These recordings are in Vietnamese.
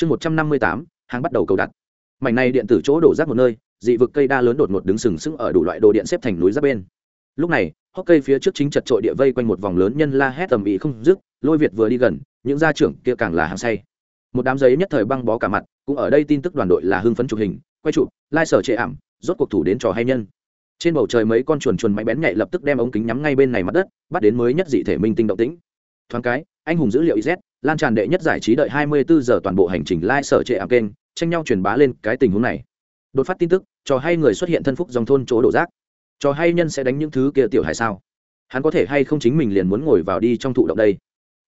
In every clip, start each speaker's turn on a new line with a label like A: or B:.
A: chương một trăm năm mươi tám, hàng bắt đầu cầu đặt. Mảnh này điện tử chỗ đổ rác một nơi, dị vực cây đa lớn đột ngột đứng sừng sững ở đủ loại đồ điện xếp thành núi giáp bên. Lúc này, hốc cây phía trước chính chật trội địa vây quanh một vòng lớn nhân la hét tầm ĩ không dứt, lôi việt vừa đi gần, những gia trưởng kia càng là hàng say. Một đám giấy nhất thời băng bó cả mặt, cũng ở đây tin tức đoàn đội là hưng phấn chụp hình, quay chụp lai sở chệ ảm, rốt cuộc thủ đến trò hay nhân. Trên bầu trời mấy con chuồn chuồn máy bén nhạy lập tức đem ống kính nhắm ngay bên này mặt đất, bắt đến mới nhất dị thể minh tinh động tĩnh. Thoáng cái, anh hùng dữ liệu iz lan tràn đệ nhất giải trí đợi 24 giờ toàn bộ hành trình lai sở trệ ảm kênh, tranh nhau truyền bá lên cái tình huống này. Đột phát tin tức trò hay người xuất hiện thân phúc dòng thôn chỗ đổ rác. Trò hay nhân sẽ đánh những thứ kia tiểu hài sao. Hắn có thể hay không chính mình liền muốn ngồi vào đi trong thụ động đây.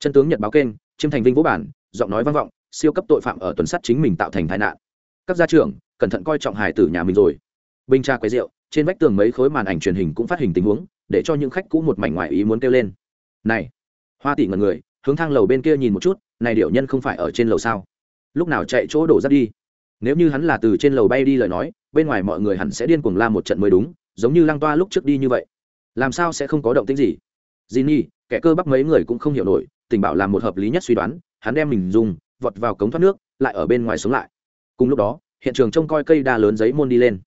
A: Chân tướng nhật báo kênh, chiêm thành vinh vũ bản, giọng nói vang vọng, siêu cấp tội phạm ở tuần sắt chính mình tạo thành tai nạn. Các gia trưởng, cẩn thận coi trọng hải tử nhà mình rồi. Bình tra quấy rượu, trên vách tường mấy khối màn ảnh truyền hình cũng phát hình tình huống, để cho những khách cũ một mảnh ngoại ý muốn kêu lên. Này, hoa tỷ ngần người hướng thang lầu bên kia nhìn một chút, này điệu nhân không phải ở trên lầu sao? Lúc nào chạy chỗ đổ rác đi? Nếu như hắn là từ trên lầu bay đi lời nói, bên ngoài mọi người hẳn sẽ điên cuồng la một trận mới đúng, giống như lăng toa lúc trước đi như vậy. Làm sao sẽ không có động tĩnh gì? Di nhi kẻ cơ bắp mấy người cũng không hiểu nổi, tình bảo làm một hợp lý nhất suy đoán, hắn đem mình dùng, vọt vào cống thoát nước, lại ở bên ngoài sống lại. Cùng lúc đó, hiện trường trông coi cây đa lớn giấy môn đi lên.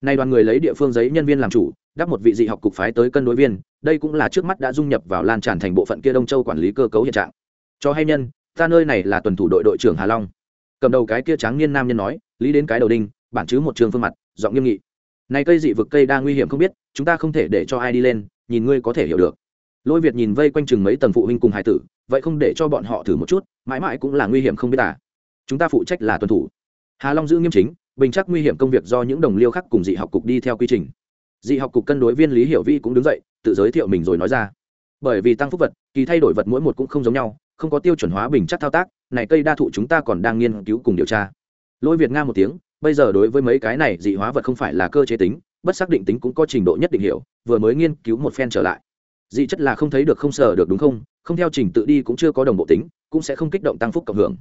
A: Nay đoàn người lấy địa phương giấy nhân viên làm chủ, đắp một vị dị học cục phái tới cân đối viên đây cũng là trước mắt đã dung nhập vào lan tràn thành bộ phận kia đông châu quản lý cơ cấu hiện trạng. Cho hay nhân, ta nơi này là tuần thủ đội đội trưởng hà long. Cầm đầu cái kia tráng niên nam nhân nói, lý đến cái đầu đinh, bản chứ một trường phương mặt, giọng nghiêm nghị. Này cây dị vực cây đang nguy hiểm không biết, chúng ta không thể để cho ai đi lên, nhìn ngươi có thể hiểu được. Lôi việt nhìn vây quanh chừng mấy tầng phụ huynh cùng hải tử, vậy không để cho bọn họ thử một chút, mãi mãi cũng là nguy hiểm không biết à. Chúng ta phụ trách là tuân thủ. Hà long giữ nghiêm chính, bình chắc nguy hiểm công việc do những đồng liêu khác cùng dị học cục đi theo quy trình dị học cục cân đối viên lý hiểu vi cũng đứng dậy, tự giới thiệu mình rồi nói ra. Bởi vì tăng phúc vật, kỳ thay đổi vật mỗi một cũng không giống nhau, không có tiêu chuẩn hóa bình chắc thao tác, này cây đa thụ chúng ta còn đang nghiên cứu cùng điều tra. Lôi việt nga một tiếng, bây giờ đối với mấy cái này dị hóa vật không phải là cơ chế tính, bất xác định tính cũng có trình độ nhất định hiểu, vừa mới nghiên cứu một phen trở lại. Dị chất là không thấy được không sờ được đúng không không theo trình tự đi cũng chưa có đồng bộ tính, cũng sẽ không kích động tăng phúc cộng hưởng.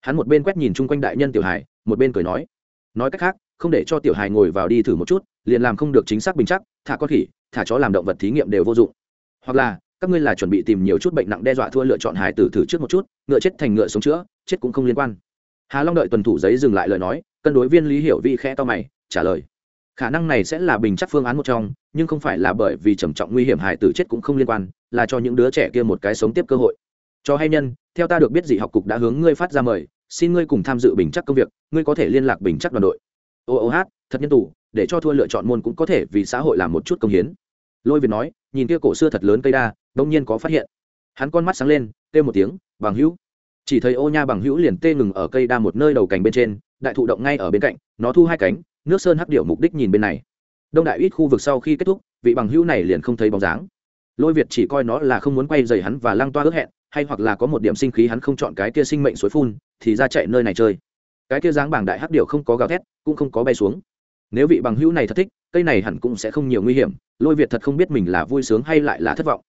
A: Hắn một bên quét nhìn chung quanh đại nhân tiểu hải một bên cười nói nói cách khác, không để cho tiểu hài ngồi vào đi thử một chút, liền làm không được chính xác bình chắc, thả con khỉ, thả chó làm động vật thí nghiệm đều vô dụng. Hoặc là, các ngươi là chuẩn bị tìm nhiều chút bệnh nặng đe dọa thua lựa chọn hài tử thử trước một chút, ngựa chết thành ngựa sống chữa, chết cũng không liên quan. Hà long đợi tuần thủ giấy dừng lại lời nói, cân đối viên lý hiểu vi khẽ to mày, trả lời. Khả năng này sẽ là bình chắc phương án một trong, nhưng không phải là bởi vì trầm trọng nguy hiểm hài tử chết cũng không liên quan, là cho những đứa trẻ kia một cái sống tiếp cơ hội. Cho hay nhân, theo ta được biết dị học cục đã hướng ngươi phát ra mời xin ngươi cùng tham dự bình chắc công việc, ngươi có thể liên lạc bình chắc đoàn đội. Ô ô hát, thật nhân tù, để cho thua lựa chọn môn cũng có thể vì xã hội làm một chút công hiến. Lôi việt nói, nhìn kia cổ xưa thật lớn cây đa, đông nhiên có phát hiện. Hắn con mắt sáng lên, kêu một tiếng, bằng hữu. Chỉ thấy ô nha bằng hữu liền tê ngừng ở cây đa một nơi đầu cành bên trên, đại thụ động ngay ở bên cạnh, nó thu hai cánh, nước sơn hắc điệu mục đích nhìn bên này. Đông đại ít khu vực sau khi kết thúc, vị bằng hữu này liền không thấy bóng dáng. Lôi việt chỉ coi nó là không muốn quay dày hắn và lăng toa ước hẹn hay hoặc là có một điểm sinh khí hắn không chọn cái kia sinh mệnh suối phun, thì ra chạy nơi này chơi. Cái kia dáng bảng đại hắc điệu không có gào thét, cũng không có bay xuống. Nếu vị bằng hữu này thật thích, cây này hẳn cũng sẽ không nhiều nguy hiểm, lôi việt thật không biết mình là vui sướng hay lại là thất vọng.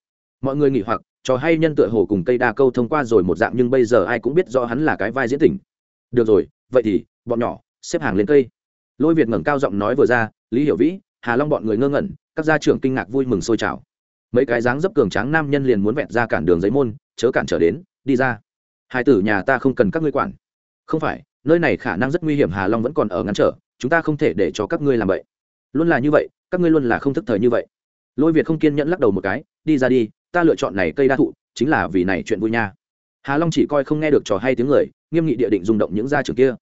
A: Mọi người nghỉ hoặc, trò hay nhân tựa hồ cùng cây đa câu thông qua rồi một dạng nhưng bây giờ ai cũng biết do hắn là cái vai diễn tình. Được rồi, vậy thì, bọn nhỏ, xếp hàng lên cây. Lôi việt ngẩng cao giọng nói vừa ra, lý hiểu vĩ, hà long bọn người ngơ ngẩn, các gia trưởng kinh ngạc vui mừng sôi trào mấy cái dáng dấp cường tráng nam nhân liền muốn vẹn ra cản đường giấy môn, chớ cản trở đến, đi ra. Hai tử nhà ta không cần các ngươi quản. Không phải, nơi này khả năng rất nguy hiểm, hà long vẫn còn ở ngăn trở, chúng ta không thể để cho các ngươi làm vậy. Luôn là như vậy, các ngươi luôn là không thức thời như vậy. Lôi việt không kiên nhẫn lắc đầu một cái, đi ra đi, ta lựa chọn này cây đa thụ, chính là vì này chuyện vui nha. Hà long chỉ coi không nghe được trò hay tiếng người, nghiêm nghị địa định rung động những gia trưởng kia.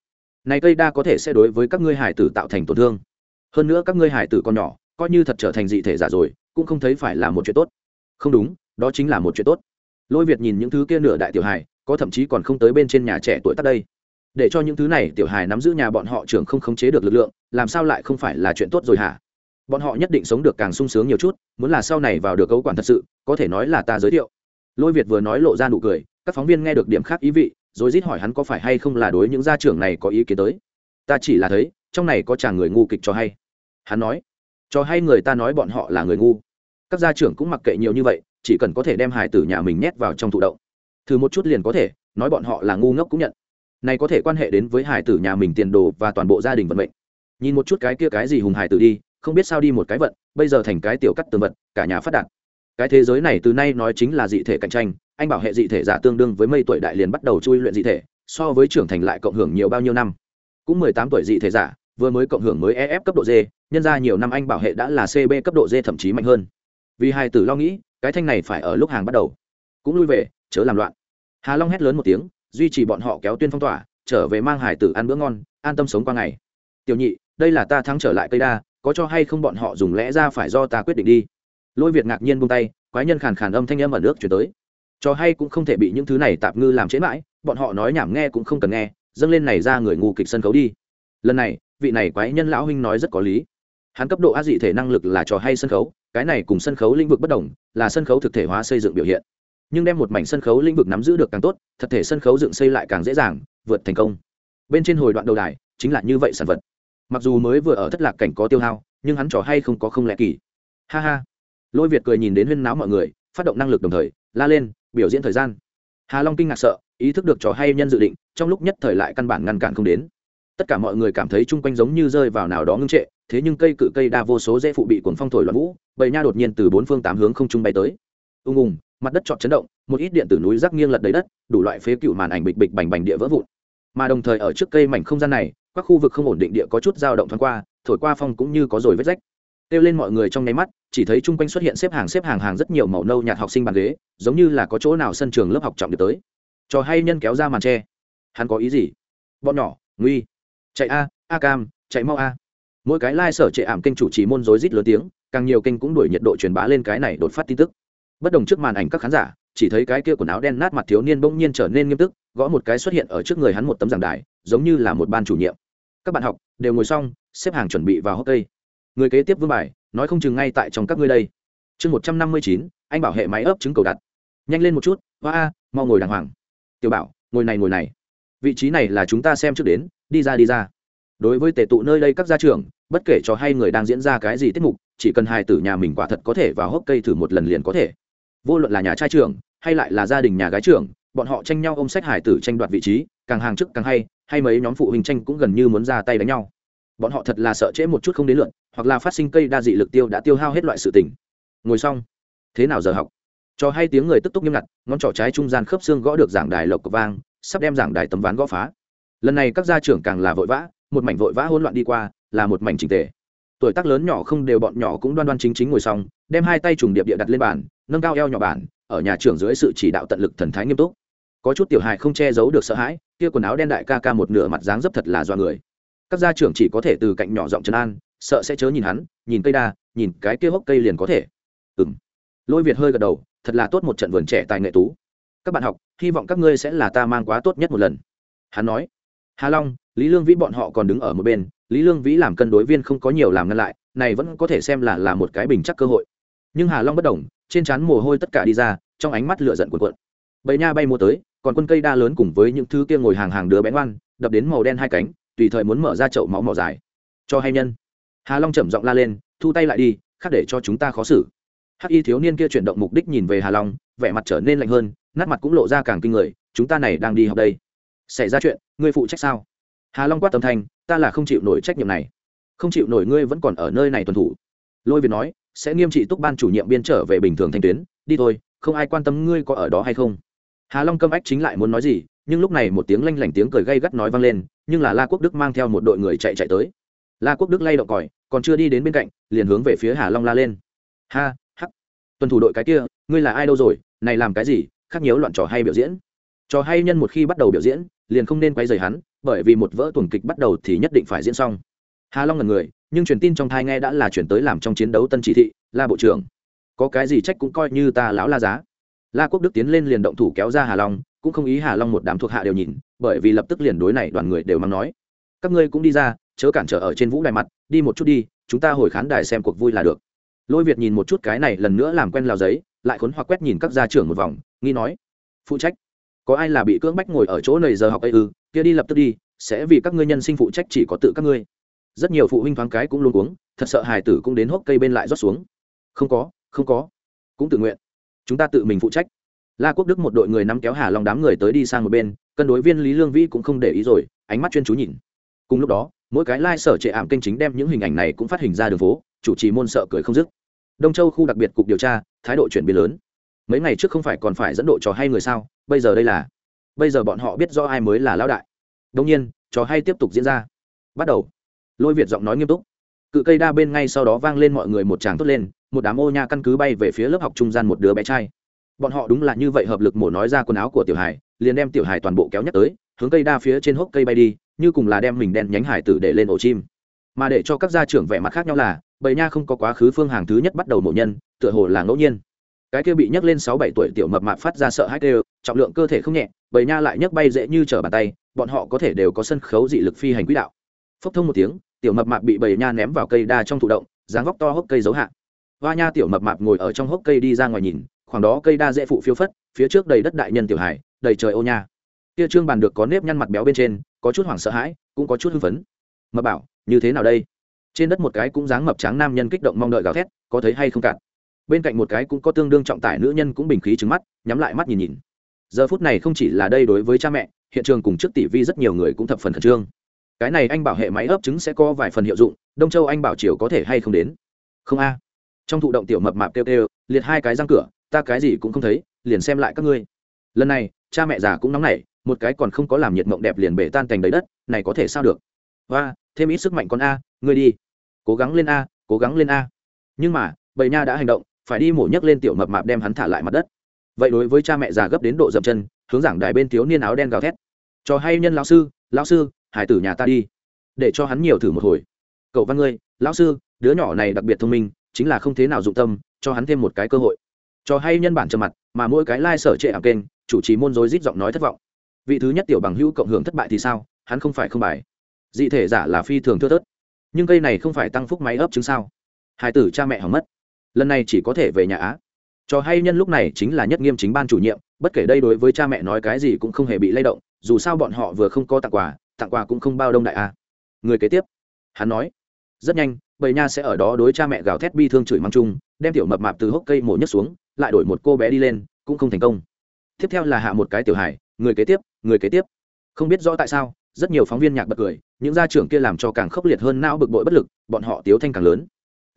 A: Này cây đa có thể sẽ đối với các ngươi hải tử tạo thành tổn thương. Hơn nữa các ngươi hải tử con nhỏ, coi như thật trở thành dị thể giả rồi cũng không thấy phải là một chuyện tốt. Không đúng, đó chính là một chuyện tốt. Lôi việt nhìn những thứ kia nửa đại tiểu hài, có thậm chí còn không tới bên trên nhà trẻ tuổi tắt đây. Để cho những thứ này tiểu hài nắm giữ nhà bọn họ trưởng không khống chế được lực lượng, làm sao lại không phải là chuyện tốt rồi hả? Bọn họ nhất định sống được càng sung sướng nhiều chút, muốn là sau này vào được cấu quản thật sự, có thể nói là ta giới thiệu. Lôi việt vừa nói lộ ra nụ cười, các phóng viên nghe được điểm khác ý vị, rồi rít hỏi hắn có phải hay không là đối những gia trưởng này có ý kiến tới. Ta chỉ là thấy, trong này có chàng người ngu kịch cho hay. Hắn nói cho hay người ta nói bọn họ là người ngu. Các gia trưởng cũng mặc kệ nhiều như vậy, chỉ cần có thể đem hài tử nhà mình nhét vào trong thụ động. Thử một chút liền có thể, nói bọn họ là ngu ngốc cũng nhận. Này có thể quan hệ đến với hài tử nhà mình tiền đồ và toàn bộ gia đình vận mệnh. Nhìn một chút cái kia cái gì hùng hài tử đi, không biết sao đi một cái vận, bây giờ thành cái tiểu cắt tường vật, cả nhà phát đạt. Cái thế giới này từ nay nói chính là dị thể cạnh tranh, anh bảo hệ dị thể giả tương đương với mây tuổi đại liền bắt đầu chui luyện dị thể, so với trưởng thành lại cộng hưởng nhiều bao nhiêu năm. Cũng mười tám tuổi dị thể giả, vừa mới cộng hưởng mới ef cấp độ d nhân ra nhiều năm anh bảo hệ đã là cb cấp độ d thậm chí mạnh hơn. Vì hai tử lo nghĩ, cái thanh này phải ở lúc hàng bắt đầu. Cũng lui về, chớ làm loạn. Hà long hét lớn một tiếng, duy trì bọn họ kéo tuyên phong tỏa, trở về mang hải tử ăn bữa ngon, an tâm sống qua ngày. Tiểu nhị, đây là ta thắng trở lại cây đa, có cho hay không bọn họ dùng lẽ ra phải do ta quyết định đi. Lôi việt ngạc nhiên buông tay, quái nhân khàn khàn âm thanh âm ở nước chuyển tới. Cho hay cũng không thể bị những thứ này tạp ngư làm chế mãi, bọn họ nói nhảm nghe cũng không cần nghe, dâng lên này ra người ngu kịch sân khấu đi. Lần này, vị này quái nhân lão huynh nói rất có lý hắn cấp độ á dị thể năng lực là trò hay sân khấu, cái này cùng sân khấu lĩnh vực bất đồng, là sân khấu thực thể hóa xây dựng biểu hiện. Nhưng đem một mảnh sân khấu lĩnh vực nắm giữ được càng tốt, thật thể sân khấu dựng xây lại càng dễ dàng, vượt thành công. Bên trên hồi đoạn đầu đài, chính là như vậy sản vật. Mặc dù mới vừa ở thất lạc cảnh có tiêu hao, nhưng hắn trò hay không có không lẽ kỳ. Ha ha. Lôi việt cười nhìn đến huyên náo mọi người, phát động năng lực đồng thời, la lên, biểu diễn thời gian. Hà long kinh ngạc sợ, ý thức được trò hay nhân dự định, trong lúc nhất thời lại căn bản ngăn cản không đến. Tất cả mọi người cảm thấy chung quanh giống như rơi vào nào đó ngưng trệ thế nhưng cây cự cây đa vô số dễ phụ bị cuồng phong thổi loạn vũ, bầy nha đột nhiên từ bốn phương tám hướng không trung bay tới. Ung ung mặt đất trọt chấn động, một ít điện tử núi rác nghiêng lật đầy đất, đủ loại phế cựu màn ảnh bịch bịch bành bành địa vỡ vụn. Mà đồng thời ở trước cây mảnh không gian này, các khu vực không ổn định địa có chút dao động thoáng qua, thổi qua phong cũng như có rồi vết rách. Kêu lên mọi người trong nháy mắt, chỉ thấy chung quanh xuất hiện xếp hàng xếp hàng hàng rất nhiều màu nâu nhạt học sinh bàn ghế, giống như là có chỗ nào sân trường lớp học trọng được tới. Trò hay nhân kéo ra màn tre. Hắn có ý gì? Bọn nhỏ, nguy. Chạy a a cam, chạy mau a mỗi cái lai、like、sở trệ ảm kênh chủ trì môn rối rít lớn tiếng, càng nhiều kênh cũng đuổi nhiệt độ truyền bá lên cái này đột phát tin tức. Bất đồng trước màn ảnh các khán giả, chỉ thấy cái kia quần áo đen nát mặt thiếu niên bỗng nhiên trở nên nghiêm túc, gõ một cái xuất hiện ở trước người hắn một tấm giảng đài, giống như là một ban chủ nhiệm. Các bạn học, đều ngồi xong, xếp hàng chuẩn bị vào hốc cây. Người kế tiếp vương bài, nói không chừng ngay tại trong các ngươi đây. Chương một trăm năm mươi chín, anh bảo hệ máy ấp trứng cầu đặt. Nhanh lên một chút, hoa a, mau ngồi đàng hoàng. Tiểu bảo, ngồi này ngồi này. Vị trí này là chúng ta xem trước đến, đi ra đi ra. Đối với tể tụ nơi đây các gia trưởng bất kể cho hay người đang diễn ra cái gì tiết mục, chỉ cần hai tử nhà mình quả thật có thể vào hốc cây thử một lần liền có thể. Vô luận là nhà trai trưởng, hay lại là gia đình nhà gái trưởng, bọn họ tranh nhau ôm sách hải tử tranh đoạt vị trí, càng hàng chức càng hay hay mấy nhóm phụ huynh tranh cũng gần như muốn ra tay đánh nhau. Bọn họ thật là sợ trễ một chút không đến lượn hoặc là phát sinh cây đa dị lực tiêu đã tiêu hao hết loại sự tình. Ngồi xong. Thế nào giờ học? Cho hay tiếng người tức túc nghiêm ngặt, ngón trỏ trái trung gian khớp xương gõ được giảng đài lộc cộc vang, sắp đem giảng đài tấm ván gõ phá. Lần này các gia trưởng càng là vội vã, một mảnh vội vã hỗn loạn đi qua là một mảnh trình tề. Tuổi tác lớn nhỏ không đều bọn nhỏ cũng đoan đoan chính chính ngồi xong, đem hai tay trùng điệp địa đặt lên bàn, nâng cao eo nhỏ bản ở nhà trưởng dưới sự chỉ đạo tận lực thần thái nghiêm túc. Có chút tiểu hài không che giấu được sợ hãi, kia quần áo đen đại ca ca một nửa mặt dáng dấp thật là do người. Các gia trưởng chỉ có thể từ cạnh nhỏ giọng trấn an, sợ sẽ chớ nhìn hắn, nhìn cây đa, nhìn cái kia hốc cây liền có thể. Ừng lôi việt hơi gật đầu, thật là tốt một trận vườn trẻ tài nghệ tú. Các bạn học, hy vọng các ngươi sẽ là ta mang quá tốt nhất một lần. Hắn nói. Hà long, lý lương vĩ bọn họ còn đứng ở một bên lý lương vĩ làm cân đối viên không có nhiều làm ngăn lại, này vẫn có thể xem là là một cái bình chắc cơ hội. Nhưng hà long bất đồng, trên trán mồ hôi tất cả đi ra, trong ánh mắt lửa giận cuộn cuộn. Bầy nha bay mua tới, còn quân cây đa lớn cùng với những thứ kia ngồi hàng hàng đứa bén oan đập đến màu đen hai cánh, tùy thời muốn mở ra chậu máu màu dài. Cho hay nhân. Hà long trầm giọng la lên, thu tay lại đi, khác để cho chúng ta khó xử. Hắc y thiếu niên kia chuyển động mục đích nhìn về hà long, vẻ mặt trở nên lạnh hơn nát mặt cũng lộ ra càng kinh người, chúng ta này đang đi học đây. Xảy ra chuyện, ngươi phụ trách sao? Hà long quát tâm thanh ta là không chịu nổi trách nhiệm này. Không chịu nổi ngươi vẫn còn ở nơi này tuần thủ. Lôi việt nói, sẽ nghiêm trị túc ban chủ nhiệm biên trở về bình thường thanh tuyến. Đi thôi, không ai quan tâm ngươi có ở đó hay không. Hà long câm ách chính lại muốn nói gì, nhưng lúc này một tiếng lanh lảnh tiếng cười gây gắt nói vang lên, nhưng là la quốc đức mang theo một đội người chạy chạy tới. La quốc đức lay động còi, còn chưa đi đến bên cạnh, liền hướng về phía hà long la lên. Ha hắc tuần thủ đội cái kia, ngươi là ai đâu rồi, này làm cái gì, khác nhớ loạn trò hay biểu diễn. Trò hay nhân một khi bắt đầu biểu diễn, liền không nên quay rời hắn bởi vì một vỡ tuần kịch bắt đầu thì nhất định phải diễn xong. Hà long là người, nhưng truyền tin trong thai nghe đã là chuyển tới làm trong chiến đấu tân chỉ thị, la bộ trưởng. Có cái gì trách cũng coi như ta lão la giá. La quốc đức tiến lên liền động thủ kéo ra hà long, cũng không ý hà long một đám thuộc hạ đều nhìn, bởi vì lập tức liền đối này đoàn người đều mang nói. Các ngươi cũng đi ra, chớ cản trở ở trên vũ đài mặt, đi một chút đi, chúng ta hồi khán đài xem cuộc vui là được. Lôi việt nhìn một chút cái này lần nữa làm quen lào giấy, lại khốn hoặc quét nhìn các gia trưởng một vòng, nghi nói, phụ trách, có ai là bị cưỡng bách ngồi ở chỗ này giờ học ấy ư? Kia đi lập tức đi, sẽ vì các ngươi nhân sinh phụ trách chỉ có tự các ngươi. Rất nhiều phụ huynh thoáng cái cũng luôn uống thật sợ hài tử cũng đến hốc cây bên lại rót xuống. Không có không có. Cũng tự nguyện. Chúng ta tự mình phụ trách. La quốc đức một đội người nắm kéo hà long đám người tới đi sang một bên, cân đối viên lý lương vĩ cũng không để ý rồi, ánh mắt chuyên chú nhìn. Cùng lúc đó, mỗi cái lai、like、sở trệ ảm kênh chính đem những hình ảnh này cũng phát hình ra đường phố, chủ trì môn sợ cười không dứt. Đông châu khu đặc biệt cục điều tra, thái độ chuyển biến lớn. Mấy ngày trước không phải còn phải dẫn độ trò hay người sao, bây giờ đây là bây giờ bọn họ biết do ai mới là lão đại. Đông nhiên, trò hay tiếp tục diễn ra. Bắt đầu. Lôi việt giọng nói nghiêm túc. Cự cây đa bên ngay sau đó vang lên mọi người một tràng tốt lên, một đám ô nha căn cứ bay về phía lớp học trung gian một đứa bé trai. Bọn họ đúng là như vậy hợp lực mổ nói ra quần áo của tiểu hải liền đem tiểu hải toàn bộ kéo nhắc tới, hướng cây đa phía trên hốc cây bay đi, như cùng là đem mình đen nhánh hải tử để lên ổ chim. Mà để cho các gia trưởng vẻ mặt khác nhau là, bầy nha không có quá khứ phương hàng thứ nhất bắt đầu mổ nhân, tựa hồ là ngẫu nhiên. Cái kia bị nhấc lên sáu bảy tuổi tiểu mập mạp phát ra sợ hãi đều trọng lượng cơ thể không nhẹ, bầy nha lại nhấc bay dễ như trở bàn tay, bọn họ có thể đều có sân khấu dị lực phi hành quỹ đạo. Phốc thông một tiếng, tiểu mập mạp bị bầy nha ném vào cây đa trong thụ động, dáng vóc to hốc cây giấu hạ. Hoa nha tiểu mập mạp ngồi ở trong hốc cây đi ra ngoài nhìn, khoảng đó cây đa dễ phụ phiêu phất, phía trước đầy đất đại nhân tiểu hải đầy trời ô nha. Kia trương bàn được có nếp nhăn mặt béo bên trên, có chút hoảng sợ hãi, cũng có chút hưng phấn. Mập bảo, như thế nào đây? Trên đất một cái cũng dáng mập trắng nam nhân kích động mong đợi gào thét, có thấy hay không cạn bên cạnh một cái cũng có tương đương trọng tải nữ nhân cũng bình khí trứng mắt, nhắm lại mắt nhìn nhìn giờ phút này không chỉ là đây đối với cha mẹ, hiện trường cùng trước tỷ vi rất nhiều người cũng thập phần khẩn trương. Cái này anh bảo hệ máy ấp trứng sẽ có vài phần hiệu dụng, đông châu anh bảo chiều có thể hay không đến? Không a. Trong thụ động tiểu mập mạp kêu kêu, liệt hai cái răng cửa, ta cái gì cũng không thấy, liền xem lại các ngươi. Lần này, cha mẹ già cũng nóng nảy, một cái còn không có làm nhiệt mộng đẹp liền bể tan thành đầy đất, này có thể sao được? Và thêm ít sức mạnh con a, ngươi đi. Cố gắng lên a, cố gắng lên a. Nhưng mà, bầy nha đã hành động, phải đi mổ nhấc lên tiểu mập mạp đem hắn thả lại mặt đất vậy đối với cha mẹ già gấp đến độ dậm chân, hướng giảng đài bên thiếu niên áo đen gào thét. Cho hay nhân lão sư lão sư, hải tử nhà ta đi. Để cho hắn nhiều thử một hồi. Cậu văn ngươi, lão sư, đứa nhỏ này đặc biệt thông minh, chính là không thế nào dụng tâm, cho hắn thêm một cái cơ hội. Cho hay nhân bản trầm mặt, mà mỗi cái lai、like、sở trệ ảo kênh, chủ trì môn dối rít giọng nói thất vọng. Vị thứ nhất tiểu bằng hữu cộng hưởng thất bại thì sao, hắn không phải không bài. Dị thể giả là phi thường thưa thớt. Nhưng cây này không phải tăng phúc máy ấp chứng sao. Hai tử cha mẹ hỏng mất. Lần này chỉ có thể về nhà á cho hay nhân lúc này chính là nhất nghiêm chính ban chủ nhiệm, bất kể đây đối với cha mẹ nói cái gì cũng không hề bị lay động, dù sao bọn họ vừa không có tặng quà tặng quà cũng không bao đông đại a. Người kế tiếp, hắn nói, rất nhanh, bầy nha sẽ ở đó đối cha mẹ gào thét bi thương chửi măng chung, đem tiểu mập mạp từ hốc cây mổ nhất xuống, lại đổi một cô bé đi lên, cũng không thành công. Tiếp theo là hạ một cái tiểu hải người kế tiếp, người kế tiếp. Không biết rõ tại sao, rất nhiều phóng viên nhạc bật cười, những gia trưởng kia làm cho càng khốc liệt hơn não bực bội bất lực, bọn họ tiếu thanh càng lớn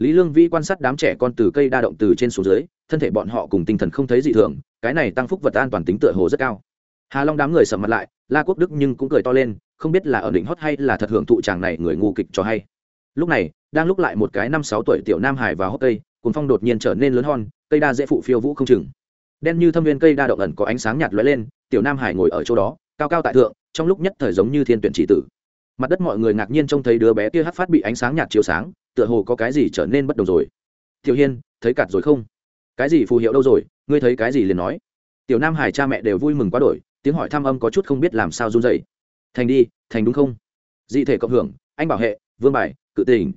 A: lý lương vi quan sát đám trẻ con từ cây đa động từ trên xuống dưới, thân thể bọn họ cùng tinh thần không thấy dị thường, cái này tăng phúc vật an toàn tính tựa hồ rất cao. Hà long đám người sầm mặt lại, la quốc đức nhưng cũng cười to lên, không biết là ở đỉnh hót hay là thật hưởng thụ chàng này người ngu kịch cho hay. Lúc này, đang lúc lại một cái năm sáu tuổi tiểu nam hải vào hốc cây cuốn phong đột nhiên trở nên lớn hon, cây đa dễ phụ phiêu vũ không chừng. Đen như thâm viên cây đa động ẩn có ánh sáng nhạt lóe lên, tiểu nam hải ngồi ở chỗ đó, cao cao tại thượng, trong lúc nhất thời giống như thiên tuyển chỉ tử. Mặt đất mọi người ngạc nhiên trông thấy đứa bé kia hắt phát bị ánh sáng nhạt chiếu sáng tựa hồ có cái gì trở nên bất đồng rồi. Tiểu hiên, thấy cạt rồi không? Cái gì phù hiệu đâu rồi? Ngươi thấy cái gì liền nói. Tiểu nam hải cha mẹ đều vui mừng quá đổi, tiếng hỏi thăm âm có chút không biết làm sao run dậy thành đi, thành đúng không? Dị thể cộng hưởng, anh bảo hệ, vương bài, cự tình.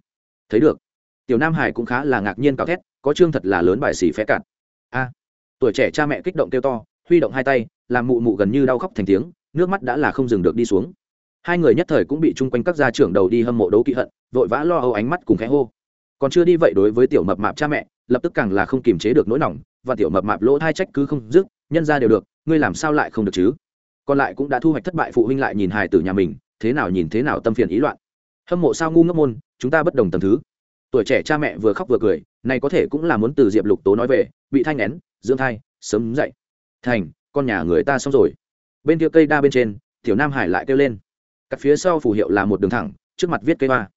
A: Thấy được. Tiểu nam hải cũng khá là ngạc nhiên cao thét, có chương thật là lớn bài xỉ phé cạn a. Tuổi trẻ cha mẹ kích động kêu to, huy động hai tay, làm mụ mụ gần như đau khóc thành tiếng, nước mắt đã là không dừng được đi xuống hai người nhất thời cũng bị chung quanh các gia trưởng đầu đi hâm mộ đấu kỵ hận, vội vã lo âu ánh mắt cùng khẽ hô. Còn chưa đi vậy đối với tiểu mập mạp cha mẹ, lập tức càng là không kiềm chế được nỗi lòng và tiểu mập mạp lỗ thai trách cứ không dứt, nhân ra đều được, ngươi làm sao lại không được chứ? Còn lại cũng đã thu hoạch thất bại phụ huynh lại nhìn hài tử nhà mình, thế nào nhìn thế nào tâm phiền ý loạn. Hâm mộ sao ngu ngốc môn, chúng ta bất đồng tầm thứ. Tuổi trẻ cha mẹ vừa khóc vừa cười, này có thể cũng là muốn từ diệp lục tố nói về, bị thanh nén dưỡng thai, sớm dậy. Thành, con nhà người ta xong rồi. Bên kia cây đa bên trên, tiểu nam hải lại kêu lên cặp phía sau phù hiệu là một đường thẳng, trước mặt viết cây ba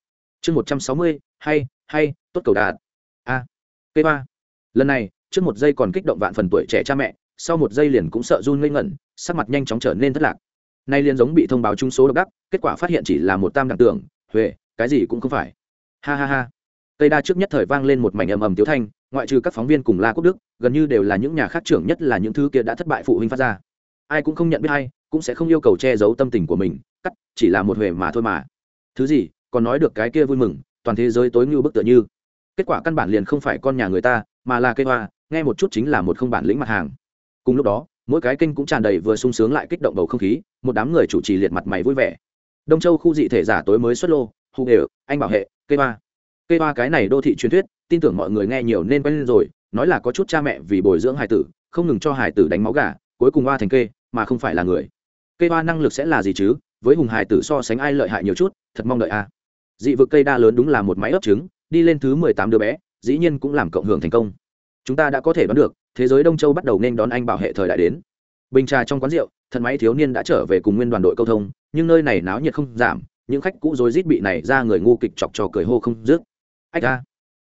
A: chương một trăm sáu mươi, hay hay, tốt cầu đạt. A, cây ba lần này, trước một giây còn kích động vạn phần tuổi trẻ cha mẹ, sau một giây liền cũng sợ run ngây ngẩn, sắc mặt nhanh chóng trở nên thất lạc. Nay liền giống bị thông báo trúng số độc đắc, kết quả phát hiện chỉ là một tam đẳng tưởng, huệ, cái gì cũng không phải. Ha ha ha. Tây đa trước nhất thời vang lên một mảnh ầm ầm tiếu thanh, ngoại trừ các phóng viên cùng la quốc đức, gần như đều là những nhà khác trưởng nhất là những thứ kia đã thất bại phụ huynh phát ra. Ai cũng không nhận biết hay cũng sẽ không yêu cầu che giấu tâm tình của mình, cắt, chỉ là một huệ mà thôi mà. Thứ gì, còn nói được cái kia vui mừng, toàn thế giới tối ngưu bức tựa như. Kết quả căn bản liền không phải con nhà người ta, mà là cây hoa, nghe một chút chính là một không bản lĩnh mặt hàng. Cùng lúc đó, mỗi cái kênh cũng tràn đầy vừa sung sướng lại kích động bầu không khí, một đám người chủ trì liệt mặt mày vui vẻ. Đông châu khu dị thể giả tối mới xuất lô, hù đều, anh bảo hệ, cây hoa. Cây hoa cái này đô thị truyền thuyết, tin tưởng mọi người nghe nhiều nên quen lên rồi, nói là có chút cha mẹ vì bồi dưỡng hải tử, không ngừng cho hải tử đánh máu gà, cuối cùng hoa thành kê, mà không phải là người cây hoa năng lực sẽ là gì chứ? Với hùng hải tử so sánh ai lợi hại nhiều chút, thật mong đợi a dị vực cây đa lớn đúng là một máy ấp trứng, đi lên thứ mười tám đứa bé, dĩ nhiên cũng làm cộng hưởng thành công. Chúng ta đã có thể đoán được, thế giới đông châu bắt đầu nên đón anh bảo hệ thời đại đến. Bình trà trong quán rượu thần máy thiếu niên đã trở về cùng nguyên đoàn đội câu thông, nhưng nơi này náo nhiệt không giảm, những khách cũ rối rít bị này ra người ngu kịch chọc cho cười hô không dứt. Ách a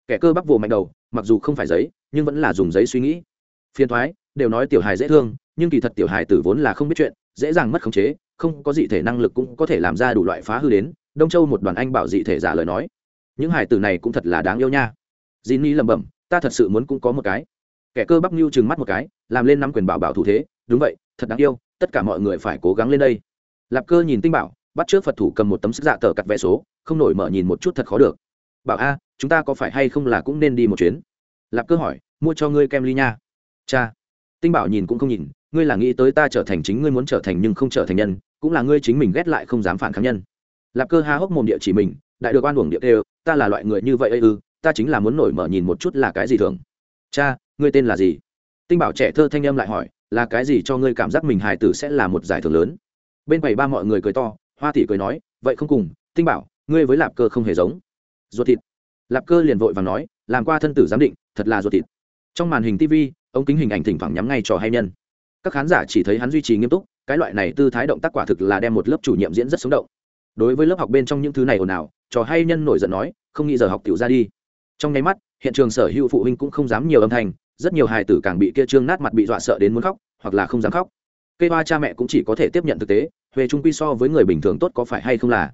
A: kẻ cơ bắp vồ mạnh đầu, mặc dù không phải giấy, nhưng vẫn là dùng giấy suy nghĩ. Phiền thoái đều nói tiểu hài dễ thương, nhưng kỳ thật tiểu hài tử vốn là không biết chuyện dễ dàng mất khống chế, không có dị thể năng lực cũng có thể làm ra đủ loại phá hư đến, đông châu một đoàn anh bảo dị thể giả lời nói. Những hải tử này cũng thật là đáng yêu nha. J i lẩm bẩm, ta thật sự muốn cũng có một cái. Kẻ cơ bắp mưu trừng mắt một cái, làm lên năm quyền bảo bảo thủ thế, đúng vậy, thật đáng yêu, tất cả mọi người phải cố gắng lên đây. Lạp cơ nhìn tinh bảo, bắt trước phật thủ cầm một tấm sức dạ tờ cặt vẽ số, không nổi mở nhìn một chút thật khó được. Bảo a, chúng ta có phải hay không là cũng nên đi một chuyến? Lạp cơ hỏi, mua cho ngươi kem ly nha. Cha. Tinh bảo nhìn cũng không nhìn ngươi là nghĩ tới ta trở thành chính ngươi muốn trở thành nhưng không trở thành nhân, cũng là ngươi chính mình ghét lại không dám phản kháng nhân. Lạp cơ ha hốc mồm địa chỉ mình, đại được oan uổng địa đều ta là loại người như vậy ư, ta chính là muốn nổi mở nhìn một chút là cái gì thường. Cha, ngươi tên là gì? Tinh bảo trẻ thơ thanh âm lại hỏi, là cái gì cho ngươi cảm giác mình hài tử sẽ là một giải thưởng lớn? Bên quầy ba mọi người cười to, hoa tỷ cười nói, vậy không cùng, tinh bảo, ngươi với lạp cơ không hề giống. Ruột thịt. Lạp cơ liền vội và nói, làm qua thân tử giám định, thật là ruột thịt. Trong màn hình tv ống kính hình ảnh thỉnh thoảng nhắm ngay trò hay nhân các khán giả chỉ thấy hắn duy trì nghiêm túc, cái loại này tư thái động tác quả thực là đem một lớp chủ nhiệm diễn rất sống động. Đối với lớp học bên trong những thứ này ồn ào, trò hay nhân nổi giận nói, không nghĩ giờ học tiểu ra đi. Trong nháy mắt, hiện trường sở hữu phụ huynh cũng không dám nhiều âm thanh, rất nhiều hài tử càng bị kia trương nát mặt bị dọa sợ đến muốn khóc, hoặc là không dám khóc. Cây hoa cha mẹ cũng chỉ có thể tiếp nhận thực tế, huệ trung quy so với người bình thường tốt có phải hay không là?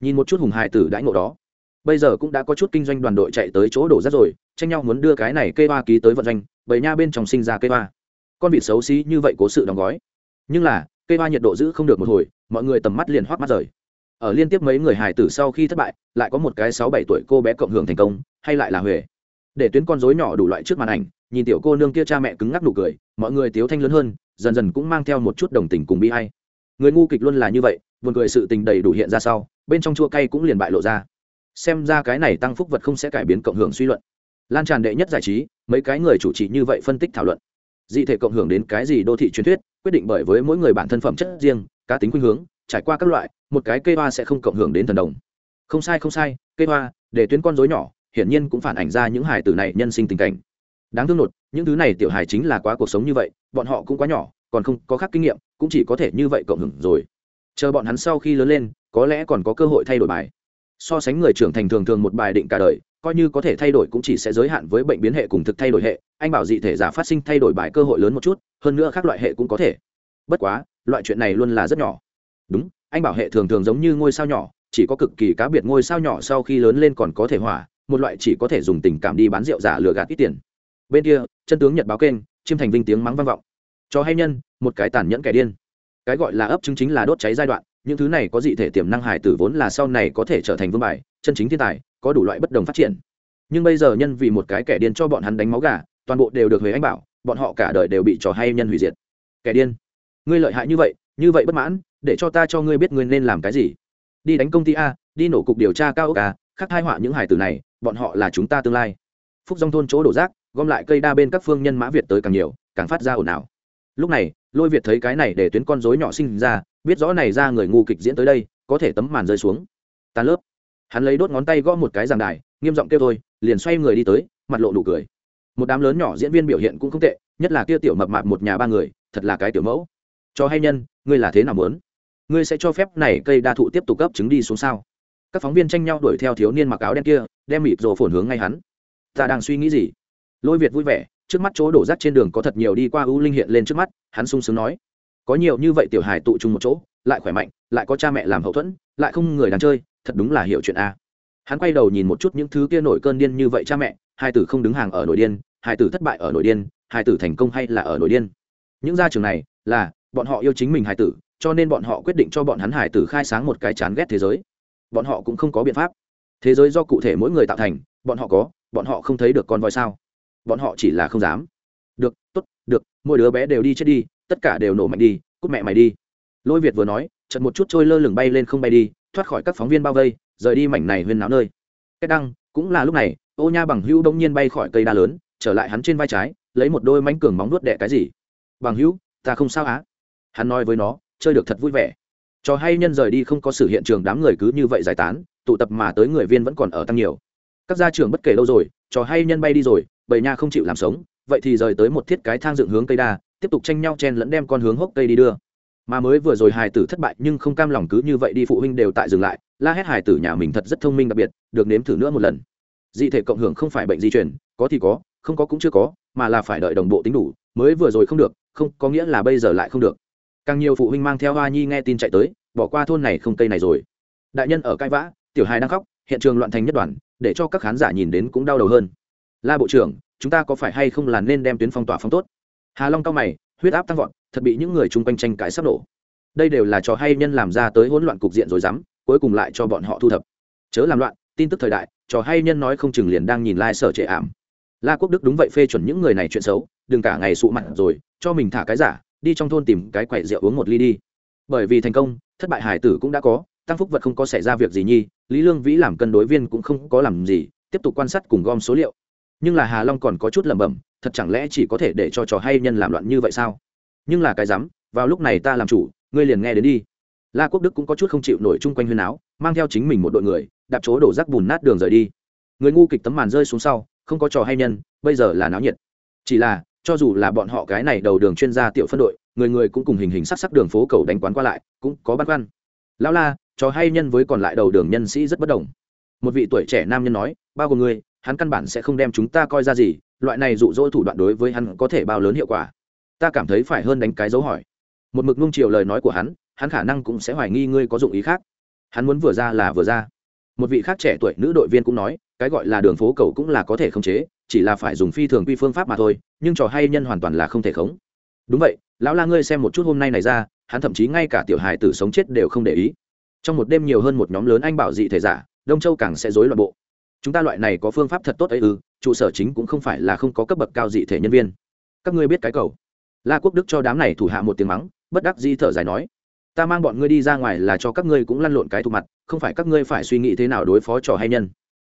A: Nhìn một chút hùng hài tử đãi ngộ đó. Bây giờ cũng đã có chút kinh doanh đoàn đội chạy tới chỗ đổ rác rồi, tranh nhau muốn đưa cái này cây hoa ký tới vận doanh bởi nha bên trong sinh ra cây hoa con vịt xấu xí như vậy cố sự đóng gói. Nhưng là cây hoa nhiệt độ giữ không được một hồi, mọi người tầm mắt liền hoác mắt rời. Ở liên tiếp mấy người hài tử sau khi thất bại, lại có một cái sáu bảy tuổi cô bé cộng hưởng thành công, hay lại là huệ. Để tuyến con rối nhỏ đủ loại trước màn ảnh, nhìn tiểu cô nương kia cha mẹ cứng ngắc nụ cười, mọi người tiếu thanh lớn hơn, dần dần cũng mang theo một chút đồng tình cùng bi hay người ngu kịch luôn là như vậy, buồn cười sự tình đầy đủ hiện ra sau, bên trong chua cay cũng liền bại lộ ra. Xem ra cái này tăng phúc vật không sẽ cải biến cộng hưởng suy luận. Lan tràn đệ nhất giải trí, mấy cái người chủ trì như vậy phân tích thảo luận dị thể cộng hưởng đến cái gì đô thị truyền thuyết, quyết định bởi với mỗi người bản thân phẩm chất riêng, cá tính khuynh hướng, trải qua các loại, một cái cây hoa sẽ không cộng hưởng đến thần đồng. Không sai không sai, cây hoa, để tuyến con dối nhỏ, hiển nhiên cũng phản ảnh ra những hài tử này nhân sinh tình cảnh. Đáng thương nột, những thứ này tiểu hài chính là quá cuộc sống như vậy, bọn họ cũng quá nhỏ, còn không có khác kinh nghiệm, cũng chỉ có thể như vậy cộng hưởng rồi. Chờ bọn hắn sau khi lớn lên, có lẽ còn có cơ hội thay đổi bài. So sánh người trưởng thành thường thường một bài định cả đời coi như có thể thay đổi cũng chỉ sẽ giới hạn với bệnh biến hệ cùng thực thay đổi hệ, anh bảo dị thể giả phát sinh thay đổi bài cơ hội lớn một chút, hơn nữa các loại hệ cũng có thể. Bất quá, loại chuyện này luôn là rất nhỏ. Đúng, anh bảo hệ thường thường giống như ngôi sao nhỏ, chỉ có cực kỳ cá biệt ngôi sao nhỏ sau khi lớn lên còn có thể hỏa một loại chỉ có thể dùng tình cảm đi bán rượu giả lừa gạt ít tiền. Bên kia, chân tướng nhật báo kênh chiêm thành vinh tiếng mắng vang vọng. Cho hay nhân, một cái tàn nhẫn kẻ điên. Cái gọi là ấp chứng chính là đốt cháy giai đoạn, những thứ này có dị thể tiềm năng hải tử vốn là sau này có thể trở thành vương bài, chân chính thiên tài có đủ loại bất đồng phát triển. Nhưng bây giờ nhân vì một cái kẻ điên cho bọn hắn đánh máu gà, toàn bộ đều được huế anh bảo, bọn họ cả đời đều bị trò hay nhân hủy diệt. Kẻ điên, ngươi lợi hại như vậy như vậy bất mãn, để cho ta cho ngươi biết ngươi nên làm cái gì. Đi đánh công ty a, đi nổ cục điều tra cao ốc a, khắc hai họa những hải tử này, bọn họ là chúng ta tương lai. Phúc dòng thôn chỗ đổ rác, gom lại cây đa bên các phương nhân mã việt tới càng nhiều, càng phát ra ồn ào. Lúc này, lôi việt thấy cái này để tuyến con dối nhỏ sinh ra, biết rõ này ra người ngu kịch diễn tới đây, có thể tấm màn rơi xuống. Tan lớp hắn lấy đốt ngón tay gõ một cái giảng đài, nghiêm giọng kêu thôi, liền xoay người đi tới, mặt lộ nụ cười. Một đám lớn nhỏ diễn viên biểu hiện cũng không tệ, nhất là kia tiểu mập mạp một nhà ba người, thật là cái tiểu mẫu. Cho hay nhân, ngươi là thế nào muốn? Ngươi sẽ cho phép này cây đa thụ tiếp tục cấp chứng đi xuống sao? Các phóng viên tranh nhau đuổi theo thiếu niên mặc áo đen kia, đem mịt rồ phồn hướng ngay hắn. Ta đang suy nghĩ gì? Lôi việt vui vẻ, trước mắt chỗ đổ rác trên đường có thật nhiều đi qua ưu linh hiện lên trước mắt, hắn sung sướng nói. Có nhiều như vậy tiểu hài tụ chung một chỗ, lại khỏe mạnh, lại có cha mẹ làm hậu thuẫn, lại không người đàn chơi thật đúng là hiểu chuyện a. Hắn quay đầu nhìn một chút những thứ kia nổi cơn điên như vậy cha mẹ, hai tử không đứng hàng ở nổi điên, hai tử thất bại ở nổi điên, hai tử thành công hay là ở nổi điên. Những gia trường này là bọn họ yêu chính mình hài tử, cho nên bọn họ quyết định cho bọn hắn hài tử khai sáng một cái chán ghét thế giới. Bọn họ cũng không có biện pháp. Thế giới do cụ thể mỗi người tạo thành, bọn họ có, bọn họ không thấy được con voi sao? Bọn họ chỉ là không dám. Được, tốt, được, mỗi đứa bé đều đi chết đi, tất cả đều nổ mạnh đi, cút mẹ mày đi. Lôi việt vừa nói chật một chút trôi lơ lửng bay lên không bay đi thoát khỏi các phóng viên bao vây, rời đi mảnh này huyên náo nơi. Cách đăng, cũng là lúc này, ô nha bằng hữu đông nhiên bay khỏi cây đa lớn, trở lại hắn trên vai trái, lấy một đôi mánh cường móng nuốt đẻ cái gì. Bằng hữu, ta không sao á. Hắn nói với nó, chơi được thật vui vẻ. Trò hay nhân rời đi không có sự hiện trường đám người cứ như vậy giải tán, tụ tập mà tới người viên vẫn còn ở tăng nhiều. Các gia trưởng bất kể lâu rồi, trò hay nhân bay đi rồi, bầy nha không chịu làm sống, vậy thì rời tới một thiết cái thang dựng hướng cây đa, tiếp tục tranh nhau chen lẫn đem con hướng hốc cây đi đưa mà mới vừa rồi hài tử thất bại nhưng không cam lòng cứ như vậy đi phụ huynh đều tại dừng lại, la hét hài tử nhà mình thật rất thông minh đặc biệt, được nếm thử nữa một lần. Dị thể cộng hưởng không phải bệnh di truyền, có thì có, không có cũng chưa có, mà là phải đợi đồng bộ tính đủ, mới vừa rồi không được, không, có nghĩa là bây giờ lại không được. Càng nhiều phụ huynh mang theo hoa nhi nghe tin chạy tới, bỏ qua thôn này không cây này rồi. Đại nhân ở cãi vã, tiểu hài đang khóc, hiện trường loạn thành nhất đoàn, để cho các khán giả nhìn đến cũng đau đầu hơn. La bộ trưởng, chúng ta có phải hay không là nên đem tuyến phong tỏa phong tốt? Hà long cao mày huyết áp tăng vọt, thật bị những người chung quanh tranh cãi sắp nổ. Đây đều là trò hay nhân làm ra tới hỗn loạn cục diện rồi dám, cuối cùng lại cho bọn họ thu thập. Chớ làm loạn, tin tức thời đại, trò hay nhân nói không chừng liền đang nhìn lai、like、sở trệ ảm. La quốc đức đúng vậy phê chuẩn những người này chuyện xấu, đừng cả ngày sụ mặt rồi, cho mình thả cái giả, đi trong thôn tìm cái quậy rượu uống một ly đi. Bởi vì thành công, thất bại hải tử cũng đã có, tăng phúc vật không có xảy ra việc gì nhi, lý lương vĩ làm cân đối viên cũng không có làm gì, tiếp tục quan sát cùng gom số liệu. Nhưng là hà long còn có chút lẩm bẩm thật chẳng lẽ chỉ có thể để cho trò hay nhân làm loạn như vậy sao? Nhưng là cái dám, vào lúc này ta làm chủ, ngươi liền nghe đến đi. La quốc đức cũng có chút không chịu nổi chung quanh huyên áo mang theo chính mình một đội người, đạp chỗ đổ rác bùn nát đường rời đi. Người ngu kịch tấm màn rơi xuống sau, không có trò hay nhân, bây giờ là náo nhiệt. Chỉ là, cho dù là bọn họ cái này đầu đường chuyên gia tiểu phân đội, người người cũng cùng hình hình sắc sắc đường phố cầu đánh quán qua lại, cũng có băn khoăn. Lão la, trò hay nhân với còn lại đầu đường nhân sĩ rất bất đồng. Một vị tuổi trẻ nam nhân nói, bao gồm người hắn căn bản sẽ không đem chúng ta coi ra gì, loại này rụ rỗ thủ đoạn đối với hắn có thể bao lớn hiệu quả. Ta cảm thấy phải hơn đánh cái dấu hỏi. Một mực nung chiều lời nói của hắn hắn khả năng cũng sẽ hoài nghi ngươi có dụng ý khác. Hắn muốn vừa ra là vừa ra. Một vị khác trẻ tuổi nữ đội viên cũng nói, cái gọi là đường phố cầu cũng là có thể khống chế, chỉ là phải dùng phi thường quy phương pháp mà thôi, nhưng trò hay nhân hoàn toàn là không thể khống. Đúng vậy, lão la ngươi xem một chút hôm nay này ra, hắn thậm chí ngay cả tiểu hài tử sống chết đều không để ý. Trong một đêm nhiều hơn một nhóm lớn anh bảo dị thể giả, đông châu càng sẽ dối loạn bộ chúng ta loại này có phương pháp thật tốt ấy ư, trụ sở chính cũng không phải là không có cấp bậc cao dị thể nhân viên. Các ngươi biết cái cầu. La quốc đức cho đám này thủ hạ một tiếng mắng, bất đắc di thở dài nói. Ta mang bọn ngươi đi ra ngoài là cho các ngươi cũng lăn lộn cái thù mặt, không phải các ngươi phải suy nghĩ thế nào đối phó trò hay nhân.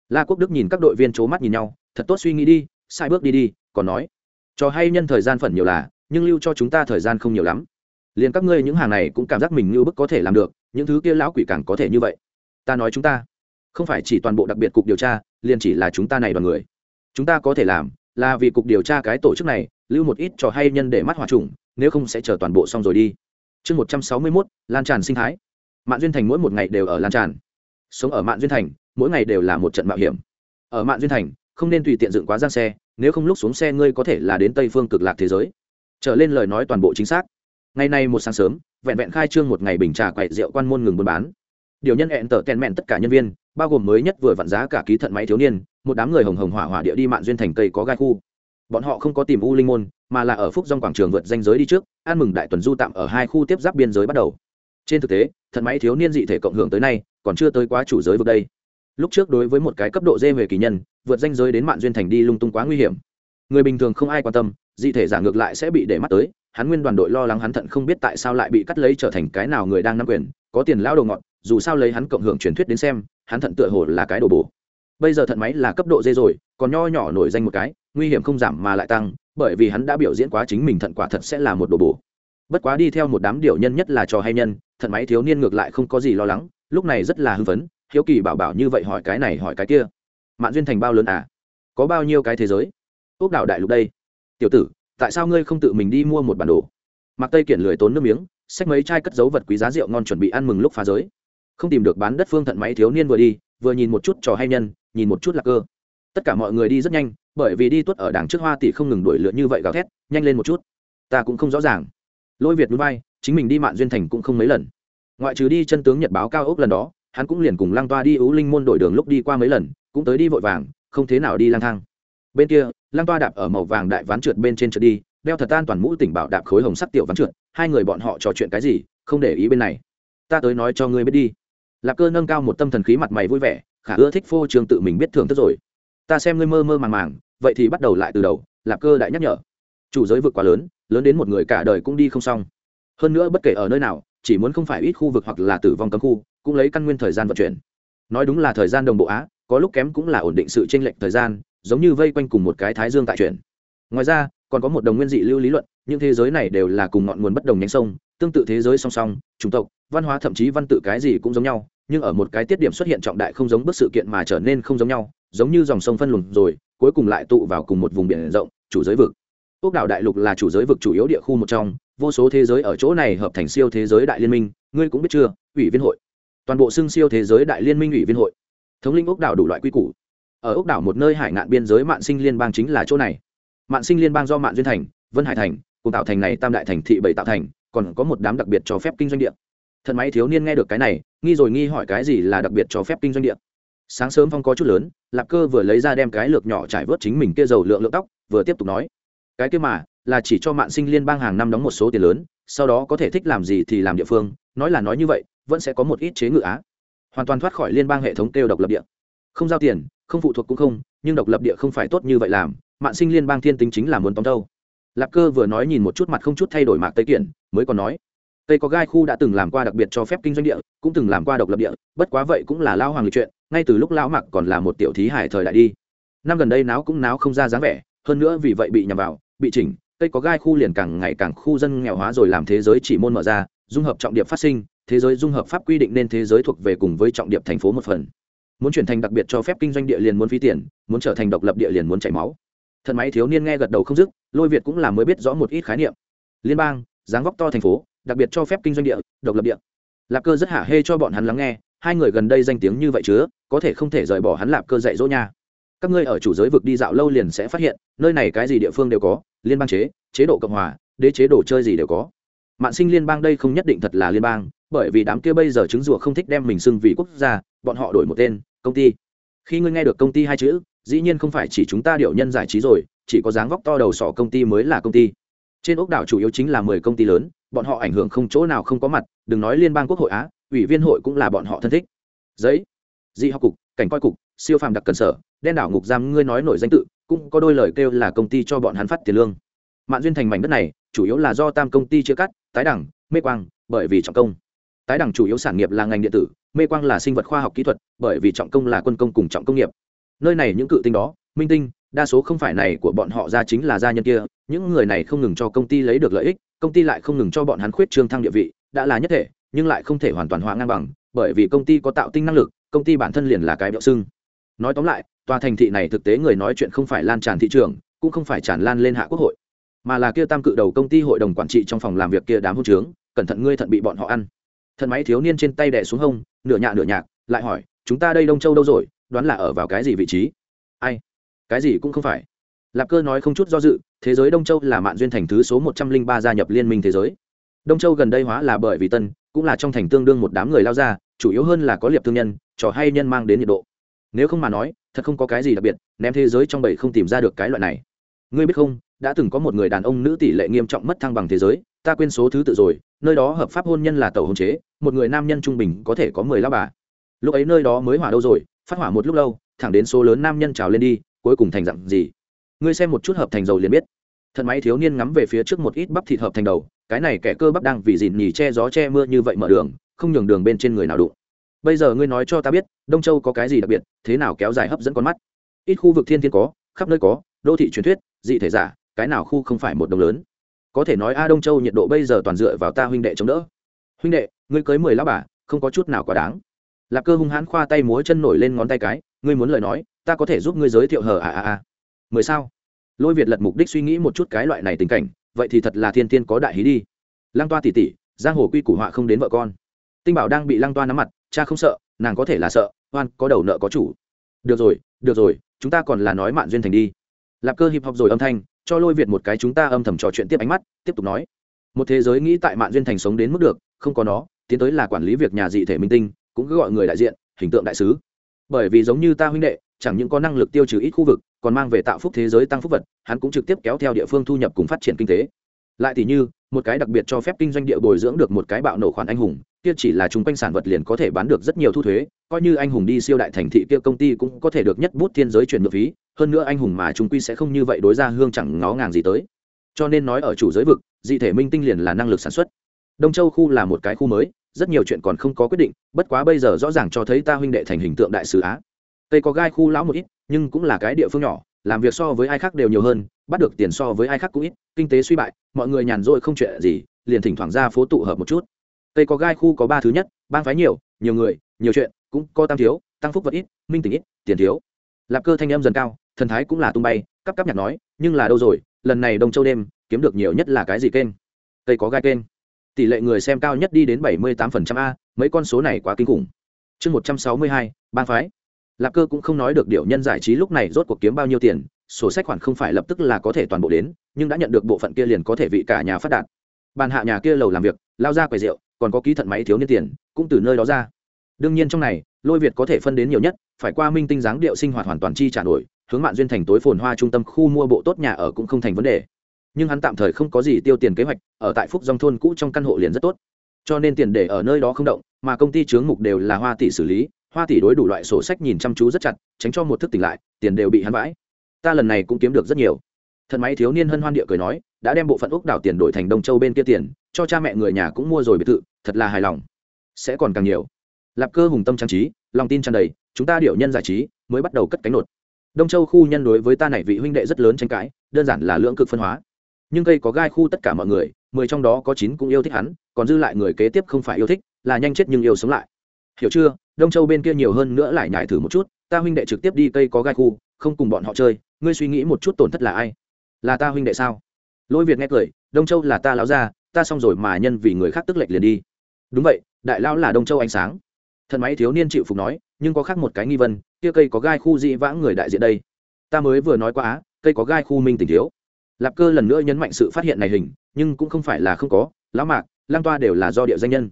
A: La quốc đức nhìn các đội viên c h ố mắt nhìn nhau, thật tốt suy nghĩ đi, sai bước đi đi, còn nói. Trò hay nhân thời gian phần nhiều là, nhưng lưu cho chúng ta thời gian không nhiều lắm. Liền các ngươi những hàng này cũng cảm giác mình như bức có thể làm được, những thứ kia lão quỷ càng có thể như vậy. Ta nói chúng ta không phải chỉ toàn bộ đặc biệt cục điều tra, liền chỉ là chúng ta này đoàn người. Chúng ta có thể làm là vì cục điều tra cái tổ chức này lưu một ít trò hay nhân để mắt hòa trùng, nếu không sẽ chờ toàn bộ xong rồi đi. Chương một trăm sáu mươi mốt, lan tràn sinh thái. Mạng duyên thành mỗi một ngày đều ở lan tràn. Sống ở mạng duyên thành, mỗi ngày đều là một trận mạo hiểm. Ở mạng duyên thành, không nên tùy tiện dựng quá giang xe, nếu không lúc xuống xe ngươi có thể là đến tây phương cực lạc thế giới. Trở lên lời nói toàn bộ chính xác. Ngày nay một sáng sớm, vẹn vẹn khai trương một ngày bình trà quậy rượu quan môn ngừng buôn bán điều nhân hẹn tở tèn mẹn tất cả nhân viên, bao gồm mới nhất vừa vặn giá cả ký thận máy thiếu niên, một đám người hồng hồng hỏa hỏa địa đi mạn duyên thành cây có gai khu. Bọn họ không có tìm u linh môn, mà là ở phúc dòng quảng trường vượt danh giới đi trước ăn mừng đại tuần du tạm ở hai khu tiếp giáp biên giới bắt đầu. Trên thực tế, thận máy thiếu niên dị thể cộng hưởng tới nay, còn chưa tới quá chủ giới vực đây. Lúc trước đối với một cái cấp độ dê về kỳ nhân, vượt danh giới đến mạn duyên thành đi lung tung quá nguy hiểm. Người bình thường không ai quan tâm, dị thể giả ngược lại sẽ bị để mắt tới, hắn nguyên đoàn đội lo lắng hắn thận không biết tại sao lại bị cắt lấy trở thành cái nào người đang nắm quyền, có tiền lão đầu ngọn dù sao lấy hắn cộng hưởng truyền thuyết đến xem, hắn thận tựa hồ là cái đồ bổ. Bây giờ thận máy là cấp độ dê rồi, còn nho nhỏ nổi danh một cái, nguy hiểm không giảm mà lại tăng, bởi vì hắn đã biểu diễn quá chính mình thận quả thật sẽ là một đồ bổ. Bất quá đi theo một đám điều nhân nhất là trò hay nhân, thận máy thiếu niên ngược lại không có gì lo lắng, lúc này rất là hưng phấn, hiếu kỳ bảo bảo như vậy hỏi cái này hỏi cái kia. Mạng duyên thành bao lớn à? Có bao nhiêu cái thế giới? Ốc đảo đại lục đây. Tiểu tử, tại sao ngươi không tự mình đi mua một bản đồ? Mặc tây kiển lười tốn nước miếng, xách mấy chai cất dấu vật quý giá rượu ngon chuẩn bị ăn mừng lúc phá giới không tìm được bán đất phương thận máy thiếu niên vừa đi, vừa nhìn một chút trò hay nhân, nhìn một chút là cơ. Tất cả mọi người đi rất nhanh, bởi vì đi tuất ở đằng trước hoa tỷ không ngừng đuổi lượn như vậy gào thét, nhanh lên một chút. Ta cũng không rõ ràng. Lôi việt núi bay chính mình đi mạn duyên thành cũng không mấy lần. Ngoại trừ đi chân tướng nhật báo cao ốc lần đó, hắn cũng liền cùng lang toa đi ú linh môn đổi đường lúc đi qua mấy lần, cũng tới đi vội vàng, không thế nào đi lang thang. Bên kia lang toa đạp ở màu vàng đại ván trượt bên trên trượt đi, đeo thật an toàn mũ tỉnh bảo đạp khối hồng sắc tiểu ván trượt, hai người bọn họ trò chuyện cái gì, không để ý bên này. Ta tới nói cho ngươi biết đi lạp cơ nâng cao một tâm thần khí mặt mày vui vẻ, khả ưa thích phô trường tự mình biết thưởng thức rồi. Ta xem ngươi mơ mơ màng màng, vậy thì bắt đầu lại từ đầu lạp cơ đại nhắc nhở. Chủ giới vực quá lớn lớn đến một người cả đời cũng đi không xong. Hơn nữa bất kể ở nơi nào, chỉ muốn không phải ít khu vực hoặc là tử vong cấm khu, cũng lấy căn nguyên thời gian vận chuyển. Nói đúng là thời gian đồng bộ á, có lúc kém cũng là ổn định sự tranh lệch thời gian, giống như vây quanh cùng một cái thái dương tại chuyển. Ngoài ra, còn có một đồng nguyên dị lưu lý luận, những thế giới này đều là cùng ngọn nguồn bất đồng nhánh sông, tương tự thế giới song song, chủng tộc văn hóa thậm chí văn tự cái gì cũng giống nhau, nhưng ở một cái tiết điểm xuất hiện trọng đại không giống bước sự kiện mà trở nên không giống nhau, giống như dòng sông phân luồng rồi, cuối cùng lại tụ vào cùng một vùng biển rộng, chủ giới vực. Quốc đảo đại lục là chủ giới vực chủ yếu địa khu một trong, vô số thế giới ở chỗ này hợp thành siêu thế giới đại liên minh, ngươi cũng biết chưa, ủy viên hội. Toàn bộ xưng siêu thế giới đại liên minh ủy viên hội. Thống linh ốc đảo đủ loại quy củ. Ở ốc đảo một nơi hải ngạn biên giới mạng sinh liên bang chính là chỗ này. Mạng sinh liên bang do mạng duyên thành, vân hải thành, cùng tạo thành này tam đại thành thị bảy tạo thành, còn có một đám đặc biệt cho phép kinh doanh điện thần máy thiếu niên nghe được cái này, nghi rồi nghi hỏi cái gì là đặc biệt cho phép kinh doanh điện sáng sớm phong có chút lớn lạp cơ vừa lấy ra đem cái lược nhỏ trải vớt chính mình kia dầu lượng lượng tóc, vừa tiếp tục nói. Cái kia mà, là chỉ cho mạng sinh liên bang hàng năm đóng một số tiền lớn, sau đó có thể thích làm gì thì làm địa phương, nói là nói như vậy, vẫn sẽ có một ít chế ngự á. Hoàn toàn thoát khỏi liên bang hệ thống kêu độc lập địa. Không giao tiền, không phụ thuộc cũng không, nhưng độc lập địa không phải tốt như vậy làm, mạng sinh liên bang thiên tính chính là muốn tóm đâu. Lạp cơ vừa nói nhìn một chút mặt không chút thay đổi mạc tây kiển mới còn nói tây có gai khu đã từng làm qua đặc biệt cho phép kinh doanh địa, cũng từng làm qua độc lập địa, bất quá vậy cũng là lao hoàng lịch chuyện, ngay từ lúc lão mặc còn là một tiểu thí hải thời đại đi. Năm gần đây náo cũng náo không ra dáng vẻ, hơn nữa vì vậy bị nhằm vào, bị chỉnh, tây có gai khu liền càng ngày càng khu dân nghèo hóa rồi làm thế giới chỉ môn mở ra, dung hợp trọng điểm phát sinh, thế giới dung hợp pháp quy định nên thế giới thuộc về cùng với trọng điểm thành phố một phần. Muốn chuyển thành đặc biệt cho phép kinh doanh địa liền muốn phí tiền, muốn trở thành độc lập địa liền muốn chảy máu. Thần máy thiếu niên nghe gật đầu không dứt, lôi việt cũng là mới biết rõ một ít khái niệm. Liên bang, dáng vóc to thành phố đặc biệt cho phép kinh doanh địa, độc lập địa. Lạp cơ rất hả hê cho bọn hắn lắng nghe, hai người gần đây danh tiếng như vậy chứa, có thể không thể rời bỏ hắn lạp cơ dạy dỗ nha. Các ngươi ở chủ giới vực đi dạo lâu liền sẽ phát hiện, nơi này cái gì địa phương đều có, liên bang chế chế độ cộng hòa, đế chế đồ chơi gì đều có. Mạng sinh liên bang đây không nhất định thật là liên bang, bởi vì đám kia bây giờ chứng rùa không thích đem mình xưng vì quốc gia, bọn họ đổi một tên, công ty. Khi ngươi nghe được công ty hai chữ, dĩ nhiên không phải chỉ chúng ta điệu nhân giải trí rồi, chỉ có dáng vóc to đầu sỏ công ty mới là công ty. Trên ốc đảo chủ yếu chính là mười công ty lớn bọn họ ảnh hưởng không chỗ nào không có mặt, đừng nói liên bang quốc hội á, ủy viên hội cũng là bọn họ thân thích. Giấy, dị học cục, cảnh coi cục, siêu phàm đặc cần sở, đen đảo ngục giam, ngươi nói nổi danh tự, cũng có đôi lời kêu là công ty cho bọn hắn phát tiền lương. Mạng duyên thành mảnh đất này, chủ yếu là do tam công ty chia cắt, tái đẳng, mê quang, bởi vì trọng công. Tái đẳng chủ yếu sản nghiệp là ngành điện tử, mê quang là sinh vật khoa học kỹ thuật, bởi vì trọng công là quân công cùng trọng công nghiệp. Nơi này những cự tinh đó, minh tinh, đa số không phải này của bọn họ ra chính là gia nhân kia, những người này không ngừng cho công ty lấy được lợi ích công ty lại không ngừng cho bọn hắn khuyết trương thăng địa vị, đã là nhất thể, nhưng lại không thể hoàn toàn hóa ngang bằng, bởi vì công ty có tạo tinh năng lực, công ty bản thân liền là cái biểu xưng nói tóm lại, tòa thành thị này thực tế người nói chuyện không phải lan tràn thị trường, cũng không phải tràn lan lên hạ quốc hội, mà là kia tam cự đầu công ty hội đồng quản trị trong phòng làm việc kia đám hôn trướng, cẩn thận ngươi thận bị bọn họ ăn. Thận máy thiếu niên trên tay đẻ xuống hông, nửa nhạ nửa nhạc, lại hỏi, chúng ta đây đông châu đâu rồi? Đoán là ở vào cái gì vị trí? Ai? Cái gì cũng không phải lạp cơ nói không chút do dự, thế giới đông châu là mạn duyên thành thứ số một trăm linh ba gia nhập liên minh thế giới. Đông châu gần đây hóa là bởi vì tân, cũng là trong thành tương đương một đám người lao ra, chủ yếu hơn là có liệp thương nhân, trò hay nhân mang đến nhiệt độ. Nếu không mà nói, thật không có cái gì đặc biệt, ném thế giới trong bảy không tìm ra được cái loại này. Ngươi biết không, đã từng có một người đàn ông nữ tỷ lệ nghiêm trọng mất thăng bằng thế giới, ta quên số thứ tự rồi, nơi đó hợp pháp hôn nhân là tàu hôn chế, một người nam nhân trung bình có thể có mười lao bà. Lúc ấy nơi đó mới hỏa đâu rồi, phát hỏa một lúc lâu, thẳng đến số lớn nam nhân trào lên đi, cuối cùng thành dặn gì? Ngươi xem một chút hợp thành dầu liền biết. Thận máy thiếu niên ngắm về phía trước một ít bắp thịt hợp thành đầu, cái này kẻ cơ bắp đang vì dìn nhì che gió che mưa như vậy mở đường, không nhường đường bên trên người nào đụng. Bây giờ ngươi nói cho ta biết, đông châu có cái gì đặc biệt, thế nào kéo dài hấp dẫn con mắt? Ít khu vực thiên thiên có, khắp nơi có, đô thị truyền thuyết, dị thể giả, cái nào khu không phải một đồng lớn? Có thể nói a đông châu nhiệt độ bây giờ toàn dựa vào ta huynh đệ chống đỡ. Huynh đệ, ngươi cưới mười lão bà, không có chút nào quá đáng. Lạc cơ hung hãn khoa tay múa chân nổi lên ngón tay cái, ngươi muốn lời nói, ta có thể giúp ngươi giới thiệu hờ à à à mười sao? Lôi việt lật mục đích suy nghĩ một chút cái loại này tình cảnh, vậy thì thật là thiên tiên có đại hí đi. Lăng toa tỉ tỉ, giang hồ quy củ họa không đến vợ con. Tinh bảo đang bị lăng toa nắm mặt, cha không sợ, nàng có thể là sợ, oan, có đầu nợ có chủ. Được rồi được rồi, chúng ta còn là nói mạn duyên thành đi. Lạp cơ hiệp học rồi âm thanh, cho lôi việt một cái chúng ta âm thầm trò chuyện tiếp ánh mắt, tiếp tục nói. Một thế giới nghĩ tại mạn duyên thành sống đến mức được, không có nó, tiến tới là quản lý việc nhà dị thể minh tinh, cũng cứ gọi người đại diện, hình tượng đại sứ. Bởi vì giống như ta huynh đệ, chẳng những có năng lực tiêu trừ ít khu vực còn mang về tạo phúc thế giới tăng phúc vật, hắn cũng trực tiếp kéo theo địa phương thu nhập cùng phát triển kinh tế. Lại thì như, một cái đặc biệt cho phép kinh doanh địa bồi dưỡng được một cái bạo nổ khoản anh hùng, kia chỉ là chung quanh sản vật liền có thể bán được rất nhiều thu thuế, coi như anh hùng đi siêu đại thành thị kia công ty cũng có thể được nhất bút thiên giới chuyển ngược phí, hơn nữa anh hùng mà chúng quy sẽ không như vậy đối ra hương chẳng ngó ngàng gì tới. Cho nên nói ở chủ giới vực, dị thể minh tinh liền là năng lực sản xuất. Đông châu khu là một cái khu mới, rất nhiều chuyện còn không có quyết định, bất quá bây giờ rõ ràng cho thấy ta huynh đệ thành hình tượng đại sứ á tây có gai khu lão một ít, nhưng cũng là cái địa phương nhỏ, làm việc so với ai khác đều nhiều hơn, bắt được tiền so với ai khác cũng ít, kinh tế suy bại, mọi người nhàn rỗi không chuyện gì, liền thỉnh thoảng ra phố tụ hợp một chút. Tây có gai khu có ba thứ nhất, bang phái nhiều nhiều người, nhiều chuyện, cũng có tam thiếu, tăng phúc vật ít, minh tình ít, tiền thiếu. Lạp cơ thanh âm dần cao, thần thái cũng là tung bay, cắp cắp nhạc nói, nhưng là đâu rồi, lần này đông châu đêm, kiếm được nhiều nhất là cái gì kênh? Cây có gai kênh. Tỷ lệ người xem cao nhất đi đến bảy mươi tám a, mấy con số này quá kinh khủng. Chương một trăm sáu mươi hai, bang phái lạp cơ cũng không nói được điệu nhân giải trí lúc này rốt cuộc kiếm bao nhiêu tiền, sổ sách khoản không phải lập tức là có thể toàn bộ đến, nhưng đã nhận được bộ phận kia liền có thể vị cả nhà phát đạt. Bàn hạ nhà kia lầu làm việc, lao ra quầy rượu, còn có ký thận máy thiếu niên tiền, cũng từ nơi đó ra. Đương nhiên trong này, lôi việt có thể phân đến nhiều nhất, phải qua minh tinh dáng điệu sinh hoạt hoàn toàn chi trả nổi, hướng mạn duyên thành tối phồn hoa trung tâm khu mua bộ tốt nhà ở cũng không thành vấn đề. Nhưng hắn tạm thời không có gì tiêu tiền kế hoạch, ở tại phúc dòng thôn cũ trong căn hộ liền rất tốt. Cho nên tiền để ở nơi đó không động, mà công ty chướng mục đều là hoa tỷ xử lý hoa tỷ đối đủ loại sổ sách nhìn chăm chú rất chặt, tránh cho một thức tỉnh lại, tiền đều bị hắn vãi. Ta lần này cũng kiếm được rất nhiều. Thần máy thiếu niên hân hoan địa cười nói, đã đem bộ phận úc đảo tiền đổi thành đông châu bên kia tiền, cho cha mẹ người nhà cũng mua rồi biệt thự, thật là hài lòng. Sẽ còn càng nhiều. Lạp cơ hùng tâm trang trí, lòng tin tràn đầy, chúng ta điệu nhân giải trí, mới bắt đầu cất cánh nột. Đông châu khu nhân đối với ta này vị huynh đệ rất lớn tranh cãi, đơn giản là lưỡng cực phân hóa. Nhưng cây có gai khu tất cả mọi người, mười trong đó có chín cũng yêu thích hắn, còn dư lại người kế tiếp không phải yêu thích, là nhanh chết nhưng yêu sống lại. Hiểu chưa? Đông châu bên kia nhiều hơn nữa lại nhải thử một chút, ta huynh đệ trực tiếp đi cây có gai khu, không cùng bọn họ chơi, ngươi suy nghĩ một chút tổn thất là ai? Là ta huynh đệ sao? Lôi việt nghe cười, đông châu là ta lão ra ta xong rồi mà nhân vì người khác tức lệch liền đi. Đúng vậy, đại lão là đông châu ánh sáng. Thần máy thiếu niên chịu phục nói, nhưng có khác một cái nghi vân kia cây có gai khu dị vãng người đại diện đây. Ta mới vừa nói quá á cây có gai khu minh tình thiếu. Lạp cơ lần nữa nhấn mạnh sự phát hiện này hình, nhưng cũng không phải là không có, lão mạc lang toa đều là do địa danh nhân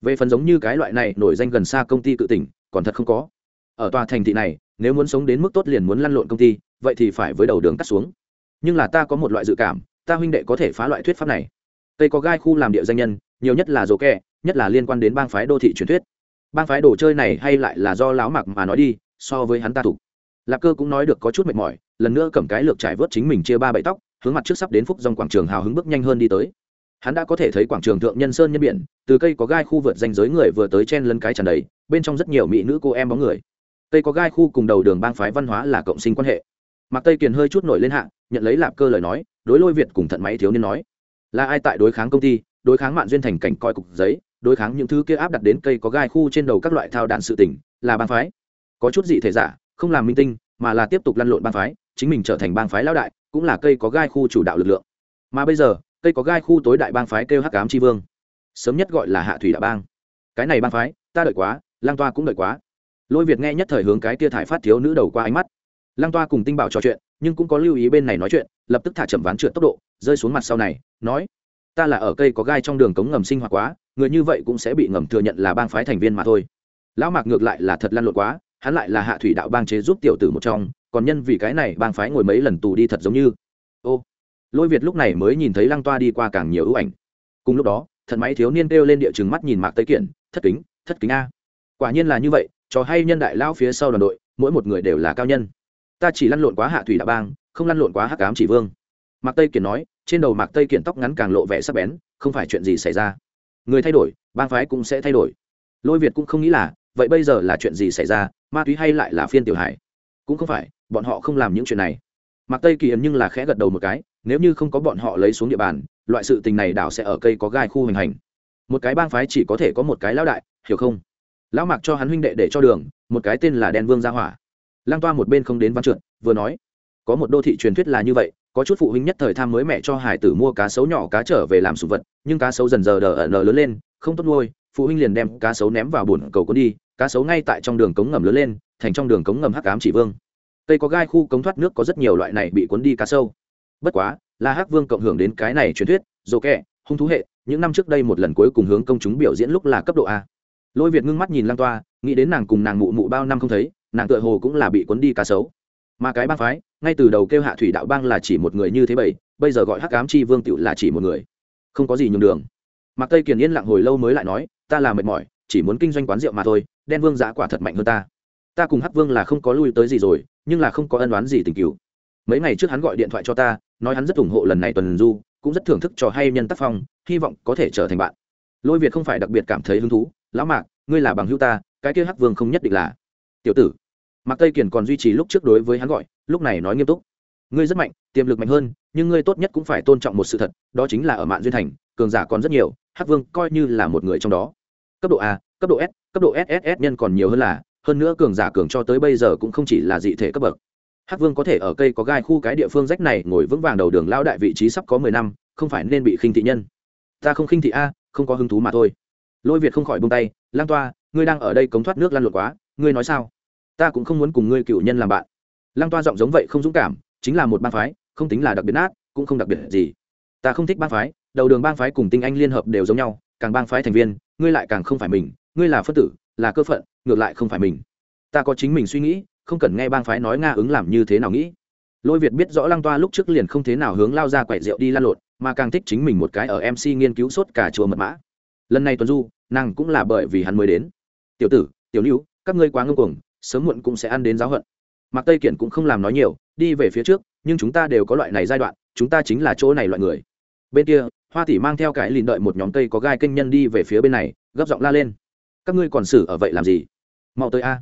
A: về phần giống như cái loại này, nổi danh gần xa công ty cự tỉnh còn thật không có. Ở tòa thành thị này, nếu muốn sống đến mức tốt liền muốn lăn lộn công ty, vậy thì phải với đầu đường cắt xuống. Nhưng là ta có một loại dự cảm, ta huynh đệ có thể phá loại thuyết pháp này. Tây có gai khu làm địa danh nhân, nhiều nhất là dồ kẹ, nhất là liên quan đến bang phái đô thị truyền thuyết. Bang phái đồ chơi này hay lại là do láo mặc mà nói đi, so với hắn ta thủ. Lạc cơ cũng nói được có chút mệt mỏi, lần nữa cầm cái lược trải vớt chính mình chia ba bậy tóc, hướng mặt trước sắp đến phúc dòng quảng trường hào hứng bước nhanh hơn đi tới hắn đã có thể thấy quảng trường thượng nhân sơn nhân biển, từ cây có gai khu vượt danh giới người vừa tới chen lân cái tràn đầy, bên trong rất nhiều mỹ nữ cô em bóng người. Tây có gai khu cùng đầu đường bang phái văn hóa là cộng sinh quan hệ. Mặc tây kiền hơi chút nổi lên hạ, nhận lấy lạp cơ lời nói, đối lôi việt cùng thận máy thiếu niên nói. Là ai tại đối kháng công ty, đối kháng mạng duyên thành cảnh coi cục giấy, đối kháng những thứ kia áp đặt đến cây có gai khu trên đầu các loại thao đạn sự tỉnh là bang phái. Có chút gì thể giả, không làm minh tinh, mà là tiếp tục lăn lộn bang phái, chính mình trở thành bang phái lão đại, cũng là cây có gai khu chủ đạo lực lượng. Mà bây giờ cây có gai khu tối đại bang phái kêu hắc ám tri vương. Sớm nhất gọi là hạ thủy đạo bang. Cái này bang phái, ta đợi quá, lang toa cũng đợi quá. Lôi việt nghe nhất thời hướng cái tia thải phát thiếu nữ đầu qua ánh mắt. Lang toa cùng tinh bảo trò chuyện, nhưng cũng có lưu ý bên này nói chuyện, lập tức thả chậm ván trượt tốc độ, rơi xuống mặt sau này, nói, ta là ở cây có gai trong đường cống ngầm sinh hoạt quá, người như vậy cũng sẽ bị ngầm thừa nhận là bang phái thành viên mà thôi. Lão mạc ngược lại là thật lăn lộn quá, hắn lại là hạ thủy đạo bang chế giúp tiểu tử một trong, còn nhân vì cái này bang phái ngồi mấy lần tù đi thật giống như. Ô lôi việt lúc này mới nhìn thấy lăng toa đi qua càng nhiều ưu ảnh. Cùng lúc đó thần máy thiếu niên kêu lên địa chừng mắt nhìn mạc tây Kiển, thất kính thất kính a. Quả nhiên là như vậy trò hay nhân đại lao phía sau đoàn đội mỗi một người đều là cao nhân. Ta chỉ lăn lộn quá hạ thủy đạ bang không lăn lộn quá hắc cám chỉ vương. Mạc tây kiển nói trên đầu mạc tây kiển tóc ngắn càng lộ vẻ sắc bén không phải chuyện gì xảy ra. Người thay đổi bang phái cũng sẽ thay đổi. Lôi việt cũng không nghĩ là vậy bây giờ là chuyện gì xảy ra ma túy hay lại là phiên tiểu hải cũng không phải bọn họ không làm những chuyện này. Mạc tây kỳ nhưng là khẽ gật đầu một cái nếu như không có bọn họ lấy xuống địa bàn, loại sự tình này đảo sẽ ở cây có gai khu hình hành. Một cái bang phái chỉ có thể có một cái lão đại, hiểu không? Lão mạc cho hắn huynh đệ để cho đường, một cái tên là đen vương gia hỏa. Lang toa một bên không đến văn trượt vừa nói, có một đô thị truyền thuyết là như vậy, có chút phụ huynh nhất thời tham mới mẹ cho hải tử mua cá sấu nhỏ cá trở về làm sủng vật, nhưng cá sấu dần giờ đờ ẩn lớn lên, không tốt nuôi, phụ huynh liền đem cá sấu ném vào bùn cầu cuốn đi, cá sấu ngay tại trong đường cống ngầm lớn lên, thành trong đường cống ngầm hắc ám chỉ vương. Cây có gai khu cống thoát nước có rất nhiều loại này bị cuốn đi cá sâu bất quá là hắc vương cộng hưởng đến cái này truyền thuyết dồ kẹ hung thú hệ, những năm trước đây một lần cuối cùng hướng công chúng biểu diễn lúc là cấp độ a. Lôi việt ngưng mắt nhìn lang toa, nghĩ đến nàng cùng nàng mụ mụ bao năm không thấy, nàng tựa hồ cũng là bị cuốn đi cá sấu. Mà cái bang phái, ngay từ đầu kêu hạ thủy đạo bang là chỉ một người như thế bảy bây giờ gọi hắc ám chi vương tựu là chỉ một người. Không có gì nhường đường. Mạc tây kiền yên lặng hồi lâu mới lại nói, ta là mệt mỏi, chỉ muốn kinh doanh quán rượu mà thôi, đen vương giá quả thật mạnh hơn ta. Ta cùng hắc vương là không có lui tới gì rồi, nhưng là không có ân oán gì tình cựu mấy ngày trước hắn gọi điện thoại cho ta nói hắn rất ủng hộ lần này tuần du, cũng rất thưởng thức trò hay nhân tác phong, hy vọng có thể trở thành bạn. Lôi việt không phải đặc biệt cảm thấy hứng thú. Lão mạc, ngươi là bằng hữu ta, cái kia hắc vương không nhất định là. Tiểu tử. Mạc tây Kiển còn duy trì lúc trước đối với hắn gọi, lúc này nói nghiêm túc. Ngươi rất mạnh, tiềm lực mạnh hơn, nhưng ngươi tốt nhất cũng phải tôn trọng một sự thật, đó chính là ở mạn duyên thành, cường giả còn rất nhiều, hắc vương coi như là một người trong đó. Cấp độ a, cấp độ s, cấp độ sss nhân còn nhiều hơn là, hơn nữa cường giả cường cho tới bây giờ cũng không chỉ là dị thể cấp bậc hắc vương có thể ở cây có gai khu cái địa phương rách này ngồi vững vàng đầu đường lao đại vị trí sắp có mười năm, không phải nên bị khinh thị nhân. Ta không khinh thị a, không có hứng thú mà thôi. Lôi việt không khỏi bông tay, lang toa, ngươi đang ở đây cống thoát nước lan lộn quá, ngươi nói sao? Ta cũng không muốn cùng ngươi cựu nhân làm bạn. Lang toa giọng giống vậy không dũng cảm, chính là một bang phái, không tính là đặc biệt nát, cũng không đặc biệt gì. Ta không thích bang phái, đầu đường bang phái cùng tinh anh liên hợp đều giống nhau, càng bang phái thành viên, ngươi lại càng không phải mình, ngươi là phân tử, là cơ phận, ngược lại không phải mình. Ta có chính mình suy nghĩ không cần nghe bang phái nói nga ứng làm như thế nào nghĩ. Lôi việt biết rõ lăng toa lúc trước liền không thế nào hướng lao ra quậy rượu đi lan lộn, mà càng thích chính mình một cái ở mc nghiên cứu sốt cả chùa mật mã. Lần này tuần du, nàng cũng là bởi vì hắn mới đến. Tiểu tử, tiểu lưu, các ngươi quá ngưng cuồng, sớm muộn cũng sẽ ăn đến giáo hận. Mặc tây kiển cũng không làm nói nhiều, đi về phía trước, nhưng chúng ta đều có loại này giai đoạn, chúng ta chính là chỗ này loại người. Bên kia, hoa tỷ mang theo cái lìn đợi một nhóm cây có gai kênh nhân đi về phía bên này, gấp giọng la lên. Các ngươi còn xử ở vậy làm gì? Mau tới a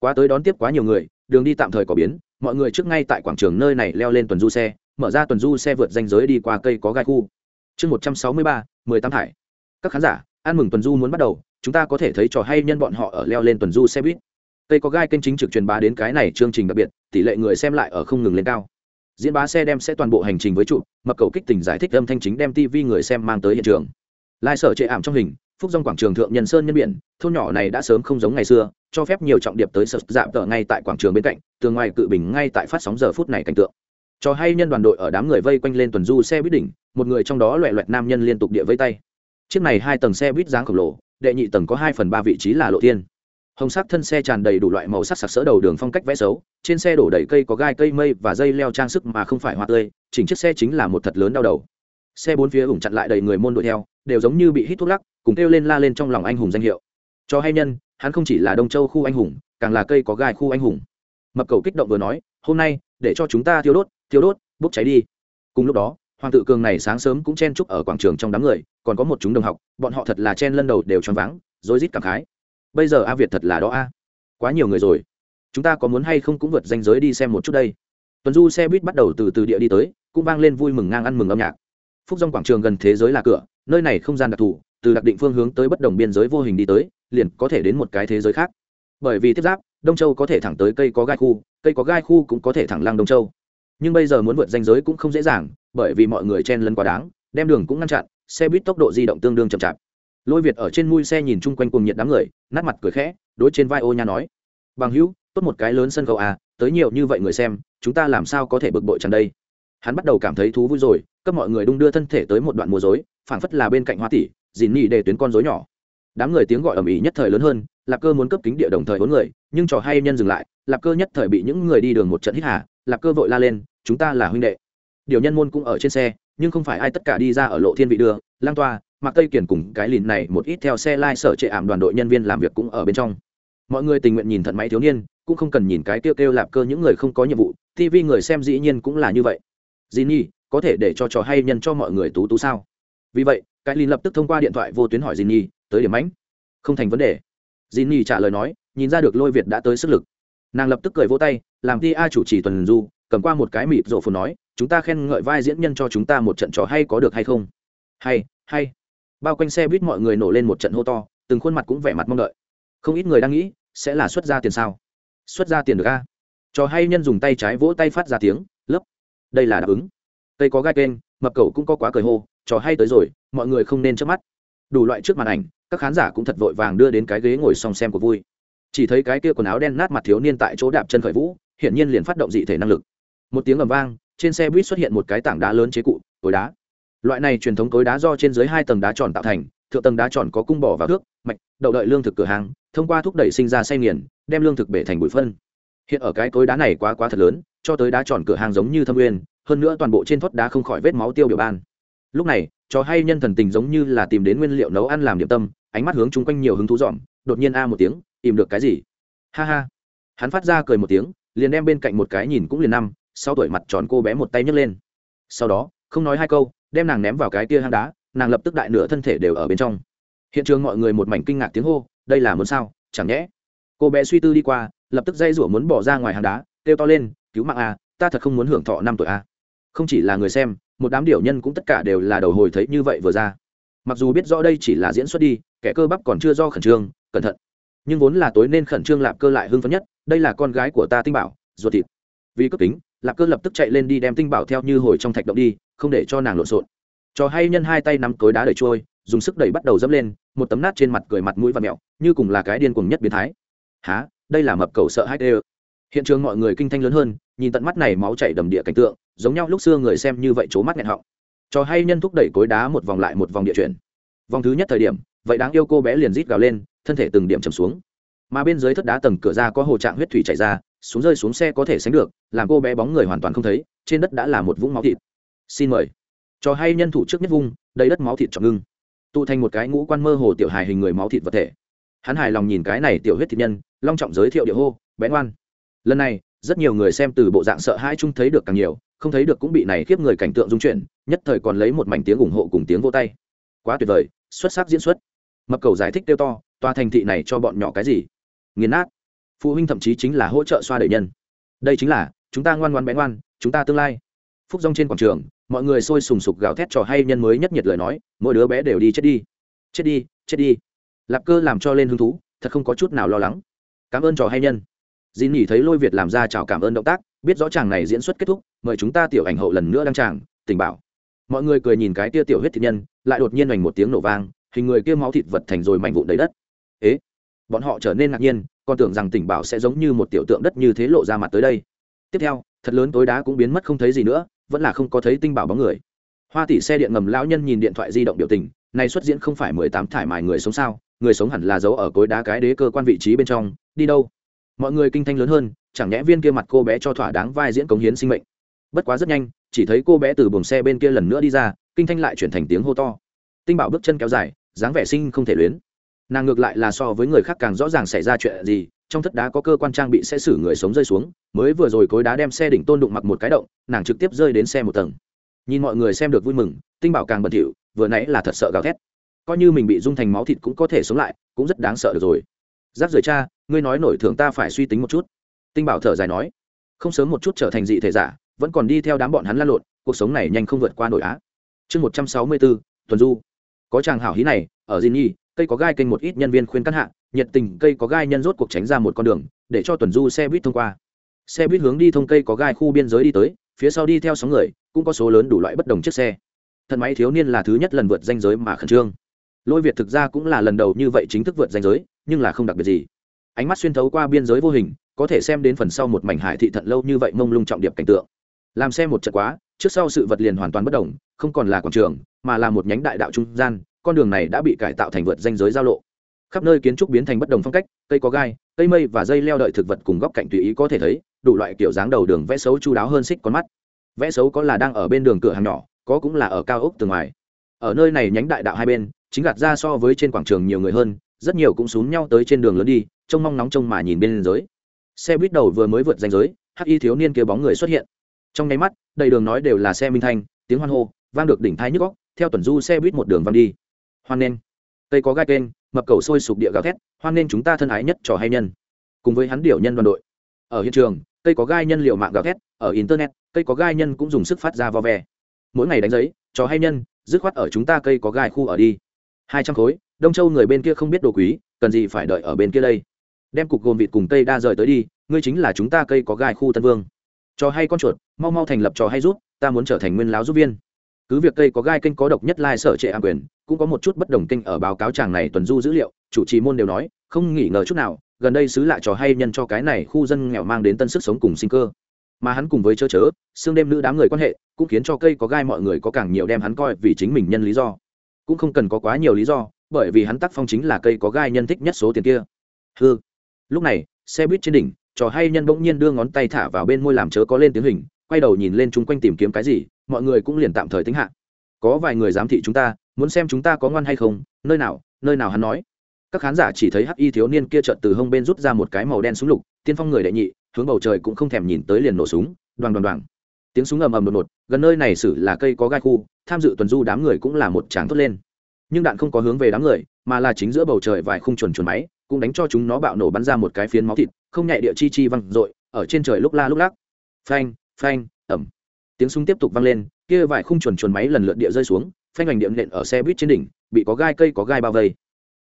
A: quá tới đón tiếp quá nhiều người, đường đi tạm thời có biến, mọi người trước ngay tại quảng trường nơi này leo lên tuần du xe, mở ra tuần du xe vượt danh giới đi qua cây có gai khu. Chương một trăm sáu mươi ba, mười tám hải. các khán giả, ăn mừng tuần du muốn bắt đầu, chúng ta có thể thấy trò hay nhân bọn họ ở leo lên tuần du xe buýt. Cây có gai kênh chính trực truyền bá đến cái này chương trình đặc biệt, tỷ lệ người xem lại ở không ngừng lên cao. Diễn bá xe đem sẽ toàn bộ hành trình với trụ mập cầu kích tình giải thích âm thanh chính đem tv người xem mang tới hiện trường. Lai sở chệ ảm trong hình phúc dòng quảng trường thượng nhân sơn nhân biển, thôn nhỏ này đã sớm không giống ngày xưa, cho phép nhiều trọng điệp tới sập dạp tờ ngay tại quảng trường bên cạnh, tường ngoài cự bình ngay tại phát sóng giờ phút này cảnh tượng. Cho hay nhân đoàn đội ở đám người vây quanh lên tuần du xe buýt đỉnh, một người trong đó loẹ loẹt nam nhân liên tục địa vây tay. Chiếc này hai tầng xe buýt dáng khổng lồ, đệ nhị tầng có hai phần ba vị trí là lộ thiên. Hồng sắc thân xe tràn đầy đủ loại màu sắc sặc sỡ đầu đường phong cách vẽ xấu, trên xe đổ đầy cây có gai cây mây và dây leo trang sức mà không phải hoa tươi, chỉnh chiếc xe chính là một thật lớn đau đầu. Xe bốn phía ủng chặn lại đầy người môn đuổi theo, đều giống như bị hít thuốc lắc cùng kêu lên la lên trong lòng anh hùng danh hiệu. Cho hay nhân, hắn không chỉ là đông châu khu anh hùng, càng là cây có gai khu anh hùng. Mập cầu kích động vừa nói, hôm nay, để cho chúng ta thiêu đốt thiêu đốt, bốc cháy đi. Cùng lúc đó, hoàng tự cường này sáng sớm cũng chen chúc ở quảng trường trong đám người, còn có một chúng đồng học, bọn họ thật là chen lân đầu đều choáng váng, rối rít cảm khái. Bây giờ a việt thật là đó a, quá nhiều người rồi. Chúng ta có muốn hay không cũng vượt danh giới đi xem một chút đây. Tuần du xe buýt bắt đầu từ từ địa đi tới, cũng vang lên vui mừng ngang ăn mừng âm nhạc. Phúc dòng quảng trường gần thế giới là cửa, nơi này không gian đặc thù từ đặc định phương hướng tới bất đồng biên giới vô hình đi tới, liền có thể đến một cái thế giới khác. Bởi vì tiếp giáp, đông châu có thể thẳng tới cây có gai khu, cây có gai khu cũng có thể thẳng lăng đông châu. Nhưng bây giờ muốn vượt danh giới cũng không dễ dàng, bởi vì mọi người chen lấn quá đáng, đem đường cũng ngăn chặn, xe buýt tốc độ di động tương đương chậm chạp. Lôi việt ở trên mui xe nhìn chung quanh cùng nhiệt đám người, nát mặt cười khẽ, đối trên vai ô nha nói, bằng hữu, tốt một cái lớn sân khấu à tới nhiều như vậy người xem, chúng ta làm sao có thể bực bội chẳng đây? Hắn bắt đầu cảm thấy thú vui rồi, cấp mọi người đung đưa thân thể tới một đoạn mùa dối phảng phất là bên cạnh hoa tỷ dìn nhị để tuyến con dối nhỏ. Đám người tiếng gọi ầm ĩ nhất thời lớn hơn, lạp cơ muốn cấp kính địa đồng thời bốn người, nhưng trò hay nhân dừng lại, lạp cơ nhất thời bị những người đi đường một trận hít hà, lạp cơ vội la lên, chúng ta là huynh đệ. Điều nhân môn cũng ở trên xe, nhưng không phải ai tất cả đi ra ở lộ thiên vị đưa, lang toa mặc tây kiển cùng cái lìn này một ít theo xe lai sở trệ ảm đoàn đội nhân viên làm việc cũng ở bên trong. Mọi người tình nguyện nhìn thận máy thiếu niên, cũng không cần nhìn cái kêu kêu lạp cơ những người không có nhiệm vụ, tv người xem dĩ nhiên cũng là như vậy. Dì nhi, có thể để cho trò hay nhân cho mọi người tú tú sao? Vì vậy cái lìn lập tức thông qua điện thoại vô tuyến hỏi Dìn nhi tới điểm mãnh. Không thành vấn đề. Dìn nhi trả lời nói, nhìn ra được lôi việt đã tới sức lực. Nàng lập tức cười vỗ tay, làm ti a chủ trì tuần du, cầm qua một cái mịt rộ phù nói, chúng ta khen ngợi vai diễn nhân cho chúng ta một trận trò hay có được hay không? Hay hay. Bao quanh xe buýt mọi người nổ lên một trận hô to, từng khuôn mặt cũng vẻ mặt mong đợi. Không ít người đang nghĩ, sẽ là xuất ra tiền sao? Xuất ra tiền được a? Trò hay nhân dùng tay trái vỗ tay phát ra tiếng lấp đây là đáp ứng. Cây có gai kênh mập cậu cũng có quá cười hô, trò hay tới rồi, mọi người không nên chớp mắt. Đủ loại trước màn ảnh, các khán giả cũng thật vội vàng đưa đến cái ghế ngồi xong xem của vui. Chỉ thấy cái kia quần áo đen nát mặt thiếu niên tại chỗ đạp chân khởi vũ, hiển nhiên liền phát động dị thể năng lực. Một tiếng ầm vang, trên xe buýt xuất hiện một cái tảng đá lớn chế cụ, cối đá. Loại này truyền thống cối đá do trên dưới hai tầng đá tròn tạo thành, thượng tầng đá tròn có cung bỏ vào thước, mạch, đậu đợi lương thực cửa hàng, thông qua thúc đẩy sinh ra say nghiền, đem lương thực bể thành bụi phân. Hiện ở cái cối đá này quá quá thật lớn cho tới đá tròn cửa hàng giống như thâm nguyên, hơn nữa toàn bộ trên thoát đá không khỏi vết máu tiêu biểu ban. Lúc này cho hay nhân thần tình giống như là tìm đến nguyên liệu nấu ăn làm điểm tâm, ánh mắt hướng chung quanh nhiều hứng thú dọn, đột nhiên a một tiếng tìm được cái gì? Ha ha. Hắn phát ra cười một tiếng, liền đem bên cạnh một cái nhìn cũng liền năm, sau tuổi mặt tròn cô bé một tay nhấc lên. Sau đó, không nói hai câu, đem nàng ném vào cái kia hang đá, nàng lập tức đại nửa thân thể đều ở bên trong. Hiện trường mọi người một mảnh kinh ngạc tiếng hô, đây là muốn sao? Chẳng nhẽ? Cô bé suy tư đi qua, lập tức dây rủa muốn bỏ ra ngoài hang đá, kêu to lên cứu mạng a, ta thật không muốn hưởng thọ năm tuổi a. Không chỉ là người xem, một đám điểu nhân cũng tất cả đều là đầu hồi thấy như vậy vừa ra. Mặc dù biết rõ đây chỉ là diễn xuất đi, kẻ cơ bắp còn chưa do khẩn trương, cẩn thận. Nhưng vốn là tối nên khẩn trương lạp cơ lại hưng phấn nhất, đây là con gái của ta tinh bảo, ruột thịt. Vì cấp tính, lạp cơ lập tức chạy lên đi đem tinh bảo theo như hồi trong thạch động đi, không để cho nàng lộn xộn. Cho hay nhân hai tay nắm cối đá đẩy trôi, dùng sức đẩy bắt đầu dẫm lên, một tấm nát trên mặt cười mặt mũi và mẹo, như cùng là cái điên cuồng nhất biến thái. Há đây là mập cầu sợ hai đê hiện trường mọi người kinh thanh lớn hơn, nhìn tận mắt này máu chảy đầm địa cảnh tượng, giống nhau lúc xưa người xem như vậy c mắt nghẹn họng. Trò hay nhân thúc đẩy cối đá một vòng lại một vòng địa chuyển. Vòng thứ nhất thời điểm, vậy đáng yêu cô bé liền rít gào lên, thân thể từng điểm chầm xuống. Mà bên dưới thất đá tầng cửa ra có hồ trạng huyết thủy chảy ra, xuống rơi xuống xe có thể sánh được, làm cô bé bóng người hoàn toàn không thấy, trên đất đã là một vũng máu thịt. Xin mời. Trò hay nhân thủ trước nhất vung, đầy đất máu thịt trọng ngưng. Tụ thành một cái ngũ quan mơ hồ tiểu hài hình người máu thịt vật thể. Hắn hài lòng nhìn cái này tiểu huyết thịt nhân, long trọng giới thiệu địa hô bén oan lần này, rất nhiều người xem từ bộ dạng sợ hãi chung thấy được càng nhiều, không thấy được cũng bị này khiếp người cảnh tượng dung chuyển, nhất thời còn lấy một mảnh tiếng ủng hộ cùng tiếng vô tay. Quá tuyệt vời, xuất sắc diễn xuất. Mập cầu giải thích tiêu to, tòa thành thị này cho bọn nhỏ cái gì? Nghiền nát. Phụ huynh thậm chí chính là hỗ trợ xoa đẩy nhân. Đây chính là, chúng ta ngoan ngoan bé ngoan, chúng ta tương lai. Phúc rong trên quảng trường, mọi người sôi sùng sục gào thét trò hay nhân mới nhất nhiệt lời nói, mỗi đứa bé đều đi chết đi. Chết đi chết đi. Lạp cơ làm cho lên hứng thú, thật không có chút nào lo lắng. Cảm ơn trò hay nhân dì nhỉ thấy lôi việt làm ra chào cảm ơn động tác, biết rõ chàng này diễn xuất kết thúc, mời chúng ta tiểu ảnh hậu lần nữa đăng tràng, tình bảo. Mọi người cười nhìn cái tia tiểu huyết thịt nhân, lại đột nhiên hoành một tiếng nổ vang, hình người kia máu thịt vật thành rồi mảnh vụn đầy đất. Ế, bọn họ trở nên ngạc nhiên, còn tưởng rằng tỉnh bảo sẽ giống như một tiểu tượng đất như thế lộ ra mặt tới đây. Tiếp theo, thật lớn tối đá cũng biến mất không thấy gì nữa, vẫn là không có thấy tinh bảo bóng người. Hoa tỷ xe điện ngầm lão nhân nhìn điện thoại di động biểu tình, này xuất diễn không phải mười tám thải mài người sống sao? Người sống hẳn là giấu ở cối đá cái đế cơ quan vị trí bên trong, đi đâu? Mọi người kinh thanh lớn hơn, chẳng nhẽ viên kia mặt cô bé cho thỏa đáng vai diễn cống hiến sinh mệnh. Bất quá rất nhanh, chỉ thấy cô bé từ buồng xe bên kia lần nữa đi ra, kinh thanh lại chuyển thành tiếng hô to. Tinh bảo bước chân kéo dài, dáng vẻ sinh không thể luyến. Nàng ngược lại là so với người khác càng rõ ràng xảy ra chuyện gì, trong thất đá có cơ quan trang bị sẽ xử người sống rơi xuống, mới vừa rồi cối đá đem xe đỉnh tôn đụng mặc một cái động, nàng trực tiếp rơi đến xe một tầng. Nhìn mọi người xem được vui mừng, tinh bảo càng bẩn thỉu, vừa nãy là thật sợ gào thét. Coi như mình bị dung thành máu thịt cũng có thể sống lại, cũng rất đáng sợ được rồi. Giáp rời cha ngươi nói nổi thường ta phải suy tính một chút. Tinh bảo thở dài nói, không sớm một chút trở thành dị thể giả, vẫn còn đi theo đám bọn hắn lan lộn, cuộc sống này nhanh không vượt qua nổi á. Chương một trăm sáu mươi bốn, tuần du. Có chàng hảo hí này, ở di nhi cây có gai kênh một ít nhân viên khuyên căn hạ, nhiệt tình cây có gai nhân rốt cuộc tránh ra một con đường, để cho tuần du xe buýt thông qua. Xe buýt hướng đi thông cây có gai khu biên giới đi tới, phía sau đi theo sáu người, cũng có số lớn đủ loại bất đồng chiếc xe. Thần máy thiếu niên là thứ nhất lần vượt danh giới mà khẩn trương. Lôi việt thực ra cũng là lần đầu như vậy chính thức vượt danh giới, nhưng là không đặc biệt gì ánh mắt xuyên thấu qua biên giới vô hình, có thể xem đến phần sau một mảnh hải thị thận lâu như vậy mông lung trọng điệp cảnh tượng. Làm xe một trận quá, trước sau sự vật liền hoàn toàn bất đồng, không còn là quảng trường, mà là một nhánh đại đạo trung gian, con đường này đã bị cải tạo thành vượt danh giới giao lộ. Khắp nơi kiến trúc biến thành bất đồng phong cách, cây có gai, cây mây và dây leo đợi thực vật cùng góc cạnh tùy ý có thể thấy, đủ loại kiểu dáng đầu đường vẽ xấu chu đáo hơn xích con mắt. Vẽ xấu có là đang ở bên đường cửa hàng nhỏ, có cũng là ở cao ốc từ ngoài. Ở nơi này nhánh đại đạo hai bên, chính gạt ra so với trên quảng trường nhiều người hơn rất nhiều cũng xúm nhau tới trên đường lớn đi, trông mong nóng trông mà nhìn bên giới. Xe buýt đầu vừa mới vượt danh giới hắc y thiếu niên kia bóng người xuất hiện. Trong nháy mắt, đầy đường nói đều là xe minh thanh, tiếng hoan hô, vang được đỉnh thai nhức góc theo tuần du xe buýt một đường văng đi. Hoan nên cây có gai kênh, mập cầu sôi sụp địa gào thét, hoan nên chúng ta thân ái nhất trò hay nhân. Cùng với hắn điều nhân đoàn đội. Ở hiện trường, cây có gai nhân liệu mạng gào thét, ở internet, cây có gai nhân cũng dùng sức phát ra vo ve. Mỗi ngày đánh giấy, trò hay nhân, dứt khoát ở chúng ta cây có gai khu ở đi. Hai trăm khối đông châu người bên kia không biết đồ quý, cần gì phải đợi ở bên kia đây? Đem cục gồm vịt cùng cây đa rời tới đi, ngươi chính là chúng ta cây có gai khu tân vương. Trò hay con chuột, mau mau thành lập trò hay rút ta muốn trở thành nguyên láo giúp viên. Cứ việc cây có gai kênh có độc nhất lai sở trệ an quyền, cũng có một chút bất đồng kênh ở báo cáo chàng này tuần du dữ liệu, chủ trì môn đều nói, không nghỉ ngờ chút nào, gần đây xứ lại trò hay nhân cho cái này khu dân nghèo mang đến tân sức sống cùng sinh cơ. Mà hắn cùng với chớ chớ, xương đêm nữ đám người quan hệ, cũng khiến cho cây có gai mọi người có càng nhiều đem hắn coi vì chính mình nhân lý do. Cũng không cần có quá nhiều lý do bởi vì hắn tác phong chính là cây có gai nhân thích nhất số tiền kia. Hư lúc này, xe buýt trên đỉnh, trò hay nhân bỗng nhiên đưa ngón tay thả vào bên môi làm chớ có lên tiếng hình, quay đầu nhìn lên chung quanh tìm kiếm cái gì, mọi người cũng liền tạm thời tính hạ. Có vài người giám thị chúng ta, muốn xem chúng ta có ngoan hay không, nơi nào nơi nào hắn nói. Các khán giả chỉ thấy hắc y thiếu niên kia trợt từ hông bên rút ra một cái màu đen súng lục, tiên phong người đệ nhị, hướng bầu trời cũng không thèm nhìn tới liền nổ súng đoàn đoàn đoàn tiếng súng ầm ầm đột ngột, gần nơi này xử là cây có gai khu, tham dự tuần du đám người cũng là một tràng thốt lên nhưng đạn không có hướng về đám người, mà là chính giữa bầu trời vài khung chuẩn chuẩn máy, cũng đánh cho chúng nó bạo nổ bắn ra một cái phiến máu thịt, không nhạy địa chi chi văng r ở trên trời lúc la lúc lắc. Phanh phanh ẩm tiếng súng tiếp tục vang lên, kia vài khung chuẩn chuẩn máy lần lượt địa rơi xuống, phanh hoành điện nện ở xe buýt trên đỉnh, bị có gai cây có gai bao vây.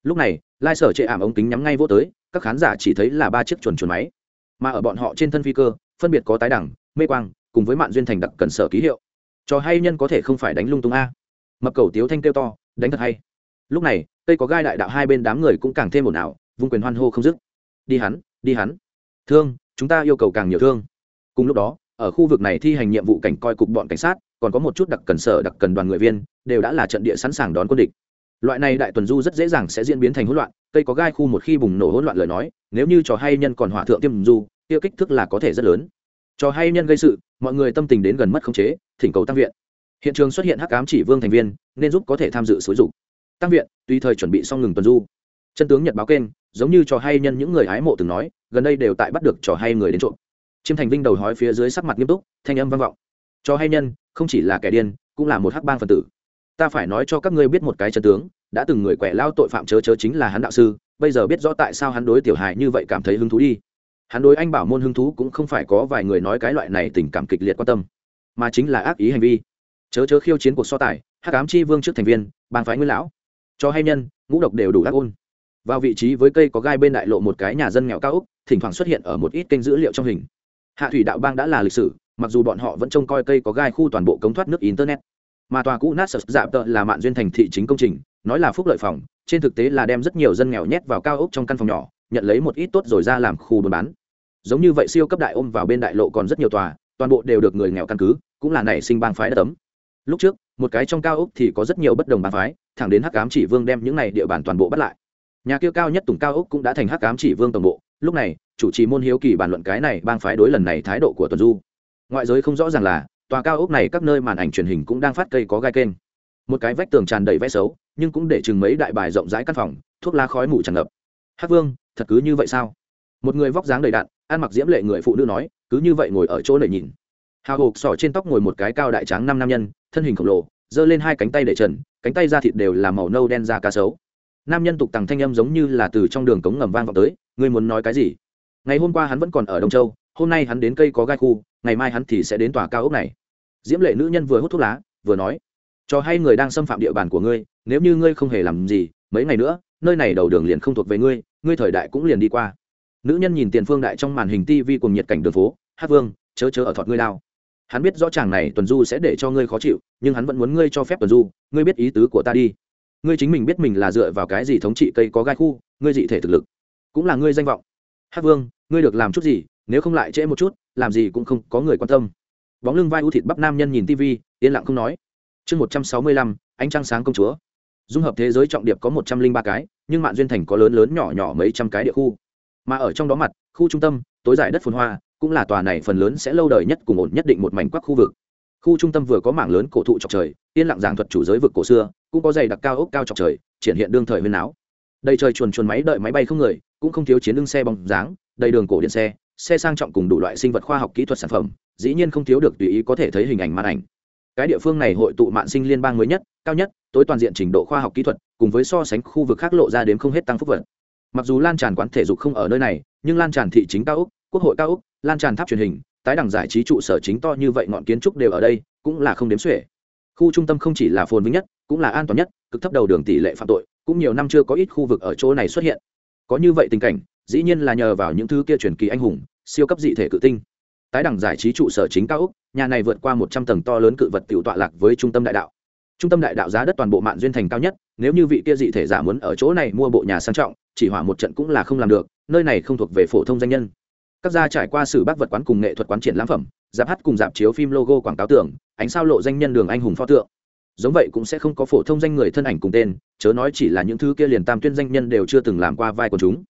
A: Lúc này, lai sở chệ ảm ống kính nhắm ngay vô tới, các khán giả chỉ thấy là ba chiếc chuẩn chuẩn máy. Mà ở bọn họ trên thân phi cơ, phân biệt có tái đẳng, mê quang, cùng với mạng duyên thành đặc cần sở ký hiệu. Cho hay nhân có thể không phải đánh lung tung a. Mập cầu tiếu thanh kêu to đánh thật hay. Lúc này, cây có gai đại đạo hai bên đám người cũng càng thêm ồn ào, vung quyền hoan hô không dứt. Đi hắn đi hắn. Thương, chúng ta yêu cầu càng nhiều thương. Cùng lúc đó, ở khu vực này thi hành nhiệm vụ cảnh coi cục bọn cảnh sát, còn có một chút đặc cần sở, đặc cần đoàn người viên, đều đã là trận địa sẵn sàng đón quân địch. Loại này đại tuần du rất dễ dàng sẽ diễn biến thành hỗn loạn, cây có gai khu một khi bùng nổ hỗn loạn lời nói, nếu như trò hay nhân còn hỏa thượng tiêm du tiêu kích thước là có thể rất lớn. Trò hay nhân gây sự, mọi người tâm tình đến gần mất khống chế, thỉnh cầu tăng viện. Hiện trường xuất hiện hắc ám chỉ vương thành viên nên giúp có thể tham dự xúi dục. Tăng viện tùy thời chuẩn bị xong ngừng tuần du, chân tướng nhật báo kênh, giống như trò hay nhân những người hái mộ từng nói, gần đây đều tại bắt được trò hay người đến trộm. Chiêm thành vinh đầu hói phía dưới sắc mặt nghiêm túc, thanh âm vang vọng. Trò hay nhân, không chỉ là kẻ điên, cũng là một hắc bang phần tử. Ta phải nói cho các ngươi biết một cái chân tướng, đã từng người quẻ lao tội phạm chớ chớ chính là hắn đạo sư, bây giờ biết rõ tại sao hắn đối tiểu hài như vậy cảm thấy hứng thú đi. Hắn đối anh bảo môn hứng thú cũng không phải có vài người nói cái loại này tình cảm kịch liệt quan tâm, mà chính là ác ý hành vi. Chớ chớ khiêu chiến cuộc so tài hắc ám chi vương trước thành viên, bang phái nguyên lão. Cho hay nhân, ngũ độc đều đủ ác ôn. Vào vị trí với cây có gai bên đại lộ một cái nhà dân nghèo cao úc, thỉnh thoảng xuất hiện ở một ít kênh dữ liệu trong hình. Hạ thủy đạo bang đã là lịch sử, mặc dù bọn họ vẫn trông coi cây có gai khu toàn bộ cống thoát nước internet. Mà tòa cũ nát sập dạp tợ là mạn duyên thành thị chính công trình, nói là phúc lợi phòng, trên thực tế là đem rất nhiều dân nghèo nhét vào cao ốc trong căn phòng nhỏ, nhận lấy một ít tốt rồi ra làm khu buôn bán. Giống như vậy siêu cấp đại ôm vào bên đại lộ còn rất nhiều tòa, toàn bộ đều được người nghèo căn cứ, cũng là nảy sinh bang phái đất tấm lúc trước một cái trong cao ốc thì có rất nhiều bất đồng bàn phái, thẳng đến hắc cám chỉ vương đem những này địa bàn toàn bộ bắt lại. Nhà kia cao nhất tùng cao ốc cũng đã thành hắc cám chỉ vương toàn bộ. Lúc này, chủ trì môn hiếu kỳ bàn luận cái này bang phái đối lần này thái độ của tuần du. Ngoại giới không rõ ràng là, tòa cao ốc này các nơi màn ảnh truyền hình cũng đang phát cây có gai kênh. Một cái vách tường tràn đầy vẽ xấu, nhưng cũng để chừng mấy đại bài rộng rãi căn phòng, thuốc lá khói mù tràn ngập. Hắc vương, thật cứ như vậy sao? Một người vóc dáng đầy đạn ăn mặc diễm lệ người phụ nữ nói, cứ như vậy ngồi ở chỗ này nhìn. Hào hộp sỏ trên tóc ngồi một cái cao đại tráng năm nam nhân thân hình khổng lồ, giơ lên hai cánh tay để trần, cánh tay da thịt đều là màu nâu đen da cá sấu. Nam nhân tục tằng thanh âm giống như là từ trong đường cống ngầm vang vọng tới, ngươi muốn nói cái gì? Ngày hôm qua hắn vẫn còn ở đông châu, hôm nay hắn đến cây có gai khu, ngày mai hắn thì sẽ đến tòa cao ốc này. Diễm lệ nữ nhân vừa hút thuốc lá, vừa nói, cho hay người đang xâm phạm địa bàn của ngươi, nếu như ngươi không hề làm gì, mấy ngày nữa, nơi này đầu đường liền không thuộc về ngươi ngươi thời đại cũng liền đi qua. Nữ nhân nhìn tiền phương đại trong màn hình tv cùng nhiệt cảnh đường phố, hát vương, chớ chớ ở thọt ngươi lao hắn biết rõ chàng này tuần du sẽ để cho ngươi khó chịu, nhưng hắn vẫn muốn ngươi cho phép tuần du, ngươi biết ý tứ của ta đi. Ngươi chính mình biết mình là dựa vào cái gì thống trị cây có gai khu, ngươi dị thể thực lực, cũng là ngươi danh vọng. Hát vương, ngươi được làm chút gì, nếu không lại trễ một chút, làm gì cũng không có người quan tâm. Bóng lưng vai u thịt bắp nam nhân nhìn tv yên lặng không nói. Chương một trăm sáu mươi lăm, ánh trăng sáng công chúa. Dung hợp thế giới trọng điệp có một trăm linh ba cái, nhưng mạng duyên thành có lớn lớn nhỏ nhỏ mấy trăm cái địa khu. Mà ở trong đó mặt, khu trung tâm, tối giải đất phồn hoa cũng là tòa này phần lớn sẽ lâu đời nhất cùng ổn nhất định một mảnh quắc khu vực. Khu trung tâm vừa có mảng lớn cổ thụ trọc trời, yên lặng giảng thuật chủ giới vực cổ xưa, cũng có dày đặc cao ốc cao trọc trời, triển hiện đương thời huyên áo đầy trời chuồn chuồn máy đợi máy bay không người, cũng không thiếu chiến lưng xe bóng dáng, đầy đường cổ điện xe xe sang trọng cùng đủ loại sinh vật khoa học kỹ thuật sản phẩm, dĩ nhiên không thiếu được tùy ý có thể thấy hình ảnh màn ảnh. Cái địa phương này hội tụ mạng sinh liên bang mới nhất, cao nhất, tối toàn diện trình độ khoa học kỹ thuật, cùng với so sánh khu vực khác lộ ra đến không hết tăng phúc vật. Mặc dù lan tràn quán thể dục không ở nơi này, nhưng lan tràn thị chính cao úc quốc hội cao úc, lan tràn tháp truyền hình, tái đẳng giải trí trụ sở chính to như vậy ngọn kiến trúc đều ở đây, cũng là không đếm xuể. Khu trung tâm không chỉ là phồn vinh nhất, cũng là an toàn nhất, cực thấp đầu đường tỷ lệ phạm tội, cũng nhiều năm chưa có ít khu vực ở chỗ này xuất hiện. Có như vậy tình cảnh, dĩ nhiên là nhờ vào những thứ kia truyền kỳ anh hùng, siêu cấp dị thể cự tinh. Tái đẳng giải trí trụ sở chính cao úc, nhà này vượt qua một trăm tầng to lớn cự vật tiểu tọa lạc với trung tâm đại đạo. Trung tâm đại đạo giá đất toàn bộ mạng duyên thành cao nhất, nếu như vị kia dị thể giả muốn ở chỗ này mua bộ nhà sang trọng, chỉ hỏa một trận cũng là không làm được, nơi này không thuộc về phổ thông danh nhân các gia trải qua sử bác vật quán cùng nghệ thuật quán triển lãm phẩm, giáp hát cùng dạp chiếu phim logo quảng cáo tưởng ánh sao lộ danh nhân đường anh hùng pho tượng. Giống vậy cũng sẽ không có phổ thông danh người thân ảnh cùng tên, chớ nói chỉ là những thứ kia liền tam tuyên danh nhân đều chưa từng làm qua vai của chúng.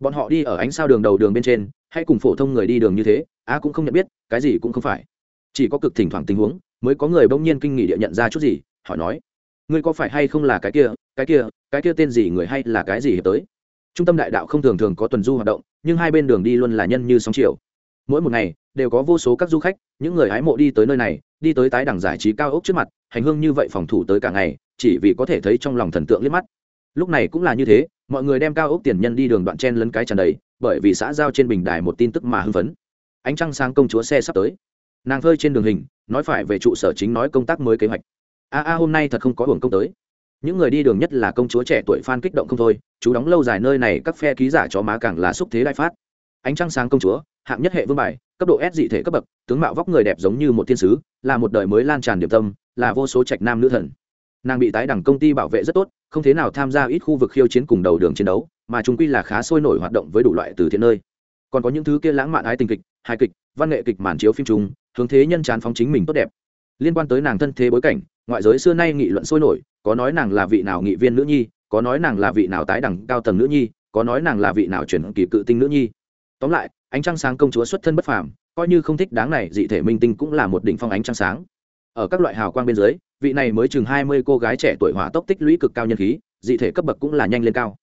A: Bọn họ đi ở ánh sao đường đầu đường bên trên, hay cùng phổ thông người đi đường như thế, a cũng không nhận biết, cái gì cũng không phải. Chỉ có cực thỉnh thoảng tình huống, mới có người bỗng nhiên kinh nghị địa nhận ra chút gì, hỏi nói, ngươi có phải hay không là cái kia cái kia cái kia tên gì người hay là cái gì hiệp tới? Trung tâm đại đạo không thường thường có tuần du hoạt động, nhưng hai bên đường đi luôn là nhân như sóng chiều. Mỗi một ngày, đều có vô số các du khách, những người hái mộ đi tới nơi này, đi tới tái đẳng giải trí cao ốc trước mặt, hành hương như vậy phòng thủ tới cả ngày, chỉ vì có thể thấy trong lòng thần tượng liếc mắt. Lúc này cũng là như thế, mọi người đem cao ốc tiền nhân đi đường đoạn chen lấn cái tràn đầy, bởi vì xã giao trên bình đài một tin tức mà hưng phấn. Ánh trăng sang công chúa xe sắp tới. Nàng phơi trên đường hình, nói phải về trụ sở chính nói công tác mới kế hoạch. A a hôm nay thật không có hưởng công tới những người đi đường nhất là công chúa trẻ tuổi phan kích động không thôi chú đóng lâu dài nơi này các phe ký giả chó má càng là xúc thế đại phát. Ánh trăng sáng công chúa hạng nhất hệ vương bài cấp độ s dị thể cấp bậc tướng mạo vóc người đẹp giống như một thiên sứ là một đời mới lan tràn điểm tâm là vô số trạch nam nữ thần. Nàng bị tái đẳng công ty bảo vệ rất tốt không thế nào tham gia ít khu vực khiêu chiến cùng đầu đường chiến đấu mà chúng quy là khá sôi nổi hoạt động với đủ loại từ thiện nơi. Còn có những thứ kia lãng mạn ái tình kịch hài kịch văn nghệ kịch màn chiếu phim trung, hướng thế nhân tràn phóng chính mình tốt đẹp liên quan tới nàng thân thế bối cảnh, ngoại giới xưa nay nghị luận sôi nổi, có nói nàng là vị nào nghị viên nữ nhi, có nói nàng là vị nào tái đẳng cao tầng nữ nhi, có nói nàng là vị nào chuyển kỳ cự tinh nữ nhi. Tóm lại, ánh trăng sáng công chúa xuất thân bất phàm, coi như không thích đáng này, dị thể minh tinh cũng là một đỉnh phong ánh trăng sáng. Ở các loại hào quang bên dưới, vị này mới chừng hai mươi cô gái trẻ tuổi hỏa tốc tích lũy cực cao nhân khí, dị thể cấp bậc cũng là nhanh lên cao.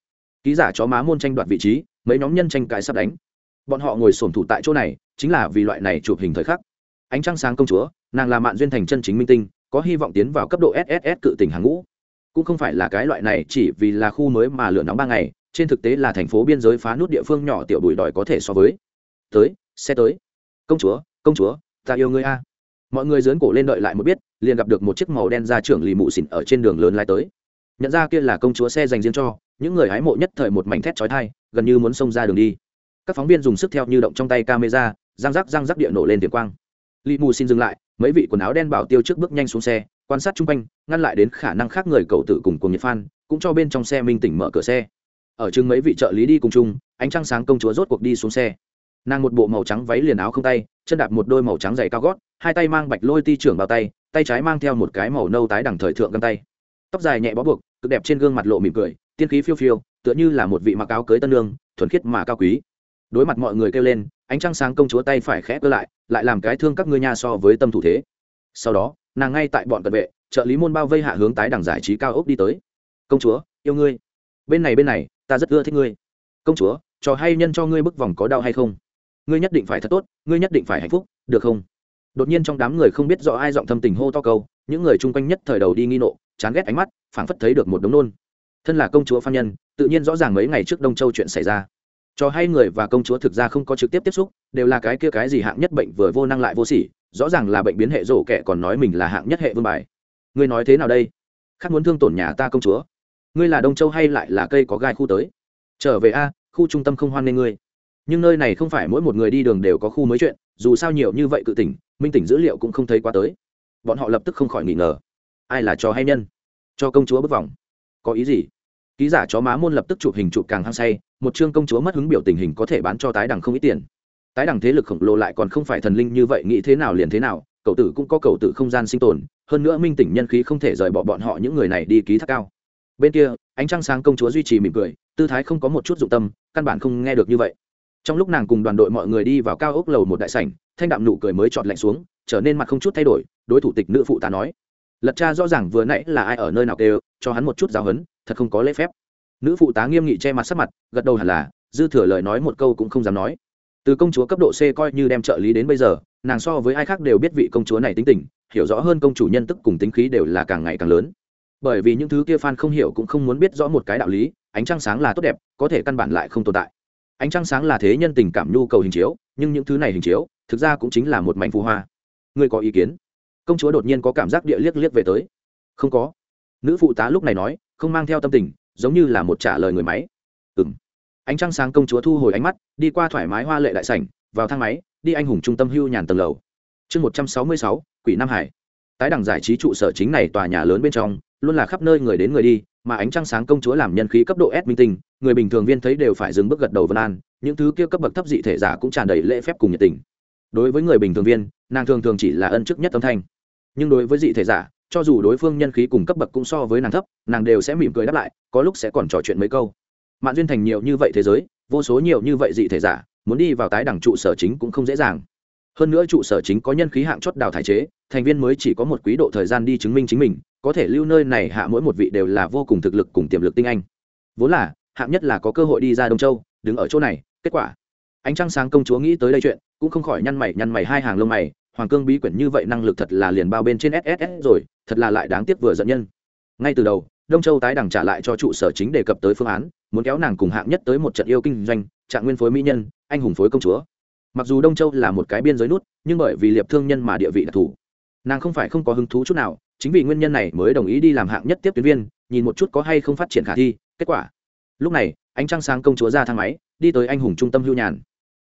A: Ký giả chó má môn tranh đoạt vị trí, mấy nhóm nhân tranh cãi sắp đánh. Bọn họ ngồi sổm thủ tại chỗ này, chính là vì loại này chụp hình thời khắc. Ánh trăng sáng công chúa nàng là mạn duyên thành chân chính minh tinh, có hy vọng tiến vào cấp độ sss cự tỉnh hàng ngũ. Cũng không phải là cái loại này chỉ vì là khu mới mà lửa nóng ba ngày, trên thực tế là thành phố biên giới phá nút địa phương nhỏ tiểu bùi đòi có thể so với. Tới, xe tới. Công chúa công chúa, ta yêu ngươi a. Mọi người dướn cổ lên đợi lại một biết, liền gặp được một chiếc màu đen ra trưởng lì mụ xỉn ở trên đường lớn lai tới. Nhận ra kia là công chúa xe dành riêng cho, những người hái mộ nhất thời một mảnh thét trói thai gần như muốn xông ra đường đi. Các phóng viên dùng sức theo như động trong tay camera, răng rắc răng rắc địa nổ lên tiếng quang. Lý mù xin dừng lại mấy vị quần áo đen bảo tiêu trước bước nhanh xuống xe quan sát chung quanh ngăn lại đến khả năng khác người cầu tử cùng cùng nhiệt phan cũng cho bên trong xe minh tỉnh mở cửa xe. Ở chừng mấy vị trợ lý đi cùng chung ánh trăng sáng công chúa rốt cuộc đi xuống xe. Nàng một bộ màu trắng váy liền áo không tay chân đạp một đôi màu trắng dày cao gót hai tay mang bạch lôi ti trưởng bao tay tay trái mang theo một cái màu nâu tái đẳng thời thượng găng tay. Tóc dài nhẹ bó buộc cực đẹp trên gương mặt lộ mỉm cười tiên khí phiêu phiêu tựa như là một vị mặc áo cưới tân nương, thuần khiết mà cao quý đối mặt mọi người kêu lên, ánh trăng sáng công chúa tay phải khẽ cơ lại lại làm cái thương các ngươi nha so với tâm thủ thế. Sau đó, nàng ngay tại bọn cận vệ, trợ lý môn bao vây hạ hướng tái đẳng giải trí cao ốc đi tới. Công chúa, yêu ngươi. Bên này bên này, ta rất ưa thích ngươi. Công chúa, trò hay nhân cho ngươi bức vòng có đau hay không? Ngươi nhất định phải thật tốt, ngươi nhất định phải hạnh phúc, được không? Đột nhiên trong đám người không biết rõ ai giọng thâm tình hô to câu, những người chung quanh nhất thời đầu đi nghi nộ, chán ghét ánh mắt, phảng phất thấy được một đống nôn. Thân là công chúa phan nhân, tự nhiên rõ ràng mấy ngày trước đông châu chuyện xảy ra cho hay người và công chúa thực ra không có trực tiếp tiếp xúc, đều là cái kia cái gì hạng nhất bệnh vừa vô năng lại vô sỉ, rõ ràng là bệnh biến hệ rổ kẻ còn nói mình là hạng nhất hệ vương bài. Ngươi nói thế nào đây? Khác muốn thương tổn nhà ta công chúa. Ngươi là đông châu hay lại là cây có gai khu tới? Trở về a, khu trung tâm không hoan nghênh ngươi. Nhưng nơi này không phải mỗi một người đi đường đều có khu mới chuyện, dù sao nhiều như vậy cự tỉnh, minh tỉnh dữ liệu cũng không thấy qua tới. Bọn họ lập tức không khỏi nghỉ ngờ. Ai là cho hay nhân? Cho công chúa bước vòng có ý gì? Ký giả chó má môn lập tức chụp hình chụp càng hăng say một chương công chúa mất hứng biểu tình hình có thể bán cho tái đằng không ít tiền. Tái đằng thế lực khổng lồ lại còn không phải thần linh như vậy, nghĩ thế nào liền thế nào, cậu tử cũng có cậu tử không gian sinh tồn, hơn nữa minh tỉnh nhân khí không thể rời bỏ bọn họ những người này đi ký thác cao. Bên kia, ánh trăng sáng công chúa duy trì mỉm cười, tư thái không có một chút dụng tâm, căn bản không nghe được như vậy. Trong lúc nàng cùng đoàn đội mọi người đi vào cao ốc lầu một đại sảnh, thanh đạm nụ cười mới chọn lạnh xuống, trở nên mặt không chút thay đổi, đối thủ tịch nữ phụ tá nói, lật cha rõ ràng vừa nãy là ai ở nơi nào kêu, cho hắn một chút giáo hấn thật không có lễ phép nữ phụ tá nghiêm nghị che mặt sắc mặt, gật đầu hẳn là, dư thừa lời nói một câu cũng không dám nói. Từ công chúa cấp độ c coi như đem trợ lý đến bây giờ, nàng so với ai khác đều biết vị công chúa này tính tình, hiểu rõ hơn công chủ nhân tức cùng tính khí đều là càng ngày càng lớn. Bởi vì những thứ kia fan không hiểu cũng không muốn biết rõ một cái đạo lý, ánh trăng sáng là tốt đẹp, có thể căn bản lại không tồn tại. Ánh trăng sáng là thế nhân tình cảm nhu cầu hình chiếu, nhưng những thứ này hình chiếu, thực ra cũng chính là một mảnh phù hoa. Người có ý kiến? Công chúa đột nhiên có cảm giác địa liếc liếc về tới. Không có. Nữ phụ tá lúc này nói, không mang theo tâm tình giống như là một trả lời người máy ừ m ánh trăng sáng công chúa thu hồi ánh mắt đi qua thoải mái hoa lệ đại sảnh vào thang máy đi anh hùng trung tâm hưu nhàn tầng lầu chương một trăm sáu mươi sáu quỷ nam hải tái đẳng giải trí trụ sở chính này tòa nhà lớn bên trong luôn là khắp nơi người đến người đi mà ánh trăng sáng công chúa làm nhân khí cấp độ S minh tinh, người bình thường viên thấy đều phải dừng bước gật đầu vân an, những thứ kia cấp bậc thấp dị thể giả cũng tràn đầy lễ phép cùng nhiệt tình. Đối với người bình thường viên, nàng thường thường chỉ là ân chức nhất âm thanh. Nhưng đối với dị thể giả, cho dù đối phương nhân khí cùng cấp bậc cũng so với nàng thấp, nàng đều sẽ mỉm cười đáp lại, có lúc sẽ còn trò chuyện mấy câu. Mạn duyên thành nhiều như vậy thế giới, vô số nhiều như vậy dị thể giả, muốn đi vào tái đẳng trụ sở chính cũng không dễ dàng. Hơn nữa trụ sở chính có nhân khí hạng chót đào thải chế, thành viên mới chỉ có một quý độ thời gian đi chứng minh chính mình, có thể lưu nơi này hạ mỗi một vị đều là vô cùng thực lực cùng tiềm lực tinh anh vốn là hạng nhất là có cơ hội đi ra đông châu đứng ở chỗ này kết quả ánh trăng sáng công chúa nghĩ tới đây chuyện cũng không khỏi nhăn mày nhăn mày hai hàng lông mày hoàng cương bí quyển như vậy năng lực thật là liền bao bên trên sss rồi thật là lại đáng tiếc vừa giận nhân ngay từ đầu đông châu tái đẳng trả lại cho trụ sở chính đề cập tới phương án, muốn kéo nàng cùng hạng nhất tới một trận yêu kinh doanh, trạng nguyên phối mỹ nhân, anh hùng phối công chúa. Mặc dù đông châu là một cái biên giới nút, nhưng bởi vì liệp thương nhân mà địa vị đặc thù. Nàng không phải không có hứng thú chút nào, chính vì nguyên nhân này mới đồng ý đi làm hạng nhất tiếp tuyến viên, nhìn một chút có hay không phát triển khả thi, kết quả. Lúc này, ánh trăng sáng công chúa ra thang máy, đi tới anh hùng trung tâm hưu nhàn.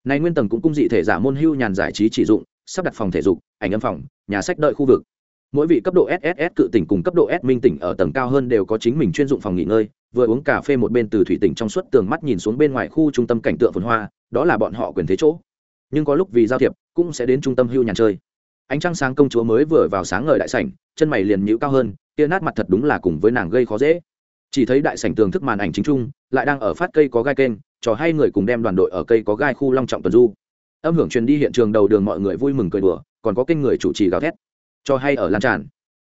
A: Này nguyên tầng cũng cung dị thể giả môn hưu nhàn giải trí chỉ dụng, sắp đặt phòng thể dục, ảnh âm phòng, nhà sách đợi khu vực mỗi vị cấp độ sss cự tỉnh cùng cấp độ s minh tỉnh ở tầng cao hơn đều có chính mình chuyên dụng phòng nghỉ ngơi, vừa uống cà phê một bên từ thủy tỉnh trong suốt tường mắt nhìn xuống bên ngoài khu trung tâm cảnh tượng phồn hoa, đó là bọn họ quyền thế chỗ. Nhưng có lúc vì giao thiệp, cũng sẽ đến trung tâm hưu nhàn chơi. Ánh trăng sáng công chúa mới vừa vào sáng ngời đại sảnh, chân mày liền nhũ cao hơn, tia nát mặt thật đúng là cùng với nàng gây khó dễ. Chỉ thấy đại sảnh tường thức màn ảnh chính trung, lại đang ở phát cây có gai kênh, trò hay người cùng đem đoàn đội ở cây có gai khu long trọng tuần du. Âm hưởng truyền đi hiện trường đầu đường mọi người vui mừng cười đùa, còn có kênh người chủ trì gào thét cho hay ở lan tràn.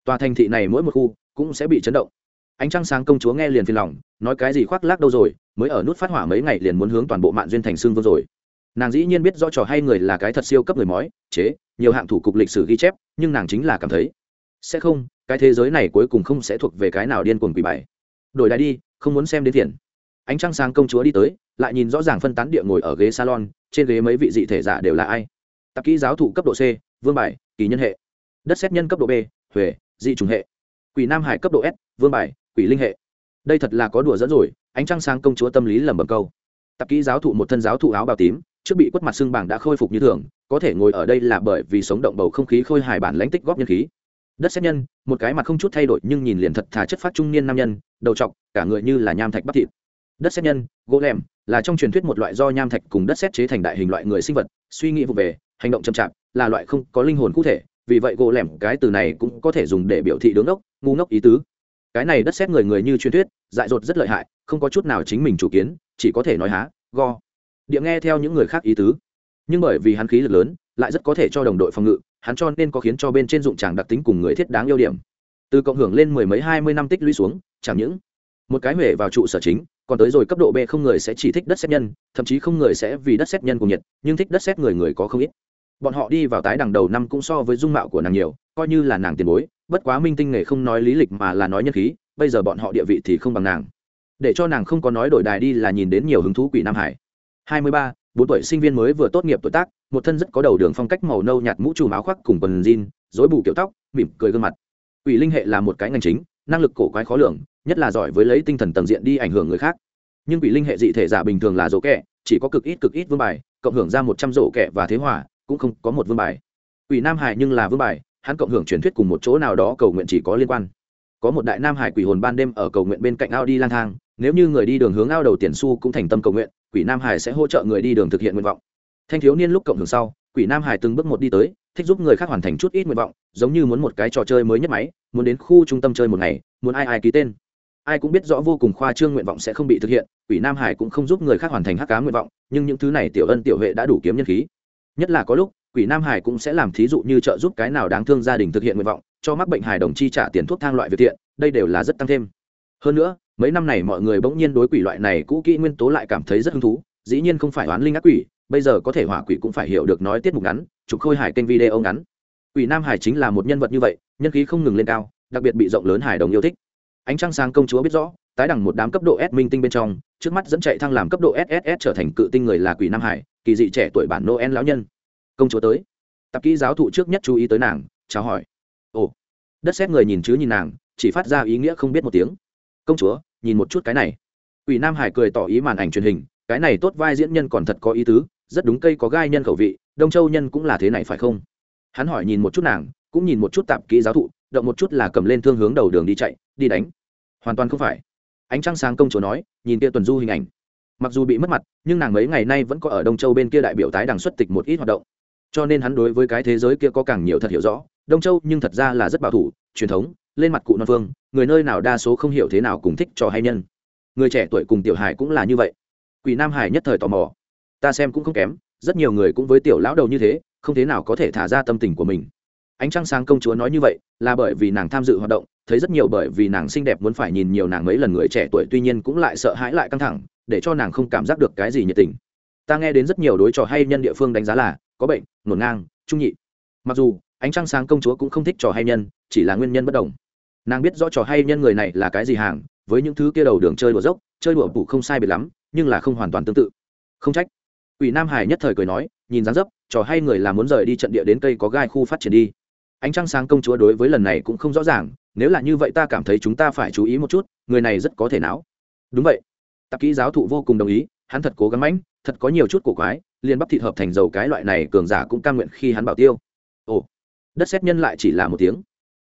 A: Tòa thành thị này mỗi một khu cũng sẽ bị chấn động. Ánh trăng sáng công chúa nghe liền phiền lòng, nói cái gì khoác lác đâu rồi, mới ở nút phát hỏa mấy ngày liền muốn hướng toàn bộ mạng duyên thành xương vương rồi. Nàng dĩ nhiên biết do trò hay người là cái thật siêu cấp người mói, chế, nhiều hạng thủ cục lịch sử ghi chép, nhưng nàng chính là cảm thấy, sẽ không, cái thế giới này cuối cùng không sẽ thuộc về cái nào điên cuồng quỷ bảy đổi lại đi, không muốn xem đến tiền ánh trăng sáng công chúa đi tới, lại nhìn rõ ràng phân tán địa ngồi ở ghế salon, trên ghế mấy vị dị thể giả đều là ai? Tạp kỹ giáo thụ cấp độ c, vương bài, kỳ nhân hệ đất xét nhân cấp độ b, huệ, dị trùng hệ. Quỷ nam hải cấp độ s, vương bài, quỷ linh hệ. Đây thật là có đùa dẫn rồi, ánh trăng sáng công chúa tâm lý lẩm bẩm câu. Tạp kỹ giáo thụ một thân giáo thụ áo bào tím, trước bị quất mặt xương bảng đã khôi phục như thường, có thể ngồi ở đây là bởi vì sống động bầu không khí khôi hài bản lãnh tích góp nhân khí. Đất xét nhân, một cái mặt không chút thay đổi nhưng nhìn liền thật thà chất phát trung niên nam nhân, đầu trọc, cả người như là nham thạch bắp thịt. Đất xét nhân, gỗ lem là trong truyền thuyết một loại do nham thạch cùng đất xét chế thành đại hình loại người sinh vật, suy nghĩ vụ về, hành động chậm chạp, là loại không có linh hồn cụ thể vì vậy gỗ lẻm cái từ này cũng có thể dùng để biểu thị đứng ốc, ngu ngốc ý tứ. Cái này đất xét người người như truyền thuyết, dại dột rất lợi hại, không có chút nào chính mình chủ kiến, chỉ có thể nói há, go. Địa nghe theo những người khác ý tứ. Nhưng bởi vì hắn khí lực lớn, lại rất có thể cho đồng đội phòng ngự, hắn cho nên có khiến cho bên trên dụng tràng đặc tính cùng người thiết đáng yêu điểm. Từ cộng hưởng lên mười mấy, hai mươi năm tích lũy xuống, chẳng những một cái huệ vào trụ sở chính, còn tới rồi cấp độ b không người sẽ chỉ thích đất xét nhân, thậm chí không người sẽ vì đất xét nhân cùng nhiệt, nhưng thích đất xét người người có không ít bọn họ đi vào tái đằng đầu năm cũng so với dung mạo của nàng nhiều coi như là nàng tiền bối bất quá minh tinh nghề không nói lý lịch mà là nói nhân khí bây giờ bọn họ địa vị thì không bằng nàng. Để cho nàng không có nói đổi đài đi là nhìn đến nhiều hứng thú quỷ nam hải. Hai mươi ba bốn tuổi sinh viên mới vừa tốt nghiệp tuổi tác một thân rất có đầu đường phong cách màu nâu nhạt mũ trùm áo khoác cùng quần jean dối bù kiểu tóc mỉm cười gương mặt. Quỷ linh hệ là một cái ngành chính năng lực cổ quái khó lường nhất là giỏi với lấy tinh thần tầng diện đi ảnh hưởng người khác. Nhưng quỷ linh hệ dị thể giả bình thường là rỗ kẻ, chỉ có cực ít cực ít vương bài cộng hưởng ra một trăm rổ kẻ và thế hòa cũng không có một vương bài. Quỷ nam hải nhưng là vương bài, hắn cộng hưởng truyền thuyết cùng một chỗ nào đó cầu nguyện chỉ có liên quan. Có một đại nam hải quỷ hồn ban đêm ở cầu nguyện bên cạnh ao đi lang thang, nếu như người đi đường hướng ao đầu tiền su cũng thành tâm cầu nguyện, quỷ nam hải sẽ hỗ trợ người đi đường thực hiện nguyện vọng. Thanh thiếu niên lúc cộng hưởng sau, quỷ nam hải từng bước một đi tới, thích giúp người khác hoàn thành chút ít nguyện vọng, giống như muốn một cái trò chơi mới nhất máy, muốn đến khu trung tâm chơi một ngày, muốn ai ai ký tên. Ai cũng biết rõ vô cùng khoa trương nguyện vọng sẽ không bị thực hiện, quỷ nam hải cũng không giúp người khác hoàn thành hắc cá nguyện vọng, nhưng những thứ này tiểu ân tiểu huệ đã đủ kiếm nhân khí nhất là có lúc quỷ nam hải cũng sẽ làm thí dụ như trợ giúp cái nào đáng thương gia đình thực hiện nguyện vọng cho mắc bệnh hài đồng chi trả tiền thuốc thang loại việc thiện đây đều là rất tăng thêm. Hơn nữa mấy năm này mọi người bỗng nhiên đối quỷ loại này cũ kỹ nguyên tố lại cảm thấy rất hứng thú dĩ nhiên không phải oán linh ác quỷ bây giờ có thể hỏa quỷ cũng phải hiểu được nói tiết mục ngắn chụp khôi hải kênh video ngắn. Quỷ nam hải chính là một nhân vật như vậy nhân khí không ngừng lên cao đặc biệt bị rộng lớn hải đồng yêu thích. Ánh trăng sáng công chúa biết rõ tái đẳng một đám cấp độ S minh tinh bên trong, trước mắt dẫn chạy thăng làm cấp độ SSS trở thành cự tinh người là quỷ Nam Hải, kỳ dị trẻ tuổi bản Noel lão nhân. Công chúa tới. Tập kỹ giáo thụ trước nhất chú ý tới nàng, chào hỏi. Ồ. Đất xét người nhìn chứ nhìn nàng, chỉ phát ra ý nghĩa không biết một tiếng. Công chúa, nhìn một chút cái này. Quỷ Nam Hải cười tỏ ý màn ảnh truyền hình, cái này tốt vai diễn nhân còn thật có ý tứ, rất đúng cây có gai nhân khẩu vị, Đông Châu nhân cũng là thế này phải không? Hắn hỏi nhìn một chút nàng, cũng nhìn một chút tạp kỹ giáo thụ, động một chút là cầm lên thương hướng đầu đường đi chạy, đi đánh. Hoàn toàn không phải ánh trăng sáng công chúa nói nhìn kia tuần du hình ảnh mặc dù bị mất mặt, nhưng nàng mấy ngày nay vẫn có ở đông châu bên kia đại biểu tái đằng xuất tịch một ít hoạt động. Cho nên hắn đối với cái thế giới kia có càng nhiều thật hiểu rõ. Đông châu nhưng thật ra là rất bảo thủ, truyền thống, lên mặt cụ non phương người nơi nào đa số không hiểu thế nào cùng thích trò hay nhân. Người trẻ tuổi cùng tiểu hải cũng là như vậy. Quỷ nam hải nhất thời tò mò. Ta xem cũng không kém, rất nhiều người cũng với tiểu lão đầu như thế, không thế nào có thể thả ra tâm tình của mình. Ánh trăng sáng công chúa nói như vậy, là bởi vì nàng tham dự hoạt động, thấy rất nhiều bởi vì nàng xinh đẹp muốn phải nhìn nhiều nàng mấy lần người trẻ tuổi tuy nhiên cũng lại sợ hãi lại căng thẳng để cho nàng không cảm giác được cái gì nhiệt tình. Ta nghe đến rất nhiều đối trò hay nhân địa phương đánh giá là, có bệnh, ngổn ngang, trung nhị. Mặc dù, ánh trăng sáng công chúa cũng không thích trò hay nhân, chỉ là nguyên nhân bất đồng. Nàng biết rõ trò hay nhân người này là cái gì hàng, với những thứ kia đầu đường chơi đùa dốc, chơi đùa bụ không sai biệt lắm, nhưng là không hoàn toàn tương tự. Không trách. Quỷ nam hải nhất thời cười nói, nhìn dáng dấp, trò hay người là muốn rời đi trận địa đến cây có gai khu phát triển đi. Ánh trăng sáng công chúa đối với lần này cũng không rõ ràng, nếu là như vậy ta cảm thấy chúng ta phải chú ý một chút, người này rất có thể não. Đúng vậy tạp kỹ giáo thụ vô cùng đồng ý, hắn thật cố gắng mãnh, thật có nhiều chút cổ quái, liền bắp thịt hợp thành dầu cái loại này cường giả cũng cam nguyện khi hắn bảo tiêu. Ồ, đất xét nhân lại chỉ là một tiếng.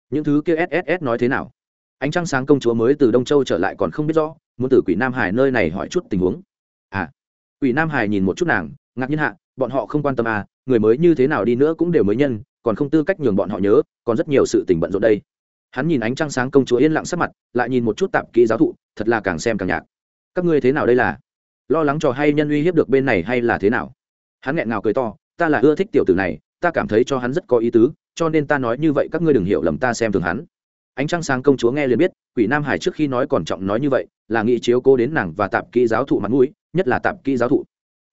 A: Những thứ kia sss nói thế nào? Ánh trăng sáng công chúa mới từ đông châu trở lại còn không biết rõ, muốn từ quỷ nam hải nơi này hỏi chút tình huống. À quỷ nam hải nhìn một chút nàng, ngạc nhiên hạ, bọn họ không quan tâm à người mới như thế nào đi nữa cũng đều mới nhân, còn không tư cách nhường bọn họ nhớ, còn rất nhiều sự tình bận rộn đây. Hắn nhìn ánh trăng sáng công chúa yên lặng sắc mặt, lại nhìn một chút tạp kỹ giáo thụ, thật là càng xem càng nhạc các ngươi thế nào đây là? Lo lắng trò hay nhân uy hiếp được bên này hay là thế nào? Hắn nghẹn ngào cười to, ta là ưa thích tiểu tử này, ta cảm thấy cho hắn rất có ý tứ, cho nên ta nói như vậy các ngươi đừng hiểu lầm ta xem thường hắn. Ánh trăng sáng công chúa nghe liền biết, quỷ nam hải trước khi nói còn trọng nói như vậy, là nghị chiếu cố đến nàng và tạp kỹ giáo thụ mặt mũi, nhất là tạp kỹ giáo thụ.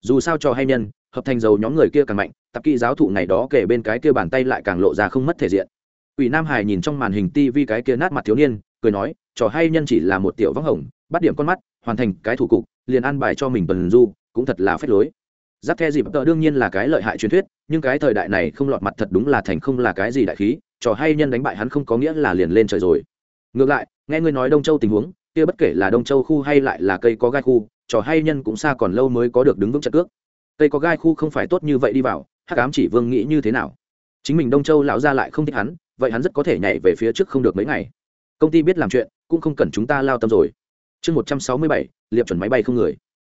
A: Dù sao cho hay nhân, hợp thành dầu nhóm người kia càng mạnh, tạp kỹ giáo thụ ngày đó kể bên cái kia bàn tay lại càng lộ ra không mất thể diện. Quỷ nam hải nhìn trong màn hình tivi cái kia nát mặt thiếu niên, cười nói trò hay nhân chỉ là một tiểu vắng hồng, bắt điểm con mắt, hoàn thành cái thủ cục, liền ăn bài cho mình bần du, cũng thật là phép lối. Giáp the dịp tợ đương nhiên là cái lợi hại truyền thuyết, nhưng cái thời đại này không lọt mặt thật đúng là thành không là cái gì đại khí, trò hay nhân đánh bại hắn không có nghĩa là liền lên trời rồi. Ngược lại, nghe ngươi nói đông châu tình huống, kia bất kể là đông châu khu hay lại là cây có gai khu, trò hay nhân cũng xa còn lâu mới có được đứng vững chặt cước. Cây có gai khu không phải tốt như vậy đi vào, hắc ám chỉ vương nghĩ như thế nào? Chính mình đông châu lão ra lại không thích hắn, vậy hắn rất có thể nhảy về phía trước không được mấy ngày công ty biết làm chuyện, cũng không cần chúng ta lao tâm rồi. Chương một trăm sáu mươi bảy, liệp chuẩn máy bay không người.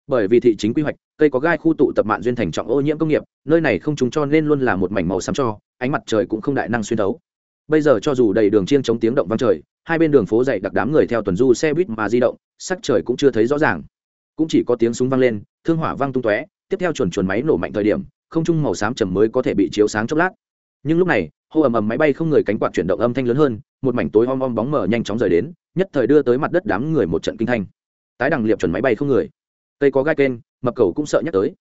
A: Bởi vì thị chính quy hoạch, cây có gai khu tụ tập mạng duyên thành trọng ô nhiễm công nghiệp, nơi này không chúng cho nên luôn là một mảnh màu xám cho, ánh mặt trời cũng không đại năng xuyên thấu. Bây giờ cho dù đầy đường chiên chống tiếng động vang trời, hai bên đường phố dậy đặc đám người theo tuần du xe buýt mà di động, sắc trời cũng chưa thấy rõ ràng. Cũng chỉ có tiếng súng vang lên, thương hỏa vang tung tóe, tiếp theo chuồn chuồn máy nổ mạnh thời điểm, không trung màu xám trầm mới có thể bị chiếu sáng chốc lát. Nhưng lúc này, hô ầm ầm máy bay không người cánh quạt chuyển động âm thanh lớn hơn một mảnh tối om om bóng mờ nhanh chóng rời đến, nhất thời đưa tới mặt đất đám người một trận kinh thanh. Tái đằng liệp chuẩn máy bay không người. Cây có gai kênh, mập cầu cũng sợ nhắc tới.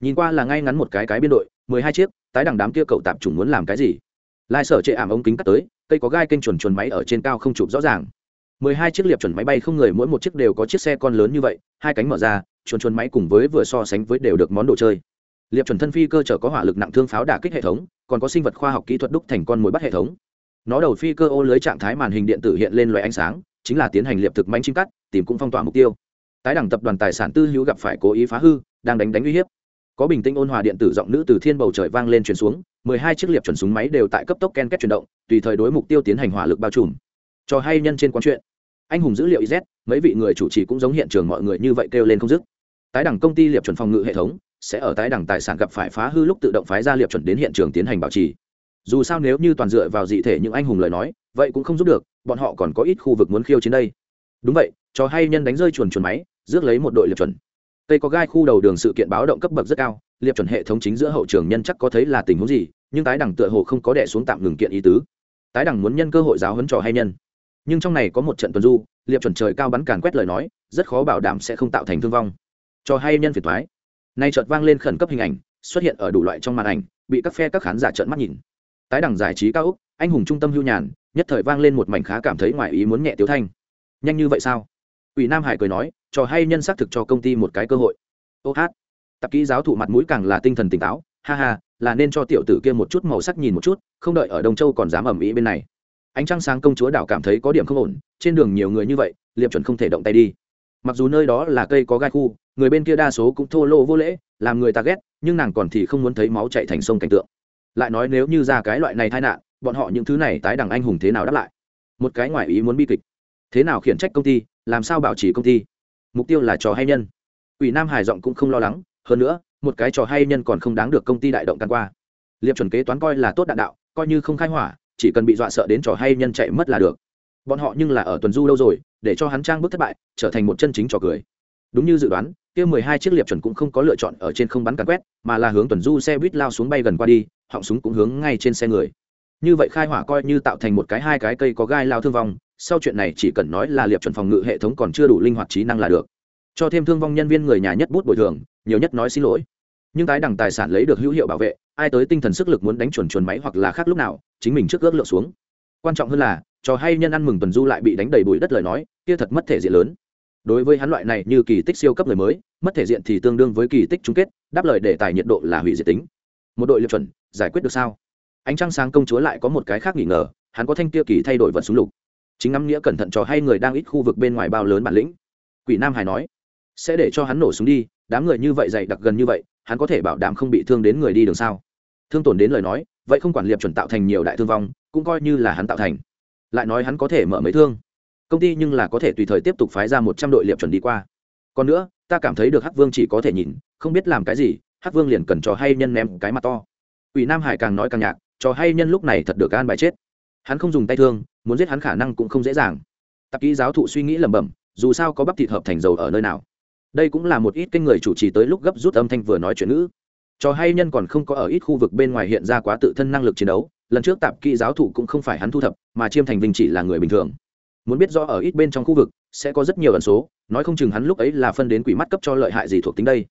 A: Nhìn qua là ngay ngắn một cái cái biên đội, mười hai chiếc, tái đằng đám kia cậu tạp chủng muốn làm cái gì? Lai sở chệ ảm ống kính cắt tới, cây có gai kênh chuẩn chuẩn máy ở trên cao không chụp rõ ràng. Mười hai chiếc liệp chuẩn máy bay không người, mỗi một chiếc đều có chiếc xe con lớn như vậy, hai cánh mở ra, chuẩn chuẩn máy cùng với vừa so sánh với đều được món đồ chơi. Liệp chuẩn thân phi cơ chở có hỏa lực nặng thương pháo đả kích hệ thống, còn có sinh vật khoa học kỹ thuật đúc thành con mồi bắt hệ thống nó đầu phi cơ ô lưới trạng thái màn hình điện tử hiện lên loại ánh sáng, chính là tiến hành liệp thực mánh chim cắt, tìm cũng phong tỏa mục tiêu. Tái đẳng tập đoàn tài sản tư hữu gặp phải cố ý phá hư, đang đánh đánh uy hiếp. Có bình tĩnh ôn hòa điện tử giọng nữ từ thiên bầu trời vang lên chuyển xuống, mười hai chiếc liệp chuẩn súng máy đều tại cấp tốc ken kết chuyển động, tùy thời đối mục tiêu tiến hành hỏa lực bao trùm. Cho hay nhân trên quán chuyện. Anh hùng dữ liệu iz mấy vị người chủ trì cũng giống hiện trường mọi người như vậy kêu lên không dứt. Tái đẳng công ty liệp chuẩn phòng ngự hệ thống, sẽ ở tái đẳng tài sản gặp phải phá hư lúc tự động phái ra liệp chuẩn đến hiện trường tiến hành bảo trì dù sao nếu như toàn dựa vào dị thể những anh hùng lời nói, vậy cũng không giúp được, bọn họ còn có ít khu vực muốn khiêu chiến đây. Đúng vậy cho hay nhân đánh rơi chuồn chuồn máy, rước lấy một đội liệp chuẩn. Tây có gai khu đầu đường sự kiện báo động cấp bậc rất cao, liệp chuẩn hệ thống chính giữa hậu trường nhân chắc có thấy là tình huống gì, nhưng tái đẳng tựa hồ không có đẻ xuống tạm ngừng kiện ý tứ. Tái đẳng muốn nhân cơ hội giáo huấn trò hay nhân. Nhưng trong này có một trận tuần du, liệp chuẩn trời cao bắn càn quét lời nói, rất khó bảo đảm sẽ không tạo thành thương vong. Cho hay nhân phiền thoái. Nay chợt vang lên khẩn cấp hình ảnh, xuất hiện ở đủ loại trong màn ảnh, bị các phe các khán giả trợn mắt nhìn tái đẳng giải trí cao úc, anh hùng trung tâm hưu nhàn, nhất thời vang lên một mảnh khá cảm thấy ngoài ý muốn nhẹ tiếu thanh. Nhanh như vậy sao? Ủy nam hải cười nói, trò hay nhân xác thực cho công ty một cái cơ hội. Ô hát. Tạp kỹ giáo thụ mặt mũi càng là tinh thần tỉnh táo, ha ha, là nên cho tiểu tử kia một chút màu sắc nhìn một chút, không đợi ở đông châu còn dám ẩm ý bên này. Ánh trăng sáng công chúa đảo cảm thấy có điểm không ổn, trên đường nhiều người như vậy, liệp chuẩn không thể động tay đi. Mặc dù nơi đó là cây có gai khu, người bên kia đa số cũng thô lô vô lễ, làm người ta ghét, nhưng nàng còn thì không muốn thấy máu chạy thành sông cảnh tượng lại nói nếu như ra cái loại này tai nạn, bọn họ những thứ này tái đằng anh hùng thế nào đáp lại? Một cái ngoại ý muốn bi kịch. Thế nào khiển trách công ty, làm sao bảo trì công ty? Mục tiêu là trò hay nhân. Ủy nam hải giọng cũng không lo lắng, hơn nữa, một cái trò hay nhân còn không đáng được công ty đại động căn qua. Liệp chuẩn kế toán coi là tốt đạn đạo, coi như không khai hỏa, chỉ cần bị dọa sợ đến trò hay nhân chạy mất là được. Bọn họ nhưng là ở tuần du lâu rồi, để cho hắn trang bước thất bại, trở thành một chân chính trò cười. Đúng như dự đoán, kia mười hai chiếc liệp chuẩn cũng không có lựa chọn ở trên không bắn càn quét, mà là hướng tuần du xe buýt lao xuống bay gần qua đi họng súng cũng hướng ngay trên xe người. Như vậy khai hỏa coi như tạo thành một cái hai cái cây có gai lao thương vong, sau chuyện này chỉ cần nói là liệp chuẩn phòng ngự hệ thống còn chưa đủ linh hoạt trí năng là được. Cho thêm thương vong nhân viên người nhà nhất bút bồi thường, nhiều nhất nói xin lỗi. Nhưng tái đẳng tài sản lấy được hữu hiệu bảo vệ, ai tới tinh thần sức lực muốn đánh chuẩn chuẩn máy hoặc là khác lúc nào, chính mình trước ước lượng xuống. Quan trọng hơn là trò hay nhân ăn mừng tuần du lại bị đánh đầy bụi đất lời nói, kia thật mất thể diện lớn. Đối với hắn loại này như kỳ tích siêu cấp người mới, mất thể diện thì tương đương với kỳ tích chung kết, đáp lời đề tài nhiệt độ là hủy diệt tính một đội liệp chuẩn, giải quyết được sao? Ánh trăng sáng công chúa lại có một cái khác nghỉ ngờ, hắn có thanh tiêu kỳ thay đổi vật súng lục. Chính ngắm nghĩa cẩn thận cho hay người đang ít khu vực bên ngoài bao lớn bản lĩnh. Quỷ nam hải nói, sẽ để cho hắn nổ súng đi, đám người như vậy dày đặc gần như vậy, hắn có thể bảo đảm không bị thương đến người đi đường sao? Thương tổn đến lời nói, vậy không quản liệp chuẩn tạo thành nhiều đại thương vong, cũng coi như là hắn tạo thành. Lại nói hắn có thể mở mấy thương. Công ty nhưng là có thể tùy thời tiếp tục phái ra một trăm đội liệp chuẩn đi qua. Còn nữa, ta cảm thấy được hắc vương chỉ có thể nhìn, không biết làm cái gì hắc vương liền cần cho hay nhân ném cái mặt to. Ủy nam hải càng nói càng nhạc, cho hay nhân lúc này thật được gan bài chết. Hắn không dùng tay thương, muốn giết hắn khả năng cũng không dễ dàng. Tạp kỹ giáo thụ suy nghĩ lẩm bẩm, dù sao có bắp thịt hợp thành dầu ở nơi nào. Đây cũng là một ít kênh người chủ trì tới lúc gấp rút âm thanh vừa nói chuyện ngữ. Cho hay nhân còn không có ở ít khu vực bên ngoài hiện ra quá tự thân năng lực chiến đấu, lần trước tạp kỹ giáo thụ cũng không phải hắn thu thập, mà chiêm thành vinh chỉ là người bình thường. Muốn biết rõ ở ít bên trong khu vực, sẽ có rất nhiều ẩn số, nói không chừng hắn lúc ấy là phân đến quỷ mắt cấp cho lợi hại gì thuộc tính đây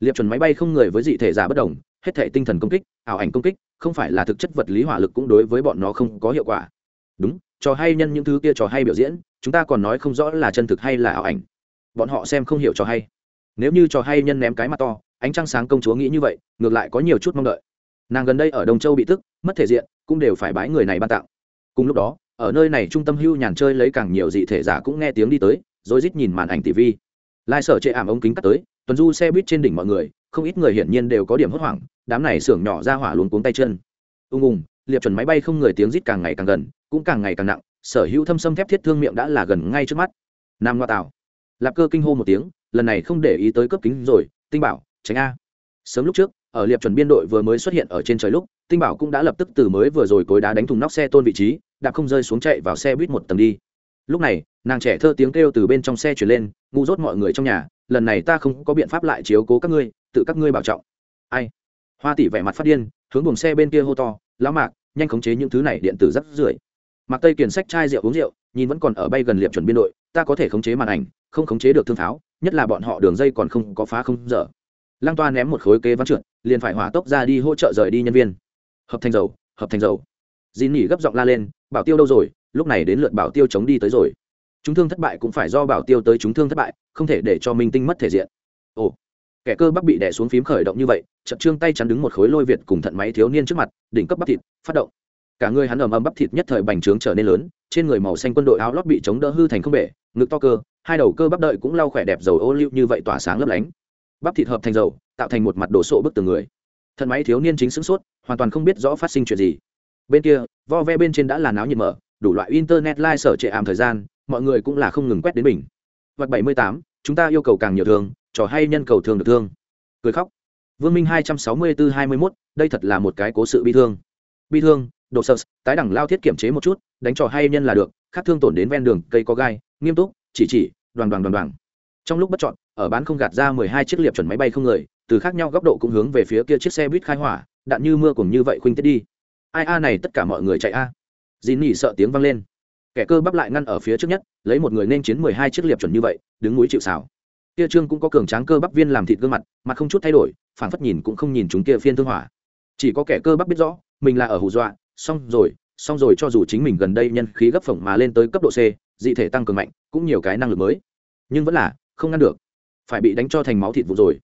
A: liệp chuẩn máy bay không người với dị thể giả bất đồng, hết thể tinh thần công kích, ảo ảnh công kích, không phải là thực chất vật lý hỏa lực cũng đối với bọn nó không có hiệu quả. Đúng, trò hay nhân những thứ kia trò hay biểu diễn, chúng ta còn nói không rõ là chân thực hay là ảo ảnh. Bọn họ xem không hiểu trò hay. Nếu như trò hay nhân ném cái mặt to, ánh trăng sáng công chúa nghĩ như vậy, ngược lại có nhiều chút mong đợi. Nàng gần đây ở đông châu bị tức, mất thể diện, cũng đều phải bái người này ban tặng. Cùng lúc đó, ở nơi này trung tâm hưu nhàn chơi lấy càng nhiều dị thể giả cũng nghe tiếng đi tới rồi rít nhìn màn ảnh tv lai sở chệ ảm ống kính cắt tới tuần du xe buýt trên đỉnh mọi người, không ít người hiển nhiên đều có điểm hốt hoảng, đám này xưởng nhỏ ra hỏa luôn cuống tay chân. Ung ung, liệp chuẩn máy bay không người tiếng rít càng ngày càng gần, cũng càng ngày càng nặng, sở hữu thâm sâm thép thiết thương miệng đã là gần ngay trước mắt. Nam ngoa tạo lạp cơ kinh hô một tiếng, lần này không để ý tới cấp kính rồi, tinh bảo, tránh a. Sớm lúc trước, ở liệp chuẩn biên đội vừa mới xuất hiện ở trên trời lúc, tinh bảo cũng đã lập tức từ mới vừa rồi cối đá đánh thùng nóc xe tôn vị trí đạp không rơi xuống chạy vào xe buýt một tầng đi. Lúc này, nàng trẻ thơ tiếng kêu từ bên trong xe chuyển lên, ngu dốt mọi người trong nhà lần này ta không có biện pháp lại chiếu cố các ngươi, tự các ngươi bảo trọng. Ai? Hoa tỷ vẻ mặt phát điên, hướng buồng xe bên kia hô to, lão mạc, nhanh khống chế những thứ này điện tử rất rưởi. Mạc tây kiển sách chai rượu uống rượu, nhìn vẫn còn ở bay gần liệp chuẩn biên đội, ta có thể khống chế màn ảnh, không khống chế được thương pháo nhất là bọn họ đường dây còn không có phá không dở. Lăng toa ném một khối kế văn trượt, liền phải hỏa tốc ra đi hỗ trợ rời đi nhân viên. Hợp thành dầu, hợp thành dầu. Dì nỉ gấp giọng la lên, bảo tiêu đâu rồi? Lúc này đến lượt bảo tiêu chống đi tới rồi chúng thương thất bại cũng phải do bảo tiêu tới chúng thương thất bại, không thể để cho minh tinh mất thể diện. Ồ, kẻ cơ bắp bị đè xuống phím khởi động như vậy chậm trương tay chắn đứng một khối lôi việt cùng thận máy thiếu niên trước mặt, đỉnh cấp bắp thịt, phát động. Cả người hắn ầm ầm bắp thịt nhất thời bành trướng trở nên lớn, trên người màu xanh quân đội áo lót bị chống đỡ hư thành không bể, ngực to cơ, hai đầu cơ bắp đợi cũng lau khỏe đẹp dầu ô liu như vậy tỏa sáng lấp lánh. Bắp thịt hợp thành dầu, tạo thành một mặt đổ sộ bức tường người. Thận máy thiếu niên chính sửng sốt, hoàn toàn không biết rõ phát sinh chuyện gì. Bên kia, vo ve bên trên đã là náo nhiệt mở, đủ loại internet live sở trệ ảm thời gian mọi người cũng là không ngừng quét đến mình. Vạch bảy mươi tám, chúng ta yêu cầu càng nhiều thương, trò hay nhân cầu thương được thương. Cười khóc. Vương minh hai trăm sáu mươi bốn hai mươi mốt, đây thật là một cái cố sự bi thương. Bi thương độ sơ tái đẳng lao thiết kiểm chế một chút, đánh trò hay nhân là được khắc thương tổn đến ven đường, cây có gai, nghiêm túc, chỉ chỉ, đoàn đoàn đoàn đoàn. Trong lúc bất chọn, ở bán không gạt ra mười hai chiếc liệp chuẩn máy bay không người, từ khác nhau góc độ cũng hướng về phía kia chiếc xe buýt khai hỏa, đạn như mưa cùng như vậy khuynh tiết đi. Ai a này tất cả mọi người chạy a. À. dì nỉ sợ tiếng vang lên kẻ cơ bắp lại ngăn ở phía trước nhất, lấy một người nên chiến mười hai chiếc liệp chuẩn như vậy, đứng núi chịu xảo kia trương cũng có cường tráng cơ bắp viên làm thịt gương mặt mặt không chút thay đổi phản phất nhìn cũng không nhìn chúng kia phiên thương hỏa. Chỉ có kẻ cơ bắp biết rõ, mình là ở hù dọa, xong rồi xong rồi cho dù chính mình gần đây nhân khí gấp phỏng mà lên tới cấp độ c, dị thể tăng cường mạnh, cũng nhiều cái năng lực mới. Nhưng vẫn là, không ngăn được. Phải bị đánh cho thành máu thịt vụ rồi.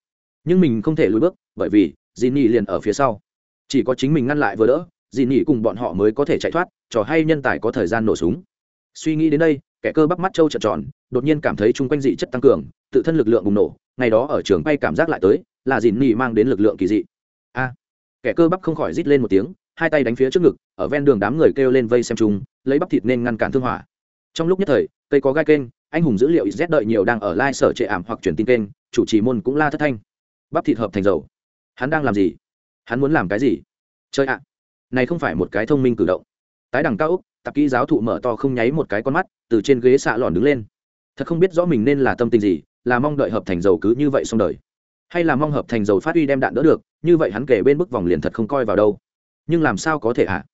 A: Nhưng mình không thể lùi bước, bởi vì dì nỉ liền ở phía sau. Chỉ có chính mình ngăn lại vừa đỡ dì nỉ cùng bọn họ mới có thể chạy thoát, trò hay nhân tài có thời gian nổ súng suy nghĩ đến đây, kẻ cơ bắp mắt trâu trợn tròn, đột nhiên cảm thấy chung quanh dị chất tăng cường, tự thân lực lượng bùng nổ, ngày đó ở trường bay cảm giác lại tới, là dìn nỉ mang đến lực lượng kỳ dị. A! Kẻ cơ bắp không khỏi rít lên một tiếng, hai tay đánh phía trước ngực, ở ven đường đám người kêu lên vây xem chung, lấy bắp thịt nên ngăn cản thương hỏa. Trong lúc nhất thời, cây có gai kênh, anh hùng dữ liệu z đợi nhiều đang ở lai sở trệ ảm hoặc truyền tin kênh, chủ trì môn cũng la thất thanh. Bắp thịt hợp thành dầu. Hắn đang làm gì? Hắn muốn làm cái gì? Chơi ạ! Này không phải một cái thông minh cử động tái đẳng cao úc, tạp kỹ giáo thụ mở to không nháy một cái con mắt, từ trên ghế xạ lòn đứng lên. Thật không biết rõ mình nên là tâm tình gì, là mong đợi hợp thành dầu cứ như vậy xong đời, hay là mong hợp thành dầu phát huy đem đạn đỡ được, như vậy hắn kể bên bức vòng liền thật không coi vào đâu. Nhưng làm sao có thể ạ à?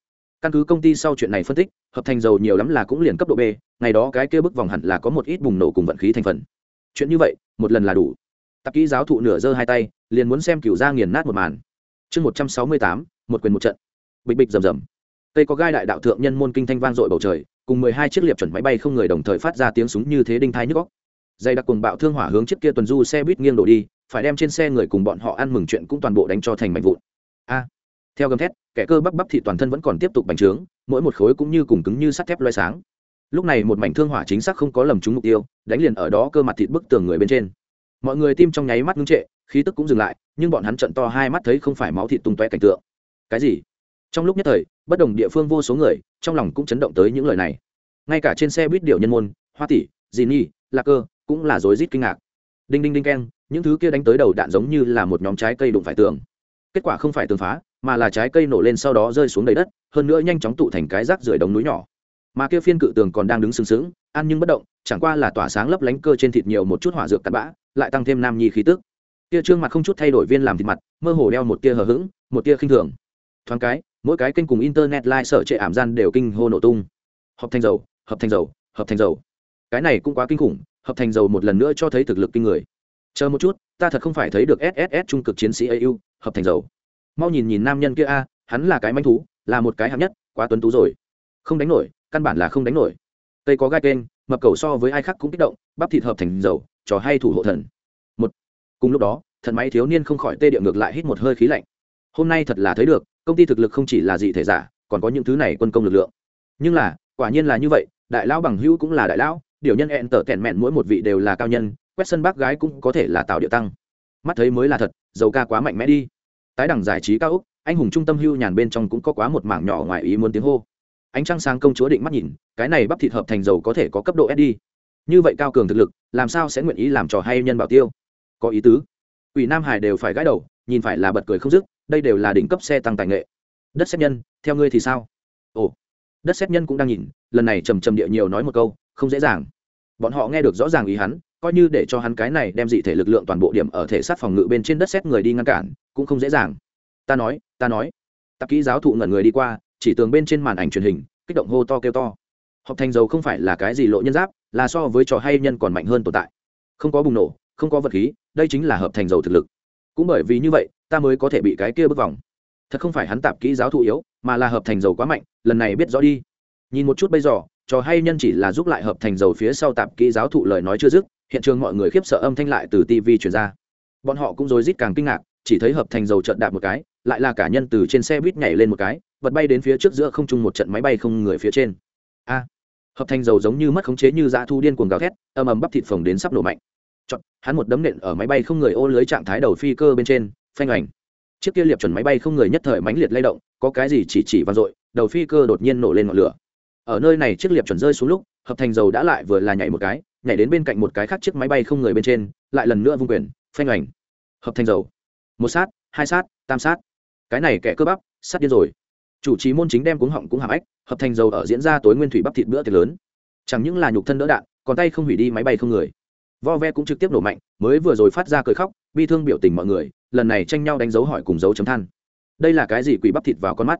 A: căn cứ công ty sau chuyện này phân tích, hợp thành dầu nhiều lắm là cũng liền cấp độ b, ngày đó cái kia bức vòng hẳn là có một ít bùng nổ cùng vận khí thành phần. Chuyện như vậy, một lần là đủ. Tạp kỹ giáo thụ nửa giơ hai tay, liền muốn xem cựu ra nghiền nát một màn. Chương một trăm sáu mươi tám, một quyền một trận. Bịch bịch rầm rầm tây có gai đại đạo thượng nhân môn kinh thanh vang dội bầu trời, cùng mười hai chiếc liệp chuẩn máy bay không người đồng thời phát ra tiếng súng như thế đinh thai nhức góc dày đặc cuồng bạo thương hỏa hướng chiếc kia tuần du xe buýt nghiêng đổ đi, phải đem trên xe người cùng bọn họ ăn mừng chuyện cũng toàn bộ đánh cho thành mảnh vụn. A! Theo gầm thét, kẻ cơ bắp bắp thị toàn thân vẫn còn tiếp tục bành trướng, mỗi một khối cũng như cùng cứng như sắt thép loay sáng. Lúc này một mảnh thương hỏa chính xác không có lầm trúng mục tiêu, đánh liền ở đó cơ mặt thịt bức tường người bên trên. Mọi người tim trong nháy mắt ngưng trệ, khí tức cũng dừng lại, nhưng bọn hắn trận to hai mắt thấy không phải máu thịt tung toe cảnh tượng. Cái gì? Trong lúc nhất thời, bất đồng địa phương vô số người, trong lòng cũng chấn động tới những lời này. Ngay cả trên xe buýt điệu nhân môn, hoa tỷ dì nhi lạc cơ cũng là rối rít kinh ngạc. Đinh đinh đinh keng, những thứ kia đánh tới đầu đạn giống như là một nhóm trái cây đụng phải tường. Kết quả không phải tường phá, mà là trái cây nổ lên sau đó rơi xuống đầy đất, hơn nữa nhanh chóng tụ thành cái rác rưởi đống núi nhỏ. Mà kia phiên cự tường còn đang đứng sừng sững, ăn nhưng bất động, chẳng qua là tỏa sáng lấp lánh cơ trên thịt nhiều một chút hỏa dược cặn bã, lại tăng thêm nam nhi khí tức. Kia trương mặt không chút thay đổi viên làm thịt mặt, mơ hồ đeo một tia hờ hững, một tia khinh thường. Thoáng cái mỗi cái kênh cùng internet live sở trệ ảm gian đều kinh hô nổ tung. Hợp thành dầu, hợp thành dầu, hợp thành dầu. Cái này cũng quá kinh khủng, hợp thành dầu một lần nữa cho thấy thực lực kinh người. Chờ một chút, ta thật không phải thấy được sss trung cực chiến sĩ au hợp thành dầu. Mau nhìn nhìn nam nhân kia a, hắn là cái manh thú, là một cái hạng nhất, quá tuấn tú rồi. Không đánh nổi, căn bản là không đánh nổi. Tây có gai kênh, mập cầu so với ai khác cũng kích động, bắp thịt hợp thành dầu, trò hay thủ hộ thần. Một. Cùng lúc đó, thần máy thiếu niên không khỏi tê địa ngược lại hít một hơi khí lạnh. Hôm nay thật là thấy được công ty thực lực không chỉ là dị thể giả, còn có những thứ này quân công lực lượng. Nhưng là, quả nhiên là như vậy, đại lão bằng hữu cũng là đại lão, điều nhân hẹn tở tẹn mẹn mỗi một vị đều là cao nhân, quét sân bác gái cũng có thể là tạo địa tăng. Mắt thấy mới là thật, dầu ca quá mạnh mẽ đi. Tái đẳng giải trí cao úc, anh hùng trung tâm hưu nhàn bên trong cũng có quá một mảng nhỏ ngoài ý muốn tiếng hô. Ánh trăng sáng công chúa định mắt nhìn, cái này bắp thịt hợp thành dầu có thể có cấp độ sd như vậy cao cường thực lực, làm sao sẽ nguyện ý làm trò hay nhân bảo tiêu? Có ý tứ. Ủy nam hải đều phải gãi đầu, nhìn phải là bật cười không dứt đây đều là đỉnh cấp xe tăng tài nghệ. Đất xét nhân, theo ngươi thì sao? Ồ, đất xét nhân cũng đang nhìn, lần này trầm trầm địa nhiều nói một câu, không dễ dàng. Bọn họ nghe được rõ ràng ý hắn, coi như để cho hắn cái này đem dị thể lực lượng toàn bộ điểm ở thể sát phòng ngự bên trên đất xét người đi ngăn cản, cũng không dễ dàng. Ta nói ta nói. Tạp kỹ giáo thụ ngẩn người đi qua, chỉ tường bên trên màn ảnh truyền hình, kích động hô to kêu to. Học thành dầu không phải là cái gì lộ nhân giáp, là so với trò hay nhân còn mạnh hơn tồn tại. Không có bùng nổ, không có vật khí, đây chính là hợp thành dầu thực lực cũng bởi vì như vậy, ta mới có thể bị cái kia bước vòng. Thật không phải hắn tạp kỹ giáo thụ yếu, mà là hợp thành dầu quá mạnh, lần này biết rõ đi. Nhìn một chút bây giờ, trò hay nhân chỉ là giúp lại hợp thành dầu phía sau tạp kỹ giáo thụ lời nói chưa dứt, hiện trường mọi người khiếp sợ âm thanh lại từ tv truyền ra. Bọn họ cũng rối rít càng kinh ngạc, chỉ thấy hợp thành dầu trận đạp một cái, lại là cả nhân từ trên xe buýt nhảy lên một cái, vật bay đến phía trước giữa không trung một trận máy bay không người phía trên. A! Hợp thành dầu giống như mất khống chế như dã thu điên cuồng gào thét âm ầm bắp thịt phồng đến sắp nổ mạnh chọn, hắn một đấm nện ở máy bay không người ô lưới trạng thái đầu phi cơ bên trên, phanh ảnh. Chiếc kia liệp chuẩn máy bay không người nhất thời mãnh liệt lay động, có cái gì chỉ chỉ vang dội, đầu phi cơ đột nhiên nổ lên ngọn lửa. Ở nơi này chiếc liệp chuẩn rơi xuống lúc, hợp thành dầu đã lại vừa là nhảy một cái, nhảy đến bên cạnh một cái khác chiếc máy bay không người bên trên, lại lần nữa vung quyền, phanh ảnh. Hợp thành dầu. Một sát, hai sát, tam sát. Cái này kẻ cơ bắp, sát điên rồi. Chủ trì môn chính đem cuống họng cũng hàm ếch, hợp thành dầu ở diễn ra tối nguyên thủy bắp thịt bữa tiệc lớn. Chẳng những là nhục thân đỡ đạn, còn tay không hủy đi máy bay không người vo ve cũng trực tiếp nổ mạnh, mới vừa rồi phát ra cười khóc, bi thương biểu tình mọi người, lần này tranh nhau đánh dấu hỏi cùng dấu chấm than. Đây là cái gì quỷ bắp thịt vào con mắt?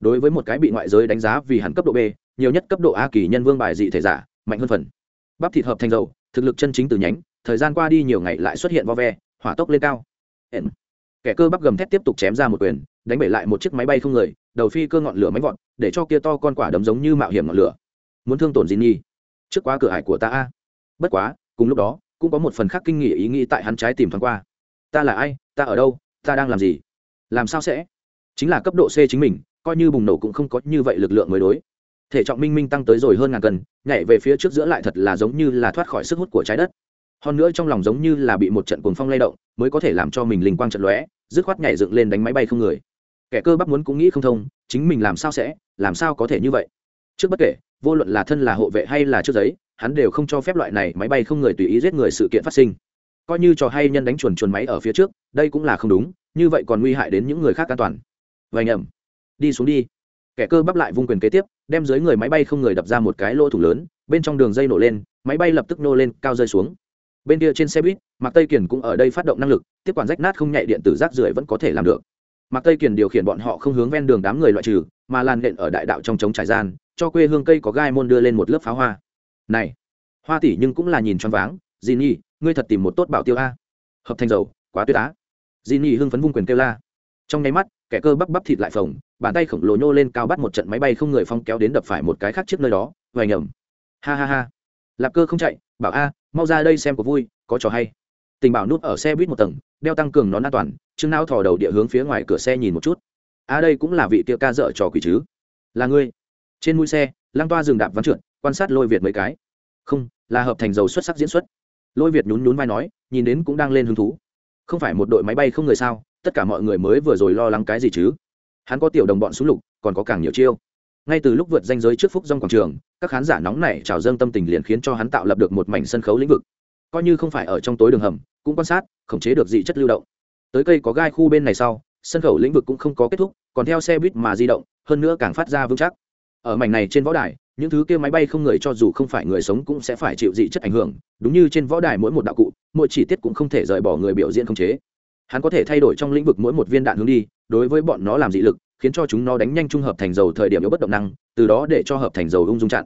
A: Đối với một cái bị ngoại giới đánh giá vì hẳn cấp độ b, nhiều nhất cấp độ a kỳ nhân vương bài dị thể giả, mạnh hơn phần. Bắp thịt hợp thành dầu, thực lực chân chính từ nhánh, thời gian qua đi nhiều ngày lại xuất hiện vo ve, hỏa tốc lên cao. Kẻ cơ bắp gầm thét tiếp tục chém ra một quyền, đánh bể lại một chiếc máy bay không người, đầu phi cơ ngọn lửa máy vọt, để cho kia to con quả đấm giống như mạo hiểm ngọn lửa. Muốn thương tổn gì nhi trước quá cửa hải của ta a. Bất quá cùng lúc đó, cũng có một phần khác kinh nghị ý nghĩ tại hắn trái tìm thoáng qua. Ta là ai? Ta ở đâu? Ta đang làm gì? Làm sao sẽ? Chính là cấp độ c chính mình, coi như bùng nổ cũng không có như vậy lực lượng mới đối. Thể trọng minh minh tăng tới rồi hơn ngàn cân, nhảy về phía trước giữa lại thật là giống như là thoát khỏi sức hút của trái đất. Hơn nữa trong lòng giống như là bị một trận cuồng phong lay động, mới có thể làm cho mình linh quang trận lóe, dứt khoát nhảy dựng lên đánh máy bay không người. Kẻ cơ bắp muốn cũng nghĩ không thông, chính mình làm sao sẽ? Làm sao có thể như vậy? Trước bất kể, vô luận là thân là hộ vệ hay là trước giấy hắn đều không cho phép loại này máy bay không người tùy ý giết người sự kiện phát sinh. Coi như trò hay nhân đánh chuồn chuồn máy ở phía trước, đây cũng là không đúng, như vậy còn nguy hại đến những người khác an toàn. Vành ẩm. Đi xuống đi. Kẻ cơ bắp lại vung quyền kế tiếp, đem dưới người máy bay không người đập ra một cái lỗ thủ lớn, bên trong đường dây nổ lên, máy bay lập tức nô lên, cao rơi xuống. Bên kia trên xe buýt, mạc tây kiển cũng ở đây phát động năng lực, tiếp quản rách nát không nhạy điện tử rác rưởi vẫn có thể làm được. Mạc tây kiển điều khiển bọn họ không hướng ven đường đám người loại trừ, mà làn nện ở đại đạo trong trống trải gian, cho quê hương cây có gai môn đưa lên một lớp pháo hoa này, hoa tỷ nhưng cũng là nhìn choáng váng. Dì nhi ngươi thật tìm một tốt bảo tiêu a. Hợp thành dầu, quá tuyệt á. Dì nhi hưng phấn vung quyền kêu la. Trong nháy mắt, kẻ cơ bắp bắp thịt lại phồng, bàn tay khổng lồ nhô lên cao bắt một trận máy bay không người phong kéo đến đập phải một cái khác trước nơi đó. Vài nhầm ha ha ha. Lạp cơ không chạy, bảo a, mau ra đây xem có vui, có trò hay. Tình bảo nút ở xe buýt một tầng, đeo tăng cường nón an toàn chương não thò đầu địa hướng phía ngoài cửa xe nhìn một chút. A đây cũng là vị kia ca dợ trò quỷ chứ. Là ngươi. Trên mũi xe, lăng toa dừng đạp vắn trượt quan sát lôi việt mấy cái. Không, là hợp thành dầu xuất sắc diễn xuất. Lôi việt nhún nhún vai nói, nhìn đến cũng đang lên hứng thú. Không phải một đội máy bay không người sao, tất cả mọi người mới vừa rồi lo lắng cái gì chứ? Hắn có tiểu đồng bọn súng lục, còn có càng nhiều chiêu. Ngay từ lúc vượt danh giới trước phúc dòng quảng trường, các khán giả nóng nảy trào dâng tâm tình liền khiến cho hắn tạo lập được một mảnh sân khấu lĩnh vực. Coi như không phải ở trong tối đường hầm, cũng quan sát, khống chế được dị chất lưu động. Tới cây có gai khu bên này sau, sân khấu lĩnh vực cũng không có kết thúc, còn theo xe buýt mà di động, hơn nữa càng phát ra vững chắc. Ở mảnh này trên võ đài những thứ kia máy bay không người cho dù không phải người sống cũng sẽ phải chịu dị chất ảnh hưởng, đúng như trên võ đài mỗi một đạo cụ, mỗi chi tiết cũng không thể rời bỏ người biểu diễn không chế. Hắn có thể thay đổi trong lĩnh vực mỗi một viên đạn hướng đi, đối với bọn nó làm dị lực, khiến cho chúng nó đánh nhanh trung hợp thành dầu thời điểm yếu bất động năng, từ đó để cho hợp thành dầu ung dung chặn.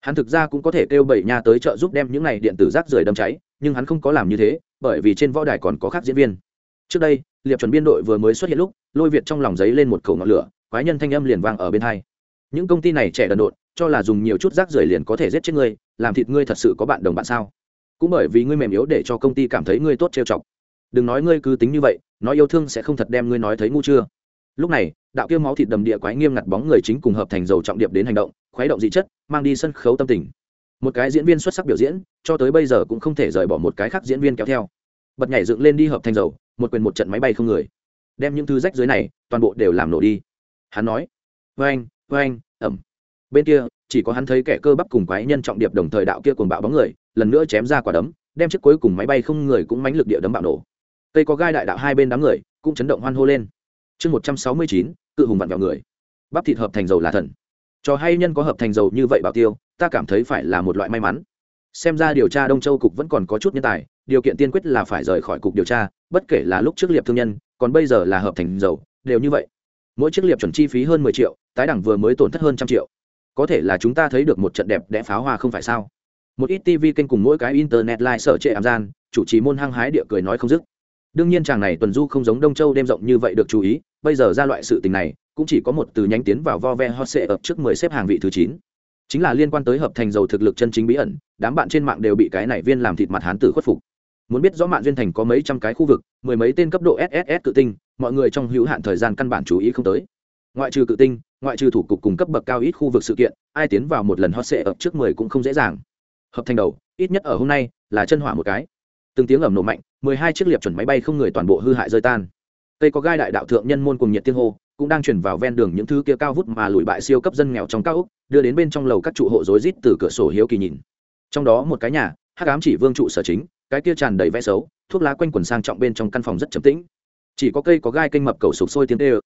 A: Hắn thực ra cũng có thể kêu bảy nha tới trợ giúp đem những này điện tử rác rời đâm cháy, nhưng hắn không có làm như thế, bởi vì trên võ đài còn có khác diễn viên. Trước đây, liệp chuẩn biên đội vừa mới xuất hiện lúc, lôi việt trong lòng giấy lên một khẩu ngọn lửa, quái nhân thanh âm liền vang ở bên hai. Những công ty này trẻ đần độn cho là dùng nhiều chút rác rưởi liền có thể giết chết ngươi, làm thịt ngươi thật sự có bạn đồng bạn sao? Cũng bởi vì ngươi mềm yếu để cho công ty cảm thấy ngươi tốt trêu chọc. Đừng nói ngươi cứ tính như vậy, nói yêu thương sẽ không thật đem ngươi nói thấy ngu chưa. Lúc này, đạo kia máu thịt đầm địa quái nghiêm ngặt bóng người chính cùng hợp thành dầu trọng điệp đến hành động, khuấy động dị chất, mang đi sân khấu tâm tình. Một cái diễn viên xuất sắc biểu diễn, cho tới bây giờ cũng không thể rời bỏ một cái khác diễn viên kéo theo. Bật nhảy dựng lên đi hợp thành dầu, một quyền một trận máy bay không người. Đem những thứ rách dưới này, toàn bộ đều làm nổ đi. Hắn nói vê anh vê anh ẩm bên kia, chỉ có hắn thấy kẻ cơ bắp cùng quái nhân trọng điệp đồng thời đạo kia cùng bạo bóng người, lần nữa chém ra quả đấm, đem chiếc cuối cùng máy bay không người cũng mánh lực địa đấm bạo nổ. Cây có gai đại đạo hai bên đám người cũng chấn động hoan hô lên. Chương một trăm sáu mươi chín, cự hùng vặn vào người. Bắp thịt hợp thành dầu là thần. Cho hay nhân có hợp thành dầu như vậy bảo tiêu, ta cảm thấy phải là một loại may mắn. Xem ra điều tra đông châu cục vẫn còn có chút nhân tài, điều kiện tiên quyết là phải rời khỏi cục điều tra, bất kể là lúc trước liệp thương nhân, còn bây giờ là hợp thành dầu, đều như vậy. Mỗi chiếc liệp chuẩn chi phí hơn mười triệu, tái đẳng vừa mới tổn thất hơn trăm triệu có thể là chúng ta thấy được một trận đẹp đẽ pháo hoa không phải sao? Một ít tv kênh cùng mỗi cái internet live sở trệ ảm gian, chủ trì môn hăng hái địa cười nói không dứt. Đương nhiên chàng này tuần du không giống đông châu đêm rộng như vậy được chú ý, bây giờ ra loại sự tình này, cũng chỉ có một từ nhánh tiến vào vo ve hot sệ ập trước mười xếp hàng vị thứ chín. Chính là liên quan tới hợp thành dầu thực lực chân chính bí ẩn, đám bạn trên mạng đều bị cái này viên làm thịt mặt hán tử khuất phục. Muốn biết rõ mạng duyên thành có mấy trăm cái khu vực, mười mấy tên cấp độ sss cự tinh, mọi người trong hữu hạn thời gian căn bản chú ý không tới ngoại trừ cự tinh, ngoại trừ thủ cục cùng cấp bậc cao ít khu vực sự kiện, ai tiến vào một lần hot sệ ập trước mười cũng không dễ dàng. Hợp thành đầu, ít nhất ở hôm nay, là chân hỏa một cái. Từng tiếng ẩm nổ mạnh, mười hai chiếc liệp chuẩn máy bay không người toàn bộ hư hại rơi tan. Cây có gai đại đạo thượng nhân môn cùng nhiệt tiên hô, cũng đang chuyển vào ven đường những thứ kia cao vút mà lùi bại siêu cấp dân nghèo trong cao úc, đưa đến bên trong lầu các trụ hộ rối rít từ cửa sổ hiếu kỳ nhìn. Trong đó một cái nhà, hắc ám chỉ vương trụ sở chính, cái kia tràn đầy vẽ xấu, thuốc lá quanh quần sang trọng bên trong căn phòng rất trầm tĩnh. Chỉ có cây có gai kênh mập cầu sụp sôi tiếng tê ơ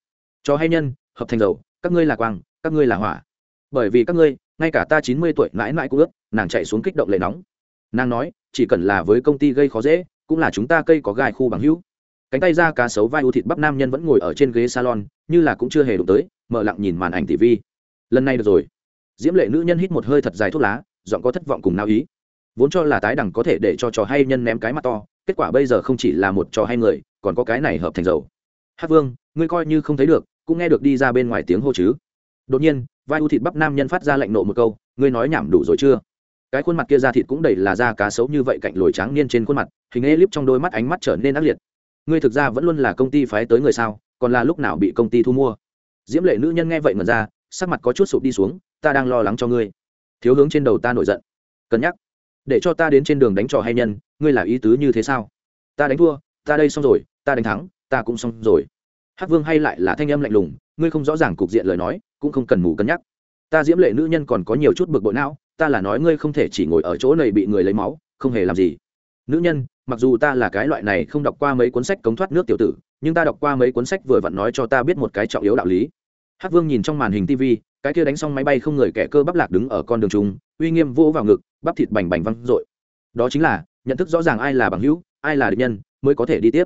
A: cho hay nhân hợp thành dầu, các ngươi là quang, các ngươi là hỏa. Bởi vì các ngươi, ngay cả ta chín mươi tuổi mãi mãi cũng ước, nàng chạy xuống kích động lệ nóng. Nàng nói, chỉ cần là với công ty gây khó dễ, cũng là chúng ta cây có gai khu bằng hữu. Cánh tay ra cá sấu vai u thịt bắp nam nhân vẫn ngồi ở trên ghế salon, như là cũng chưa hề đụng tới, mở lặng nhìn màn ảnh tv. Lần này được rồi. Diễm lệ nữ nhân hít một hơi thật dài thuốc lá dọn có thất vọng cùng nao ý. Vốn cho là tái đẳng có thể để cho trò hay nhân ném cái mắt to, kết quả bây giờ không chỉ là một trò hay người, còn có cái này hợp thành dầu. Hát vương, ngươi coi như không thấy được cũng nghe được đi ra bên ngoài tiếng hô chứ. Đột nhiên, vai u thịt bắp nam nhân phát ra lệnh nộ một câu, ngươi nói nhảm đủ rồi chưa? Cái khuôn mặt kia da thịt cũng đầy là da cá sấu như vậy cạnh lồi trắng niên trên khuôn mặt, hình elip trong đôi mắt ánh mắt trở nên ác liệt. Ngươi thực ra vẫn luôn là công ty phái tới người sao, còn là lúc nào bị công ty thu mua? Diễm lệ nữ nhân nghe vậy mà ra, sắc mặt có chút sụp đi xuống, ta đang lo lắng cho ngươi. Thiếu hướng trên đầu ta nổi giận. Cân nhắc, để cho ta đến trên đường đánh trò hay nhân, ngươi là ý tứ như thế sao? Ta đánh thua, ta đây xong rồi, ta đánh thắng, ta cũng xong rồi hắc vương hay lại là thanh âm lạnh lùng, ngươi không rõ ràng cục diện lời nói, cũng không cần mù cân nhắc. Ta diễm lệ nữ nhân còn có nhiều chút bực bội não, ta là nói ngươi không thể chỉ ngồi ở chỗ này bị người lấy máu, không hề làm gì. Nữ nhân, mặc dù ta là cái loại này không đọc qua mấy cuốn sách cống thoát nước tiểu tử, nhưng ta đọc qua mấy cuốn sách vừa vặn nói cho ta biết một cái trọng yếu đạo lý. Hắc vương nhìn trong màn hình tv cái kia đánh xong máy bay không người kẻ cơ bắp lạc đứng ở con đường trung uy nghiêm vô vào ngực, bắp thịt bành bành văng dội. Đó chính là, nhận thức rõ ràng ai là bằng hữu, ai là địch nhân, mới có thể đi tiếp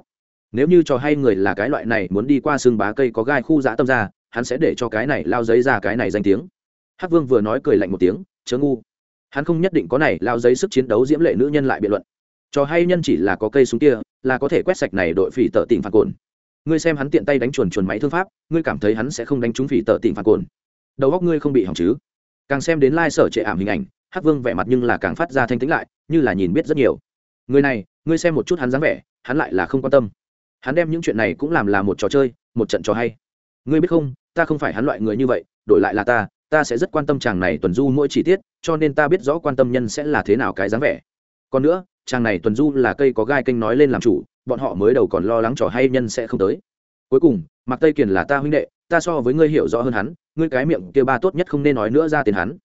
A: nếu như cho hay người là cái loại này muốn đi qua xương bá cây có gai khu dã tâm ra, hắn sẽ để cho cái này lao giấy ra cái này danh tiếng. Hắc vương vừa nói cười lạnh một tiếng, chớ ngu. Hắn không nhất định có này lao giấy sức chiến đấu diễm lệ nữ nhân lại biện luận. Cho hay nhân chỉ là có cây súng kia, là có thể quét sạch này đội phỉ tợ tỉnh phản cồn. Ngươi xem hắn tiện tay đánh chuồn chuồn máy thương pháp, ngươi cảm thấy hắn sẽ không đánh trúng phỉ tợ tỉnh phản cồn. Đầu góc ngươi không bị hỏng chứ? Càng xem đến lai、like、sở trệ ảm hình ảnh, hắc vương vẻ mặt nhưng là càng phát ra thanh tĩnh lại, như là nhìn biết rất nhiều. Người này, ngươi xem một chút hắn dáng vẻ, hắn lại là không quan tâm hắn đem những chuyện này cũng làm là một trò chơi, một trận trò hay. Ngươi biết không, ta không phải hắn loại người như vậy, đổi lại là ta ta sẽ rất quan tâm chàng này tuần du mỗi chi tiết, cho nên ta biết rõ quan tâm nhân sẽ là thế nào cái dáng vẻ. Còn nữa, chàng này tuần du là cây có gai kênh nói lên làm chủ, bọn họ mới đầu còn lo lắng trò hay nhân sẽ không tới. Cuối cùng mặc tây kiền là ta huynh đệ, ta so với ngươi hiểu rõ hơn hắn, ngươi cái miệng kia ba tốt nhất không nên nói nữa ra tiền hắn.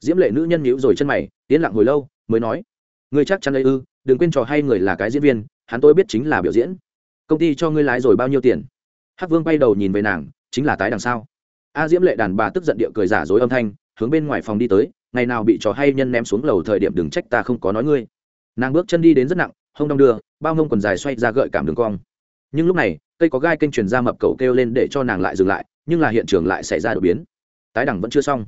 A: Diễm lệ nữ nhân nhíu rồi chân mày tiến lặng hồi lâu, mới nói, ngươi chắc chắn đây ư, đừng quên trò hay người là cái diễn viên, hắn tôi biết chính là biểu diễn công ty cho ngươi lái rồi bao nhiêu tiền? Hắc vương bay đầu nhìn về nàng, chính là tái đằng sau. A diễm lệ đàn bà tức giận địa cười giả dối âm thanh, hướng bên ngoài phòng đi tới, ngày nào bị trò hay nhân ném xuống lầu thời điểm đừng trách ta không có nói ngươi. Nàng bước chân đi đến rất nặng, hông đong đưa, bao ngông quần dài xoay ra gợi cảm đường cong. Nhưng lúc này, cây có gai kênh truyền ra mập cầu kêu lên để cho nàng lại dừng lại, nhưng là hiện trường lại xảy ra đột biến. Tái đẳng vẫn chưa xong.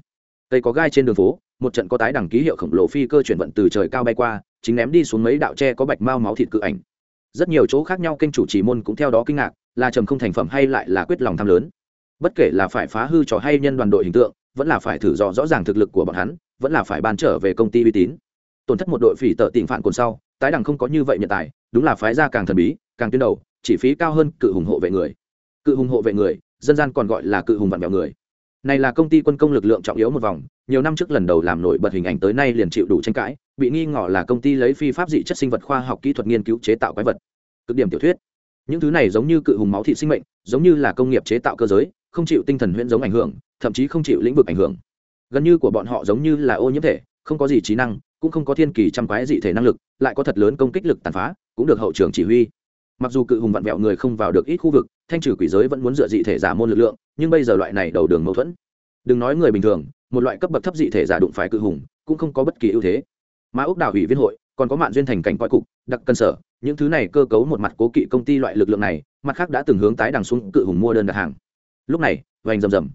A: Cây có gai trên đường phố, một trận có tái đẳng ký hiệu khổng lồ phi cơ chuyển vận từ trời cao bay qua, chính ném đi xuống mấy đạo tre có bạch mau máu thịt cự ảnh rất nhiều chỗ khác nhau kênh chủ trì môn cũng theo đó kinh ngạc, là trầm không thành phẩm hay lại là quyết lòng tham lớn. Bất kể là phải phá hư trò hay nhân đoàn đội hình tượng, vẫn là phải thử dò rõ ràng thực lực của bọn hắn, vẫn là phải bàn trở về công ty uy tín. Tổn thất một đội phỉ tợ tình phản cồn sau, tái đẳng không có như vậy nhận tài, đúng là phái ra càng thần bí, càng tuyến đầu, chỉ phí cao hơn cự hùng hộ vệ người. Cự hùng hộ vệ người, dân gian còn gọi là cự hùng vạn vẹo người này là công ty quân công lực lượng trọng yếu một vòng, nhiều năm trước lần đầu làm nổi bật hình ảnh tới nay liền chịu đủ tranh cãi, bị nghi ngờ là công ty lấy phi pháp dị chất sinh vật khoa học kỹ thuật nghiên cứu chế tạo quái vật. Cực điểm tiểu thuyết. Những thứ này giống như cự hùng máu thị sinh mệnh, giống như là công nghiệp chế tạo cơ giới, không chịu tinh thần huyễn giống ảnh hưởng, thậm chí không chịu lĩnh vực ảnh hưởng. Gần như của bọn họ giống như là ô nhiễm thể, không có gì trí năng, cũng không có thiên kỳ trăm quái dị thể năng lực, lại có thật lớn công kích lực tàn phá, cũng được hậu trường chỉ huy. Mặc dù cự hùng vặn vẹo người không vào được ít khu vực thanh trừ quỷ giới vẫn muốn dựa dị thể giả môn lực lượng, nhưng bây giờ loại này đầu đường mâu thuẫn. Đừng nói người bình thường, một loại cấp bậc thấp dị thể giả đụng phải cự hùng, cũng không có bất kỳ ưu thế. Mà ốc đảo ủy viên hội, còn có mạng duyên thành cảnh coi cục, đặc cân sở, những thứ này cơ cấu một mặt cố kỵ công ty loại lực lượng này, mặt khác đã từng hướng tái đằng xuống cự hùng mua đơn đặt hàng. Lúc này, vành rầm rầm.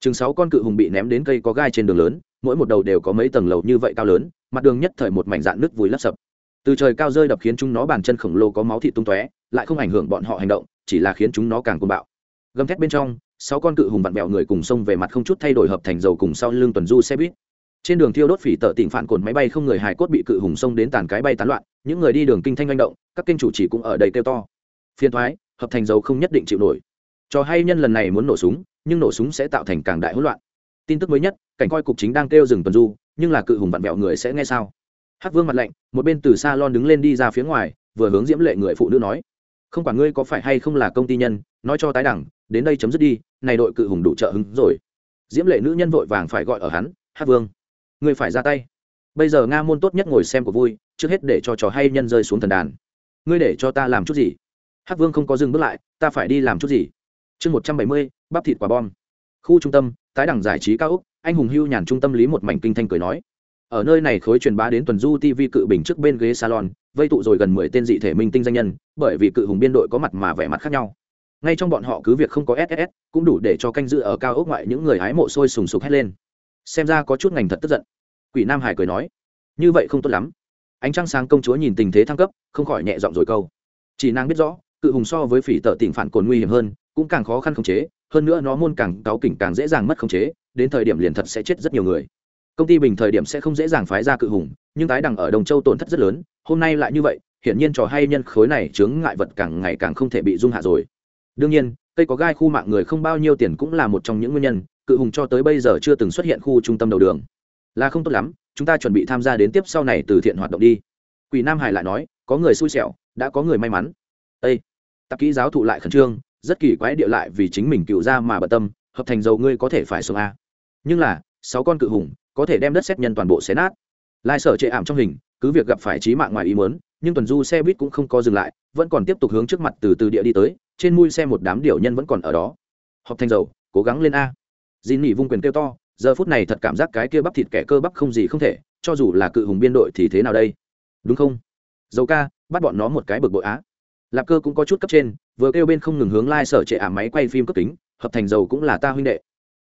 A: Chừng sáu con cự hùng bị ném đến cây có gai trên đường lớn, mỗi một đầu đều có mấy tầng lầu như vậy cao lớn, mặt đường nhất thời một mảnh dạn nước vùi lấp sập. Từ trời cao rơi đập khiến chúng nó bàn chân khổng lồ có máu thịt tung tóe, lại không ảnh hưởng bọn họ hành động chỉ là khiến chúng nó càng côn bạo. Gầm thét bên trong, sáu con cự hùng vặn vẹo người cùng sông về mặt không chút thay đổi hợp thành dầu cùng sau lưng tuần du xe buýt. Trên đường thiêu đốt phỉ tợ tỉnh phản cồn máy bay không người hài cốt bị cự hùng sông đến tàn cái bay tán loạn, những người đi đường kinh thanh manh động, các kênh chủ chỉ cũng ở đây kêu to. Phiên thoái, hợp thành dầu không nhất định chịu nổi. Cho hay nhân lần này muốn nổ súng, nhưng nổ súng sẽ tạo thành càng đại hỗn loạn. Tin tức mới nhất, cảnh coi cục chính đang kêu dừng tuần du, nhưng là cự hùng vặn vẹo người sẽ nghe sao? Hắc vương mặt lạnh, một bên từ xa lon đứng lên đi ra phía ngoài, vừa hướng diễm lệ người phụ nữ nói không quản ngươi có phải hay không là công ty nhân, nói cho tái đẳng, đến đây chấm dứt đi, này đội cự hùng đủ trợ hứng rồi. Diễm lệ nữ nhân vội vàng phải gọi ở hắn, Hát vương, ngươi phải ra tay. Bây giờ nga môn tốt nhất ngồi xem của vui, trước hết để cho trò hay nhân rơi xuống thần đàn. Ngươi để cho ta làm chút gì? Hát vương không có dừng bước lại, ta phải đi làm chút gì? Chương một trăm bảy mươi, bắp thịt quả bom. Khu trung tâm, tái đẳng giải trí cao úc, anh hùng hưu nhàn trung tâm lý một mảnh kinh thanh cười nói. Ở nơi này khối truyền bá đến tuần du tv cự bình trước bên ghế salon vây tụ rồi gần mười tên dị thể minh tinh danh nhân, bởi vì cự hùng biên đội có mặt mà vẻ mặt khác nhau. Ngay trong bọn họ cứ việc không có ss cũng đủ để cho canh dự ở cao ốc ngoại những người hái mộ sôi sùng sục hét lên. Xem ra có chút ngành thật tức giận. Quỷ nam hải cười nói, như vậy không tốt lắm. Ánh trăng sáng công chúa nhìn tình thế thăng cấp, không khỏi nhẹ giọng rồi câu, chỉ nàng biết rõ, cự hùng so với phỉ tợ tỉnh phản cồn nguy hiểm hơn, cũng càng khó khăn khống chế, hơn nữa nó môn càng cáu kỉnh càng dễ dàng mất khống chế, đến thời điểm liền thật sẽ chết rất nhiều người. Công ty bình thời điểm sẽ không dễ dàng phái ra cự hùng, nhưng tái đằng ở đồng châu tổn thất rất lớn hôm nay lại như vậy, hiển nhiên trò hay nhân khối này chướng ngại vật càng ngày càng không thể bị dung hạ rồi. Đương nhiên, cây có gai khu mạng người không bao nhiêu tiền cũng là một trong những nguyên nhân, cự hùng cho tới bây giờ chưa từng xuất hiện khu trung tâm đầu đường. Là không tốt lắm, chúng ta chuẩn bị tham gia đến tiếp sau này từ thiện hoạt động đi. Quỷ nam hải lại nói, có người xui xẻo, đã có người may mắn. Ây tạp kỹ giáo thụ lại khẩn trương, rất kỳ quái địa lại vì chính mình cựu ra mà bận tâm, hợp thành dầu ngươi có thể phải xuống a à. nhưng là, sáu con cự hùng, có thể đem đất xét nhân toàn bộ xé nát. Lai sở chệ ảm trong hình cứ việc gặp phải trí mạng ngoài ý muốn, nhưng tuần du xe buýt cũng không có dừng lại, vẫn còn tiếp tục hướng trước mặt từ từ địa đi tới, trên mui xe một đám điều nhân vẫn còn ở đó. Họp thành dầu, cố gắng lên a. Dì nỉ vung quyền kêu to, giờ phút này thật cảm giác cái kia bắp thịt kẻ cơ bắp không gì không thể, cho dù là cự hùng biên đội thì thế nào đây? Đúng không? Dầu ca, bắt bọn nó một cái bực bội á. Lạp cơ cũng có chút cấp trên, vừa kêu bên không ngừng hướng lai sở trệ ảm máy quay phim cấp tính hợp thành dầu cũng là ta huynh đệ.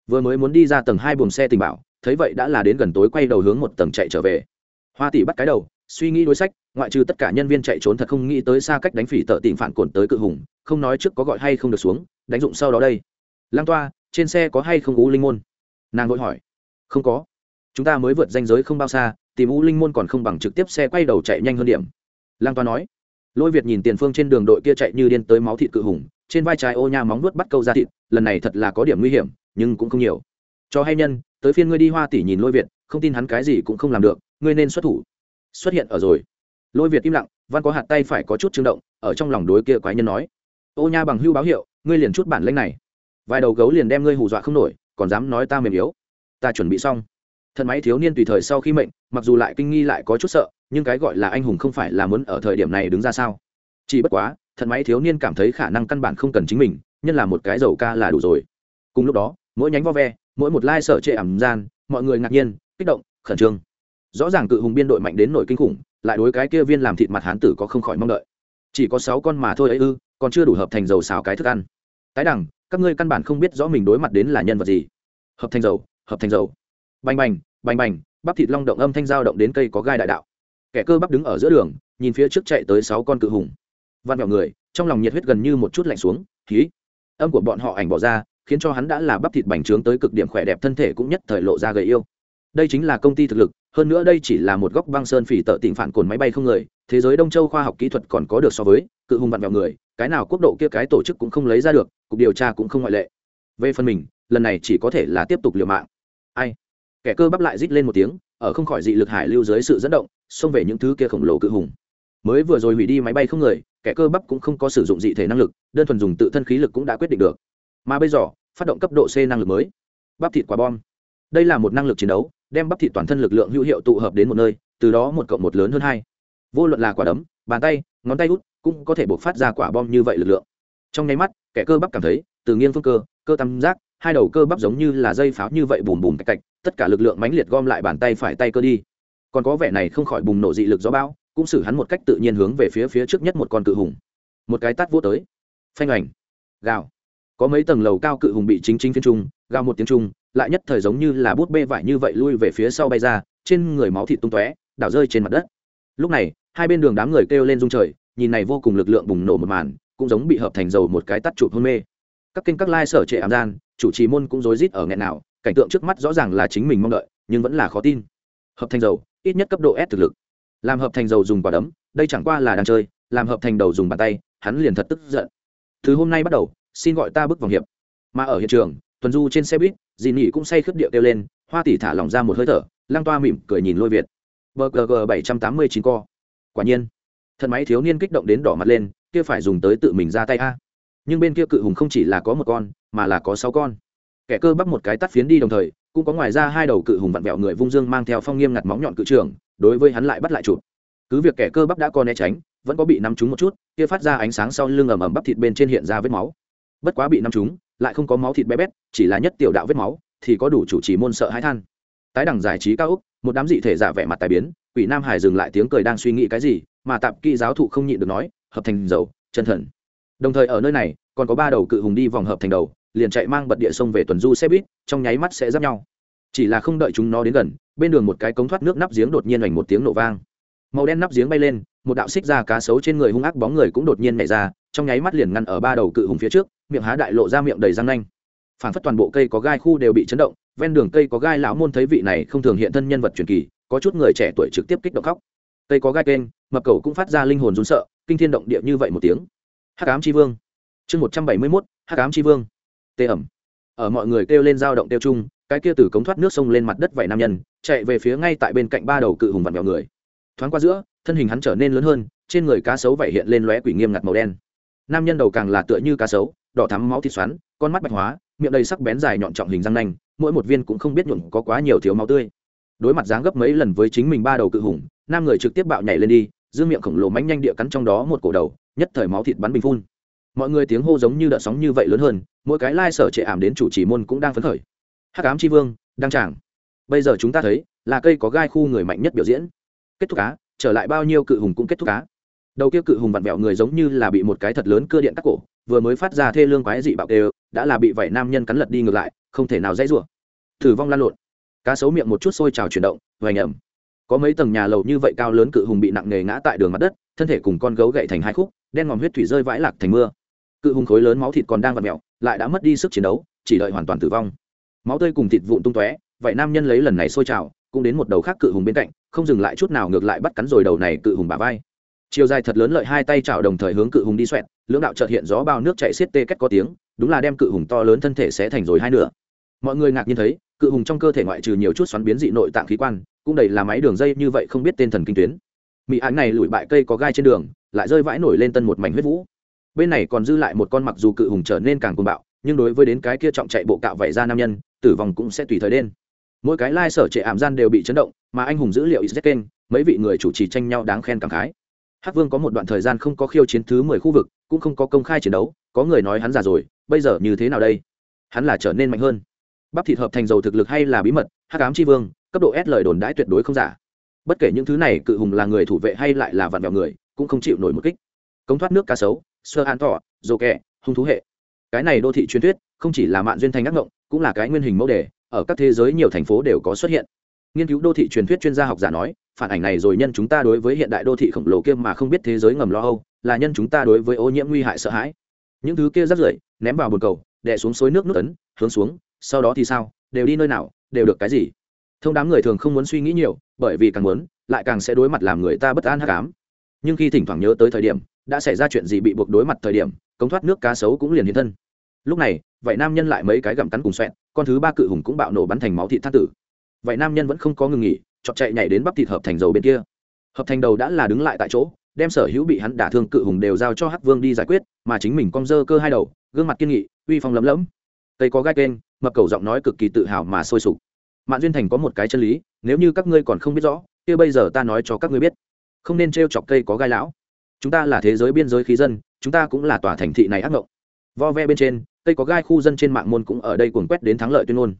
A: Vừa mới muốn đi ra tầng hai buồng xe tình bảo, thấy vậy đã là đến gần tối quay đầu hướng một tầng chạy trở về hoa tỷ bắt cái đầu, suy nghĩ đối sách, ngoại trừ tất cả nhân viên chạy trốn thật không nghĩ tới xa cách đánh phỉ tợ tìm phản cồn tới cự hùng, không nói trước có gọi hay không được xuống, đánh dụng sau đó đây. Lang toa, trên xe có hay không u linh môn? Nàng vội hỏi. Không có. Chúng ta mới vượt danh giới không bao xa, tìm u linh môn còn không bằng trực tiếp xe quay đầu chạy nhanh hơn điểm. Lang toa nói. Lôi việt nhìn tiền phương trên đường đội kia chạy như điên tới máu thịt cự hùng, trên vai trái ô nha móng nuốt bắt câu ra thịt, lần này thật là có điểm nguy hiểm, nhưng cũng không nhiều. Cho hay nhân, tới phiên ngươi đi hoa tỷ nhìn lôi việt, không tin hắn cái gì cũng không làm được ngươi nên xuất thủ. Xuất hiện ở rồi. Lôi việt im lặng, văn có hạt tay phải có chút chứng động, ở trong lòng đối kia quái nhân nói. Ô nha bằng hưu báo hiệu, ngươi liền chút bản lĩnh này. Vài đầu gấu liền đem ngươi hù dọa không nổi, còn dám nói ta mềm yếu. Ta chuẩn bị xong. Thần máy thiếu niên tùy thời sau khi mệnh, mặc dù lại kinh nghi lại có chút sợ, nhưng cái gọi là anh hùng không phải là muốn ở thời điểm này đứng ra sao? Chỉ bất quá, thần máy thiếu niên cảm thấy khả năng căn bản không cần chính mình, nhân là một cái dầu ca là đủ rồi. Cùng lúc đó, mỗi nhánh vo ve, mỗi một lai trệ ẩm gian, mọi người ngạc nhiên, kích động, khẩn trương rõ ràng cự hùng biên đội mạnh đến nội kinh khủng, lại đối cái kia viên làm thịt mặt hán tử có không khỏi mong đợi. Chỉ có sáu con mà thôi ấy ư, còn chưa đủ hợp thành dầu xào cái thức ăn. Tái đẳng các ngươi căn bản không biết rõ mình đối mặt đến là nhân vật gì. Hợp thành dầu, hợp thành dầu. Bành bành bành bành, bắp thịt long động âm thanh dao động đến cây có gai đại đạo. Kẻ cơ bắp đứng ở giữa đường, nhìn phía trước chạy tới sáu con cự hùng. Văn vẹo người, trong lòng nhiệt huyết gần như một chút lạnh xuống khí âm của bọn họ ảnh bỏ ra, khiến cho hắn đã là bắp thịt bành trướng tới cực điểm khỏe đẹp thân thể cũng nhất thời lộ ra gầy yêu. Đây chính là công ty thực lực hơn nữa đây chỉ là một góc băng sơn phỉ tợ tịnh phản cồn máy bay không người, thế giới đông châu khoa học kỹ thuật còn có được so với, cự hùng vặn vẹo người, cái nào quốc độ kia cái tổ chức cũng không lấy ra được, cục điều tra cũng không ngoại lệ. Về phần mình, lần này chỉ có thể là tiếp tục liều mạng. Ai? Kẻ cơ bắp lại rít lên một tiếng, ở không khỏi dị lực hải lưu dưới sự dẫn động, xông về những thứ kia khổng lồ cự hùng. Mới vừa rồi hủy đi máy bay không người, kẻ cơ bắp cũng không có sử dụng dị thể năng lực, đơn thuần dùng tự thân khí lực cũng đã quyết định được. Mà bây giờ, phát động cấp độ c năng lực mới. Bắp thịt quả bom. Đây là một năng lực chiến đấu đem bắp thịt toàn thân lực lượng hữu hiệu tụ hợp đến một nơi, từ đó một cộng một lớn hơn hai. Vô luận là quả đấm, bàn tay, ngón tay út cũng có thể buộc phát ra quả bom như vậy lực lượng. Trong nháy mắt, kẻ cơ bắp cảm thấy, từ nghiêng phương cơ cơ tam giác, hai đầu cơ bắp giống như là dây pháo như vậy bùm bùm cạch cạch, tất cả lực lượng mãnh liệt gom lại bàn tay phải tay cơ đi. Còn có vẻ này không khỏi bùng nổ dị lực gió bão, cũng xử hắn một cách tự nhiên hướng về phía phía trước nhất một con cự hùng. Một cái tát vô tới. Phanh ảnh gào. Có mấy tầng lầu cao cự hùng bị chính chính phiên trung, gào một tiếng trung lại nhất thời giống như là bút bê vải như vậy lui về phía sau bay ra, trên người máu thịt tung tóe, đảo rơi trên mặt đất. Lúc này, hai bên đường đám người kêu lên rung trời, nhìn này vô cùng lực lượng bùng nổ một màn, cũng giống bị hợp thành dầu một cái tắt chụp hôn mê. Các kênh các lai sở trệ ảm gian, chủ trì môn cũng rối rít ở nghẹn nào, cảnh tượng trước mắt rõ ràng là chính mình mong đợi, nhưng vẫn là khó tin. Hợp thành dầu, ít nhất cấp độ s thực lực. Làm hợp thành dầu dùng quả đấm, đây chẳng qua là đang chơi, làm hợp thành đầu dùng bàn tay, hắn liền thật tức giận. Từ hôm nay bắt đầu, xin gọi ta bước vòng hiệp. Mà ở hiện trường tuần du trên xe buýt, dì nỉ cũng say khướp điệu kêu lên, hoa tỷ thả lỏng ra một hơi thở lang toa mỉm cười nhìn lôi việt. Bgg bảy trăm tám mươi chín co. Quả nhiên thần máy thiếu niên kích động đến đỏ mặt lên, kia phải dùng tới tự mình ra tay a. Nhưng bên kia cự hùng không chỉ là có một con, mà là có sáu con. Kẻ cơ bắp một cái tắt phiến đi đồng thời, cũng có ngoài ra hai đầu cự hùng vặn vẹo người vung dương mang theo phong nghiêm ngặt móng nhọn cự trường đối với hắn lại bắt lại chụp. Cứ việc kẻ cơ bắp đã co né tránh, vẫn có bị nắm trúng một chút, kia phát ra ánh sáng sau lưng ẩm ẩm bắp thịt bên trên hiện ra vết máu. Bất quá bị nắm trúng lại không có máu thịt bé bét, chỉ là nhất tiểu đạo vết máu, thì có đủ chủ trì môn sợ hãi than. Tái đẳng giải trí cao úc, một đám dị thể giả vẻ mặt tài biến, quỷ nam hải dừng lại tiếng cười đang suy nghĩ cái gì, mà tạp kỹ giáo thụ không nhịn được nói, hợp thành dầu, chân thần. Đồng thời ở nơi này, còn có ba đầu cự hùng đi vòng hợp thành đầu, liền chạy mang bật địa sông về tuần du xe buýt, trong nháy mắt sẽ giáp nhau. Chỉ là không đợi chúng nó đến gần, bên đường một cái cống thoát nước nắp giếng đột nhiên hoành một tiếng nổ vang. Màu đen nắp giếng bay lên một đạo xích ra cá sấu trên người hung ác bóng người cũng đột nhiên nhảy ra, trong nháy mắt liền ngăn ở ba đầu cự hùng phía trước, miệng há đại lộ ra miệng đầy răng nanh. Phản phất toàn bộ cây có gai khu đều bị chấn động, ven đường cây có gai lão môn thấy vị này không thường hiện thân nhân vật truyền kỳ, có chút người trẻ tuổi trực tiếp kích động khóc. Cây có gai kênh, mập cầu cũng phát ra linh hồn run sợ, kinh thiên động địa như vậy một tiếng. Hắc ám tri vương. Chương một trăm bảy mươi mốt, hắc ám tri vương. Tê ẩm. Ở mọi người kêu lên dao động tiêu chung, cái kia từ cống thoát nước sông lên mặt đất vậy nam nhân, chạy về phía ngay tại bên cạnh ba đầu cự hùng vặn vẹo người. Thoáng qua giữa thân hình hắn trở nên lớn hơn, trên người cá sấu vảy hiện lên lóe quỷ nghiêm ngặt màu đen. Nam nhân đầu càng là tựa như cá sấu, đỏ thắm máu thịt xoắn, con mắt bạch hóa, miệng đầy sắc bén dài nhọn trọng hình răng nanh, mỗi một viên cũng không biết nhuộm có quá nhiều thiếu máu tươi. Đối mặt dáng gấp mấy lần với chính mình ba đầu cự hùng, nam người trực tiếp bạo nhảy lên đi dương miệng khổng lồ mánh nhanh địa cắn trong đó một cổ đầu, nhất thời máu thịt bắn bình phun. Mọi người tiếng hô giống như đợt sóng như vậy lớn hơn, mỗi cái lai sở trệ ảm đến chủ trì môn cũng đang phấn khởi. Hắc ám tri vương, đăng tràng. Bây giờ chúng ta thấy, là cây có gai khu người mạnh nhất biểu diễn. Kết thúc cá trở lại bao nhiêu cự hùng cũng kết thúc cá. Đầu kia cự hùng vặn vẹo người giống như là bị một cái thật lớn cưa điện cắt cổ, vừa mới phát ra thê lương quái dị bạo đều đã là bị vảy nam nhân cắn lật đi ngược lại, không thể nào dãy rủa. Thử vong lan lộn. Cá sấu miệng một chút sôi trào chuyển động, vành nhầm có mấy tầng nhà lầu như vậy cao lớn cự hùng bị nặng nề ngã tại đường mặt đất, thân thể cùng con gấu gậy thành hai khúc, đen ngòm huyết thủy rơi vãi lạc thành mưa. Cự hùng khối lớn máu thịt còn đang vặn mẹo lại đã mất đi sức chiến đấu, chỉ đợi hoàn toàn tử vong. Máu tươi cùng thịt vụn tung tóe vậy nam nhân lấy lần này sôi trào, cũng đến một đầu khác cự hùng bên cạnh không dừng lại chút nào ngược lại bắt cắn rồi đầu này cự hùng bà vai. Chiều dài thật lớn lợi hai tay chảo đồng thời hướng cự hùng đi xoẹt, lưỡng đạo trợt hiện gió bao nước chạy xiết tê cách có tiếng, đúng là đem cự hùng to lớn thân thể sẽ thành rồi hai nửa. Mọi người ngạc nhiên thấy, cự hùng trong cơ thể ngoại trừ nhiều chút xoắn biến dị nội tạng khí quan, cũng đầy là máy đường dây như vậy không biết tên thần kinh tuyến. Mỹ án này lùi bại cây có gai trên đường, lại rơi vãi nổi lên tân một mảnh huyết vũ. Bên này còn dư lại một con mặc dù cự hùng trở nên càng cuồng bạo, nhưng đối với đến cái kia trọng chạy bộ cạo vảy ra nam nhân, tử vong cũng sẽ tùy thời đen mỗi cái lai、like、sở trệ ảm gian đều bị chấn động, mà anh hùng dữ liệu is kênh mấy vị người chủ trì tranh nhau đáng khen cảm khái. Hắc vương có một đoạn thời gian không có khiêu chiến thứ mười khu vực, cũng không có công khai chiến đấu, có người nói hắn già rồi, bây giờ như thế nào đây? Hắn là trở nên mạnh hơn. Bắp thịt hợp thành dầu thực lực hay là bí mật, hắc ám tri vương, cấp độ s lời đồn đãi tuyệt đối không giả. Bất kể những thứ này, cự hùng là người thủ vệ hay lại là vặn vẹo người, cũng không chịu nổi một kích. Cống thoát nước cá sấu, sơ an thọ, dồ kẹ, hung thú hệ. Cái này đô thị truyền thuyết, không chỉ là mạng duyên thành ác ngộng, cũng là cái nguyên hình mẫu đề ở các thế giới nhiều thành phố đều có xuất hiện. Nghiên cứu đô thị truyền thuyết chuyên gia học giả nói, phản ảnh này rồi nhân chúng ta đối với hiện đại đô thị khổng lồ kia mà không biết thế giới ngầm lo âu, là nhân chúng ta đối với ô nhiễm nguy hại sợ hãi. Những thứ kia rất rưởi, ném vào bồn cầu, đè xuống suối nước nước ấn, hướng xuống, sau đó thì sao, đều đi nơi nào, đều được cái gì? Thông đám người thường không muốn suy nghĩ nhiều, bởi vì càng muốn, lại càng sẽ đối mặt làm người ta bất an hắc ám. Nhưng khi thỉnh thoảng nhớ tới thời điểm, đã xảy ra chuyện gì bị buộc đối mặt thời điểm, cống thoát nước cá sấu cũng liền hiện thân. Lúc này, vậy nam nhân lại mấy cái gặm cắn cùng xoẹn con thứ ba cự hùng cũng bạo nổ bắn thành máu thịt than tử. Vậy nam nhân vẫn không có ngừng nghỉ, chọt chạy nhảy đến bắp thịt hợp thành dầu bên kia. Hợp thành đầu đã là đứng lại tại chỗ, đem sở hữu bị hắn đả thương cự hùng đều giao cho hắc vương đi giải quyết, mà chính mình cong dơ cơ hai đầu, gương mặt kiên nghị, uy phong lấm lẫm tây có gai kênh, mập cầu giọng nói cực kỳ tự hào mà sôi sục. Mạn duyên thành có một cái chân lý, nếu như các ngươi còn không biết rõ, kia bây giờ ta nói cho các ngươi biết. Không nên t chọc cây có gai lão. Chúng ta là thế giới biên giới khí dân, chúng ta cũng là tòa thành thị này ác ngộng vo ve bên trên, cây có gai khu dân trên mạng môn cũng ở đây cuồng quét đến thắng lợi tuyên ngôn.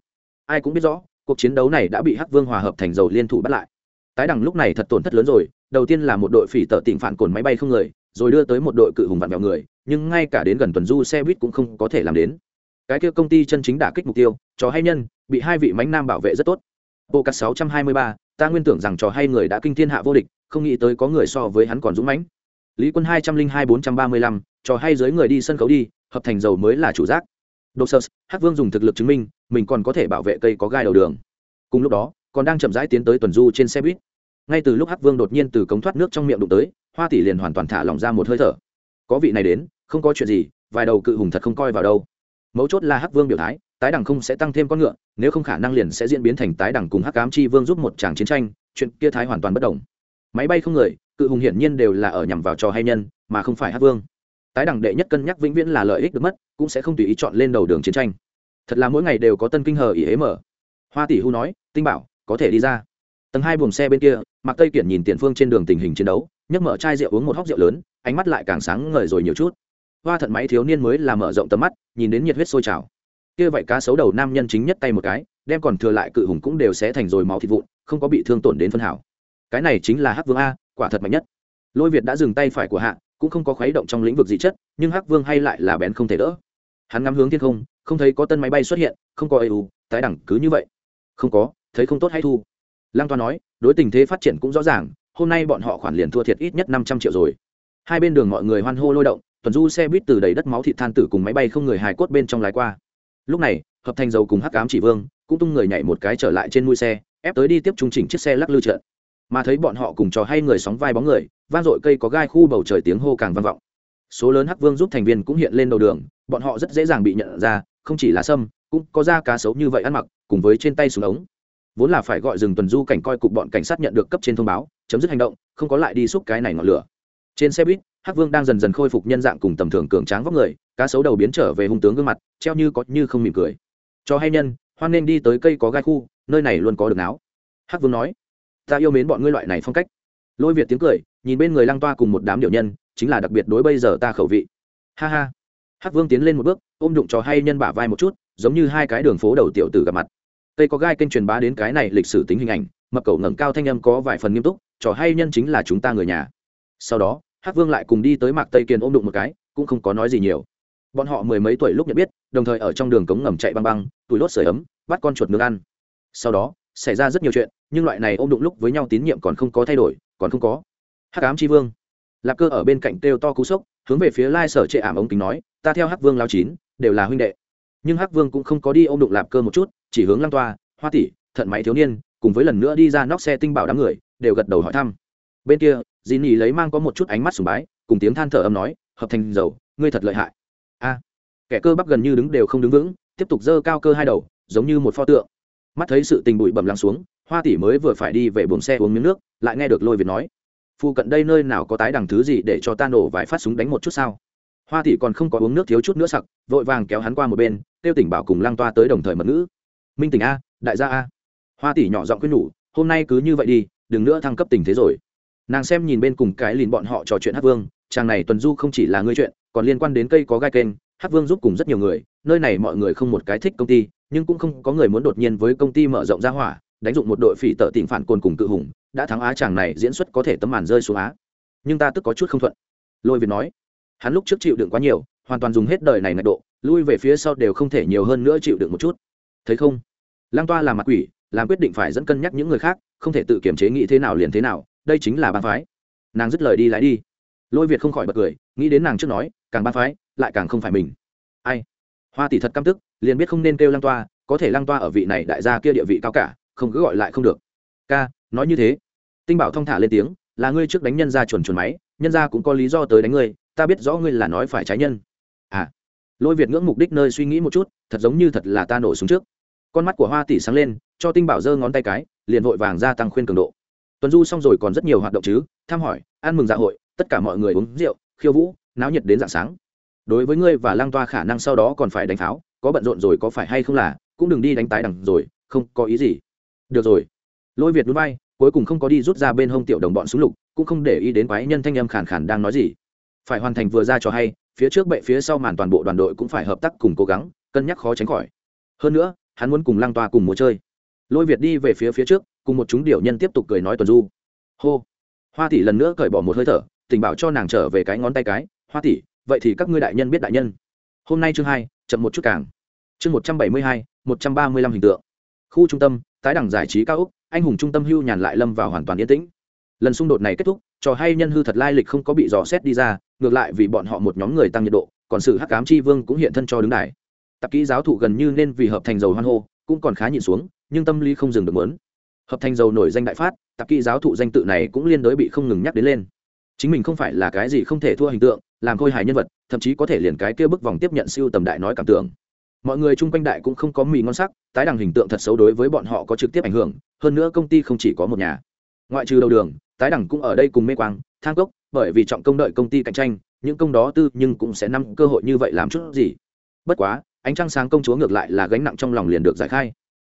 A: Ai cũng biết rõ, cuộc chiến đấu này đã bị hắc vương hòa hợp thành dầu liên thủ bắt lại. Tái đẳng lúc này thật tổn thất lớn rồi, đầu tiên là một đội phỉ tợ tỉnh phản cồn máy bay không người, rồi đưa tới một đội cự hùng vạn vẹo người, nhưng ngay cả đến gần tuần du xe buýt cũng không có thể làm đến. Cái kia công ty chân chính đả kích mục tiêu, trò hay nhân, bị hai vị mánh nam bảo vệ rất tốt. Bộ cắt sáu trăm hai mươi ba, ta nguyên tưởng rằng trò hay người đã kinh thiên hạ vô địch, không nghĩ tới có người so với hắn còn dũng mãnh. Lý quân hai trăm linh hai bốn trăm ba mươi lăm, trò hay dưới người đi sân khấu đi hợp thành dầu mới là chủ giác. Đô sơ, hắc vương dùng thực lực chứng minh, mình còn có thể bảo vệ cây có gai đầu đường. Cùng lúc đó, còn đang chậm rãi tiến tới tuần du trên xe buýt. Ngay từ lúc hắc vương đột nhiên từ cống thoát nước trong miệng đụng tới, hoa tỷ liền hoàn toàn thả lỏng ra một hơi thở. Có vị này đến, không có chuyện gì, vài đầu cự hùng thật không coi vào đâu. Mấu chốt là hắc vương biểu thái, tái đẳng không sẽ tăng thêm con ngựa, nếu không khả năng liền sẽ diễn biến thành tái đẳng cùng hắc cám chi vương giúp một tràng chiến tranh, chuyện kia thái hoàn toàn bất đồng. Máy bay không người, cự hùng hiển nhiên đều là ở nhằm vào trò hay nhân, mà không phải hắc vương tái đẳng đệ nhất cân nhắc vĩnh viễn là lợi ích được mất, cũng sẽ không tùy ý chọn lên đầu đường chiến tranh. Thật là mỗi ngày đều có tân kinh hờ ý hế mở. Hoa tỷ hu nói, tinh bảo, có thể đi ra. Tầng hai buồng xe bên kia mặc tây kiển nhìn tiền phương trên đường tình hình chiến đấu, nhấc mở chai rượu uống một hóc rượu lớn, ánh mắt lại càng sáng ngời rồi nhiều chút. Hoa thận máy thiếu niên mới là mở rộng tầm mắt, nhìn đến nhiệt huyết sôi trào. Kia vậy cá sấu đầu nam nhân chính nhất tay một cái, đem còn thừa lại cự hùng cũng đều sẽ thành rồi máu thịt vụn, không có bị thương tổn đến phân hảo. Cái này chính là hắc vương a, quả thật mạnh nhất. Lôi việt đã dừng tay phải của hạ cũng không có khuấy động trong lĩnh vực dị chất, nhưng hắc vương hay lại là bén không thể đỡ. Hắn ngắm hướng thiên không không thấy có tân máy bay xuất hiện, không có eu tái đẳng cứ như vậy. Không có, thấy không tốt hay thu. Lăng toa nói, đối tình thế phát triển cũng rõ ràng, hôm nay bọn họ khoản liền thua thiệt ít nhất năm trăm triệu rồi. Hai bên đường mọi người hoan hô lôi động, tuần du xe buýt từ đầy đất máu thịt than tử cùng máy bay không người hài cốt bên trong lái qua. Lúc này, hợp thành dầu cùng hắc ám chỉ vương, cũng tung người nhảy một cái trở lại trên mũi xe, ép tới đi tiếp trung chỉnh chiếc xe lắc lư trượt mà thấy bọn họ cùng trò hay người sóng vai bóng người, vang dội cây có gai khu bầu trời tiếng hô càng vang vọng. Số lớn hắc vương giúp thành viên cũng hiện lên đầu đường, bọn họ rất dễ dàng bị nhận ra, không chỉ là sâm, cũng có da cá sấu như vậy ăn mặc, cùng với trên tay súng ống. Vốn là phải gọi dừng tuần du cảnh coi cục bọn cảnh sát nhận được cấp trên thông báo, chấm dứt hành động, không có lại đi xúc cái này ngọn lửa. Trên xe buýt, hắc vương đang dần dần khôi phục nhân dạng cùng tầm thường cường tráng vóc người, cá sấu đầu biến trở về hung tướng gương mặt, treo như có như không mỉm cười. Cho hay nhân, hoan nên đi tới cây có gai khu, nơi này luôn có đường áo hắc vương nói ta yêu mến bọn ngươi loại này phong cách. Lôi việt tiếng cười, nhìn bên người lăng toa cùng một đám điệu nhân, chính là đặc biệt đối bây giờ ta khẩu vị. Ha ha. Hắc vương tiến lên một bước, ôm đụng trò hay nhân bả vai một chút, giống như hai cái đường phố đầu tiểu tử gặp mặt. Cây có gai kênh truyền bá đến cái này lịch sử tính hình ảnh, mập cầu ngẩng cao thanh âm có vài phần nghiêm túc, trò hay nhân chính là chúng ta người nhà. Sau đó, hắc vương lại cùng đi tới mạc tây kiên ôm đụng một cái, cũng không có nói gì nhiều. Bọn họ mười mấy tuổi lúc nhận biết, đồng thời ở trong đường cống ngầm chạy băng băng túi lốt sưởi ấm, bắt con chuột nước ăn. Sau đó, xảy ra rất nhiều chuyện nhưng loại này ôm đụng lúc với nhau tín nhiệm còn không có thay đổi, còn không có. Hắc ám tri vương. Lạp cơ ở bên cạnh kêu to cú sốc, hướng về phía lai sở trệ ảm ống kính nói, ta theo hắc vương lao chín, đều là huynh đệ. Nhưng hắc vương cũng không có đi ôm đụng lạp cơ một chút, chỉ hướng lăng toa, hoa tỷ, thận máy thiếu niên, cùng với lần nữa đi ra nóc xe tinh bảo đám người, đều gật đầu hỏi thăm. Bên kia dì nỉ lấy mang có một chút ánh mắt sùng bái, cùng tiếng than thở âm nói, hợp thành dầu, ngươi thật lợi hại. A. Kẻ cơ bắp gần như đứng đều không đứng vững, tiếp tục dơ cao cơ hai đầu, giống như một pho tượng. Mắt thấy sự tình bụi bẩm lắng xuống hoa tỷ mới vừa phải đi về buồng xe uống miếng nước, lại nghe được lôi việt nói, phu cận đây nơi nào có tái đằng thứ gì để cho ta nổ vài phát súng đánh một chút sao? Hoa tỷ còn không có uống nước thiếu chút nữa sặc, vội vàng kéo hắn qua một bên tiêu tỉnh bảo cùng lang toa tới đồng thời mật ngữ. Minh tỉnh a, đại gia a. Hoa tỷ nhỏ giọng quyết nhủ, hôm nay cứ như vậy đi, đừng nữa thăng cấp tình thế rồi. Nàng xem nhìn bên cùng cái lìn bọn họ trò chuyện hát vương, chàng này tuần du không chỉ là ngươi chuyện, còn liên quan đến cây có gai kênh hát vương giúp cùng rất nhiều người, nơi này mọi người không một cái thích công ty, nhưng cũng không có người muốn đột nhiên với công ty mở rộng ra hỏa đánh dụng một đội phỉ tợ tìm phản cồn cùng cự hùng, đã thắng á chàng này, diễn xuất có thể tấm màn rơi xuống á. Nhưng ta tức có chút không thuận. Lôi việt nói, hắn lúc trước chịu đựng quá nhiều, hoàn toàn dùng hết đời này ngạch độ, lui về phía sau đều không thể nhiều hơn nữa chịu đựng một chút. Thấy không? Lang toa là mặt quỷ, làm quyết định phải dẫn cân nhắc những người khác, không thể tự kiểm chế nghĩ thế nào liền thế nào, đây chính là ba phái. Nàng dứt lời đi lái đi. Lôi việt không khỏi bật cười, nghĩ đến nàng trước nói, càng ba phái, lại càng không phải mình. Ai? Hoa tỷ thật căm tức, liền biết không nên kêu lang toa, có thể lang toa ở vị này đại gia kia địa vị cao cả không cứ gọi lại không được. Ca, nói như thế. Tinh bảo thong thả lên tiếng, là ngươi trước đánh nhân ra chuồn chuồn máy, nhân ra cũng có lý do tới đánh ngươi, ta biết rõ ngươi là nói phải trái nhân. À lôi việt ngưỡng mục đích nơi suy nghĩ một chút, thật giống như thật là ta nổ súng trước. Con mắt của hoa tỷ sáng lên, cho tinh bảo giơ ngón tay cái, liền vội vàng gia tăng khuyên cường độ. Tuần du xong rồi còn rất nhiều hoạt động chứ, thăm hỏi, ăn mừng dạ hội, tất cả mọi người uống rượu, khiêu vũ, náo nhiệt đến dạng sáng. Đối với ngươi và lang toa khả năng sau đó còn phải đánh pháo, có bận rộn rồi có phải hay không là, cũng đừng đi đánh tái đằng rồi, không có ý gì được rồi. Lôi việt núi bay cuối cùng không có đi rút ra bên hông tiểu đồng bọn súng lục, cũng không để ý đến quái nhân thanh âm khàn khàn đang nói gì. Phải hoàn thành vừa ra cho hay, phía trước bệ phía sau màn toàn bộ đoàn đội cũng phải hợp tác cùng cố gắng, cân nhắc khó tránh khỏi. Hơn nữa, hắn muốn cùng lăng toa cùng múa chơi. Lôi việt đi về phía phía trước, cùng một chúng điều nhân tiếp tục cười nói tuần du. Hô. Hoa tỷ lần nữa cởi bỏ một hơi thở, tình bảo cho nàng trở về cái ngón tay cái. Hoa tỷ, vậy thì các ngươi đại nhân biết đại nhân. Hôm nay chương hai, chậm một chút càng. Chương một trăm bảy mươi hai, một trăm ba mươi lăm hình tượng khu trung tâm, tái đẳng giải trí cao úc anh hùng trung tâm hưu nhàn lại lâm vào hoàn toàn yên tĩnh. Lần xung đột này kết thúc, trò hay nhân hư thật lai lịch không có bị dò xét đi ra, ngược lại vì bọn họ một nhóm người tăng nhiệt độ, còn sự hắc cám chi vương cũng hiện thân cho đứng đài. Tạp kỹ giáo thụ gần như nên vì hợp thành dầu hoan hô, cũng còn khá nhịn xuống, nhưng tâm lý không dừng được mớn hợp thành dầu nổi danh đại phát, tạp kỹ giáo thụ danh tự này cũng liên đối bị không ngừng nhắc đến lên. Chính mình không phải là cái gì không thể thua hình tượng, làm khôi hài nhân vật, thậm chí có thể liền cái kia bức vòng tiếp nhận siêu tầm đại nói cảm tưởng mọi người chung quanh đại cũng không có mì ngon sắc, tái đằng hình tượng thật xấu đối với bọn họ có trực tiếp ảnh hưởng, hơn nữa công ty không chỉ có một nhà. Ngoại trừ đầu đường, tái đẳng cũng ở đây cùng mê quang, thang cốc, bởi vì trọng công đợi công ty cạnh tranh, những công đó tư nhưng cũng sẽ nắm cơ hội như vậy làm chút gì. Bất quá, ánh trăng sáng công chúa ngược lại là gánh nặng trong lòng liền được giải khai.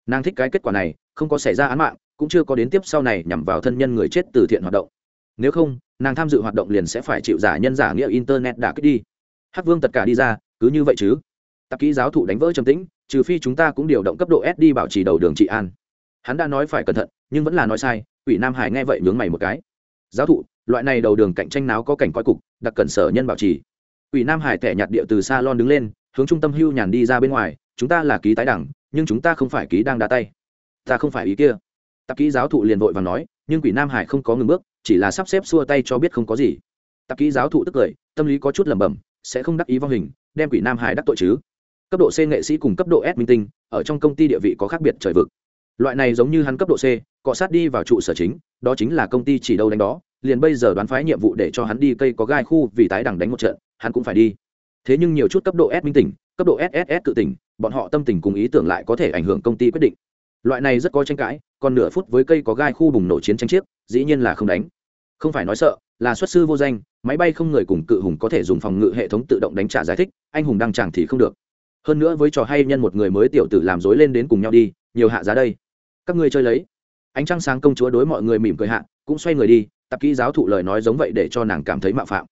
A: Nàng thích cái kết quả này, không có xảy ra án mạng, cũng chưa có đến tiếp sau này nhằm vào thân nhân người chết từ thiện hoạt động. Nếu không, nàng tham dự hoạt động liền sẽ phải chịu giả nhân giả nghĩa internet đã kích đi. Hắc vương tất cả đi ra, cứ như vậy chứ? Tạp kỹ giáo thụ đánh vỡ trầm tĩnh, trừ phi chúng ta cũng điều động cấp độ s đi bảo trì đầu đường trị an. Hắn đã nói phải cẩn thận, nhưng vẫn là nói sai ủy nam hải nghe vậy nhướng mày một cái. Giáo thụ, loại này đầu đường cạnh tranh náo có cảnh coi cục, đặc cẩn sở nhân bảo trì. Ủy nam hải tẻ nhạt địa từ xa lon đứng lên, hướng trung tâm hưu nhàn đi ra bên ngoài, chúng ta là ký tái đẳng, nhưng chúng ta không phải ký đang đá tay. Ta không phải ý kia. Tạp kỹ giáo thụ liền vội và nói, nhưng quỷ nam hải không có ngừng bước, chỉ là sắp xếp xua tay cho biết không có gì. Tạp kỹ giáo thụ tức cười, tâm lý có chút lẩm bẩm, sẽ không đắc ý vong hình, đem quỷ nam hải đắc tội chứ? Cấp độ c nghệ sĩ cùng cấp độ s minh tinh, ở trong công ty địa vị có khác biệt trời vực. Loại này giống như hắn cấp độ c, cọ sát đi vào trụ sở chính, đó chính là công ty chỉ đâu đánh đó, liền bây giờ đoán phái nhiệm vụ để cho hắn đi cây có gai khu vì tái đẳng đánh một trận, hắn cũng phải đi. Thế nhưng nhiều chút cấp độ s minh tỉnh cấp độ sss tự tỉnh bọn họ tâm tình cùng ý tưởng lại có thể ảnh hưởng công ty quyết định. Loại này rất có tranh cãi, còn nửa phút với cây có gai khu bùng nổ chiến tranh chiếc, dĩ nhiên là không đánh. Không phải nói sợ, là xuất sư vô danh, máy bay không người cùng cự hùng có thể dùng phòng ngự hệ thống tự động đánh trả giải thích, anh hùng đang chẳng thì không được hơn nữa với trò hay nhân một người mới tiểu tử làm dối lên đến cùng nhau đi nhiều hạ giá đây. Các ngươi chơi lấy. Ánh trăng sáng công chúa đối mọi người mỉm cười hạ cũng xoay người đi tạp kỹ giáo thụ lời nói giống vậy để cho nàng cảm thấy mạo phạm.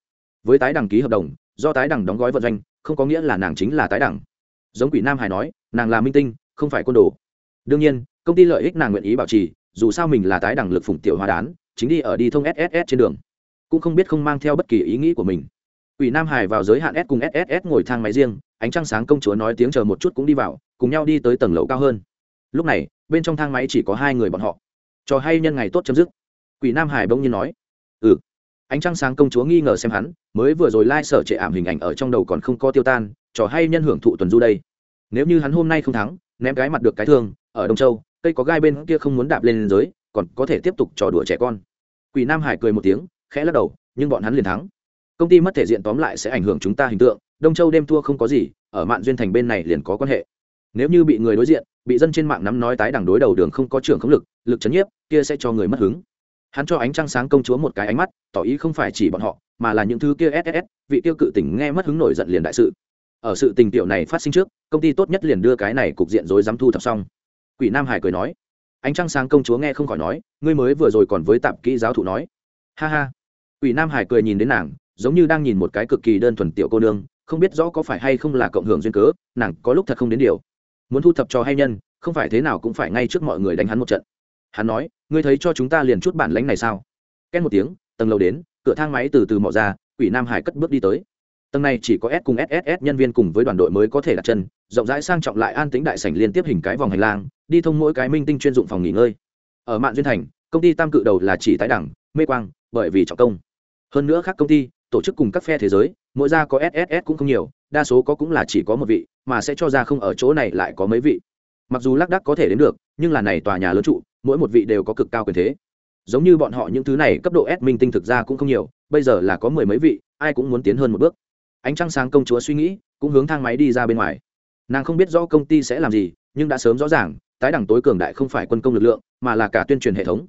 A: Với tái đăng ký hợp đồng do tái đẳng đóng gói vận doanh không có nghĩa là nàng chính là tái đẳng. Giống quỷ nam hải nói nàng là minh tinh không phải côn đồ. Đương nhiên công ty lợi ích nàng nguyện ý bảo trì dù sao mình là tái đẳng lực phủng tiểu hóa đán chính đi ở đi thông sss trên đường. Cũng không biết không mang theo bất kỳ ý nghĩ của mình. Quỷ Nam Hải vào giới hạn S cùng SSS ngồi thang máy riêng, ánh trăng sáng công chúa nói tiếng chờ một chút cũng đi vào, cùng nhau đi tới tầng lầu cao hơn. Lúc này, bên trong thang máy chỉ có hai người bọn họ. trò hay nhân ngày tốt chấm dứt. Quỷ Nam Hải bỗng nhiên nói, "Ừ." Ánh trăng sáng công chúa nghi ngờ xem hắn, mới vừa rồi lai trệ ảm hình ảnh ở trong đầu còn không có tiêu tan, trò hay nhân hưởng thụ tuần du đây. Nếu như hắn hôm nay không thắng, ném cái mặt được cái thương, ở Đông Châu, cây có gai bên kia không muốn đạp lên giới, còn có thể tiếp tục trò đùa trẻ con. Quỷ Nam Hải cười một tiếng, khẽ lắc đầu, nhưng bọn hắn liền thắng công ty mất thể diện tóm lại sẽ ảnh hưởng chúng ta hình tượng, đông châu đêm thua không có gì, ở mạn duyên thành bên này liền có quan hệ. Nếu như bị người đối diện, bị dân trên mạng nắm nói tái đẳng đối đầu đường không có trưởng không lực lực chấn nhiếp, kia sẽ cho người mất hứng. Hắn cho ánh trăng sáng công chúa một cái ánh mắt, tỏ ý không phải chỉ bọn họ, mà là những thứ kia ss vị tiêu cự tỉnh nghe mất hứng nổi giận liền đại sự. Ở sự tình tiểu này phát sinh trước, công ty tốt nhất liền đưa cái này cục diện rối dám thu thập xong. Quỷ nam hải cười nói, ánh trăng sáng công chúa nghe không khỏi nói, ngươi mới vừa rồi còn với tạp kỹ giáo thụ nói. Ha ha. Quỷ nam hải cười nhìn đến nàng giống như đang nhìn một cái cực kỳ đơn thuần tiểu cô nương, không biết rõ có phải hay không là cộng hưởng duyên cớ, nàng có lúc thật không đến điều. Muốn thu thập cho hay nhân, không phải thế nào cũng phải ngay trước mọi người đánh hắn một trận. Hắn nói, ngươi thấy cho chúng ta liền chút bản lãnh này sao? Két một tiếng, tầng lầu đến, cửa thang máy từ từ mọ ra, quỷ nam hải cất bước đi tới. Tầng này chỉ có s cùng sss nhân viên cùng với đoàn đội mới có thể đặt chân, rộng rãi sang trọng lại an tính đại sảnh liên tiếp hình cái vòng hành lang, đi thông mỗi cái minh tinh chuyên dụng phòng nghỉ ngơi. Ở mạng duyên thành, công ty tam cự đầu là chỉ tái đẳng, mê quang, bởi vì trọng công. Hơn nữa các công ty tổ chức cùng các phe thế giới, mỗi gia có sss cũng không nhiều, đa số có cũng là chỉ có một vị, mà sẽ cho ra không ở chỗ này lại có mấy vị. Mặc dù lác đắc có thể đến được, nhưng là này tòa nhà lớn trụ, mỗi một vị đều có cực cao quyền thế. Giống như bọn họ những thứ này cấp độ s minh tinh thực ra cũng không nhiều, bây giờ là có mười mấy vị, ai cũng muốn tiến hơn một bước. Ánh trăng sáng công chúa suy nghĩ, cũng hướng thang máy đi ra bên ngoài. Nàng không biết rõ công ty sẽ làm gì, nhưng đã sớm rõ ràng, tái đẳng tối cường đại không phải quân công lực lượng, mà là cả tuyên truyền hệ thống.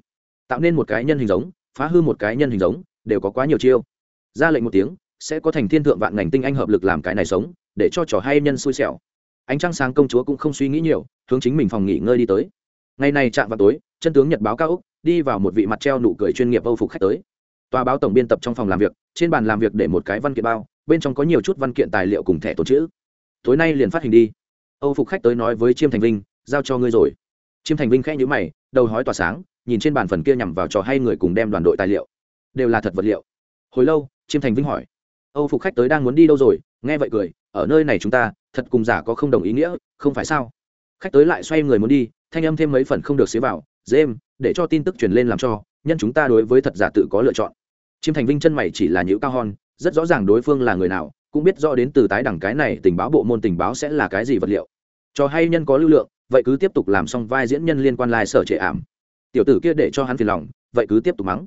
A: Tạo nên một cái nhân hình giống, phá hư một cái nhân hình giống, đều có quá nhiều chiêu ra lệnh một tiếng, sẽ có thành thiên thượng vạn ngành tinh anh hợp lực làm cái này sống, để cho trò hay nhân xui xẻo. Ánh trăng sáng công chúa cũng không suy nghĩ nhiều, hướng chính mình phòng nghỉ ngơi đi tới. Ngày này chạm vào tối, chân tướng nhật báo cao úc, đi vào một vị mặt treo nụ cười chuyên nghiệp âu phục khách tới. Tòa báo tổng biên tập trong phòng làm việc, trên bàn làm việc để một cái văn kiện bao, bên trong có nhiều chút văn kiện tài liệu cùng thẻ tồn chữ. Tối nay liền phát hình đi. Âu phục khách tới nói với chiêm thành vinh, giao cho ngươi rồi. Chiêm thành vinh khẽ nhữ mày, đầu hói tỏa sáng, nhìn trên bàn phần kia nhằm vào trò hay người cùng đem đoàn đội tài liệu. Đều là thật vật liệu. Hồi lâu chiêm thành vinh hỏi. Âu phục khách tới đang muốn đi đâu rồi? Nghe vậy cười, ở nơi này chúng ta, thật cùng giả có không đồng ý nghĩa, không phải sao? Khách tới lại xoay người muốn đi, thanh âm thêm mấy phần không được xế vào. Dêm để cho tin tức truyền lên làm cho, nhân chúng ta đối với thật giả tự có lựa chọn. Chiêm thành vinh chân mày chỉ là nhữ cao hon rất rõ ràng đối phương là người nào, cũng biết rõ đến từ tái đẳng cái này tình báo bộ môn tình báo sẽ là cái gì vật liệu. Cho hay nhân có lưu lượng, vậy cứ tiếp tục làm xong vai diễn nhân liên quan lai sở trệ ảm. Tiểu tử kia để cho hắn phiền lòng, vậy cứ tiếp tục mắng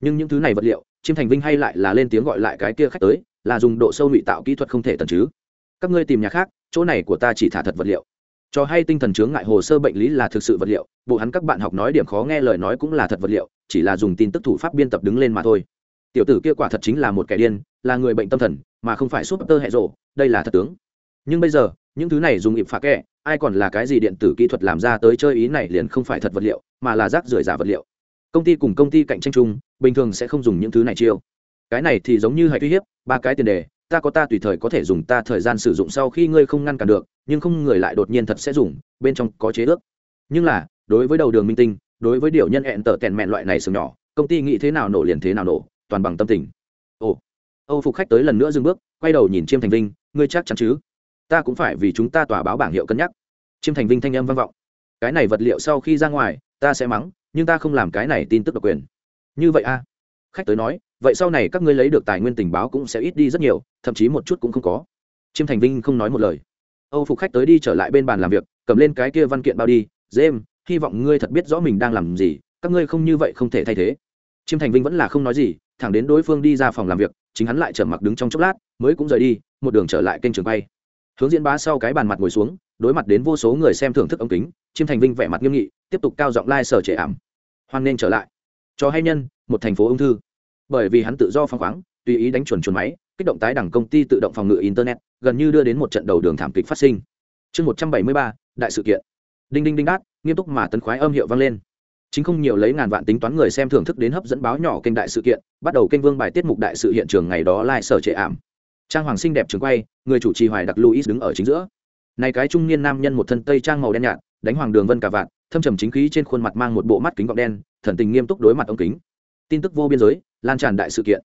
A: nhưng những thứ này vật liệu, chiêm thành vinh hay lại là lên tiếng gọi lại cái kia khách tới, là dùng độ sâu ngụy tạo kỹ thuật không thể tần chứ. Các ngươi tìm nhà khác, chỗ này của ta chỉ thả thật vật liệu. Cho hay tinh thần chướng ngại hồ sơ bệnh lý là thực sự vật liệu, bộ hắn các bạn học nói điểm khó nghe lời nói cũng là thật vật liệu, chỉ là dùng tin tức thủ pháp biên tập đứng lên mà thôi. Tiểu tử kia quả thật chính là một kẻ điên, là người bệnh tâm thần, mà không phải súp tơ hệ rộ đây là thật tướng. Nhưng bây giờ, những thứ này dùng ịp phá kẹ ai còn là cái gì điện tử kỹ thuật làm ra tới chơi ý này liền không phải thật vật liệu, mà là rác rưởi giả vật liệu công ty cùng công ty cạnh tranh chung, bình thường sẽ không dùng những thứ này chiêu. Cái này thì giống như hãy uy hiếp, ba cái tiền đề, ta có ta tùy thời có thể dùng, ta thời gian sử dụng sau khi ngươi không ngăn cản được, nhưng không người lại đột nhiên thật sẽ dùng, bên trong có chế ước. Nhưng là, đối với đầu đường minh tinh, đối với điều nhân hẹn tở tèn mẹn loại này sừng nhỏ, công ty nghĩ thế nào nổ liền thế nào nổ, toàn bằng tâm tình. Ồ, âu phục khách tới lần nữa dừng bước, quay đầu nhìn chiêm thành vinh, ngươi chắc chắn chứ? Ta cũng phải vì chúng ta tòa báo bảng hiệu cân nhắc. Chiêm thành vinh thanh âm vang vọng. Cái này vật liệu sau khi ra ngoài, ta sẽ mắng nhưng ta không làm cái này tin tức độc quyền. Như vậy a? À? khách tới nói, vậy sau này các ngươi lấy được tài nguyên tình báo cũng sẽ ít đi rất nhiều, thậm chí một chút cũng không có. Chiêm thành vinh không nói một lời. Âu phục khách tới đi trở lại bên bàn làm việc, cầm lên cái kia văn kiện bao đi. Dêm hy vọng ngươi thật biết rõ mình đang làm gì, các ngươi không như vậy không thể thay thế. Chiêm thành vinh vẫn là không nói gì, thẳng đến đối phương đi ra phòng làm việc, chính hắn lại trở mặc đứng trong chốc lát, mới cũng rời đi, một đường trở lại kênh trường bay hướng diễn bá sau cái bàn mặt ngồi xuống, đối mặt đến vô số người xem thưởng thức ống kính, chiêm thành vinh vẻ mặt nghiêm nghị, tiếp tục cao giọng lai、like、sở trệ ảm hoan nên trở lại. Cho hay nhân, một thành phố ung thư. Bởi vì hắn tự do phăng khoáng, tùy ý đánh chuẩn chuẩn máy, kích động tái đẳng công ty tự động phòng ngự internet, gần như đưa đến một trận đầu đường thảm kịch phát sinh. Chương một trăm bảy mươi ba, đại sự kiện. Đinh đinh đinh đát, nghiêm túc mà tấn khoái âm hiệu vang lên. Chính không nhiều lấy ngàn vạn tính toán người xem thưởng thức đến hấp dẫn báo nhỏ kênh đại sự kiện, bắt đầu kênh vương bài tiết mục đại sự hiện trường ngày đó lai sở trệ ảm. Trang hoàng xinh đẹp trường quay, người chủ trì hoài đặc luis đứng ở chính giữa. Này cái trung niên nam nhân một thân tây trang màu đen nhạt, đánh hoàng đường vân cả vạn thâm trầm chính khí trên khuôn mặt mang một bộ mắt kính gọng đen, thần tình nghiêm túc đối mặt ống kính. Tin tức vô biên giới, lan tràn đại sự kiện.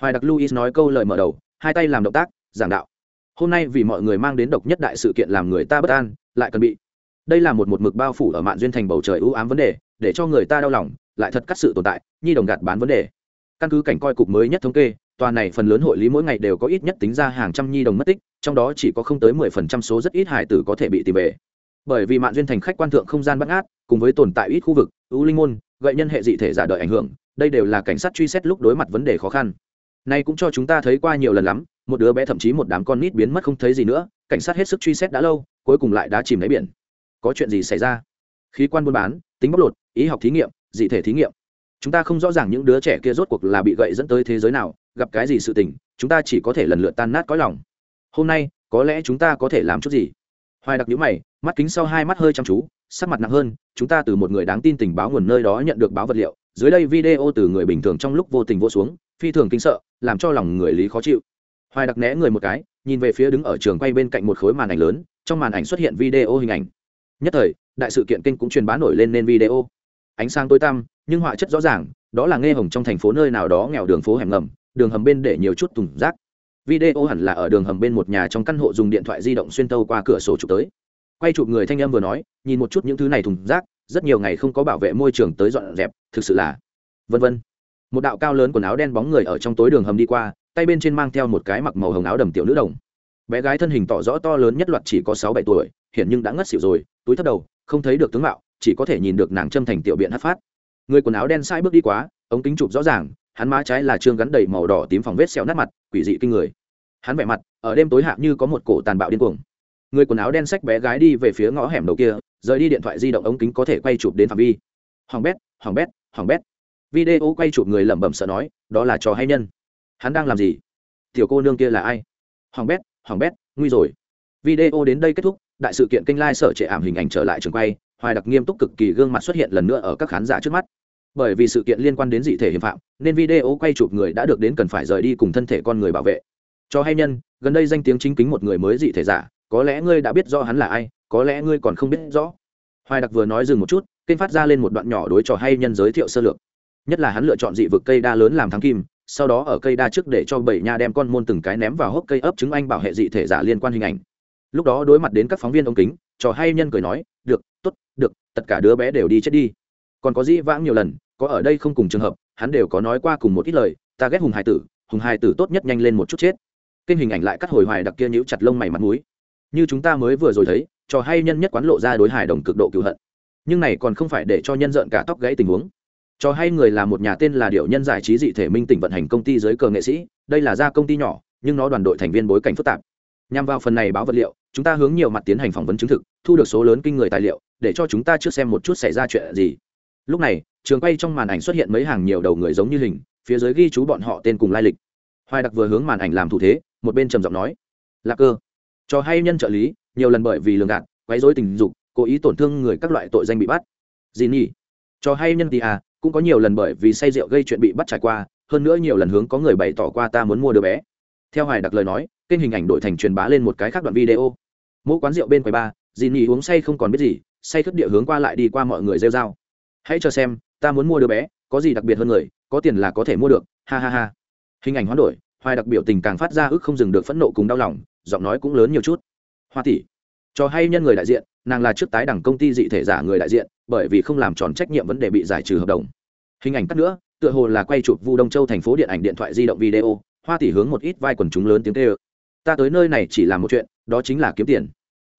A: Hoài đặc luis nói câu lời mở đầu, hai tay làm động tác, giảng đạo. Hôm nay vì mọi người mang đến độc nhất đại sự kiện làm người ta bất an, lại cần bị. Đây là một một mực bao phủ ở mạn duyên thành bầu trời ưu ám vấn đề, để cho người ta đau lòng, lại thật cắt sự tồn tại, nhi đồng gạt bán vấn đề. Căn cứ cảnh coi cục mới nhất thống kê, tòa này phần lớn hội lý mỗi ngày đều có ít nhất tính ra hàng trăm nhi đồng mất tích, trong đó chỉ có không tới mười phần trăm số rất ít hải tử có thể bị tìm về bởi vì mạn duyên thành khách quan thượng không gian bắt ngát, cùng với tồn tại ít khu vực, ưu linh môn gợi nhân hệ dị thể giả đợi ảnh hưởng, đây đều là cảnh sát truy xét lúc đối mặt vấn đề khó khăn. Nay cũng cho chúng ta thấy qua nhiều lần lắm, một đứa bé thậm chí một đám con nít biến mất không thấy gì nữa, cảnh sát hết sức truy xét đã lâu, cuối cùng lại đã chìm lấy biển. Có chuyện gì xảy ra? Khí quan buôn bán, tính bóc lột, ý học thí nghiệm, dị thể thí nghiệm. Chúng ta không rõ ràng những đứa trẻ kia rốt cuộc là bị gậy dẫn tới thế giới nào, gặp cái gì sự tình, chúng ta chỉ có thể lần lượt tan nát cõi lòng. Hôm nay, có lẽ chúng ta có thể làm chút gì? Hoài đặc nhữ mày, mắt kính sau hai mắt hơi chăm chú, sắc mặt nặng hơn, chúng ta từ một người đáng tin tình báo nguồn nơi đó nhận được báo vật liệu, dưới đây video từ người bình thường trong lúc vô tình vô xuống, phi thường kinh sợ, làm cho lòng người lý khó chịu. Hoài đặc né người một cái, nhìn về phía đứng ở trường quay bên cạnh một khối màn ảnh lớn, trong màn ảnh xuất hiện video hình ảnh. Nhất thời, đại sự kiện kinh cũng truyền bá nổi lên nên video. Ánh sáng tối tăm, nhưng họa chất rõ ràng, đó là nghe hồng trong thành phố nơi nào đó nghèo đường phố hẻm ngầm, đường hầm bên để nhiều chút thùng rác video hẳn là ở đường hầm bên một nhà trong căn hộ dùng điện thoại di động xuyên tâu qua cửa sổ chụp tới. Quay chụp người thanh em vừa nói, nhìn một chút những thứ này thùng rác, rất nhiều ngày không có bảo vệ môi trường tới dọn dẹp, thực sự là vân vân. Một đạo cao lớn quần áo đen bóng người ở trong tối đường hầm đi qua, tay bên trên mang theo một cái mặc màu hồng áo đầm tiểu nữ đồng. Bé gái thân hình tỏ rõ to lớn nhất loạt chỉ có sáu bảy tuổi hiện nhưng đã ngất xỉu rồi, túi thấp đầu, không thấy được tướng mạo, chỉ có thể nhìn được nàng châm thành tiểu biện hát phát. Người quần áo đen sai bước đi quá, ống kính chụp rõ ràng, hắn má trái là trương gắn đầy màu đỏ tím phòng vết sẹo nát mặt quỷ dị kinh người. Hắn vẻ mặt, ở đêm tối hạ như có một cổ tàn bạo điên cuồng. Người quần áo đen xách bé gái đi về phía ngõ hẻm đầu kia, rời đi điện thoại di động ống kính có thể quay chụp đến phạm vi. Hoàng bét hoàng bét hoàng bét. Video quay chụp người lẩm bẩm sợ nói, đó là trò hay nhân. Hắn đang làm gì? Tiểu cô nương kia là ai? Hoàng bét hoàng bét, nguy rồi. Video đến đây kết thúc, đại sự kiện kinh lai trệ ảm hình ảnh trở lại trường quay, hoài đặc nghiêm túc cực kỳ gương mặt xuất hiện lần nữa ở các khán giả trước mắt bởi vì sự kiện liên quan đến dị thể hiểm phạm, nên video quay chụp người đã được đến cần phải rời đi cùng thân thể con người bảo vệ. Cho hay nhân, gần đây danh tiếng chính kính một người mới dị thể giả, có lẽ ngươi đã biết rõ hắn là ai, có lẽ ngươi còn không biết rõ. Hoài đặc vừa nói dừng một chút, kênh phát ra lên một đoạn nhỏ đối trò hay nhân giới thiệu sơ lược. Nhất là hắn lựa chọn dị vực cây đa lớn làm thắng kim, sau đó ở cây đa trước để cho bảy nha đem con môn từng cái ném vào hốc cây ấp trứng anh bảo hệ dị thể giả liên quan hình ảnh. Lúc đó đối mặt đến các phóng viên ống kính trò hay nhân cười nói, được t ố t được, tất cả đứa bé đều đi chết đi còn có dĩ vãng nhiều lần, có ở đây không cùng trường hợp, hắn đều có nói qua cùng một ít lời, ta ghét hùng hải tử, hùng hải tử tốt nhất nhanh lên một chút chết. Kênh hình ảnh lại cắt hồi hoài đặc kia nhíu chặt lông mày mặt mũi. Như chúng ta mới vừa rồi thấy, trò hay nhân nhất quán lộ ra đối hài đồng cực độ cựu hận. Nhưng này còn không phải để cho nhân giận cả tóc gãy tình huống. Trò hay người là một nhà tên là điệu nhân giải trí dị thể minh tỉnh vận hành công ty dưới cờ nghệ sĩ, đây là gia công ty nhỏ, nhưng nó đoàn đội thành viên bối cảnh phức tạp. Nhằm vào phần này báo vật liệu, chúng ta hướng nhiều mặt tiến hành phỏng vấn chứng thực, thu được số lớn kinh người tài liệu, để cho chúng ta trước xem một chút xảy ra chuyện gì lúc này, trường quay trong màn ảnh xuất hiện mấy hàng nhiều đầu người giống như hình, phía dưới ghi chú bọn họ tên cùng lai lịch. Hoài đặc vừa hướng màn ảnh làm thủ thế, một bên trầm giọng nói, lạc cơ, cho hay nhân trợ lý, nhiều lần bởi vì lường gạt, quấy dối tình dục, cố ý tổn thương người các loại tội danh bị bắt. Gì nhỉ cho hay nhân thì à cũng có nhiều lần bởi vì say rượu gây chuyện bị bắt trải qua, hơn nữa nhiều lần hướng có người bày tỏ qua ta muốn mua đứa bé. Theo hoài đặc lời nói, kênh hình ảnh đổi thành truyền bá lên một cái khác đoạn video. Mỗi quán rượu bên quầy ba, dì nhì uống say không còn biết gì, say khất địa hướng qua lại đi qua mọi người rêu r a o hãy cho xem, ta muốn mua đứa bé, có gì đặc biệt hơn người, có tiền là có thể mua được, ha ha ha. Hình ảnh hoán đổi, hoài đặc biểu tình càng phát ra ức không dừng được phẫn nộ cùng đau lòng, giọng nói cũng lớn nhiều chút. Hoa tỷ, cho hay nhân người đại diện, nàng là trước tái đẳng công ty dị thể giả người đại diện, bởi vì không làm tròn trách nhiệm vấn đề bị giải trừ hợp đồng. Hình ảnh cắt nữa, tựa hồ là quay chụp vu đông châu thành phố điện ảnh điện thoại di động video, hoa tỷ hướng một ít vai quần chúng lớn tiếng tê ơ ta tới nơi này chỉ làm một chuyện, đó chính là kiếm tiền.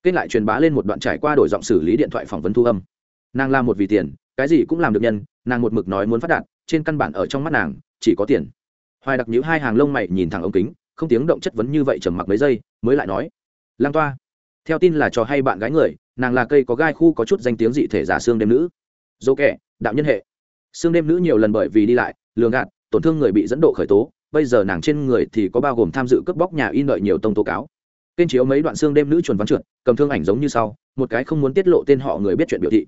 A: Kết lại truyền bá lên một đoạn trải qua đổi giọng xử lý điện thoại phỏng vấn thu âm. Nàng làm một vì tiền cái gì cũng làm được nhân, nàng một mực nói muốn phát đạt, trên căn bản ở trong mắt nàng, chỉ có tiền. Hoài đặc nhữ hai hàng lông mày nhìn thẳng ống kính, không tiếng động chất vấn như vậy trầm mặc mấy giây, mới lại nói, lang toa, theo tin là trò hay bạn gái người, nàng là cây có gai khu có chút danh tiếng dị thể giả xương đêm nữ. Dỗ kẻ, đạo nhân hệ. Xương đêm nữ nhiều lần bởi vì đi lại lường gạt, tổn thương người bị dẫn độ khởi tố, bây giờ nàng trên người thì có bao gồm tham dự cướp bóc nhà in đợi nhiều tông tố cáo. Kênh chiếu mấy đoạn xương đêm nữ chuẩn văn trượt, cầm thương ảnh giống như sau, một cái không muốn tiết lộ tên họ người biết chuyện biểu thị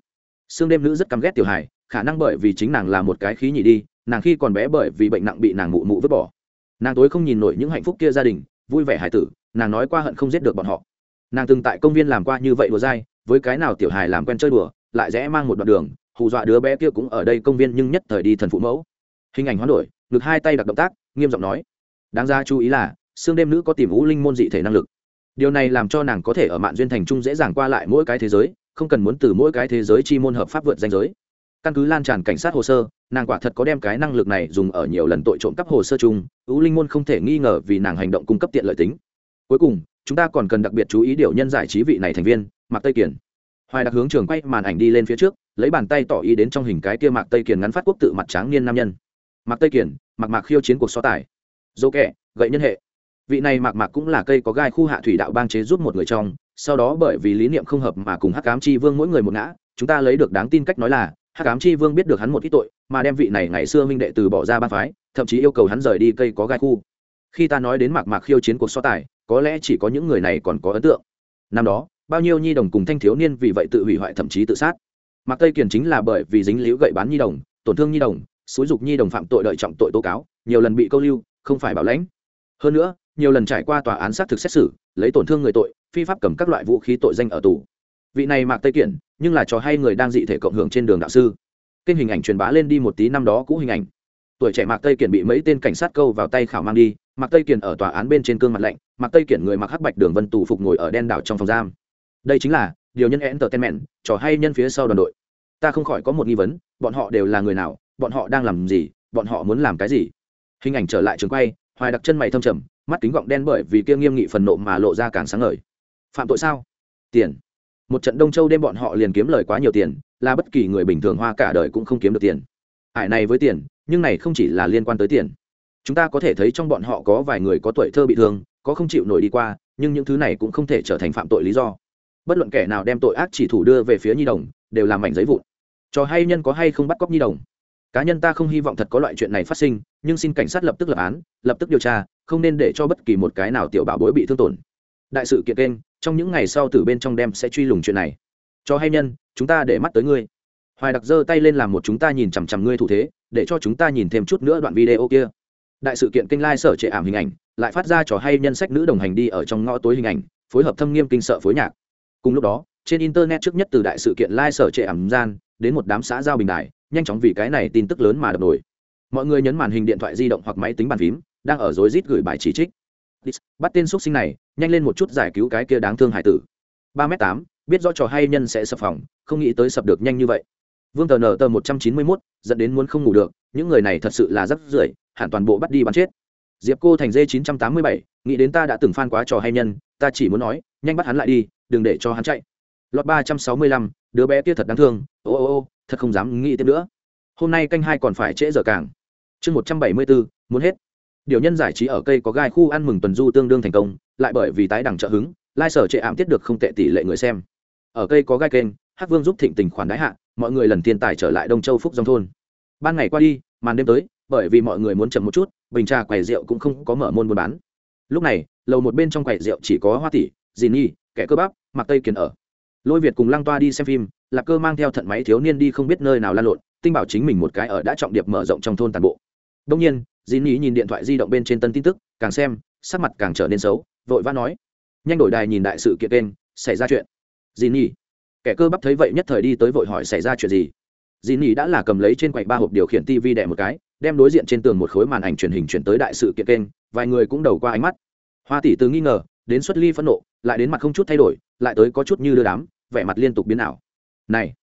A: xương đêm nữ rất căm ghét tiểu hài, khả năng bởi vì chính nàng là một cái khí nhị đi, nàng khi còn bé bởi vì bệnh nặng bị nàng mụ mụ vứt bỏ. Nàng tối không nhìn nổi những hạnh phúc kia gia đình, vui vẻ hải tử, nàng nói qua hận không giết được bọn họ. Nàng từng tại công viên làm qua như vậy đùa dai, với cái nào tiểu hài làm quen chơi đùa, lại rẽ mang một đoạn đường, hù dọa đứa bé kia cũng ở đây công viên nhưng nhất thời đi thần phụ mẫu. Hình ảnh hoán đổi, ngực hai tay đặt động tác, nghiêm giọng nói. Đáng ra chú ý là xương đêm nữ có tìm vũ linh môn dị thể năng lực. Điều này làm cho nàng có thể ở mạng duyên thành trung dễ dàng qua lại mỗi cái thế giới không cần muốn từ mỗi cái thế giới chi môn hợp pháp vượt danh giới. Căn cứ lan tràn cảnh sát hồ sơ, nàng quả thật có đem cái năng lực này dùng ở nhiều lần tội trộm cắp hồ sơ chung ưu linh môn không thể nghi ngờ vì nàng hành động cung cấp tiện lợi tính. Cuối cùng, chúng ta còn cần đặc biệt chú ý điều nhân giải trí vị này thành viên, mạc tây kiển. Hoài đặc hướng trường quay màn ảnh đi lên phía trước, lấy bàn tay tỏ ý đến trong hình cái kia mạc tây kiển ngắn phát quốc tự mặt tráng niên nam nhân. Mạc tây kiển, mạc mạc khiêu chiến cuộc so tài. Dỗ kẻ, gậy nhân hệ. Vị này mạc mạc cũng là cây có gai khu hạ thủy đạo bang chế giúp một người trong sau đó bởi vì lý niệm không hợp mà cùng hắc cám chi vương mỗi người một ngã, chúng ta lấy được đáng tin cách nói là, hắc ám chi vương biết được hắn một ít tội, mà đem vị này ngày xưa minh đệ từ bỏ ra ba phái, thậm chí yêu cầu hắn rời đi cây có gai khu. Khi ta nói đến mạc mạc khiêu chiến cuộc so tài, có lẽ chỉ có những người này còn có ấn tượng. Năm đó, bao nhiêu nhi đồng cùng thanh thiếu niên vì vậy tự hủy hoại thậm chí tự sát. Mạc tây kiền chính là bởi vì dính líu gậy bán nhi đồng, tổn thương nhi đồng, xúi dục nhi đồng phạm tội đợi trọng tội tố cáo, nhiều lần bị câu lưu, không phải bảo lãnh. Hơn nữa, nhiều lần trải qua tòa án xác thực xét xử, lấy tổn thương người tội phi pháp cầm các loại vũ khí tội danh ở tù. Vị này mạc tây kiển nhưng là trò hay người đang dị thể cộng hưởng trên đường đạo sư. Kênh hình ảnh truyền bá lên đi một tí năm đó cũ hình ảnh. Tuổi trẻ mạc tây kiển bị mấy tên cảnh sát câu vào tay khảo mang đi, mạc tây kiển ở tòa án bên trên cương mặt lạnh, mạc tây kiển người mặc hắc bạch đường vân tù phục ngồi ở đen đảo trong phòng giam. Đây chính là điều nhân entertainment, trò hay nhân phía sau đoàn đội. Ta không khỏi có một nghi vấn, bọn họ đều là người nào, bọn họ đang làm gì, bọn họ muốn làm cái gì? Hình ảnh trở lại trường quay, hoài đặc chân mày thâm trầm, mắt kính gọng đen bởi vì kia nghiêm nghị phần nộ mà lộ ra càng sáng ngời phạm tội sao? Tiền. Một trận đông châu đêm bọn họ liền kiếm lời quá nhiều tiền, là bất kỳ người bình thường hoa cả đời cũng không kiếm được tiền. Hải này với tiền, nhưng này không chỉ là liên quan tới tiền. Chúng ta có thể thấy trong bọn họ có vài người có tuổi thơ bị thương, có không chịu nổi đi qua, nhưng những thứ này cũng không thể trở thành phạm tội lý do. Bất luận kẻ nào đem tội ác chỉ thủ đưa về phía nhi đồng, đều làm mảnh giấy vụn. Cho hay nhân có hay không bắt cóc nhi đồng. Cá nhân ta không hy vọng thật có loại chuyện này phát sinh, nhưng xin cảnh sát lập tức lập án, lập tức điều tra, không nên để cho bất kỳ một cái nào tiểu bảo bối bị thương tổn. Đại sự kiện kênh trong những ngày sau từ bên trong đem sẽ truy lùng chuyện này. Cho hay nhân, chúng ta để mắt tới ngươi. Hoài đặc giơ tay lên làm một chúng ta nhìn chằm chằm ngươi thủ thế, để cho chúng ta nhìn thêm chút nữa đoạn video kia. Đại sự kiện kênh sở trệ ảm hình ảnh, lại phát ra trò hay nhân sách nữ đồng hành đi ở trong ngõ tối hình ảnh, phối hợp thâm nghiêm kinh sợ phối nhạc. Cùng lúc đó, trên internet trước nhất từ đại sự kiện lai、like、sở trệ ảm gian, đến một đám xã giao bình đại, nhanh chóng vì cái này tin tức lớn mà đập nổi. Mọi người nhấn màn hình điện thoại di động hoặc máy tính bàn phím, đang ở rối rít gửi bài chỉ trích bắt tên xuất sinh này, nhanh lên một chút giải cứu cái kia đáng thương hải tử. Ba m tám, biết rõ trò hay nhân sẽ sập phòng, không nghĩ tới sập được nhanh như vậy. Vương tờ nở tờ một trăm chín mươi mốt, dẫn đến muốn không ngủ được, những người này thật sự là rất rưởi, hẳn toàn bộ bắt đi bắn chết. Diệp cô thành dê chín trăm tám mươi bảy, nghĩ đến ta đã từng phan quá trò hay nhân, ta chỉ muốn nói, nhanh bắt hắn lại đi, đừng để cho hắn chạy. Lọt ba trăm sáu mươi lăm, đứa bé kia thật đáng thương, ô ô ô, thật không dám nghĩ tiếp nữa. Hôm nay canh hai còn phải trễ giờ càng. Chương một trăm bảy mươi bốn muốn hết điều nhân giải trí ở cây có gai khu ăn mừng tuần du tương đương thành công, lại bởi vì tái đẳng trợ hứng, lai sở trệ ảm tiết được không tệ tỷ lệ người xem. Ở cây có gai kênh, hắc vương giúp thịnh tình khoản đái hạ, mọi người lần tiền tài trở lại đông châu phúc dòng thôn. Ban ngày qua đi, màn đêm tới, bởi vì mọi người muốn chậm một chút, bình trà quầy rượu cũng không có mở môn buôn bán. Lúc này, lầu một bên trong quầy rượu chỉ có hoa tỷ, dì nhi, kẻ cơ bắp mặc tây kiền ở. Lôi việt cùng lăng toa đi xem phim, lạc cơ mang theo thận máy thiếu niên đi không biết nơi nào lan lộn, tinh bảo chính mình một cái ở đã trọng điệp mở rộng trong thôn toàn bộ. Đông nhiên dì nhí nhìn điện thoại di động bên trên tân tin tức, càng xem, sắc mặt càng trở nên xấu, vội vã nói. Nhanh đổi đài nhìn đại sự kiện kênh xảy ra chuyện. Dì nhí kẻ cơ bắp thấy vậy nhất thời đi tới vội hỏi xảy ra chuyện gì. Dì nhí đã là cầm lấy trên quầy ba hộp điều khiển tv đẻ một cái, đem đối diện trên tường một khối màn ảnh truyền hình chuyển tới đại sự kiện kênh vài người cũng đầu qua ánh mắt. Hoa tỷ từ nghi ngờ, đến xuất ly phẫn nộ, lại đến mặt không chút thay đổi, lại tới có chút như đưa đám, vẻ mặt liên tục biến ảo. Này,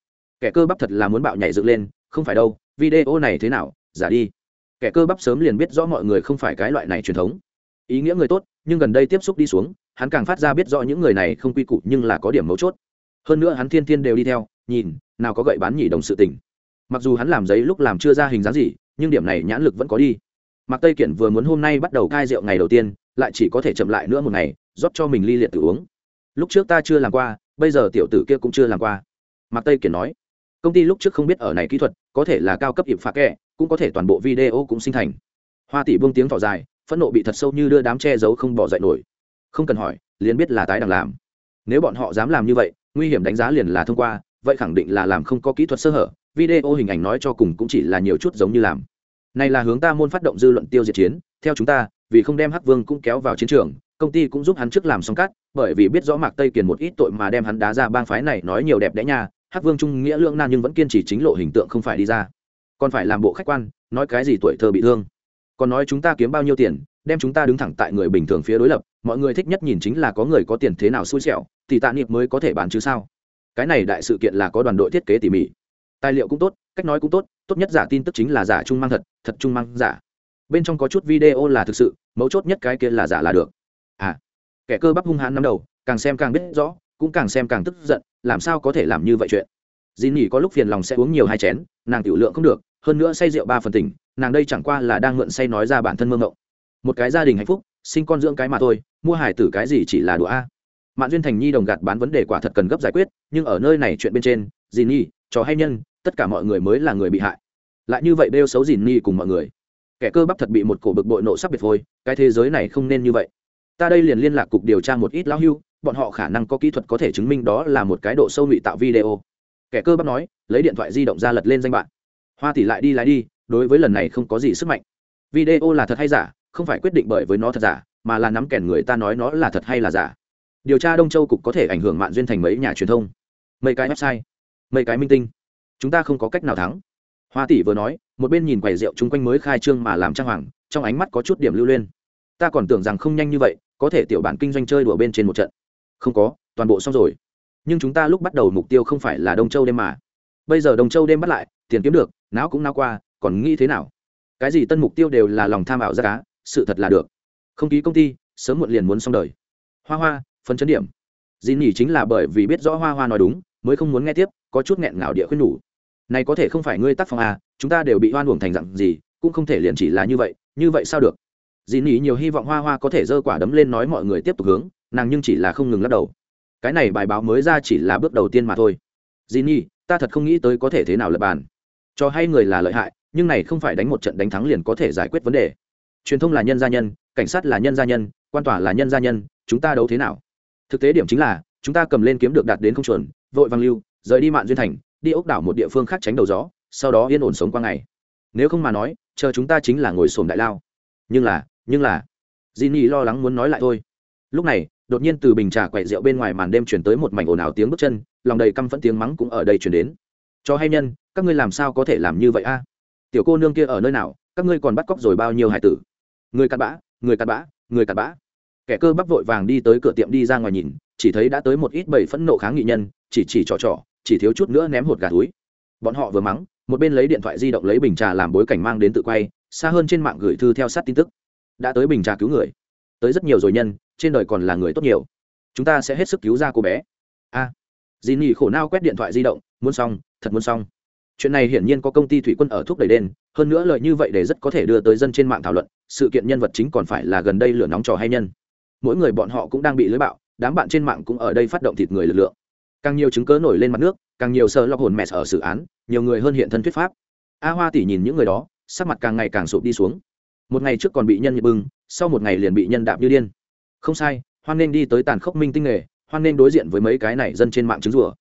A: kẻ cơ bắp thật là muốn bạo nhảy dựng lên, không phải đâu, video này thế nào, giả đi kẻ cơ bắp sớm liền biết rõ mọi người không phải cái loại này truyền thống. Ý nghĩa người tốt, nhưng gần đây tiếp xúc đi xuống, hắn càng phát ra biết rõ những người này không quy củ nhưng là có điểm mấu chốt. Hơn nữa hắn thiên thiên đều đi theo, nhìn, nào có gậy bán nhỉ đồng sự tình. Mặc dù hắn làm giấy lúc làm chưa ra hình dáng gì, nhưng điểm này nhãn lực vẫn có đi. Mặc tây kiển vừa muốn hôm nay bắt đầu cai rượu ngày đầu tiên, lại chỉ có thể chậm lại nữa một ngày, rót cho mình ly liệt tự uống. Lúc trước ta chưa làm qua, bây giờ tiểu tử kia cũng chưa làm qua. Mặc tây kiển nói, công ty lúc trước không biết ở này kỹ thuật, có thể là cao cấp ịp phạt kẹ cũng có thể toàn bộ video cũng sinh thành. Hoa tỷ buông tiếng thỏ dài, phẫn nộ bị thật sâu như đưa đám che giấu không bỏ dậy nổi. Không cần hỏi, liền biết là tái đằng làm. Nếu bọn họ dám làm như vậy, nguy hiểm đánh giá liền là thông qua, vậy khẳng định là làm không có kỹ thuật sơ hở, video hình ảnh nói cho cùng cũng chỉ là nhiều chút giống như làm. Này là hướng ta môn phát động dư luận tiêu diệt chiến, theo chúng ta, vì không đem hắc vương cũng kéo vào chiến trường, công ty cũng giúp hắn trước làm xong cắt, bởi vì biết rõ mạc tây kiền một ít tội mà đem hắn đá ra bang phái này nói nhiều đẹp đẽ nha, hắc vương trung nghĩa lương nan nhưng vẫn kiên trì chính lộ hình tượng không phải đi ra còn phải làm bộ khách quan, nói cái gì tuổi thơ bị thương. Còn nói chúng ta kiếm bao nhiêu tiền, đem chúng ta đứng thẳng tại người bình thường phía đối lập, mọi người thích nhất nhìn chính là có người có tiền thế nào xui xẻo, thì tạ niệm mới có thể bán chứ sao? Cái này đại sự kiện là có đoàn đội thiết kế tỉ mỉ. Tài liệu cũng tốt, cách nói cũng tốt tốt nhất giả tin tức chính là giả trung mang thật thật trung mang giả. Bên trong có chút video là thực sự, mấu chốt nhất cái kia là giả là được. À kẻ cơ bắp hung hãn nắm đầu, càng xem càng biết rõ, cũng càng xem càng tức giận, làm sao có thể làm như vậy chuyện? Dì nỉ có lúc phiền lòng sẽ uống nhiều hai chén, nàng tiểu lượng không được hơn nữa say rượu ba phần tỉnh, nàng đây chẳng qua là đang mượn say nói ra bản thân mơ ngộng. Một cái gia đình hạnh phúc, sinh con dưỡng cái mà thôi, mua hải tử cái gì chỉ là đùa a. Mạn duyên thành nhi đồng gạt bán vấn đề quả thật cần gấp giải quyết, nhưng ở nơi này chuyện bên trên, dì nhi, trò hay nhân, tất cả mọi người mới là người bị hại. Lại như vậy đeo xấu dì nhi cùng mọi người. Kẻ cơ bắp thật bị một cổ bực bội nộ sắp biệt thôi, cái thế giới này không nên như vậy. Ta đây liền liên lạc cục điều tra một ít lão hưu, bọn họ khả năng có kỹ thuật có thể chứng minh đó là một cái độ sâu ngụy tạo video. Kẻ cơ bắp nói, lấy điện thoại di động ra lật lên danh bạn hoa tỷ lại đi lái đi, đối với lần này không có gì sức mạnh. Video là thật hay giả, không phải quyết định bởi với nó thật giả, mà là nắm kèn người ta nói nó là thật hay là giả. Điều tra đông châu cục có thể ảnh hưởng mạng duyên thành mấy nhà truyền thông. Mấy cái website, mấy cái minh tinh. Chúng ta không có cách nào thắng. Hoa tỷ vừa nói, một bên nhìn quầy rượu chung quanh mới khai trương mà làm trang hoàng, trong ánh mắt có chút điểm lưu lên ta còn tưởng rằng không nhanh như vậy, có thể tiểu bản kinh doanh chơi đùa bên trên một trận. Không có, toàn bộ xong rồi. Nhưng chúng ta lúc bắt đầu mục tiêu không phải là đông châu đêm mà. Bây giờ đông châu đêm bắt lại, tiền kiếm được não cũng nao qua, còn nghĩ thế nào? Cái gì tân mục tiêu đều là lòng tham ảo ra cá, sự thật là được. Không ký công ty, sớm muộn liền muốn xong đời. Hoa hoa phân chấn điểm. Dì nhỉ chính là bởi vì biết rõ hoa hoa nói đúng, mới không muốn nghe tiếp, có chút nghẹn ngào địa khuyên nhủ. Này có thể không phải ngươi tác phong à chúng ta đều bị hoan uổng thành dặn gì, cũng không thể liền chỉ là như vậy như vậy sao được? Dì nhỉ nhiều hy vọng hoa hoa có thể giơ quả đấm lên nói mọi người tiếp tục hướng, nàng nhưng chỉ là không ngừng lắc đầu. Cái này bài báo mới ra chỉ là bước đầu tiên mà thôi. Dì nhỉ ta thật không nghĩ tới có thể thế nào lập bàn cho hay người là lợi hại, nhưng này không phải đánh một trận đánh thắng liền có thể giải quyết vấn đề. Truyền thông là nhân gia nhân, cảnh sát là nhân gia nhân, quan tòa là nhân gia nhân, chúng ta đấu thế nào? Thực tế điểm chính là, chúng ta cầm lên kiếm được đạt đến không chuẩn, vội văng lưu, rời đi mạn duyên thành, đi ốc đảo một địa phương khác tránh đầu gió, sau đó yên ổn sống qua ngày. Nếu không mà nói, chờ chúng ta chính là ngồi sồn đại lao. Nhưng là nhưng là di nhi lo lắng muốn nói lại thôi. Lúc này, đột nhiên từ bình trà quẹt rượu bên ngoài màn đêm chuyển tới một mảnh ồn ào tiếng bước chân, lòng đầy căm phẫn tiếng mắng cũng ở đây chuyển đến. Cho hay nhân các ngươi làm sao có thể làm như vậy a? Tiểu cô nương kia ở nơi nào? Các ngươi còn bắt cóc rồi bao nhiêu hải tử? Người cặn bã, người cặn bã, người cặn bã. Kẻ cơ bắp vội vàng đi tới cửa tiệm đi ra ngoài nhìn, chỉ thấy đã tới một ít bầy phẫn nộ kháng nghị nhân, chỉ chỉ trò trò, chỉ thiếu chút nữa ném hột gà túi. Bọn họ vừa mắng, một bên lấy điện thoại di động lấy bình trà làm bối cảnh mang đến tự quay, xa hơn trên mạng gửi thư theo sát tin tức. Đã tới bình trà cứu người. Tới rất nhiều rồi nhân, trên đời còn là người tốt nhiều. Chúng ta sẽ hết sức cứu ra cô bé. A. Dì nhì khổ nao quét điện thoại di động, muốn xong, thật muốn xong chuyện này hiển nhiên có công ty thủy quân ở thúc đẩy đen hơn nữa lợi như vậy để rất có thể đưa tới dân trên mạng thảo luận, sự kiện nhân vật chính còn phải là gần đây lửa nóng trò hay nhân. Mỗi người bọn họ cũng đang bị lưới bạo, đám bạn trên mạng cũng ở đây phát động thịt người lực lượng. Càng nhiều chứng cớ nổi lên mặt nước, càng nhiều sợ lọc hồn mẹ ở xử án, nhiều người hơn hiện thân thuyết pháp. A hoa tỉ nhìn những người đó, sắc mặt càng ngày càng sụp đi xuống. Một ngày trước còn bị nhân nhịp bưng, sau một ngày liền bị nhân đạp như điên. Không sai, hoan nên đi tới tàn khốc minh tinh nghề, hoan nên đối diện với mấy cái này dân trên mạng chứng rủa.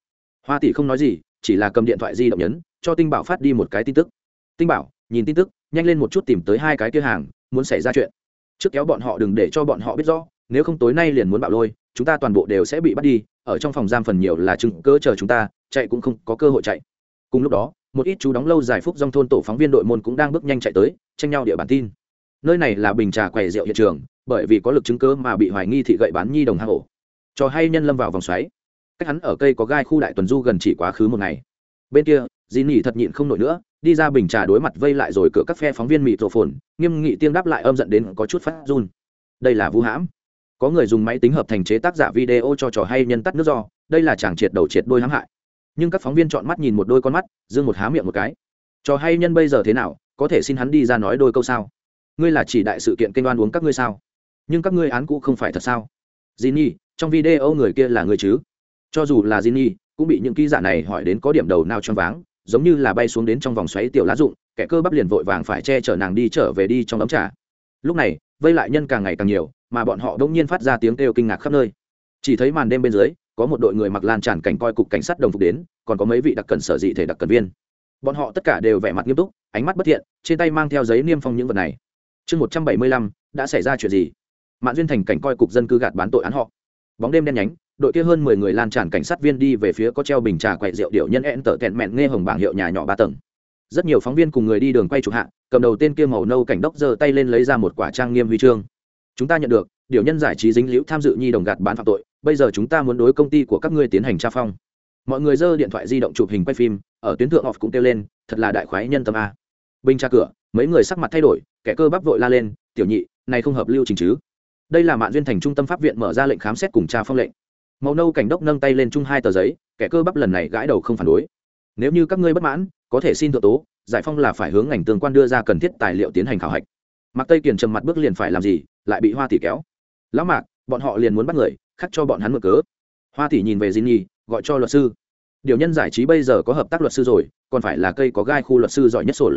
A: Hoa tỷ không nói gì, chỉ là cầm điện thoại di động nhấn cho tinh bảo phát đi một cái tin tức. Tinh bảo, nhìn tin tức, nhanh lên một chút tìm tới hai cái kia hàng, muốn xảy ra chuyện. Trước kéo bọn họ đừng để cho bọn họ biết rõ, nếu không tối nay liền muốn bạo lôi, chúng ta toàn bộ đều sẽ bị bắt đi, ở trong phòng giam phần nhiều là chứng cơ chờ chúng ta, chạy cũng không có cơ hội chạy. Cùng lúc đó, một ít chú đóng lâu giải phúc dòng thôn tổ phóng viên đội môn cũng đang bước nhanh chạy tới, tranh nhau địa bản tin. Nơi này là bình trà quầy rượu hiện trường, bởi vì có lực chứng cơ mà bị hoài nghi thị gậy bán nhi đồng hang ổ. Cho hay nhân lâm vào vòng xoáy. Cách hắn ở cây có gai khu đại tuần du gần chỉ quá khứ một ngày bên kia dì nỉ thật nhịn không nổi nữa đi ra bình trà đối mặt vây lại rồi cửa các phe phóng viên mịt tổ phồn nghiêm nghị tiêm đáp lại âm dẫn đến có chút phát run. Đây là vũ hãm. Có người dùng máy tính hợp thành chế tác giả video cho trò hay nhân tắt nước do đây là chàng triệt đầu triệt đôi hãm hại. Nhưng các phóng viên chọn mắt nhìn một đôi con mắt dương một há miệng một cái. Trò hay nhân bây giờ thế nào có thể xin hắn đi ra nói đôi câu sao? Ngươi là chỉ đại sự kiện kênh đoan uống các ngươi sao? Nhưng các ngươi án cũ không phải thật sao? Jinny, trong video người kia là người chứ? Cho dù là Jinny, cũng bị những ký giả này hỏi đến có điểm đầu nào choáng váng, giống như là bay xuống đến trong vòng xoáy tiểu lá dụng kẻ cơ bắp liền vội vàng phải che chở nàng đi trở về đi trong ấm trà. Lúc này, vây lại nhân càng ngày càng nhiều, mà bọn họ đông nhiên phát ra tiếng kêu kinh ngạc khắp nơi. Chỉ thấy màn đêm bên dưới, có một đội người mặc lan tràn cảnh coi cục cảnh sát đồng phục đến, còn có mấy vị đặc cần sở dị thể đặc cần viên. Bọn họ tất cả đều vẻ mặt nghiêm túc, ánh mắt bất thiện, trên tay mang theo giấy niêm phong những vật này. Chương một trăm bảy mươi lăm, đã xảy ra chuyện gì? Mạn duyên thành cảnh coi cục dân cư gạt bán tội án họ. Bóng đêm đen nhánh đội kia hơn mười người lan tràn cảnh sát viên đi về phía có treo bình trà quẹt rượu điệu nhân ẹn tở tẹn mẹn nghe hồng bảng hiệu nhà nhỏ ba tầng. Rất nhiều phóng viên cùng người đi đường quay chụp hạ, cầm đầu tên kia màu nâu cảnh đốc giơ tay lên lấy ra một quả trang nghiêm huy chương. Chúng ta nhận được điều nhân giải trí dính liễu tham dự nhi đồng gạt bán phạm tội, bây giờ chúng ta muốn đối công ty của các ngươi tiến hành tra phong. Mọi người giơ điện thoại di động chụp hình quay phim, ở tuyến thượng họp cũng kêu lên, thật là đại khoái nhân tâm a. Bình tra cửa, mấy người sắc mặt thay đổi, kẻ cơ bắp vội la lên, tiểu nhị, này không hợp lưu trình chứ? Đây là mạng duyên thành trung tâm pháp viện mở ra lệnh khám xét cùng tra phong lệnh màu nâu cảnh đốc nâng tay lên chung hai tờ giấy, kẻ cơ bắp lần này gãi đầu không phản đối. Nếu như các ngươi bất mãn, có thể xin thượng tố, giải phong là phải hướng ngành tương quan đưa ra cần thiết tài liệu tiến hành khảo hạch. Mặc tây kiền trầm mặt bước liền phải làm gì, lại bị hoa tỷ kéo. Lão mạc, bọn họ liền muốn bắt người, khắc cho bọn hắn mở cớ. Hoa tỷ nhìn về di nhi, gọi cho luật sư. Điều nhân giải trí bây giờ có hợp tác luật sư rồi, còn phải là cây có gai khu luật sư giỏi nhất sổ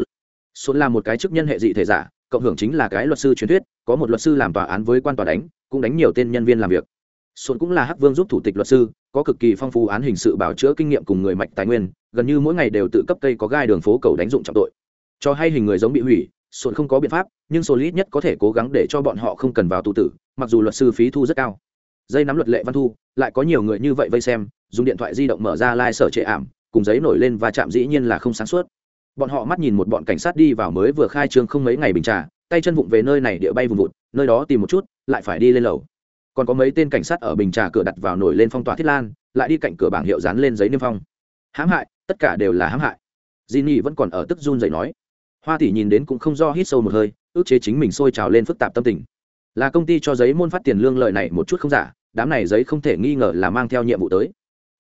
A: sổ là một cái chức nhân hệ dị thể giả, cộng hưởng chính là cái luật sư truyền thuyết, có một luật sư làm tòa án với quan tòa đánh, cũng đánh nhiều tên nhân viên làm việc sổ cũng là hắc vương giúp thủ tịch luật sư, có cực kỳ phong phú án hình sự bảo chữa kinh nghiệm cùng người mạch tài nguyên, gần như mỗi ngày đều tự cấp cây có gai đường phố cầu đánh dụng trọng tội. Cho hay hình người giống bị hủy sổ không có biện pháp, nhưng sổ ít nhất có thể cố gắng để cho bọn họ không cần vào tù tử, mặc dù luật sư phí thu rất cao. Dây nắm luật lệ văn thu, lại có nhiều người như vậy vây xem, dùng điện thoại di động mở ra lai、like、sở trệ ảm, cùng giấy nổi lên và chạm dĩ nhiên là không sáng suốt. Bọn họ mắt nhìn một bọn cảnh sát đi vào mới vừa khai trương không mấy ngày bình trà, tay chân vụng về nơi này địa bay vùng vụt, nơi đó tìm một chút, lại phải đi lên lầu còn có mấy tên cảnh sát ở bình trà cửa đặt vào nổi lên phong tỏa thiết lan, lại đi cạnh cửa bảng hiệu dán lên giấy niêm phong. Hãm hại, tất cả đều là hãm hại. Di nhi vẫn còn ở tức run dậy nói. Hoa tỷ nhìn đến cũng không do hít sâu một hơi, ước chế chính mình sôi trào lên phức tạp tâm tình. Là công ty cho giấy môn phát tiền lương lợi này một chút không giả, đám này giấy không thể nghi ngờ là mang theo nhiệm vụ tới.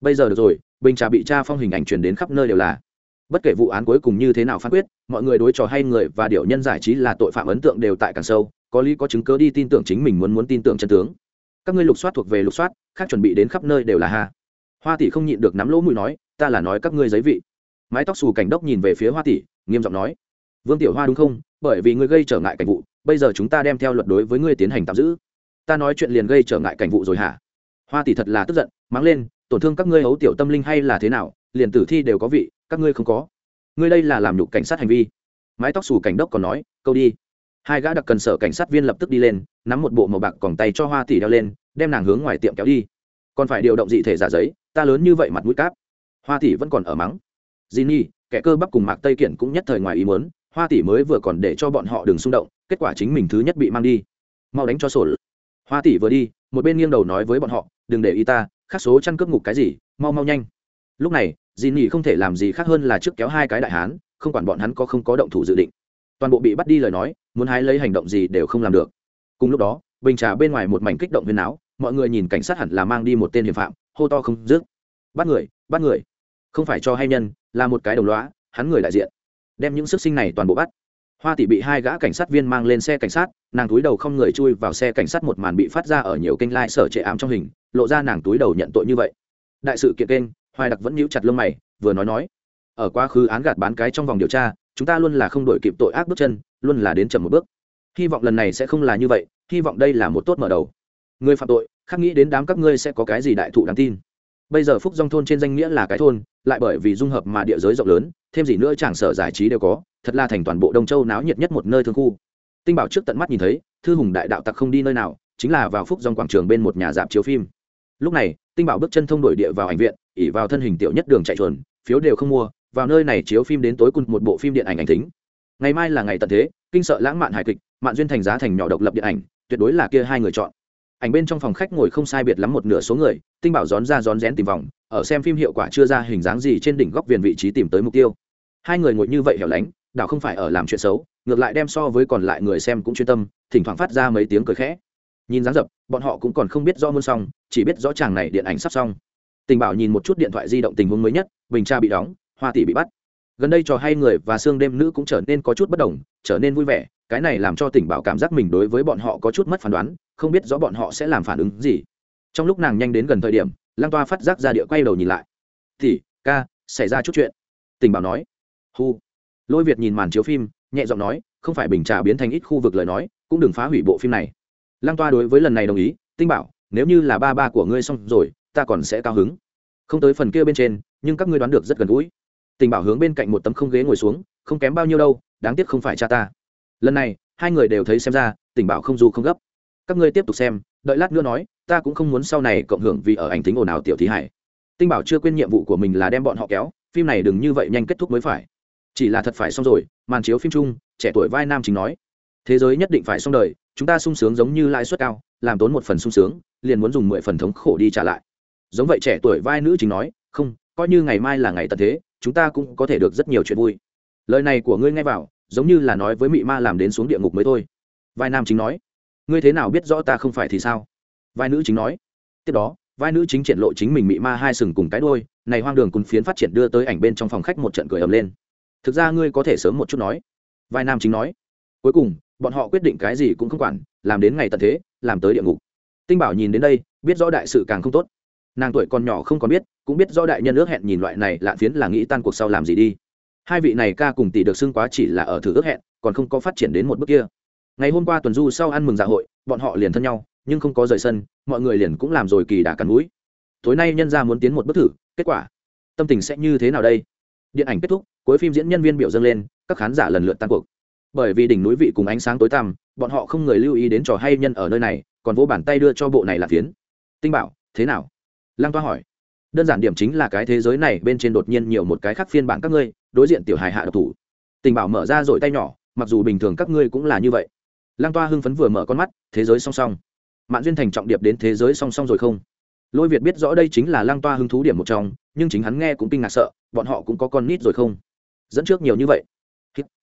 A: Bây giờ được rồi, bình trà bị tra phong hình ảnh truyền đến khắp nơi đều là. Bất kể vụ án cuối cùng như thế nào phán quyết, mọi người đối trò hay người và điều nhân giải trí là tội phạm ấn tượng đều tại càng sâu, có lý có chứng cớ đi tin tưởng chính mình muốn muốn tin tưởng chân tướng các ngươi lục soát thuộc về lục soát, khác chuẩn bị đến khắp nơi đều là ha. Hoa tỷ không nhịn được nắm lỗ mũi nói, ta là nói các ngươi giấy vị. Mái tóc xù cảnh đốc nhìn về phía hoa tỷ, nghiêm giọng nói, vương tiểu hoa đúng không? Bởi vì ngươi gây trở ngại cảnh vụ, bây giờ chúng ta đem theo luật đối với ngươi tiến hành tạm giữ. Ta nói chuyện liền gây trở ngại cảnh vụ rồi hả? Hoa tỷ thật là tức giận, mắng lên, tổn thương các ngươi hấu tiểu tâm linh hay là thế nào? Liền tử thi đều có vị, các ngươi không có. Ngươi đây là làm nhục cảnh sát hành vi. Mái tóc xù cảnh đốc còn nói, câu đi hai gã đặc cần sở cảnh sát viên lập tức đi lên, nắm một bộ màu bạc còng tay cho hoa tỷ đeo lên, đem nàng hướng ngoài tiệm kéo đi. Còn phải điều động dị thể giả giấy, ta lớn như vậy mặt mũi cáp. Hoa tỷ vẫn còn ở mắng. Di nhi kẻ cơ bắp cùng mạc tây kiện cũng nhất thời ngoài ý muốn, hoa tỷ mới vừa còn để cho bọn họ đừng xung động, kết quả chính mình thứ nhất bị mang đi. Mau đánh cho sổ hoa tỷ vừa đi, một bên nghiêng đầu nói với bọn họ, đừng để ý ta khắc số chăn cướp ngục cái gì, mau mau nhanh. Lúc này di nhi không thể làm gì khác hơn là trước kéo hai cái đại hán, không quản bọn hắn có không có động thủ dự định toàn bộ bị bắt đi lời nói, muốn hái lấy hành động gì đều không làm được. Cùng lúc đó, bình trà bên ngoài một mảnh kích động viên áo, mọi người nhìn cảnh sát hẳn là mang đi một tên hiểm phạm, hô to không dứt. Bắt người bắt người. Không phải cho hay nhân, là một cái đồng lõa, hắn người đại diện. Đem những sức sinh này toàn bộ bắt. Hoa tỷ bị hai gã cảnh sát viên mang lên xe cảnh sát, nàng túi đầu không người chui vào xe cảnh sát một màn bị phát ra ở nhiều kênh lai、like、sở trệ ám trong hình, lộ ra nàng túi đầu nhận tội như vậy. Đại sự kiện kênh, hoài đặc vẫn nhíu chặt lông mày, vừa nói nói, ở quá khứ án gạt bán cái trong vòng điều tra chúng ta luôn là không đổi kịp tội ác bước chân, luôn là đến chậm một bước. Hy vọng lần này sẽ không là như vậy, hy vọng đây là một tốt mở đầu. Người phạm tội khắc nghĩ đến đám các ngươi sẽ có cái gì đại thụ đáng tin. Bây giờ phúc dòng thôn trên danh nghĩa là cái thôn, lại bởi vì dung hợp mà địa giới rộng lớn, thêm gì nữa chẳng sở giải trí đều có, thật là thành toàn bộ đông châu náo nhiệt nhất một nơi thương khu. Tinh bảo trước tận mắt nhìn thấy, thư hùng đại đạo tặc không đi nơi nào, chính là vào phúc dòng quảng trường bên một nhà dạp chiếu phim. Lúc này, tinh bảo bước chân thông đổi địa vào ảnh viện, ỉ vào thân hình tiểu nhất đường chạy chuồn phiếu đều không mua vào nơi này chiếu phim đến tối cùng một bộ phim điện ảnh ảnh tính ngày mai là ngày tận thế, kinh sợ lãng mạn hài kịch, mạn duyên thành giá thành nhỏ độc lập điện ảnh, tuyệt đối là kia hai người chọn. Ảnh bên trong phòng khách ngồi không sai biệt lắm một nửa số người, tinh bảo rón ra rón rén tìm vòng, ở xem phim hiệu quả chưa ra hình dáng gì trên đỉnh góc viền vị trí tìm tới mục tiêu. Hai người ngồi như vậy hẻo lánh, đảo không phải ở làm chuyện xấu, ngược lại đem so với còn lại người xem cũng chuyên tâm, thỉnh thoảng phát ra mấy tiếng cười khẽ. Nhìn dáng dập bọn họ cũng còn không biết rõ muôn xong, chỉ biết rõ chàng này điện ảnh sắp xong. Tình bảo nhìn một chút điện thoại di động tình huống mới nhất, bình tra bị đóng hoa tỷ bị bắt. Gần đây trò hay người và xương đêm nữ cũng trở nên có chút bất đồng, trở nên vui vẻ, cái này làm cho tỉnh bảo cảm giác mình đối với bọn họ có chút mất phán đoán, không biết rõ bọn họ sẽ làm phản ứng gì. Trong lúc nàng nhanh đến gần thời điểm lang toa phát giác ra địa quay đầu nhìn lại. Thì ca, xảy ra chút chuyện. Tình bảo nói. Hu. Lôi việt nhìn màn chiếu phim, nhẹ giọng nói, không phải bình trà biến thành ít khu vực lời nói, cũng đừng phá hủy bộ phim này. Lang toa đối với lần này đồng ý, tinh bảo, nếu như là ba ba của ngươi xong rồi, ta còn sẽ cao hứng. Không tới phần kia bên trên, nhưng các ngươi đoán được rất gần gũi tình bảo hướng bên cạnh một tấm không ghế ngồi xuống, không kém bao nhiêu đâu, đáng tiếc không phải cha ta. Lần này, hai người đều thấy xem ra, tình bảo không dù không gấp. Các ngươi tiếp tục xem, đợi lát nữa nói, ta cũng không muốn sau này cộng hưởng vì ở ảnh tính ồn ào tiểu thí hải. Tinh bảo chưa quên nhiệm vụ của mình là đem bọn họ kéo, phim này đừng như vậy nhanh kết thúc mới phải. Chỉ là thật phải xong rồi, màn chiếu phim chung, trẻ tuổi vai nam chính nói. Thế giới nhất định phải xong đời, chúng ta sung sướng giống như lãi suất cao, làm tốn một phần sung sướng, liền muốn dùng mười phần thống khổ đi trả lại. Giống vậy trẻ tuổi vai nữ chính nói, không coi như ngày mai là ngày tận thế, chúng ta cũng có thể được rất nhiều chuyện vui. Lời này của ngươi nghe vào, giống như là nói với mị ma làm đến xuống địa ngục mới thôi. Vai nam chính nói, ngươi thế nào biết rõ ta không phải thì sao? Vai nữ chính nói, tiếp đó, vai nữ chính triển lộ chính mình mị ma hai sừng cùng cái đôi này hoang đường cùng phiến phát triển đưa tới ảnh bên trong phòng khách một trận cười ầm lên. Thực ra ngươi có thể sớm một chút nói. Vai nam chính nói, cuối cùng, bọn họ quyết định cái gì cũng không quản, làm đến ngày tận thế, làm tới địa ngục. Tinh bảo nhìn đến đây, biết rõ đại sự càng không tốt nàng tuổi còn nhỏ không còn biết, cũng biết do đại nhân ước hẹn nhìn loại này lạn phiến là nghĩ tan cuộc sau làm gì đi. Hai vị này ca cùng tỷ được xưng quá chỉ là ở thử ước hẹn, còn không có phát triển đến một bước kia. Ngày hôm qua tuần du sau ăn mừng dạ hội, bọn họ liền thân nhau, nhưng không có rời sân, mọi người liền cũng làm rồi kỳ đà cắn mũi. Tối nay nhân ra muốn tiến một bước thử, kết quả, tâm tình sẽ như thế nào đây? Điện ảnh kết thúc, cuối phim diễn nhân viên biểu dâng lên, các khán giả lần lượt tan cuộc. Bởi vì đỉnh núi vị cùng ánh sáng tối tăm, bọn họ không người lưu ý đến trò hay nhân ở nơi này, còn vỗ bàn tay đưa cho bộ này là phiến. Tinh bảo, thế nào? Lăng toa hỏi. Đơn giản điểm chính là cái thế giới này bên trên đột nhiên nhiều một cái khác phiên bản các ngươi, đối diện tiểu hài hạ độc thủ. Tình bảo mở ra rồi tay nhỏ, mặc dù bình thường các ngươi cũng là như vậy. Lăng toa hưng phấn vừa mở con mắt, thế giới song song. Mạn duyên thành trọng điệp đến thế giới song song rồi không? Lôi việt biết rõ đây chính là lăng toa hứng thú điểm một trong, nhưng chính hắn nghe cũng kinh ngạc sợ, bọn họ cũng có con nít rồi không? Dẫn trước nhiều như vậy.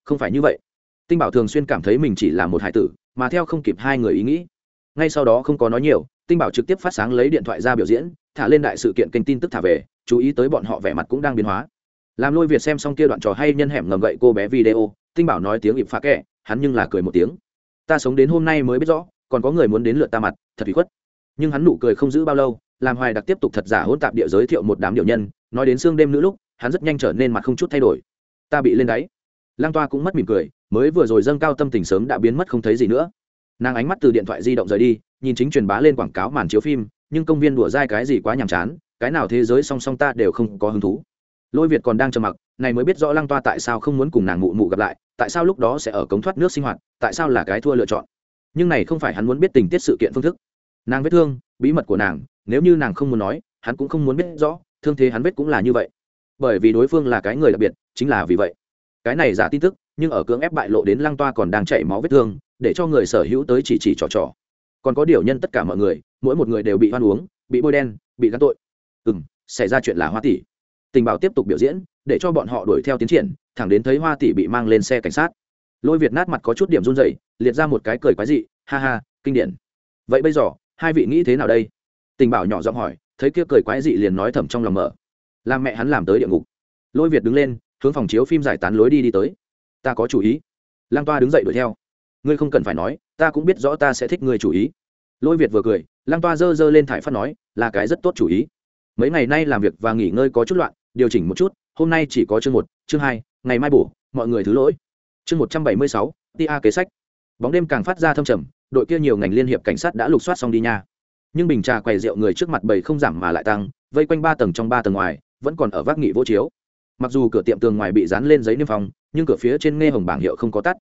A: Không phải như vậy. Tinh bảo thường xuyên cảm thấy mình chỉ là một hải tử, mà theo không kịp hai người ý nghĩ ngay sau đó không có nói nhiều, tinh bảo trực tiếp phát sáng lấy điện thoại ra biểu diễn, thả lên đại sự kiện kênh tin tức thả về, chú ý tới bọn họ vẻ mặt cũng đang biến hóa. Làm lôi việt xem xong kia đoạn trò hay nhân hẻm ngầm gậy cô bé video, tinh bảo nói tiếng ịp phá kẹ, hắn nhưng là cười một tiếng. Ta sống đến hôm nay mới biết rõ, còn có người muốn đến lượt ta mặt, thật bị khuất. Nhưng hắn nụ cười không giữ bao lâu, làm hoài đặc tiếp tục thật giả hỗn tạp địa giới thiệu một đám điệu nhân, nói đến xương đêm nữ lúc, hắn rất nhanh trở nên mặt không chút thay đổi. Ta bị lên đáy. Lang toa cũng mất mỉm cười, mới vừa rồi dâng cao tâm tình sớm đã biến mất không thấy gì nữa nàng ánh mắt từ điện thoại di động rời đi, nhìn chính truyền bá lên quảng cáo màn chiếu phim, nhưng công viên đùa dai cái gì quá nhàm chán, cái nào thế giới song song ta đều không có hứng thú. Lôi việt còn đang trầm mặc, này mới biết rõ lăng toa tại sao không muốn cùng nàng mụ mụ gặp lại, tại sao lúc đó sẽ ở cống thoát nước sinh hoạt, tại sao là cái thua lựa chọn. Nhưng này không phải hắn muốn biết tình tiết sự kiện phương thức. Nàng vết thương, bí mật của nàng, nếu như nàng không muốn nói, hắn cũng không muốn biết rõ, thương thế hắn biết cũng là như vậy. Bởi vì đối phương là cái người đặc biệt, chính là vì vậy. Cái này giả tin tức, nhưng ở cưỡng ép bại lộ đến lăng toa còn đang chảy máu vết thương để cho người sở hữu tới chỉ chỉ trò trò. Còn có điều nhân tất cả mọi người, mỗi một người đều bị hoan uống, bị bôi đen, bị gắn tội. Ừ m xảy ra chuyện là hoa tỷ. Tình bảo tiếp tục biểu diễn, để cho bọn họ đuổi theo tiến triển, thẳng đến thấy hoa tỷ bị mang lên xe cảnh sát. Lôi việt nát mặt có chút điểm run dày liệt ra một cái cười quái dị, ha ha, kinh điển. Vậy bây giờ, hai vị nghĩ thế nào đây? Tình bảo nhỏ giọng hỏi, thấy kia cười quái dị liền nói thầm trong lòng mở. Làm mẹ hắn làm tới địa ngục. Lôi việt đứng lên, hướng phòng chiếu phim giải tán lối đi đi tới. Ta có chủ ý. Lang toa đứng dậy đuổi theo ngươi không cần phải nói, ta cũng biết rõ ta sẽ thích ngươi chủ ý. Lôi việt vừa cười lang toa dơ dơ lên thải phát nói, là cái rất tốt chủ ý. Mấy ngày nay làm việc và nghỉ ngơi có chút loạn, điều chỉnh một chút, hôm nay chỉ có chương một, chương hai, ngày mai bổ, mọi người thứ lỗi. Chương một trăm bảy mươi sáu tia kế sách. Bóng đêm càng phát ra thâm trầm, đội kia nhiều ngành liên hiệp cảnh sát đã lục soát xong đi nha. Nhưng bình trà quầy rượu người trước mặt bầy không giảm mà lại tăng, vây quanh ba tầng trong ba tầng ngoài, vẫn còn ở vác nghị vô chiếu. Mặc dù cửa tiệm tường ngoài bị dán lên giấy niêm phong, nhưng cửa phía trên nghe hồng bảng hiệu không có tắt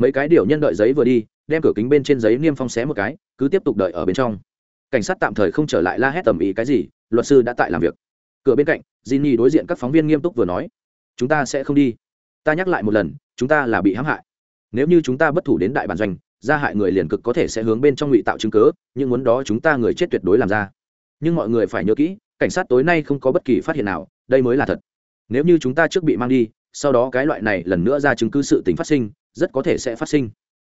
A: mấy cái điều nhân đợi giấy vừa đi, đem cửa kính bên trên giấy niêm phong xé một cái, cứ tiếp tục đợi ở bên trong. Cảnh sát tạm thời không trở lại la hét tầm ý cái gì, luật sư đã tại làm việc. Cửa bên cạnh Jinny đối diện các phóng viên nghiêm túc vừa nói, chúng ta sẽ không đi. Ta nhắc lại một lần, chúng ta là bị hãm hại. Nếu như chúng ta bất thủ đến đại bản doanh, gia hại người liền cực có thể sẽ hướng bên trong ngụy tạo chứng cớ nhưng muốn đó chúng ta người chết tuyệt đối làm ra. Nhưng mọi người phải nhớ kỹ, cảnh sát tối nay không có bất kỳ phát hiện nào, đây mới là thật. Nếu như chúng ta trước bị mang đi, sau đó cái loại này lần nữa ra chứng cứ sự tình phát sinh rất có thể sẽ phát sinh.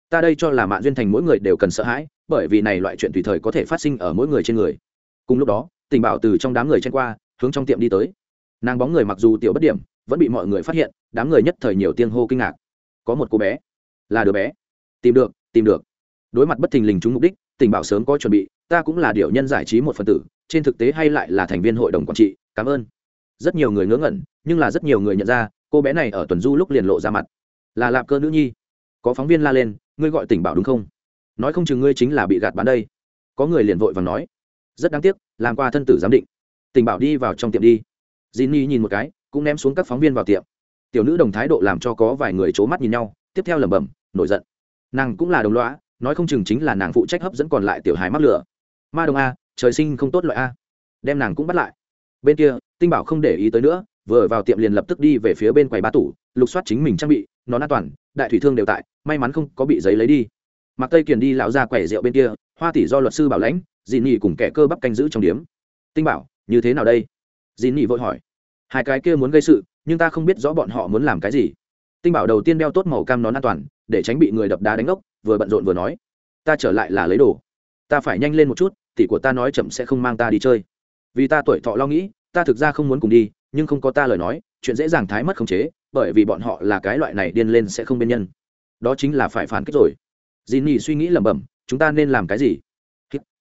A: Ta đây cho là mạng duyên thành mỗi người đều cần sợ hãi, bởi vì này loại chuyện tùy thời có thể phát sinh ở mỗi người trên người. Cùng lúc đó, tình bảo từ trong đám người chen qua, hướng trong tiệm đi tới. Nàng bóng người mặc dù tiểu bất điểm, vẫn bị mọi người phát hiện, đám người nhất thời nhiều tiên hô kinh ngạc. Có một cô bé. Là đứa bé. Tìm được tìm được. Đối mặt bất thình lình chúng mục đích, tình bảo sớm có chuẩn bị, ta cũng là điều nhân giải trí một phần tử, trên thực tế hay lại là thành viên hội đồng quản trị, cảm ơn. Rất nhiều người ngớ ngẩn, nhưng là rất nhiều người nhận ra, cô bé này ở tuần du lúc liền lộ ra mặt là lạp cơ nữ nhi. Có phóng viên la lên, ngươi gọi tỉnh bảo đúng không? Nói không chừng ngươi chính là bị gạt bán đây. Có người liền vội và nói, rất đáng tiếc, làm qua thân tử giám định. Tỉnh bảo đi vào trong tiệm đi. J i n n y nhìn một cái, cũng ném xuống các phóng viên vào tiệm. Tiểu nữ đồng thái độ làm cho có vài người c h ố mắt nhìn nhau, tiếp theo lẩm bẩm, nổi giận. Nàng cũng là đồng loã nói không chừng chính là nàng phụ trách hấp dẫn còn lại tiểu hài mắc lửa. Ma đồng a, trời sinh không tốt loại a. Đem nàng cũng bắt lại. Bên kia, tinh bảo không để ý tới nữa, vừa vào tiệm liền lập tức đi về phía bên quầy ba tủ, lục soát chính mình trang bị nó an toàn, đại thủy thương đều tại, may mắn không có bị giấy lấy đi. Mặc tây kiền đi lão ra quẻ rượu bên kia, hoa tỷ do luật sư bảo lãnh dì nhị cùng kẻ cơ bắp canh giữ trong điếm. Tinh bảo, như thế nào đây? Dì nhị vội hỏi. Hai cái kia muốn gây sự, nhưng ta không biết rõ bọn họ muốn làm cái gì. Tinh bảo đầu tiên đeo tốt màu cam nón an toàn, để tránh bị người đập đá đánh ốc vừa bận rộn vừa nói. Ta trở lại là lấy đồ. Ta phải nhanh lên một chút, tỷ của ta nói chậm sẽ không mang ta đi chơi. Vì ta tuổi thọ lo nghĩ, ta thực ra không muốn cùng đi nhưng không có ta lời nói, chuyện dễ dàng thái mất khống chế, bởi vì bọn họ là cái loại này điên lên sẽ không bên nhân. Đó chính là phải phản kích rồi. Dì nỉ suy nghĩ lẩm bẩm, chúng ta nên làm cái gì?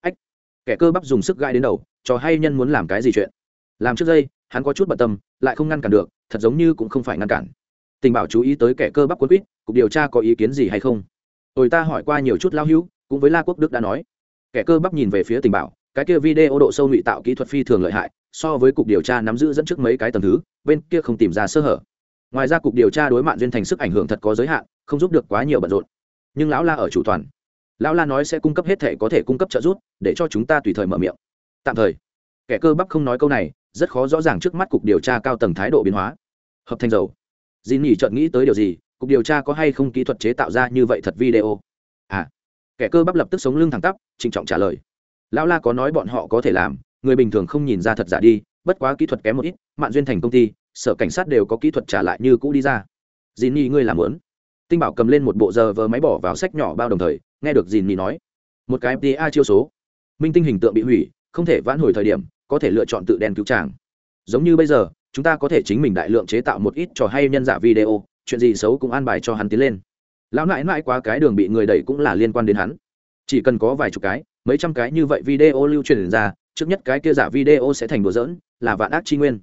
A: Ách. Kẻ cơ bắp dùng sức gai đến đầu, trò hay nhân muốn làm cái gì chuyện? Làm trước đây, hắn có chút bận tâm, lại không ngăn cản được, thật giống như cũng không phải ngăn cản. Tình bảo chú ý tới kẻ cơ bắp quân quýt, cục điều tra có ý kiến gì hay không? Tôi ta hỏi qua nhiều chút lao hữu, cũng với la quốc đức đã nói. Kẻ cơ bắp nhìn về phía tình bảo, cái kia video độ sâu ngụy tạo kỹ thuật phi thường lợi hại so với cục điều tra nắm giữ dẫn trước mấy cái tầng thứ, bên kia không tìm ra sơ hở. Ngoài ra cục điều tra đối mạn duyên thành sức ảnh hưởng thật có giới hạn, không giúp được quá nhiều bận rộn. Nhưng lão la ở chủ toàn. Lão la nói sẽ cung cấp hết thể có thể cung cấp trợ giúp, để cho chúng ta tùy thời mở miệng. Tạm thời. Kẻ cơ bắp không nói câu này, rất khó rõ ràng trước mắt cục điều tra cao tầng thái độ biến hóa. Hợp thành dầu. Dì nhỉ chợt nghĩ tới điều gì, cục điều tra có hay không kỹ thuật chế tạo ra như vậy thật video? À. Kẻ cơ bắp lập tức sống lưng thẳng tắp, trịnh trọng trả lời. Lão la có nói bọn họ có thể làm người bình thường không nhìn ra thật giả đi, bất quá kỹ thuật kém một ít, mạn duyên thành công ty, sở cảnh sát đều có kỹ thuật trả lại như cũ đi ra. Dì nhi ngươi làm lớn tinh bảo cầm lên một bộ giờ vờ máy bỏ vào sách nhỏ bao đồng thời, nghe được dì nhi nói, một cái fta chiêu số. Minh tinh hình tượng bị hủy, không thể vãn hồi thời điểm, có thể lựa chọn tự đen cứu tràng giống như bây giờ, chúng ta có thể chính mình đại lượng chế tạo một ít trò hay nhân giả video, chuyện gì xấu cũng an bài cho hắn tiến lên. Lão nại nại quá cái đường bị người đẩy cũng là liên quan đến hắn. Chỉ cần có vài chục cái, mấy trăm cái như vậy video lưu truyền ra trước nhất cái kia giả video sẽ thành đùa dỡn là vạn ác chi nguyên.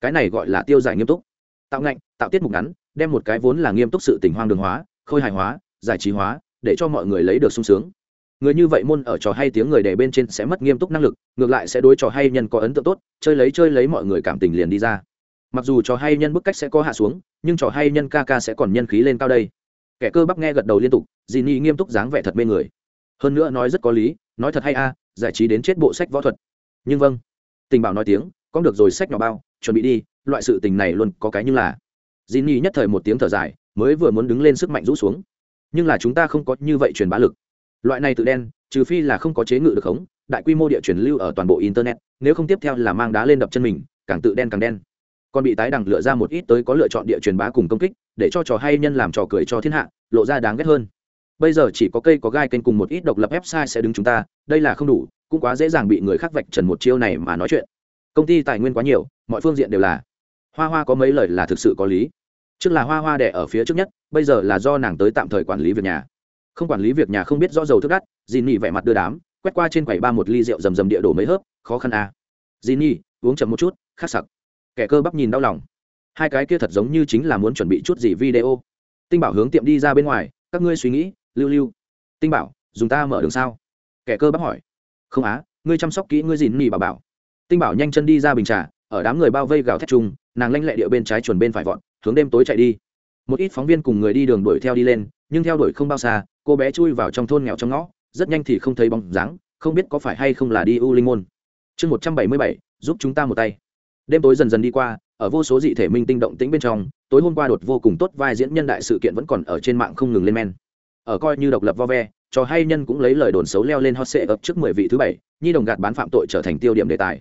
A: Cái này gọi là tiêu giải nghiêm túc. Tạo ngạnh, tạo tiết mục ngắn, đem một cái vốn là nghiêm túc sự tình hoang đường hóa, khôi hài hóa, giải trí hóa, để cho mọi người lấy được sung sướng. Người như vậy môn ở trò hay tiếng người để bên trên sẽ mất nghiêm túc năng lực, ngược lại sẽ đối trò hay nhân có ấn tượng tốt, chơi lấy chơi lấy mọi người cảm tình liền đi ra. Mặc dù trò hay nhân bức cách sẽ có hạ xuống, nhưng trò hay nhân ca ca sẽ còn nhân khí lên cao đây. Kẻ cơ bắp nghe gật đầu liên tục dì nhi nghiêm túc dáng vẻ thật mê người. Hơn nữa nói rất có lý, nói thật hay a, giải trí đến chết bộ sách võ thuật nhưng vâng. Tình bảo nói tiếng, con được rồi sách nhỏ bao, chuẩn bị đi, loại sự tình này luôn có cái như là. Dì nhi nhất thời một tiếng thở dài, mới vừa muốn đứng lên sức mạnh rũ xuống. Nhưng là chúng ta không có như vậy truyền bá lực. Loại này tự đen, trừ phi là không có chế ngự được khống, đại quy mô địa truyền lưu ở toàn bộ internet, nếu không tiếp theo là mang đá lên đập chân mình, càng tự đen càng đen. Còn bị tái đẳng lựa ra một ít tới có lựa chọn địa truyền bá cùng công kích, để cho trò hay nhân làm trò cười cho thiên hạ, lộ ra đáng ghét hơn. Bây giờ chỉ có cây có gai kênh cùng một ít độc lập website sẽ đứng chúng ta, đây là không đủ cũng quá dễ dàng bị người khác vạch trần một chiêu này mà nói chuyện. Công ty tài nguyên quá nhiều, mọi phương diện đều là. Hoa hoa có mấy lời là thực sự có lý. Trước là hoa hoa đẻ ở phía trước nhất, bây giờ là do nàng tới tạm thời quản lý việc nhà. Không quản lý việc nhà không biết rõ dầu thức đắt dì nỉ vẻ mặt đưa đám, quét qua trên quầy ba một ly rượu rầm rầm địa đổ mấy hớp, khó khăn à. dì nỉ uống chậm một chút, khát sặc. Kẻ cơ bắp nhìn đau lòng. Hai cái kia thật giống như chính là muốn chuẩn bị chút gì video. Tinh bảo hướng tiệm đi ra bên ngoài, các ngươi suy nghĩ, lưu lưu. Tinh bảo, dùng ta mở đường sao? Kẻ cơ bắp hỏi không á, ngươi chăm sóc kỹ ngươi dìn nỉ bảo bảo. Tinh bảo nhanh chân đi ra bình trà, ở đám người bao vây gào thét chung, nàng lanh lẹ địa bên trái chuẩn bên phải vọn hướng đêm tối chạy đi. Một ít phóng viên cùng người đi đường đuổi theo đi lên, nhưng theo đuổi không bao xa, cô bé chui vào trong thôn nghèo trong ngõ, rất nhanh thì không thấy bóng dáng, không biết có phải hay không là đi u linh môn. Chương một trăm bảy mươi bảy, giúp chúng ta một tay. Đêm tối dần dần đi qua, ở vô số dị thể minh tinh động tĩnh bên trong, tối hôm qua đột vô cùng tốt vai diễn nhân đại sự kiện vẫn còn ở trên mạng không ngừng lên men. Ở coi như độc lập vo ve trò hay nhân cũng lấy lời đồn xấu leo lên hot sệ ập trước mười vị thứ bảy, nhi đồng gạt bán phạm tội trở thành tiêu điểm đề tài.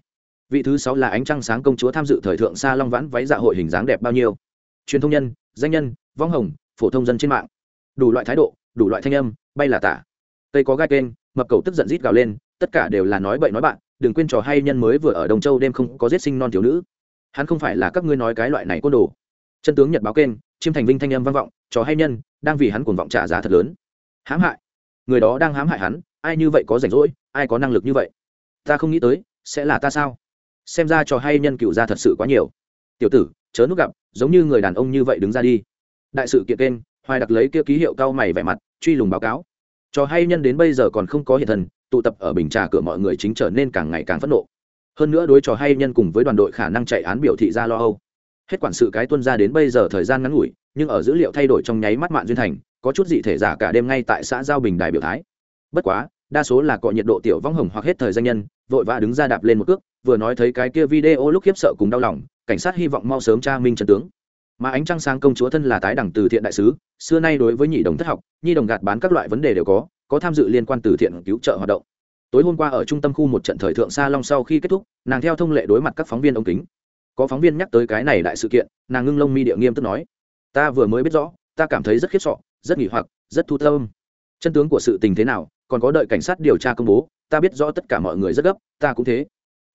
A: Vị thứ sáu là ánh trăng sáng công chúa tham dự thời thượng sa long vãn váy dạ hội hình dáng đẹp bao nhiêu? Truyền thông nhân, danh nhân, vong hồng, phổ thông dân trên mạng. Đủ loại thái độ, đủ loại thanh âm, bay là tả. Tây có gai kênh, mập cầu tức giận rít gào lên, tất cả đều là nói bậy nói bạn, đừng quên trò hay nhân mới vừa ở đồng châu đêm không có giết sinh non thiếu nữ. Hắn không phải là các ngươi nói cái loại này côn đồ. Chân tướng nhật báo kênh, chiêm thành vinh thanh âm vang vọng, trò hay nhân, đang vì hắn cuồng vọng trả giá thật lớn. Hãm hại người đó đang hãm hại hắn, ai như vậy có rảnh rỗi, ai có năng lực như vậy? Ta không nghĩ tới, sẽ là ta sao? Xem ra trò hay nhân cựu ra thật sự quá nhiều. Tiểu tử, chớ nút gặp, giống như người đàn ông như vậy đứng ra đi. Đại sự kiện kênh, hoài đặc lấy kia ký hiệu cao mày vẻ mặt, truy lùng báo cáo. Trò hay nhân đến bây giờ còn không có hiện thần tụ tập ở bình trà cửa mọi người chính trở nên càng ngày càng phẫn nộ. Hơn nữa đối trò hay nhân cùng với đoàn đội khả năng chạy án biểu thị ra lo âu. Hết quản sự cái tuân ra đến bây giờ thời gian ngắn ngủi nhưng ở dữ liệu thay đổi trong nháy mắt mạng duyên thành, có chút dị thể giả cả đêm ngay tại xã giao bình đài biểu thái. Bất quá, đa số là cọ nhiệt độ tiểu vong hồng hoặc hết thời danh nhân, vội vã đứng ra đạp lên một cước, vừa nói thấy cái kia video lúc khiếp sợ cùng đau lòng, cảnh sát hy vọng mau sớm tra minh chân tướng. Mà ánh trăng sáng công chúa thân là tái đẳng từ thiện đại sứ, xưa nay đối với nhị đồng thất học, nhi đồng gạt bán các loại vấn đề đều có có tham dự liên quan từ thiện cứu trợ hoạt động. Tối hôm qua ở trung tâm khu một trận thời thượng sa long sau khi kết thúc, nàng theo thông lệ đối mặt các phóng viên ống kính. Có phóng viên nhắc tới cái này đại sự kiện, nàng ngưng lông mi địa nghiêm tức nói ta vừa mới biết rõ, ta cảm thấy rất khiếp sọ rất nghỉ hoặc, rất thu tâm. Chân tướng của sự tình thế nào, còn có đợi cảnh sát điều tra công bố, ta biết rõ tất cả mọi người rất gấp, ta cũng thế.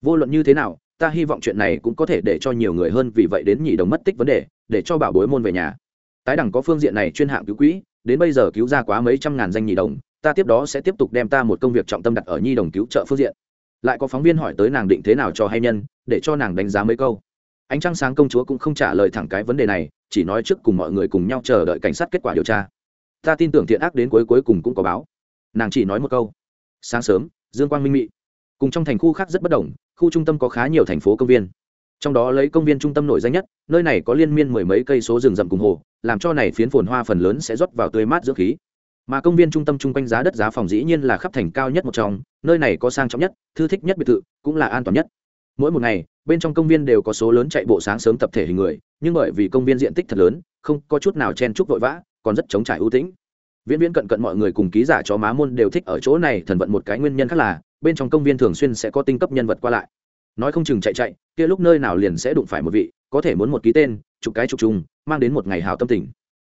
A: Vô luận như thế nào, ta hy vọng chuyện này cũng có thể để cho nhiều người hơn vì vậy đến nhị đồng mất tích vấn đề, để cho bảo bối môn về nhà. Tái đẳng có phương diện này chuyên hạng cứu quỹ, đến bây giờ cứu ra quá mấy trăm ngàn danh nhị đồng, ta tiếp đó sẽ tiếp tục đem ta một công việc trọng tâm đặt ở nhi đồng cứu trợ phương diện. Lại có phóng viên hỏi tới nàng định thế nào cho hay nhân, để cho nàng đánh giá mấy câu ánh trăng sáng công chúa cũng không trả lời thẳng cái vấn đề này, chỉ nói trước cùng mọi người cùng nhau chờ đợi cảnh sát kết quả điều tra. Ta tin tưởng thiện ác đến cuối cuối cùng cũng có báo. Nàng chỉ nói một câu. Sáng sớm, dương quang minh mị. Cùng trong thành khu khác rất bất đồng, khu trung tâm có khá nhiều thành phố công viên. Trong đó lấy công viên trung tâm nổi danh nhất, nơi này có liên miên mười mấy cây số rừng rậm cùng hồ, làm cho này phiến phồn hoa phần lớn sẽ rót vào tươi mát dưỡng khí. Mà công viên trung tâm chung quanh giá đất giá phòng dĩ nhiên là khắp thành cao nhất một trong, nơi này có sang trọng nhất, thư thích nhất biệt thự, cũng là an toàn nhất. Mỗi một ngày bên trong công viên đều có số lớn chạy bộ sáng sớm tập thể hình người, nhưng bởi vì công viên diện tích thật lớn, không có chút nào chen chúc vội vã, còn rất chống trải ưu tĩnh. Viễn viễn cận cận mọi người cùng ký giả chó má môn đều thích ở chỗ này, thần vận một cái nguyên nhân khác là, bên trong công viên thường xuyên sẽ có tinh cấp nhân vật qua lại. Nói không chừng chạy chạy, kia lúc nơi nào liền sẽ đụng phải một vị, có thể muốn một ký tên, chụp cái chụp chung, mang đến một ngày hào tâm tình.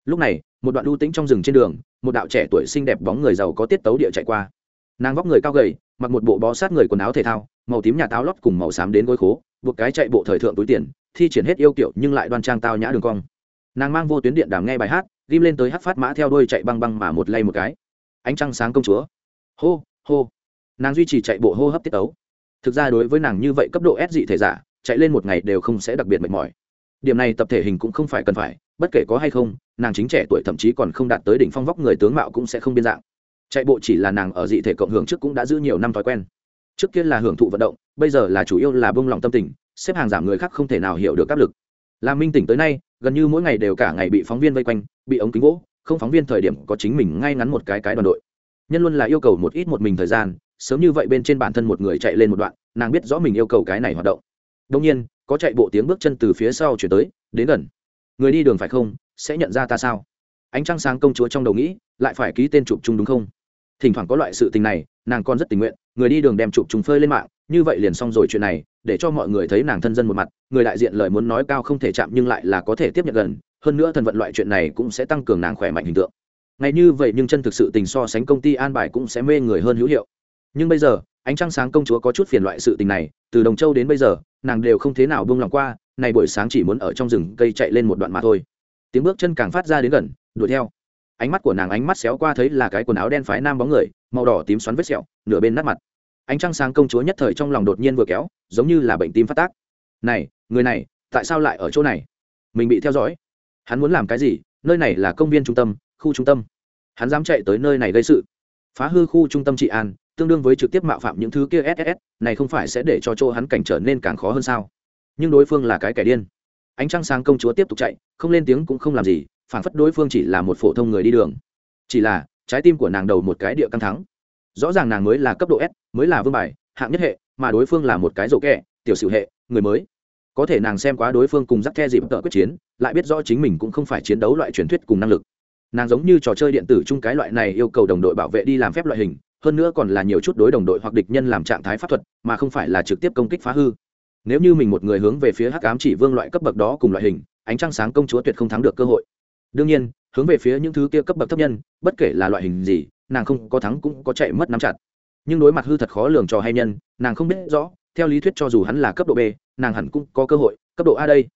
A: Lúc này, một đoạn ưu tĩnh trong rừng trên đường, một đạo trẻ tuổi xinh đẹp bóng người giàu có tiết tấu địa chạy qua. Nàng vóc người cao gầy, mặc một bộ bó sát người quần áo thể thao, màu tím nhà táo lót cùng màu xám đến gối khố buộc cái chạy bộ thời thượng túi tiền, thi triển hết yêu kiểu nhưng lại đoan trang tao nhã đường cong. Nàng mang vô tuyến điện đàm nghe bài hát, ghim lên tới hát phát mã theo đôi chạy băng băng mà một lay một cái. Ánh trăng sáng công chúa. Hô hô. Nàng duy trì chạy bộ hô hấp tiết ấu. thực ra đối với nàng như vậy cấp độ ép dị thể giả, chạy lên một ngày đều không sẽ đặc biệt mệt mỏi. Điểm này tập thể hình cũng không phải cần phải, bất kể có hay không, nàng chính trẻ tuổi thậm chí còn không đạt tới đỉnh phong vóc người tướng mạo cũng sẽ không biên dạng. Chạy bộ chỉ là nàng ở dị thể cộng hưởng trước cũng đã giữ nhiều năm thói quen trước kia là hưởng thụ vận động, bây giờ là chủ yếu là bông lòng tâm tình, xếp hàng giảm người khác không thể nào hiểu được áp lực. Là minh tỉnh tới nay, gần như mỗi ngày đều cả ngày bị phóng viên vây quanh, bị ống kính gỗ, không phóng viên thời điểm có chính mình ngay ngắn một cái cái đoàn đội. Nhân luôn là yêu cầu một ít một mình thời gian, sớm như vậy bên trên bản thân một người chạy lên một đoạn, nàng biết rõ mình yêu cầu cái này hoạt động. Đông nhiên, có chạy bộ tiếng bước chân từ phía sau chuyển tới, đến gần. Người đi đường phải không? Sẽ nhận ra ta sao? Ánh trăng sáng công chúa trong đầu nghĩ, lại phải ký tên chụp chung đúng không? Thỉnh thoảng có loại sự tình này, nàng còn rất tình nguyện, người đi đường đem chụp chúng phơi lên mạng, như vậy liền xong rồi chuyện này, để cho mọi người thấy nàng thân dân một mặt, người đại diện lời muốn nói cao không thể chạm nhưng lại là có thể tiếp nhận gần, hơn nữa thần vận loại chuyện này cũng sẽ tăng cường nàng khỏe mạnh hình tượng. Ngay như vậy nhưng chân thực sự tình so sánh công ty an bài cũng sẽ mê người hơn hữu hiệu. Nhưng bây giờ, ánh trăng sáng công chúa có chút phiền loại sự tình này, từ đồng châu đến bây giờ, nàng đều không thế nào buông lòng qua, này buổi sáng chỉ muốn ở trong rừng cây chạy lên một đoạn mà thôi. Tiếng bước chân càng phát ra đến gần, đuổi theo ánh mắt của nàng ánh mắt xéo qua thấy là cái quần áo đen phái nam bóng người, màu đỏ tím xoắn vết sẹo, nửa bên nát mặt. Ánh trăng sáng công chúa nhất thời trong lòng đột nhiên vừa kéo, giống như là bệnh tim phát tác. Này, người này, tại sao lại ở chỗ này? Mình bị theo dõi. Hắn muốn làm cái gì? Nơi này là công viên trung tâm, khu trung tâm. Hắn dám chạy tới nơi này gây sự. Phá hư khu trung tâm trị an, tương đương với trực tiếp mạo phạm những thứ kia ss này không phải sẽ để cho chỗ hắn cảnh trở nên càng khó hơn sao? Nhưng đối phương là cái kẻ điên. Ánh trăng sáng công chúa tiếp tục chạy, không lên tiếng cũng không làm gì phản phất đối phương chỉ là một phổ thông người đi đường. Chỉ là, trái tim của nàng đầu một cái địa căng thắng rõ ràng nàng mới là cấp độ s, mới là vương bài, hạng nhất hệ, mà đối phương là một cái rổ kẹ, tiểu sử hệ, người mới. Có thể nàng xem quá đối phương cùng dắt the dịp tợ quyết chiến, lại biết rõ chính mình cũng không phải chiến đấu loại truyền thuyết cùng năng lực. Nàng giống như trò chơi điện tử chung cái loại này yêu cầu đồng đội bảo vệ đi làm phép loại hình, hơn nữa còn là nhiều chút đối đồng đội hoặc địch nhân làm trạng thái pháp thuật, mà không phải là trực tiếp công kích phá hư. Nếu như mình một người hướng về phía hắc ám chỉ vương loại cấp bậc đó cùng loại hình, ánh trăng sáng công chúa tuyệt không thắng được cơ hội đương nhiên, hướng về phía những thứ kia cấp bậc thấp nhân, bất kể là loại hình gì, nàng không có thắng cũng có chạy mất nắm chặt. Nhưng đối mặt hư thật khó lường cho hay nhân, nàng không biết rõ, theo lý thuyết cho dù hắn là cấp độ b, nàng hẳn cũng có cơ hội, cấp độ a đây.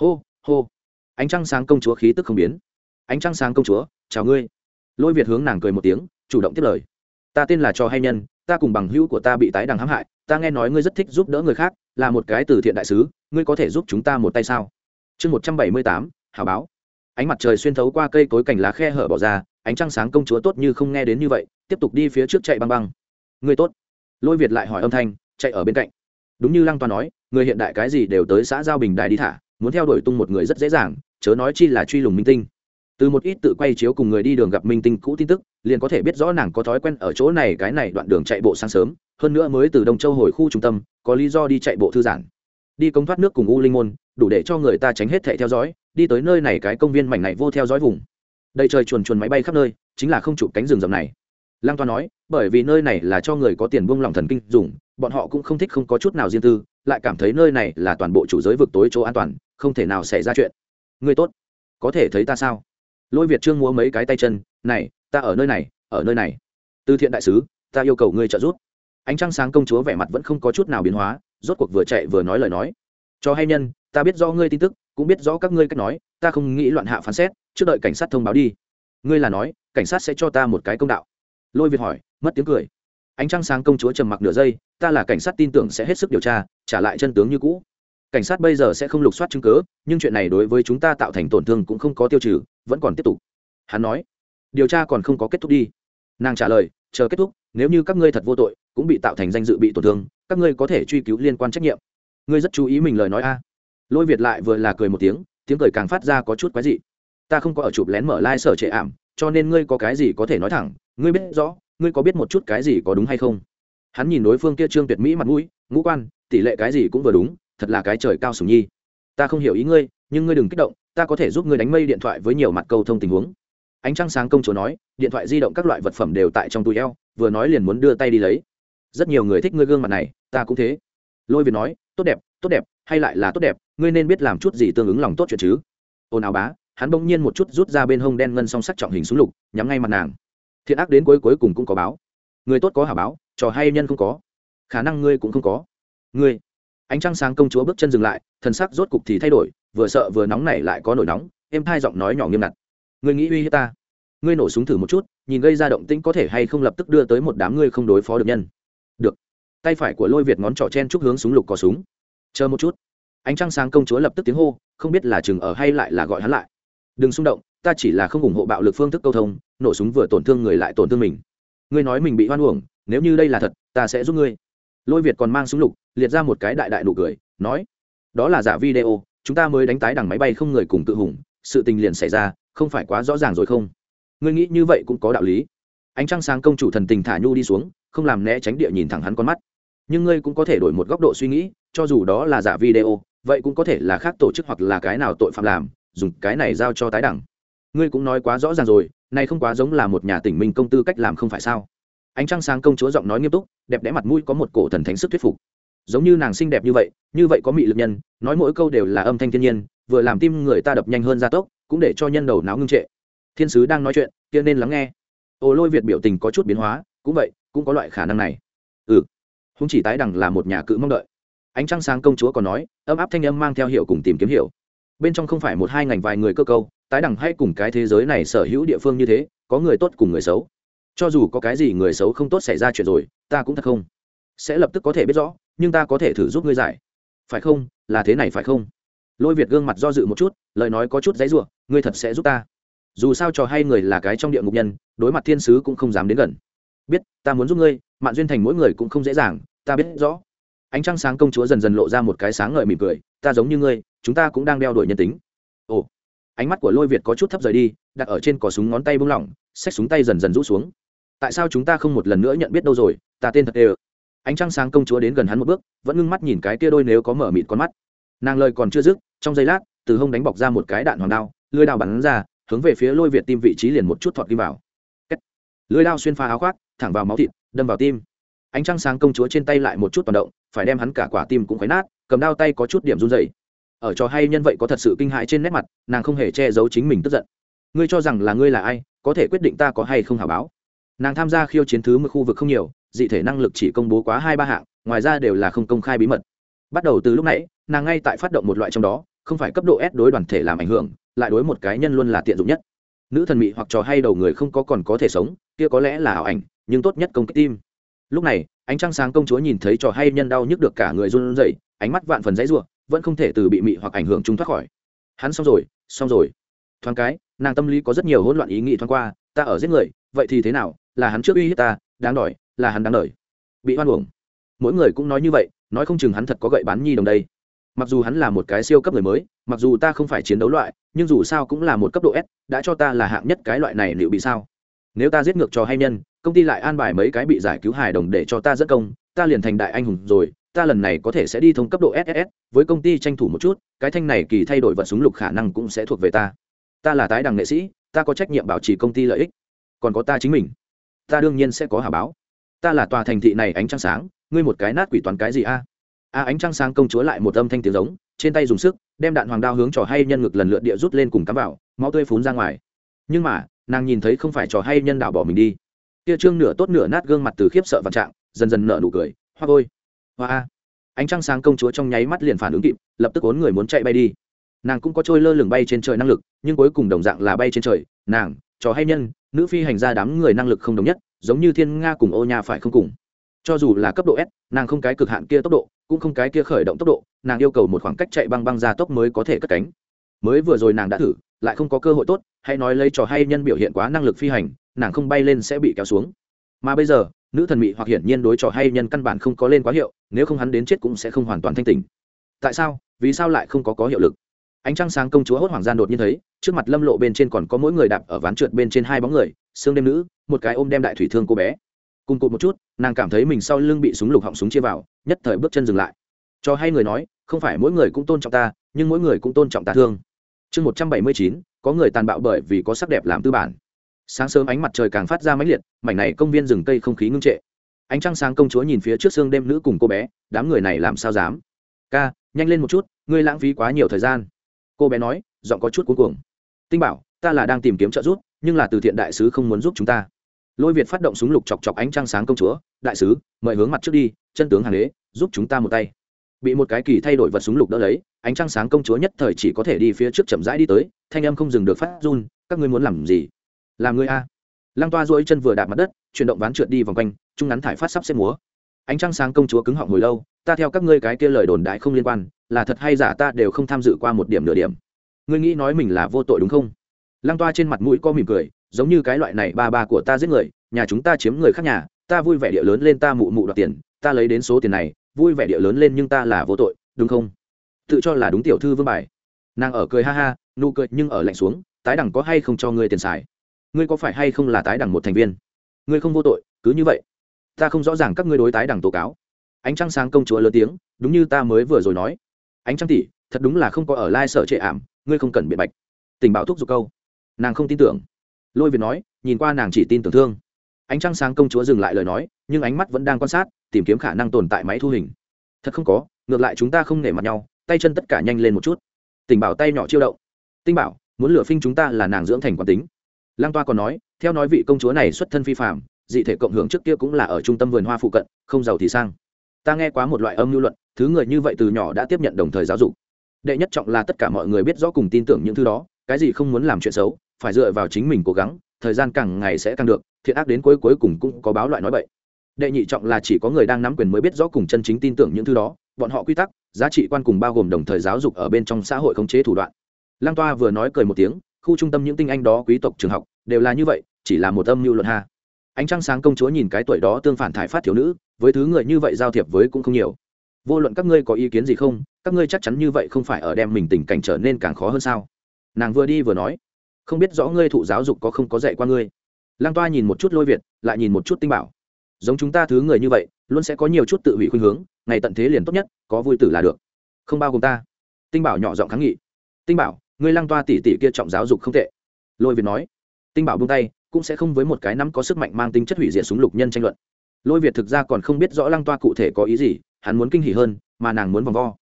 A: Hô hô. Ánh trăng sáng công chúa khí tức không biến. Ánh trăng sáng công chúa, chào ngươi. Lôi việt hướng nàng cười một tiếng, chủ động tiếp lời. Ta tên là cho hay nhân, ta cùng bằng hữu của ta bị tái đằng hãm hại, ta nghe nói ngươi rất thích giúp đỡ người khác, là một cái từ thiện đại sứ, ngươi có thể giúp chúng ta một tay sao? Chương một trăm bảy mươi tám, hảo báo ánh mặt trời xuyên thấu qua cây cối cành lá khe hở bỏ ra, ánh trăng sáng công chúa tốt như không nghe đến như vậy, tiếp tục đi phía trước chạy băng băng. Người tốt. Lôi việt lại hỏi âm thanh, chạy ở bên cạnh. Đúng như lăng toàn nói, người hiện đại cái gì đều tới xã giao bình đài đi thả, muốn theo đuổi tung một người rất dễ dàng, chớ nói chi là truy lùng minh tinh. Từ một ít tự quay chiếu cùng người đi đường gặp minh tinh cũ tin tức, liền có thể biết rõ nàng có thói quen ở chỗ này, cái này đoạn đường chạy bộ sáng sớm, hơn nữa mới từ đông châu hồi khu trung tâm, có lý do đi chạy bộ thư giãn. Đi công thoát nước cùng u linh môn, đủ để cho người ta tránh hết thệ theo dõi đi tới nơi này cái công viên mảnh này vô theo dõi vùng. Đầy trời chuồn chuồn máy bay khắp nơi, chính là không chụp cánh rừng rậm này. Lăng toa nói, bởi vì nơi này là cho người có tiền buông lỏng thần kinh dùng, bọn họ cũng không thích không có chút nào riêng tư, lại cảm thấy nơi này là toàn bộ chủ giới vực tối chỗ an toàn, không thể nào xảy ra chuyện. Người tốt, có thể thấy ta sao? Lôi việt trương múa mấy cái tay chân, này, ta ở nơi này, ở nơi này. Từ thiện đại sứ, ta yêu cầu ngươi trợ giúp. Ánh trăng sáng công chúa vẻ mặt vẫn không có chút nào biến hóa, rốt cuộc vừa chạy vừa nói lời nói. Cho hay nhân, ta biết do ngươi tin tức cũng biết rõ các ngươi cách nói ta không nghĩ loạn hạ phán xét trước đợi cảnh sát thông báo đi. Ngươi là nói cảnh sát sẽ cho ta một cái công đạo. Lôi việt hỏi mất tiếng cười. Ánh trăng sáng công chúa trầm mặc nửa giây ta là cảnh sát tin tưởng sẽ hết sức điều tra trả lại chân tướng như cũ. Cảnh sát bây giờ sẽ không lục soát chứng cứ, nhưng chuyện này đối với chúng ta tạo thành tổn thương cũng không có tiêu trừ vẫn còn tiếp tục. Hắn nói điều tra còn không có kết thúc đi. Nàng trả lời chờ kết thúc nếu như các ngươi thật vô tội cũng bị tạo thành danh dự bị tổn thương các ngươi có thể truy cứu liên quan trách nhiệm. Ngươi rất chú ý mình lời nói a lôi việt lại vừa là cười một tiếng tiếng cười càng phát ra có chút quái dị. Ta không có ở chụp lén mở lai、like、sở trệ ảm, cho nên ngươi có cái gì có thể nói thẳng, ngươi biết rõ, ngươi có biết một chút cái gì có đúng hay không? Hắn nhìn đối phương kia trương tuyệt mỹ mặt mũi, ngũ quan, tỷ lệ cái gì cũng vừa đúng, thật là cái trời cao sùng nhi. Ta không hiểu ý ngươi, nhưng ngươi đừng kích động, ta có thể giúp ngươi đánh mây điện thoại với nhiều mặt câu thông tình huống. Ánh trăng sáng công chúa nói, điện thoại di động các loại vật phẩm đều tại trong túi eo, vừa nói liền muốn đưa tay đi lấy. Rất nhiều người thích ngươi gương mặt này, ta cũng thế. Lôi việt nói, tốt đẹp tốt đẹp, hay lại là tốt đẹp ngươi nên biết làm chút gì tương ứng lòng tốt chuyện chứ. Ồn ào bá, hắn bỗng nhiên một chút rút ra bên hông đen ngân song sắc trọng hình súng lục, nhắm ngay mặt nàng. Thiện ác đến cuối cuối cùng cũng có báo. Người tốt có hả báo, trò hay nhân không có. Khả năng ngươi cũng không có. Ngươi. Ánh trăng sáng công chúa bước chân dừng lại, thần sắc rốt cục thì thay đổi, vừa sợ vừa nóng này lại có nổi nóng em hai giọng nói nhỏ nghiêm ngặt. Ngươi nghĩ uy hiếp ta? Ngươi nổ súng thử một chút, nhìn gây ra động tĩnh có thể hay không lập tức đưa tới một đám ngươi không đối phó được nhân. Được. Tay phải của lôi việt ngón trỏ chen chúc hướng súng lục có súng. Chờ một chút ánh trăng sáng công chúa lập tức tiếng hô, không biết là chừng ở hay lại là gọi hắn lại. Đừng xung động, ta chỉ là không ủng hộ bạo lực phương thức câu thông, nổ súng vừa tổn thương người lại tổn thương mình. Ngươi nói mình bị hoan uổng, nếu như đây là thật, ta sẽ giúp ngươi. Lôi việt còn mang súng lục, liệt ra một cái đại đại nụ cười, nói, đó là giả video, chúng ta mới đánh tái đằng máy bay không người cùng tự hùng, sự tình liền xảy ra, không phải quá rõ ràng rồi không? Ngươi nghĩ như vậy cũng có đạo lý. Ánh trăng sáng công chủ thần tình thả nhu đi xuống, không làm né tránh địa nhìn thẳng hắn con mắt. Nhưng ngươi cũng có thể đổi một góc độ suy nghĩ, cho dù đó là giả video vậy cũng có thể là khác tổ chức hoặc là cái nào tội phạm làm, dùng cái này giao cho tái đẳng. Ngươi cũng nói quá rõ ràng rồi, này không quá giống là một nhà tỉnh minh công tư cách làm không phải sao? Ánh trăng sáng công chúa giọng nói nghiêm túc, đẹp đẽ mặt mũi có một cổ thần thánh sức thuyết phục. Giống như nàng xinh đẹp như vậy như vậy có mị lực nhân, nói mỗi câu đều là âm thanh thiên nhiên, vừa làm tim người ta đập nhanh hơn gia tốc, cũng để cho nhân đầu não ngưng trệ. Thiên sứ đang nói chuyện, kia nên lắng nghe. Ô lôi việt biểu tình có chút biến hóa, cũng vậy, cũng có loại khả năng này. Ừ không chỉ tái đẳng là một nhà cự mong đợi ánh trăng sáng công chúa còn nói, ấm áp thanh âm mang theo hiệu cùng tìm kiếm hiểu. Bên trong không phải một hai ngành vài người cơ câu, tái đẳng hay cùng cái thế giới này sở hữu địa phương như thế, có người tốt cùng người xấu. Cho dù có cái gì người xấu không tốt xảy ra chuyện rồi, ta cũng thật không. Sẽ lập tức có thể biết rõ, nhưng ta có thể thử giúp ngươi giải. Phải không? Là thế này phải không? Lôi việt gương mặt do dự một chút, lời nói có chút dãy ruộng ngươi thật sẽ giúp ta. Dù sao trò hay người là cái trong địa ngục nhân, đối mặt thiên sứ cũng không dám đến gần. Biết, ta muốn giúp ngươi mạng duyên thành mỗi người cũng không dễ dàng, ta biết rõ ánh trăng sáng công chúa dần dần lộ ra một cái sáng ngời mỉm cười, ta giống như ngươi, chúng ta cũng đang đeo đuổi nhân tính. Ồ. Ánh mắt của lôi việt có chút thấp rời đi, đặt ở trên cò súng ngón tay bung lỏng, xách súng tay dần dần rũ xuống. Tại sao chúng ta không một lần nữa nhận biết đâu rồi? Ta tên thật ê ánh trăng sáng công chúa đến gần hắn một bước, vẫn ngưng mắt nhìn cái kia đôi nếu có mở mịt con mắt. Nàng lời còn chưa dứt, trong giây lát, từ hông đánh bọc ra một cái đạn hoàng đao, lưới đao bắn ra, hướng về phía lôi việt tim vị trí liền một chút thọt đi vào. Lưới đao xuyên pha áo khoác, thẳng vào máu thịt, đâm vào tim ánh trăng sáng công chúa trên tay lại một chút toàn động, phải đem hắn cả quả tim cũng khuấy nát, cầm đao tay có chút điểm run dày ở trò hay nhân vậy có thật sự kinh hại trên nét mặt, nàng không hề che giấu chính mình tức giận. Ngươi cho rằng là ngươi là ai, có thể quyết định ta có hay không hảo báo. Nàng tham gia khiêu chiến thứ một khu vực không nhiều, dị thể năng lực chỉ công bố quá hai ba hạng, ngoài ra đều là không công khai bí mật. Bắt đầu từ lúc nãy, nàng ngay tại phát động một loại trong đó, không phải cấp độ s đối đoàn thể làm ảnh hưởng, lại đối một cái nhân luôn là tiện dụng nhất. Nữ thần mị hoặc trò hay đầu người không có còn có thể sống, kia có lẽ là ảo ảnh, nhưng tốt nhất công kích tim lúc này, ánh trăng sáng công chúa nhìn thấy trò hay nhân đau nhức được cả người run rẩy, ánh mắt vạn phần dãy ruộng vẫn không thể từ bị mị hoặc ảnh hưởng chúng thoát khỏi. Hắn xong rồi xong rồi. Thoáng cái, nàng tâm lý có rất nhiều hỗn loạn ý nghĩ thoáng qua, ta ở giết người, vậy thì thế nào? Là hắn trước uy hiếp ta, đáng đòi, là hắn đáng đợi. Bị hoan uổng. Mỗi người cũng nói như vậy, nói không chừng hắn thật có gậy bán nhi đồng đây. Mặc dù hắn là một cái siêu cấp người mới, mặc dù ta không phải chiến đấu loại, nhưng dù sao cũng là một cấp độ s, đã cho ta là hạng nhất cái loại này liệu bị sao? Nếu ta giết ngược cho hay nhân, công ty lại an bài mấy cái bị giải cứu hài đồng để cho ta dẫn công, ta liền thành đại anh hùng rồi, ta lần này có thể sẽ đi thông cấp độ ss với công ty tranh thủ một chút, cái thanh này kỳ thay đổi vật súng lục khả năng cũng sẽ thuộc về ta. Ta là tái đằng nghệ sĩ, ta có trách nhiệm bảo trì công ty lợi ích. Còn có ta chính mình. Ta đương nhiên sẽ có hà báo. Ta là tòa thành thị này ánh trăng sáng, ngươi một cái nát quỷ toàn cái gì a? A ánh trăng sáng công chúa lại một âm thanh tiếng giống, trên tay dùng sức, đem đạn hoàng đao hướng trò hay nhân ngực lần lượt địa rút lên cùng cắm vào, máu tươi phún ra ngoài. Nhưng mà nàng nhìn thấy không phải trò hay nhân đạo bỏ mình đi. Kia trương nửa tốt nửa nát gương mặt từ khiếp sợ vạn trạng, dần dần nở nụ cười, hoa ôi hoa a. Ánh trăng sáng công chúa trong nháy mắt liền phản ứng kịp, lập tức ốn người muốn chạy bay đi. Nàng cũng có trôi lơ lửng bay trên trời năng lực, nhưng cuối cùng đồng dạng là bay trên trời, nàng, trò hay nhân, nữ phi hành gia đám người năng lực không đồng nhất, giống như thiên nga cùng ô nha phải không cùng. Cho dù là cấp độ s, nàng không cái cực hạn kia tốc độ, cũng không cái kia khởi động tốc độ, nàng yêu cầu một khoảng cách chạy băng băng ra tốc mới có thể cất cánh mới vừa rồi nàng đã thử, lại không có cơ hội tốt hay nói lấy trò hay nhân biểu hiện quá năng lực phi hành, nàng không bay lên sẽ bị kéo xuống. Mà bây giờ, nữ thần mị hoặc hiển nhiên đối trò hay nhân căn bản không có lên quá hiệu, nếu không hắn đến chết cũng sẽ không hoàn toàn thanh tình tại sao? Vì sao lại không có có hiệu lực? Ánh trăng sáng công chúa hốt hoàng gian đột nhiên thấy, trước mặt lâm lộ bên trên còn có mỗi người đạp ở ván trượt bên trên hai bóng người, xương đêm nữ, một cái ôm đem đại thủy thương cô bé. Cùng cụt một chút, nàng cảm thấy mình sau lưng bị súng lục họng súng chia vào, nhất thời bước chân dừng lại. Cho hay người nói, không phải mỗi người cũng tôn trọng ta, nhưng mỗi người cũng tôn trọng ta thương chương một trăm bảy mươi chín, có người tàn bạo bởi vì có sắc đẹp làm tư bản. Sáng sớm ánh mặt trời càng phát ra mãnh liệt, mảnh này công viên rừng cây không khí ngưng trệ. Ánh trăng sáng công chúa nhìn phía trước xương đêm nữ cùng cô bé, đám người này làm sao dám? Ca, nhanh lên một chút, ngươi lãng phí quá nhiều thời gian. Cô bé nói, giọng có chút cuối cuồng. Tinh bảo, ta là đang tìm kiếm trợ giúp, nhưng là từ thiện đại sứ không muốn giúp chúng ta. Lôi việt phát động súng lục chọc chọc ánh trăng sáng công chúa, đại sứ, mời hướng mặt trước đi, chân tướng hàng đế, giúp chúng ta một tay bị một cái kỳ thay đổi vật súng lục đỡ lấy, ánh trăng sáng công chúa nhất thời chỉ có thể đi phía trước chậm rãi đi tới, thanh âm không dừng được phát run, các ngươi muốn làm gì? Làm ngươi a. Lăng toa dỗi chân vừa đạp mặt đất, chuyển động ván trượt đi vòng quanh, trung ngắn thải phát sắp xếp múa. Ánh trăng sáng công chúa cứng họng hồi lâu, ta theo các ngươi cái kia lời đồn đại không liên quan, là thật hay giả ta đều không tham dự qua một điểm nửa điểm. Ngươi nghĩ nói mình là vô tội đúng không? Lăng toa trên mặt mũi có mỉm cười, giống như cái loại này ba ba của ta giết người, nhà chúng ta chiếm người khác nhà, ta vui vẻ địa lớn lên ta mụ mụ đoạt tiền, ta lấy đến số tiền này vui vẻ địa lớn lên nhưng ta là vô tội, đúng không? Tự cho là đúng tiểu thư vương bài. Nàng ở cười ha ha, nụ cười nhưng ở lạnh xuống, tái đẳng có hay không cho ngươi tiền xài? Ngươi có phải hay không là tái đẳng một thành viên? Ngươi không vô tội, cứ như vậy. Ta không rõ ràng các ngươi đối tái đẳng tố cáo. Ánh trăng sáng công chúa lớn tiếng, đúng như ta mới vừa rồi nói. Ánh trăng tỷ, thật đúng là không có ở lai sở trệ ảm, ngươi không cần biện bạch. Tình bảo thúc giục câu. Nàng không tin tưởng. Lôi việt nói, nhìn qua nàng chỉ tin tưởng thương. Ánh trăng sáng công chúa dừng lại lời nói, nhưng ánh mắt vẫn đang quan sát tìm kiếm khả năng tồn tại máy thu hình. Thật không có, ngược lại chúng ta không nể mặt nhau, tay chân tất cả nhanh lên một chút. Tình bảo tay nhỏ chiêu động. Tinh bảo, muốn lửa phinh chúng ta là nàng dưỡng thành quán tính. Lang toa còn nói, theo nói vị công chúa này xuất thân phi phạm dị thể cộng hưởng trước kia cũng là ở trung tâm vườn hoa phụ cận, không giàu thì sang. Ta nghe quá một loại âm lưu luận, thứ người như vậy từ nhỏ đã tiếp nhận đồng thời giáo dục. Đệ nhất trọng là tất cả mọi người biết rõ cùng tin tưởng những thứ đó, cái gì không muốn làm chuyện xấu, phải dựa vào chính mình cố gắng, thời gian càng ngày sẽ càng được, thiện ác đến cuối cuối cùng cũng có báo loại nói vậy đệ nhị trọng là chỉ có người đang nắm quyền mới biết rõ cùng chân chính tin tưởng những thứ đó, bọn họ quy tắc, giá trị quan cùng bao gồm đồng thời giáo dục ở bên trong xã hội khống chế thủ đoạn. Lang toa vừa nói cười một tiếng, khu trung tâm những tinh anh đó quý tộc trường học, đều là như vậy, chỉ là một âm mưu luận ha. Ánh trăng sáng công chúa nhìn cái tuổi đó tương phản thải phát thiếu nữ, với thứ người như vậy giao thiệp với cũng không nhiều. Vô luận các ngươi có ý kiến gì không, các ngươi chắc chắn như vậy không phải ở đem mình tình cảnh trở nên càng khó hơn sao? Nàng vừa đi vừa nói, không biết rõ ngươi thụ giáo dục có không có dạy qua ngươi. Lang toa nhìn một chút lôi việt, lại nhìn một chút tinh bảo giống chúng ta thứ người như vậy, luôn sẽ có nhiều chút tự hủy khuynh hướng, ngày tận thế liền tốt nhất, có vui tử là được. Không bao gồm ta. Tinh bảo nhỏ giọng kháng nghị. Tinh bảo, ngươi lăng toa tỉ tỉ kia trọng giáo dục không tệ. Lôi việt nói. Tinh bảo buông tay, cũng sẽ không với một cái nắm có sức mạnh mang tính chất hủy diệt súng lục nhân tranh luận. Lôi việt thực ra còn không biết rõ lăng toa cụ thể có ý gì, hắn muốn kinh hỉ hơn, mà nàng muốn vòng vo.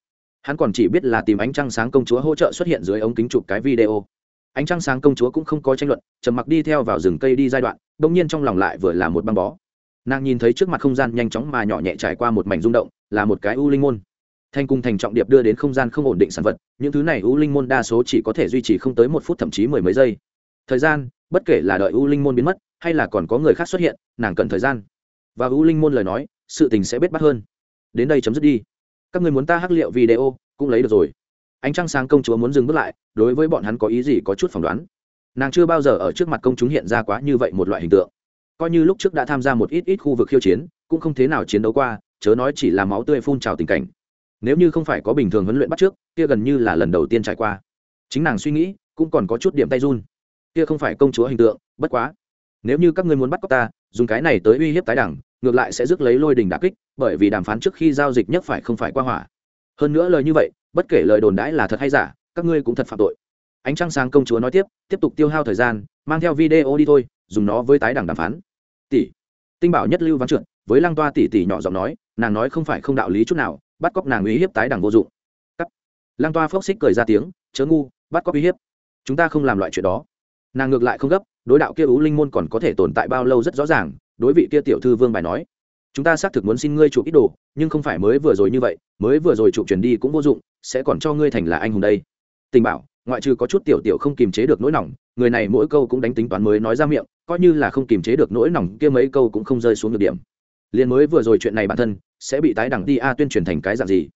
A: Hắn còn chỉ biết là tìm ánh trăng sáng công chúa hỗ trợ xuất hiện dưới ống kính chụp cái video. Ánh trăng sáng công chúa cũng không có tranh luận, trầm mặc đi theo vào rừng cây đi giai đoạn đ ỗ n g nhiên trong lòng lại vừa là một băng bó nàng nhìn thấy trước mặt không gian nhanh chóng mà nhỏ nhẹ trải qua một mảnh rung động, là một cái u linh môn. Thành cung thành trọng điệp đưa đến không gian không ổn định sản vật, những thứ này u linh môn đa số chỉ có thể duy trì không tới một phút thậm chí mười mấy giây. Thời gian, bất kể là đợi u linh môn biến mất, hay là còn có người khác xuất hiện, nàng cần thời gian. Và u linh môn lời nói, sự tình sẽ biết bắt hơn. Đến đây chấm dứt đi. Các người muốn ta hắc liệu video, cũng lấy được rồi. Ánh trăng sáng công chúa muốn dừng bước lại, đối với bọn hắn có ý gì có chút phỏng đoán. Nàng chưa bao giờ ở trước mặt công chúng hiện ra quá như vậy một loại hình tượng coi như lúc trước đã tham gia một ít ít khu vực khiêu chiến, cũng không thế nào chiến đấu qua, chớ nói chỉ là máu tươi phun trào tình cảnh. Nếu như không phải có bình thường huấn luyện bắt trước, kia gần như là lần đầu tiên trải qua. Chính nàng suy nghĩ, cũng còn có chút điểm tay run. Kia không phải công chúa hình tượng, bất quá. Nếu như các ngươi muốn bắt cóc ta, dùng cái này tới uy hiếp tái đẳng, ngược lại sẽ rước lấy lôi đình đà kích, bởi vì đàm phán trước khi giao dịch nhất phải không phải qua hỏa. Hơn nữa lời như vậy, bất kể lời đồn đãi là thật hay giả, các ngươi cũng thật phạm tội. Ánh trăng sáng công chúa nói tiếp tiếp tục tiêu hao thời gian, mang theo video đi thôi, dùng nó với tái đẳng đàm phán tỷ. Tinh bảo nhất lưu văn trượt, với lăng toa tỷ tỷ nhỏ giọng nói, nàng nói không phải không đạo lý chút nào, bắt cóc nàng uy hiếp tái đẳng vô dụng. Cắt. Lăng toa phốc xích cười ra tiếng, chớ ngu, bắt cóc uy hiếp. Chúng ta không làm loại chuyện đó. Nàng ngược lại không gấp, đối đạo kia ú linh môn còn có thể tồn tại bao lâu rất rõ ràng, đối vị kia tiểu thư vương bài nói. Chúng ta xác thực muốn xin ngươi chụp ít đồ, nhưng không phải mới vừa rồi như vậy, mới vừa rồi chụp chuyển đi cũng vô dụng, sẽ còn cho ngươi thành là anh hùng đây. Tình bảo ngoại trừ có chút tiểu tiểu không kiềm chế được nỗi lòng người này mỗi câu cũng đánh tính toán mới nói ra miệng, coi như là không kiềm chế được nỗi lòng kia mấy câu cũng không rơi xuống được điểm. Liền mới vừa rồi chuyện này bản thân, sẽ bị tái đẳng ti a tuyên truyền thành cái dạng gì?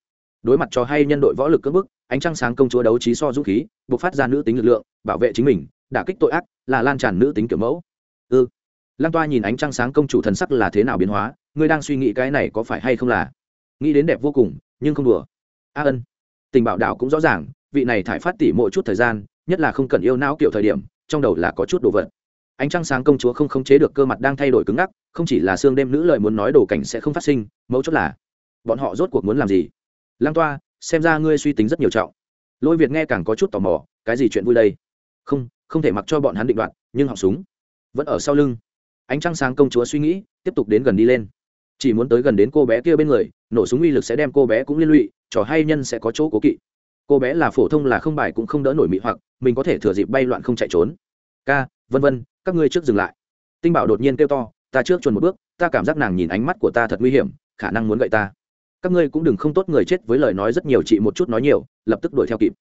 A: Đối mặt cho hay nhân đội võ lực cưỡng bức, ánh trăng sáng công chúa đấu trí so dũng khí, buộc phát ra nữ tính lực lượng, bảo vệ chính mình, đả kích tội ác, là lan tràn nữ tính kiểu mẫu. Ư ừ. lăng toa nhìn ánh trăng sáng công chủ thần sắc là thế nào biến hóa, ngươi đang suy nghĩ cái này có phải hay không là? Nghĩ đến đẹp vô cùng, nhưng không đùa. A ân. Tình bảo đạo cũng rõ ràng vị này thải phát tỉ mỗi chút thời gian, nhất là không cần yêu não kiểu thời điểm, trong đầu là có chút đồ vật. Ánh trăng sáng công chúa không khống chế được cơ mặt đang thay đổi cứng ngắc, không chỉ là xương đêm nữ lời muốn nói đồ cảnh sẽ không phát sinh, mấu chốt là, bọn họ rốt cuộc muốn làm gì? Lang toa, xem ra ngươi suy tính rất nhiều trọng. Lôi việt nghe càng có chút tò mò, cái gì chuyện vui đây? Không không thể mặc cho bọn hắn định đoạt, nhưng họng súng vẫn ở sau lưng. Ánh trăng sáng công chúa suy nghĩ, tiếp tục đến gần đi lên. Chỉ muốn tới gần đến cô bé kia bên người, nổ súng uy lực sẽ đem cô bé cũng liên lụy, trò hay nhân sẽ có chỗ cố kỵ cô bé là phổ thông là không bài cũng không đỡ nổi mị hoặc, mình có thể thừa dịp bay loạn không chạy trốn. Ca, vân vân, các ngươi trước dừng lại. Tinh bảo đột nhiên kêu to, ta trước chuồn một bước, ta cảm giác nàng nhìn ánh mắt của ta thật nguy hiểm, khả năng muốn gậy ta. Các ngươi cũng đừng không tốt người chết với lời nói rất nhiều, chị một chút nói nhiều, lập tức đuổi theo kịp.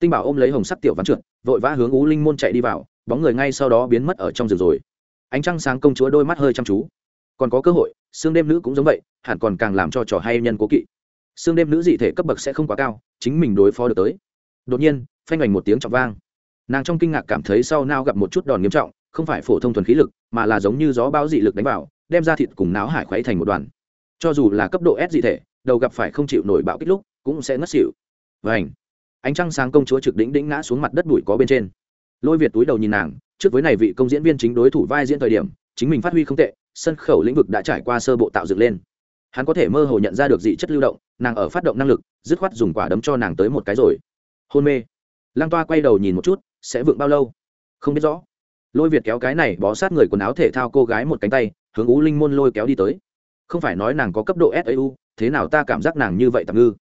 A: Tinh bảo ôm lấy hồng sắc tiểu ván trượt, vội vã hướng ú linh môn chạy đi vào, bóng người ngay sau đó biến mất ở trong rừng rồi. Ánh trăng sáng công chúa đôi mắt hơi chăm chú. Còn có cơ hội, xương đêm nữ cũng giống vậy, hẳn còn càng làm cho trò hay nhân cố kỵ xương đêm nữ dị thể cấp bậc sẽ không quá cao, chính mình đối phó được tới. Đột nhiên, phanh ảnh một tiếng trọng vang. Nàng trong kinh ngạc cảm thấy sau nao gặp một chút đòn nghiêm trọng, không phải phổ thông thuần khí lực, mà là giống như gió bão dị lực đánh vào, đem ra thịt cùng náo hải khuấy thành một đoàn. Cho dù là cấp độ s dị thể, đầu gặp phải không chịu nổi bạo kích lúc, cũng sẽ ngất xỉu. Vảnh ánh trăng sáng công chúa trực đỉnh đỉnh ngã xuống mặt đất bụi có bên trên. Lôi việt túi đầu nhìn nàng, trước với này vị công diễn viên chính đối thủ vai diễn thời điểm, chính mình phát huy không tệ, sân khẩu lĩnh vực đã trải qua sơ bộ tạo dựng lên hắn có thể mơ hồ nhận ra được dị chất lưu động, nàng ở phát động năng lực, dứt khoát dùng quả đấm cho nàng tới một cái rồi. Hôn mê. Lăng toa quay đầu nhìn một chút, sẽ vượng bao lâu? Không biết rõ. Lôi việt kéo cái này bó sát người quần áo thể thao cô gái một cánh tay, hướng ú linh môn lôi kéo đi tới. Không phải nói nàng có cấp độ sau thế nào ta cảm giác nàng như vậy tạm ngư?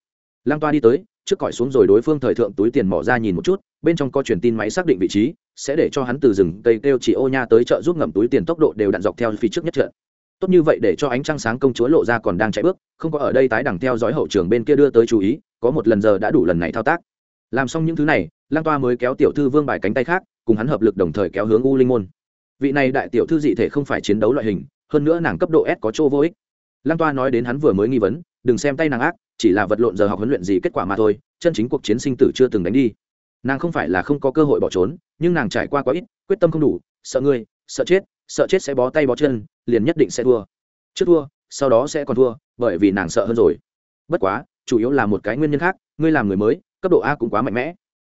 A: Lăng toa đi tới, trước cõi xuống rồi đối phương thời thượng túi tiền mỏ ra nhìn một chút, bên trong có truyền tin máy xác định vị trí, sẽ để cho hắn từ rừng cây kêu chỉ ô nha tới chợ giúp ngầm túi tiền tốc độ đều đặn dọc theo phía trước nhất trận tốt như vậy để cho ánh trăng sáng công chúa lộ ra còn đang chạy bước, không có ở đây tái đằng theo dõi hậu trường bên kia đưa tới chú ý, có một lần giờ đã đủ lần này thao tác. Làm xong những thứ này lang toa mới kéo tiểu thư vương bài cánh tay khác, cùng hắn hợp lực đồng thời kéo hướng u linh môn. Vị này đại tiểu thư dị thể không phải chiến đấu loại hình, hơn nữa nàng cấp độ s có chỗ vô ích. Lang toa nói đến hắn vừa mới nghi vấn, đừng xem tay nàng ác, chỉ là vật lộn giờ học huấn luyện gì kết quả mà thôi, chân chính cuộc chiến sinh tử chưa từng đánh đi. Nàng không phải là không có cơ hội bỏ trốn, nhưng nàng trải qua quá ít, quyết tâm không đủ, sợ ngươi, sợ chết sợ chết sẽ bó tay bó chân, liền nhất định sẽ thua. Trước thua, sau đó sẽ còn thua, bởi vì nàng sợ hơn rồi. Bất quá, chủ yếu là một cái nguyên nhân khác, ngươi làm người mới, cấp độ a cũng quá mạnh mẽ.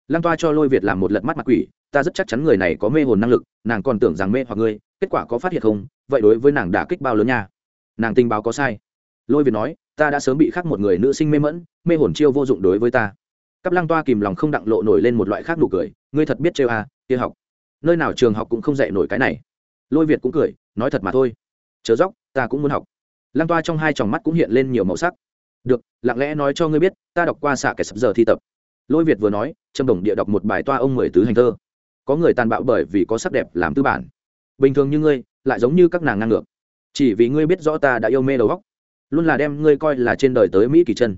A: Lan toa cho lôi việt làm một lật mắt mặt quỷ, ta rất chắc chắn người này có mê hồn năng lực, nàng còn tưởng rằng mê hoặc ngươi, kết quả có phát hiện không, vậy đối với nàng đã kích bao lớn nha. Nàng tình báo có sai. Lôi việt nói, ta đã sớm bị khác một người nữ sinh mê mẫn mê hồn chiêu vô dụng đối với ta. Cắp lăng toa kìm lòng không đặng lộ nổi lên một loại khác nụ cười, ngươi thật biết trêu à? kia học. Nơi nào trường học cũng không dạy nổi cái này lôi việt cũng cười, nói thật mà thôi. Chớ dóc ta cũng muốn học. Lăng toa trong hai tròng mắt cũng hiện lên nhiều màu sắc. Được, lặng lẽ nói cho ngươi biết, ta đọc qua xạ kẻ sập giờ thi tập. Lôi việt vừa nói, trâm đồng địa đọc một bài toa ông mười tứ hành thơ. Có người tàn bạo bởi vì có sắc đẹp làm tư bản. Bình thường như ngươi, lại giống như các nàng ngang ngược. Chỉ vì ngươi biết rõ ta đã yêu mê đầu góc luôn là đem ngươi coi là trên đời tới mỹ kỳ chân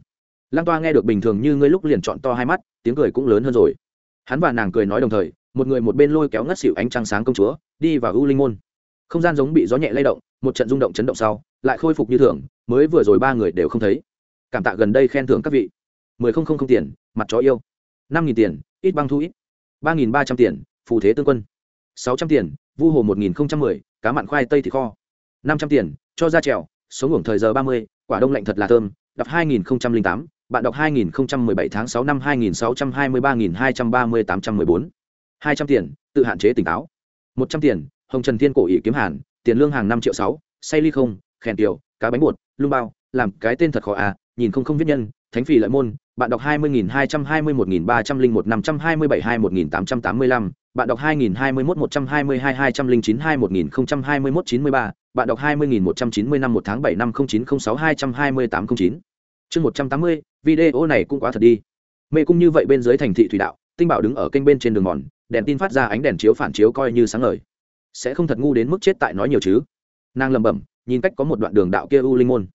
A: lăng toa nghe được bình thường như ngươi lúc liền chọn to hai mắt, tiếng cười cũng lớn hơn rồi. Hắn và nàng cười nói đồng thời một người một bên lôi kéo ngất xỉu ánh trăng sáng công chúa, đi vào u linh môn. Không gian giống bị gió nhẹ lay động, một trận rung động chấn động sau, lại khôi phục như thường, mới vừa rồi ba người đều không thấy. Cảm tạ gần đây khen thưởng các vị. Mười không không không tiền, mặt chó yêu. Năm nghìn tiền, ít băng thu ít. Ba nghìn ba trăm tiền, phù thế tương quân. Sáu trăm tiền, vu hồ một nghìn không trăm mười, cá mặn khoai tây thịt kho. Năm trăm tiền, cho ra trèo, sống hưởng thời giờ ba mươi, quả đông lạnh thật là thơm, đọc hai nghìn không trăm linh tám, bạn đọc hai nghìn không trăm mười bảy tháng sáu năm hai nghìn sáu trăm hai mươi ba nghìn hai trăm ba mươi tám trăm mười bốn hai trăm tiền, tự hạn chế tỉnh táo. một trăm tiền, hồng trần thiên cổ ỷ kiếm hàn, tiền lương hàng năm triệu sáu, say ly không khen tiểu cá bánh bột, lung bao, làm cái tên thật khó à nhìn không không viết nhân, thánh phì lợi môn, bạn đọc hai mươi nghìn hai trăm hai mươi một nghìn ba trăm linh một năm trăm hai mươi bảy hai một nghìn tám trăm tám mươi lăm, bạn đọc hai nghìn hai mươi mốt một trăm hai mươi hai hai trăm linh chín hai một nghìn không trăm hai mươi mốt chín mươi ba, bạn đọc hai mươi nghìn một trăm chín mươi năm một tháng bảy năm không chín không sáu hai trăm hai mươi tám không chín. Chương một trăm tám mươi, video này cũng quá thật đi. Mê cung như vậy bên dưới thành thị thủy đạo, tinh bảo đứng ở kênh bên trên đường mòn đèn tin phát ra ánh đèn chiếu phản chiếu coi như sáng ngời. Sẽ không thật ngu đến mức chết tại nói nhiều chứ. Nàng lẩm bẩm, nhìn cách có một đoạn đường đạo kia u linh môn.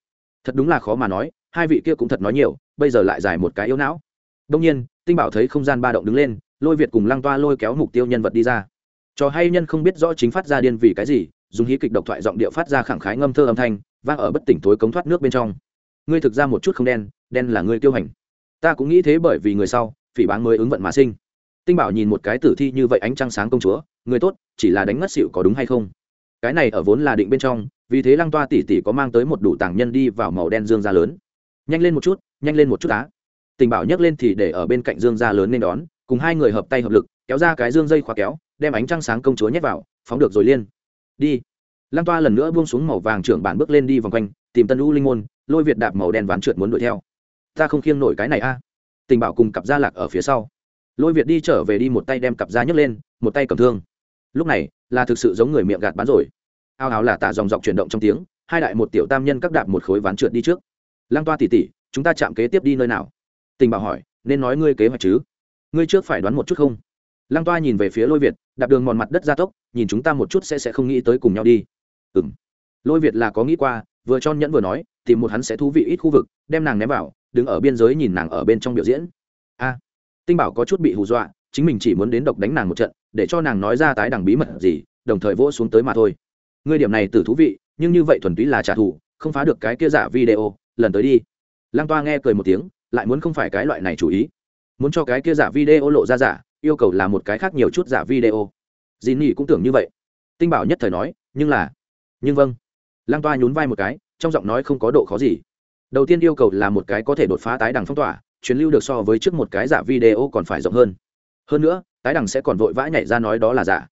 A: Thật đúng là khó mà nói, hai vị kia cũng thật nói nhiều, bây giờ lại giải một cái yếu não. Đông nhiên, tinh bảo thấy không gian ba động đứng lên, lôi việt cùng lăng toa lôi kéo mục tiêu nhân vật đi ra. Cho hay nhân không biết rõ chính phát ra điên vì cái gì, dùng hí kịch độc thoại giọng điệu phát ra khẳng khái ngâm thơ âm thanh, vang ở bất tỉnh tối cống thoát nước bên trong. Ngươi thực ra một chút không đen đen là ngươi tiêu hành. Ta cũng nghĩ thế bởi vì người sau, phỉ báng mới ứng vận mà sinh tinh bảo nhìn một cái tử thi như vậy ánh trăng sáng công chúa, người tốt, chỉ là đánh ngất xịu có đúng hay không? Cái này ở vốn là định bên trong, vì thế lăng toa tỷ tỷ có mang tới một đủ tảng nhân đi vào màu đen dương da lớn. Nhanh lên một chút, nhanh lên một chút á. Tình bảo nhấc lên thì để ở bên cạnh dương da lớn nên đón, cùng hai người hợp tay hợp lực, kéo ra cái dương dây khóa kéo, đem ánh trăng sáng công chúa nhét vào, phóng được rồi liên đi. Lăng toa lần nữa buông xuống màu vàng trưởng bản bước lên đi vòng quanh, tìm tân u linh môn, lôi việt đạp màu đen ván trượt muốn đuổi theo. Ta không khiêng nổi cái này a. Tình bảo cùng cặp gia lạc ở phía sau lôi việt đi trở về đi một tay đem cặp da nhấc lên, một tay cầm thương. Lúc này, là thực sự giống người miệng gạt bán rồi. Ao áo là tả dòng dọc chuyển động trong tiếng, hai đại một tiểu tam nhân các đạp một khối ván trượt đi trước. Lăng toa tỉ tỉ, chúng ta chạm kế tiếp đi nơi nào? Tình bảo hỏi, nên nói ngươi kế hoạch chứ? Ngươi trước phải đoán một chút không? Lăng toa nhìn về phía lôi việt, đạp đường mòn mặt đất gia tốc, nhìn chúng ta một chút sẽ sẽ không nghĩ tới cùng nhau đi. Ừ m lôi việt là có nghĩ qua, vừa cho nhẫn vừa nói, tìm một hắn sẽ thú vị ít khu vực, đem nàng ném vào, đứng ở biên giới nhìn nàng ở bên trong biểu diễn. A tinh bảo có chút bị hù dọa, chính mình chỉ muốn đến độc đánh nàng một trận, để cho nàng nói ra tái đằng bí mật gì, đồng thời vỗ xuống tới mà thôi. Ngươi điểm này từ thú vị, nhưng như vậy thuần túy là trả thù, không phá được cái kia giả video, lần tới đi. Lăng toa nghe cười một tiếng, lại muốn không phải cái loại này chủ ý. Muốn cho cái kia giả video lộ ra giả, yêu cầu là một cái khác nhiều chút giả video. Dì nỉ cũng tưởng như vậy. Tinh bảo nhất thời nói, nhưng là, nhưng vâng. Lăng toa nhún vai một cái, trong giọng nói không có độ khó gì. Đầu tiên yêu cầu là một cái có thể đột phá tái đằng phong tỏa truyền lưu được so với trước một cái giả video còn phải rộng hơn. Hơn nữa, tái đằng sẽ còn vội vã nhảy ra nói đó là giả.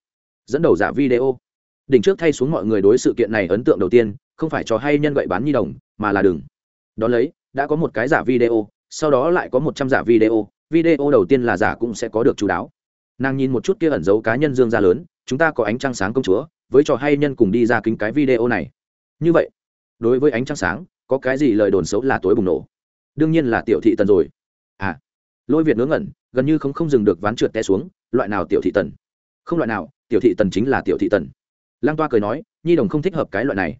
A: Dẫn đầu giả video. Đỉnh trước thay xuống mọi người đối sự kiện này ấn tượng đầu tiên, không phải cho hay nhân gậy bán nhi đồng, mà là đừng. Đón lấy, đã có một cái giả video, sau đó lại có một trăm giả video video đầu tiên là giả cũng sẽ có được chú đáo. Nàng nhìn một chút kia ẩn giấu cá nhân dương ra lớn, chúng ta có ánh trăng sáng công chúa, với trò hay nhân cùng đi ra kính cái video này. Như vậy, đối với ánh trăng sáng, có cái gì lời đồn xấu là tối bùng nổ. Đương nhiên là tiểu thị tần rồi lôi việt ngớ ngẩn, gần như không không dừng được ván trượt té xuống, loại nào tiểu thị tần? Không loại nào, tiểu thị tần chính là tiểu thị tần. Lăng toa cười nói, nhi đồng không thích hợp cái loại này.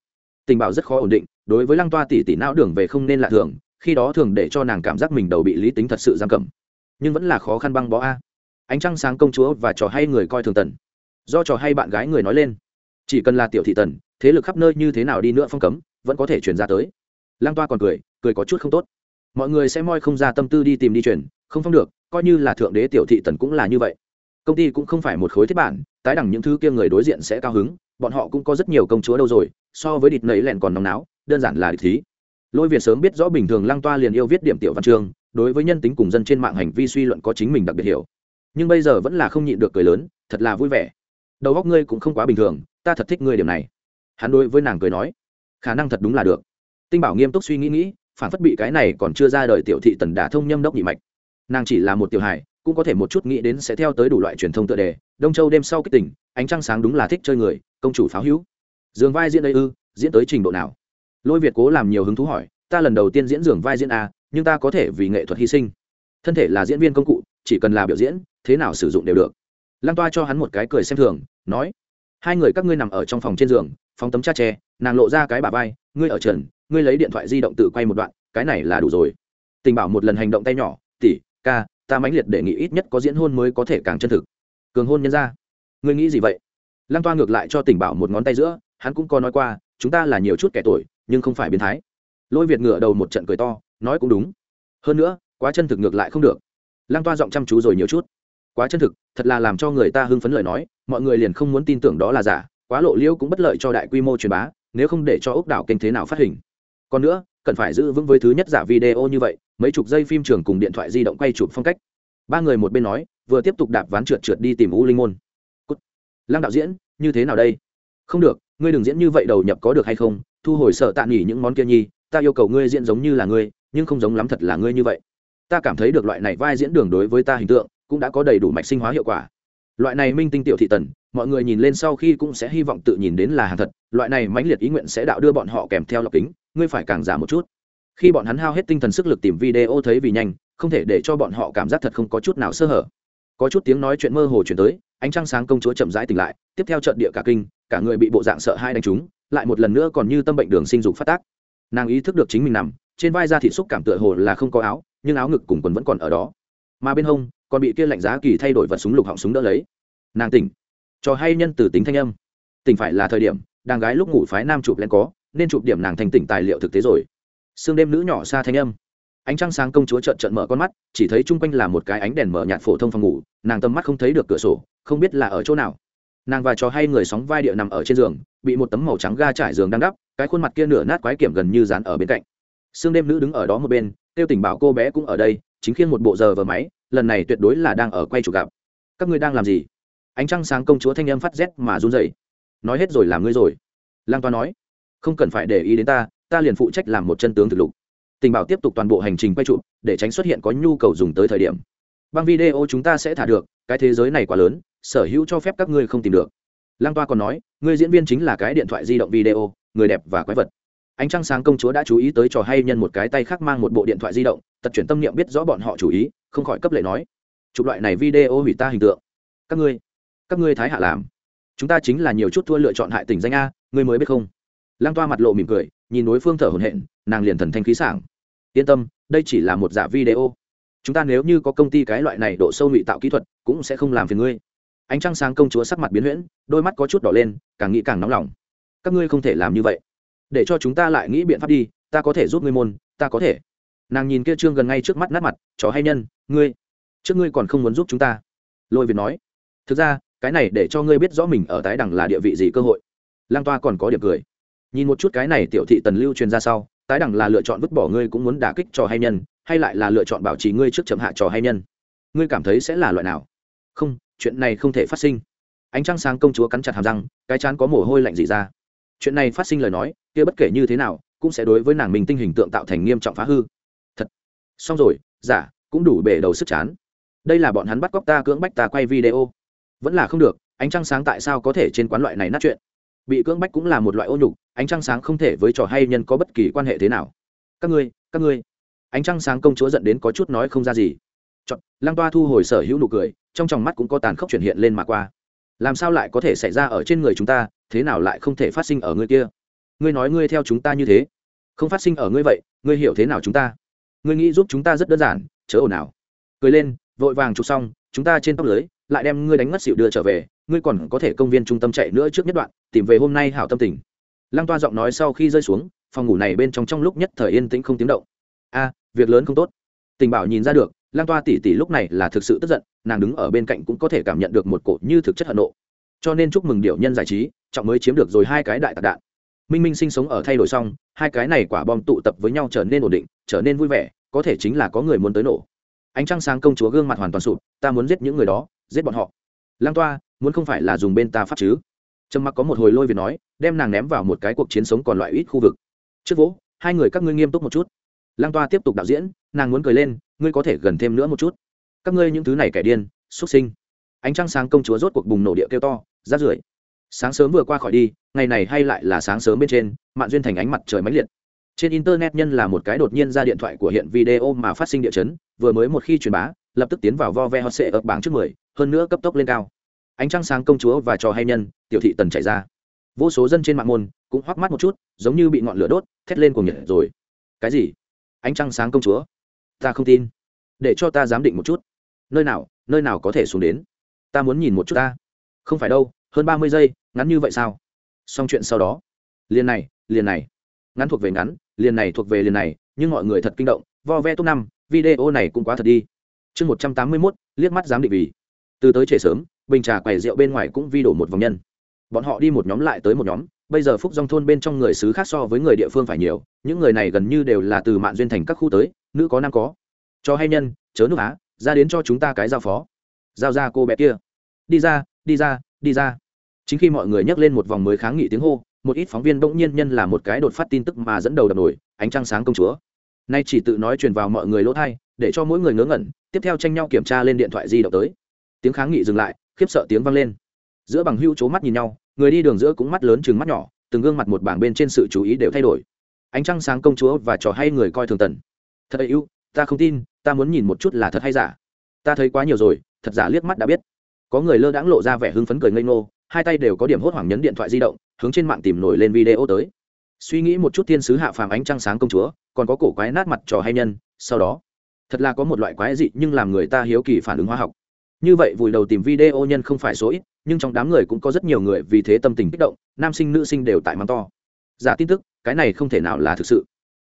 A: Tình bảo rất khó ổn định, đối với lăng toa tỷ tỷ não đường về không nên lạ thường, khi đó thường để cho nàng cảm giác mình đầu bị lý tính thật sự giam cầm. Nhưng vẫn là khó khăn băng bó a. Ánh trăng sáng công chúa và trò hay người coi thường tần. Do trò hay bạn gái người nói lên, chỉ cần là tiểu thị tần, thế lực khắp nơi như thế nào đi nữa phong cấm, vẫn có thể chuyển ra tới. Lăng toa còn cười cười có chút không tốt. Mọi người sẽ moi không ra tâm tư đi tìm đi chuyển không phong được, coi như là thượng đế tiểu thị tần cũng là như vậy. Công ty cũng không phải một khối thiết bản, tái đẳng những thứ kia người đối diện sẽ cao hứng, bọn họ cũng có rất nhiều công chúa đâu rồi, so với địch nấy lẹn còn nóng náo, đơn giản là địch thí. Lôi việt sớm biết rõ bình thường lăng toa liền yêu viết điểm tiểu văn chương, đối với nhân tính cùng dân trên mạng hành vi suy luận có chính mình đặc biệt hiểu. Nhưng bây giờ vẫn là không nhịn được cười lớn, thật là vui vẻ. Đầu góc ngươi cũng không quá bình thường, ta thật thích ngươi điểm này. Hắn đối với nàng cười nói, khả năng thật đúng là được. Tinh bảo nghiêm túc suy nghĩ nghĩ, phản phất bị cái này còn chưa ra đời tiểu thị tần đả thông nhâm đốc nhị mạch nàng chỉ là một tiểu hài, cũng có thể một chút nghĩ đến sẽ theo tới đủ loại truyền thông tựa đề, đông châu đêm sau kích tỉnh ánh trăng sáng đúng là thích chơi người, công chủ pháo hữu. Dường vai diễn đây ư, diễn tới trình độ nào? Lôi việt cố làm nhiều hứng thú hỏi, ta lần đầu tiên diễn dường vai diễn a, nhưng ta có thể vì nghệ thuật hy sinh. Thân thể là diễn viên công cụ, chỉ cần là biểu diễn, thế nào sử dụng đều được. Lăng toa cho hắn một cái cười xem thường, nói, hai người các ngươi nằm ở trong phòng trên giường, phóng tấm cha tre, nàng lộ ra cái bà vai, ngươi ở trần, ngươi lấy điện thoại di động tự quay một đoạn, cái này là đủ rồi. Tình bảo một lần hành động tay nhỏ, tỷ ca, ta mãnh liệt đề nghị ít nhất có diễn hôn mới có thể càng chân thực. Cường hôn nhân ra. Ngươi nghĩ gì vậy? Lăng toa ngược lại cho tình bảo một ngón tay giữa, hắn cũng có nói qua, chúng ta là nhiều chút kẻ tuổi, nhưng không phải biến thái. Lôi việt ngựa đầu một trận cười to, nói cũng đúng. Hơn nữa, quá chân thực ngược lại không được. Lăng toa giọng chăm chú rồi nhiều chút. Quá chân thực, thật là làm cho người ta hưng phấn lời nói, mọi người liền không muốn tin tưởng đó là giả, quá lộ liễu cũng bất lợi cho đại quy mô truyền bá, nếu không để cho ốc đảo kênh thế nào phát hình. Còn nữa cần phải giữ vững với thứ nhất giả video như vậy, mấy chục giây phim trường cùng điện thoại di động quay chụp phong cách. Ba người một bên nói, vừa tiếp tục đạp ván trượt trượt đi tìm u linh môn. Cút. lăng đạo diễn, như thế nào đây? Không được, ngươi đừng diễn như vậy đầu nhập có được hay không? Thu hồi sợ tạ nghỉ những món kia nhi, ta yêu cầu ngươi diễn giống như là ngươi, nhưng không giống lắm thật là ngươi như vậy. Ta cảm thấy được loại này vai diễn đường đối với ta hình tượng, cũng đã có đầy đủ mạch sinh hóa hiệu quả. Loại này minh tinh tiểu thị tần, mọi người nhìn lên sau khi cũng sẽ hy vọng tự nhìn đến là hàng thật, loại này mãnh liệt ý nguyện sẽ đạo đưa bọn họ kèm theo lọc kính ngươi phải càng giả một chút. Khi bọn hắn hao hết tinh thần sức lực tìm video thấy vì nhanh, không thể để cho bọn họ cảm giác thật không có chút nào sơ hở. Có chút tiếng nói chuyện mơ hồ chuyển tới, ánh trăng sáng công chúa chậm rãi tỉnh lại, tiếp theo trận địa cả kinh, cả người bị bộ dạng sợ hai đánh trúng, lại một lần nữa còn như tâm bệnh đường sinh dục phát tác. Nàng ý thức được chính mình nằm, trên vai ra thị xúc cảm tựa hồ là không có áo, nhưng áo ngực cùng quần vẫn còn ở đó. Mà bên hông, còn bị kia lạnh giá kỳ thay đổi vật súng lục họng súng đỡ lấy. Nàng tỉnh. Cho hay nhân từ tính thanh âm. Tỉnh phải là thời điểm đàng gái lúc ngủ phái nam chụp lên có nên chụp điểm nàng thành tỉnh tài liệu thực tế rồi. Sương đêm nữ nhỏ xa thanh âm. Ánh trăng sáng công chúa trợn trợn mở con mắt, chỉ thấy chung quanh là một cái ánh đèn mở nhạt phổ thông phòng ngủ, nàng tầm mắt không thấy được cửa sổ, không biết là ở chỗ nào. Nàng và trò hay người sóng vai địa nằm ở trên giường, bị một tấm màu trắng ga trải giường đang đắp, cái khuôn mặt kia nửa nát quái kiểm gần như dán ở bên cạnh. Sương đêm nữ đứng ở đó một bên, tiêu tình bảo cô bé cũng ở đây, chính khiên một bộ giờ vờ máy, lần này tuyệt đối là đang ở quay chủ gặp. Các ngươi đang làm gì? Ánh trăng sáng công chúa thanh âm phát rét mà run rẩy. Nói hết rồi làm ngươi rồi. Lang toa nói không cần phải để ý đến ta ta liền phụ trách làm một chân tướng thực lục. Tình bảo tiếp tục toàn bộ hành trình quay trụ, để tránh xuất hiện có nhu cầu dùng tới thời điểm. Băng video chúng ta sẽ thả được, cái thế giới này quá lớn, sở hữu cho phép các ngươi không tìm được. Lang toa còn nói, ngươi diễn viên chính là cái điện thoại di động video, người đẹp và quái vật. Ánh trăng sáng công chúa đã chú ý tới trò hay nhân một cái tay khác mang một bộ điện thoại di động, tật chuyển tâm niệm biết rõ bọn họ chủ ý, không khỏi cấp lệ nói, chụp loại này video hủy ta hình tượng. Các ngươi các ngươi thái hạ làm. Chúng ta chính là nhiều chút thua lựa chọn hại tỉnh danh a, ngươi mới biết không? Lang toa mặt lộ mỉm cười, nhìn đối phương thở hổn hển, nàng liền thần thanh khí sảng. Yên tâm, đây chỉ là một giả video. Chúng ta nếu như có công ty cái loại này độ sâu ngụy tạo kỹ thuật, cũng sẽ không làm phiền ngươi. Ánh trăng sáng công chúa sắc mặt biến huyễn, đôi mắt có chút đỏ lên, càng nghĩ càng nóng lòng. Các ngươi không thể làm như vậy. Để cho chúng ta lại nghĩ biện pháp đi, ta có thể giúp ngươi môn, ta có thể. Nàng nhìn kia trương gần ngay trước mắt nát mặt, chó hay nhân, ngươi, trước ngươi còn không muốn giúp chúng ta. Lôi việt nói, thực ra, cái này để cho ngươi biết rõ mình ở tái đẳng là địa vị gì cơ hội. Lang toa còn có điểm cười nhìn một chút cái này tiểu thị tần lưu truyền ra sau, tái đẳng là lựa chọn vứt bỏ ngươi cũng muốn đả kích trò hay nhân, hay lại là lựa chọn bảo trì ngươi trước chậm hạ trò hay nhân. Ngươi cảm thấy sẽ là loại nào? Không, chuyện này không thể phát sinh. Ánh trăng sáng công chúa cắn chặt hàm răng, cái chán có mồ hôi lạnh dị ra. Chuyện này phát sinh lời nói, kia bất kể như thế nào, cũng sẽ đối với nàng mình tinh hình tượng tạo thành nghiêm trọng phá hư. Thật. Xong rồi, giả, cũng đủ bể đầu sức chán. Đây là bọn hắn bắt cóc ta cưỡng bách ta quay video. Vẫn là không được, ánh trăng sáng tại sao có thể trên quán loại này nát chuyện? Bị cưỡng bách cũng là một loại ô nhục, ánh trăng sáng không thể với trò hay nhân có bất kỳ quan hệ thế nào. Các ngươi các ngươi. Ánh trăng sáng công chúa dẫn đến có chút nói không ra gì. Chọn lăng toa thu hồi sở hữu nụ cười, trong tròng mắt cũng có tàn khốc chuyển hiện lên mà qua. Làm sao lại có thể xảy ra ở trên người chúng ta, thế nào lại không thể phát sinh ở ngươi kia? Ngươi nói ngươi theo chúng ta như thế, không phát sinh ở ngươi vậy, ngươi hiểu thế nào chúng ta? Ngươi nghĩ giúp chúng ta rất đơn giản, chớ ồn ào. Cười lên, vội vàng chụp xong, chúng ta trên tóc lưới lại đem ngươi đánh ngất xỉu đưa trở về, ngươi còn có thể công viên trung tâm chạy nữa trước nhất đoạn, tìm về hôm nay hảo tâm tình. Lăng toa giọng nói sau khi rơi xuống, phòng ngủ này bên trong trong lúc nhất thời yên tĩnh không tiếng động. A, việc lớn không tốt. Tình bảo nhìn ra được, lăng toa tỉ tỉ lúc này là thực sự tức giận, nàng đứng ở bên cạnh cũng có thể cảm nhận được một cột như thực chất hận nộ. Cho nên chúc mừng điệu nhân giải trí, trọng mới chiếm được rồi hai cái đại tạc đạn. Minh minh sinh sống ở thay đổi xong, hai cái này quả bom tụ tập với nhau trở nên ổn định, trở nên vui vẻ, có thể chính là có người muốn tới nổ. Ánh trăng sáng công chúa gương mặt hoàn toàn sụp, ta muốn giết những người đó giết bọn họ. Lang toa, muốn không phải là dùng bên ta pháp chứ? Trầm mặc có một hồi lôi việt nói, đem nàng ném vào một cái cuộc chiến sống còn loại ít khu vực. Trước vỗ, hai người các ngươi nghiêm túc một chút. Lang toa tiếp tục đạo diễn, nàng muốn cười lên, ngươi có thể gần thêm nữa một chút. Các ngươi những thứ này kẻ điên, xuất sinh. Ánh trăng sáng công chúa rốt cuộc bùng nổ địa kêu to, rát rưởi. Sáng sớm vừa qua khỏi đi, ngày này hay lại là sáng sớm bên trên mạng duyên thành ánh mặt trời máy liệt. Trên internet nhân là một cái đột nhiên ra điện thoại của hiện video mà phát sinh địa chấn, vừa mới một khi truyền bá lập tức tiến vào vo ve hot sệ ở bảng trước mười, hơn nữa cấp tốc lên cao. Ánh trăng sáng công chúa và trò hay nhân, tiểu thị tần chạy ra. Vô số dân trên mạng môn cũng hoắc mắt một chút, giống như bị ngọn lửa đốt, thét lên cùng nhiệt rồi. Cái gì? Ánh trăng sáng công chúa? Ta không tin. Để cho ta giám định một chút. Nơi nào nơi nào có thể xuống đến? Ta muốn nhìn một chút ta. Không phải đâu, hơn ba mươi giây, ngắn như vậy sao? Xong chuyện sau đó. Liền này liền này. Ngắn thuộc về ngắn, liền này thuộc về liền này, nhưng mọi người thật kinh động. Vo ve top năm, video này cũng quá thật đi chương một trăm tám mươi mốt, liếc mắt dám định vì. Từ tới trễ sớm, bình trà quầy rượu bên ngoài cũng vi đổ một vòng nhân. Bọn họ đi một nhóm lại tới một nhóm, bây giờ phúc dòng thôn bên trong người xứ khác so với người địa phương phải nhiều, những người này gần như đều là từ mạng duyên thành các khu tới, nữ có nam có. Cho hay nhân, chớ nước á, ra đến cho chúng ta cái giao phó. Giao ra cô bé kia. Đi ra đi ra đi ra. Chính khi mọi người nhắc lên một vòng mới kháng nghị tiếng hô, một ít phóng viên bỗng nhiên nhân là một cái đột phát tin tức mà dẫn đầu đập nổi, ánh trăng sáng công chúa. Nay chỉ tự nói truyền vào mọi người lỗ thai để cho mỗi người ngớ ngẩn, tiếp theo tranh nhau kiểm tra lên điện thoại di động tới. Tiếng kháng nghị dừng lại, khiếp sợ tiếng vang lên. Giữa bằng hưu c mắt nhìn nhau, người đi đường giữa cũng mắt lớn chừng mắt nhỏ, từng gương mặt một bảng bên trên sự chú ý đều thay đổi. Ánh trăng sáng công chúa và trò hay người coi thường tần. Thật ấy ưu ta không tin, ta muốn nhìn một chút là thật hay giả. Ta thấy quá nhiều rồi, thật giả liếc mắt đã biết. Có người lơ đãng lộ ra vẻ hưng phấn cười ngây ngô, hai tay đều có điểm hốt hoảng nhấn điện thoại di động, hướng trên mạng tìm nổi lên video tới. Suy nghĩ một chút thiên sứ hạ phàm ánh trăng sáng công chúa, còn có cổ quái nát mặt trò hay nhân, sau đó thật là có một loại quái dị nhưng làm người ta hiếu kỳ phản ứng hóa học. Như vậy vùi đầu tìm video nhân không phải số ít, nhưng trong đám người cũng có rất nhiều người vì thế tâm tình kích động, nam sinh nữ sinh đều tại mắng to. Giả tin tức, cái này không thể nào là thực sự.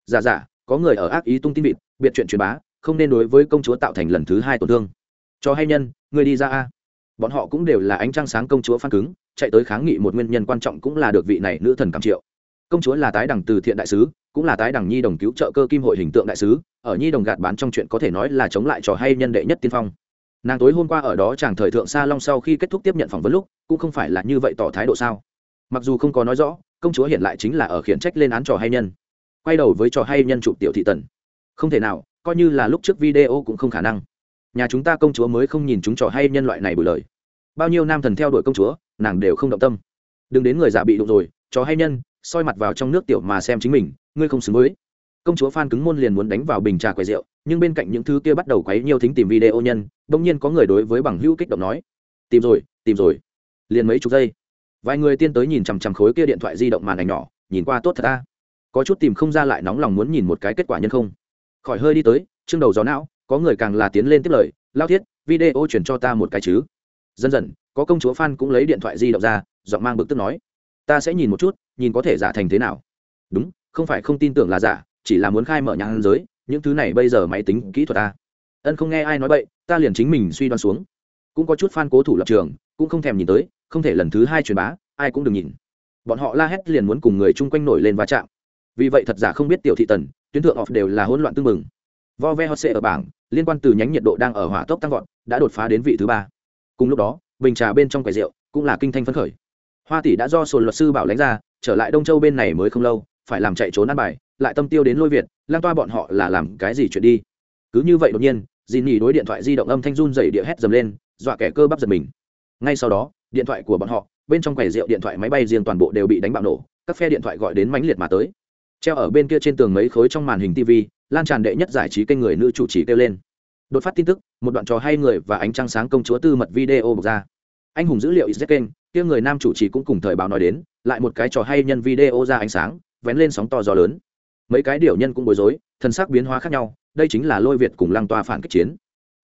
A: Giả giả, có người ở ác ý tung tin vịt, biệt chuyện truyền bá, không nên đối với công chúa tạo thành lần thứ hai tổn thương. Cho hay nhân, người đi ra a. Bọn họ cũng đều là ánh trăng sáng công chúa phan cứng, chạy tới kháng nghị một nguyên nhân quan trọng cũng là được vị này nữ thần cảm triệu. Công chúa là tái đẳng từ thiện đại sứ cũng là tái đẳng nhi đồng cứu trợ cơ kim hội hình tượng đại sứ, ở nhi đồng gạt bán trong chuyện có thể nói là chống lại trò hay nhân đệ nhất tiên phong. Nàng tối hôm qua ở đó chàng thời thượng sa long sau khi kết thúc tiếp nhận phỏng vấn lúc, cũng không phải là như vậy tỏ thái độ sao? Mặc dù không có nói rõ, công chúa hiện lại chính là ở khiển trách lên án trò hay nhân. Quay đầu với trò hay nhân chụp tiểu thị tần. Không thể nào, coi như là lúc trước video cũng không khả năng. Nhà chúng ta công chúa mới không nhìn chúng trò hay nhân loại này bùi lời. Bao nhiêu nam thần theo đuổi công chúa, nàng đều không động tâm. Đừng đến người giả bị đụng rồi, trò hay nhân, soi mặt vào trong nước tiểu mà xem chính mình ngươi không xứng với. Công chúa phan cứng môn liền muốn đánh vào bình trà quầy rượu, nhưng bên cạnh những thứ kia bắt đầu quấy nhiều thính tìm video nhân, bỗng nhiên có người đối với bằng hữu kích động nói, tìm rồi tìm rồi. Liền mấy chục giây, vài người tiên tới nhìn chằm chằm khối kia điện thoại di động màn ảnh nhỏ, nhìn qua tốt thật ta. Có chút tìm không ra lại nóng lòng muốn nhìn một cái kết quả nhân không. Khỏi hơi đi tới, chương đầu gió não, có người càng là tiến lên tiếp lời, lao thiết, video chuyển cho ta một cái chứ. Dần dần, có công chúa phan cũng lấy điện thoại di động ra, giọng mang bực tức nói, ta sẽ nhìn một chút, nhìn có thể giả thành thế nào. Đúng không phải không tin tưởng là giả, chỉ là muốn khai mở nhãn giới, những thứ này bây giờ máy tính kỹ thuật ta. Ân không nghe ai nói vậy ta liền chính mình suy đoán xuống. Cũng có chút fan cố thủ lập trường, cũng không thèm nhìn tới, không thể lần thứ hai truyền bá, ai cũng đừng nhìn. Bọn họ la hét liền muốn cùng người chung quanh nổi lên va chạm. Vì vậy thật giả không biết tiểu thị tần, tuyến thượng off đều là hỗn loạn tương mừng vo ve hot ở bảng, liên quan từ nhánh nhiệt độ đang ở hỏa tốc tăng vọt, đã đột phá đến vị thứ ba. Cùng lúc đó, bình trà bên trong quầy rượu cũng là kinh thanh phấn khởi. Hoa tỷ đã do sồn luật sư bảo lãnh ra, trở lại đông châu bên này mới không lâu phải làm chạy trốn ăn bài, lại tâm tiêu đến lôi việt lan toa bọn họ là làm cái gì chuyện đi? Cứ như vậy đột nhiên dì nỉ đối điện thoại di động âm thanh run dày địa hét dầm lên, dọa kẻ cơ bắp giật mình. Ngay sau đó, điện thoại của bọn họ, bên trong quầy rượu điện thoại máy bay riêng toàn bộ đều bị đánh bạo nổ, các phe điện thoại gọi đến mãnh liệt mà tới. Treo ở bên kia trên tường mấy khối trong màn hình tv lan tràn đệ nhất giải trí kênh người nữ chủ trì kêu lên. Đột phát tin tức, một đoạn trò hay người và ánh trăng sáng công chúa tư mật video bộc ra. Anh hùng dữ liệu is kênh, kia người nam chủ trì cũng cùng thời báo nói đến, lại một cái trò hay nhân video ra ánh sáng vén lên sóng to gió lớn. Mấy cái điều nhân cũng bối rối, thân xác biến hóa khác nhau, đây chính là lôi việt cùng lăng toa phản kích chiến.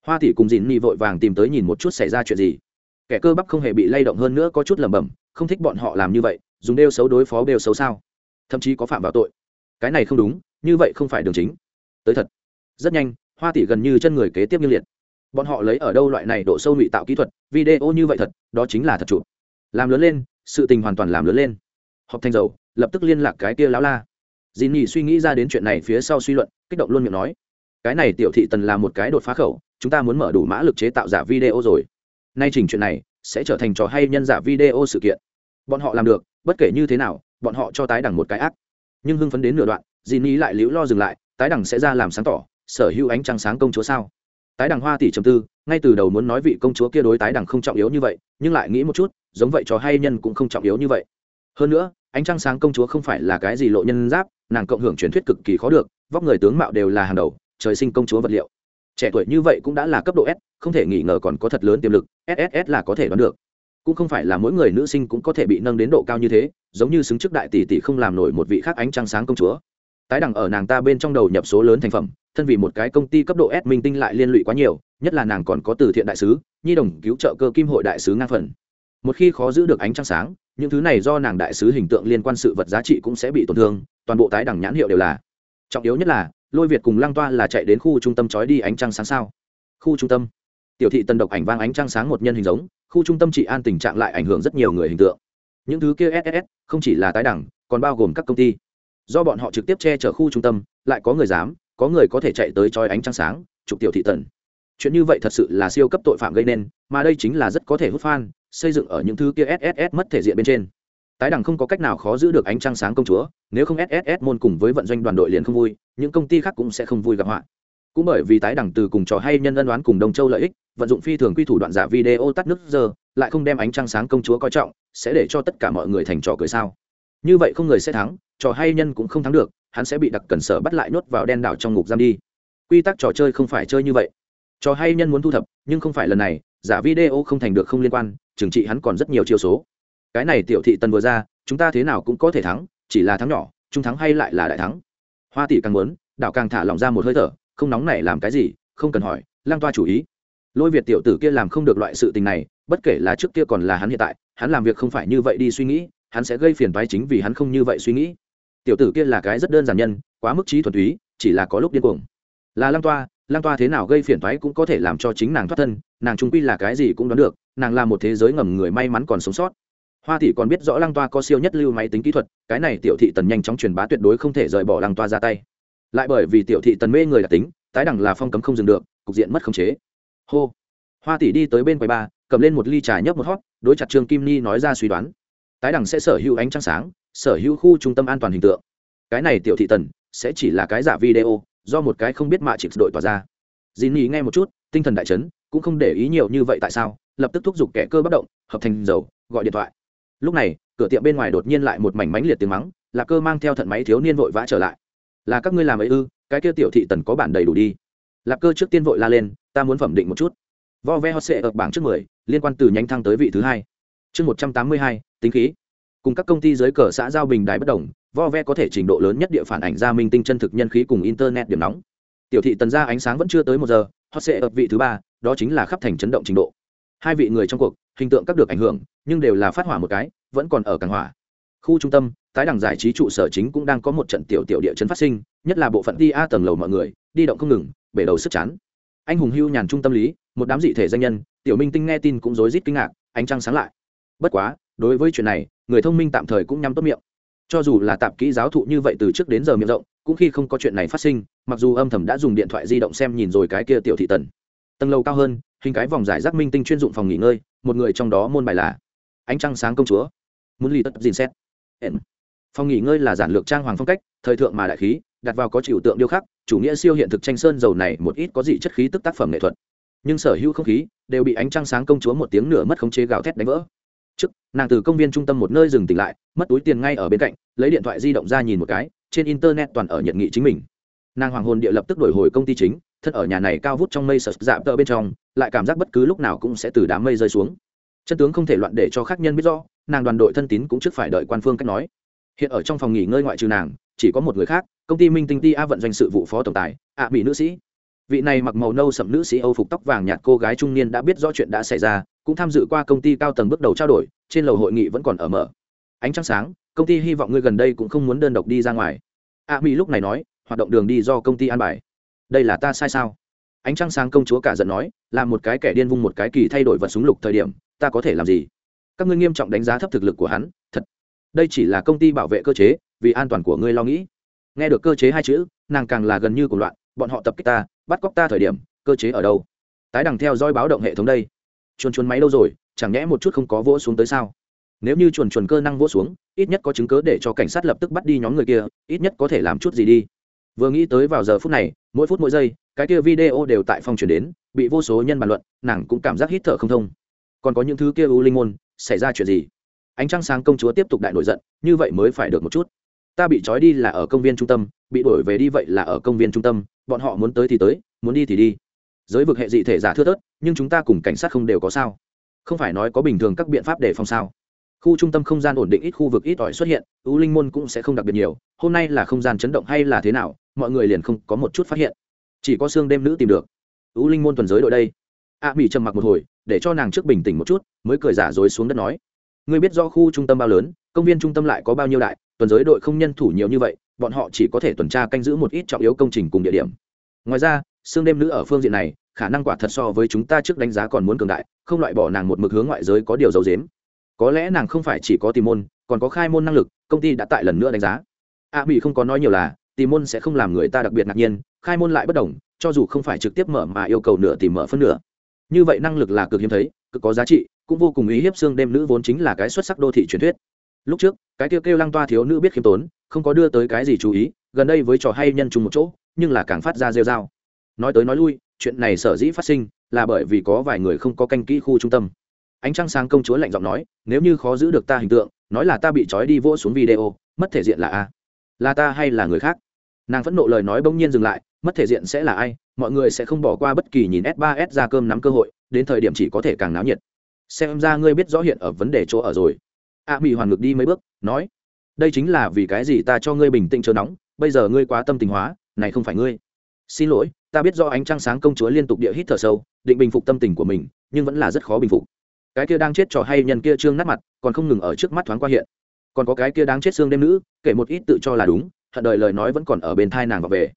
A: Hoa tỷ cùng dìn ni vội vàng tìm tới nhìn một chút xảy ra chuyện gì. Kẻ cơ bắp không hề bị lay động hơn nữa có chút lẩm bẩm, không thích bọn họ làm như vậy, dùng đeo xấu đối phó đeo xấu sao? Thậm chí có phạm vào tội. Cái này không đúng, như vậy không phải đường chính. Tới thật. Rất nhanh, hoa tỷ gần như chân người kế tiếp như liệt. Bọn họ lấy ở đâu loại này độ sâu ngụy tạo kỹ thuật, video như vậy thật, đó chính là thật chụp. Làm lớn lên, sự tình hoàn toàn làm lớn lên. Họp thanh dầu lập tức liên lạc cái kia lão la. Dì nhì suy nghĩ ra đến chuyện này phía sau suy luận, kích động luôn miệng nói, cái này tiểu thị tần là một cái đột phá khẩu, chúng ta muốn mở đủ mã lực chế tạo giả video rồi. Nay chỉnh chuyện này sẽ trở thành trò hay nhân giả video sự kiện. Bọn họ làm được, bất kể như thế nào, bọn họ cho tái đẳng một cái ác. Nhưng hưng phấn đến nửa đoạn, dì nhì lại liễu lo dừng lại, tái đẳng sẽ ra làm sáng tỏ, sở hữu ánh trăng sáng công chúa sao? Tái đẳng hoa tỷ trầm tư, ngay từ đầu muốn nói vị công chúa kia đối tái đẳng không trọng yếu như vậy, nhưng lại nghĩ một chút, giống vậy trò hay nhân cũng không trọng yếu như vậy. Hơn nữa ánh trăng sáng công chúa không phải là cái gì lộ nhân giáp, nàng cộng hưởng truyền thuyết cực kỳ khó được, vóc người tướng mạo đều là hàng đầu, trời sinh công chúa vật liệu. Trẻ tuổi như vậy cũng đã là cấp độ s, không thể nghi ngờ còn có thật lớn tiềm lực sss là có thể đoán được. Cũng không phải là mỗi người nữ sinh cũng có thể bị nâng đến độ cao như thế, giống như xứng trước đại tỷ tỷ không làm nổi một vị khác ánh trăng sáng công chúa. Tái đẳng ở nàng ta bên trong đầu nhập số lớn thành phẩm, thân vì một cái công ty cấp độ s minh tinh lại liên lụy quá nhiều, nhất là nàng còn có từ thiện đại sứ, nhi đồng cứu trợ cơ kim hội đại sứ ngang phần một khi khó giữ được ánh trăng sáng, những thứ này do nàng đại sứ hình tượng liên quan sự vật giá trị cũng sẽ bị tổn thương, toàn bộ tái đẳng nhãn hiệu đều là. Trọng yếu nhất là, lôi việt cùng lăng toa là chạy đến khu trung tâm trói đi ánh trăng sáng sao? Khu trung tâm. Tiểu thị Tần độc ảnh vang ánh trăng sáng một nhân hình giống, khu trung tâm trị an tình trạng lại ảnh hưởng rất nhiều người hình tượng. Những thứ kia ss không chỉ là tái đẳng còn bao gồm các công ty. Do bọn họ trực tiếp che chở khu trung tâm, lại có người dám có người có thể chạy tới trói ánh trăng sáng, chụp tiểu thị tần. Chuyện như vậy thật sự là siêu cấp tội phạm gây nên, mà đây chính là rất có thể hút fan xây dựng ở những thứ kia sss mất thể diện bên trên. Tái đẳng không có cách nào khó giữ được ánh trăng sáng công chúa, nếu không sss môn cùng với vận doanh đoàn đội liền không vui, những công ty khác cũng sẽ không vui gặp họa. Cũng bởi vì tái đẳng từ cùng trò hay nhân ân đoán cùng đông châu lợi ích, vận dụng phi thường quy thủ đoạn giả video tắt nước giờ, lại không đem ánh trăng sáng công chúa coi trọng, sẽ để cho tất cả mọi người thành trò cười sao? Như vậy không người sẽ thắng, trò hay nhân cũng không thắng được, hắn sẽ bị đặc cần sở bắt lại nhốt vào đen đảo trong ngục giam đi. Quy tắc trò chơi không phải chơi như vậy. Trò hay nhân muốn thu thập, nhưng không phải lần này giả video không thành được không liên quan, trừng trị hắn còn rất nhiều chiêu số. Cái này tiểu thị tần vừa ra, chúng ta thế nào cũng có thể thắng, chỉ là thắng nhỏ, chúng thắng hay lại là đại thắng. Hoa tỷ càng muốn, đảo càng thả lỏng ra một hơi thở, không nóng này làm cái gì, không cần hỏi lang toa chủ ý. Lôi việt tiểu tử kia làm không được loại sự tình này, bất kể là trước kia còn là hắn hiện tại, hắn làm việc không phải như vậy đi suy nghĩ, hắn sẽ gây phiền toái chính vì hắn không như vậy suy nghĩ. Tiểu tử kia là cái rất đơn giản nhân, quá mức trí thuần túy, chỉ là có lúc điên cuồng. Là lăng toa Lang toa thế nào gây phiền toái cũng có thể làm cho chính nàng thoát thân, nàng trung quy là cái gì cũng đoán được, nàng là một thế giới ngầm người may mắn còn sống sót. Hoa thị còn biết rõ Lang toa có siêu nhất lưu máy tính kỹ thuật, cái này tiểu thị tần nhanh chóng truyền bá tuyệt đối không thể rời bỏ Lang toa ra tay. Lại bởi vì tiểu thị tần mê người đặc tính, tái đẳng là phong cấm không dừng được, cục diện mất khống chế. Hô. Hoa tỷ đi tới bên quầy ba, cầm lên một ly trà nhấp một hót đối chặt trương kim ni nói ra suy đoán. Tái đẳng sẽ sở hữu ánh trăng sáng, sở hữu khu trung tâm an toàn hình tượng. Cái này tiểu thị tần sẽ chỉ là cái giả video do một cái không biết mạ chịu đội tỏa ra. Dì nỉ nghe một chút, tinh thần đại chấn, cũng không để ý nhiều như vậy tại sao, lập tức thúc giục kẻ cơ bất động, hợp thành dầu, gọi điện thoại. Lúc này, cửa tiệm bên ngoài đột nhiên lại một mảnh mánh liệt tiếng mắng, là cơ mang theo thận máy thiếu niên vội vã trở lại. Là các ngươi làm ấy ư? Cái kia tiểu thị tần có bản đầy đủ đi. Lạp cơ trước tiên vội la lên, ta muốn phẩm định một chút. Vo ve hot sệ ở bảng trước mười, liên quan từ nhánh thăng tới vị thứ hai. Chương một trăm tám mươi hai, tính khí. Cùng các công ty dưới cờ xã giao bình đài bất đồng vo ve có thể trình độ lớn nhất địa phản ảnh ra minh tinh chân thực nhân khí cùng internet điểm nóng. Tiểu thị tần ra ánh sáng vẫn chưa tới một giờ họ sẽ ở vị thứ ba, đó chính là khắp thành chấn động trình độ. Hai vị người trong cuộc, hình tượng các được ảnh hưởng, nhưng đều là phát hỏa một cái, vẫn còn ở càng hỏa. Khu trung tâm, tái đẳng giải trí trụ sở chính cũng đang có một trận tiểu tiểu địa chấn phát sinh, nhất là bộ phận đi a tầng lầu mọi người, đi động không ngừng, bể đầu sức chán. Anh hùng hưu nhàn trung tâm lý, một đám dị thể danh nhân, tiểu minh tinh nghe tin cũng rối rít kinh ngạc, ánh trăng sáng lại. Bất quá, đối với chuyện này, người thông minh tạm thời cũng nhắm tốt miệng cho dù là tạp kỹ giáo thụ như vậy từ trước đến giờ miệng rộng, cũng khi không có chuyện này phát sinh, mặc dù âm thầm đã dùng điện thoại di động xem nhìn rồi cái kia tiểu thị tần. Tầng lầu cao hơn, hình cái vòng giải rác minh tinh chuyên dụng phòng nghỉ ngơi, một người trong đó môn bài là ánh trăng sáng công chúa. Muốn lì tất dìn xét. Phòng nghỉ ngơi là giản lược trang hoàng phong cách, thời thượng mà đại khí, đặt vào có chịu tượng điêu khắc, chủ nghĩa siêu hiện thực tranh sơn dầu này một ít có dị chất khí tức tác phẩm nghệ thuật. Nhưng sở hữu không khí đều bị ánh trăng sáng công chúa một tiếng nửa mất khống chế gào thét đánh vỡ trước, nàng từ công viên trung tâm một nơi dừng tỉnh lại, mất túi tiền ngay ở bên cạnh, lấy điện thoại di động ra nhìn một cái, trên internet toàn ở nhận nghị chính mình. Nàng hoàng hồn địa lập tức đổi hồi công ty chính thân ở nhà này cao vút trong mây sờ dạp tợ bên trong, lại cảm giác bất cứ lúc nào cũng sẽ từ đám mây rơi xuống. Chân tướng không thể loạn để cho khác nhân biết rõ, nàng đoàn đội thân tín cũng trước phải đợi quan phương cách nói. Hiện ở trong phòng nghỉ ngơi ngoại trừ nàng, chỉ có một người khác, công ty minh tinh ti a vận doanh sự vụ phó tổng tài, ạ mỹ nữ sĩ. Vị này mặc màu nâu sậm nữ sĩ âu phục tóc vàng nhạt cô gái trung niên đã biết rõ chuyện đã xảy ra cũng tham dự qua công ty cao tầng bước đầu trao đổi, trên lầu hội nghị vẫn còn ở mở. Ánh trăng sáng, công ty hy vọng ngươi gần đây cũng không muốn đơn độc đi ra ngoài. A mỹ lúc này nói, hoạt động đường đi do công ty an bài. Đây là ta sai sao? Ánh trăng sáng công chúa cả giận nói, là một cái kẻ điên vung một cái kỳ thay đổi vật súng lục thời điểm, ta có thể làm gì? Các ngươi nghiêm trọng đánh giá thấp thực lực của hắn, thật. Đây chỉ là công ty bảo vệ cơ chế, vì an toàn của ngươi lo nghĩ. Nghe được cơ chế hai chữ, nàng càng là gần như cuộc loạn, bọn họ tập kích ta, bắt cóc ta thời điểm, cơ chế ở đâu? Tái đằng theo dõi báo động hệ thống đây chuồn chuồn máy đâu rồi, chẳng nhẽ một chút không có vỗ xuống tới sao? Nếu như chuồn chuồn cơ năng vỗ xuống, ít nhất có chứng cớ để cho cảnh sát lập tức bắt đi nhóm người kia, ít nhất có thể làm chút gì đi. Vừa nghĩ tới vào giờ phút này, mỗi phút mỗi giây, cái kia video đều tại phòng chuyển đến, bị vô số nhân bàn luận, nàng cũng cảm giác hít thở không thông. Còn có những thứ kia u linh môn, xảy ra chuyện gì? Ánh trăng sáng công chúa tiếp tục đại nổi giận, như vậy mới phải được một chút. Ta bị trói đi là ở công viên trung tâm, bị đổi về đi vậy là ở công viên trung tâm, bọn họ muốn tới thì tới, muốn đi thì đi giới vực hệ dị thể giả thưa thớt, nhưng chúng ta cùng cảnh sát không đều có sao? Không phải nói có bình thường các biện pháp để phòng sao? Khu trung tâm không gian ổn định ít khu vực ít ỏi xuất hiện ưu linh môn cũng sẽ không đặc biệt nhiều, hôm nay là không gian chấn động hay là thế nào, mọi người liền không có một chút phát hiện. Chỉ có xương đêm nữ tìm được. Ưu linh môn tuần giới đội đây. A mỹ trầm mặc một hồi, để cho nàng trước bình tĩnh một chút, mới cười giả dối xuống đất nói. Ngươi biết do khu trung tâm bao lớn, công viên trung tâm lại có bao nhiêu đại, tuần giới đội không nhân thủ nhiều như vậy, bọn họ chỉ có thể tuần tra canh giữ một ít trọng yếu công trình cùng địa điểm. Ngoài ra xương đêm nữ ở phương diện này, khả năng quả thật so với chúng ta trước đánh giá còn muốn cường đại, không loại bỏ nàng một mực hướng ngoại giới có điều dấu dếm có lẽ nàng không phải chỉ có tìm môn, còn có khai môn năng lực, công ty đã tại lần nữa đánh giá. A mỹ không có nói nhiều là, tìm môn sẽ không làm người ta đặc biệt ngạc nhiên, khai môn lại bất đồng, cho dù không phải trực tiếp mở mà yêu cầu nửa tìm mở phân nửa. Như vậy năng lực là cực hiếm thấy, cực có giá trị, cũng vô cùng ý hiếp xương đêm nữ vốn chính là cái xuất sắc đô thị truyền thuyết. Lúc trước, cái kêu kêu lăng toa thiếu nữ biết khiêm tốn, không có đưa tới cái gì chú ý, gần đây với trò hay nhân chung một chỗ, nhưng là càng phát ra rêu dao nói tới nói lui chuyện này sở dĩ phát sinh là bởi vì có vài người không có canh kỹ khu trung tâm. Ánh trăng sáng công chúa lạnh giọng nói nếu như khó giữ được ta hình tượng nói là ta bị trói đi vỗ xuống video mất thể diện là a? Là ta hay là người khác? Nàng phẫn nộ lời nói bỗng nhiên dừng lại mất thể diện sẽ là ai? Mọi người sẽ không bỏ qua bất kỳ nhìn s 3 s ra cơm nắm cơ hội đến thời điểm chỉ có thể càng náo nhiệt. Xem ra ngươi biết rõ hiện ở vấn đề chỗ ở rồi. A à, mỹ hoàn ngược đi mấy bước nói đây chính là vì cái gì ta cho ngươi bình tĩnh chờ nóng bây giờ ngươi quá tâm tình hóa này không phải ngươi. Xin lỗi ta biết do ánh trăng sáng công chúa liên tục địa hít thở sâu, định bình phục tâm tình của mình, nhưng vẫn là rất khó bình phục. Cái kia đang chết trò hay nhân kia trương nát mặt, còn không ngừng ở trước mắt thoáng qua hiện. Còn có cái kia đáng chết xương đêm nữ, kể một ít tự cho là đúng, hận đời lời nói vẫn còn ở bên thai nàng vào về.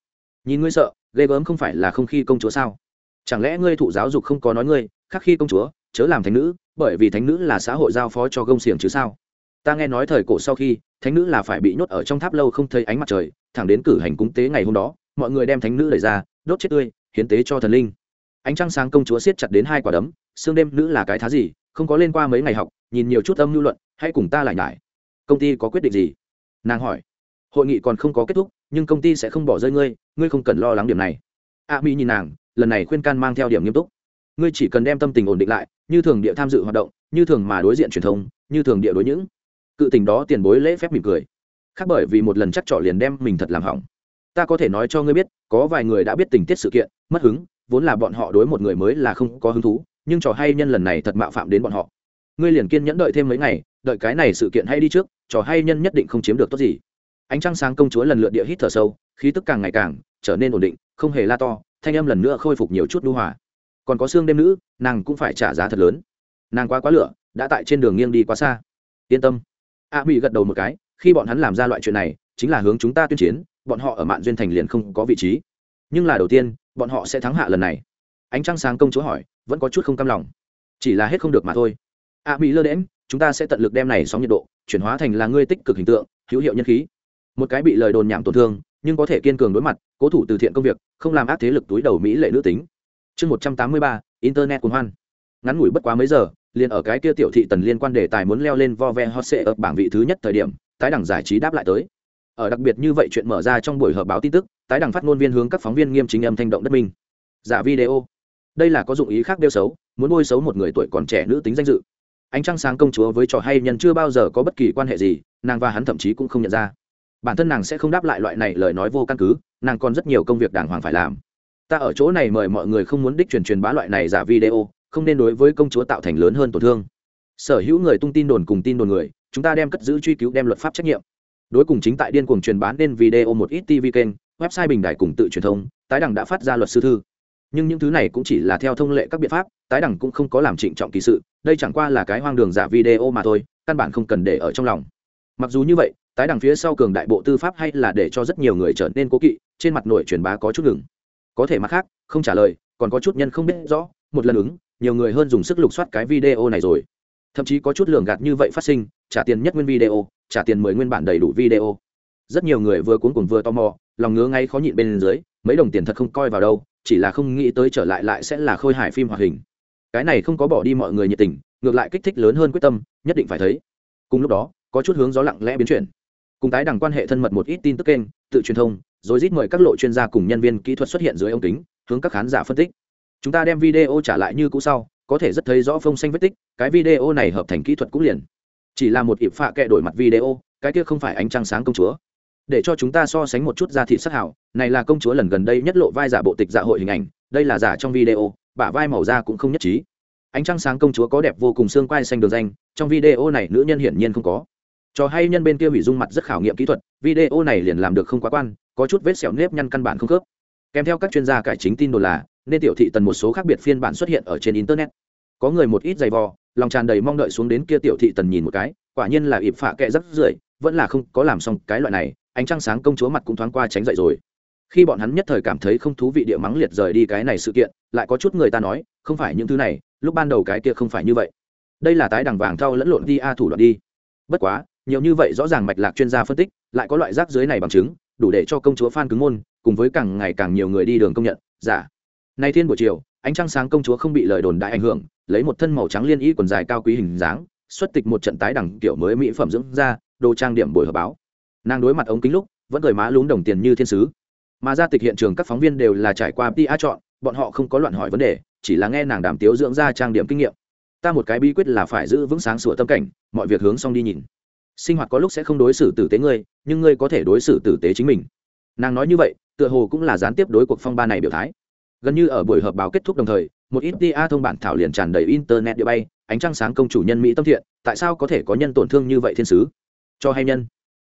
A: Nhìn ngươi sợ, ghê gớm không phải là không khi công chúa sao? Chẳng lẽ ngươi thụ giáo dục không có nói ngươi, khác khi công chúa, chớ làm thánh nữ, bởi vì thánh nữ là xã hội giao phó cho gông xiềng chứ sao? Ta nghe nói thời cổ sau khi, thánh nữ là phải bị nhốt ở trong tháp lâu không thấy ánh mặt trời, thẳng đến cử hành cúng tế ngày hôm đó, mọi người đem thánh nữ đẩy ra đốt chết tươi, hiến tế cho thần linh. Ánh trăng sáng công chúa siết chặt đến hai quả đấm, xương đêm nữ là cái thá gì, không có lên qua mấy ngày học, nhìn nhiều chút âm lưu luận, hãy cùng ta lại nhải. Công ty có quyết định gì? Nàng hỏi. Hội nghị còn không có kết thúc, nhưng công ty sẽ không bỏ rơi ngươi ngươi không cần lo lắng điểm này. A mỹ nhìn nàng, lần này khuyên can mang theo điểm nghiêm túc. Ngươi chỉ cần đem tâm tình ổn định lại, như thường địa tham dự hoạt động, như thường mà đối diện truyền thông, như thường địa đối những cự tình đó tiền bối lễ phép mỉm cười. Khác bởi vì một lần chắc trọ liền đem mình thật làm hỏng ta có thể nói cho ngươi biết, có vài người đã biết tình tiết sự kiện, mất hứng, vốn là bọn họ đối một người mới là không có hứng thú, nhưng trò hay nhân lần này thật mạo phạm đến bọn họ. Ngươi liền kiên nhẫn đợi thêm mấy ngày, đợi cái này sự kiện hay đi trước, trò hay nhân nhất định không chiếm được tốt gì. Ánh trăng sáng công chúa lần lượt địa hít thở sâu, khí tức càng ngày càng trở nên ổn định, không hề la to, thanh âm lần nữa khôi phục nhiều chút đu hòa. Còn có xương đêm nữ, nàng cũng phải trả giá thật lớn. Nàng quá quá lửa, đã tại trên đường nghiêng đi quá xa. Yên tâm. A mỹ gật đầu một cái, khi bọn hắn làm ra loại chuyện này, chính là hướng chúng ta tuyên chiến bọn họ ở mạn duyên thành liền không có vị trí. Nhưng là đầu tiên, bọn họ sẽ thắng hạ lần này. Ánh trăng sáng công chúa hỏi, vẫn có chút không cam lòng. Chỉ là hết không được mà thôi. À, A mỹ lơ đễm chúng ta sẽ tận lực đem này sóng nhiệt độ chuyển hóa thành là ngươi tích cực hình tượng, hữu hiệu nhân khí. Một cái bị lời đồn nhảm tổn thương, nhưng có thể kiên cường đối mặt, cố thủ từ thiện công việc, không làm áp thế lực túi đầu mỹ lệ nữ tính. Chương một trăm tám mươi ba, internet cuốn hoan. Ngắn ngủi bất quá mấy giờ, liền ở cái kia tiểu thị tần liên quan đề tài muốn leo lên vo ve hot sệ ở bảng vị thứ nhất thời điểm, tái đẳng giải trí đáp lại tới ở đặc biệt như vậy chuyện mở ra trong buổi họp báo tin tức, tái đẳng phát ngôn viên hướng các phóng viên nghiêm chính âm thanh động đất minh giả video. Đây là có dụng ý khác đeo xấu, muốn bôi xấu một người tuổi còn trẻ nữ tính danh dự. Ánh trăng sáng công chúa với trò hay nhân chưa bao giờ có bất kỳ quan hệ gì, nàng và hắn thậm chí cũng không nhận ra. Bản thân nàng sẽ không đáp lại loại này lời nói vô căn cứ, nàng còn rất nhiều công việc đàng hoàng phải làm. Ta ở chỗ này mời mọi người không muốn đích truyền truyền bá loại này giả video, không nên đối với công chúa tạo thành lớn hơn tổn thương. Sở hữu người tung tin đồn cùng tin đồn người, chúng ta đem cất giữ truy cứu đem luật pháp trách nhiệm đối cùng chính tại điên cuồng truyền bán nên video một ít tv kênh, website bình đại cùng tự truyền thông, tái đẳng đã phát ra luật sư thư. Nhưng những thứ này cũng chỉ là theo thông lệ các biện pháp, tái đẳng cũng không có làm trịnh trọng kỳ sự, đây chẳng qua là cái hoang đường giả video mà thôi, căn bản không cần để ở trong lòng. Mặc dù như vậy, tái đẳng phía sau cường đại bộ tư pháp hay là để cho rất nhiều người trở nên cố kỵ, trên mặt nội truyền bá có chút ngừng. Có thể mặt khác, không trả lời, còn có chút nhân không biết rõ, một lần ứng, nhiều người hơn dùng sức lục soát cái video này rồi. Thậm chí có chút lường gạt như vậy phát sinh, trả tiền nhất nguyên video trả tiền mười nguyên bản đầy đủ video. Rất nhiều người vừa cuốn cùng vừa tò mò, lòng ngứa ngay khó nhịn bên dưới, mấy đồng tiền thật không coi vào đâu, chỉ là không nghĩ tới trở lại lại sẽ là khôi hài phim hoạt hình. Cái này không có bỏ đi mọi người nhiệt tình, ngược lại kích thích lớn hơn quyết tâm, nhất định phải thấy. Cùng lúc đó, có chút hướng gió lặng lẽ biến chuyển. Cùng tái đẳng quan hệ thân mật một ít tin tức kênh, tự truyền thông, rồi rít mời các lộ chuyên gia cùng nhân viên kỹ thuật xuất hiện dưới ống kính, hướng các khán giả phân tích. Chúng ta đem video trả lại như cũ sau, có thể rất thấy rõ phông xanh vết tích, cái video này hợp thành kỹ thuật cũng liền chỉ là một ịp phạ kệ đổi mặt video, cái kia không phải ánh trăng sáng công chúa. Để cho chúng ta so sánh một chút ra thị sắc hảo, này là công chúa lần gần đây nhất lộ vai giả bộ tịch dạ hội hình ảnh, đây là giả trong video, bả vai màu da cũng không nhất trí. Ánh trăng sáng công chúa có đẹp vô cùng xương quai xanh đường danh, trong video này nữ nhân hiển nhiên không có. Cho hay nhân bên kia hủy dung mặt rất khảo nghiệm kỹ thuật, video này liền làm được không quá quan, có chút vết sẹo nếp nhăn căn bản không khớp. Kèm theo các chuyên gia cải chính tin đồn là, nên tiểu thị tần một số khác biệt phiên bản xuất hiện ở trên internet. Có người một ít giày vò lòng tràn đầy mong đợi xuống đến kia tiểu thị tần nhìn một cái, quả nhiên là ịp phạ kệ rất rưởi, vẫn là không có làm xong cái loại này, ánh trăng sáng công chúa mặt cũng thoáng qua tránh dậy rồi. Khi bọn hắn nhất thời cảm thấy không thú vị địa mắng liệt rời đi cái này sự kiện, lại có chút người ta nói, không phải những thứ này, lúc ban đầu cái kia không phải như vậy. Đây là tái đằng vàng thau lẫn lộn đi a thủ đoạn đi. Bất quá, nhiều như vậy rõ ràng mạch lạc chuyên gia phân tích, lại có loại rác dưới này bằng chứng, đủ để cho công chúa phan cứng môn cùng với càng ngày càng nhiều người đi đường công nhận giả nay thiên buổi chiều ánh trăng sáng công chúa không bị lời đồn đại ảnh hưởng, lấy một thân màu trắng liên y quần dài cao quý hình dáng, xuất tịch một trận tái đẳng kiểu mới mỹ phẩm dưỡng ra đồ trang điểm buổi họp báo nàng đối mặt ống kính lúc, vẫn cười má lún đồng tiền như thiên sứ. Mà ra tịch hiện trường các phóng viên đều là trải qua tia chọn, bọn họ không có loạn hỏi vấn đề, chỉ là nghe nàng đàm tiếu dưỡng ra trang điểm kinh nghiệm. Ta một cái bí quyết là phải giữ vững sáng sủa tâm cảnh, mọi việc hướng xong đi nhìn. Sinh hoạt có lúc sẽ không đối xử tử tế ngươi, nhưng ngươi có thể đối xử tử tế chính mình. Nàng nói như vậy, tựa hồ cũng là gián tiếp đối cuộc phong ba này biểu thái gần như ở buổi họp báo kết thúc đồng thời, một ít ta thông bản thảo liền tràn đầy internet địa bay, ánh trăng sáng công chủ nhân mỹ tâm thiện, tại sao có thể có nhân tổn thương như vậy thiên sứ? Cho hay nhân?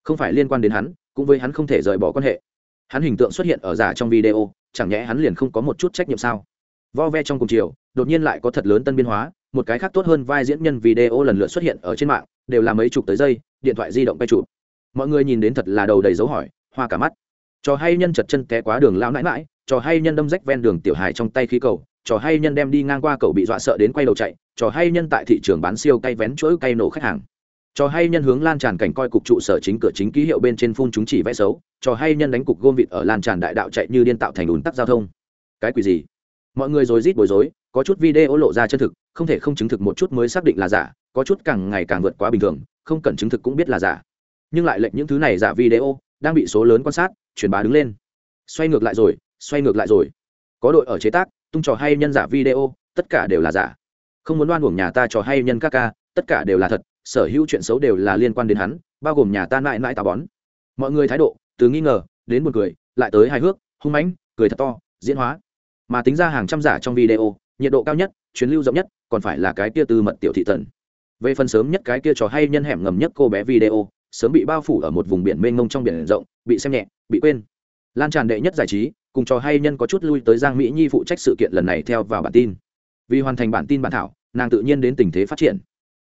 A: Không phải liên quan đến hắn, cũng với hắn không thể rời bỏ quan hệ. Hắn hình tượng xuất hiện ở giả trong video, chẳng nhẽ hắn liền không có một chút trách nhiệm sao? Vo ve trong cùng chiều, đột nhiên lại có thật lớn tân biên hóa, một cái khác tốt hơn vai diễn nhân video lần lượt xuất hiện ở trên mạng, đều là mấy chục tới giây, điện thoại di động quay chụp. Mọi người nhìn đến thật là đầu đầy dấu hỏi, hoa cả mắt. Cho hay nhân chật chân té quá đường lão nãi mãi trò hay nhân đâm rách ven đường tiểu hài trong tay khí cầu, trò hay nhân đem đi ngang qua cầu bị dọa sợ đến quay đầu chạy, trò hay nhân tại thị trường bán siêu cay vén chuỗi cay nổ khách hàng. Trò hay nhân hướng lan tràn cảnh coi cục trụ sở chính cửa chính ký hiệu bên trên phun chúng chỉ vẽ xấu, trò hay nhân đánh cục gôm vịt ở lan tràn đại đạo chạy như điên tạo thành ủn tắc giao thông. Cái quỷ gì? Mọi người rối rít bối rối, có chút video lộ ra chân thực, không thể không chứng thực một chút mới xác định là giả, có chút càng ngày càng vượt quá bình thường, không cần chứng thực cũng biết là giả. Nhưng lại lệnh những thứ này giả video, đang bị số lớn quan sát, truyền bá đứng lên. Xoay ngược lại rồi xoay ngược lại rồi. Có đội ở chế tác, tung trò hay nhân giả video, tất cả đều là giả. Không muốn đoan uổng nhà ta trò hay nhân các ca, tất cả đều là thật, sở hữu chuyện xấu đều là liên quan đến hắn, bao gồm nhà ta mãi mãi tà bón. Mọi người thái độ, từ nghi ngờ, đến buồn cười, lại tới hài hước, hung mãnh, cười thật to, diễn hóa. Mà tính ra hàng trăm giả trong video, nhiệt độ cao nhất, chuyến lưu rộng nhất, còn phải là cái kia từ mật tiểu thị tần về phần sớm nhất cái kia trò hay nhân hẻm ngầm nhất cô bé video, sớm bị bao phủ ở một vùng biển mênh mông trong biển rộng, bị xem nhẹ, bị quên lan tràn đệ nhất giải trí, cùng trò hay nhân có chút lui tới giang mỹ nhi phụ trách sự kiện lần này theo vào bản tin. Vì hoàn thành bản tin bản thảo, nàng tự nhiên đến tình thế phát triển.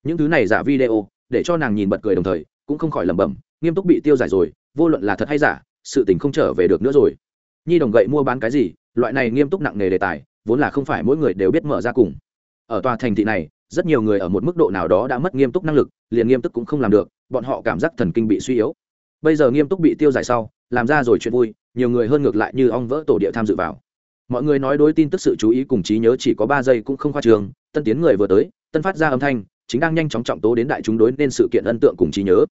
A: Những thứ này giả video, để cho nàng nhìn bật cười đồng thời, cũng không khỏi lẩm bẩm, nghiêm túc bị tiêu giải rồi, vô luận là thật hay giả, sự tình không trở về được nữa rồi. Nhi đồng gậy mua bán cái gì, loại này nghiêm túc nặng nề đề tài, vốn là không phải mỗi người đều biết mở ra cùng. Ở tòa thành thị này, rất nhiều người ở một mức độ nào đó đã mất nghiêm túc năng lực, liền nghiêm túc cũng không làm được, bọn họ cảm giác thần kinh bị suy yếu. Bây giờ nghiêm túc bị tiêu giải sau, làm ra rồi chuyện vui nhiều người hơn ngược lại như ong vỡ tổ địa tham dự vào. Mọi người nói đối tin tức sự chú ý cùng trí nhớ chỉ có ba giây cũng không khoa trường, tân tiến người vừa tới, tân phát ra âm thanh, chính đang nhanh chóng trọng tố đến đại chúng đối nên sự kiện ấn tượng cùng trí nhớ.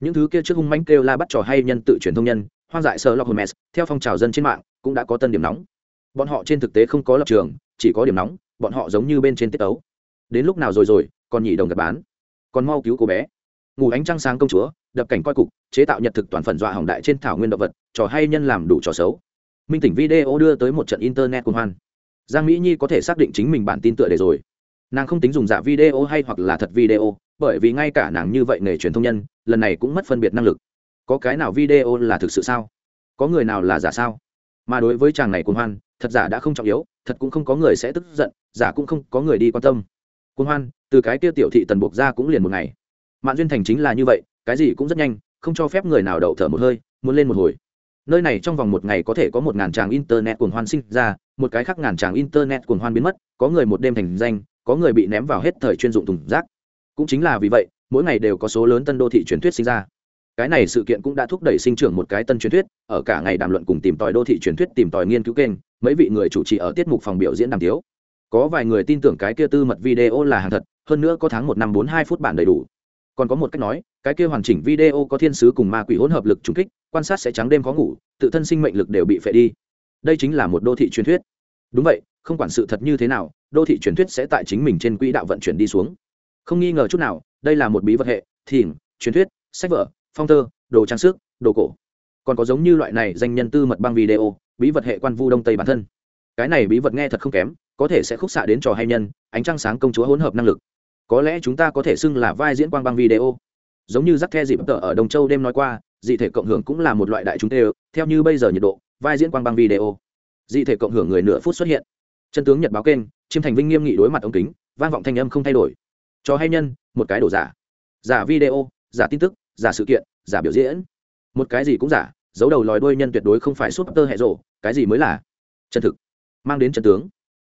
A: Những thứ kia trước hung manh kêu la bắt trò hay nhân tự truyền thông nhân, hoang dại sơ lọc hermes theo phong trào dân trên mạng, cũng đã có tân điểm nóng. Bọn họ trên thực tế không có lập trường, chỉ có điểm nóng, bọn họ giống như bên trên tiết tấu. Đến lúc nào rồi rồi, còn nhị đồng gặp bán. Còn mau cứu cô bé. Ngủ ánh trăng sáng công chúa đập cảnh coi cục, chế tạo nhật thực toàn phần dọa hỏng đại trên thảo nguyên động vật, trò hay nhân làm đủ trò xấu. Minh tỉnh video đưa tới một trận internet cuồng hoan. Giang mỹ nhi có thể xác định chính mình bản tin tựa đề rồi. Nàng không tính dùng giả video hay hoặc là thật video, bởi vì ngay cả nàng như vậy nghề truyền thông nhân, lần này cũng mất phân biệt năng lực. Có cái nào video là thực sự sao? Có người nào là giả sao? Mà đối với chàng này cuồng hoan, thật giả đã không trọng yếu, thật cũng không có người sẽ tức giận, giả cũng không có người đi quan tâm. Cuồng hoan, từ cái kia tiểu thị tần buộc ra cũng liền một ngày mạn duyên thành chính là như vậy, cái gì cũng rất nhanh, không cho phép người nào đậu thở một hơi, muốn lên một hồi. Nơi này trong vòng một ngày có thể có một ngàn tràng internet cuồng hoan sinh ra, một cái khác ngàn tràng internet cuồng hoan biến mất, có người một đêm thành danh, có người bị ném vào hết thời chuyên dụng thùng rác. Cũng chính là vì vậy, mỗi ngày đều có số lớn tân đô thị truyền thuyết sinh ra. Cái này sự kiện cũng đã thúc đẩy sinh trưởng một cái tân truyền thuyết, ở cả ngày đàm luận cùng tìm tòi đô thị truyền thuyết, tìm tòi nghiên cứu kênh, mấy vị người chủ trì ở tiết mục phòng biểu diễn đàm tiếu. Có vài người tin tưởng cái kia tư mật video là hàng thật, hơn nữa có tháng một năm bốn hai phút bản đầy đủ còn có một cách nói, cái kia hoàn chỉnh video có thiên sứ cùng ma quỷ hỗn hợp lực trùng kích, quan sát sẽ trắng đêm khó ngủ, tự thân sinh mệnh lực đều bị phệ đi. Đây chính là một đô thị truyền thuyết. Đúng vậy, không quản sự thật như thế nào, đô thị truyền thuyết sẽ tại chính mình trên quỹ đạo vận chuyển đi xuống. Không nghi ngờ chút nào, đây là một bí vật hệ thìm truyền thuyết, sách vở, phong thơ, đồ trang sức, đồ cổ. Còn có giống như loại này danh nhân tư mật băng video, bí vật hệ quan vu đông tây bản thân. Cái này bí vật nghe thật không kém, có thể sẽ khúc xạ đến trò hay nhân, ánh trăng sáng công chúa hỗn hợp năng lực có lẽ chúng ta có thể xưng là vai diễn quang băng video. Giống như rắc the dịp tờ ở đông châu đêm nói qua, dị thể cộng hưởng cũng là một loại đại chúng tê theo như bây giờ nhiệt độ, vai diễn quang băng video. Dị thể cộng hưởng người nửa phút xuất hiện. Chân tướng nhật báo kênh, chiêm thành vinh nghiêm nghị đối mặt ống kính, vang vọng thanh âm không thay đổi. Cho hay nhân, một cái đổ giả. Giả video, giả tin tức, giả sự kiện, giả biểu diễn. Một cái gì cũng giả, giấu đầu lòi đuôi nhân tuyệt đối không phải súp tơ hệ rộ cái gì mới là? Chân thực, mang đến chân tướng.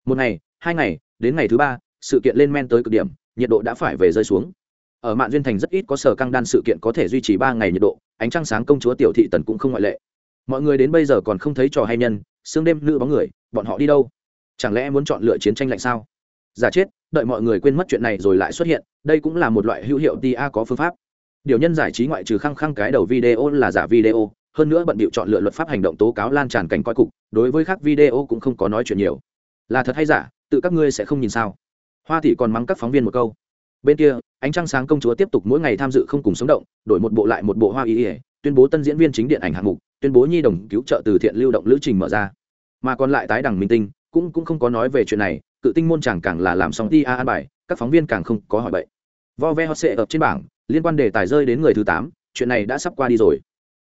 A: Một ngày, hai ngày, đến ngày thứ ba, sự kiện lên men tới cực điểm nhiệt độ đã phải về rơi xuống. Ở mạn duyên thành rất ít có sở căng đan sự kiện có thể duy trì ba ngày nhiệt độ, ánh trăng sáng công chúa tiểu thị tần cũng không ngoại lệ. Mọi người đến bây giờ còn không thấy trò hay nhân, sương đêm nữ bóng người, bọn họ đi đâu? Chẳng lẽ muốn chọn lựa chiến tranh lạnh sao? Giả chết, đợi mọi người quên mất chuyện này rồi lại xuất hiện, đây cũng là một loại hữu hiệu ta có phương pháp. Điều nhân giải trí ngoại trừ khăng khăng cái đầu video là giả video, hơn nữa bận bịu chọn lựa luật pháp hành động tố cáo lan tràn cảnh coi cục, đối với các video cũng không có nói chuyện nhiều. Là thật hay giả, tự các ngươi sẽ không nhìn sao? Hoa thị còn mắng các phóng viên một câu. Bên kia, ánh trăng sáng công chúa tiếp tục mỗi ngày tham dự không cùng sống động, đổi một bộ lại một bộ hoa y ỉa tuyên bố tân diễn viên chính điện ảnh hạng mục, tuyên bố nhi đồng cứu trợ từ thiện lưu động lữ trình mở ra. Mà còn lại tái đẳng minh tinh, cũng cũng không có nói về chuyện này, cự tinh môn chẳng càng là làm xong ti a an bài, các phóng viên càng không có hỏi bậy. Vo ve hot sệ ập trên bảng, liên quan đề tài rơi đến người thứ tám, chuyện này đã sắp qua đi rồi.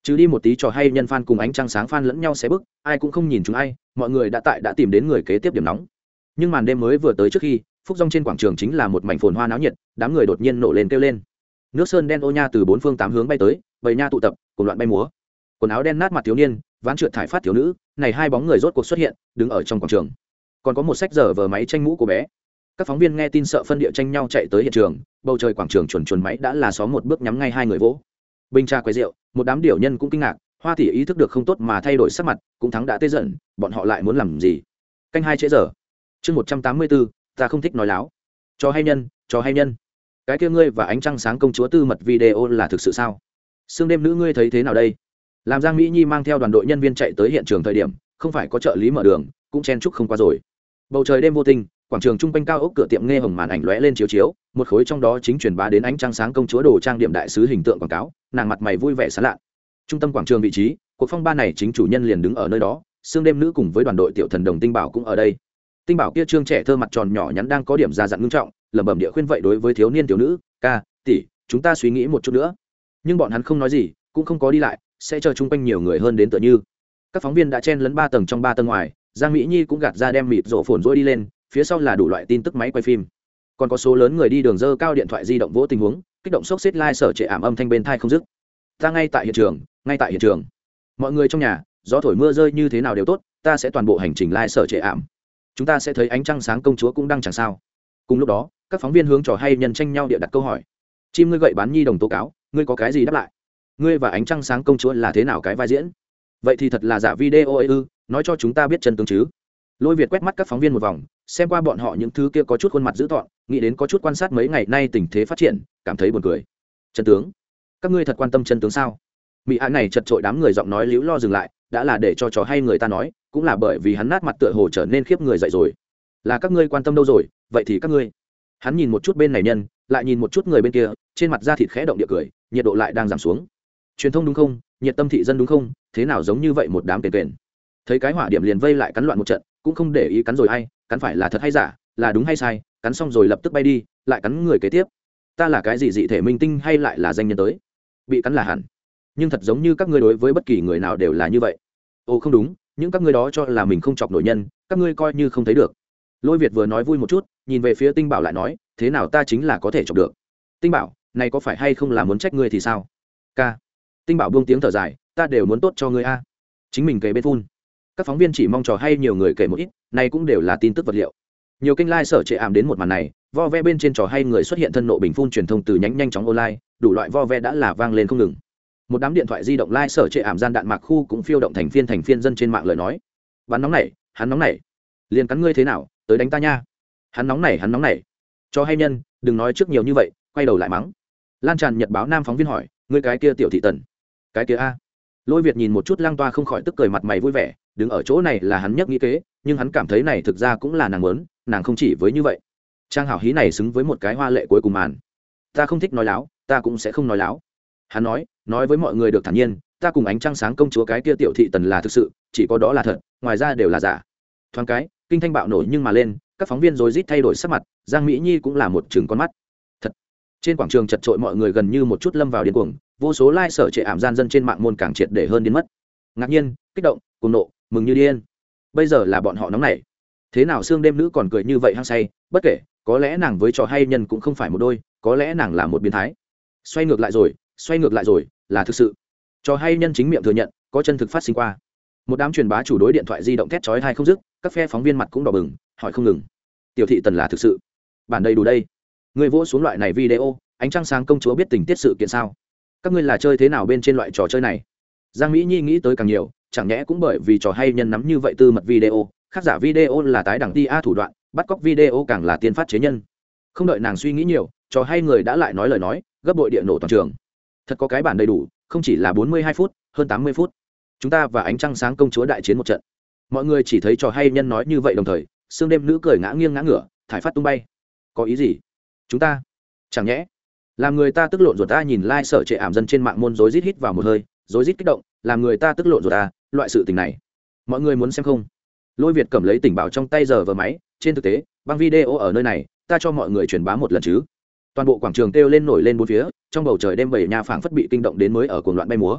A: Chứ đi một tí trò hay nhân f cùng ánh trăng sáng f lẫn nhau xé bức, ai cũng không nhìn chúng ai, mọi người đã tại đã tìm đến người kế tiếp điểm nóng. Nhưng màn đêm mới vừa tới trước khi phúc rong trên quảng trường chính là một mảnh phồn hoa náo nhiệt, đám người đột nhiên nổ lên kêu lên. Nước sơn đen ô nha từ bốn phương tám hướng bay tới, bầy nha tụ tập, cùng loạn bay múa. Quần áo đen nát mặt thiếu niên, ván trượt thải phát thiếu nữ, này hai bóng người rốt cuộc xuất hiện, đứng ở trong quảng trường. Còn có một sách giờ vờ máy tranh mũ của bé. Các phóng viên nghe tin sợ phân địa tranh nhau chạy tới hiện trường, bầu trời quảng trường chuồn chuồn máy đã là xóm một bước nhắm ngay hai người vỗ. Bình tra quay rượu, một đám điểu nhân cũng kinh ngạc, hoa tỷ ý thức được không tốt mà thay đổi sắc mặt, cũng thắng đã tê giận, bọn họ lại muốn làm gì? Canh hai trễ giờ. Chương một trăm tám mươi bốn ta không thích nói láo. Cho hay nhân, cho hay nhân. Cái kia ngươi và ánh trăng sáng công chúa tư mật video là thực sự sao? Sương đêm nữ ngươi thấy thế nào đây? Làm giang mỹ nhi mang theo đoàn đội nhân viên chạy tới hiện trường thời điểm, không phải có trợ lý mở đường, cũng chen chúc không qua rồi. Bầu trời đêm vô tình, quảng trường trung quanh cao ốc cửa tiệm nghe hồng màn ảnh lóe lên chiếu chiếu, một khối trong đó chính truyền bá đến ánh trăng sáng công chúa đồ trang điểm đại sứ hình tượng quảng cáo, nàng mặt mày vui vẻ sán lạ. Trung tâm quảng trường vị trí, cuộc phong ba này chính chủ nhân liền đứng ở nơi đó, sương đêm nữ cùng với đoàn đội tiểu thần đồng tinh bảo cũng ở đây tinh bảo kia trương trẻ thơ mặt tròn nhỏ nhắn đang có điểm già dặn nghiêm trọng, lẩm bẩm địa khuyên vậy đối với thiếu niên thiếu nữ, ca, tỷ, chúng ta suy nghĩ một chút nữa. Nhưng bọn hắn không nói gì, cũng không có đi lại, sẽ chờ chung quanh nhiều người hơn đến tựa như. Các phóng viên đã chen lấn ba tầng trong ba tầng ngoài, giang mỹ nhi cũng gạt ra đem mịt rổ phồn rỗi đi lên, phía sau là đủ loại tin tức máy quay phim. Còn có số lớn người đi đường dơ cao điện thoại di động vỗ tình huống, kích động sốc xếp lai、like、sở trệ ảm âm thanh bên thai không dứt. Ta ngay tại hiện trường, ngay tại hiện trường. Mọi người trong nhà, gió thổi mưa rơi như thế nào đều tốt, ta sẽ toàn bộ hành trình lai、like、sở trệ ảm chúng ta sẽ thấy ánh trăng sáng công chúa cũng đang chẳng sao. Cùng lúc đó, các phóng viên hướng trò hay nhân tranh nhau địa đặt câu hỏi. Chim ngươi gậy bán nhi đồng tố cáo, ngươi có cái gì đáp lại? Ngươi và ánh trăng sáng công chúa là thế nào cái vai diễn? Vậy thì thật là giả video ấy ư, nói cho chúng ta biết chân tướng chứ. Lôi việt quét mắt các phóng viên một vòng, xem qua bọn họ những thứ kia có chút khuôn mặt dữ tọn nghĩ đến có chút quan sát mấy ngày nay tình thế phát triển, cảm thấy buồn cười. Chân tướng. Các ngươi thật quan tâm chân tướng sao? Mỹ hạ này chật trội đám người giọng nói liễu lo dừng lại đã là để cho trò hay người ta nói, cũng là bởi vì hắn nát mặt tựa hồ trở nên khiếp người dậy rồi. Là các ngươi quan tâm đâu rồi? Vậy thì các ngươi. Hắn nhìn một chút bên này nhân, lại nhìn một chút người bên kia, trên mặt da thịt khẽ động địa cười, nhiệt độ lại đang giảm xuống. Truyền thông đúng không? Nhiệt tâm thị dân đúng không? Thế nào giống như vậy một đám tiền tuyển thấy cái hỏa điểm liền vây lại cắn loạn một trận, cũng không để ý cắn rồi hay, cắn phải là thật hay giả, là đúng hay sai, cắn xong rồi lập tức bay đi, lại cắn người kế tiếp. Ta là cái gì dị thể minh tinh hay lại là danh nhân tới? Bị cắn là hẳn nhưng thật giống như các ngươi đối với bất kỳ người nào đều là như vậy. Ồ, không đúng, những các ngươi đó cho là mình không chọc nổi nhân, các ngươi coi như không thấy được. Lôi việt vừa nói vui một chút, nhìn về phía tinh bảo lại nói, thế nào ta chính là có thể chọc được. Tinh bảo, này có phải hay không là muốn trách ngươi thì sao? K tinh bảo buông tiếng thở dài, ta đều muốn tốt cho ngươi a. Chính mình kể bên phun. Các phóng viên chỉ mong trò hay nhiều người kể một ít, này cũng đều là tin tức vật liệu. Nhiều kênh lai、like、sở trệ ảm đến một màn này, vo ve bên trên trò hay người xuất hiện thân nộ bình phun truyền thông từ nhánh nhanh chóng online, đủ loại vo ve đã là vang lên không ngừng một đám điện thoại di động lai、like、sở trệ ảm gian đạn mạc khu cũng phiêu động thành phiên thành phiên dân trên mạng lời nói. Bắn nóng này, hắn nóng này. Liền cắn ngươi thế nào, tới đánh ta nha. Hắn nóng này, hắn nóng này. Cho hay nhân, đừng nói trước nhiều như vậy, quay đầu lại mắng. Lan tràn nhật báo nam phóng viên hỏi, ngươi cái kia tiểu thị tần. Cái kia a. Lôi việt nhìn một chút lang toa không khỏi tức cười mặt mày vui vẻ, đứng ở chỗ này là hắn nhất nghĩ kế, nhưng hắn cảm thấy này thực ra cũng là nàng muốn, nàng không chỉ với như vậy. Trang hảo hí này xứng với một cái hoa lệ cuối cùng màn. Ta không thích nói láo, ta cũng sẽ không nói láo. Hắn nói nói với mọi người được thản nhiên, ta cùng ánh trăng sáng công chúa cái kia tiểu thị tần là thực sự, chỉ có đó là thật, ngoài ra đều là giả. Thoáng cái, kinh thanh bạo nổi nhưng mà lên, các phóng viên rồi rít thay đổi sắc mặt, giang mỹ nhi cũng là một chừng con mắt. Thật. Trên quảng trường chật trội mọi người gần như một chút lâm vào điên cuồng, vô số lai、like、sở trệ ảm gian dân trên mạng môn càng triệt để hơn đến mất. Ngạc nhiên, kích động cùng nộ, mừng như điên. Bây giờ là bọn họ nóng nảy. Thế nào xương đêm nữ còn cười như vậy hăng say, bất kể, có lẽ nàng với trò hay nhân cũng không phải một đôi, có lẽ nàng là một biến thái. Xoay ngược lại rồi xoay ngược lại rồi, là thực sự. Trò hay nhân chính miệng thừa nhận, có chân thực phát sinh qua. Một đám truyền bá chủ đối điện thoại di động thét chói hay không dứt, các phe phóng viên mặt cũng đỏ bừng, hỏi không ngừng. Tiểu thị tần là thực sự? Bản đầy đủ đây. Người vỗ xuống loại này video, ánh trăng sáng công chúa biết tình tiết sự kiện sao? Các ngươi là chơi thế nào bên trên loại trò chơi này? Giang mỹ nhi nghĩ tới càng nhiều, chẳng nhẽ cũng bởi vì trò hay nhân nắm như vậy tư mật video khác giả video là tái đẳng ti a thủ đoạn, bắt cóc video càng là tiên phát chế nhân. Không đợi nàng suy nghĩ nhiều, trò hay người đã lại nói lời nói, gấp bội địa nổ toàn trường thật có cái bản đầy đủ, không chỉ là bốn mươi hai phút, hơn tám mươi phút. Chúng ta và ánh trăng sáng công chúa đại chiến một trận. Mọi người chỉ thấy trò hay nhân nói như vậy đồng thời xương đêm nữ cười ngã nghiêng ngã ngửa, thải phát tung bay. Có ý gì? Chúng ta? Chẳng nhẽ? Làm người ta tức lộn ruột ta nhìn lai、like、sở trệ ảm dân trên mạng môn rối rít hít vào một hơi, rối rít kích động, làm người ta tức lộn ruột ta, loại sự tình này. Mọi người muốn xem không? Lôi việt cầm lấy tỉnh bảo trong tay giờ vờ máy, trên thực tế, băng video ở nơi này, ta cho mọi người truyền bá một lần chứ toàn bộ quảng trường kêu lên nổi lên bốn phía, trong bầu trời đêm bảy nhà phảng phất bị kinh động đến mới ở cuồng loạn bay múa.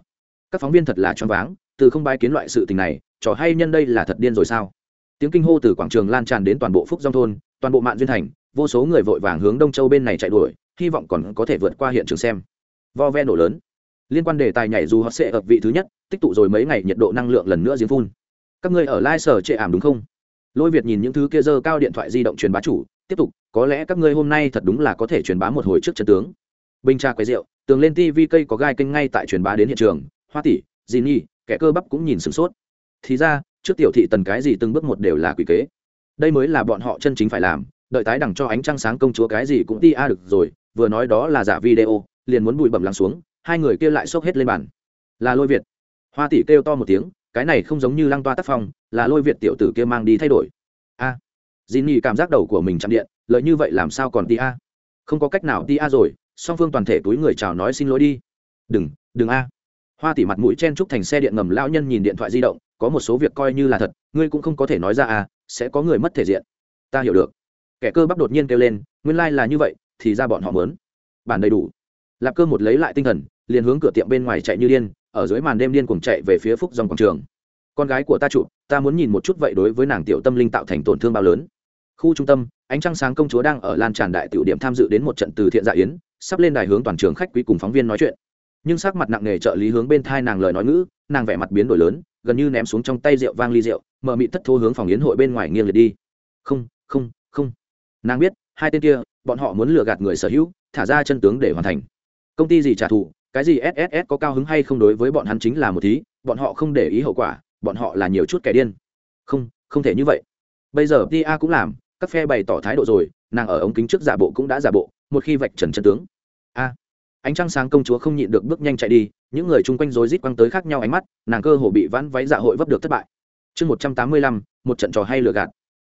A: Các phóng viên thật là choáng váng, từ không bái kiến loại sự tình này, trò hay nhân đây là thật điên rồi sao? Tiếng kinh hô từ quảng trường lan tràn đến toàn bộ phúc dòng thôn, toàn bộ mạng duyên thành, vô số người vội vàng hướng đông châu bên này chạy đuổi, hy vọng còn có thể vượt qua hiện trường xem. Vo ve nổ lớn. Liên quan đề tài nhảy dù họ sẽ ở vị thứ nhất, tích tụ rồi mấy ngày nhiệt độ năng lượng lần nữa diễn phun. Các ngươi ở lai sở trệ ảm đúng không? Lôi việt nhìn những thứ kia dơ cao điện thoại di động truyền bá chủ tiếp tục có lẽ các ngươi hôm nay thật đúng là có thể truyền bá một hồi trước chân tướng. Bình tra quay rượu tường lên tv cây có gai kênh ngay tại truyền bá đến hiện trường. Hoa tỷ dì nhi kẻ cơ bắp cũng nhìn sửng sốt. Thì ra trước tiểu thị tần cái gì từng bước một đều là quỷ kế. Đây mới là bọn họ chân chính phải làm đợi tái đẳng cho ánh trăng sáng công chúa cái gì cũng ti a được rồi vừa nói đó là giả video liền muốn bụi bẩm lắng xuống hai người kia lại xốc hết lên bàn. Là lôi việt. Hoa tỷ kêu to một tiếng cái này không giống như lăng toa tác phong là lôi việt tiểu tử kia mang đi thay đổi. A. à, dì nhi cảm giác đầu của mình chạm điện lợi như vậy làm sao còn ti a không có cách nào ti a rồi, song phương toàn thể túi người chào nói xin lỗi đi. Đừng đừng a. Hoa tỷ mặt mũi chen trúc thành xe điện ngầm, lão nhân nhìn điện thoại di động, có một số việc coi như là thật, ngươi cũng không có thể nói ra à sẽ có người mất thể diện. Ta hiểu được. Kẻ cơ bắp đột nhiên kêu lên, nguyên lai、like、là như vậy, thì ra bọn họ mớn. Bản đầy đủ. Lạp cơ một lấy lại tinh thần, liền hướng cửa tiệm bên ngoài chạy như điên, ở dưới màn đêm điên cùng chạy về phía phúc dòng quảng trường. Con gái của ta chụp ta muốn nhìn một chút vậy đối với nàng tiểu tâm linh tạo thành tổn thương bao lớn. Khu trung tâm, ánh trăng sáng công chúa đang ở lan tràn đại tiểu điểm tham dự đến một trận từ thiện dạ yến, sắp lên đài hướng toàn trường khách quý cùng phóng viên nói chuyện. Nhưng sắc mặt nặng nề trợ lý hướng bên thai nàng lời nói ngữ, nàng vẻ mặt biến đổi lớn, gần như ném xuống trong tay rượu vang ly rượu, mở mị thất thô hướng phòng yến hội bên ngoài nghiêng liệt đi. Không không không. Nàng biết, hai tên kia, bọn họ muốn lừa gạt người sở hữu, thả ra chân tướng để hoàn thành. Công ty gì trả thù, cái gì sss có cao hứng hay không đối với bọn hắn chính là một thí, bọn họ không để ý hậu quả bọn họ là nhiều chút kẻ điên. Không không thể như vậy. Bây giờ pa cũng làm, các phe bày tỏ thái độ rồi, nàng ở ống kính trước giả bộ cũng đã giả bộ, một khi vạch trần chân tướng. A. Ánh trăng sáng công chúa không nhịn được bước nhanh chạy đi, những người chung quanh rối rít quăng tới khác nhau ánh mắt, nàng cơ hồ bị vãn váy dạ hội vấp được thất bại. Chương một trăm tám mươi lăm, một trận trò hay lừa gạt.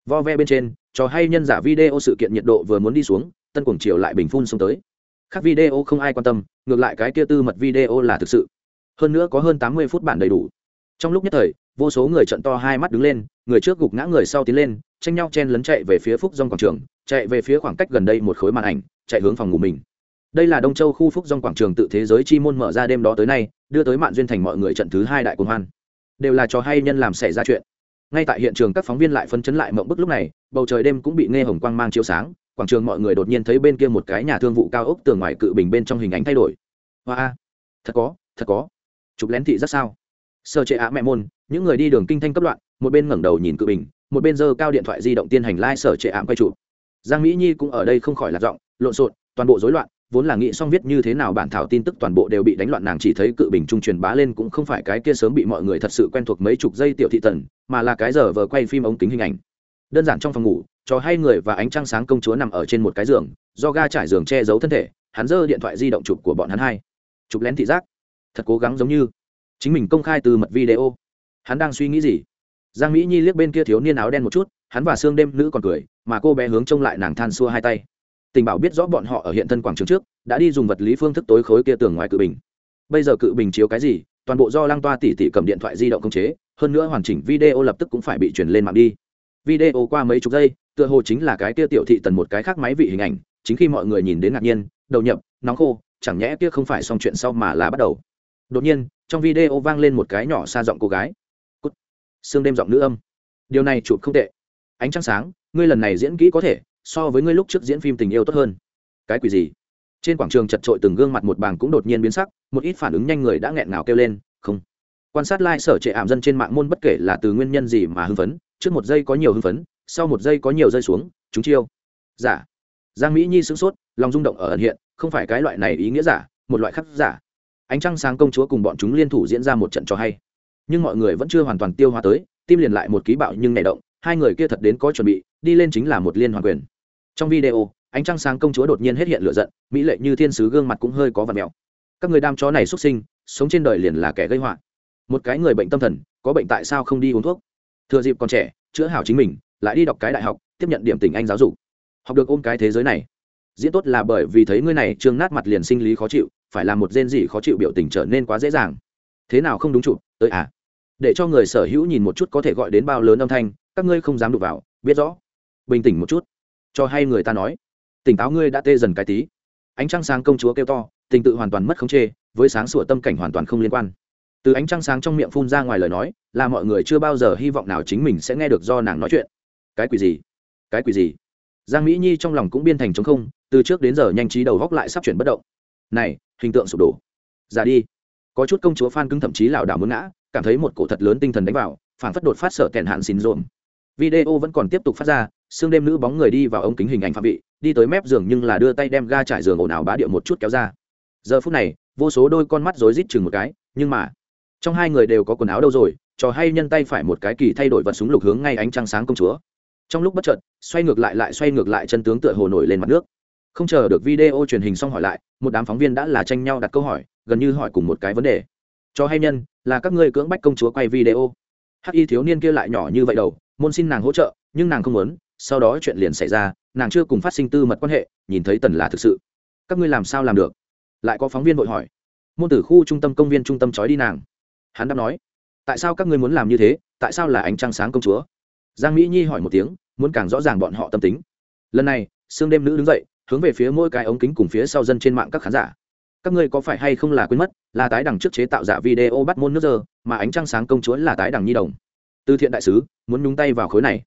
A: Vo ve bên trên, trò hay nhân giả video sự kiện nhiệt độ vừa muốn đi xuống, tân cuồng triều lại bình phun xuống tới. Khác video không ai quan tâm, ngược lại cái kia tư mật video là thực sự. Hơn nữa có hơn tám mươi phút bản đầy đủ trong lúc nhất thời, vô số người trận to hai mắt đứng lên, người trước gục ngã, người sau tiến lên, tranh nhau chen lấn chạy về phía phúc dòng quảng trường, chạy về phía khoảng cách gần đây một khối màn ảnh, chạy hướng phòng ngủ mình. Đây là đông châu khu phúc dòng quảng trường tự thế giới chi môn mở ra đêm đó tới nay, đưa tới mạn duyên thành mọi người trận thứ hai đại quân hoan. Đều là trò hay nhân làm xảy ra chuyện. Ngay tại hiện trường các phóng viên lại phân chấn lại mộng bức lúc này, bầu trời đêm cũng bị nghe hồng quang mang chiếu sáng, quảng trường mọi người đột nhiên thấy bên kia một cái nhà thương vụ cao ốc tường ngoài cự bình bên trong hình ảnh thay đổi. Hoa, thật có thật có. Chụp lén thị rất sao? Sơ chế á mẹ môn, những người đi đường kinh thanh cấp loạn, một bên ngẩng đầu nhìn cự bình, một bên giơ cao điện thoại di động tiên hành lai、like、sở trệ ảm quay chụp. Giang mỹ nhi cũng ở đây không khỏi lạc giọng, lộn xộn, toàn bộ rối loạn, vốn là nghĩ xong viết như thế nào bản thảo tin tức toàn bộ đều bị đánh loạn, nàng chỉ thấy cự bình trung truyền bá lên cũng không phải cái kia sớm bị mọi người thật sự quen thuộc mấy chục giây tiểu thị tần, mà là cái giờ vờ quay phim ống kính hình ảnh. Đơn giản trong phòng ngủ, cho hai người và ánh trăng sáng công chúa nằm ở trên một cái giường, do ga trải giường che giấu thân thể, hắn giơ điện thoại di động chụp của bọn hắn hai. Chụp lén thị giác. Thật cố gắng giống như chính mình công khai từ mật video. Hắn đang suy nghĩ gì? Giang mỹ nhi liếc bên kia thiếu niên áo đen một chút, hắn và xương đêm nữ còn cười, mà cô bé hướng trông lại nàng than xua hai tay. Tình bảo biết rõ bọn họ ở hiện thân quảng trường trước, đã đi dùng vật lý phương thức tối khối kia tường ngoài cự bình. Bây giờ cự bình chiếu cái gì? Toàn bộ do lăng toa tỉ tỉ cầm điện thoại di động công chế, hơn nữa hoàn chỉnh video lập tức cũng phải bị chuyển lên mạng đi. Video qua mấy chục giây, tựa hồ chính là cái kia tiểu thị tần một cái khác máy vị hình ảnh, chính khi mọi người nhìn đến ngạc nhiên, đầu nhập, nóng khô, chẳng nhẽ kia không phải xong chuyện sau mà là bắt đầu đột nhiên, trong video vang lên một cái nhỏ xa giọng cô gái. Cút. Xương đêm giọng nữ âm. Điều này chụp không tệ. Ánh trăng sáng, ngươi lần này diễn kỹ có thể, so với ngươi lúc trước diễn phim tình yêu tốt hơn. Cái quỷ gì? Trên quảng trường chật trội từng gương mặt một bàng cũng đột nhiên biến sắc, một ít phản ứng nhanh người đã nghẹn ngào kêu lên, không. Quan sát lai、like、sở trệ ảm dân trên mạng môn bất kể là từ nguyên nhân gì mà hưng phấn, trước một giây có nhiều hưng phấn, sau một giây có nhiều rơi xuống, chúng chiêu. Giả. Giang mỹ nhi sửng sốt, lòng rung động ở ẩn hiện, không phải cái loại này ý nghĩa giả, một loại khắc giả ánh trăng sáng công chúa cùng bọn chúng liên thủ diễn ra một trận cho hay. Nhưng mọi người vẫn chưa hoàn toàn tiêu hóa tới, tim liền lại một ký bạo nhưng nảy động, hai người kia thật đến có chuẩn bị, đi lên chính là một liên hoàn quyền. Trong video, ánh trăng sáng công chúa đột nhiên hết hiện lửa giận, mỹ lệ như thiên sứ gương mặt cũng hơi có vật mèo các người đam chó này xuất sinh, sống trên đời liền là kẻ gây họa. Một cái người bệnh tâm thần, có bệnh tại sao không đi uống thuốc? Thừa dịp còn trẻ, chữa hảo chính mình, lại đi đọc cái đại học, tiếp nhận điểm tình anh giáo dục. Học được ôm cái thế giới này. Diễn tốt là bởi vì thấy ngươi này trương nát mặt liền sinh lý khó chịu phải làm một rên gì khó chịu biểu tình trở nên quá dễ dàng. Thế nào không đúng chụp, tới à? Để cho người sở hữu nhìn một chút có thể gọi đến bao lớn âm thanh, các ngươi không dám đụng vào, biết rõ. Bình tĩnh một chút, cho hay người ta nói. Tỉnh táo ngươi đã tê dần cái tí. Ánh trăng sáng công chúa kêu to, tình tự hoàn toàn mất khống chê, với sáng sủa tâm cảnh hoàn toàn không liên quan. Từ ánh trăng sáng trong miệng phun ra ngoài lời nói, là mọi người chưa bao giờ hy vọng nào chính mình sẽ nghe được do nàng nói chuyện. Cái quỷ gì? Cái quỷ gì? Giang mỹ nhi trong lòng cũng biên thành chống không, từ trước đến giờ nhanh trí đầu góc lại sắp chuyển bất động. Này hình tượng sụp đổ. Ra đi. Có chút công chúa phan cứng thậm chí lảo đảo muốn ngã, cảm thấy một cổ thật lớn tinh thần đánh vào phản phất đột phát sở kèn hạn xin rộm. Video vẫn còn tiếp tục phát ra xương đêm nữ bóng người đi vào ống kính hình ảnh phạm vị, đi tới mép giường nhưng là đưa tay đem ga trải giường ồn ào bá điệu một chút kéo ra. Giờ phút này, vô số đôi con mắt rối rít chừng một cái, nhưng mà, trong hai người đều có quần áo đâu rồi, trò hay nhân tay phải một cái kỳ thay đổi vật súng lục hướng ngay ánh trăng sáng công chúa. Trong lúc bất chợt, xoay ngược lại lại xoay ngược lại chân tướng tựa hồ nổi lên mặt nước không chờ được video truyền hình xong hỏi lại, một đám phóng viên đã là tranh nhau đặt câu hỏi, gần như hỏi cùng một cái vấn đề. Cho hay nhân, là các ngươi cưỡng bách công chúa quay video. Hắc y thiếu niên kia lại nhỏ như vậy đầu môn xin nàng hỗ trợ, nhưng nàng không muốn, sau đó chuyện liền xảy ra, nàng chưa cùng phát sinh tư mật quan hệ, nhìn thấy tần là thực sự. Các ngươi làm sao làm được? Lại có phóng viên vội hỏi. Môn tử khu trung tâm công viên trung tâm trói đi nàng. Hắn đáp nói. Tại sao các ngươi muốn làm như thế? Tại sao là ánh trăng sáng công chúa? Giang mỹ nhi hỏi một tiếng, muốn càng rõ ràng bọn họ tâm tính. Lần này, sương đêm nữ đứng dậy hướng về phía mỗi cái ống kính cùng phía sau dân trên mạng các khán giả. Các ngươi có phải hay không là quên mất, là tái đẳng trước chế tạo giả video bắt môn nước giờ mà ánh trăng sáng công chúa là tái đẳng nhi đồng. Từ thiện đại sứ, muốn nhúng tay vào khối này.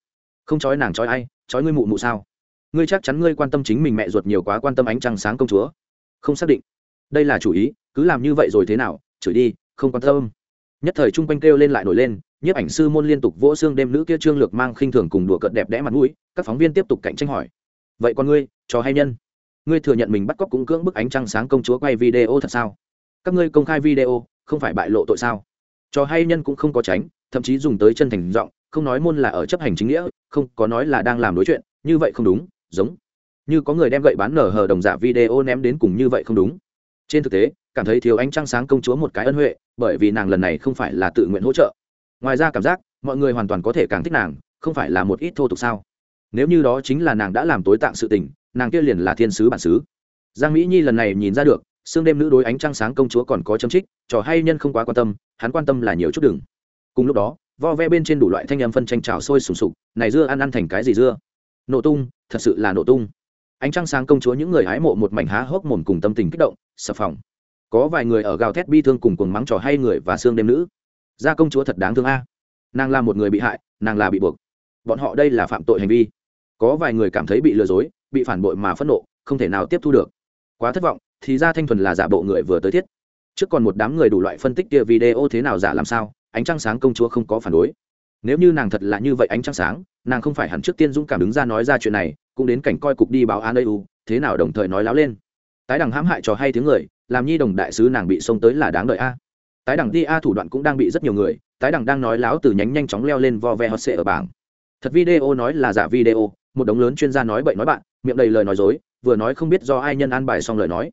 A: Không chói nàng chói ai chói ngươi mụ mụ sao? Ngươi chắc chắn ngươi quan tâm chính mình mẹ ruột nhiều quá quan tâm ánh trăng sáng công chúa. Không xác định. Đây là chủ ý, cứ làm như vậy rồi thế nào, chửi đi, không quan tâm. Nhất thời chung quanh kêu lên lại nổi lên, nhiếp ảnh sư môn liên tục vỗ xương đêm nữ kia trương lược mang khinh thường cùng đùa cợt đẹp đẽ mặt mũi, các phóng viên tiếp tục cạnh tranh hỏi vậy còn ngươi cho hay nhân? Ngươi thừa nhận mình bắt cóc cũng cưỡng bức ánh trăng sáng công chúa quay video thật sao? Các ngươi công khai video, không phải bại lộ tội sao? Cho hay nhân cũng không có tránh, thậm chí dùng tới chân thành giọng, không nói môn là ở chấp hành chính nghĩa, không có nói là đang làm đối chuyện, như vậy không đúng, giống như có người đem gậy bán nở hờ đồng giả video ném đến cùng như vậy không đúng. Trên thực tế, cảm thấy thiếu ánh trăng sáng công chúa một cái ân huệ, bởi vì nàng lần này không phải là tự nguyện hỗ trợ. Ngoài ra cảm giác, mọi người hoàn toàn có thể càng thích nàng, không phải là một ít thô tục sao? Nếu như đó chính là nàng đã làm tối tạng sự tình, nàng kia liền là thiên sứ bản sứ giang mỹ nhi lần này nhìn ra được xương đêm nữ đối ánh trăng sáng công chúa còn có châm trích, trò hay nhân không quá quan tâm, hắn quan tâm là nhiều chút đừng. Cùng lúc đó, vo ve bên trên đủ loại thanh âm phân tranh trào sôi sùng sục, này dưa ăn ăn thành cái gì dưa? Nổ tung, thật sự là nổ tung. Ánh trăng sáng công chúa những người hái mộ một mảnh há hốc mồm cùng tâm tình kích động sập phòng. Có vài người ở gào thét bi thương cùng cuồng mắng trò hay người và xương đêm nữ. Gia công chúa thật đáng thương a. Nàng là một người bị hại, nàng là bị buộc. Bọn họ đây là phạm tội hành vi có vài người cảm thấy bị lừa dối, bị phản bội mà phẫn nộ, không thể nào tiếp thu được. Quá thất vọng, thì ra thanh thuần là giả bộ người vừa tới thiết. Trước còn một đám người đủ loại phân tích kia video thế nào giả làm sao, ánh trăng sáng công chúa không có phản đối. Nếu như nàng thật là như vậy ánh trăng sáng, nàng không phải hẳn trước tiên dũng cảm đứng ra nói ra chuyện này, cũng đến cảnh coi cục đi báo an eu thế nào đồng thời nói láo lên. Tái đằng hãm hại cho hay tiếng người, làm nhi đồng đại sứ nàng bị xông tới là đáng đợi a. Tái đằng đi a thủ đoạn cũng đang bị rất nhiều người, tái đằng đang nói láo từ nhánh nhanh chóng leo lên vo ve hot sệ ở bảng. Thật video nói là giả video một đống lớn chuyên gia nói bậy nói bạn miệng đầy lời nói dối vừa nói không biết do ai nhân an bài xong lời nói.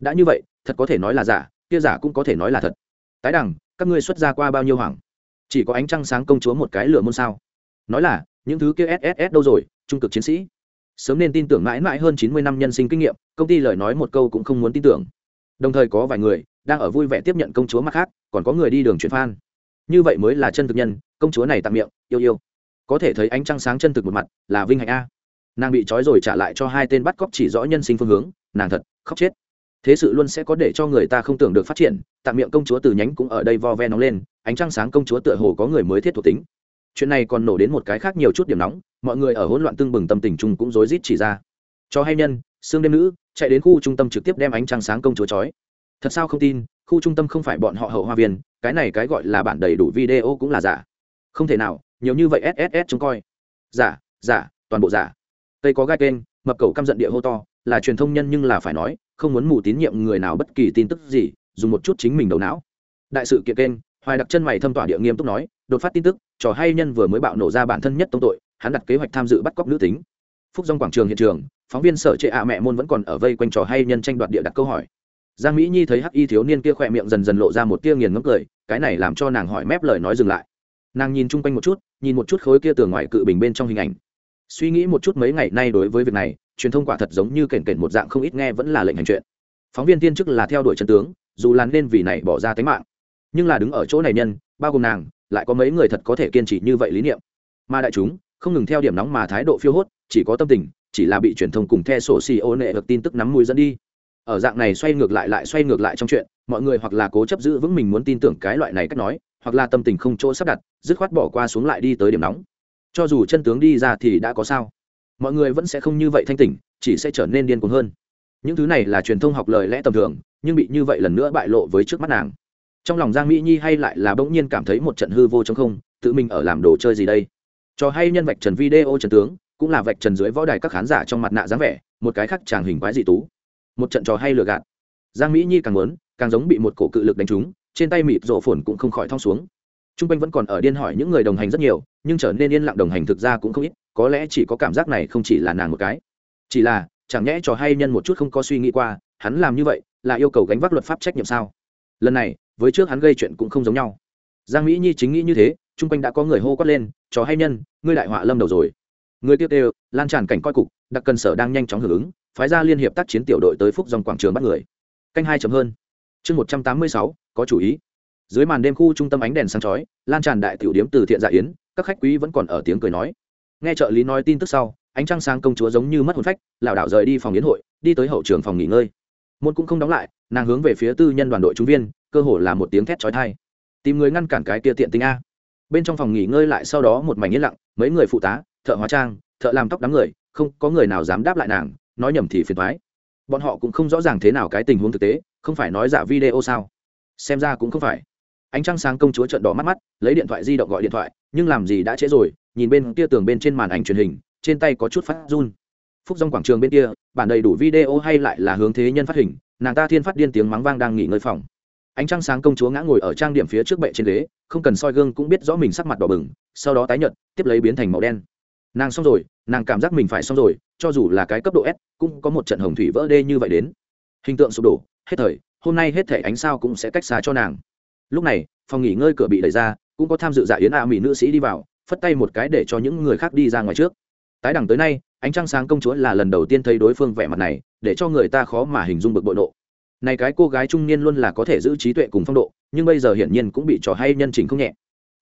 A: Đã như vậy thật có thể nói là giả kia giả cũng có thể nói là thật. Tái đẳng, các ngươi xuất ra qua bao nhiêu hoàng chỉ có ánh trăng sáng công chúa một cái lửa môn sao? Nói là những thứ kia sss đâu rồi trung cực chiến sĩ? Sớm nên tin tưởng mãi mãi hơn chín mươi năm nhân sinh kinh nghiệm công ty lời nói một câu cũng không muốn tin tưởng. Đồng thời có vài người đang ở vui vẻ tiếp nhận công chúa mặt khác còn có người đi đường chuyển phan. Như vậy mới là chân thực nhân công chúa này tạm miệng yêu yêu có thể thấy ánh trăng sáng chân thực một mặt, là vinh hạnh a. Nàng bị trói rồi trả lại cho hai tên bắt cóc chỉ rõ nhân sinh phương hướng, nàng thật khóc chết. Thế sự luôn sẽ có để cho người ta không tưởng được phát triển, tạm miệng công chúa từ nhánh cũng ở đây vo ve nóng lên, ánh trăng sáng công chúa tựa hồ có người mới thiết thuộc tính. Chuyện này còn nổ đến một cái khác nhiều chút điểm nóng, mọi người ở hỗn loạn tương bừng tâm tình chung cũng rối rít chỉ ra. Cho hay nhân, xương đêm nữ, chạy đến khu trung tâm trực tiếp đem ánh trăng sáng công chúa trói. Thật sao không tin, khu trung tâm không phải bọn họ hậu hoa viên, cái này cái gọi là bản đầy đủ video cũng là giả. Không thể nào nhiều như vậy sss trông coi. Giả giả, toàn bộ giả. Tây có gai kênh, mập cầu căm giận địa hô to, là truyền thông nhân nhưng là phải nói, không muốn mù tín nhiệm người nào bất kỳ tin tức gì, dùng một chút chính mình đầu não. Đại sự kiện kênh, hoài đặc chân mày thâm tỏa địa nghiêm túc nói, đột phát tin tức, trò hay nhân vừa mới bạo nổ ra bản thân nhất tông tội, hắn đặt kế hoạch tham dự bắt cóc nữ tính. Phúc dòng quảng trường hiện trường, phóng viên sở trệ ạ mẹ môn vẫn còn ở vây quanh trò hay nhân tranh đoạt địa đặt câu hỏi. Giang mỹ nhi thấy hắc y thiếu niên kia khỏe miệng dần dần lộ ra một tia nghiền ngấm cười, cái này làm cho nàng hỏi mép lời nói dừng lại. Nàng nhìn chung quanh một chút nhìn một chút khối kia tường ngoài cự bình bên trong hình ảnh. Suy nghĩ một chút mấy ngày nay đối với việc này, truyền thông quả thật giống như kển kển một dạng không ít nghe vẫn là lệnh hành chuyện. Phóng viên tiên chức là theo đuổi chân tướng, dù làn nên vì này bỏ ra tính mạng. Nhưng là đứng ở chỗ này nhân, bao gồm nàng, lại có mấy người thật có thể kiên trì như vậy lý niệm. Mà đại chúng, không ngừng theo điểm nóng mà thái độ phiêu hốt, chỉ có tâm tình, chỉ là bị truyền thông cùng the sổ xì ô nệ được tin tức nắm mùi dẫn đi. Ở dạng này xoay ngược lại lại xoay ngược lại trong chuyện, mọi người hoặc là cố chấp giữ vững mình muốn tin tưởng cái loại này cách nói hoặc là tâm tình không chỗ sắp đặt, dứt khoát bỏ qua xuống lại đi tới điểm nóng. Cho dù chân tướng đi ra thì đã có sao. Mọi người vẫn sẽ không như vậy thanh tỉnh, chỉ sẽ trở nên điên cuồng hơn. Những thứ này là truyền thông học lời lẽ tầm thường, nhưng bị như vậy lần nữa bại lộ với trước mắt nàng. Trong lòng giang mỹ nhi hay lại là bỗng nhiên cảm thấy một trận hư vô trong không, tự mình ở làm đồ chơi gì đây? Cho hay nhân vạch trần video trần tướng, cũng là vạch trần dưới võ đài các khán giả trong mặt nạ dáng vẻ, một cái khác tràng hình quái dị tú. Một trận trò hay lừa gạt. Giang mỹ nhi càng muốn, càng giống bị một cổ cự lực đánh trúng trên tay mịt rổ phồn cũng không khỏi thong xuống. T r u n g quanh vẫn còn ở điên hỏi những người đồng hành rất nhiều, nhưng trở nên yên lặng đồng hành thực ra cũng không ít, có lẽ chỉ có cảm giác này không chỉ là nàng một cái. Chỉ là, chẳng nhẽ trò hay nhân một chút không có suy nghĩ qua, hắn làm như vậy là yêu cầu gánh vác luật pháp trách nhiệm sao? Lần này, với trước hắn gây chuyện cũng không giống nhau. Giang mỹ nhi chính nghĩ như thế chung quanh đã có người hô quát lên, trò hay nhân, ngươi đại họa lâm đầu rồi. Người tiếp đều lan tràn cảnh coi cục, đặc cần sở đang nhanh chóng hưởng ứng, phái ra liên hiệp tác chiến tiểu đội tới phúc dòng quảng trường bắt người. Canh hai chấm hơn. Chương một trăm tám mươi sáu có chủ ý. Dưới màn đêm khu trung tâm ánh đèn sáng chói, lan tràn đại tiểu điếm từ thiện dạ yến, các khách quý vẫn còn ở tiếng cười nói. Nghe trợ lý nói tin tức sau, ánh trăng sáng công chúa giống như mất hồn phách, lảo đảo rời đi phòng yến hội, đi tới hậu trường phòng nghỉ ngơi. Môn cũng không đóng lại, nàng hướng về phía tư nhân đoàn đội trung viên, cơ hồ là một tiếng thét chói tai. Tìm người ngăn cản cái kia tiện tinh a. Bên trong phòng nghỉ ngơi lại sau đó một mảnh yên lặng, mấy người phụ tá, thợ hóa trang, thợ làm tóc đám người, không có người nào dám đáp lại nàng, nói nhầm thì phiền thoái bọn họ cũng không rõ ràng thế nào cái tình huống thực tế, không phải nói giả video sao? Xem ra cũng không phải. Ánh trăng sáng công chúa trận đỏ mắt mắt, lấy điện thoại di động gọi điện thoại, nhưng làm gì đã trễ rồi, nhìn bên kia tường bên trên màn ảnh truyền hình, trên tay có chút phát run. Phúc dòng quảng trường bên kia, bản đầy đủ video hay lại là hướng thế nhân phát hình, nàng ta thiên phát điên tiếng mắng vang đang nghỉ ngơi phòng. Ánh trăng sáng công chúa ngã ngồi ở trang điểm phía trước bệ trên ghế, không cần soi gương cũng biết rõ mình sắc mặt đỏ bừng, sau đó tái nhợt, tiếp lấy biến thành màu đen. Nàng xong rồi, nàng cảm giác mình phải xong rồi, cho dù là cái cấp độ s, cũng có một trận hồng thủy vỡ đê như vậy đến. Hình tượng sụp đổ, hết thời hôm nay hết thể ánh sao cũng sẽ cách xa cho nàng. Lúc này, phòng nghỉ ngơi cửa bị đẩy ra, cũng có tham dự dạ yến a mỹ nữ sĩ đi vào, phất tay một cái để cho những người khác đi ra ngoài trước. Tái đẳng tới nay, ánh trăng sáng công chúa là lần đầu tiên thấy đối phương vẻ mặt này, để cho người ta khó mà hình dung bực bội độ. này cái cô gái trung niên luôn là có thể giữ trí tuệ cùng phong độ, nhưng bây giờ hiển nhiên cũng bị trò hay nhân trình không nhẹ.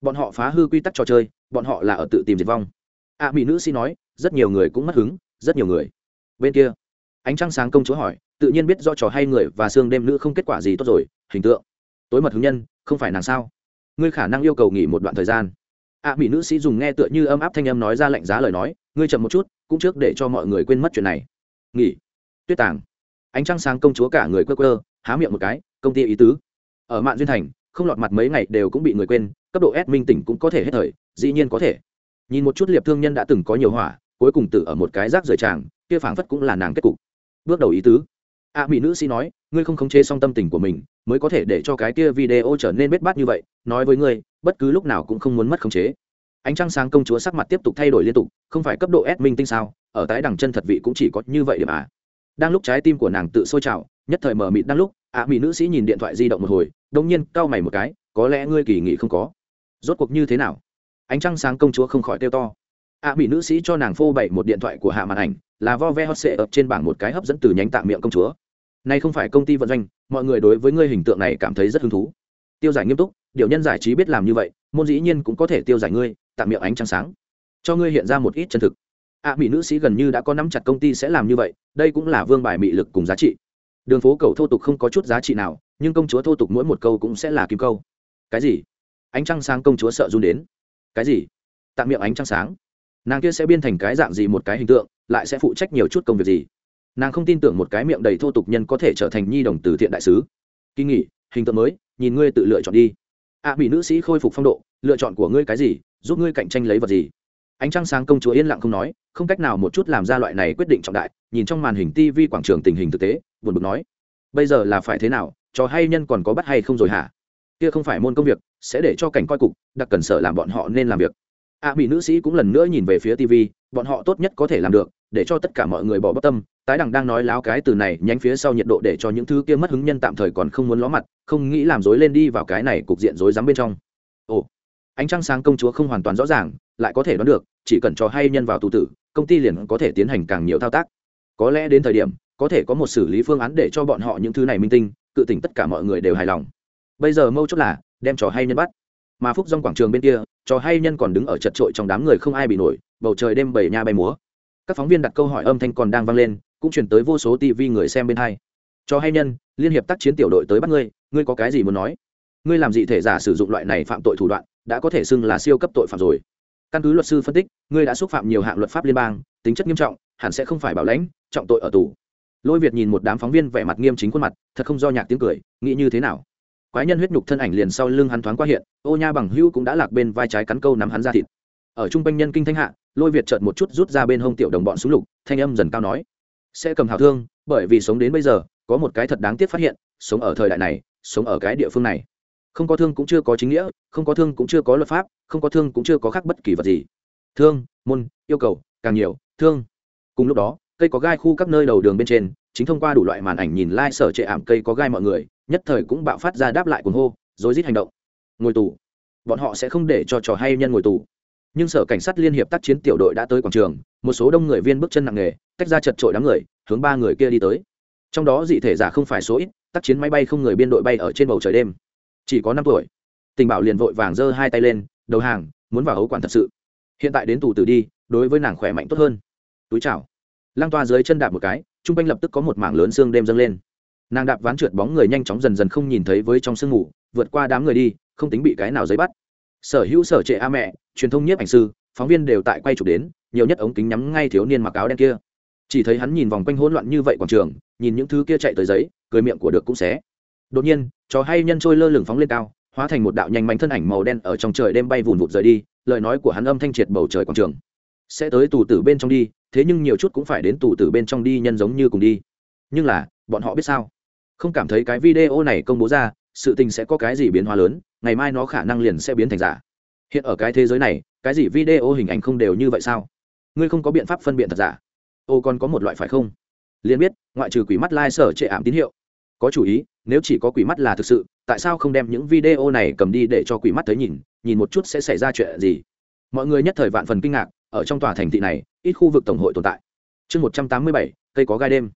A: Bọn họ phá hư quy tắc trò chơi, bọn họ là ở tự tìm diệt vong. A mỹ nữ sĩ nói, rất nhiều người cũng mất hứng, rất nhiều người. Bên kia, ánh trăng sáng công chúa hỏi tự nhiên biết do trò hay người và xương đêm nữ không kết quả gì tốt rồi hình tượng. Tối mật hứng nhân không phải nàng sao? Ngươi khả năng yêu cầu nghỉ một đoạn thời gian. À, mỹ nữ sĩ dùng nghe tựa như âm áp thanh âm nói ra lạnh giá lời nói ngươi chậm một chút cũng trước để cho mọi người quên mất chuyện này. Nghỉ. Tuyết tàng. Ánh trăng sáng công chúa cả người quơ quơ há miệng một cái công ty ý tứ. Ở mạn duyên thành không lọt mặt mấy ngày đều cũng bị người quên cấp độ s minh tỉnh cũng có thể hết thời dĩ nhiên có thể. Nhìn một chút liệp thương nhân đã từng có nhiều hỏa cuối cùng tử ở một cái rác rời tràng kia phảng phất cũng là nàng kết cục. Bước đầu ý tứ a mỹ nữ sĩ nói, ngươi không khống chế xong tâm tình của mình, mới có thể để cho cái kia video trở nên bết bát như vậy, nói với ngươi, bất cứ lúc nào cũng không muốn mất khống chế. Ánh trăng sáng công chúa sắc mặt tiếp tục thay đổi liên tục, không phải cấp độ s minh tinh sao, ở tái đẳng chân thật vị cũng chỉ có như vậy điểm à. Đang lúc trái tim của nàng tự sôi trào, nhất thời mở mịt đang lúc, ạ mỹ nữ sĩ nhìn điện thoại di động một hồi đông nhiên cau mày một cái, có lẽ ngươi kỳ nghỉ không có. Rốt cuộc như thế nào? Ánh trăng sáng công chúa không khỏi kêu to ạ mỹ nữ sĩ cho nàng phô bày một điện thoại của hạ màn ảnh, là vo ve hot sệ ập trên bảng một cái hấp dẫn từ nhánh tạm miệng công chúa. Nay không phải công ty vận doanh, mọi người đối với ngươi hình tượng này cảm thấy rất hứng thú. Tiêu giải nghiêm túc, điều nhân giải trí biết làm như vậy, môn dĩ nhiên cũng có thể tiêu giải ngươi, tạm miệng ánh trăng sáng. Cho ngươi hiện ra một ít chân thực. Ạ mỹ nữ sĩ gần như đã có nắm chặt công ty sẽ làm như vậy, đây cũng là vương bài mị lực cùng giá trị. Đường phố cầu thô tục không có chút giá trị nào, nhưng công chúa thô tục mỗi một câu cũng sẽ là kim câu. Cái gì? Ánh trăng sáng công chúa sợ run đến. Cái gì? Tạm miệng ánh trăng sáng nàng kia sẽ biên thành cái dạng gì một cái hình tượng, lại sẽ phụ trách nhiều chút công việc gì. Nàng không tin tưởng một cái miệng đầy thô tục nhân có thể trở thành nhi đồng từ thiện đại sứ. Kỳ nghỉ, hình tượng mới, nhìn ngươi tự lựa chọn đi. Ạ bị nữ sĩ khôi phục phong độ, lựa chọn của ngươi cái gì, giúp ngươi cạnh tranh lấy vật gì? Ánh trăng sáng công chúa yên lặng không nói, không cách nào một chút làm ra loại này quyết định trọng đại, nhìn trong màn hình tv quảng trường tình hình thực tế, buồn bực nói. Bây giờ là phải thế nào cho hay nhân còn có bắt hay không rồi hả? Kia không phải môn công việc, sẽ để cho cảnh coi cục, đặc cần sở làm bọn họ nên làm việc a à, mỹ nữ sĩ cũng lần nữa nhìn về phía tv bọn họ tốt nhất có thể làm được để cho tất cả mọi người bỏ bất tâm tái đằng đang nói láo cái từ này nhánh phía sau nhiệt độ để cho những thứ kia mất hứng nhân tạm thời còn không muốn ló mặt không nghĩ làm dối lên đi vào cái này cục diện rối rắm bên trong. Ồ ánh trăng sáng công chúa không hoàn toàn rõ ràng lại có thể đoán được chỉ cần cho hay nhân vào tù tử công ty liền có thể tiến hành càng nhiều thao tác. Có lẽ đến thời điểm có thể có một xử lý phương án để cho bọn họ những thứ này minh tinh cự tỉnh tất cả mọi người đều hài lòng. Bây giờ mâu chốt là đem trò hay nhân bắt. Mà phúc dòng quảng trường bên kia trò hay nhân còn đứng ở chật trội trong đám người không ai bị nổi, bầu trời đêm bảy nha bay múa. Các phóng viên đặt câu hỏi âm thanh còn đang vang lên, cũng chuyển tới vô số tv người xem bên hai. Cho hay nhân, liên hiệp tác chiến tiểu đội tới bắt ngươi ngươi có cái gì muốn nói? Ngươi làm gì thể giả sử dụng loại này phạm tội thủ đoạn, đã có thể xưng là siêu cấp tội phạm rồi. Căn cứ luật sư phân tích, ngươi đã xúc phạm nhiều hạng luật pháp liên bang, tính chất nghiêm trọng, hẳn sẽ không phải bảo lãnh, trọng tội ở tù. Lôi việt nhìn một đám phóng viên vẻ mặt nghiêm chính khuôn mặt, thật không do nhạc tiếng cười, nghĩ như thế nào? Quái nhân huyết nhục thân ảnh liền sau lưng hắn thoáng qua hiện, ô nha bằng hữu cũng đã lạc bên vai trái cắn câu nắm hắn ra thịt. Ở trung quanh nhân kinh thanh hạ, lôi việt chợt một chút rút ra bên hông tiểu đồng bọn súng lục, thanh âm dần cao nói, sẽ cầm hào thương, bởi vì sống đến bây giờ, có một cái thật đáng tiếc phát hiện, sống ở thời đại này, sống ở cái địa phương này. Không có thương cũng chưa có chính nghĩa, không có thương cũng chưa có luật pháp, không có thương cũng chưa có khác bất kỳ vật gì. Thương, môn, yêu cầu, càng nhiều, thương. Cùng lúc đó, cây có gai khu các nơi đầu đường bên trên, chính thông qua đủ loại màn ảnh nhìn lai、like、sở trệ ảm cây có gai mọi người nhất thời cũng bạo phát ra đáp lại cuồng hô rối rít hành động. Ngồi tù. Bọn họ sẽ không để cho trò hay nhân ngồi tù. Nhưng sở cảnh sát liên hiệp tác chiến tiểu đội đã tới quảng trường một số đông người viên bước chân nặng nề tách ra chật trội đám người hướng ba người kia đi tới. Trong đó dị thể giả không phải số ít tác chiến máy bay không người biên đội bay ở trên bầu trời đêm. Chỉ có năm tuổi. Tình bảo liền vội vàng giơ hai tay lên đầu hàng muốn vào hấu quản thật sự. Hiện tại đến tù tử đi đối với nàng khỏe mạnh tốt hơn. Túi chảo, lang toa dưới chân đạp một cái t r u n g quanh lập tức có một mảng lớn xương đêm dâng lên nàng đạp ván trượt bóng người nhanh chóng dần dần không nhìn thấy với trong sương ngủ vượt qua đám người đi, không tính bị cái nào giấy bắt. Sở hữu sở trệ a mẹ, truyền thông nhiếp ảnh sư, phóng viên đều tại quay chụp đến, nhiều nhất ống kính nhắm ngay thiếu niên mặc áo đen kia. Chỉ thấy hắn nhìn vòng quanh hỗn loạn như vậy quảng trường, nhìn những thứ kia chạy tới giấy, cười miệng của được cũng xé. Đột nhiên chó hay nhân trôi lơ lửng phóng lên cao, hóa thành một đạo nhanh mạnh thân ảnh màu đen ở trong trời đêm bay vùn vụt rời đi, lời nói của hắn âm thanh triệt bầu trời quảng trường. Sẽ tới tù tử bên trong đi, thế nhưng nhiều chút cũng phải đến tù tử bên trong đi, nhân giống như cùng đi. Nhưng là, bọn họ biết sao? Không cảm thấy cái video này công bố ra, sự tình sẽ có cái gì biến hóa lớn, ngày mai nó khả năng liền sẽ biến thành giả. Hiện ở cái thế giới này, cái gì video hình ảnh không đều như vậy sao? Ngươi không có biện pháp phân biện thật giả. Ô, còn có một loại phải không? Liền biết, ngoại trừ quỷ mắt lai、like、sở trệ ảm tín hiệu. Có chủ ý, nếu chỉ có quỷ mắt là thực sự, tại sao không đem những video này cầm đi để cho quỷ mắt tới nhìn nhìn một chút sẽ xảy ra chuyện gì? Mọi người nhất thời vạn phần kinh ngạc, ở trong tòa thành thị này, ít khu vực tổng hội tồn tại. Chương một trăm tám mươi bảy, cây có gai đêm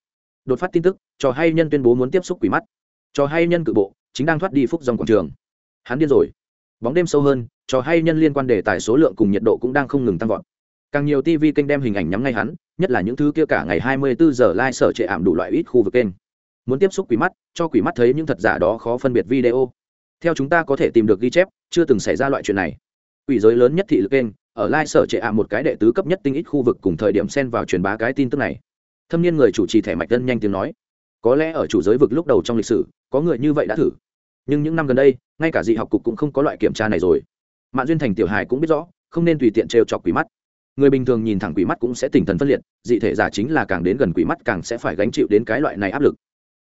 A: đột phát tin tức trò hay nhân tuyên bố muốn tiếp xúc quỷ mắt. Trò hay nhân cự bộ, chính đang thoát đi phúc dòng quảng trường. Hắn điên rồi. Bóng đêm sâu hơn trò hay nhân liên quan đề tài số lượng cùng nhiệt độ cũng đang không ngừng tăng vọt. Càng nhiều tv kênh đem hình ảnh nhắm ngay hắn, nhất là những thứ kia cả ngày 24 giờ live sở trệ ảm đủ loại ít khu vực kênh. Muốn tiếp xúc quỷ mắt, cho quỷ mắt thấy những thật giả đó khó phân biệt video. Theo chúng ta có thể tìm được ghi chép, chưa từng xảy ra loại chuyện này. Quỷ giới lớn nhất thị lực kênh, ở live sở trệ ảm một cái đệ tứ cấp nhất tinh ít khu vực cùng thời điểm xen vào truyền bá cái tin tức này thâm niên người chủ trì thẻ mạch tân nhanh tiếng nói, có lẽ ở chủ giới vực lúc đầu trong lịch sử, có người như vậy đã thử. Nhưng những năm gần đây, ngay cả dị học cục cũng không có loại kiểm tra này rồi. Mạng duyên thành tiểu hài cũng biết rõ, không nên tùy tiện trêu chọc quỷ mắt. Người bình thường nhìn thẳng quỷ mắt cũng sẽ tỉnh thần phân liệt, dị thể giả chính là càng đến gần quỷ mắt càng sẽ phải gánh chịu đến cái loại này áp lực.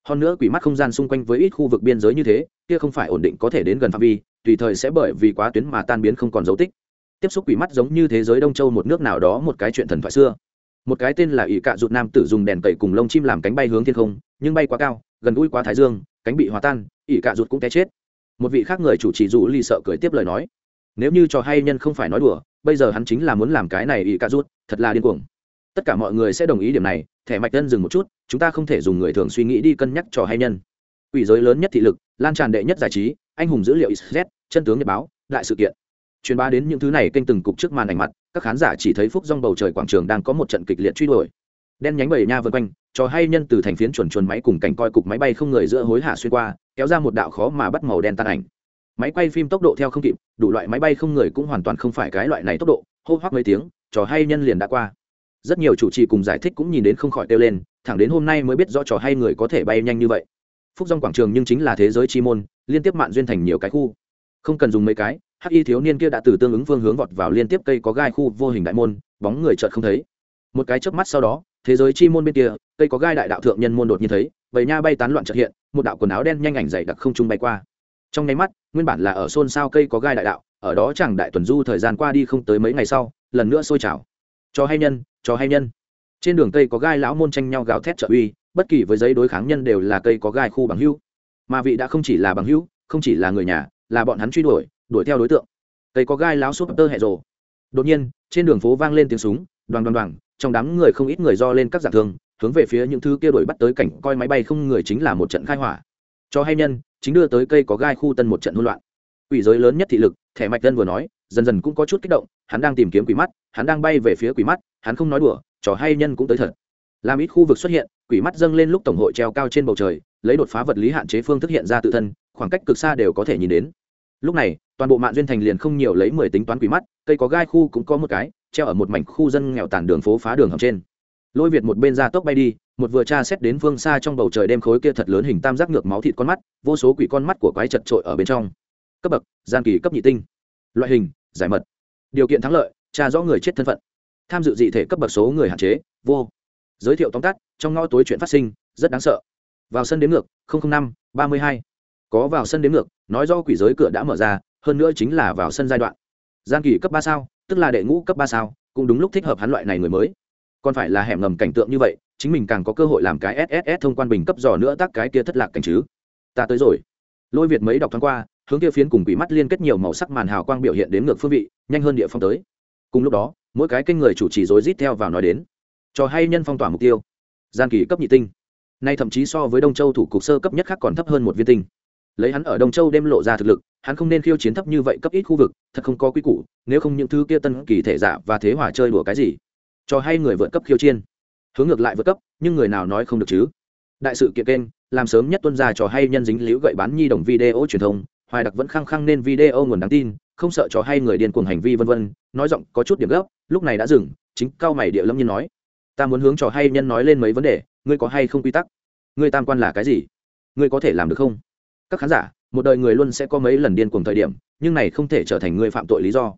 A: Hơn nữa quỷ mắt không gian xung quanh với ít khu vực biên giới như thế, kia không phải ổn định có thể đến gần phạm vi, tùy thời sẽ bởi vì quá tuyến mà tan biến không còn dấu tích. Tiếp xúc quỷ mắt giống như thế giới đông châu một nước nào đó một cái chuyện thần thoại xưa một cái tên là ỷ cạ rụt nam tử dùng đèn cậy cùng lông chim làm cánh bay hướng thiên không, nhưng bay quá cao, gần gũi quá thái dương, cánh bị hòa tan, ỷ cạ rụt cũng té chết. Một vị khác người chủ trì dù ly sợ cười tiếp lời nói, nếu như trò hay nhân không phải nói đùa, bây giờ hắn chính là muốn làm cái này ỷ cạ rụt, thật là điên cuồng. Tất cả mọi người sẽ đồng ý điểm này, thẻ mạch nhân dừng một chút, chúng ta không thể dùng người thường suy nghĩ đi cân nhắc trò hay nhân. Quỷ giới lớn nhất thị lực, lan tràn đệ nhất giải trí, anh hùng dữ liệu xz chân tướng nhật báo, đại sự kiện truyền bá đến những thứ này kênh từng cục trước màn ảnh mặt, các khán giả chỉ thấy phúc rong bầu trời quảng trường đang có một trận kịch liệt truy đuổi. Đen nhánh bầy nha vân quanh, trò hay nhân từ thành phiến chuẩn chuẩn máy cùng cảnh coi cục máy bay không người giữa hối hả xuyên qua, kéo ra một đạo khó mà bắt màu đen tan ảnh. Máy quay phim tốc độ theo không kịp, đủ loại máy bay không người cũng hoàn toàn không phải cái loại này tốc độ, hô hoác mấy tiếng, trò hay nhân liền đã qua. Rất nhiều chủ trì cùng giải thích cũng nhìn đến không khỏi kêu lên, thẳng đến hôm nay mới biết rõ trò hay người có thể bay nhanh như vậy. Phúc dòng quảng trường nhưng chính là thế giới chi môn, liên tiếp mạng duyên thành nhiều cái khu không cần dùng mấy cái, hắc y thiếu niên kia đã từ tương ứng phương hướng vọt vào liên tiếp cây có gai khu vô hình đại môn, bóng người chợt không thấy. Một cái chớp mắt sau đó, thế giới chi môn bên kia, cây có gai đại đạo thượng nhân môn đột nhiên thấy, bầy nha bay tán loạn chợt hiện, một đạo quần áo đen nhanh ảnh dày đặc không trung bay qua. Trong nháy mắt, nguyên bản là ở xôn xao cây có gai đại đạo, ở đó chẳng đại tuần du thời gian qua đi không tới mấy ngày sau, lần nữa sôi trào. Cho hay nhân, cho hay nhân. Trên đường cây có gai lão môn tranh nhau gào thét trợ uy, bất kỳ với giấy đối kháng nhân đều là cây có gai khu bằng hữu. Mà vị đã không chỉ là bằng hữu, không chỉ là người nhà là bọn hắn truy đuổi đuổi theo đối tượng. Cây có gai láo súp tơ hẹ rồ. Đột nhiên, trên đường phố vang lên tiếng súng, đoàn đoàn đoàn, trong đám người không ít người do lên các giảng thương, hướng về phía những thứ kia đuổi bắt tới cảnh coi máy bay không người chính là một trận khai hỏa. Cho hay nhân, chính đưa tới cây có gai khu tân một trận hỗn loạn. Quỷ giới lớn nhất thị lực, thẻ mạch dân vừa nói, dần dần cũng có chút kích động, hắn đang tìm kiếm quỷ mắt, hắn đang bay về phía quỷ mắt, hắn không nói đùa trò hay nhân cũng tới thật. Làm ít khu vực xuất hiện, quỷ mắt dâng lên lúc tổng hội treo cao trên bầu trời, lấy đột phá vật lý hạn chế phương thức hiện ra tự thân, khoảng cách cực xa đều có thể nhìn đến lúc này, toàn bộ mạng duyên thành liền không nhiều lấy mười tính toán quỷ mắt, cây có gai khu cũng có một cái, treo ở một mảnh khu dân nghèo tàn đường phố phá đường hầm trên. Lôi việt một bên ra tốc bay đi, một vừa tra xét đến phương xa trong bầu trời đêm khối kia thật lớn hình tam giác ngược máu thịt con mắt, vô số quỷ con mắt của quái chật trội ở bên trong. Cấp bậc, gian kỳ cấp nhị tinh. Loại hình, giải mật. Điều kiện thắng lợi, tra rõ người chết thân phận. Tham dự dị thể cấp bậc số người hạn chế, vô. Giới thiệu tóm tắt, trong ngõ tối chuyện phát sinh, rất đáng sợ. Vào sân đến ngược năm, ba mươi hai có vào sân đến ngược, nói do quỷ giới cửa đã mở ra, hơn nữa chính là vào sân giai đoạn. Gian kỳ cấp ba sao, tức là đệ ngũ cấp ba sao, cũng đúng lúc thích hợp hắn loại này người mới. Còn phải là hẻm ngầm cảnh tượng như vậy, chính mình càng có cơ hội làm cái sss thông quan bình cấp dò nữa tác cái kia thất lạc cảnh chứ. Ta tới rồi. Lôi việt mấy đọc thoáng qua, hướng kia phiến cùng quỷ mắt liên kết nhiều màu sắc màn hào quang biểu hiện đến ngược phương vị, nhanh hơn địa phong tới. Cùng lúc đó, mỗi cái kênh người chủ trì rối rít theo vào nói đến. Cho hay nhân phong tỏa mục tiêu. Gian kỳ cấp nhị tinh. Nay thậm chí so với đông châu thủ cục sơ cấp nhất khác còn thấp hơn một viên tinh lấy hắn ở đông châu đêm lộ ra thực lực, hắn không nên khiêu chiến thấp như vậy cấp ít khu vực, thật không có quy củ, nếu không những thứ kia tân kỳ thể giả và thế hỏa chơi đùa cái gì, cho hay người vượt cấp khiêu chiên hướng ngược lại vượt cấp, nhưng người nào nói không được chứ? Đại sự kiện kênh, làm sớm nhất tuân gia trò hay nhân dính liễu gậy bán nhi đồng video truyền thông, hoài đặc vẫn khăng khăng nên video nguồn đáng tin, không sợ trò hay người điên cuồng hành vi vân vân, nói giọng có chút điểm gấp, lúc này đã dừng, chính cao mày địa lâm nhiên nói. Ta muốn hướng trò hay nhân nói lên mấy vấn đề, ngươi có hay không quy tắc? Ngươi tam quan là cái gì? Ngươi có thể làm được không? Các khán giả, một đời người luôn sẽ có mấy lần điên cuồng thời điểm, nhưng này không thể trở thành người phạm tội lý do.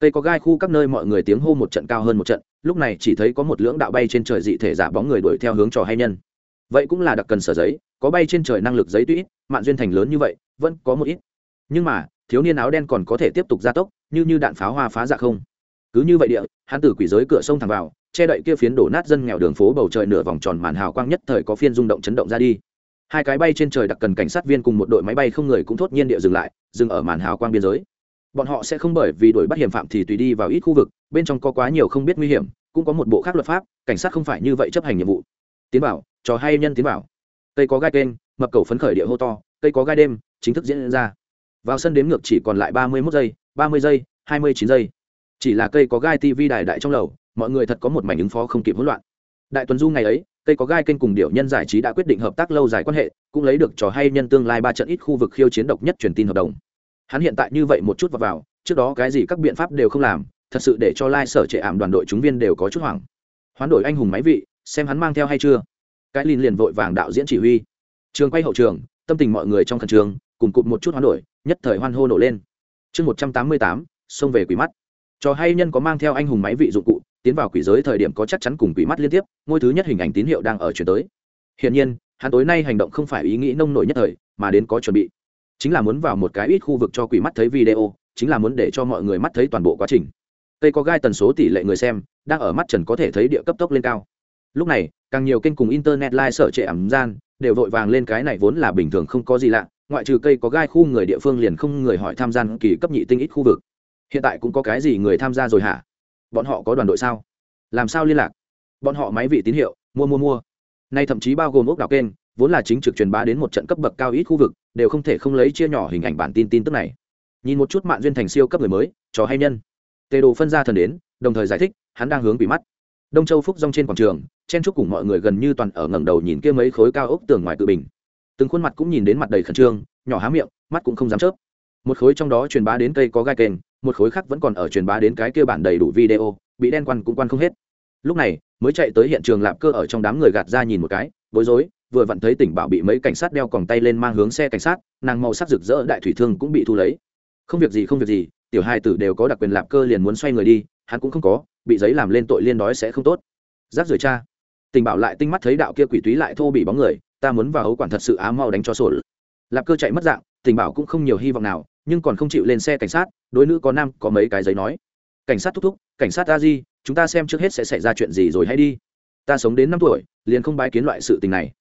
A: Cây có gai khu các nơi mọi người tiếng hô một trận cao hơn một trận, lúc này chỉ thấy có một lưỡng đạo bay trên trời dị thể giả bóng người đuổi theo hướng trò hay nhân. Vậy cũng là đặc cần sở giấy, có bay trên trời năng lực giấy tuy ít mạng duyên thành lớn như vậy, vẫn có một ít. Nhưng mà, thiếu niên áo đen còn có thể tiếp tục gia tốc, như như đạn pháo hoa phá dạ không. Cứ như vậy địa, hắn từ quỷ giới cửa sông thẳng vào, che đậy kia phiến đổ nát dân nghèo đường phố bầu trời nửa vòng tròn màn hào quang nhất thời có phiên rung động chấn động ra đi hai cái bay trên trời đặc cần cảnh sát viên cùng một đội máy bay không người cũng thốt nhiên địa dừng lại, dừng ở màn hào quang biên giới. Bọn họ sẽ không bởi vì đuổi bắt hiểm phạm thì tùy đi vào ít khu vực, bên trong có quá nhiều không biết nguy hiểm, cũng có một bộ khác luật pháp, cảnh sát không phải như vậy chấp hành nhiệm vụ. Tiến bảo trò hay nhân tiến bảo cây có gai kênh, mập cầu phấn khởi địa hô to, cây có gai đêm, chính thức diễn ra. Vào sân đếm ngược chỉ còn lại ba mươi mốt giây, ba mươi giây, hai mươi chín giây. Chỉ là cây có gai tv đài đại trong lầu, mọi người thật có một mảnh ứng phó không kịp hỗn loạn. Đại tuần du ngày ấy cây có gai kênh cùng điệu nhân giải trí đã quyết định hợp tác lâu dài quan hệ cũng lấy được trò hay nhân tương lai ba trận ít khu vực khiêu chiến độc nhất truyền tin hợp đồng. Hắn hiện tại như vậy một chút vào, vào trước đó cái gì các biện pháp đều không làm thật sự để cho lai、like、sở trệ ảm đoàn đội chúng viên đều có chút hoảng. Hoán đổi anh hùng máy vị xem hắn mang theo hay chưa. Cái liền liền vội vàng đạo diễn chỉ huy. Trường quay hậu trường tâm tình mọi người trong khẩn trường cùng cụt một chút hoán đổi nhất thời hoan hô nổ lên. Chương một trăm tám mươi tám xông về quỷ mắt. Trò hay nhân có mang theo anh hùng máy vị dụng cụ tiến vào quỷ giới thời điểm có chắc chắn cùng quỷ mắt liên tiếp, ngôi thứ nhất hình ảnh tín hiệu đang ở chuyển tới. Hiển nhiên, hắn tối nay hành động không phải ý nghĩ nông nổi nhất thời, mà đến có chuẩn bị. Chính là muốn vào một cái ít khu vực cho quỷ mắt thấy video, chính là muốn để cho mọi người mắt thấy toàn bộ quá trình. Cây có gai tần số tỷ lệ người xem, đang ở mắt trần có thể thấy địa cấp tốc lên cao. Lúc này, càng nhiều kênh cùng internet live sở trệ ẩm gian, đều vội vàng lên cái này vốn là bình thường không có gì lạ, ngoại trừ cây có gai khu người địa phương liền không người hỏi tham gia kỳ cấp nhị tinh ít khu vực. Hiện tại cũng có cái gì người tham gia rồi hả? Bọn họ có đoàn đội sao? Làm sao liên lạc? Bọn họ máy vị tín hiệu, mua mua mua. Nay thậm chí bao gồm ốc đảo kênh, vốn là chính trực truyền bá đến một trận cấp bậc cao ít khu vực, đều không thể không lấy chia nhỏ hình ảnh bản tin tin tức này. Nhìn một chút mạng duyên thành siêu cấp người mới, trò hay nhân. Tề đồ phân ra thần đến, đồng thời giải thích, hắn đang hướng bị mắt. Đông châu phúc rong trên quảng trường, chen chúc cùng mọi người gần như toàn ở ngẩng đầu nhìn kia mấy khối cao ốc tường ngoài tự bình. Từng khuôn mặt cũng nhìn đến mặt đầy khẩn trương, nhỏ há miệng, mắt cũng không dám chớp. Một khối trong đó truyền bá đến cây có gai kênh một khối khác vẫn còn ở truyền bá đến cái kia bản đầy đủ video, bị đen quan cũng quan không hết. Lúc này, mới chạy tới hiện trường lạp cơ ở trong đám người gạt ra nhìn một cái, bối rối, vừa vặn thấy tỉnh bảo bị mấy cảnh sát đeo còng tay lên mang hướng xe cảnh sát, nàng màu sắc rực rỡ đại thủy thương cũng bị thu lấy. Không việc gì, không việc gì, tiểu hai tử đều có đặc quyền lạp cơ liền muốn xoay người đi, hắn cũng không có, bị giấy làm lên tội liên đói sẽ không tốt. Giáp rời cha. Tình bảo lại tinh mắt thấy đạo kia quỷ túy lại thô bị bóng người, ta muốn vào ấu quản thật sự á mau đánh cho sổ lạp cơ chạy mất dạng tình bảo cũng không nhiều hy vọng nào nhưng còn không chịu lên xe cảnh sát, đối nữ có nam có mấy cái giấy nói. Cảnh sát thúc thúc, cảnh sát ta di, chúng ta xem trước hết sẽ xảy ra chuyện gì rồi hay đi. Ta sống đến năm tuổi, liền không bái kiến loại sự tình này.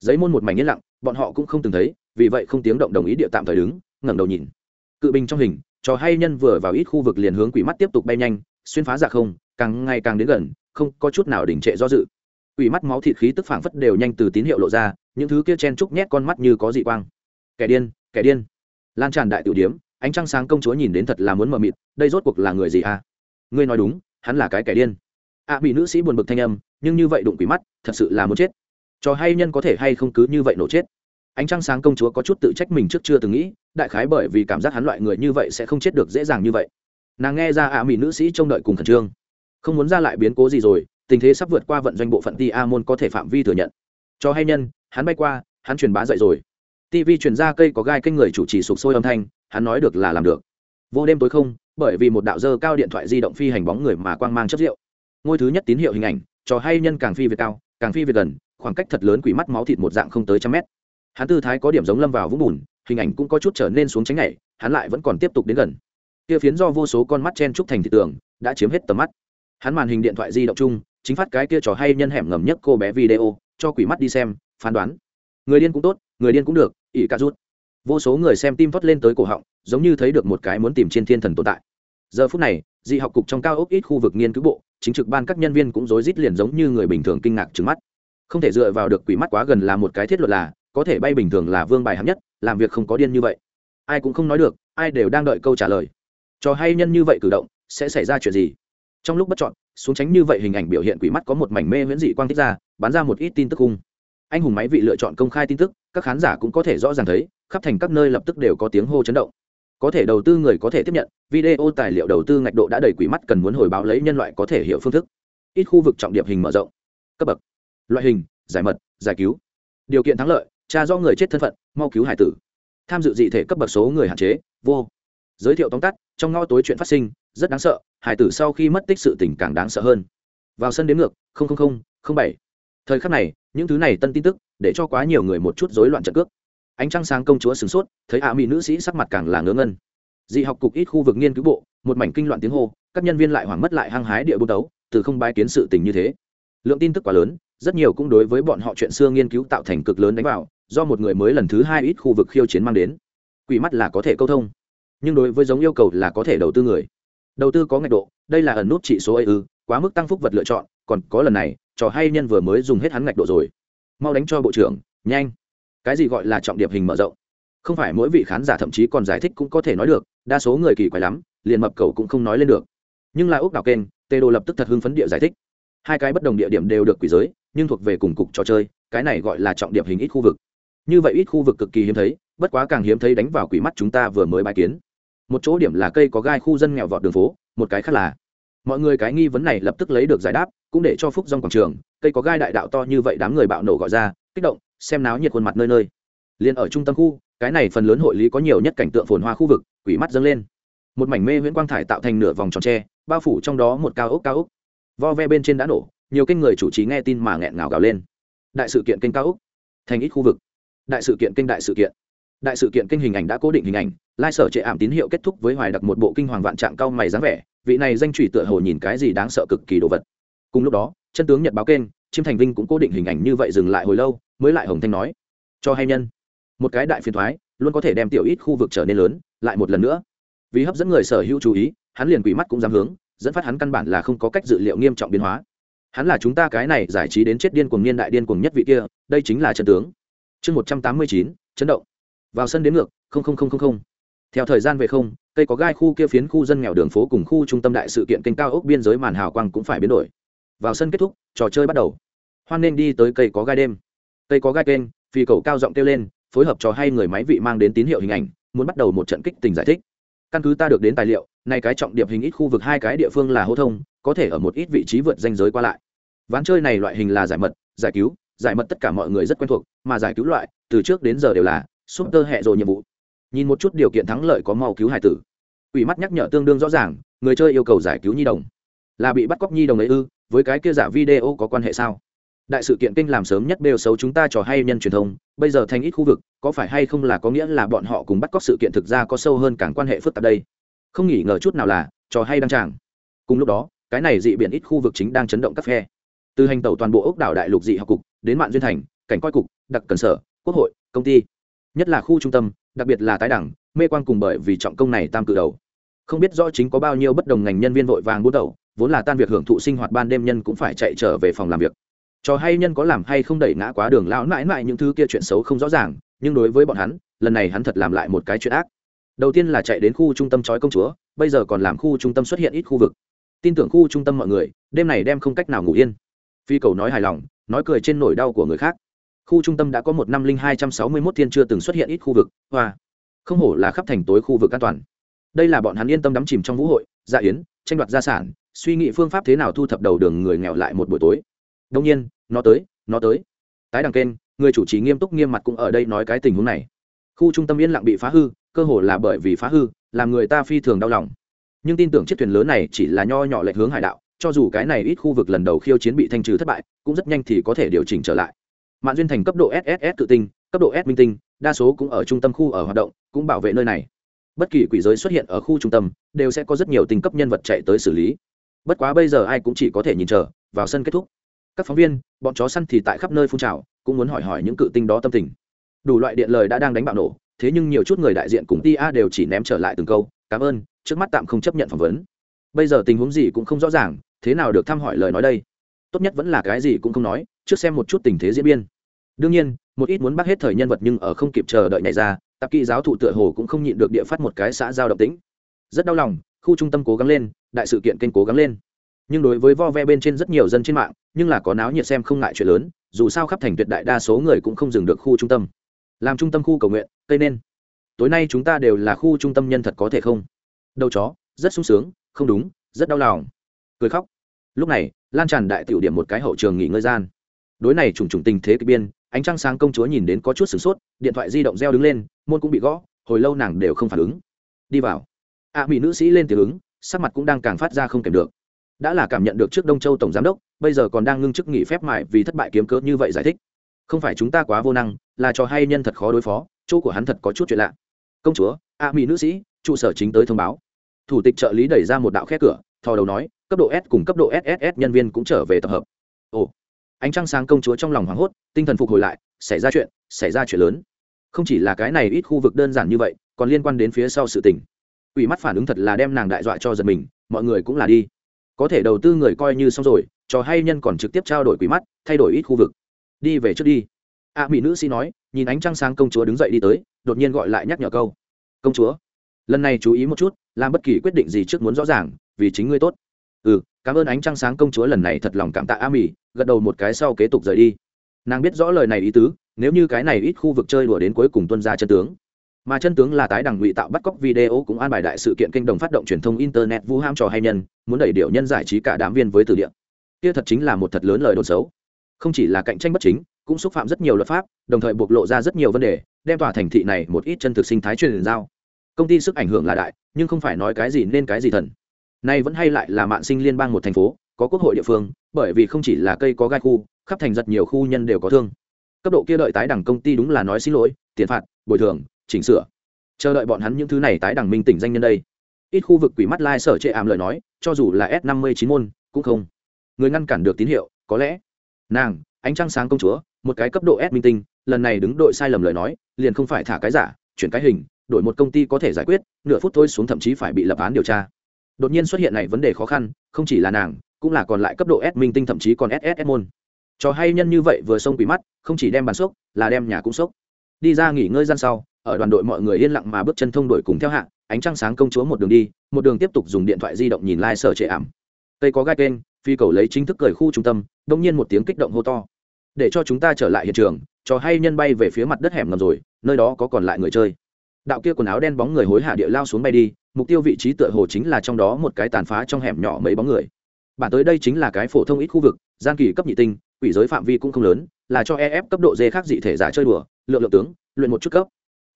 A: Giấy môn một mảnh yên lặng, bọn họ cũng không từng thấy, vì vậy không tiếng động đồng ý địa tạm thời đứng, ngẩng đầu nhìn. Cự binh trong hình, trò hay nhân vừa vào ít khu vực liền hướng quỷ mắt tiếp tục bay nhanh, xuyên phá dạ không, càng ngày càng đến gần, không có chút nào đình trệ do dự. Quỷ mắt máu thịt khí tức phảng phất đều nhanh từ tín hiệu lộ ra, những thứ kia chen trúc nhét con mắt như có dị quang. Kẻ điên kẻ điên lan tràn đại tiểu điếm ánh trăng sáng công chúa nhìn đến thật là muốn mờ mịt đây rốt cuộc là người gì à? Ngươi nói đúng hắn là cái kẻ điên. Ạ à, bị nữ sĩ buồn bực thanh âm nhưng như vậy đụng quỷ mắt thật sự là muốn chết. Cho hay nhân có thể hay không cứ như vậy nổ chết. Ánh trăng sáng công chúa có chút tự trách mình trước chưa từng nghĩ đại khái bởi vì cảm giác hắn loại người như vậy sẽ không chết được dễ dàng như vậy. Nàng nghe ra à, ạ mỹ nữ sĩ trông đợi cùng khẩn trương. Không muốn ra lại biến cố gì rồi tình thế sắp vượt qua vận doanh bộ phận ti a môn có thể phạm vi thừa nhận. Cho hay nhân hắn bay qua hắn truyền bá dậy rồi tv truyền ra cây có gai kênh người chủ trì sụp sôi âm thanh, hắn nói được là làm được. Vô đêm tối không, bởi vì một đạo dơ cao điện thoại di động phi hành bóng người mà quang mang chất rượu. Ngôi thứ nhất tín hiệu hình ảnh, trò hay nhân càng phi về cao, càng phi về gần, khoảng cách thật lớn quỷ mắt máu thịt một dạng không tới trăm mét. Hắn tư thái có điểm giống lâm vào vũng bùn, hình ảnh cũng có chút trở nên xuống tránh nhảy, hắn lại vẫn còn tiếp tục đến gần. Kia phiến do vô số con mắt chen trúc thành thị tường, đã chiếm hết tầm mắt. Hắn màn hình điện thoại di động chung, chính phát cái kia trò hay nhân hẻm ngầm nhất cô bé video, cho quỷ mắt đi xem, phán đoán người điên cũng tốt, người điên cũng được, ỷ cà rút. Vô số người xem tim vót lên tới cổ họng, giống như thấy được một cái muốn tìm trên thiên thần tồn tại. Giờ phút này, dị học cục trong cao ốc ít khu vực nghiên cứu bộ, chính trực ban các nhân viên cũng rối rít liền giống như người bình thường kinh ngạc trứng mắt. Không thể dựa vào được quỷ mắt quá gần là một cái thiết luật là, có thể bay bình thường là vương bài hạng nhất, làm việc không có điên như vậy. Ai cũng không nói được, ai đều đang đợi câu trả lời. Cho hay nhân như vậy cử động, sẽ xảy ra chuyện gì? Trong lúc bất chọn xuống tránh như vậy hình ảnh biểu hiện quỷ mắt có một mảnh mê miễn dị quang tích ra bán ra một ít tin tức cung anh hùng máy vị lựa chọn công khai tin tức, các khán giả cũng có thể rõ ràng thấy, khắp thành các nơi lập tức đều có tiếng hô chấn động. Có thể đầu tư người có thể tiếp nhận, video tài liệu đầu tư ngạch độ đã đầy quỷ mắt cần muốn hồi báo lấy nhân loại có thể hiểu phương thức. Ít khu vực trọng điểm hình mở rộng. Cấp bậc. Loại hình, giải mật, giải cứu. Điều kiện thắng lợi, tra do người chết thân phận, mau cứu hải tử. Tham dự dị thể cấp bậc số người hạn chế, vô. Giới thiệu tóm tắt, trong ngõ tối chuyện phát sinh, rất đáng sợ, hải tử sau khi mất tích sự tình càng đáng sợ hơn. Vào sân đến ngược bảy thời khắc này, những thứ này tân tin tức, để cho quá nhiều người một chút rối loạn trận cước. Ánh trăng sáng công chúa sửng sốt, thấy ạ mỹ nữ sĩ sắc mặt càng là ngớ ngân dị học cục ít khu vực nghiên cứu bộ, một mảnh kinh loạn tiếng hô, các nhân viên lại hoảng mất lại hăng hái địa bút đấu từ không bái kiến sự tình như thế. Lượng tin tức quá lớn, rất nhiều cũng đối với bọn họ chuyện xưa nghiên cứu tạo thành cực lớn đánh vào, do một người mới lần thứ hai ít khu vực khiêu chiến mang đến. Quỷ mắt là có thể câu thông, nhưng đối với giống yêu cầu là có thể đầu tư người. Đầu tư có ngạch độ, đây là ẩn nút trị số ấy ư, quá mức tăng phúc vật lựa chọn, còn có lần này trò hay nhân vừa mới dùng hết hắn ngạch độ rồi. Mau đánh cho bộ trưởng, nhanh. Cái gì gọi là trọng điệp hình mở rộng? Không phải mỗi vị khán giả thậm chí còn giải thích cũng có thể nói được, đa số người kỳ quái lắm, liền mập cầu cũng không nói lên được. Nhưng là ốc đảo kênh, tê đồ lập tức thật hưng phấn địa giải thích. Hai cái bất đồng địa điểm đều được quỷ giới, nhưng thuộc về cùng cục trò chơi, cái này gọi là trọng điểm hình ít khu vực. Như vậy ít khu vực cực kỳ hiếm thấy, bất quá càng hiếm thấy đánh vào quỷ mắt chúng ta vừa mới bài kiến. Một chỗ điểm là cây có gai khu dân nghèo vọt đường phố, một cái khác là mọi người cái nghi vấn này lập tức lấy được giải đáp, cũng để cho phúc dòng quảng trường, cây có gai đại đạo to như vậy đám người bạo nổ gọi ra, kích động, xem náo nhiệt khuôn mặt nơi nơi. Liền ở trung tâm khu, cái này phần lớn hội lý có nhiều nhất cảnh tượng phồn hoa khu vực, quỷ mắt dâng lên. Một mảnh mê huyễn quang thải tạo thành nửa vòng tròn tre, bao phủ trong đó một cao ốc cao ốc. Vo ve bên trên đã nổ, nhiều kênh người chủ trì nghe tin mà nghẹn ngào gào lên. Đại sự kiện kênh cao ốc, thành ít khu vực. Đại sự kiện kênh đại sự kiện đại sự kiện kinh hình ảnh đã cố định hình ảnh, lai sở trệ ảm tín hiệu kết thúc với hoài đặc một bộ kinh hoàng vạn trạng cao mày dáng vẻ, vị này danh trụy tựa hồ nhìn cái gì đáng sợ cực kỳ đồ vật. Cùng lúc đó, chân tướng nhật báo kênh chiêm thành vinh cũng cố định hình ảnh như vậy dừng lại hồi lâu, mới lại hồng thanh nói, cho hay nhân, một cái đại phiền thoái, luôn có thể đem tiểu ít khu vực trở nên lớn, lại một lần nữa. Vì hấp dẫn người sở hữu chú ý, hắn liền quỷ mắt cũng dám hướng, dẫn phát hắn căn bản là không có cách dự liệu nghiêm trọng biến hóa. Hắn là chúng ta cái này giải trí đến chết điên cuồng niên đại điên cuồng nhất vị kia, đây chính là chân tướng. Chương một trăm tám mươi chín, chấn động vào sân đến ngược theo thời gian về không, cây có gai khu kia phiến khu dân nghèo đường phố cùng khu trung tâm đại sự kiện kênh cao ốc biên giới màn hào quang cũng phải biến đổi. Vào sân kết thúc, trò chơi bắt đầu. Hoan nên đi tới cây có gai đêm. Cây có gai kênh phi cầu cao giọng kêu lên, phối hợp trò hay người máy vị mang đến tín hiệu hình ảnh, muốn bắt đầu một trận kích tình giải thích. Căn cứ ta được đến tài liệu, nay cái trọng điểm hình ít khu vực hai cái địa phương là hô thông, có thể ở một ít vị trí vượt danh giới qua lại. Ván chơi này loại hình là giải mật, giải cứu, giải mật tất cả mọi người rất quen thuộc, mà giải cứu loại, từ trước đến giờ đều là súp tơ hẹ rồi nhiệm vụ. Nhìn một chút điều kiện thắng lợi có mau cứu hải tử. Ủy mắt nhắc nhở tương đương rõ ràng, người chơi yêu cầu giải cứu nhi đồng. Là bị bắt cóc nhi đồng ấy ư, với cái kia giả video có quan hệ sao? Đại sự kiện kinh làm sớm nhất đều xấu chúng ta trò hay nhân truyền thông, bây giờ thành ít khu vực, có phải hay không là có nghĩa là bọn họ cùng bắt cóc sự kiện thực ra có sâu hơn càng quan hệ phức tạp đây? Không nghỉ ngờ chút nào là, trò hay đăng tràng. Cùng lúc đó, cái này dị biển ít khu vực chính đang chấn động các phe. Từ hành tàu toàn bộ ốc đảo đại lục dị học cục, đến mạng duyên thành, cảnh coi cục, đặc cần sở, quốc hội, công ty nhất là khu trung tâm, đặc biệt là tái đẳng, mê quan cùng bởi vì trọng công này tam cự đầu. Không biết rõ chính có bao nhiêu bất đồng ngành nhân viên vội vàng bút đầu vốn là tan việc hưởng thụ sinh hoạt ban đêm nhân cũng phải chạy trở về phòng làm việc. Trò hay nhân có làm hay không đẩy ngã quá đường lão mãi mãi những thứ kia chuyện xấu không rõ ràng, nhưng đối với bọn hắn, lần này hắn thật làm lại một cái chuyện ác. Đầu tiên là chạy đến khu trung tâm trói công chúa, bây giờ còn làm khu trung tâm xuất hiện ít khu vực. Tin tưởng khu trung tâm mọi người, đêm này đem không cách nào ngủ yên. Phi cầu nói hài lòng, nói cười trên nỗi đau của người khác khu trung tâm đã có một năm linh hai trăm sáu mươi mốt thiên chưa từng xuất hiện ít khu vực, hoa. Không hổ là khắp thành tối khu vực an toàn. Đây là bọn hắn yên tâm đắm chìm trong vũ hội dạ yến, tranh đoạt gia sản, suy nghĩ phương pháp thế nào thu thập đầu đường người nghèo lại một buổi tối. Đông nhiên, nó tới nó tới. Tái đằng kênh, người chủ trì nghiêm túc nghiêm mặt cũng ở đây nói cái tình huống này. Khu trung tâm yên lặng bị phá hư, cơ hồ là bởi vì phá hư, làm người ta phi thường đau lòng. Nhưng tin tưởng chiếc thuyền lớn này chỉ là nho nhỏ lệch hướng hải đạo, cho dù cái này ít khu vực lần đầu khiêu chiến bị thanh trừ thất bại, cũng rất nhanh thì có thể điều chỉnh trở lại mạng duyên thành cấp độ sss tự tinh, cấp độ s minh tinh, đa số cũng ở trung tâm khu ở hoạt động, cũng bảo vệ nơi này. Bất kỳ quỷ giới xuất hiện ở khu trung tâm, đều sẽ có rất nhiều tinh cấp nhân vật chạy tới xử lý. Bất quá bây giờ ai cũng chỉ có thể nhìn chờ, vào sân kết thúc. Các phóng viên, bọn chó săn thì tại khắp nơi phun trào, cũng muốn hỏi hỏi những cự tinh đó tâm tình. Đủ loại điện lời đã đang đánh bạo nổ, thế nhưng nhiều chút người đại diện cùng tia đều chỉ ném trở lại từng câu, cảm ơn, trước mắt tạm không chấp nhận phỏng vấn. Bây giờ tình huống gì cũng không rõ ràng, thế nào được thăm hỏi lời nói đây? Tốt nhất vẫn là cái gì cũng không nói, trước xem một chút tình thế diễn biến đương nhiên, một ít muốn bắt hết thời nhân vật nhưng ở không kịp chờ đợi nhảy ra, tạp kỹ giáo thụ tựa hồ cũng không nhịn được địa phát một cái xã giao động tĩnh. Rất đau lòng, khu trung tâm cố gắng lên, đại sự kiện kênh cố gắng lên. Nhưng đối với vo ve bên trên rất nhiều dân trên mạng, nhưng là có náo nhiệt xem không ngại chuyện lớn, dù sao khắp thành tuyệt đại đa số người cũng không dừng được khu trung tâm. Làm trung tâm khu cầu nguyện, cây nên. Tối nay chúng ta đều là khu trung tâm nhân thật có thể không? Đầu chó, rất sung sướng, không đúng, rất đau lòng. Cười khóc. Lúc này, lan tràn đại tiểu điểm một cái hậu trường nghỉ ngơi gian. Đối này trùng trùng tình thế kịch biên ánh trăng sáng công chúa nhìn đến có chút sửng sốt điện thoại di động reo đứng lên môn cũng bị gõ hồi lâu nàng đều không phản ứng. Đi vào. Ạ à, mỹ nữ sĩ lên tiếng ứng sắc mặt cũng đang càng phát ra không kèm được. Đã là cảm nhận được trước đông châu tổng giám đốc bây giờ còn đang ngưng chức nghỉ phép mại vì thất bại kiếm cớ như vậy giải thích. Không phải chúng ta quá vô năng là cho hay nhân thật khó đối phó chỗ của hắn thật có chút chuyện lạ. Công chúa a mỹ nữ sĩ trụ sở chính tới thông báo. Thủ tịch trợ lý đẩy ra một đạo khe cửa thò đầu nói cấp độ s cùng cấp độ sss nhân viên cũng trở về tập hợp. Ồ ánh trăng sáng công chúa trong lòng hoảng hốt tinh thần phục hồi lại xảy ra chuyện xảy ra chuyện lớn. Không chỉ là cái này ít khu vực đơn giản như vậy còn liên quan đến phía sau sự tình. Ủy mắt phản ứng thật là đem nàng đại dọa cho giật mình mọi người cũng là đi. Có thể đầu tư người coi như xong rồi trò hay nhân còn trực tiếp trao đổi quỷ mắt thay đổi ít khu vực. Đi về trước đi. A à, mỹ nữ sĩ nói nhìn ánh trăng sáng công chúa đứng dậy đi tới đột nhiên gọi lại nhắc nhở câu. Công chúa lần này chú ý một chút làm bất kỳ quyết định gì trước muốn rõ ràng vì chính ngươi tốt. Ừ cảm ơn ánh trăng sáng công chúa lần này thật lòng cảm tạ a mỹ gật đầu một cái sau kế tục rời đi. Nàng biết rõ lời này ý tứ, nếu như cái này ít khu vực chơi đùa đến cuối cùng tuân ra chân tướng. Mà chân tướng là tái đẳng ngụy tạo bắt cóc video cũng an bài đại sự kiện kênh đồng phát động truyền thông internet vu ham trò hay nhân, muốn đẩy điệu nhân giải trí cả đám viên với từ địa. Kia thật chính là một thật lớn lời đồn xấu. Không chỉ là cạnh tranh bất chính, cũng xúc phạm rất nhiều luật pháp, đồng thời bộc lộ ra rất nhiều vấn đề, đem tỏa thành thị này một ít chân thực sinh thái truyền giao. Công ty sức ảnh hưởng là đại, nhưng không phải nói cái gì nên cái gì thần nay vẫn hay lại là mạng sinh liên bang một thành phố, có quốc hội địa phương, bởi vì không chỉ là cây có gai khu, khắp thành rất nhiều khu nhân đều có thương. Cấp độ kia đợi tái đẳng công ty đúng là nói xin lỗi, tiền phạt, bồi thường, chỉnh sửa. Chờ đợi bọn hắn những thứ này tái đẳng minh tỉnh danh nhân đây. Ít khu vực quỷ mắt lai sở chệ ảm lời nói, cho dù là s năm mươi chín môn, cũng không. Người ngăn cản được tín hiệu, có lẽ. Nàng, ánh trăng sáng công chúa, một cái cấp độ s minh tinh, lần này đứng đội sai lầm lời nói, liền không phải thả cái giả, chuyển cái hình, đổi một công ty có thể giải quyết, nửa phút thôi xuống thậm chí phải bị lập án điều tra đột nhiên xuất hiện này vấn đề khó khăn, không chỉ là nàng, cũng là còn lại cấp độ s minh tinh thậm chí còn ss môn. Trò hay nhân như vậy vừa xông quỷ mắt, không chỉ đem bàn sốc là đem nhà cũng sốc đi ra nghỉ ngơi gian sau, ở đoàn đội mọi người yên lặng mà bước chân thông đổi cùng theo hạng ánh trăng sáng công chúa một đường đi, một đường tiếp tục dùng điện thoại di động nhìn lai、like、sở trệ ảm. Cây có gai kênh, phi cầu lấy chính thức cởi khu trung tâm, đông nhiên một tiếng kích động hô to. Để cho chúng ta trở lại hiện trường trò hay nhân bay về phía mặt đất hẻm ngầm rồi, nơi đó có còn lại người chơi. Đạo kia quần áo đen bóng người hối hạ địa lao xuống bay đi mục tiêu vị trí tựa hồ chính là trong đó một cái tàn phá trong hẻm nhỏ mấy bóng người. Bản tới đây chính là cái phổ thông ít khu vực, gian kỳ cấp nhị tinh, quỷ giới phạm vi cũng không lớn, là cho ef cấp độ dê khác dị thể giả chơi đùa, lượng lượng tướng, luyện một chút cấp.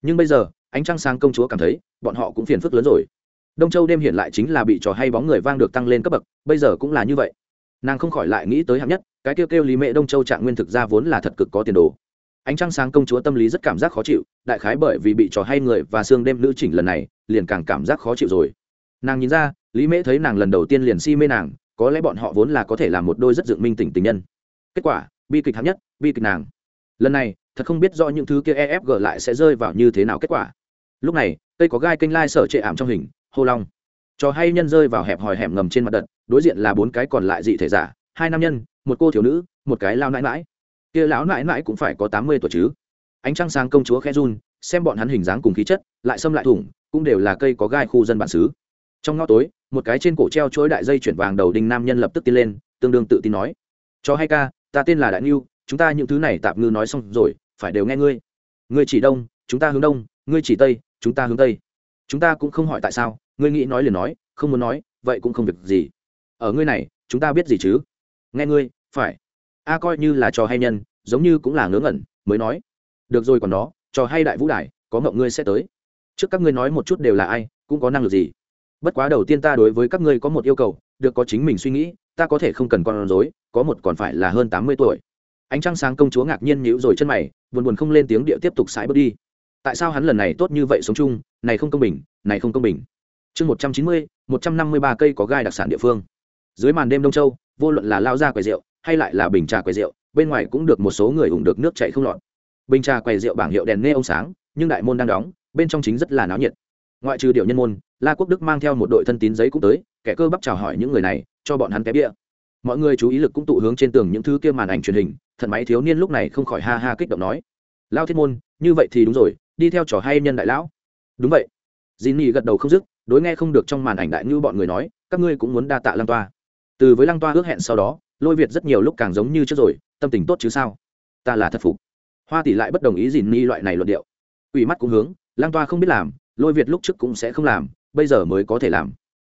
A: Nhưng bây giờ, ánh trăng sáng công chúa cảm thấy, bọn họ cũng phiền phức lớn rồi. Đông châu đêm hiện lại chính là bị trò hay bóng người vang được tăng lên cấp bậc, bây giờ cũng là như vậy. Nàng không khỏi lại nghĩ tới hạng nhất, cái kêu kêu lý mẹ đông châu trạng nguyên thực ra vốn là thật cực có tiền đồ. Ánh trăng sáng công chúa tâm lý rất cảm giác khó chịu, đại khái bởi vì bị trò hay người và xương đêm nữ chỉnh lần này liền càng cảm giác khó chịu rồi. Nàng nhìn ra, lý mễ thấy nàng lần đầu tiên liền si mê nàng, có lẽ bọn họ vốn là có thể làm một đôi rất dựng minh tỉnh tình nhân. Kết quả, bi kịch hạng nhất, bi kịch nàng. Lần này, thật không biết do những thứ kia efg lại sẽ rơi vào như thế nào kết quả. Lúc này, cây có gai kênh lai sở trệ ảm trong hình, hô long. Cho hay nhân rơi vào hẹp hòi hẻm ngầm trên mặt đất, đối diện là bốn cái còn lại dị thể giả, hai nam nhân, một cô thiếu nữ, một cái lao nãi mãi kia lão nãi mãi cũng phải có tám mươi tuổi chứ. Ánh trăng sáng công chúa khe run, xem bọn hắn hình dáng cùng khí chất, lại xâm lại thủng cũng đều là cây có gai khu dân bản xứ. Trong ngõ tối, một cái trên cổ treo chuỗi đại dây chuyển vàng đầu đinh nam nhân lập tức tiến lên, tương đương tự tin nói, cho hay ca, ta tên là đại ngưu, chúng ta những thứ này tạp ngư nói xong rồi, phải đều nghe ngươi. Ngươi chỉ đông, chúng ta hướng đông, ngươi chỉ tây, chúng ta hướng tây. Chúng ta cũng không hỏi tại sao, ngươi nghĩ nói liền nói, không muốn nói, vậy cũng không việc gì. Ở ngươi này, chúng ta biết gì chứ? Nghe ngươi, phải. A coi như là trò hay nhân, giống như cũng là ngớ ngẩn, mới nói, được rồi còn đó, trò hay đại vũ đài, có ngộng ngươi sẽ tới trước các ngươi nói một chút đều là ai, cũng có năng lực gì. Bất quá đầu tiên ta đối với các ngươi có một yêu cầu, được có chính mình suy nghĩ, ta có thể không cần con rối, có một còn phải là hơn tám mươi tuổi. Ánh trăng sáng công chúa ngạc nhiên nhíu rồi chân mày, buồn buồn không lên tiếng địa tiếp tục sải bước đi. Tại sao hắn lần này tốt như vậy sống chung, này không công bình, này không công bình. Chương một trăm chín mươi, một trăm năm mươi ba cây có gai đặc sản địa phương. Dưới màn đêm đông châu, vô luận là lao ra quầy rượu, hay lại là bình trà quầy rượu, bên ngoài cũng được một số người ủng được nước chảy không lọt. Bình trà quầy rượu bảng hiệu đèn nghe ông sáng, nhưng đại môn đang đóng bên trong chính rất là náo nhiệt. Ngoại trừ điệu nhân môn, la quốc đức mang theo một đội thân tín giấy cũng tới, kẻ cơ bắp chào hỏi những người này, cho bọn hắn té bia. Mọi người chú ý lực cũng tụ hướng trên tường những thứ kia màn ảnh truyền hình thần máy thiếu niên lúc này không khỏi ha ha kích động nói. Lao thiết môn, như vậy thì đúng rồi, đi theo trò hay nhân đại lão. Đúng vậy. Dì Nhi gật đầu không dứt, đối nghe không được trong màn ảnh đại như bọn người nói, các ngươi cũng muốn đa tạ lăng toa. Từ với lăng toa ước hẹn sau đó, lôi việt rất nhiều lúc càng giống như trước rồi, tâm tình tốt chứ sao? Ta là thất phục. Hoa tỷ lại bất đồng ý dì Nhi loại này luận điệu. Ủy mắt cũng hướng Lang toa không biết làm, lôi việt lúc trước cũng sẽ không làm, bây giờ mới có thể làm.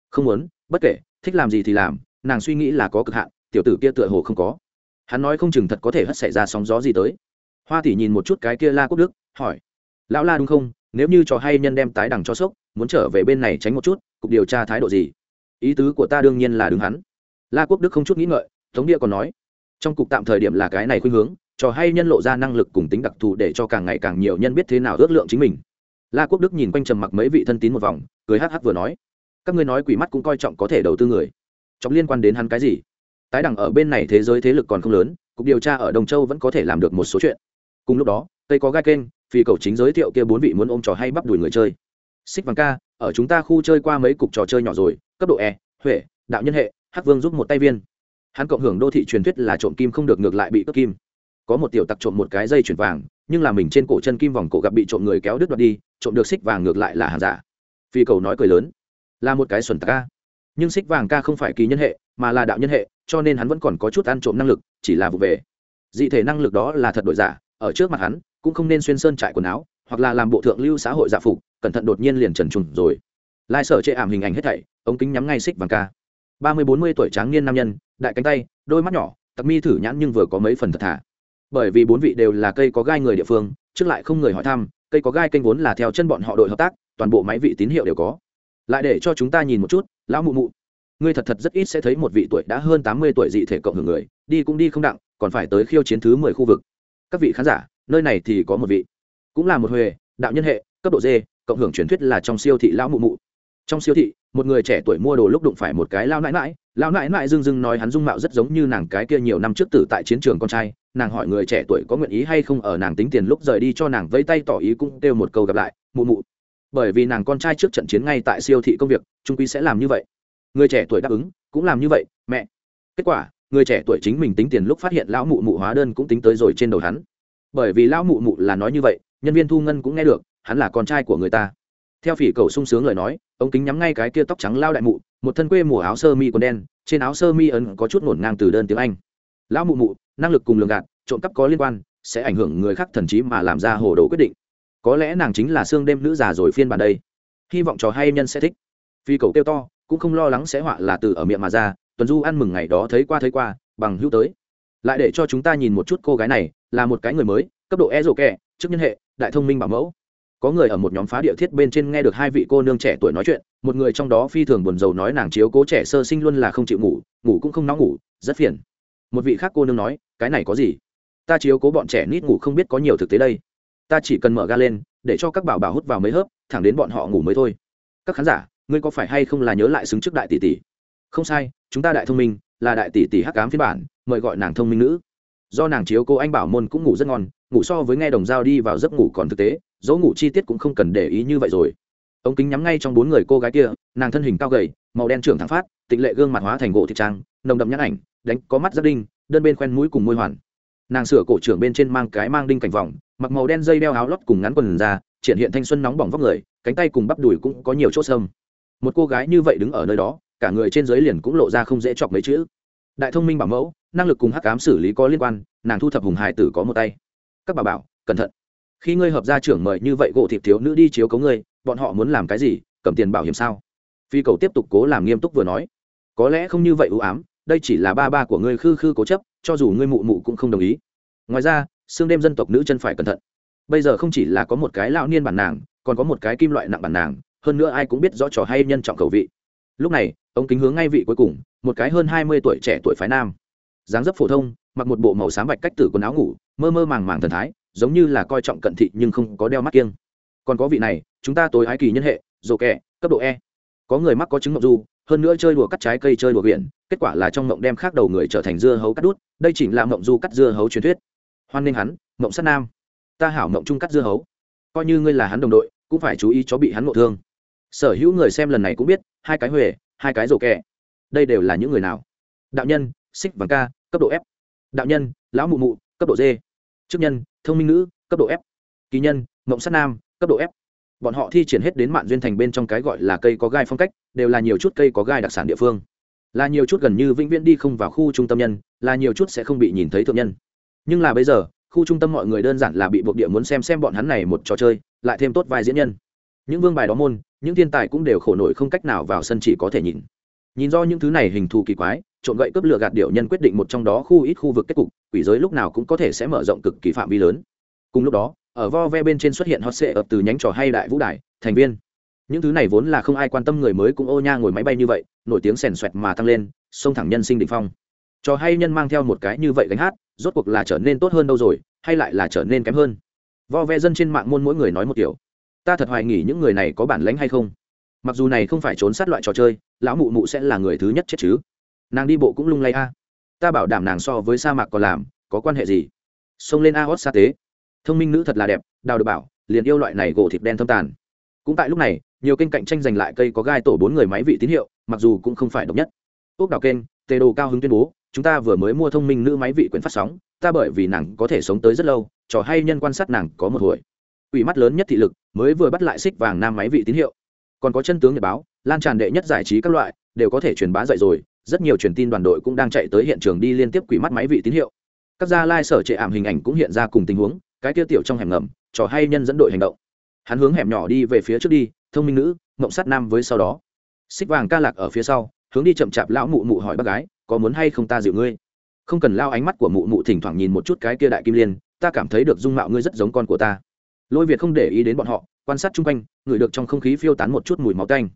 A: Không muốn, bất kể, thích làm gì thì làm, nàng suy nghĩ là có cực hạn, tiểu tử kia tựa hồ không có. Hắn nói không chừng thật có thể hất xảy ra sóng gió gì tới. Hoa tỷ nhìn một chút cái kia la quốc đức, hỏi. Lão la đúng không? Nếu như trò hay nhân đem tái đằng cho sốc, muốn trở về bên này tránh một chút, cục điều tra thái độ gì? Ý tứ của ta đương nhiên là đứng hắn. La quốc đức không chút nghĩ ngợi, tống địa còn nói. Trong cục tạm thời điểm là cái này khuynh hướng, trò hay nhân lộ ra năng lực cùng tính đặc thù để cho càng ngày càng nhiều nhân biết thế nào ước lượng chính mình la quốc đức nhìn quanh trầm mặc mấy vị thân tín một vòng, cười hắc hắc vừa nói, các ngươi nói quỷ mắt cũng coi trọng có thể đầu tư người. Chọc liên quan đến hắn cái gì? Tái đẳng ở bên này thế giới thế lực còn không lớn, cục điều tra ở đồng châu vẫn có thể làm được một số chuyện. Cùng lúc đó, tây có gai kênh, phi cầu chính giới thiệu kia bốn vị muốn ôm trò hay bắp đuổi người chơi. Xích vàng ca, ở chúng ta khu chơi qua mấy cục trò chơi nhỏ rồi, cấp độ e huệ, đạo nhân hệ, hắc vương giúp một tay viên. Hắn cộng hưởng đô thị truyền thuyết là trộm kim không được ngược lại bị cướp kim có một tiểu tặc trộm một cái dây chuyển vàng, nhưng là mình trên cổ chân kim vòng cổ gặp bị trộm người kéo đứt đoạt đi, trộm được xích vàng ngược lại là hàng giả. Phi cầu nói cười lớn, là một cái xuẩn tặc ca nhưng xích vàng ca không phải kỳ nhân hệ, mà là đạo nhân hệ, cho nên hắn vẫn còn có chút ăn trộm năng lực, chỉ là vụ về. Dị thể năng lực đó là thật đổi giả, ở trước mặt hắn, cũng không nên xuyên sơn trại quần áo, hoặc là làm bộ thượng lưu xã hội giả phục, cẩn thận đột nhiên liền trần trùng rồi. Lai sở chệ ảm hình ảnh hết thảy, ống kính nhắm ngay xích vàng ca. Ba mươi bốn mươi tuổi tráng niên nam nhân, đại cánh tay, đôi mắt nhỏ, tặc mi thử nhãn nhưng vừa có mấy phần thật thà bởi vì bốn vị đều là cây có gai người địa phương, trước lại không người hỏi thăm, cây có gai kênh vốn là theo chân bọn họ đội hợp tác, toàn bộ máy vị tín hiệu đều có. Lại để cho chúng ta nhìn một chút, lão mụ mụ, ngươi thật thật rất ít sẽ thấy một vị tuổi đã hơn tám mươi tuổi dị thể cộng hưởng người, đi cũng đi không đặng, còn phải tới khiêu chiến thứ mười khu vực. Các vị khán giả, nơi này thì có một vị, cũng là một huề, đạo nhân hệ, cấp độ d, cộng hưởng truyền thuyết là trong siêu thị lão mụ mụ. Trong siêu thị một người trẻ tuổi mua đồ lúc đụng phải một cái lao nãi nãi, lao nãi nãi dưng dưng nói hắn dung mạo rất giống như nàng cái kia nhiều năm trước tử tại chiến trường con trai, nàng hỏi người trẻ tuổi có nguyện ý hay không ở nàng tính tiền lúc rời đi cho nàng vẫy tay tỏ ý cũng kêu một câu gặp lại, mụ mụ. Bởi vì nàng con trai trước trận chiến ngay tại siêu thị công việc, trung quy sẽ làm như vậy. Người trẻ tuổi đáp ứng, cũng làm như vậy, mẹ. Kết quả, người trẻ tuổi chính mình tính tiền lúc phát hiện lão mụ mụ hóa đơn cũng tính tới rồi trên đầu hắn. Bởi vì lão mụ mụ là nói như vậy, nhân viên thu ngân cũng nghe được, hắn là con trai của người ta. Theo phỉ cầu sung sướng lời nói Ống kính nhắm ngay cái kia tóc trắng lao đại mụ, một thân quê mùa áo sơ mi còn đen, trên áo sơ mi ấn có chút ngổn ngang từ đơn tiếng anh. Lão mụ mụ, năng lực cùng lường gạt, trộm cắp có liên quan, sẽ ảnh hưởng người khác thần trí mà làm ra hồ đồ quyết định. Có lẽ nàng chính là xương đêm nữ già rồi phiên bản đây. Hy vọng trò hay nhân sẽ thích. Phi cầu kêu to, cũng không lo lắng sẽ họa là từ ở miệng mà ra, tuần du ăn mừng ngày đó thấy qua thấy qua, bằng hữu tới. Lại để cho chúng ta nhìn một chút cô gái này, là một cái người mới, cấp độ e rổ kẹ chức nhân hệ, đại thông minh bảo mẫu có người ở một nhóm phá địa thiết bên trên nghe được hai vị cô nương trẻ tuổi nói chuyện, một người trong đó phi thường buồn rầu nói nàng chiếu cố trẻ sơ sinh luôn là không chịu ngủ ngủ cũng không nóng ngủ, rất phiền. Một vị khác cô nương nói, cái này có gì? Ta chiếu cố bọn trẻ nít ngủ không biết có nhiều thực tế đây. Ta chỉ cần mở ga lên, để cho các bảo bảo hút vào mấy hớp, thẳng đến bọn họ ngủ mới thôi. Các khán giả, ngươi có phải hay không là nhớ lại xứng trước đại tỷ tỷ? Không sai, chúng ta đại thông minh, là đại tỷ tỷ hắc cám phiên bản, mời gọi nàng thông minh nữ. Do nàng chiếu cố anh bảo môn cũng ngủ rất ngon, ngủ so với nghe đồng dao đi vào giấc ngủ còn thực tế dỗ ngủ chi tiết cũng không cần để ý như vậy rồi. Ống kính nhắm ngay trong bốn người cô gái kia, nàng thân hình cao gầy, màu đen trưởng thẳng phát tịnh lệ gương mặt hóa thành gỗ thị trang, nồng đậm nhãn ảnh, đánh có mắt giáp đinh, đơn bên khoen mũi cùng môi hoàn. Nàng sửa cổ trưởng bên trên mang cái mang đinh cảnh vòng, mặc màu đen dây đeo áo lót cùng ngắn quần ra, triển hiện thanh xuân nóng bỏng vóc người, cánh tay cùng bắp đùi cũng có nhiều chỗ sâm. Một cô gái như vậy đứng ở nơi đó, cả người trên dưới liền cũng lộ ra không dễ chọc mấy chữ. Đại thông minh bảo mẫu, năng lực cùng hắc ám xử lý có liên quan, nàng thu thập hùng hải tử có một tay. Các bà bảo, cẩn thận khi ngươi hợp gia trưởng mời như vậy gỗ thịt thiếu nữ đi chiếu cấu ngươi, bọn họ muốn làm cái gì? Cầm tiền bảo hiểm sao? Phi cầu tiếp tục cố làm nghiêm túc vừa nói. Có lẽ không như vậy ưu ám, đây chỉ là ba ba của ngươi khư khư cố chấp, cho dù ngươi mụ mụ cũng không đồng ý. Ngoài ra, xương đêm dân tộc nữ chân phải cẩn thận. Bây giờ không chỉ là có một cái lão niên bản nàng, còn có một cái kim loại nặng bản nàng, hơn nữa ai cũng biết rõ trò hay nhân trọng khẩu vị. Lúc này, ông kính hướng ngay vị cuối cùng, một cái hơn hai mươi tuổi trẻ tuổi phái nam. Dáng dấp phổ thông, mặc một bộ màu xám bạch cách tử quần áo ngủ, mơ mơ màng màng thần thái giống như là coi trọng cận thị nhưng không có đeo mắt kiêng. Còn có vị này, chúng ta tối ái kỳ nhân hệ rổ kẹ, cấp độ e. Có người mắc có chứng ngọc du, hơn nữa chơi đùa cắt trái cây chơi đùa biển, kết quả là trong mộng đem khác đầu người trở thành dưa hấu cắt đút, đây chỉ là mộng du cắt dưa hấu truyền thuyết. Hoan nghênh hắn mộng sát nam. Ta hảo mộng chung cắt dưa hấu. Coi như ngươi là hắn đồng đội, cũng phải chú ý cho bị hắn ngộ thương. Sở hữu người xem lần này cũng biết, hai cái huề, hai cái rổ kẹ. Đây đều là những người nào? Đạo nhân xích vàng ca, cấp độ f. Đạo nhân, lão mụ mụ, cấp độ d chức nhân, thông minh nữ, cấp độ f. Kỳ nhân, mộng sát nam, cấp độ f. Bọn họ thi triển hết đến mạn duyên thành bên trong cái gọi là cây có gai phong cách, đều là nhiều chút cây có gai đặc sản địa phương. Là nhiều chút gần như vĩnh viễn đi không vào khu trung tâm nhân, là nhiều chút sẽ không bị nhìn thấy thượng nhân. Nhưng là bây giờ, khu trung tâm mọi người đơn giản là bị buộc địa muốn xem xem bọn hắn này một trò chơi, lại thêm tốt vai diễn nhân. Những vương bài đó môn, những thiên tài cũng đều khổ nổi không cách nào vào sân chỉ có thể nhìn. Nhìn do những thứ này hình thù kỳ quái trộn gậy cướp lừa gạt điệu nhân quyết định một trong đó khu ít khu vực kết cục, quỷ giới lúc nào cũng có thể sẽ mở rộng cực kỳ phạm vi lớn. Cùng lúc đó, ở vo ve bên trên xuất hiện hot sệ ập từ nhánh trò hay đại vũ đài, thành viên. Những thứ này vốn là không ai quan tâm người mới cũng ô nha ngồi máy bay như vậy, nổi tiếng sèn xoẹt mà tăng lên sông thẳng nhân sinh đ phong. Trò hay nhân mang theo một cái như vậy gánh hát, rốt cuộc là trở nên tốt hơn đâu rồi, hay lại là trở nên kém hơn? Vo ve dân trên mạng môn mỗi người nói một kiểu. Ta thật hoài nghỉ những người này có bản lãnh hay không? Mặc dù này không phải trốn sát loại trò chơi, lão mụ mụ sẽ là người thứ nhất chết chứ nàng đi bộ cũng lung lay a. Ta bảo đảm nàng so với sa mạc còn làm, có quan hệ gì? Xông lên a hót sa tế. Thông minh nữ thật là đẹp, đào được bảo, liền yêu loại này gỗ thịt đen thâm tàn. Cũng tại lúc này, nhiều kênh cạnh tranh giành lại cây có gai tổ bốn người máy vị tín hiệu, mặc dù cũng không phải độc nhất. Ốc đào kênh Tê đồ cao hứng tuyên bố, chúng ta vừa mới mua thông minh nữ máy vị quyển phát sóng, ta bởi vì nàng có thể sống tới rất lâu, trò hay nhân quan sát nàng có một hồi. Ủy mắt lớn nhất thị lực, mới vừa bắt lại xích vàng nam máy vị tín hiệu. Còn có chân tướng nhật báo, lan tràn đệ nhất giải trí các loại, đều có thể truyền bá dậy rồi rất nhiều truyền tin đoàn đội cũng đang chạy tới hiện trường đi liên tiếp quỷ mắt máy vị tín hiệu. Các gia lai sở trệ ảm hình ảnh cũng hiện ra cùng tình huống, cái tiêu tiểu trong hẻm ngầm, trò hay nhân dẫn đội hành động. Hắn hướng hẻm nhỏ đi về phía trước đi, thông minh nữ, mộng sát nam với sau đó. Xích vàng ca lạc ở phía sau, hướng đi chậm chạp lão mụ mụ hỏi bác gái, có muốn hay không ta dịu ngươi? Không cần lao ánh mắt của mụ mụ thỉnh thoảng nhìn một chút cái kia đại kim liên, ta cảm thấy được dung mạo ngươi rất giống con của ta. Lôi việt không để ý đến bọn họ, quan sát chung quanh ngửi được trong không khí phiêu tán một chút mùi máu tanh.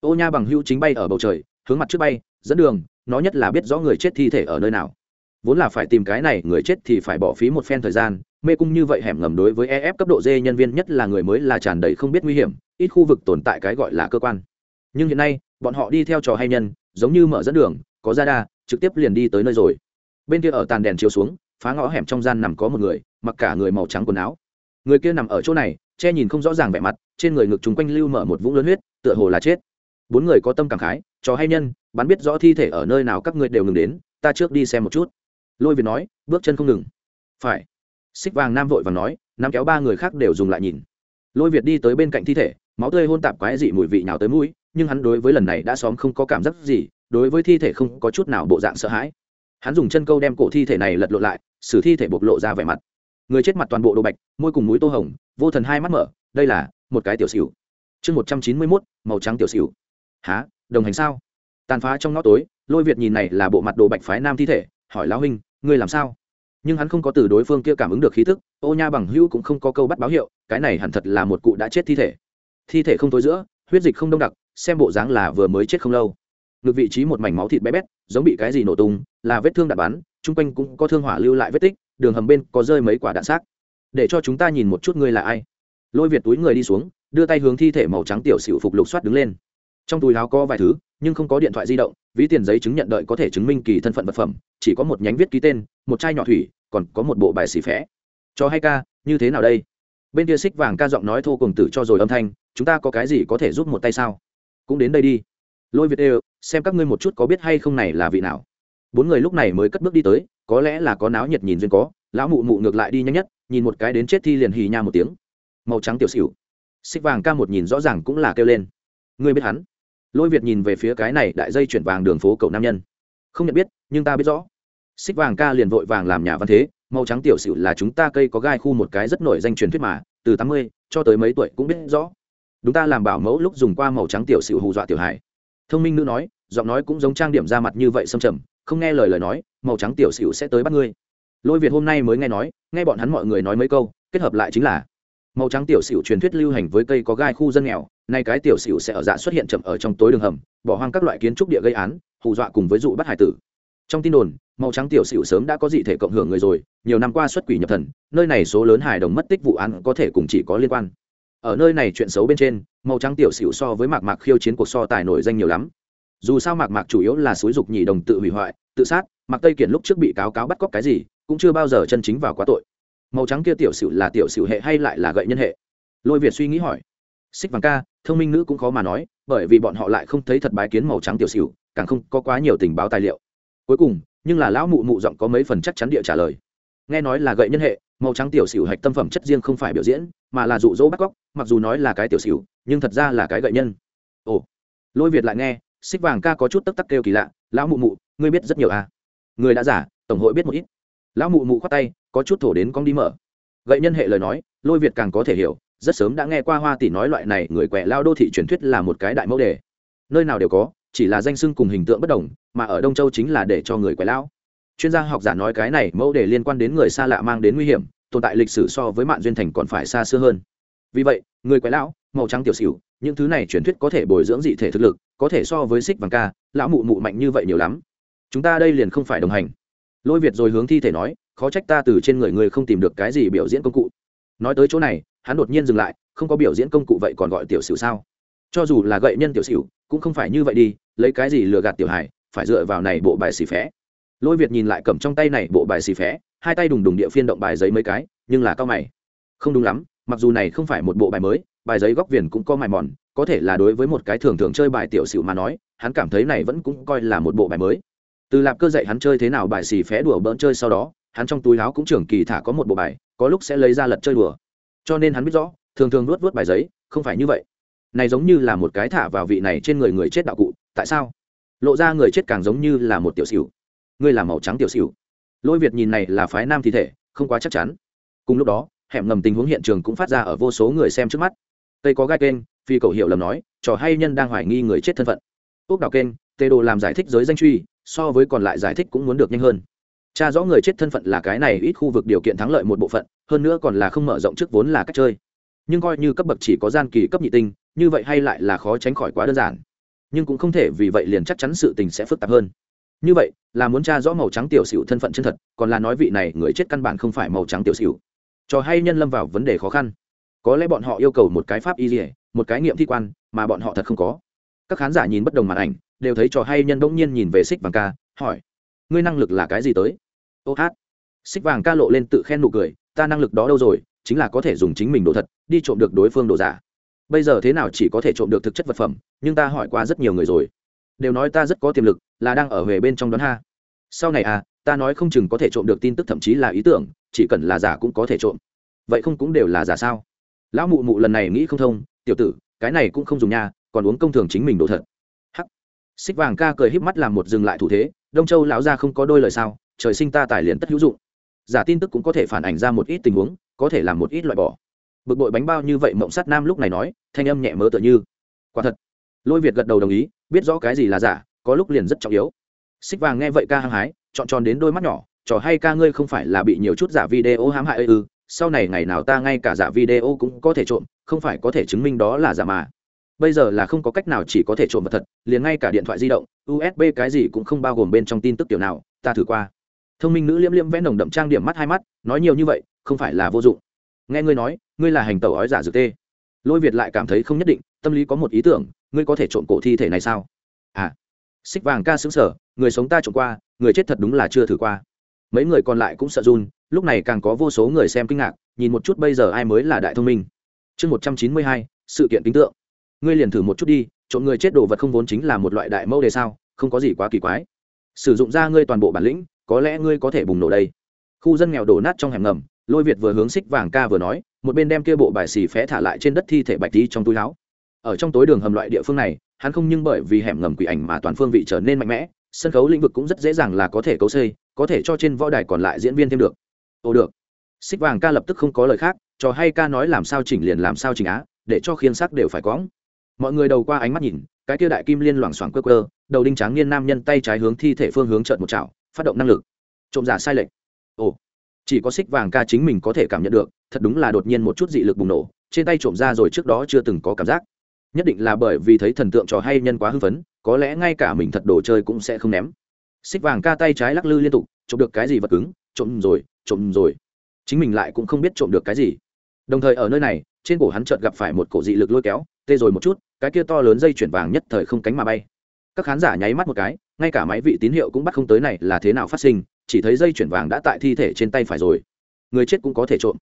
A: Ô nha bằng hữu chính bay ở bầu trời hướng mặt trước bay, dẫn đường, nó nhất là biết rõ người chết thi thể ở nơi nào. Vốn là phải tìm cái này, người chết thì phải bỏ phí một phen thời gian, mê cung như vậy hẻm ngầm đối với ef cấp độ d nhân viên nhất là người mới là tràn đầy không biết nguy hiểm, ít khu vực tồn tại cái gọi là cơ quan. Nhưng hiện nay, bọn họ đi theo trò hay nhân, giống như mở dẫn đường, có ra đa, trực tiếp liền đi tới nơi rồi. Bên kia ở tàn đèn chiếu xuống, phá ngõ hẻm trong gian nằm có một người, mặc cả người màu trắng quần áo. Người kia nằm ở chỗ này, che nhìn không rõ ràng vẻ mặt, trên người ngực chúng quanh lưu mở một vũng lớn huyết, tựa hồ là chết. Bốn người có tâm cảm khái trò hay nhân bắn biết rõ thi thể ở nơi nào các ngươi đều ngừng đến, ta trước đi xem một chút. Lôi việt nói, bước chân không ngừng. Phải. Xích vàng nam vội và nói nam kéo ba người khác đều dùng lại nhìn. Lôi việt đi tới bên cạnh thi thể, máu tươi hôn tạp quái dị mùi vị nào tới mũi, nhưng hắn đối với lần này đã xóm không có cảm giác gì, đối với thi thể không có chút nào bộ dạng sợ hãi. Hắn dùng chân câu đem cổ thi thể này lật lộ lại xử thi thể bộc lộ ra vẻ mặt. Người chết mặt toàn bộ đồ bạch, môi cùng mũi tô hồng, vô thần hai mắt mở, đây là một cái tiểu xỉu. Chương một trăm chín mươi mốt, màu trắng tiểu xỉu. Há đồng hành sao? Tàn phá trong ngõ tối, lôi việt nhìn này là bộ mặt đồ bạch phái nam thi thể, hỏi lão huynh, ngươi làm sao? Nhưng hắn không có từ đối phương kia cảm ứng được khí thức ô nha bằng hữu cũng không có câu bắt báo hiệu, cái này hẳn thật là một cụ đã chết thi thể. Thi thể không tối giữa, huyết dịch không đông đặc, xem bộ dáng là vừa mới chết không lâu. Ngược vị trí một mảnh máu thịt bé bét, giống bị cái gì nổ tung, là vết thương đạn bắn, chung quanh cũng có thương hỏa lưu lại vết tích, đường hầm bên có rơi mấy quả đạn xác. Để cho chúng ta nhìn một chút ngươi là ai. Lôi việt túi người đi xuống, đưa tay hướng thi thể màu trắng tiểu xịu phục lục soát đứng lên trong túi áo có vài thứ, nhưng không có điện thoại di động, ví tiền giấy chứng nhận đợi có thể chứng minh kỳ thân phận vật phẩm, chỉ có một nhánh viết ký tên, một chai nhỏ thủy, còn có một bộ bài xì phé. Cho hay ca, như thế nào đây? Bên kia xích vàng ca giọng nói thô cùng tử cho rồi âm thanh, chúng ta có cái gì có thể giúp một tay sao? Cũng đến đây đi. Lôi việt đều, xem các ngươi một chút có biết hay không này là vị nào. Bốn người lúc này mới cất bước đi tới, có lẽ là có náo nhiệt nhìn duyên có, lão mụ mụ ngược lại đi nhanh nhất, nhìn một cái đến chết thi liền hì nha một tiếng. Màu trắng tiểu xỉu. Xích vàng ca một nhìn rõ ràng cũng là kêu lên. Ngươi biết hắn? Lôi việt nhìn về phía cái này đại dây chuyển vàng đường phố cầu nam nhân. Không nhận biết, nhưng ta biết rõ. Xích vàng ca liền vội vàng làm nhà văn thế, màu trắng tiểu xỉu là chúng ta cây có gai khu một cái rất nổi danh truyền thuyết mà, từ tám mươi cho tới mấy tuổi cũng biết rõ. Đúng ta làm bảo mẫu lúc dùng qua màu trắng tiểu xỉu hù dọa tiểu hải thông minh nữ nói, giọng nói cũng giống trang điểm ra mặt như vậy xâm trầm, không nghe lời lời nói, màu trắng tiểu xỉu sẽ tới bắt ngươi. Lôi việt hôm nay mới nghe nói, nghe bọn hắn mọi người nói mấy câu, kết hợp lại chính là, màu trắng tiểu xỉu truyền thuyết lưu hành với cây có gai khu dân nghèo nay cái tiểu xỉu sẽ ở dạ xuất hiện chậm ở trong tối đường hầm, bỏ hoang các loại kiến trúc địa gây án, hù dọa cùng với dụ bắt hải tử. Trong tin đồn, màu trắng tiểu xỉu sớm đã có dị thể cộng hưởng người rồi, nhiều năm qua xuất quỷ nhập thần, nơi này số lớn hài đồng mất tích vụ án có thể cùng chỉ có liên quan. Ở nơi này chuyện xấu bên trên, màu trắng tiểu xỉu so với mạc mạc khiêu chiến cuộc so tài nổi danh nhiều lắm. Dù sao mạc mạc chủ yếu là xúi dục nhị đồng tự hủy hoại, tự sát, mạc tây kiển lúc trước bị cáo cáo bắt cóc cái gì, cũng chưa bao giờ chân chính vào quá tội. Màu trắng kia tiểu xỉu là tiểu xỉu hệ hay lại là gậy nhân hệ? Lôi việt suy nghĩ hỏi xích vàng ca, thông minh nữ cũng khó mà nói, bởi vì bọn họ lại không thấy thật bái kiến màu trắng tiểu xỉu, càng không có quá nhiều tình báo tài liệu. Cuối cùng, nhưng là lão mụ mụ giọng có mấy phần chắc chắn địa trả lời. Nghe nói là gậy nhân hệ, màu trắng tiểu xỉu hạch tâm phẩm chất riêng không phải biểu diễn, mà là dụ dỗ bắt cóc, mặc dù nói là cái tiểu xỉu, nhưng thật ra là cái gậy nhân. Ồ. Lôi việt lại nghe, xích vàng ca có chút tấp tắc kêu kỳ lạ, lão mụ mụ, ngươi biết rất nhiều à? Người đã giả, tổng hội biết một ít. Lão mụ mụ khoát tay, có chút thổ đến cong đi mở. Gậy nhân hệ lời nói, lôi việt càng có thể hiểu rất sớm đã nghe qua hoa tỷ nói loại này người quẹ lao đô thị truyền thuyết là một cái đại mẫu đề. Nơi nào đều có, chỉ là danh sưng cùng hình tượng bất đồng, mà ở đông châu chính là để cho người quẹ lao. Chuyên gia học giả nói cái này mẫu đề liên quan đến người xa lạ mang đến nguy hiểm, tồn tại lịch sử so với mạng duyên thành còn phải xa xưa hơn. Vì vậy, người quái lão, màu trắng tiểu xỉu, những thứ này truyền thuyết có thể bồi dưỡng dị thể thực lực, có thể so với xích vàng ca, lão mụ mụ mạnh như vậy nhiều lắm. Chúng ta đây liền không phải đồng hành. Lôi việt rồi hướng thi thể nói, khó trách ta từ trên người người không tìm được cái gì biểu diễn công cụ. Nói tới chỗ này hắn đột nhiên dừng lại, không có biểu diễn công cụ vậy còn gọi tiểu xỉu sao? Cho dù là gậy nhân tiểu xỉu, cũng không phải như vậy đi, lấy cái gì lừa gạt tiểu hải phải dựa vào này bộ bài xì phé. Lôi việt nhìn lại cầm trong tay này bộ bài xì phé, hai tay đùng đùng địa phiên động bài giấy mấy cái, nhưng là cao mày. Không đúng lắm, mặc dù này không phải một bộ bài mới, bài giấy góc viền cũng có mài mòn, có thể là đối với một cái thường thường chơi bài tiểu xỉu mà nói, hắn cảm thấy này vẫn cũng coi là một bộ bài mới. Từ lạp cơ dạy hắn chơi thế nào bài xì phé đùa bỡn chơi sau đó, hắn trong túi láo cũng trưởng kỳ thả có một bộ bài, có lúc sẽ lấy ra lật chơi đùa cho nên hắn biết rõ, thường thường nuốt vớt bài giấy, không phải như vậy. Này giống như là một cái thả vào vị này trên người người chết đạo cụ, tại sao? Lộ ra người chết càng giống như là một tiểu xỉu. Ngươi là màu trắng tiểu xỉu. Lôi việt nhìn này là phái nam thi thể, không quá chắc chắn. Cùng lúc đó, hẻm ngầm tình huống hiện trường cũng phát ra ở vô số người xem trước mắt. Tây có gai kênh, phi cầu hiệu lầm nói, trò hay nhân đang hoài nghi người chết thân phận. Ốc đào kênh, tê đồ làm giải thích giới danh truy, so với còn lại giải thích cũng muốn được nhanh hơn cha rõ người chết thân phận là cái này ít khu vực điều kiện thắng lợi một bộ phận, hơn nữa còn là không mở rộng trước vốn là cách chơi. Nhưng coi như cấp bậc chỉ có gian kỳ cấp nhị tinh, như vậy hay lại là khó tránh khỏi quá đơn giản. Nhưng cũng không thể vì vậy liền chắc chắn sự tình sẽ phức tạp hơn. Như vậy, là muốn tra rõ màu trắng tiểu xỉu thân phận chân thật, còn là nói vị này người chết căn bản không phải màu trắng tiểu xỉu. Cho hay nhân lâm vào vấn đề khó khăn. Có lẽ bọn họ yêu cầu một cái pháp y dỉa một cái nghiệm thi quan, mà bọn họ thật không có. Các khán giả nhìn bất đồng màn ảnh, đều thấy trò hay nhân bỗng nhiên nhìn về xích vàng ca, hỏi, ngươi năng lực là cái gì tới? Ô hát. Xích vàng ca lộ lên tự khen nụ cười, ta năng lực đó đâu rồi, chính là có thể dùng chính mình đồ thật, đi trộm được đối phương đồ giả. Bây giờ thế nào chỉ có thể trộm được thực chất vật phẩm, nhưng ta hỏi qua rất nhiều người rồi. Đều nói ta rất có tiềm lực, là đang ở về bên trong đón ha. Sau này à ta nói không chừng có thể trộm được tin tức thậm chí là ý tưởng, chỉ cần là giả cũng có thể trộm. Vậy không cũng đều là giả sao? Lão mụ mụ lần này nghĩ không thông, tiểu tử, cái này cũng không dùng nha, còn uống công thường chính mình đồ thật. Hắc. Xích vàng ca cười híp mắt làm một dừng lại thủ thế, đông châu lão ra không có đôi lời sao? Trời sinh ta tài liền tất hữu dụng. Giả tin tức cũng có thể phản ảnh ra một ít tình huống, có thể làm một ít loại bỏ. Bực bội bánh bao như vậy mộng Sắt nam lúc này nói, thanh âm nhẹ mớ tựa như, quả thật. Lôi việt gật đầu đồng ý, biết rõ cái gì là giả, có lúc liền rất trọng yếu. Xích vàng nghe vậy ca hăng hái chọn tròn đến đôi mắt nhỏ, trò hay ca ngươi không phải là bị nhiều chút giả video hãm hại ư sau này ngày nào ta ngay cả giả video cũng có thể trộm, không phải có thể chứng minh đó là giả mà. Bây giờ là không có cách nào chỉ có thể trộm vật thật, liền ngay cả điện thoại di động usb cái gì cũng không bao gồm bên trong tin tức kiểu nào, ta thử qua thông minh nữ liễm liễm vẽ nồng đậm trang điểm mắt hai mắt, nói nhiều như vậy, không phải là vô dụng. Nghe ngươi nói, ngươi là hành tẩu ói giả dược tê. Lôi việt lại cảm thấy không nhất định, tâm lý có một ý tưởng, ngươi có thể trộm cổ thi thể này sao? À xích vàng ca xứng sở người sống ta trộm qua, người chết thật đúng là chưa thử qua. Mấy người còn lại cũng sợ run, lúc này càng có vô số người xem kinh ngạc, nhìn một chút bây giờ ai mới là đại thông minh. Chương một trăm chín mươi hai, sự kiện kính tượng. Ngươi liền thử một chút đi, trộm người chết đồ vật không vốn chính là một loại đại mẫu đề sao, không có gì quá kỳ quái. Sử dụng ra ngươi toàn bộ bản lĩnh có lẽ ngươi có thể bùng nổ đây. Khu dân nghèo đổ nát trong hẻm ngầm, lôi việt vừa hướng xích vàng ca vừa nói, một bên đem kia bộ bài xì phé thả lại trên đất thi thể bạch đi trong túi láo ở trong tối đường hầm loại địa phương này, hắn không nhưng bởi vì hẻm ngầm quỷ ảnh mà toàn phương vị trở nên mạnh mẽ, sân khấu lĩnh vực cũng rất dễ dàng là có thể cấu xây, có thể cho trên võ đài còn lại diễn viên thêm được. Ồ được. Xích vàng ca lập tức không có lời khác trò hay ca nói làm sao chỉnh liền làm sao chỉnh á, để cho khiên sắc đều phải cóng mọi người đầu qua ánh mắt nhìn, cái kia đại kim liên loảng xoảng quơ quơ, đầu đinh tráng niên nam nhân tay trái hướng thi thể phương hướng trợn một chảo phát động năng lực. Trộm giả sai lệch. Ồ, chỉ có xích vàng ca chính mình có thể cảm nhận được, thật đúng là đột nhiên một chút dị lực bùng nổ, trên tay trộm ra rồi trước đó chưa từng có cảm giác. Nhất định là bởi vì thấy thần tượng trò hay nhân quá hưng phấn, có lẽ ngay cả mình thật đồ chơi cũng sẽ không ném. Xích vàng ca tay trái lắc lư liên tục, trộm được cái gì vật cứng, trộm rồi trộm rồi. Chính mình lại cũng không biết trộm được cái gì. Đồng thời ở nơi này, trên cổ hắn chợt gặp phải một cổ dị lực lôi kéo, tê rồi một chút, cái kia to lớn dây chuyển vàng nhất thời không cánh mà bay các khán giả nháy mắt một cái, ngay cả máy vị tín hiệu cũng bắt không tới này là thế nào phát sinh, chỉ thấy dây chuyển vàng đã tại thi thể trên tay phải rồi. Người chết cũng có thể trộm.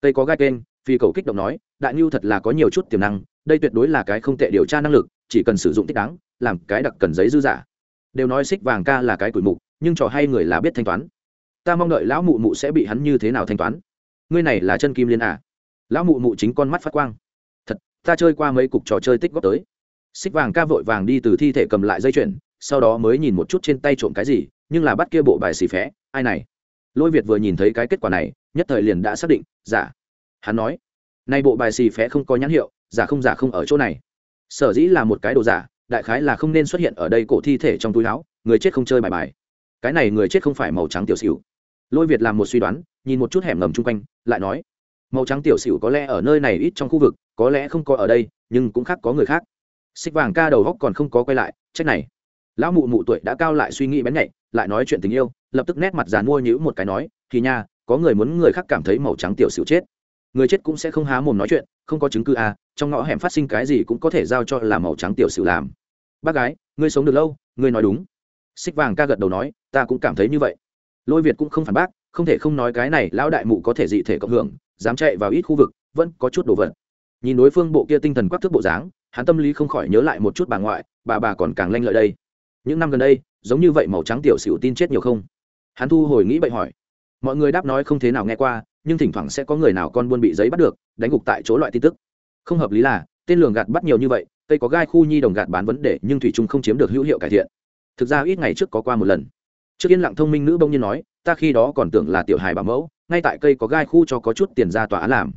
A: Tây có gai kênh, phi cầu kích động nói, đại ngưu thật là có nhiều chút tiềm năng, đây tuyệt đối là cái không tệ điều tra năng lực, chỉ cần sử dụng thích đáng, làm cái đặc cần giấy dư giả. Đều nói xích vàng ca là cái củi mục, nhưng trò hay người là biết thanh toán. Ta mong đợi lão mụ mụ sẽ bị hắn như thế nào thanh toán? Ngươi này là chân kim liên à? Lão mụ mụ chính con mắt phát quang. Thật, ta chơi qua mấy cục trò chơi tích góp tới xích vàng ca vội vàng đi từ thi thể cầm lại dây chuyền, sau đó mới nhìn một chút trên tay trộm cái gì, nhưng là bắt kia bộ bài xì phé, ai này? Lôi việt vừa nhìn thấy cái kết quả này, nhất thời liền đã xác định, giả. Hắn nói nay bộ bài xì phé không có nhãn hiệu, giả không giả không ở chỗ này. Sở dĩ là một cái đồ giả, đại khái là không nên xuất hiện ở đây cổ thi thể trong túi áo, người chết không chơi bài bài. Cái này người chết không phải màu trắng tiểu xỉu. Lôi việt làm một suy đoán, nhìn một chút hẻm ngầm chung quanh, lại nói, màu trắng tiểu xỉu có lẽ ở nơi này ít trong khu vực, có lẽ không có ở đây, nhưng cũng khác có người khác xích vàng ca đầu góc còn không có quay lại, trách này. Lão mụ mụ tuổi đã cao lại suy nghĩ bén nhạy, lại nói chuyện tình yêu, lập tức nét mặt dàn mua nhữ một cái nói thì nha, có người muốn người khác cảm thấy màu trắng tiểu xỉu chết. Người chết cũng sẽ không há mồm nói chuyện, không có chứng cứ à trong ngõ hẻm phát sinh cái gì cũng có thể giao cho là màu trắng tiểu xỉu làm. Bác gái, ngươi sống được lâu, ngươi nói đúng. Xích vàng ca gật đầu nói, ta cũng cảm thấy như vậy. Lôi việt cũng không phản bác, không thể không nói cái này lão đại mụ có thể dị thể cộng hưởng, dám chạy vào ít khu vực, vẫn có chút đồ vật. Nhìn đối phương bộ kia tinh thần quắc thước bộ dáng hắn tâm lý không khỏi nhớ lại một chút bà ngoại, bà bà còn càng lanh lợi đây. Những năm gần đây, giống như vậy màu trắng tiểu xỉu tin chết nhiều không? Hắn thu hồi nghĩ bậy hỏi. Mọi người đáp nói không thế nào nghe qua, nhưng thỉnh thoảng sẽ có người nào con buôn bị giấy bắt được, đánh gục tại chỗ loại tin tức. Không hợp lý là, tên lường gạt bắt nhiều như vậy, cây có gai khu nhi đồng gạt bán vấn đề, nhưng thủy trung không chiếm được hữu hiệu cải thiện. Thực ra ít ngày trước có qua một lần. Trước yên lặng thông minh nữ bông nhiên nói, ta khi đó còn tưởng là tiểu hài bảo mẫu, ngay tại cây có gai khu cho có chút tiền ra tòa án làm.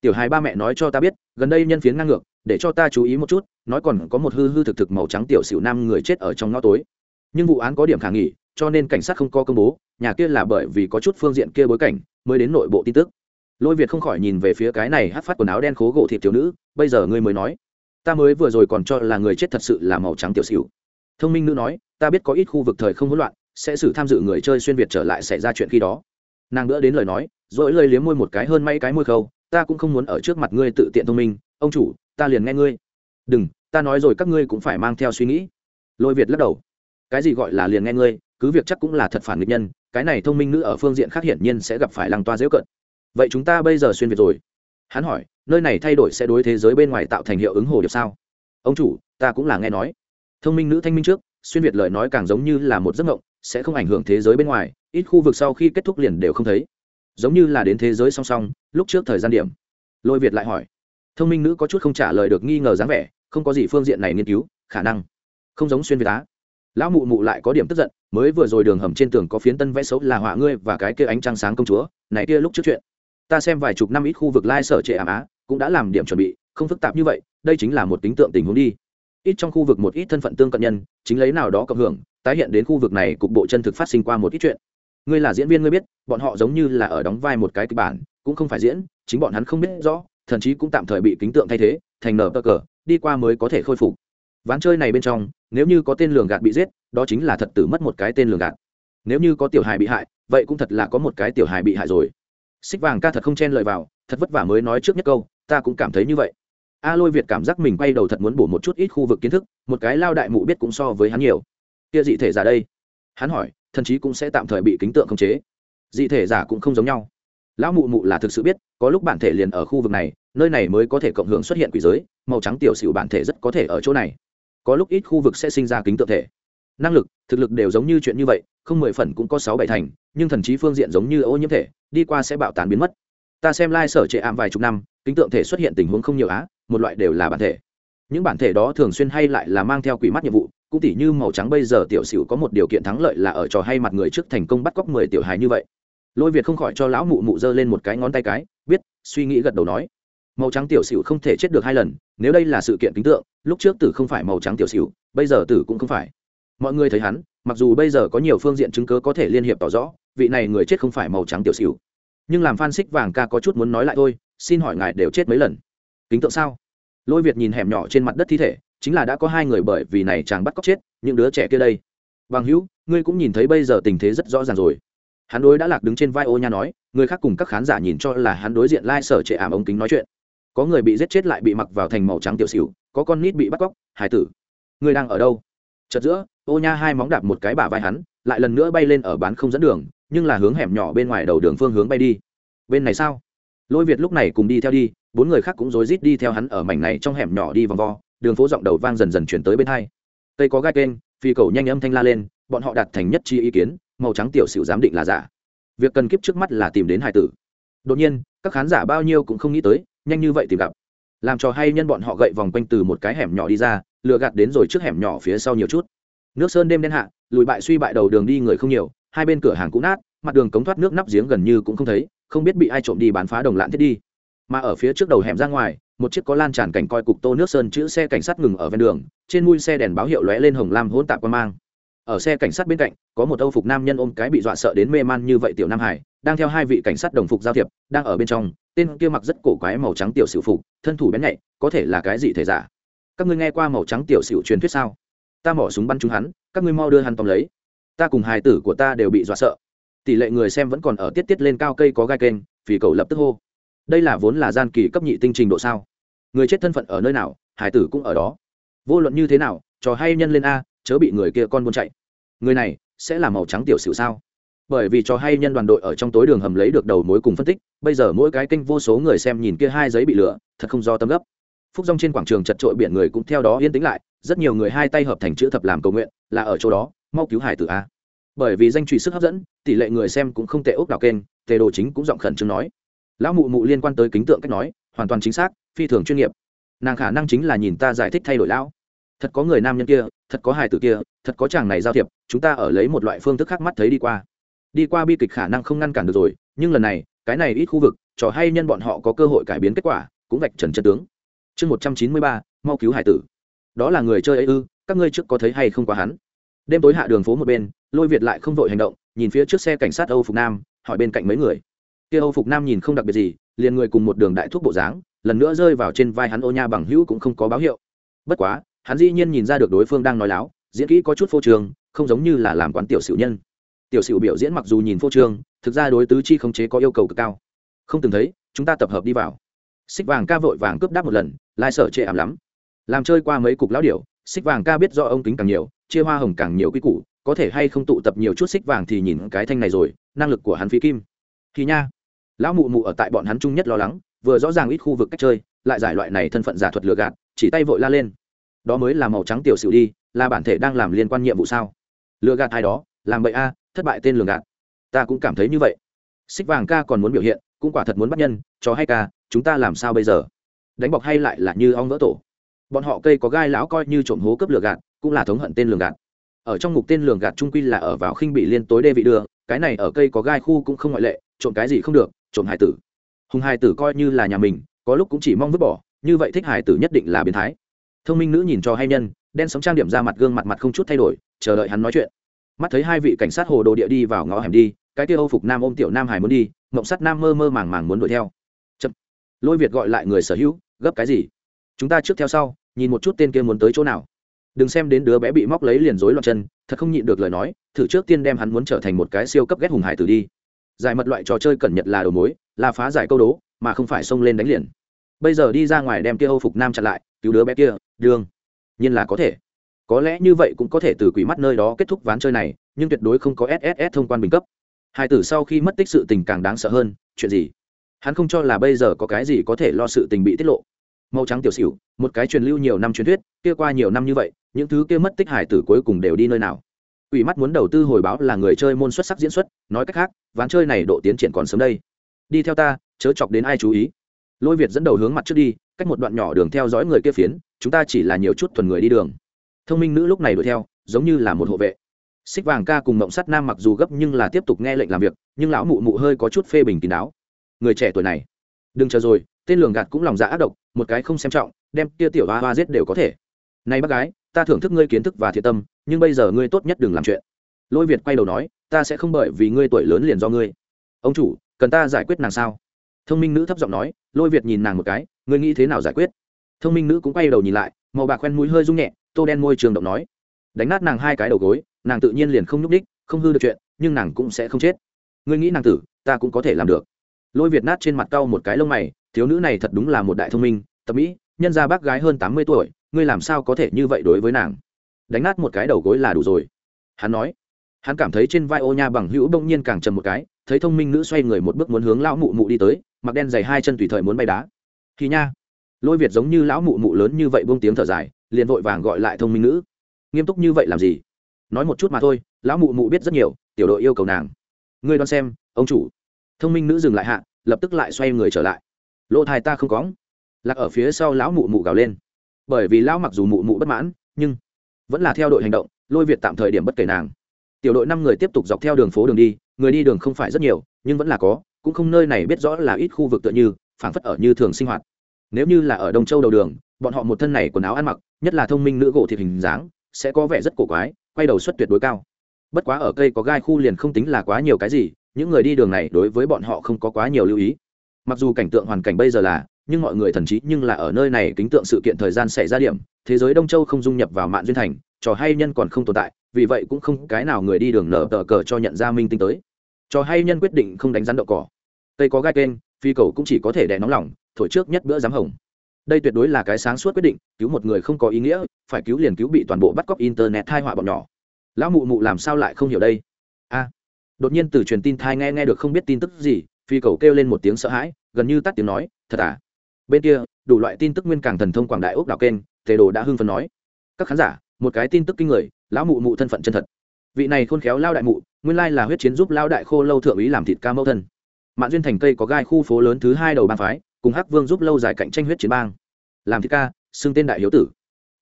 A: Tiểu hài ba mẹ nói cho ta biết, gần đây nhân phiến ngang ngược để cho ta chú ý một chút, nói còn có một hư hư thực thực màu trắng tiểu xỉu nam người chết ở trong ngõ tối. Nhưng vụ án có điểm khả nghỉ cho nên cảnh sát không có công bố, nhà kia là bởi vì có chút phương diện kia bối cảnh, mới đến nội bộ tin tức. Lôi việt không khỏi nhìn về phía cái này hát phát quần áo đen khố gỗ thịt thiếu nữ, bây giờ ngươi mới nói. Ta mới vừa rồi còn cho là người chết thật sự là màu trắng tiểu xỉu. Thông minh nữ nói, ta biết có ít khu vực thời không hỗn loạn, sẽ xử tham dự người chơi xuyên việt trở lại xảy ra chuyện khi đó. Nàng đỡ đến lời nói rồi lời liếm môi một cái hơn may cái môi khâu, ta cũng không muốn ở trước mặt ngươi tự tiện thông minh, ông chủ ta liền nghe ngươi. Đừng, ta nói rồi các ngươi cũng phải mang theo suy nghĩ. Lôi việt lắc đầu. Cái gì gọi là liền nghe ngươi, cứ việc chắc cũng là thật phản nghịch nhân, cái này thông minh nữ ở phương diện khác hiển nhiên sẽ gặp phải lăng toa dễu cận. Vậy chúng ta bây giờ xuyên việt rồi? Hắn hỏi, nơi này thay đổi sẽ đối thế giới bên ngoài tạo thành hiệu ứng hồ điệp sao? Ông chủ, ta cũng là nghe nói. Thông minh nữ thanh minh trước, xuyên việt lời nói càng giống như là một giấc mộng, sẽ không ảnh hưởng thế giới bên ngoài, ít khu vực sau khi kết thúc liền đều không thấy. Giống như là đến thế giới song song, lúc trước thời gian điểm. Lôi việt lại hỏi thông minh nữ có chút không trả lời được nghi ngờ dáng vẻ, không có gì phương diện này nghiên cứu, khả năng không giống xuyên việt á. Lão mụ mụ lại có điểm tức giận, mới vừa rồi đường hầm trên tường có phiến tân vẽ xấu là họa ngươi và cái kia ánh trăng sáng công chúa, này kia lúc trước chuyện. Ta xem vài chục năm ít khu vực lai sở trệ ảm á, cũng đã làm điểm chuẩn bị, không phức tạp như vậy, đây chính là một tính tượng tình huống đi. Ít trong khu vực một ít thân phận tương cận nhân, chính lấy nào đó cộng hưởng, tái hiện đến khu vực này cục bộ chân thực phát sinh qua một ít chuyện. Ngươi là diễn viên ngươi biết, bọn họ giống như là ở đóng vai một cái kịch bản, cũng không phải diễn, chính bọn hắn không biết rõ thậm chí cũng tạm thời bị kính tượng thay thế, thành nở cờ, đi qua mới có thể khôi phục. Ván chơi này bên trong, nếu như có tên lường gạt bị giết, đó chính là thật tử mất một cái tên lường gạt. Nếu như có tiểu hài bị hại, vậy cũng thật là có một cái tiểu hài bị hại rồi. Xích vàng ca thật không chen lời vào, thật vất vả mới nói trước nhất câu, ta cũng cảm thấy như vậy. A lôi việt cảm giác mình quay đầu thật muốn bổ một chút ít khu vực kiến thức, một cái lao đại mụ biết cũng so với hắn nhiều. Kia dị thể giả đây? Hắn hỏi thậm chí cũng sẽ tạm thời bị kính tượng khống chế. Dị thể giả cũng không giống nhau lão mụ mụ là thực sự biết, có lúc bản thể liền ở khu vực này, nơi này mới có thể cộng hưởng xuất hiện quỷ giới, màu trắng tiểu xỉu bản thể rất có thể ở chỗ này. Có lúc ít khu vực sẽ sinh ra kính tượng thể. Năng lực, thực lực đều giống như chuyện như vậy, không mười phần cũng có sáu bảy thành, nhưng thần trí phương diện giống như ô nhiễm thể, đi qua sẽ bạo tán biến mất. Ta xem lai、like、sở trệ ảm vài chục năm, kính tượng thể xuất hiện tình huống không nhiều á, một loại đều là bản thể. Những bản thể đó thường xuyên hay lại là mang theo quỷ mắt nhiệm vụ, cũng tỉ như màu trắng bây giờ tiểu sửu có một điều kiện thắng lợi là ở trò hay mặt người trước thành công bắt cóc mười tiểu hài như vậy lôi việt không khỏi cho lão mụ mụ giơ lên một cái ngón tay cái biết suy nghĩ gật đầu nói. Màu trắng tiểu xỉu không thể chết được hai lần nếu đây là sự kiện kính tượng lúc trước tử không phải màu trắng tiểu xỉu, bây giờ tử cũng không phải. Mọi người thấy hắn mặc dù bây giờ có nhiều phương diện chứng cớ có thể liên hiệp tỏ rõ vị này người chết không phải màu trắng tiểu xỉu, nhưng làm phan xích vàng ca có chút muốn nói lại thôi xin hỏi ngài đều chết mấy lần? Kính tượng sao? Lôi việt nhìn hẻm nhỏ trên mặt đất thi thể chính là đã có hai người bởi vì này chàng bắt cóc chết những đứa trẻ kia đây. Bằng hữu ngươi cũng nhìn thấy bây giờ tình thế rất rõ ràng rồi hắn đối đã lạc đứng trên vai ô nha nói, người khác cùng các khán giả nhìn cho là hắn đối diện lai、like、sở trệ ảm ống kính nói chuyện. Có người bị giết chết lại bị mặc vào thành màu trắng tiểu xỉu, có con nít bị bắt cóc, hải tử. Người đang ở đâu? Chật giữa, ô nha hai móng đạp một cái bả vai hắn, lại lần nữa bay lên ở bán không dẫn đường, nhưng là hướng hẻm nhỏ bên ngoài đầu đường phương hướng bay đi. Bên này sao? Lôi việt lúc này cùng đi theo đi, bốn người khác cũng rối rít đi theo hắn ở mảnh này trong hẻm nhỏ đi vòng vo, đường phố rộng đầu vang dần dần chuyển tới bên hai. Tây có gai kênh, phi cầu nhanh âm thanh la lên, bọn họ đặt thành nhất chi ý kiến màu trắng tiểu sửu giám định là giả. Việc cần kiếp trước mắt là tìm đến hải tử. Đột nhiên, các khán giả bao nhiêu cũng không nghĩ tới, nhanh như vậy tìm gặp. Làm cho hay nhân bọn họ gậy vòng quanh từ một cái hẻm nhỏ đi ra, lừa gạt đến rồi trước hẻm nhỏ phía sau nhiều chút. Nước sơn đêm đen hạ, lùi bại suy bại đầu đường đi người không nhiều, hai bên cửa hàng cũ nát, mặt đường cống thoát nước nắp giếng gần như cũng không thấy, không biết bị ai trộm đi bán phá đồng lạn thiết đi. Mà ở phía trước đầu hẻm ra ngoài, một chiếc có lan tràn cảnh coi cục tô nước sơn chữ xe cảnh sát ngừng ở ven đường, trên mui xe đèn báo hiệu lóe lên hồng lam hỗn tạp quan mang ở xe cảnh sát bên cạnh, có một âu phục nam nhân ôm cái bị dọa sợ đến mê man như vậy tiểu nam hải, đang theo hai vị cảnh sát đồng phục giao thiệp, đang ở bên trong, tên kia mặc rất cổ quái màu trắng tiểu sử phục, thân thủ bén nhạy, có thể là cái gì thể giả? Các ngươi nghe qua màu trắng tiểu sử truyền thuyết sao? Ta mỏ súng bắn chúng hắn, các ngươi mau đưa hắn tóm lấy. Ta cùng hài tử của ta đều bị dọa sợ. Tỷ lệ người xem vẫn còn ở tiết tiết lên cao cây có gai kênh vì cầu lập tức hô. Đây là vốn là gian kỳ cấp nhị tinh trình độ sao? Người chết thân phận ở nơi nào hải tử cũng ở đó. Vô luận như thế nào, trò hay nhân lên a chớ bị người kia con buôn chạy. Người này sẽ là màu trắng tiểu sử sao? Bởi vì trò hay nhân đoàn đội ở trong tối đường hầm lấy được đầu mối cùng phân tích, bây giờ mỗi cái kênh vô số người xem nhìn kia hai giấy bị lửa, thật không do tâm gấp. Phúc rong trên quảng trường chật trội biển người cũng theo đó yên tĩnh lại, rất nhiều người hai tay hợp thành chữ thập làm cầu nguyện, là ở chỗ đó, mau cứu hải tử a. Bởi vì danh trụy sức hấp dẫn, tỷ lệ người xem cũng không tệ ốc đảo kênh, tề đồ chính cũng giọng khẩn trương nói. Lão mụ mụ liên quan tới kính tượng cách nói, hoàn toàn chính xác, phi thường chuyên nghiệp. Nàng khả năng chính là nhìn ta giải thích thay đổi lão thật có người nam nhân kia, thật có hài tử kia, thật có chàng này giao thiệp, chúng ta ở lấy một loại phương thức khác mắt thấy đi qua. Đi qua bi kịch khả năng không ngăn cản được rồi, nhưng lần này, cái này ít khu vực, trò hay nhân bọn họ có cơ hội cải biến kết quả, cũng vạch trần chân tướng. Chương một trăm chín mươi ba, mau cứu hải tử. Đó là người chơi ấy ư, các ngươi trước có thấy hay không quá hắn? Đêm tối hạ đường phố một bên, lôi việt lại không vội hành động, nhìn phía trước xe cảnh sát âu phục nam, hỏi bên cạnh mấy người. Kia âu phục nam nhìn không đặc biệt gì, liền người cùng một đường đại thuốc bộ dáng, lần nữa rơi vào trên vai hắn ô nha bằng hữu cũng không có báo hiệu. Bất quá hắn dĩ nhiên nhìn ra được đối phương đang nói láo, diễn kỹ có chút phô trường không giống như là làm quán tiểu sửu nhân. Tiểu sửu biểu diễn mặc dù nhìn phô trương, thực ra đối tứ chi khống chế có yêu cầu cực cao. Không từng thấy, chúng ta tập hợp đi vào. Xích vàng ca vội vàng cướp đáp một lần, lai sở chệ ảm lắm. Làm chơi qua mấy cục lão điểu, xích vàng ca biết do ông kính càng nhiều, chia hoa hồng càng nhiều quy củ, có thể hay không tụ tập nhiều chút xích vàng thì nhìn cái thanh này rồi, năng lực của hắn phí kim. Thì nha, lão mụ mụ ở tại bọn hắn chung nhất lo lắng, vừa rõ ràng ít khu vực cách chơi, lại giải loại này thân phận giả thuật lừa gạt, chỉ tay vội la lên đó mới là màu trắng tiểu sử đi, là bản thể đang làm liên quan nhiệm vụ sao? Lừa gạt ai đó, làm bậy a, thất bại tên lường gạt. Ta cũng cảm thấy như vậy. Xích vàng ca còn muốn biểu hiện, cũng quả thật muốn bắt nhân, cho hay ca, chúng ta làm sao bây giờ? Đánh bọc hay lại là như ong vỡ tổ? Bọn họ cây có gai lão coi như trộm hố cấp lừa gạt, cũng là thống hận tên lường gạt. Ở trong mục tên lường gạt trung quy là ở vào khinh bị liên tối đê vị đưa, cái này ở cây có gai khu cũng không ngoại lệ, trộm cái gì không được, trộm hải tử. Hùng hải tử coi như là nhà mình, có lúc cũng chỉ mong vứt bỏ, như vậy thích hải tử nhất định là biến thái thông minh nữ nhìn cho hay nhân, đen sống trang điểm ra mặt gương mặt mặt không chút thay đổi, chờ đợi hắn nói chuyện. Mắt thấy hai vị cảnh sát hồ đồ địa đi vào ngõ hẻm đi, cái kia âu phục nam ôm tiểu nam hải muốn đi, mộng sắt nam mơ mơ màng màng muốn đuổi theo. Chậm. lôi việt gọi lại người sở hữu, gấp cái gì? Chúng ta trước theo sau, nhìn một chút tên kia muốn tới chỗ nào. Đừng xem đến đứa bé bị móc lấy liền rối loạn chân, thật không nhịn được lời nói, thử trước tiên đem hắn muốn trở thành một cái siêu cấp ghét hùng hải tử đi. Giải mật loại trò chơi cẩn nhật là đầu mối, là phá giải câu đố, mà không phải xông lên đánh liền bây giờ đi ra ngoài đem kia âu phục nam chặn lại, cứu đứa bé kia, đương. Nhiên là có thể. Có lẽ như vậy cũng có thể từ quỷ mắt nơi đó kết thúc ván chơi này, nhưng tuyệt đối không có sss thông quan bình cấp. Hai tử sau khi mất tích sự tình càng đáng sợ hơn, chuyện gì? Hắn không cho là bây giờ có cái gì có thể lo sự tình bị tiết lộ. Màu trắng tiểu xỉu, một cái truyền lưu nhiều năm truyền thuyết, kia qua nhiều năm như vậy, những thứ kia mất tích hải tử cuối cùng đều đi nơi nào? Quỷ mắt muốn đầu tư hồi báo là người chơi môn xuất sắc diễn xuất, nói cách khác, ván chơi này độ tiến triển còn sớm đây. Đi theo ta, chớ chọc đến ai chú ý lôi việt dẫn đầu hướng mặt trước đi, cách một đoạn nhỏ đường theo dõi người kia phiến, chúng ta chỉ là nhiều chút thuần người đi đường. Thông minh nữ lúc này đuổi theo, giống như là một hộ vệ. Xích vàng ca cùng mộng sắt nam mặc dù gấp nhưng là tiếp tục nghe lệnh làm việc, nhưng lão mụ mụ hơi có chút phê bình kín đáo. Người trẻ tuổi này, đừng chờ rồi, tên lường gạt cũng lòng dạ ác độc, một cái không xem trọng, đem kia tiểu hoa hoa giết đều có thể. Này bác gái, ta thưởng thức ngươi kiến thức và thiện tâm, nhưng bây giờ ngươi tốt nhất đừng làm chuyện. Lôi việt quay đầu nói, ta sẽ không bởi vì ngươi tuổi lớn liền do ngươi. Ông chủ, cần ta giải quyết nàng sao? Thông minh nữ thấp giọng nói, lôi việt nhìn nàng một cái, ngươi nghĩ thế nào giải quyết? Thông minh nữ cũng quay đầu nhìn lại, màu bạc quen mũi hơi rung nhẹ, tô đen môi trường động nói. Đánh nát nàng hai cái đầu gối, nàng tự nhiên liền không nhúc đích không hư được chuyện, nhưng nàng cũng sẽ không chết. Ngươi nghĩ nàng tử, ta cũng có thể làm được. Lôi việt nát trên mặt cau một cái lông mày, thiếu nữ này thật đúng là một đại thông minh tập mỹ, nhân ra bác gái hơn tám mươi tuổi, ngươi làm sao có thể như vậy đối với nàng? Đánh nát một cái đầu gối là đủ rồi. Hắn nói. Hắn cảm thấy trên vai ô nha bằng hữu bỗng nhiên càng trầm một cái, thấy thông minh nữ xoay người một bước muốn hướng lão mụ mụ đi tới mặc đen dày hai chân tùy thời muốn bay đá. Thì nha, lôi việt giống như lão mụ mụ lớn như vậy buông tiếng thở dài, liền vội vàng gọi lại thông minh nữ. Nghiêm túc như vậy làm gì? Nói một chút mà thôi, lão mụ mụ biết rất nhiều, tiểu đội yêu cầu nàng. Ngươi đoán xem, ông chủ. Thông minh nữ dừng lại hạ, lập tức lại xoay người trở lại. Lỗ thai ta không có lạc ở phía sau lão mụ mụ gào lên. Bởi vì lão mặc dù mụ mụ bất mãn, nhưng vẫn là theo đội hành động, lôi việt tạm thời điểm bất kể nàng. Tiểu đội năm người tiếp tục dọc theo đường phố đường đi, người đi đường không phải rất nhiều, nhưng vẫn là có cũng không nơi này biết rõ là ít khu vực tựa như, phảng phất ở như thường sinh hoạt. Nếu như là ở đông châu đầu đường, bọn họ một thân này quần áo ăn mặc, nhất là thông minh nữ gỗ thịt hình dáng, sẽ có vẻ rất cổ quái, quay đầu suất tuyệt đối cao. Bất quá ở cây có gai khu liền không tính là quá nhiều cái gì, những người đi đường này đối với bọn họ không có quá nhiều lưu ý. Mặc dù cảnh tượng hoàn cảnh bây giờ là, nhưng mọi người thần trí nhưng là ở nơi này kính tượng sự kiện thời gian xảy ra điểm, thế giới đông châu không dung nhập vào mạng duyên thành, trò hay nhân còn không tồn tại, vì vậy cũng không cái nào người đi đường nở tờ cờ cho nhận ra minh tinh tới. Trò hay nhân quyết định không đánh rắn đậu cỏ cây có gai kênh, phi cầu cũng chỉ có thể đè nóng lòng, thổi trước nhất bữa giám hồng. Đây tuyệt đối là cái sáng suốt quyết định, cứu một người không có ý nghĩa, phải cứu liền cứu bị toàn bộ bắt cóc internet thai họa bọn nhỏ. Lão mụ mụ làm sao lại không hiểu đây? A. Đột nhiên từ truyền tin thai nghe nghe được không biết tin tức gì, phi cầu kêu lên một tiếng sợ hãi, gần như tắt tiếng nói, thật à? Bên kia, đủ loại tin tức nguyên càng thần thông quảng đại ốc đảo kênh, tề đồ đã hưng phấn nói. Các khán giả, một cái tin tức kinh người, lão mụ mụ thân phận chân thật. Vị này khôn khéo lao đại mụ, nguyên lai là huyết chiến giúp lao đại khô lâu thượng úy làm thịt ca mẫu thân. Mạn duyên thành cây có gai khu phố lớn thứ hai đầu bang phái, cùng hắc vương giúp lâu dài cạnh tranh huyết chiến bang. Làm thịt ca, xưng tên đại hiếu tử.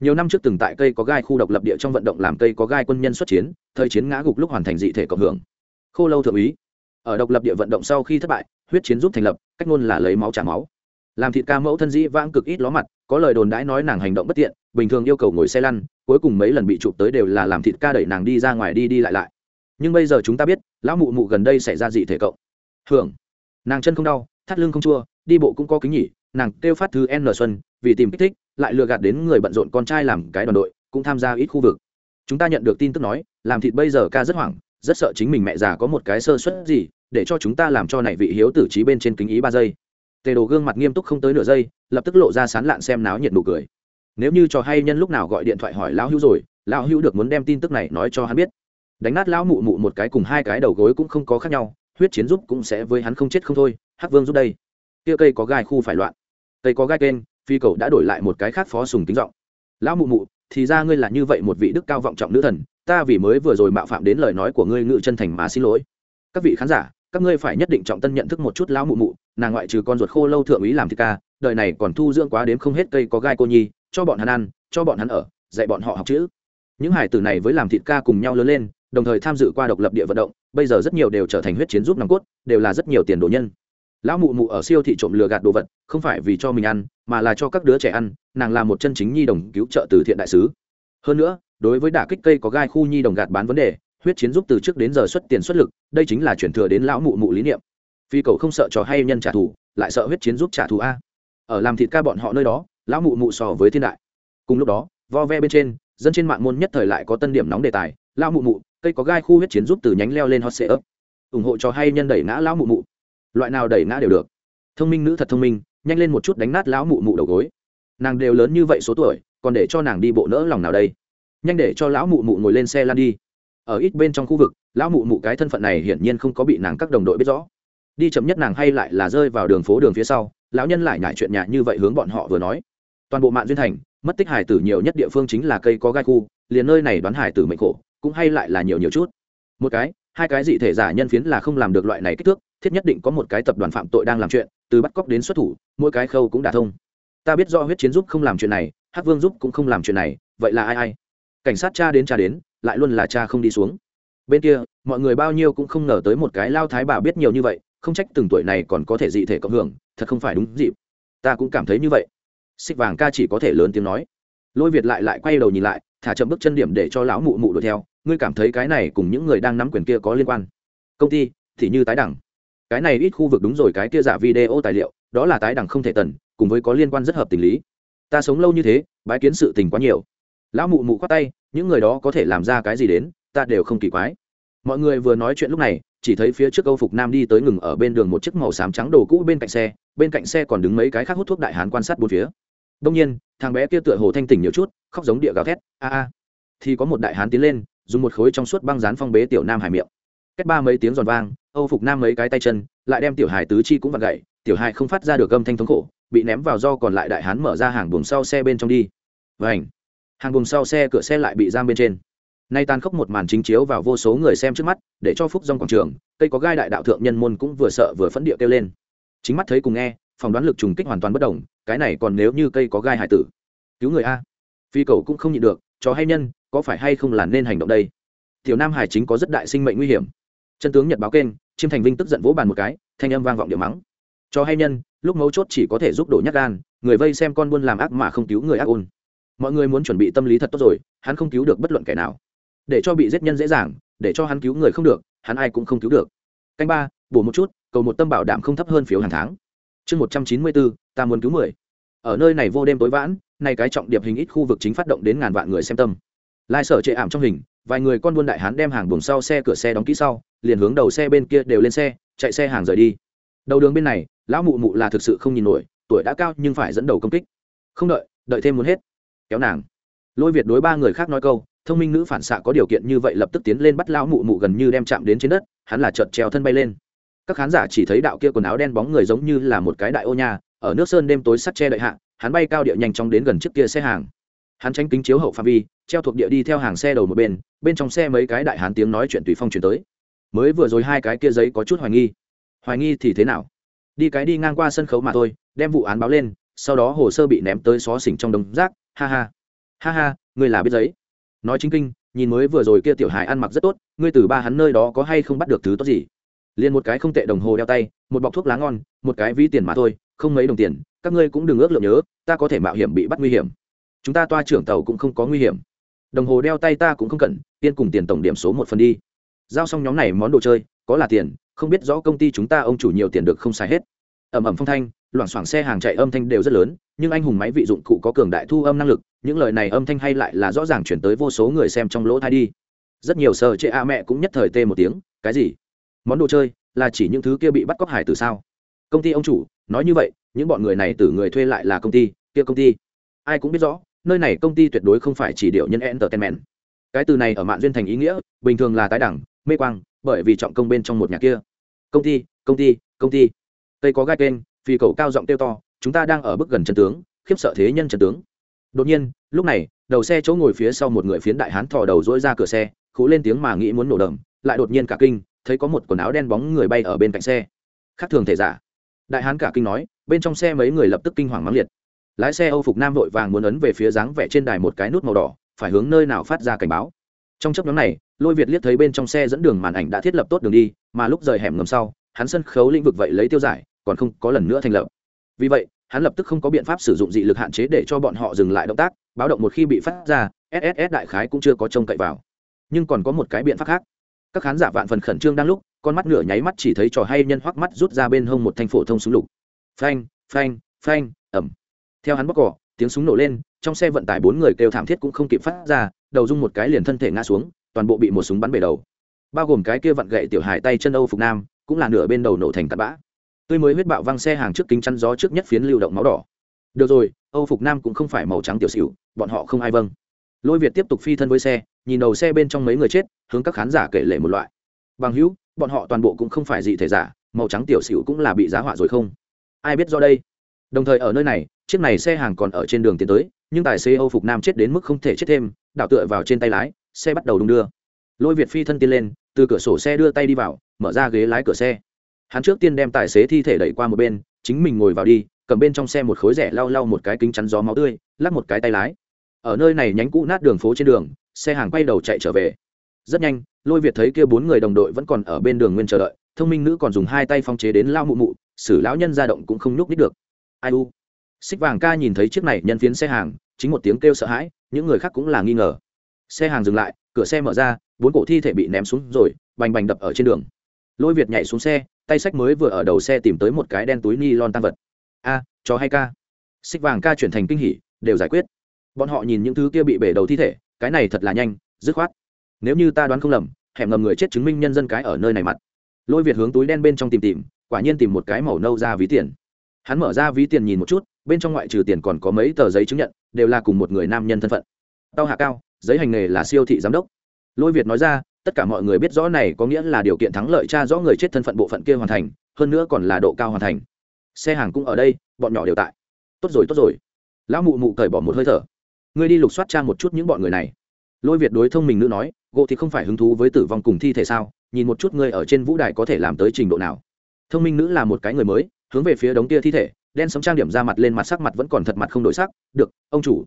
A: Nhiều năm trước từng tại cây có gai khu độc lập địa trong vận động làm cây có gai quân nhân xuất chiến, thời chiến ngã gục lúc hoàn thành dị thể cộng hưởng. Khô lâu thượng úy. Ở độc lập địa vận động sau khi thất bại, huyết chiến giúp thành lập, cách ngôn là lấy máu trả máu. Làm thịt ca mẫu thân dĩ vãng cực ít ló mặt, có lời đồn đãi nói nàng hành động bất tiện, bình thường yêu cầu ngồi xe lăn, cuối cùng mấy lần bị chụp tới đều là làm thịt ca đẩy nàng đi ra ngoài đi đi lại lại. Nhưng bây giờ chúng ta biết, lão mụ mụ gần đây xảy ra dị thể cộng. Hưởng nàng chân không đau, thắt lưng không chua, đi bộ cũng có kính nhỉ, nàng kêu phát thư n xuân, vì tìm kích thích, lại lừa gạt đến người bận rộn con trai làm cái đoàn đội, cũng tham gia ít khu vực. Chúng ta nhận được tin tức nói, làm thịt bây giờ ca rất hoảng, rất sợ chính mình mẹ già có một cái sơ suất gì, để cho chúng ta làm cho này vị hiếu tử trí bên trên kính ý ba giây. Tề đồ gương mặt nghiêm túc không tới nửa giây, lập tức lộ ra sán lạn xem náo nhiệt nụ cười. Nếu như cho hay nhân lúc nào gọi điện thoại hỏi lão hữu rồi, lão hữu được muốn đem tin tức này nói cho hắn biết. Đánh nát lão mụ mụ một cái cùng hai cái đầu gối cũng không có khác nhau huyết chiến giúp cũng sẽ với hắn không chết không thôi, hắc vương giúp đây. Kia cây có gai khu phải loạn. Cây có gai kênh, phi cầu đã đổi lại một cái khác phó sùng tính giọng. Lão mụ mụ, thì ra ngươi là như vậy một vị đức cao vọng trọng nữ thần, ta vì mới vừa rồi mạo phạm đến lời nói của ngươi ngự chân thành mà xin lỗi. Các vị khán giả, các ngươi phải nhất định trọng tân nhận thức một chút lão mụ mụ, nàng ngoại trừ con ruột khô lâu thượng úy làm thi ca, đời này còn thu dưỡng quá đến không hết cây có gai cô nhi, cho bọn hắn ăn, cho bọn hắn ở, dạy bọn họ học chữ. Những hải tử này với làm thịt ca cùng nhau lớn lên, đồng thời tham dự qua độc lập địa vận động bây giờ rất nhiều đều trở thành huyết chiến giúp nòng cốt, đều là rất nhiều tiền đồ nhân. Lão mụ mụ ở siêu thị trộm lừa gạt đồ vật, không phải vì cho mình ăn, mà là cho các đứa trẻ ăn, nàng là một chân chính nhi đồng cứu trợ từ thiện đại sứ. Hơn nữa, đối với đả kích cây có gai khu nhi đồng gạt bán vấn đề, huyết chiến giúp từ trước đến giờ xuất tiền xuất lực, đây chính là chuyển thừa đến lão mụ mụ lý niệm. Phi cầu không sợ trò hay nhân trả thù, lại sợ huyết chiến giúp trả thù a. Ở làm thịt ca bọn họ nơi đó, lão mụ mụ so với thiên đại. Cùng lúc đó, vo ve bên trên, dân trên mạng môn nhất thời lại có tân điểm nóng đề tài, lão mụ mụ cây có gai khu huyết chiến giúp từ nhánh leo lên hot sệ ấp ủng hộ cho hay nhân đẩy ngã lão mụ mụ. Loại nào đẩy ngã đều được. Thông minh nữ thật thông minh, nhanh lên một chút đánh nát lão mụ mụ đầu gối. Nàng đều lớn như vậy số tuổi, còn để cho nàng đi bộ nỡ lòng nào đây? Nhanh để cho lão mụ mụ ngồi lên xe lan đi. Ở ít bên trong khu vực, lão mụ mụ cái thân phận này hiển nhiên không có bị nàng các đồng đội biết rõ. Đi chậm nhất nàng hay lại là rơi vào đường phố đường phía sau, lão nhân lại nhải chuyện nhà như vậy hướng bọn họ vừa nói. Toàn bộ mạng duyên thành, mất tích hải tử nhiều nhất địa phương chính là cây có gai khu, liền nơi này đoán hải tử mệnh khổ cũng hay lại là nhiều nhiều chút. Một cái, hai cái dị thể giả nhân phiến là không làm được loại này kích thước, thiết nhất định có một cái tập đoàn phạm tội đang làm chuyện, từ bắt cóc đến xuất thủ, mỗi cái khâu cũng đả thông. Ta biết do huyết chiến giúp không làm chuyện này, hắc vương giúp cũng không làm chuyện này, vậy là ai ai? Cảnh sát cha đến cha đến, lại luôn là cha không đi xuống. Bên kia, mọi người bao nhiêu cũng không ngờ tới một cái lao thái bà biết nhiều như vậy, không trách từng tuổi này còn có thể dị thể cộng hưởng, thật không phải đúng dịp. Ta cũng cảm thấy như vậy. Xích vàng ca chỉ có thể lớn tiếng nói. Lôi việt lại lại quay đầu nhìn lại, thả chậm bước chân điểm để cho lão mụ mụ đuổi theo ngươi cảm thấy cái này cùng những người đang nắm quyền kia có liên quan. Công ty, thì như tái đẳng. Cái này ít khu vực đúng rồi, cái kia giả video tài liệu, đó là tái đẳng không thể tần, cùng với có liên quan rất hợp tình lý. Ta sống lâu như thế, bái kiến sự tình quá nhiều. Lão mụ mụ khoát tay, những người đó có thể làm ra cái gì đến, ta đều không kỳ quái. Mọi người vừa nói chuyện lúc này, chỉ thấy phía trước âu phục nam đi tới ngừng ở bên đường một chiếc màu xám trắng đồ cũ bên cạnh xe, bên cạnh xe còn đứng mấy cái khác hút thuốc đại hán quan sát bốn phía. Đông nhiên, thằng bé kia tựa hồ thanh tỉnh nhiều chút, khóc giống địa gào thét. A a, thì có một đại hán tiến lên dùng một khối trong suốt băng dán phong bế tiểu nam hải miệng. Cách ba mấy tiếng giòn vang, âu phục nam mấy cái tay chân lại đem tiểu hải tứ chi cũng vặt gậy, tiểu hải không phát ra được âm thanh thống khổ, bị ném vào do còn lại đại hán mở ra hàng buồng sau xe bên trong đi. Vảnh hàng buồng sau xe cửa xe lại bị giam bên trên. Nay tan khốc một màn chính chiếu vào vô số người xem trước mắt, để cho phúc dòng quảng trường, cây có gai đại đạo thượng nhân môn cũng vừa sợ vừa phẫn địa kêu lên. Chính mắt thấy cùng nghe, phỏng đoán lực trùng kích hoàn toàn bất đồng, cái này còn nếu như cây có gai hải tử. Cứu người a. Phi cầu cũng không nhịn được cho hay nhân, có phải hay không là nên hành động đây? Tiểu nam hải chính có rất đại sinh mệnh nguy hiểm. Chân tướng nhật báo kênh, chiêm thành vinh tức giận vỗ bàn một cái, thanh âm vang vọng điệu mắng. Cho hay nhân, lúc mấu chốt chỉ có thể giúp đổ nhắc gan, người vây xem con buôn làm ác mà không cứu người ác ôn. Mọi người muốn chuẩn bị tâm lý thật tốt rồi, hắn không cứu được bất luận kẻ nào. Để cho bị giết nhân dễ dàng, để cho hắn cứu người không được, hắn ai cũng không cứu được. Canh ba, bổ một chút, cầu một tâm bảo đảm không thấp hơn phiếu hàng tháng. Chương một trăm chín mươi bốn, ta muốn cứu mười ở nơi này vô đêm tối vãn, nay cái trọng điệp hình ít khu vực chính phát động đến ngàn vạn người xem tâm. Lai sở chệ ảm trong hình, vài người con buôn đại hán đem hàng buồng sau xe cửa xe đóng kỹ sau, liền hướng đầu xe bên kia đều lên xe, chạy xe hàng rời đi. Đầu đường bên này, lão mụ mụ là thực sự không nhìn nổi, tuổi đã cao nhưng phải dẫn đầu công kích. Không đợi đợi thêm muốn hết. Kéo nàng. Lôi việt đối ba người khác nói câu, thông minh nữ phản xạ có điều kiện như vậy lập tức tiến lên bắt lão mụ mụ gần như đem chạm đến trên đất, hắn là chợt treo thân bay lên. Các khán giả chỉ thấy đạo kia quần áo đen bóng người giống như là một cái đại ô nha ở nước sơn đêm tối sắt che đợi hạ, hắn bay cao địa nhanh chóng đến gần trước kia xe hàng. Hắn tránh kính chiếu hậu phạm vi, treo thuộc địa đi theo hàng xe đầu một bên bên trong xe mấy cái đại hán tiếng nói chuyện tùy phong chuyển tới. Mới vừa rồi hai cái kia giấy có chút hoài nghi. Hoài nghi thì thế nào? Đi cái đi ngang qua sân khấu mà thôi, đem vụ án báo lên, sau đó hồ sơ bị ném tới xó xỉnh trong đống rác, ha ha. Ha ha, ngươi là biết giấy. Nói chính kinh, nhìn mới vừa rồi kia tiểu hài ăn mặc rất tốt, ngươi từ ba hắn nơi đó có hay không bắt được thứ tốt gì? Liền một cái không tệ đồng hồ đeo tay, một bọc thuốc lá ngon, một cái ví tiền mà thôi không mấy đồng tiền, các ngươi cũng đừng ước lượng nhớ, ta có thể mạo hiểm bị bắt nguy hiểm. Chúng ta toa trưởng tàu cũng không có nguy hiểm. Đồng hồ đeo tay ta cũng không cần, tiên cùng tiền tổng điểm số một phần đi. Giao xong nhóm này món đồ chơi, có là tiền, không biết rõ công ty chúng ta ông chủ nhiều tiền được không xài hết. Ẩm ẩm phong thanh, loảng xoảng xe hàng chạy âm thanh đều rất lớn, nhưng anh hùng máy vị dụng cụ có cường đại thu âm năng lực, những lời này âm thanh hay lại là rõ ràng chuyển tới vô số người xem trong lỗ thai đi. Rất nhiều sợ chệ a mẹ cũng nhất thời tê một tiếng, cái gì? Món đồ chơi, là chỉ những thứ kia bị bắt cóc hải từ sao? Công ty ông chủ nói như vậy, những bọn người này từ người thuê lại là công ty, kia công ty. Ai cũng biết rõ, nơi này công ty tuyệt đối không phải chỉ điệu nhân entertainment. Cái từ này ở mạng duyên thành ý nghĩa, bình thường là tái đẳng, mê quang, bởi vì trọng công bên trong một nhà kia. Công ty công ty công ty. Cây có gai kênh phi cầu cao giọng kêu to, chúng ta đang ở bước gần chân tướng, khiếp sợ thế nhân chân tướng. Đột nhiên, lúc này, đầu xe chỗ ngồi phía sau một người phiến đại hán thò đầu dỗi ra cửa xe khú lên tiếng mà nghĩ muốn nổ đầm, lại đột nhiên cả kinh, thấy có một quần áo đen bóng người bay ở bên cạnh xe. Khác thường thể giả đại hán cả kinh nói, bên trong xe mấy người lập tức kinh hoàng mắng liệt. Lái xe âu phục nam vội vàng muốn ấn về phía dáng vẻ trên đài một cái nút màu đỏ, phải hướng nơi nào phát ra cảnh báo. Trong chấp nhóm này, lôi việt liếc thấy bên trong xe dẫn đường màn ảnh đã thiết lập tốt đường đi, mà lúc rời hẻm ngầm sau, hắn sân khấu lĩnh vực vậy lấy tiêu giải, còn không có lần nữa thành lập. Vì vậy, hắn lập tức không có biện pháp sử dụng dị lực hạn chế để cho bọn họ dừng lại động tác, báo động một khi bị phát ra sss đại khái cũng chưa có trông cậy vào. Nhưng còn có một cái biện pháp khác. Các khán giả vạn phần khẩn trương đang lúc con mắt nửa nháy mắt chỉ thấy trò hay nhân hoắc mắt rút ra bên hông một thanh phổ thông súng lục. Phanh phanh phanh ẩm theo hắn bóc cỏ, tiếng súng nổ lên, trong xe vận tải bốn người kêu thảm thiết cũng không kịp phát ra, đầu rung một cái liền thân thể ngã xuống, toàn bộ bị một súng bắn bể đầu. Bao gồm cái kia vặn gậy tiểu hải tay chân âu phục nam, cũng là nửa bên đầu nổ thành tạt bã. Tươi mới huyết bạo văng xe hàng trước kính chắn gió trước nhất phiến lưu động máu đỏ. Được rồi, âu phục nam cũng không phải màu trắng tiểu xỉu, bọn họ không ai vâng. Lôi việt tiếp tục phi thân với xe, nhìn đầu xe bên trong mấy người chết, hướng các khán giả kể lể một loại. Bằng hữu bọn họ toàn bộ cũng không phải gì thể giả, màu trắng tiểu xỉu cũng là bị giá họa rồi không? Ai biết do đây? Đồng thời ở nơi này, chiếc này xe hàng còn ở trên đường tiến tới, nhưng tài xế âu phục nam chết đến mức không thể chết thêm, đảo tựa vào trên tay lái, xe bắt đầu đung đưa. Lôi việt phi thân tiên lên, từ cửa sổ xe đưa tay đi vào, mở ra ghế lái cửa xe. Hắn trước tiên đem tài xế thi thể đẩy qua một bên, chính mình ngồi vào đi, cầm bên trong xe một khối rẻ lau lau một cái kính chắn gió máu tươi, lắc một cái tay lái. Ở nơi này nhánh cũ nát đường phố trên đường, xe hàng quay đầu chạy trở về rất nhanh, lôi việt thấy kia bốn người đồng đội vẫn còn ở bên đường nguyên chờ đợi, thông minh nữ còn dùng hai tay phong chế đến lao mụ mụ, xử lão nhân ra động cũng không nhúc nít được. Ai u? Xích vàng ca nhìn thấy chiếc này nhân phiến xe hàng, chính một tiếng kêu sợ hãi, những người khác cũng là nghi ngờ. Xe hàng dừng lại, cửa xe mở ra, bốn cổ thi thể bị ném xuống rồi, bành bành đập ở trên đường. Lôi việt nhảy xuống xe, tay sách mới vừa ở đầu xe tìm tới một cái đen túi ni lon tăng vật. A cho hay ca? Xích vàng ca chuyển thành kinh hỉ, đều giải quyết. Bọn họ nhìn những thứ kia bị bể đầu thi thể, cái này thật là nhanh, dứt khoát nếu như ta đoán không lầm, hẻm ngầm người chết chứng minh nhân dân cái ở nơi này mặt. Lôi việt hướng túi đen bên trong tìm tìm, quả nhiên tìm một cái màu nâu ra ví tiền. Hắn mở ra ví tiền nhìn một chút, bên trong ngoại trừ tiền còn có mấy tờ giấy chứng nhận, đều là cùng một người nam nhân thân phận. Tao hạ cao, giấy hành nghề là siêu thị giám đốc. Lôi việt nói ra, tất cả mọi người biết rõ này có nghĩa là điều kiện thắng lợi cha rõ người chết thân phận bộ phận kia hoàn thành, hơn nữa còn là độ cao hoàn thành. Xe hàng cũng ở đây, bọn nhỏ đều tại. Tốt rồi tốt rồi. Lão mụ mụ cởi bỏ một hơi thở. Ngươi đi lục soát cha một chút những bọn người này lôi việt đối thông mình nữ nói gộ thì không phải hứng thú với tử vong cùng thi thể sao? Nhìn một chút ngươi ở trên vũ đài có thể làm tới trình độ nào. Thông minh nữ là một cái người mới, hướng về phía đống kia thi thể, đen sống trang điểm ra mặt lên mặt sắc mặt vẫn còn thật mặt không đổi sắc. Được, ông chủ.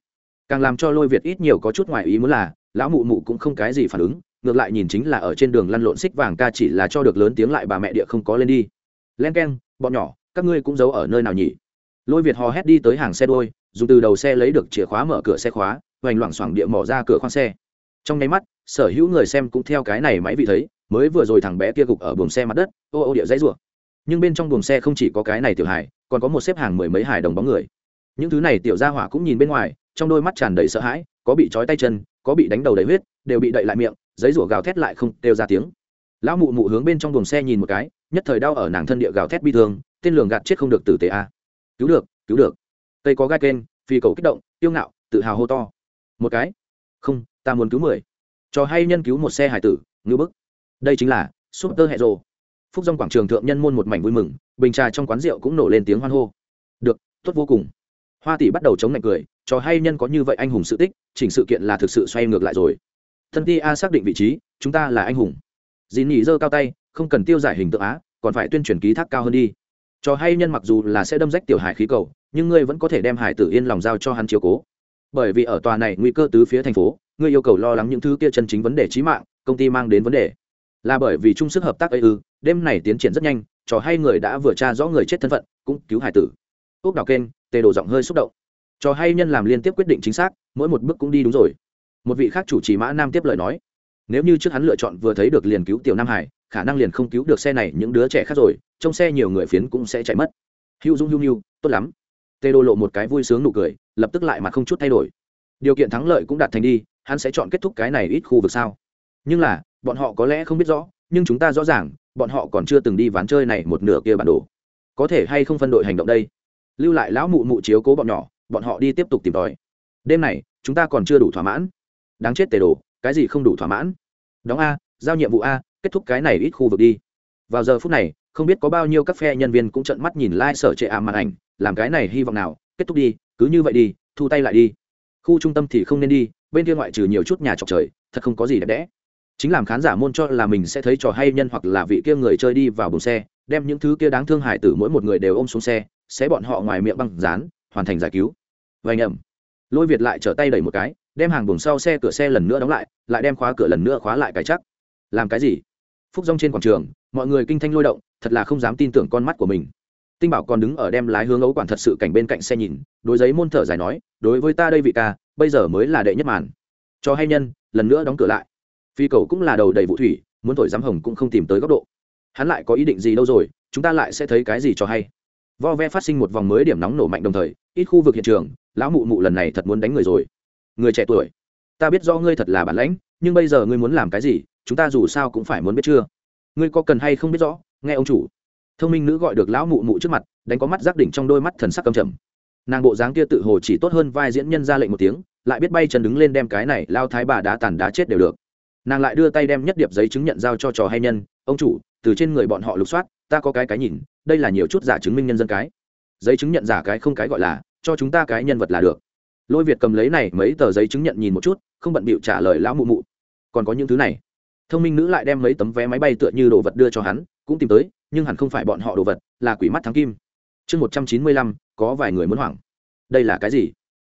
A: Càng làm cho lôi việt ít nhiều có chút ngoài ý muốn là, lão mụ mụ cũng không cái gì phản ứng, ngược lại nhìn chính là ở trên đường lăn lộn xích vàng ca chỉ là cho được lớn tiếng lại bà mẹ địa không có lên đi. Len k e n bọn nhỏ, các ngươi cũng giấu ở nơi nào nhỉ? Lôi việt hò hét đi tới hàng xe đôi dùng từ đầu xe lấy được chìa khóa mở cửa xe khóa, hoành loảng xoảng địa mỏ ra cửa khoang xe trong nháy mắt, sở hữu người xem cũng theo cái này máy vị thấy, mới vừa rồi thằng bé kia gục ở buồng xe mặt đất, ô ô địa dãy rủa. Nhưng bên trong buồng xe không chỉ có cái này tiểu hải còn có một xếp hàng mười mấy hải đồng bóng người. Những thứ này tiểu gia hỏa cũng nhìn bên ngoài, trong đôi mắt tràn đầy sợ hãi, có bị trói tay chân, có bị đánh đầu đầy huyết, đều bị đậy lại miệng giấy rủa gào thét lại không đều ra tiếng. Lão mụ mụ hướng bên trong buồng xe nhìn một cái, nhất thời đau ở nàng thân địa gào thét bi thương, tên lường gạt chết không được tử tế a. Cứu được cứu được. Tây có gai kênh, phi cầu kích động tiêu ngạo, tự hào hô to. Một cái. Không ta muốn cứu mười. Cho hay nhân cứu một xe hải tử, ngư bức. Đây chính là súp tơ hẹ rồ phúc dòng quảng trường thượng nhân môn một mảnh vui mừng, bình trà trong quán rượu cũng nổ lên tiếng hoan hô. Được, tốt vô cùng. Hoa tỷ bắt đầu chống lạnh cười, cho hay nhân có như vậy anh hùng sự tích, chỉnh sự kiện là thực sự xoay ngược lại rồi. Thân ti a xác định vị trí, chúng ta là anh hùng. Dì nỉ giơ cao tay, không cần tiêu giải hình tượng á, còn phải tuyên truyền ký thác cao hơn đi. Cho hay nhân mặc dù là sẽ đâm rách tiểu hải khí cầu, nhưng ngươi vẫn có thể đem hải tử yên lòng giao cho hắn chiếu cố. Bởi vì ở tòa này nguy cơ tứ phía thành phố ngươi yêu cầu lo lắng những thứ kia chân chính vấn đề trí mạng, công ty mang đến vấn đề. Là bởi vì chung sức hợp tác ấy ư, đêm này tiến triển rất nhanh, trò hay người đã vừa tra rõ người chết thân phận, cũng cứu hải tử. Ốc đào kênh tề đồ giọng hơi xúc động. Trò hay nhân làm liên tiếp quyết định chính xác, mỗi một bước cũng đi đúng rồi. Một vị khác chủ trì mã nam tiếp lời nói. Nếu như trước hắn lựa chọn vừa thấy được liền cứu tiểu nam hải, khả năng liền không cứu được xe này những đứa trẻ khác rồi, trong xe nhiều người phiến cũng sẽ chạy mất. Hữu dung hữu nhu, tốt lắm. Tê đô lộ một cái vui sướng nụ cười, lập tức lại mà không chút thay đổi. Điều kiện thắng lợi cũng đạt thành đi hắn sẽ chọn kết thúc cái này ít khu vực sao? Nhưng là, bọn họ có lẽ không biết rõ, nhưng chúng ta rõ ràng, bọn họ còn chưa từng đi ván chơi này một nửa kia bản đồ. Có thể hay không phân đội hành động đây? Lưu lại lão mụ mụ chiếu cố bọn nhỏ, bọn họ đi tiếp tục tìm tòi. Đêm này, chúng ta còn chưa đủ thỏa mãn. Đáng chết tề đồ, cái gì không đủ thỏa mãn? Đóng a, giao nhiệm vụ a, kết thúc cái này ít khu vực đi. Vào giờ phút này, không biết có bao nhiêu các phe nhân viên cũng trận mắt nhìn lai、like、sở trệ ảm màn ảnh, làm cái này hy vọng nào, kết thúc đi, cứ như vậy đi, thu tay lại đi. Khu trung tâm thì không nên đi bên kia ngoại trừ nhiều chút nhà trọc trời, thật không có gì đẹp đẽ. Chính làm khán giả môn cho là mình sẽ thấy trò hay nhân hoặc là vị kia người chơi đi vào bùng xe, đem những thứ kia đáng thương hại từ mỗi một người đều ôm xuống xe sẽ bọn họ ngoài miệng băng dán, hoàn thành giải cứu. Vành ẩm. Lôi việt lại trở tay đẩy một cái, đem hàng buồng sau xe cửa xe lần nữa đóng lại lại đem khóa cửa lần nữa khóa lại cái chắc. Làm cái gì? Phúc rong trên quảng trường, mọi người kinh thanh lôi động, thật là không dám tin tưởng con mắt của mình. Tinh bảo còn đứng ở đem lái hướng ấu quản thật sự cảnh bên cạnh xe nhìn, đối giấy môn thở dài nói, đối với ta đây vị ca bây giờ mới là đệ nhất màn. Cho hay nhân, lần nữa đóng cửa lại. Phi cầu cũng là đầu đầy vụ thủy, muốn thổi giám hồng cũng không tìm tới góc độ. Hắn lại có ý định gì đâu rồi, chúng ta lại sẽ thấy cái gì cho hay. Vo ve phát sinh một vòng mới điểm nóng nổ mạnh đồng thời, ít khu vực hiện trường, lão mụ mụ lần này thật muốn đánh người rồi. Người trẻ tuổi, ta biết do ngươi thật là bản lãnh, nhưng bây giờ ngươi muốn làm cái gì, chúng ta dù sao cũng phải muốn biết chưa? Ngươi có cần hay không biết rõ, nghe ông chủ. Thông minh nữ gọi được lão mụ mụ trước mặt, đánh có mắt giác đỉnh trong đôi mắt thần sắc cầm trầm nàng bộ dáng kia tự hồ chỉ tốt hơn vai diễn nhân ra lệnh một tiếng, lại biết bay chân đứng lên đem cái này lao thái bà đá tàn đá chết đều được. Nàng lại đưa tay đem nhất điệp giấy chứng nhận giao cho trò hay nhân, ông chủ, từ trên người bọn họ lục soát, ta có cái cái nhìn, đây là nhiều chút giả chứng minh nhân dân cái. Giấy chứng nhận giả cái không cái gọi là, cho chúng ta cái nhân vật là được. Lôi việt cầm lấy này mấy tờ giấy chứng nhận nhìn một chút, không bận bịu trả lời lão mụ mụ. Còn có những thứ này. Thông minh nữ lại đem mấy tấm vé máy bay tựa như đồ vật đưa cho hắn, cũng tìm tới, nhưng hẳn không phải bọn họ đồ vật, là quỷ mắt thắng kim chương một trăm chín mươi lăm, có vài người muốn hoảng. Đây là cái gì?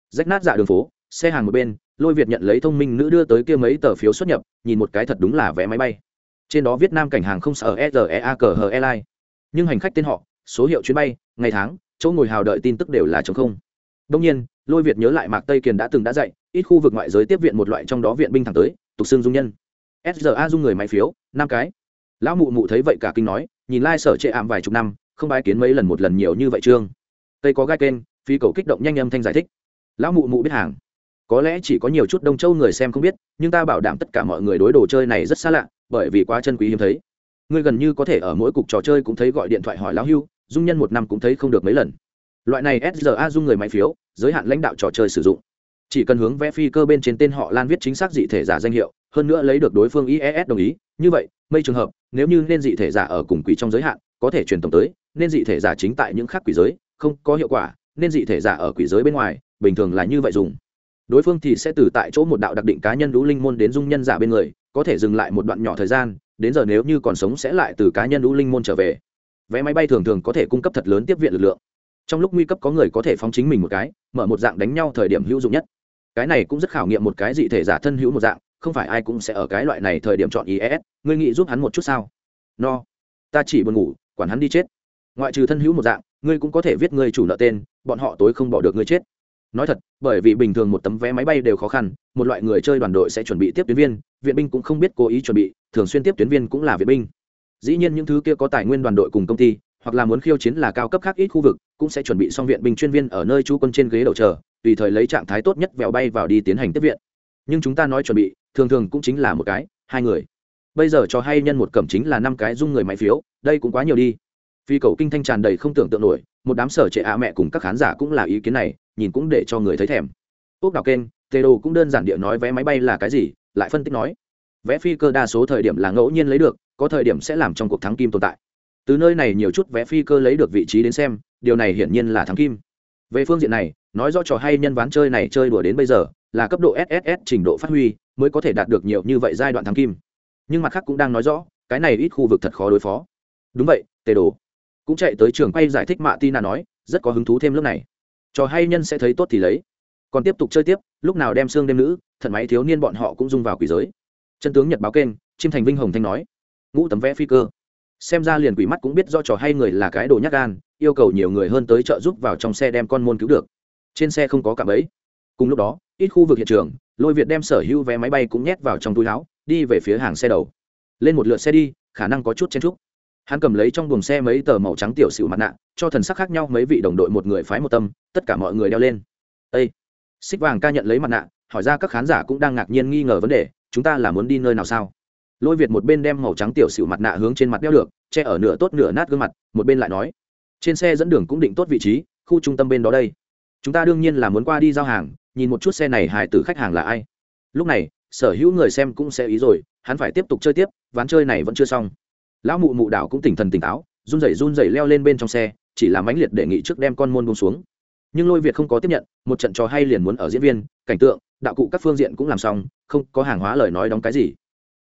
A: Rách nát dạ đường phố, xe hàng một bên, lôi việt nhận lấy thông minh nữ đưa tới kia mấy tờ phiếu xuất nhập, nhìn một cái thật đúng là vé máy bay. Trên đó viết nam cảnh hàng không sở srea cờ hờ airline nhưng hành khách tên họ, số hiệu chuyến bay, ngày tháng, chỗ ngồi hào đợi tin tức đều là chống không. Đông nhiên, lôi việt nhớ lại mạc tây kiền đã từng đã dạy, ít khu vực ngoại giới tiếp viện một loại trong đó viện binh thẳng tới, tục xương dung nhân. Sra dung người máy phiếu, năm cái. Lão mụ mụ thấy vậy cả kinh nói, nhìn lai、like、sở trệ ảm vài chục năm không bái kiến mấy lần một lần nhiều như vậy trương. Tây có gai kênh, phi cầu kích động nhanh âm thanh giải thích. Lão mụ mụ biết hàng. Có lẽ chỉ có nhiều chút đông châu người xem không biết, nhưng ta bảo đảm tất cả mọi người đối đồ chơi này rất xa lạ, bởi vì quá chân quý hiếm thấy. Ngươi gần như có thể ở mỗi cục trò chơi cũng thấy gọi điện thoại hỏi lão hưu, dung nhân một năm cũng thấy không được mấy lần. Loại này sra dung người máy phiếu, giới hạn lãnh đạo trò chơi sử dụng. Chỉ cần hướng vẽ phi cơ bên trên tên họ lan viết chính xác dị thể giả danh hiệu, hơn nữa lấy được đối phương ies đồng ý, như vậy mây trường hợp, nếu như nên dị thể giả ở cùng quỷ trong giới hạn, có thể truyền tổng tới nên dị thể giả chính tại những khác quỷ giới, không có hiệu quả, nên dị thể giả ở quỷ giới bên ngoài, bình thường là như vậy dùng. Đối phương thì sẽ từ tại chỗ một đạo đặc định cá nhân lũ linh môn đến dung nhân giả bên người, có thể dừng lại một đoạn nhỏ thời gian, đến giờ nếu như còn sống sẽ lại từ cá nhân lũ linh môn trở về. Vé máy bay thường thường có thể cung cấp thật lớn tiếp viện lực lượng. Trong lúc nguy cấp có người có thể phóng chính mình một cái, mở một dạng đánh nhau thời điểm hữu dụng nhất. Cái này cũng rất khảo nghiệm một cái dị thể giả thân hữu một dạng, không phải ai cũng sẽ ở cái loại này thời điểm chọn is ngươi nghĩ giúp hắn một chút sao? No. Ta chỉ buồn ngủ, quản hắn đi chết ngoại trừ thân hữu một dạng, ngươi cũng có thể viết ngươi chủ nợ tên, bọn họ tối không bỏ được ngươi chết. Nói thật, bởi vì bình thường một tấm vé máy bay đều khó khăn, một loại người chơi đoàn đội sẽ chuẩn bị tiếp tuyến viên, viện binh cũng không biết cố ý chuẩn bị, thường xuyên tiếp tuyến viên cũng là viện binh. Dĩ nhiên những thứ kia có tài nguyên đoàn đội cùng công ty, hoặc là muốn khiêu chiến là cao cấp khác ít khu vực, cũng sẽ chuẩn bị xong viện binh chuyên viên ở nơi chú quân trên ghế đầu chờ, tùy thời lấy trạng thái tốt nhất vèo bay vào đi tiến hành tiếp viện. Nhưng chúng ta nói chuẩn bị, thường thường cũng chính là một cái, hai người. Bây giờ cho hay nhân một cẩm chính là năm cái dung người máy phiếu, đây cũng quá nhiều đi phi cầu kinh thanh tràn đầy không tưởng tượng nổi, một đám sở trệ ạ mẹ cùng các khán giả cũng là ý kiến này, nhìn cũng để cho người thấy thèm. Ốc đào kênh, tê đồ cũng đơn giản địa nói vé máy bay là cái gì, lại phân tích nói. Vé phi cơ đa số thời điểm là ngẫu nhiên lấy được, có thời điểm sẽ làm trong cuộc thắng kim tồn tại. Từ nơi này nhiều chút vé phi cơ lấy được vị trí đến xem, điều này hiển nhiên là thắng kim. Về phương diện này, nói rõ trò hay nhân ván chơi này chơi đùa đến bây giờ, là cấp độ sss trình độ phát huy, mới có thể đạt được nhiều như vậy giai đoạn thắng kim. Nhưng mặt khác cũng đang nói rõ, cái này ít khu vực thật khó đối phó. Đúng vậy tề đồ cũng chạy tới trường quay giải thích mạ tina nói, rất có hứng thú thêm lớp này. Trò hay nhân sẽ thấy tốt thì lấy. Còn tiếp tục chơi tiếp, lúc nào đem xương đêm nữ, thận máy thiếu niên bọn họ cũng dung vào quỷ giới. Chân tướng nhật báo kênh, chim thành vinh hồng thanh nói. Ngũ tấm vẽ phi cơ. Xem ra liền quỷ mắt cũng biết do trò hay người là cái đồ nhắc gan, yêu cầu nhiều người hơn tới trợ giúp vào trong xe đem con môn cứu được. Trên xe không có cạm ấy cùng lúc đó, ít khu vực hiện trường, lôi việt đem sở hữu vé máy bay cũng nhét vào trong túi láo đi về phía hàng xe đầu. Lên một lượt xe đi, khả năng có chút chen trúc hắn cầm lấy trong buồng xe mấy tờ màu trắng tiểu xịu mặt nạ, cho thần sắc khác nhau mấy vị đồng đội một người phái một tâm, tất cả mọi người đeo lên. Ây xích vàng ca nhận lấy mặt nạ, hỏi ra các khán giả cũng đang ngạc nhiên nghi ngờ vấn đề, chúng ta là muốn đi nơi nào sao? Lôi việt một bên đem màu trắng tiểu xịu mặt nạ hướng trên mặt đeo được, che ở nửa tốt nửa nát gương mặt, một bên lại nói, trên xe dẫn đường cũng định tốt vị trí, khu trung tâm bên đó đây. Chúng ta đương nhiên là muốn qua đi giao hàng, nhìn một chút xe này hài tử khách hàng là ai. Lúc này, sở hữu người xem cũng sẽ ý rồi, hắn phải tiếp tục chơi tiếp, ván chơi này vẫn chưa xong lão mụ mụ đảo cũng tỉnh thần tỉnh táo, run rẩy run rẩy leo lên bên trong xe, chỉ là mãnh liệt đề nghị trước đem con môn bông xuống. Nhưng lôi việt không có tiếp nhận, một trận trò hay liền muốn ở diễn viên, cảnh tượng, đạo cụ các phương diện cũng làm xong, không có hàng hóa lời nói đóng cái gì.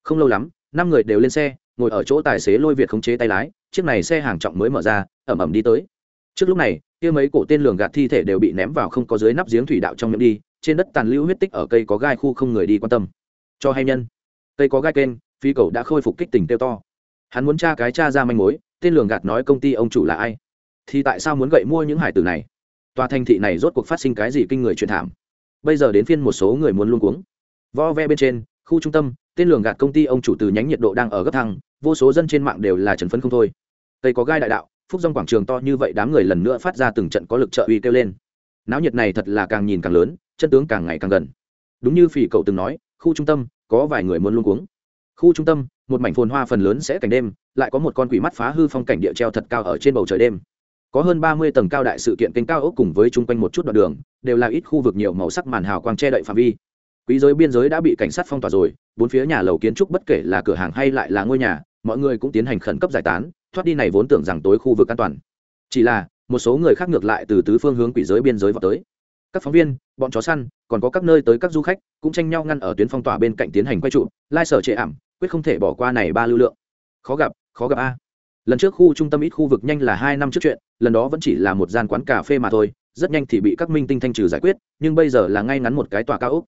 A: Không lâu lắm, năm người đều lên xe, ngồi ở chỗ tài xế lôi việt khống chế tay lái, chiếc này xe hàng trọng mới mở ra, ẩm ẩm đi tới. Trước lúc này, kia mấy cổ tên lường gạt thi thể đều bị ném vào không có dưới nắp giếng thủy đạo trong miệng đi, trên đất tàn lưu huyết tích ở cây có gai khu không người đi quan tâm. Cho hay nhân, cây có gai kênh phi cầu đã khôi phục kích tình tiêu to hắn muốn tra cái cha ra manh mối, tên lường gạt nói công ty ông chủ là ai? Thì tại sao muốn gậy mua những hải tử này? Tòa thành thị này rốt cuộc phát sinh cái gì kinh người truyền thảm? Bây giờ đến phiên một số người muốn luôn cuống. Vo ve bên trên, khu trung tâm, tên lường gạt công ty ông chủ từ nhánh nhiệt độ đang ở gấp thăng, vô số dân trên mạng đều là trần phấn không thôi. Cây có gai đại đạo, phúc dòng quảng trường to như vậy đám người lần nữa phát ra từng trận có lực trợ uy kêu lên. Náo nhiệt này thật là càng nhìn càng lớn, chân tướng càng ngày càng gần. Đúng như phỉ cậu từng nói, khu trung tâm, có vài người muốn luôn cuống khu trung tâm, một mảnh phồn hoa phần lớn sẽ cảnh đêm, lại có một con quỷ mắt phá hư phong cảnh địa treo thật cao ở trên bầu trời đêm. Có hơn ba mươi tầng cao đại sự kiện kênh cao ốc cùng với chung quanh một chút đoạn đường, đều là ít khu vực nhiều màu sắc màn hào quang che đậy phạm vi. Quý giới biên giới đã bị cảnh sát phong tỏa rồi, bốn phía nhà lầu kiến trúc bất kể là cửa hàng hay lại là ngôi nhà, mọi người cũng tiến hành khẩn cấp giải tán, thoát đi này vốn tưởng rằng tối khu vực an toàn. Chỉ là, một số người khác ngược lại từ tứ phương hướng quỷ giới biên giới vào tới các phóng viên, bọn chó săn, còn có các nơi tới các du khách, cũng tranh nhau ngăn ở tuyến phong tỏa bên cạnh tiến hành quay trụ, lai sở trệ ảm, quyết không thể bỏ qua này ba lưu lượng. Khó gặp khó gặp a. Lần trước khu trung tâm ít khu vực nhanh là hai năm trước chuyện, lần đó vẫn chỉ là một gian quán cà phê mà thôi, rất nhanh thì bị các minh tinh thanh trừ giải quyết, nhưng bây giờ là ngay ngắn một cái tòa cao ốc.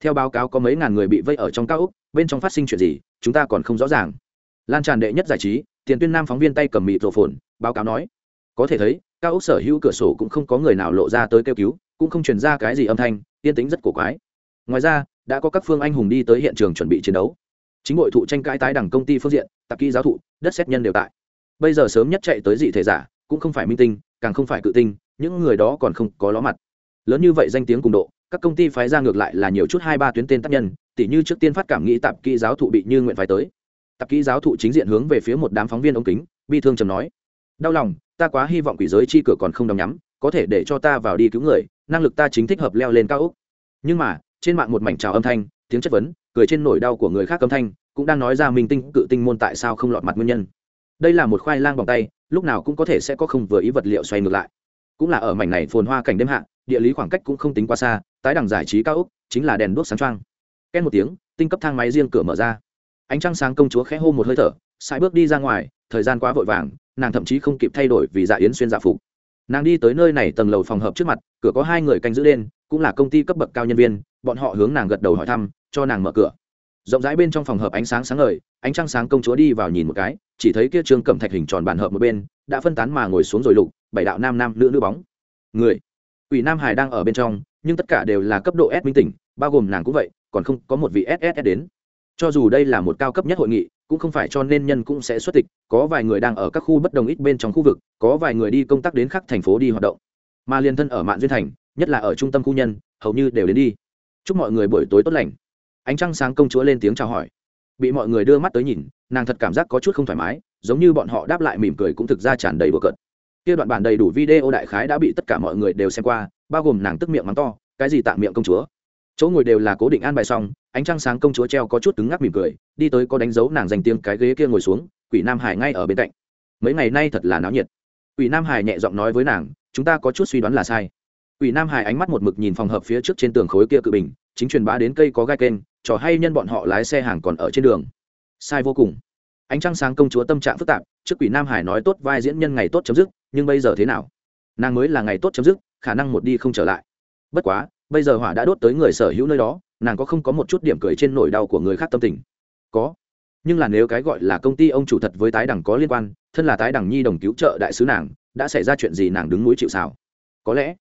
A: Theo báo cáo có mấy ngàn người bị vây ở trong cao ốc, bên trong phát sinh chuyện gì, chúng ta còn không rõ ràng. Lan tràn đệ nhất giải trí, tiền tuyên nam phóng viên tay cầm mịt rổ phồn, báo cáo nói, có thể thấy, cao ốc sở hữu cửa sổ cũng không có người nào lộ ra tới kêu cứu cũng không truyền ra cái gì âm thanh, yên tính rất cổ quái. Ngoài ra, đã có các phương anh hùng đi tới hiện trường chuẩn bị chiến đấu. Chính hội thụ tranh cãi tái đẳng công ty phương diện, tạp kỹ giáo thụ, đất xét nhân đều tại. Bây giờ sớm nhất chạy tới dị thể giả, cũng không phải minh tinh, càng không phải cự tinh, những người đó còn không có ló mặt. Lớn như vậy danh tiếng cùng độ, các công ty phái ra ngược lại là nhiều chút hai ba tuyến tên tác nhân, tỉ như trước tiên phát cảm nghĩ tạp kỹ giáo thụ bị như nguyện phái tới. Tạp kỹ giáo thụ chính diện hướng về phía một đám phóng viên ống kính, bi thương trầm nói. Đau lòng, ta quá hy vọng quỷ giới chi cửa còn không đóng nhắm có thể để cho ta vào đi cứu người, năng lực ta chính thích hợp leo lên cao úc nhưng mà, trên mạng một mảnh trào âm thanh, tiếng chất vấn, cười trên nỗi đau của người khác âm thanh, cũng đang nói ra minh tinh, cự tinh môn tại sao không lọt mặt nguyên nhân. Đây là một khoai lang bằng tay, lúc nào cũng có thể sẽ có không vừa ý vật liệu xoay ngược lại. Cũng là ở mảnh này phồn hoa cảnh đêm hạ, địa lý khoảng cách cũng không tính quá xa, tái đẳng giải trí cao úc chính là đèn đuốc sáng trăng két một tiếng, tinh cấp thang máy riêng cửa mở ra. Ánh trăng sáng công chúa khẽ hô một hơi thở sai bước đi ra ngoài, thời gian quá vội vàng, nàng thậm chí không kịp thay đổi vì dạ yến xuyên dạ phục nàng đi tới nơi này tầng lầu phòng hợp trước mặt, cửa có hai người canh giữ đen, cũng là công ty cấp bậc cao nhân viên, bọn họ hướng nàng gật đầu hỏi thăm, cho nàng mở cửa. Rộng rãi bên trong phòng hợp ánh sáng sáng ngời, ánh trăng sáng công chúa đi vào nhìn một cái, chỉ thấy kia trương cẩm thạch hình tròn bàn hợp một bên, đã phân tán mà ngồi xuống rồi lục, bảy đạo nam nam nữ nữ bóng. Người ủy nam hải đang ở bên trong, nhưng tất cả đều là cấp độ s minh tỉnh, bao gồm nàng cũng vậy, còn không có một vị ss đến. Cho dù đây là một cao cấp nhất hội nghị cũng không phải cho nên nhân cũng sẽ xuất tịch, có vài người đang ở các khu bất đồng ít bên trong khu vực, có vài người đi công tác đến khắp thành phố đi hoạt động. Mà liên thân ở mạng duyên thành, nhất là ở trung tâm khu nhân, hầu như đều đến đi. Chúc mọi người buổi tối tốt lành. Ánh trăng sáng công chúa lên tiếng chào hỏi. Bị mọi người đưa mắt tới nhìn, nàng thật cảm giác có chút không thoải mái, giống như bọn họ đáp lại mỉm cười cũng thực ra tràn đầy bừa cợt. Kia đoạn bản đầy đủ video đại khái đã bị tất cả mọi người đều xem qua, bao gồm nàng tức miệng mắng to, cái gì tạm miệng công chúa? Chỗ ngồi đều là cố định an bài xong, ánh trăng sáng công chúa treo có chút cứng ngắc mỉm cười, đi tới có đánh dấu nàng dành tiếng cái ghế kia ngồi xuống, quỷ nam hải ngay ở bên cạnh. Mấy ngày nay thật là náo nhiệt. Quỷ nam hải nhẹ giọng nói với nàng, chúng ta có chút suy đoán là sai. Quỷ nam hải ánh mắt một mực nhìn phòng hợp phía trước trên tường khối kia cự bình, chính truyền bá đến cây có gai kênh, trò hay nhân bọn họ lái xe hàng còn ở trên đường. Sai vô cùng. Ánh trăng sáng công chúa tâm trạng phức tạp, trước quỷ nam hải nói tốt vai diễn nhân ngày tốt chấm dứt, nhưng bây giờ thế nào? Nàng mới là ngày tốt chấm dứt, khả năng một đi không trở lại. Bất quá bây giờ hỏa đã đốt tới người sở hữu nơi đó, nàng có không có một chút điểm cười trên nỗi đau của người khác tâm tình? Có. Nhưng là nếu cái gọi là công ty ông chủ thật với tái đẳng có liên quan, thân là tái đẳng nhi đồng cứu trợ đại sứ nàng, đã xảy ra chuyện gì nàng đứng núi chịu xào có lẽ,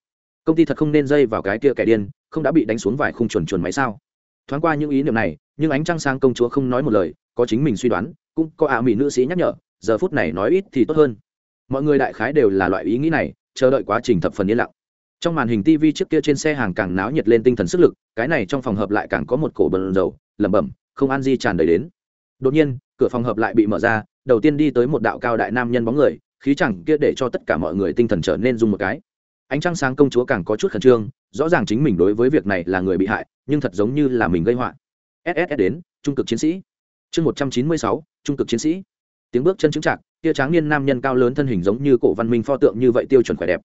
A: công ty thật không nên dây vào cái kia kẻ điên, không đã bị đánh xuống vài khung chuồn chuồn máy sao? Thoáng qua những ý niệm này, nhưng ánh trăng sang công chúa không nói một lời, có chính mình suy đoán, cũng có ả mỹ nữ sĩ nhắc nhở, giờ phút này nói ít thì tốt hơn. Mọi người đại khái đều là loại ý nghĩ này, chờ đợi quá trình thập phần yên lặng trong màn hình tv trước kia trên xe hàng càng náo nhiệt lên tinh thần sức lực, cái này trong phòng hợp lại càng có một cổ bần dầu lẩm bẩm, không an di tràn đầy đến. Đột nhiên, cửa phòng hợp lại bị mở ra, đầu tiên đi tới một đạo cao đại nam nhân bóng người, khí chẳng kia để cho tất cả mọi người tinh thần trở nên dùng một cái. Ánh trăng sáng công chúa càng có chút khẩn trương, rõ ràng chính mình đối với việc này là người bị hại, nhưng thật giống như là mình gây họa. Ss đến, trung cực chiến sĩ. Chương một trăm chín mươi sáu, trung cực chiến sĩ. Tiếng bước chân chứng chạc, kia tráng niên nam nhân cao lớn thân hình giống như cổ văn minh pho tượng như vậy tiêu chuẩn khỏe đẹp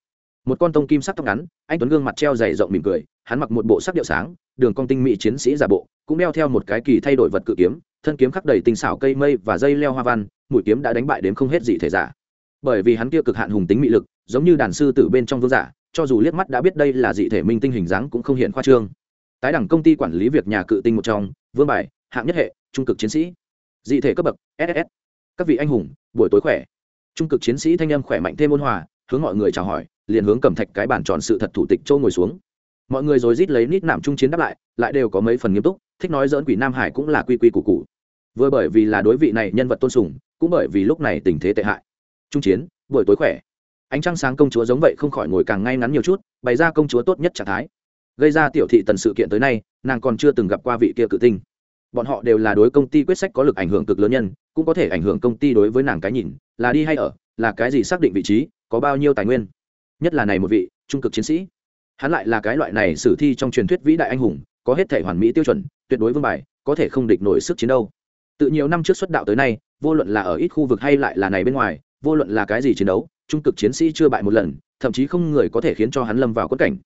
A: một con tông kim sắc tóc ngắn, anh tuấn gương mặt treo dày rộng mỉm cười, hắn mặc một bộ sắc điệu sáng, đường con tinh mỹ chiến sĩ giả bộ, cũng đeo theo một cái kỳ thay đổi vật cự kiếm, thân kiếm khắc đầy tinh xảo cây mây và dây leo hoa văn, mũi kiếm đã đánh bại đến không hết dị thể giả. Bởi vì hắn kia cực hạn hùng tính mị lực, giống như đàn sư tử bên trong vương giả, cho dù liếc mắt đã biết đây là dị thể minh tinh hình dáng cũng không hiện khoa trương. Tái đẳng công ty quản lý việc nhà cự tinh một trong, vương bài, hạng nhất hệ, trung cực chiến sĩ. Dị thể cấp bậc ss các vị anh hùng, buổi tối khỏe. Trung cực chiến sĩ thanh âm khỏe mạnh thêm ôn hòa, hướng mọi người chào hỏi liền hướng cầm thạch cái bản tròn sự thật thủ tịch châu ngồi xuống. Mọi người rồi rít lấy nít nạm trung chiến đáp lại lại đều có mấy phần nghiêm túc, thích nói dỡn quỷ nam hải cũng là quy quy củ cụ vừa bởi vì là đối vị này nhân vật tôn sùng, cũng bởi vì lúc này tình thế tệ hại. Trung chiến, buổi tối khỏe. Ánh trăng sáng công chúa giống vậy không khỏi ngồi càng ngay ngắn nhiều chút, bày ra công chúa tốt nhất trạng thái. Gây ra tiểu thị tần sự kiện tới nay, nàng còn chưa từng gặp qua vị kia cự tinh. Bọn họ đều là đối công ty quyết sách có lực ảnh hưởng cực lớn nhân, cũng có thể ảnh hưởng công ty đối với nàng cái nhìn, là đi hay ở, là cái gì xác định vị trí, có bao nhiêu tài nguyên nhất là này một vị trung cực chiến sĩ. Hắn lại là cái loại này sử thi trong truyền thuyết vĩ đại anh hùng, có hết thể hoàn mỹ tiêu chuẩn, tuyệt đối vương bài, có thể không địch nổi sức chiến đâu tự nhiều năm trước xuất đạo tới nay, vô luận là ở ít khu vực hay lại là này bên ngoài, vô luận là cái gì chiến đấu, trung cực chiến sĩ chưa bại một lần, thậm chí không người có thể khiến cho hắn lâm vào quất cảnh.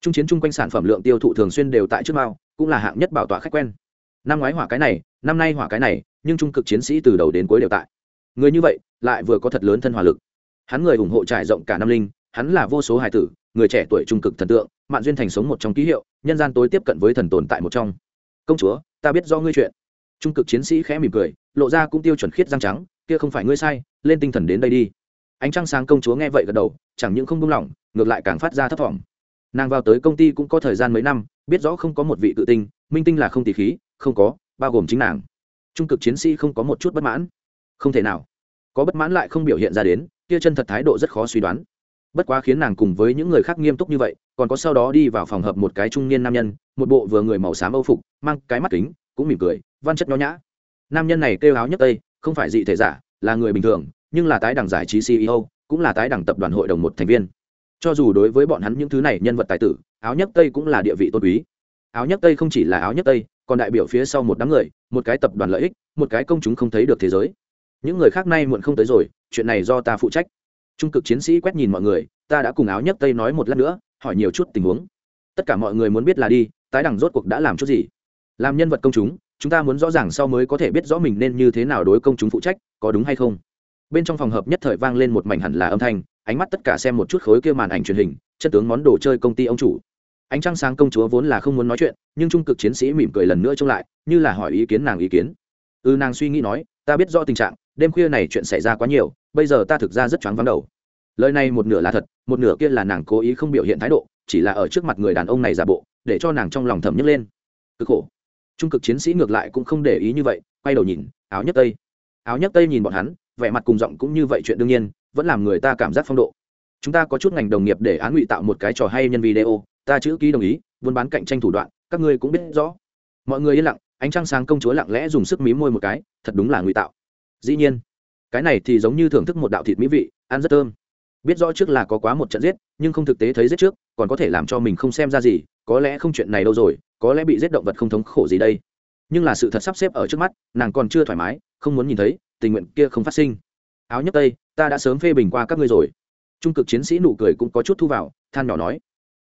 A: Trung chiến chung quanh sản phẩm lượng tiêu thụ thường xuyên đều tại trước mao, cũng là hạng nhất bảo tọa khách quen. Năm ngoái hỏa cái này, năm nay hỏa cái này, nhưng trung cực chiến sĩ từ đầu đến cuối đều tại. Người như vậy, lại vừa có thật lớn thân hòa lực. Hắn người ủng hộ trải rộng cả năm linh hắn là vô số hài tử, người trẻ tuổi trung cực thần tượng, mạn duyên thành sống một trong ký hiệu, nhân gian tối tiếp cận với thần tồn tại một trong. Công chúa, ta biết do ngươi chuyện. Trung cực chiến sĩ khẽ mỉm cười, lộ ra cũng tiêu chuẩn khiết răng trắng, kia không phải ngươi sai, lên tinh thần đến đây đi. Ánh trăng sáng công chúa nghe vậy gật đầu, chẳng những không buông lỏng, ngược lại càng phát ra thấp thỏm. Nàng vào tới công ty cũng có thời gian mấy năm, biết rõ không có một vị tự tinh, minh tinh là không tỷ khí, không có, bao gồm chính nàng. Trung cực chiến sĩ không có một chút bất mãn. Không thể nào. Có bất mãn lại không biểu hiện ra đến, kia chân thật thái độ rất khó suy đoán bất quá khiến nàng cùng với những người khác nghiêm túc như vậy, còn có sau đó đi vào phòng hợp một cái trung niên nam nhân, một bộ vừa người màu xám âu phục, mang cái mắt kính, cũng mỉm cười, văn chất nho nhã. Nam nhân này kêu áo nhất tây, không phải dị thể giả, là người bình thường, nhưng là tái đảng giải trí ceo cũng là tái đảng tập đoàn hội đồng một thành viên. Cho dù đối với bọn hắn những thứ này nhân vật tài tử, áo nhất tây cũng là địa vị tôn quý. Áo nhất tây không chỉ là áo nhất tây, còn đại biểu phía sau một đám người, một cái tập đoàn lợi ích, một cái công chúng không thấy được thế giới. Những người khác nay muộn không tới rồi, chuyện này do ta phụ trách trung cực chiến sĩ quét nhìn mọi người ta đã cùng áo nhất tây nói một lát nữa hỏi nhiều chút tình huống. Tất cả mọi người muốn biết là đi tái đẳng rốt cuộc đã làm chút gì? Làm nhân vật công chúng chúng ta muốn rõ ràng sau mới có thể biết rõ mình nên như thế nào đối công chúng phụ trách có đúng hay không? Bên trong phòng hợp nhất thời vang lên một mảnh hẳn là âm thanh ánh mắt tất cả xem một chút khối kia màn ảnh truyền hình chất tướng món đồ chơi công ty ông chủ. Ánh trăng sáng công chúa vốn là không muốn nói chuyện nhưng trung cực chiến sĩ mỉm cười lần nữa trông lại như là hỏi ý kiến nàng ý kiến. Ư ừ, nàng suy nghĩ nói ta biết rõ tình trạng đêm khuya này chuyện xảy ra quá nhiều bây giờ ta thực ra rất choáng vắng đầu. Lời này một nửa là thật, một nửa kia là nàng cố ý không biểu hiện thái độ, chỉ là ở trước mặt người đàn ông này giả bộ, để cho nàng trong lòng thầm nhấc lên. Cực khổ. Trung cực chiến sĩ ngược lại cũng không để ý như vậy, quay đầu nhìn, áo nhất tây. Áo nhất tây nhìn bọn hắn, vẻ mặt cùng giọng cũng như vậy chuyện đương nhiên, vẫn làm người ta cảm giác phong độ. Chúng ta có chút ngành đồng nghiệp để án ngụy tạo một cái trò hay nhân video, ta chữ ký đồng ý, buôn bán cạnh tranh thủ đoạn, các ngươi cũng biết rõ. Mọi người yên lặng, ánh trăng sáng công chúa lặng lẽ dùng sức mí môi một cái, thật đúng là ngụy tạo. Dĩ nhiên cái này thì giống như thưởng thức một đạo thịt mỹ vị, ăn rất thơm. Biết rõ trước là có quá một trận giết, nhưng không thực tế thấy giết trước, còn có thể làm cho mình không xem ra gì, có lẽ không chuyện này đâu rồi, có lẽ bị giết động vật không thống khổ gì đây. Nhưng là sự thật sắp xếp ở trước mắt, nàng còn chưa thoải mái, không muốn nhìn thấy, tình nguyện kia không phát sinh. Áo nhấc tây, ta đã sớm phê bình qua các ngươi rồi. Trung cực chiến sĩ nụ cười cũng có chút thu vào, than nhỏ nói.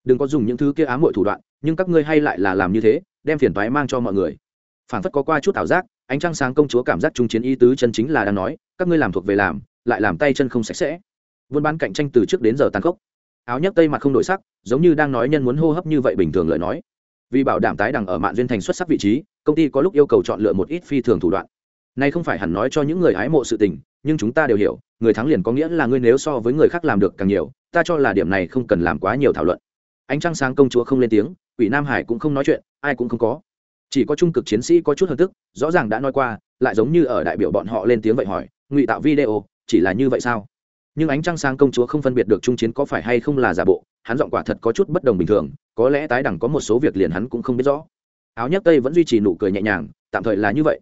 A: Đừng có dùng những thứ kia ám mọi thủ đoạn, nhưng các ngươi hay lại là làm như thế, đem phiền toái mang cho mọi người. Phản phất có qua chút ảo giác, ánh trăng sáng công chúa cảm giác trung chiến ý tứ chân chính là đang nói các ngươi làm thuộc về làm, lại làm tay chân không sạch sẽ. Buôn bán cạnh tranh từ trước đến giờ tàn khốc. Áo nhấc tây mặt không đổi sắc, giống như đang nói nhân muốn hô hấp như vậy bình thường lời nói. Vì bảo đảm tái đằng ở mạng duyên thành xuất sắc vị trí, công ty có lúc yêu cầu chọn lựa một ít phi thường thủ đoạn. Nay không phải hẳn nói cho những người hái mộ sự tình, nhưng chúng ta đều hiểu, người thắng liền có nghĩa là ngươi nếu so với người khác làm được càng nhiều, ta cho là điểm này không cần làm quá nhiều thảo luận. Ánh trăng sáng công chúa không lên tiếng, quỷ nam hải cũng không nói chuyện, ai cũng không có. Chỉ có trung cực chiến sĩ có chút hợp tức, rõ ràng đã nói qua, lại giống như ở đại biểu bọn họ lên tiếng vậy hỏi ngụy tạo video chỉ là như vậy sao nhưng ánh trăng sáng công chúa không phân biệt được trung chiến có phải hay không là giả bộ hắn giọng quả thật có chút bất đồng bình thường có lẽ tái đẳng có một số việc liền hắn cũng không biết rõ áo nhấc tây vẫn duy trì nụ cười nhẹ nhàng tạm thời là như vậy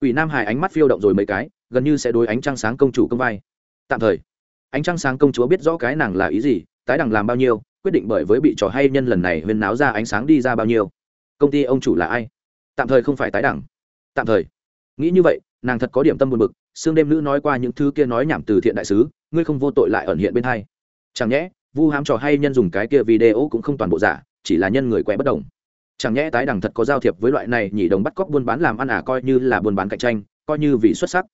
A: Quỷ Nam Hải ánh mắt phiêu động rồi mấy cái, gần như sẽ đối ánh trăng sáng công chủ công vai. Tạm thời, ánh trăng sáng công chúa biết rõ cái nàng là ý gì, tái đẳng làm bao nhiêu, quyết định bởi với bị trò hay nhân lần này huyên náo ra ánh sáng đi ra bao nhiêu. Công ty ông chủ là ai? Tạm thời không phải tái đẳng. Tạm thời. Nghĩ như vậy, nàng thật có điểm tâm buồn bực, xương đêm nữ nói qua những thứ kia nói nhảm từ thiện đại sứ, ngươi không vô tội lại ẩn hiện bên hai. Chẳng nhẽ, vu hám trò hay nhân dùng cái kia video cũng không toàn bộ giả, chỉ là nhân người quẻ bất đồng. Chẳng nhẽ tái đẳng thật có giao thiệp với loại này nhị đồng bắt cóc buôn bán làm ăn à coi như là buôn bán cạnh tranh coi như vì xuất sắc.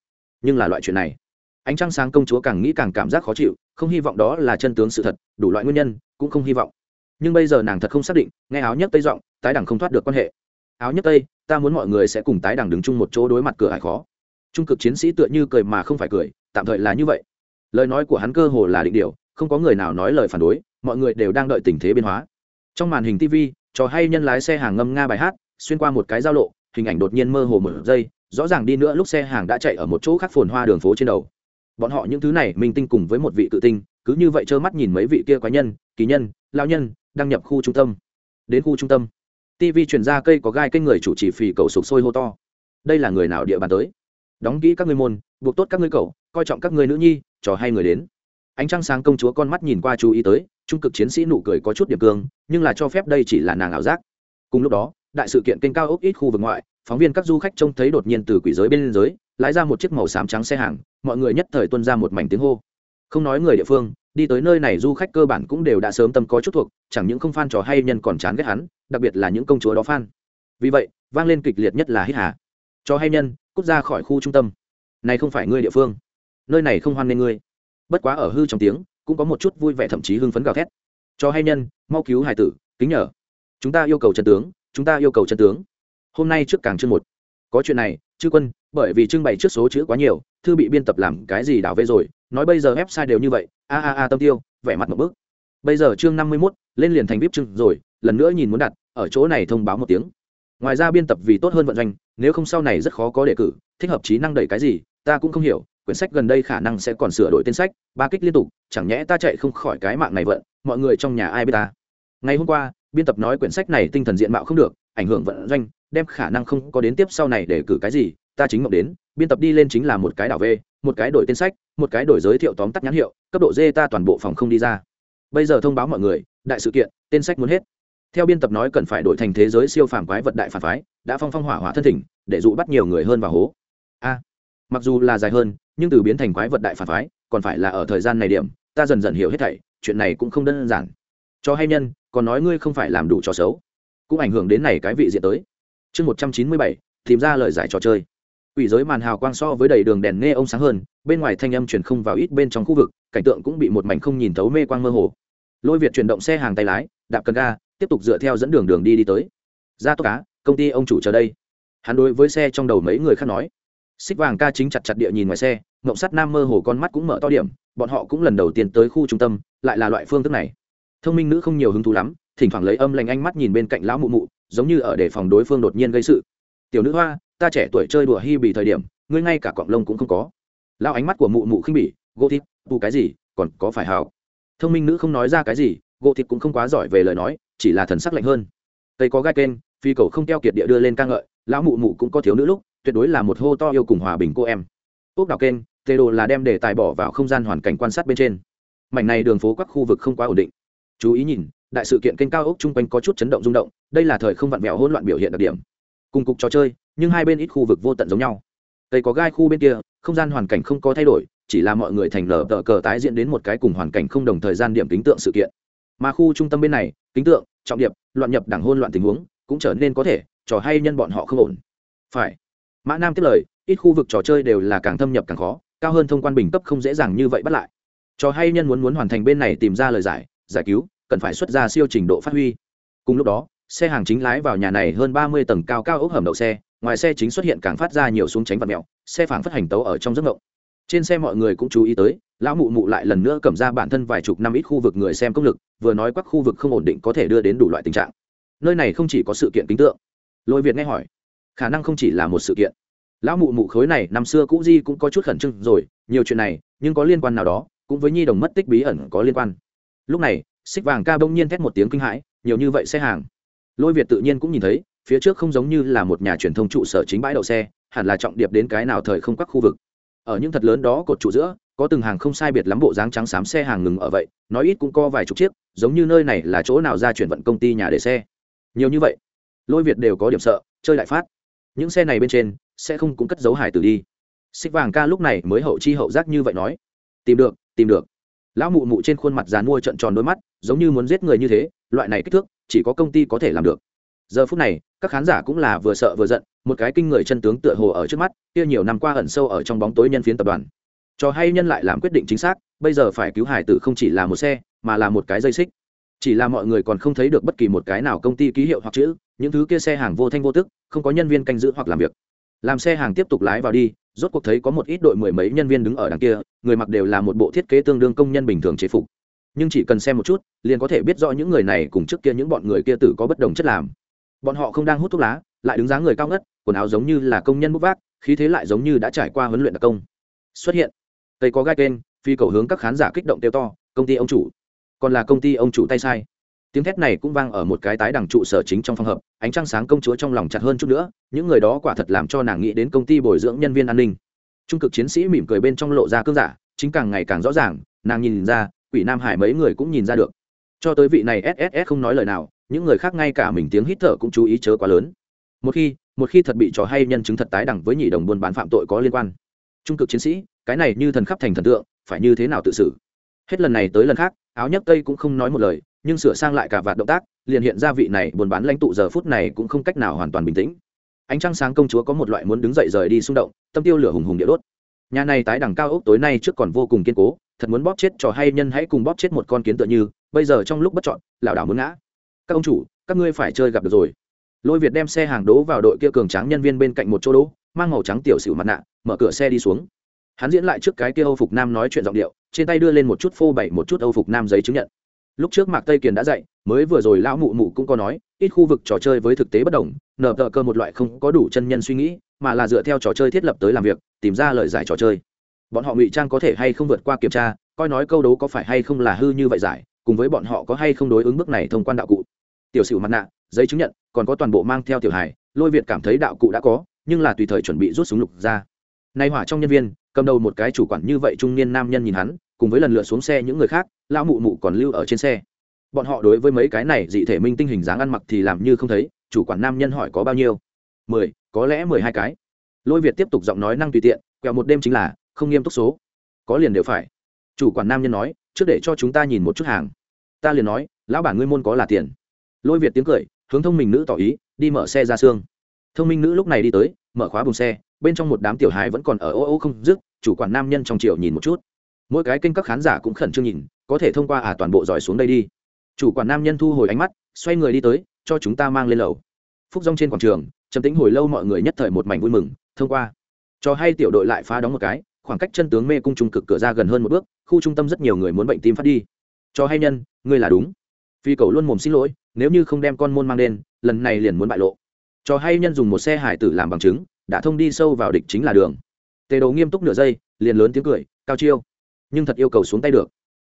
A: Nhưng là loại chuyện này ánh trăng sáng công chúa càng nghĩ càng cảm giác khó chịu không hy vọng đó là chân tướng sự thật đủ loại nguyên nhân cũng không hy vọng. Nhưng bây giờ nàng thật không xác định nghe áo nhấc tây giọng tái đẳng không thoát được quan hệ. Áo nhấc tây ta muốn mọi người sẽ cùng tái đẳng đứng chung một chỗ đối mặt cửa hải khó trung cực chiến sĩ tựa như cười mà không phải cười, tạm thời là như vậy. Lời nói của hắn cơ hồ là định điều, không có người nào nói lời phản đối, mọi người đều đang đợi tình thế biến hóa. Trong màn hình tv trò hay nhân lái xe hàng ngâm nga bài hát, xuyên qua một cái giao lộ, hình ảnh đột nhiên mơ hồ một giây rõ ràng đi nữa lúc xe hàng đã chạy ở một chỗ khác phồn hoa đường phố trên đầu. Bọn họ những thứ này, minh tinh cùng với một vị tự tinh, cứ như vậy trơ mắt nhìn mấy vị kia quái nhân, kỳ nhân, lao nhân, đăng nhập khu trung tâm. Đến khu trung tâm tv chuyển ra cây có gai cây người chủ trì phì cầu sục sôi hô to. Đây là người nào địa bàn tới? Đóng kỹ các ngươi môn buộc tốt các ngươi cậu, coi trọng các ngươi nữ nhi trò hay người đến. Ánh trăng sáng công chúa con mắt nhìn qua chú ý tới trung cực chiến sĩ nụ cười có chút điểm cương nhưng là cho phép đây chỉ là nàng ảo giác. Cùng lúc đó đại sự kiện kênh cao ốc ít khu vực ngoại phóng viên các du khách trông thấy đột nhiên từ quỷ giới bên giới lái ra một chiếc màu xám trắng xe hàng mọi người nhất thời tuân ra một mảnh tiếng hô. Không nói người địa phương đi tới nơi này du khách cơ bản cũng đều đã sớm tâm có chút thuộc chẳng những không fan trò hay nhân còn chán ghét hắn đặc biệt là những công chúa đó fan vì vậy vang lên kịch liệt nhất là hít hà cho hay nhân, cút ra khỏi khu trung tâm. Này không phải ngươi địa phương. Nơi này không hoan nghênh ngươi. Bất quá ở hư trong tiếng, cũng có một chút vui vẻ thậm chí hưng phấn gào thét. Cho hay nhân, mau cứu hải tử, kính nhở. chúng ta yêu cầu trần tướng, chúng ta yêu cầu trần tướng. Hôm nay trước càng chương một. Có chuyện này, chư quân, bởi vì trưng bày trước số chữ quá nhiều, thư bị biên tập làm cái gì đảo vê rồi, nói bây giờ website đều như vậy, a a a tâm tiêu, vẻ mặt một bước. Bây giờ chương năm mươi mốt, lên liền thành vip chương rồi, lần nữa nhìn muốn đặt, ở chỗ này thông báo một tiếng ngoài ra biên tập vì tốt hơn vận doanh, nếu không sau này rất khó có đề cử, thích hợp trí năng đẩy cái gì, ta cũng không hiểu, quyển sách gần đây khả năng sẽ còn sửa đổi tên sách, ba kích liên tục, chẳng nhẽ ta chạy không khỏi cái mạng này vận, mọi người trong nhà ai biết ta? Ngày hôm qua, biên tập nói quyển sách này tinh thần diện mạo không được, ảnh hưởng vận doanh, đem khả năng không có đến tiếp sau này để cử cái gì, ta chính mộng đến, biên tập đi lên chính là một cái đảo v, một cái đổi tên sách, một cái đổi giới thiệu tóm tắt nhãn hiệu, cấp độ d ta toàn bộ phòng không đi ra. Bây giờ thông báo mọi người, đại sự kiện, tên sách muốn hết theo biên tập nói cần phải đổi thành thế giới siêu phàm quái vật đại phản phái, đã phong phong hỏa hỏa thân thỉnh, để dụ bắt nhiều người hơn vào hố. A, mặc dù là dài hơn, nhưng từ biến thành quái vật đại phản phái, còn phải là ở thời gian này điểm, ta dần dần hiểu hết thảy, chuyện này cũng không đơn giản. Cho hay nhân, còn nói ngươi không phải làm đủ trò xấu. Cũng ảnh hưởng đến này cái vị diện tới. Chương một trăm chín mươi bảy, tìm ra lời giải trò chơi. Quỷ giới màn hào quang so với đầy đường đèn nghe ông sáng hơn, bên ngoài thanh âm chuyển không vào ít bên trong khu vực, cảnh tượng cũng bị một mảnh không nhìn thấu mê quang mơ hồ. Lôi việt chuyển động xe hàng tay lái, đạp cần ga tiếp tục dựa theo dẫn đường đường đi đi tới. Ra tốc cá, công ty ông chủ chờ đây. Hắn đối với xe trong đầu mấy người khác nói. Xích vàng ca chính chặt chặt địa nhìn ngoài xe ngộng sắt nam mơ hồ con mắt cũng mở to điểm, bọn họ cũng lần đầu tiên tới khu trung tâm, lại là loại phương thức này. Thông minh nữ không nhiều hứng thú lắm, thỉnh thoảng lấy âm lành ánh mắt nhìn bên cạnh lão mụ mụ, giống như ở để phòng đối phương đột nhiên gây sự. Tiểu nữ hoa, ta trẻ tuổi chơi đùa hi bì thời điểm, ngươi ngay cả cọng lông cũng không có. Lao ánh mắt của mụ mụ khinh bỉ, gỗ thịt, bù cái gì, còn có phải hào thông minh nữ không nói ra cái gì, gỗ thịt cũng không quá giỏi về lời nói chỉ là thần sắc lạnh hơn. Tây có gai kênh, phi cầu không keo kiệt địa đưa lên ca ngợi, lão mụ mụ cũng có thiếu nữ lúc, tuyệt đối là một hô to yêu cùng hòa bình cô em. Ốc đào kênh, tê đồ là đem đề tài bỏ vào không gian hoàn cảnh quan sát bên trên. Mảnh này đường phố các khu vực không quá ổn định. Chú ý nhìn, đại sự kiện kênh cao ốc chung quanh có chút chấn động rung động, đây là thời không vặn vẹo hỗn loạn biểu hiện đặc điểm. Cùng cục trò chơi, nhưng hai bên ít khu vực vô tận giống nhau. Tây có gai khu bên kia, không gian hoàn cảnh không có thay đổi, chỉ là mọi người thành lờ tờ cờ tái diễn đến một cái cùng hoàn cảnh không đồng thời gian điểm tính tượng sự kiện mà khu trung tâm bên này kính tượng trọng điệp loạn nhập đảng hôn loạn tình huống cũng trở nên có thể trò hay nhân bọn họ không ổn. Phải. Mã nam tiếp lời ít khu vực trò chơi đều là càng thâm nhập càng khó cao hơn thông quan bình cấp không dễ dàng như vậy bắt lại. Trò hay nhân muốn muốn hoàn thành bên này tìm ra lời giải giải cứu cần phải xuất ra siêu trình độ phát huy. Cùng lúc đó xe hàng chính lái vào nhà này hơn ba mươi tầng cao cao ốc hầm đậu xe ngoài xe chính xuất hiện càng phát ra nhiều xuống tránh vật mèo, xe phảng phất hành tấu ở trong giấc ngộng trên xe mọi người cũng chú ý tới, lão mụ mụ lại lần nữa cầm ra bản thân vài chục năm ít khu vực người xem công lực, vừa nói các khu vực không ổn định có thể đưa đến đủ loại tình trạng. Nơi này không chỉ có sự kiện kính tượng. Lôi việt nghe hỏi, khả năng không chỉ là một sự kiện. Lão mụ mụ khối này năm xưa cũ di cũng có chút khẩn trương rồi, nhiều chuyện này, nhưng có liên quan nào đó, cũng với nhi đồng mất tích bí ẩn có liên quan. Lúc này, xích vàng ca bỗng nhiên thét một tiếng kinh hãi, nhiều như vậy xe hàng. Lôi việt tự nhiên cũng nhìn thấy, phía trước không giống như là một nhà truyền thông trụ sở chính bãi đậu xe, hẳn là trọng điệp đến cái nào thời không các khu vực ở những thật lớn đó cột trụ giữa, có từng hàng không sai biệt lắm bộ dáng trắng xám xe hàng ngừng ở vậy, nói ít cũng có vài chục chiếc, giống như nơi này là chỗ nào ra chuyển vận công ty nhà để xe. Nhiều như vậy, lôi việt đều có điểm sợ, chơi đại phát. Những xe này bên trên, sẽ không cũng cất dấu hải tử đi. Xích vàng ca lúc này mới hậu chi hậu giác như vậy nói. Tìm được tìm được. Lão mụ mụ trên khuôn mặt dàn mua trận tròn đôi mắt, giống như muốn giết người như thế, loại này kích thước, chỉ có công ty có thể làm được giờ phút này, các khán giả cũng là vừa sợ vừa giận, một cái kinh người chân tướng tựa hồ ở trước mắt, kia nhiều năm qua ẩn sâu ở trong bóng tối nhân phiến tập đoàn. Cho hay nhân lại làm quyết định chính xác, bây giờ phải cứu hải tử không chỉ là một xe, mà là một cái dây xích. Chỉ là mọi người còn không thấy được bất kỳ một cái nào công ty ký hiệu hoặc chữ, những thứ kia xe hàng vô thanh vô tức, không có nhân viên canh giữ hoặc làm việc. Làm xe hàng tiếp tục lái vào đi, rốt cuộc thấy có một ít đội mười mấy nhân viên đứng ở đằng kia, người mặc đều là một bộ thiết kế tương đương công nhân bình thường chế phục. Nhưng chỉ cần xem một chút, liền có thể biết rõ những người này cùng trước kia những bọn người kia tử có bất đồng chất làm bọn họ không đang hút thuốc lá, lại đứng dáng người cao ngất, quần áo giống như là công nhân bút vác, khí thế lại giống như đã trải qua huấn luyện đặc công. Xuất hiện. Tây có gai kênh, phi cầu hướng các khán giả kích động tiêu to, công ty ông chủ. Còn là công ty ông chủ tay sai. Tiếng thét này cũng vang ở một cái tái đằng trụ sở chính trong phòng hợp ánh trăng sáng công chúa trong lòng chặt hơn chút nữa, những người đó quả thật làm cho nàng nghĩ đến công ty bồi dưỡng nhân viên an ninh. Trung cực chiến sĩ mỉm cười bên trong lộ ra cương giả, chính càng ngày càng rõ ràng, nàng nhìn ra, quỷ nam hải mấy người cũng nhìn ra được. Cho tới vị này sss không nói lời nào những người khác ngay cả mình tiếng hít thở cũng chú ý chớ quá lớn. Một khi một khi thật bị trò hay nhân chứng thật tái đẳng với nhị đồng buôn bán phạm tội có liên quan. Trung cực chiến sĩ, cái này như thần khắp thành thần tượng, phải như thế nào tự xử? Hết lần này tới lần khác, áo nhấc tây cũng không nói một lời, nhưng sửa sang lại cả vạt động tác, liền hiện ra vị này buôn bán lãnh tụ giờ phút này cũng không cách nào hoàn toàn bình tĩnh. Ánh trăng sáng công chúa có một loại muốn đứng dậy rời đi xung động, tâm tiêu lửa hùng hùng địa đốt. Nhà này tái đẳng cao ốc tối nay trước còn vô cùng kiên cố, thật muốn bóp chết trò hay nhân hãy cùng bóp chết một con kiến tựa như, bây giờ trong lúc bất chọn lảo đảo muốn ngã các ông chủ, các ngươi phải chơi gặp được rồi. Lôi việt đem xe hàng đỗ vào đội kia cường tráng nhân viên bên cạnh một chỗ đỗ, mang màu trắng tiểu xỉu mặt nạ, mở cửa xe đi xuống. Hắn diễn lại trước cái kia âu phục nam nói chuyện giọng điệu, trên tay đưa lên một chút phô bày, một chút âu phục nam giấy chứng nhận. Lúc trước mạc tây kiền đã dạy, mới vừa rồi lão mụ mụ cũng có nói, ít khu vực trò chơi với thực tế bất đồng nở tờ cơ một loại không có đủ chân nhân suy nghĩ, mà là dựa theo trò chơi thiết lập tới làm việc, tìm ra lời giải trò chơi. Bọn họ ngụy trang có thể hay không vượt qua kiểm tra, coi nói câu đấu có phải hay không là hư như vậy giải, cùng với bọn họ có hay không đối ứng bước này thông quan đạo cụ tiểu sửu mặt nạ, giấy chứng nhận, còn có toàn bộ mang theo tiểu hài, lôi việt cảm thấy đạo cụ đã có, nhưng là tùy thời chuẩn bị rút súng lục ra. Nay hỏa trong nhân viên, cầm đầu một cái chủ quản như vậy trung niên nam nhân nhìn hắn, cùng với lần lượt xuống xe những người khác, lão mụ mụ còn lưu ở trên xe. Bọn họ đối với mấy cái này dị thể minh tinh hình dáng ăn mặc thì làm như không thấy, chủ quản nam nhân hỏi có bao nhiêu? Mười, có lẽ mười hai cái. Lôi việt tiếp tục giọng nói năng tùy tiện, quẹo một đêm chính là, không nghiêm túc số. Có liền đều phải. Chủ quản nam nhân nói, trước để cho chúng ta nhìn một chút hàng. Ta liền nói, lão bản ngươi môn có là tiền lôi việt tiếng cười, hướng thông minh nữ tỏ ý, đi mở xe ra xương. Thông minh nữ lúc này đi tới, mở khóa bùng xe, bên trong một đám tiểu hài vẫn còn ở ô ô không dứt, chủ quản nam nhân trong triệu nhìn một chút. Mỗi cái kênh các khán giả cũng khẩn trương nhìn, có thể thông qua à toàn bộ giỏi xuống đây đi. Chủ quản nam nhân thu hồi ánh mắt, xoay người đi tới, cho chúng ta mang lên lầu. Phúc rong trên quảng trường, trầm tính hồi lâu mọi người nhất thời một mảnh vui mừng, thông qua. Cho hay tiểu đội lại phá đóng một cái, khoảng cách chân tướng mê cung trung cực cửa ra gần hơn một bước, khu trung tâm rất nhiều người muốn bệnh tim phát đi. Cho hay nhân, ngươi là đúng phi cầu luôn mồm xin lỗi nếu như không đem con môn mang đen, lần này liền muốn bại lộ. Cho hay nhân dùng một xe hải tử làm bằng chứng đã thông đi sâu vào địch chính là đường. Tề đồ nghiêm túc nửa giây liền lớn tiếng cười cao chiêu nhưng thật yêu cầu xuống tay được.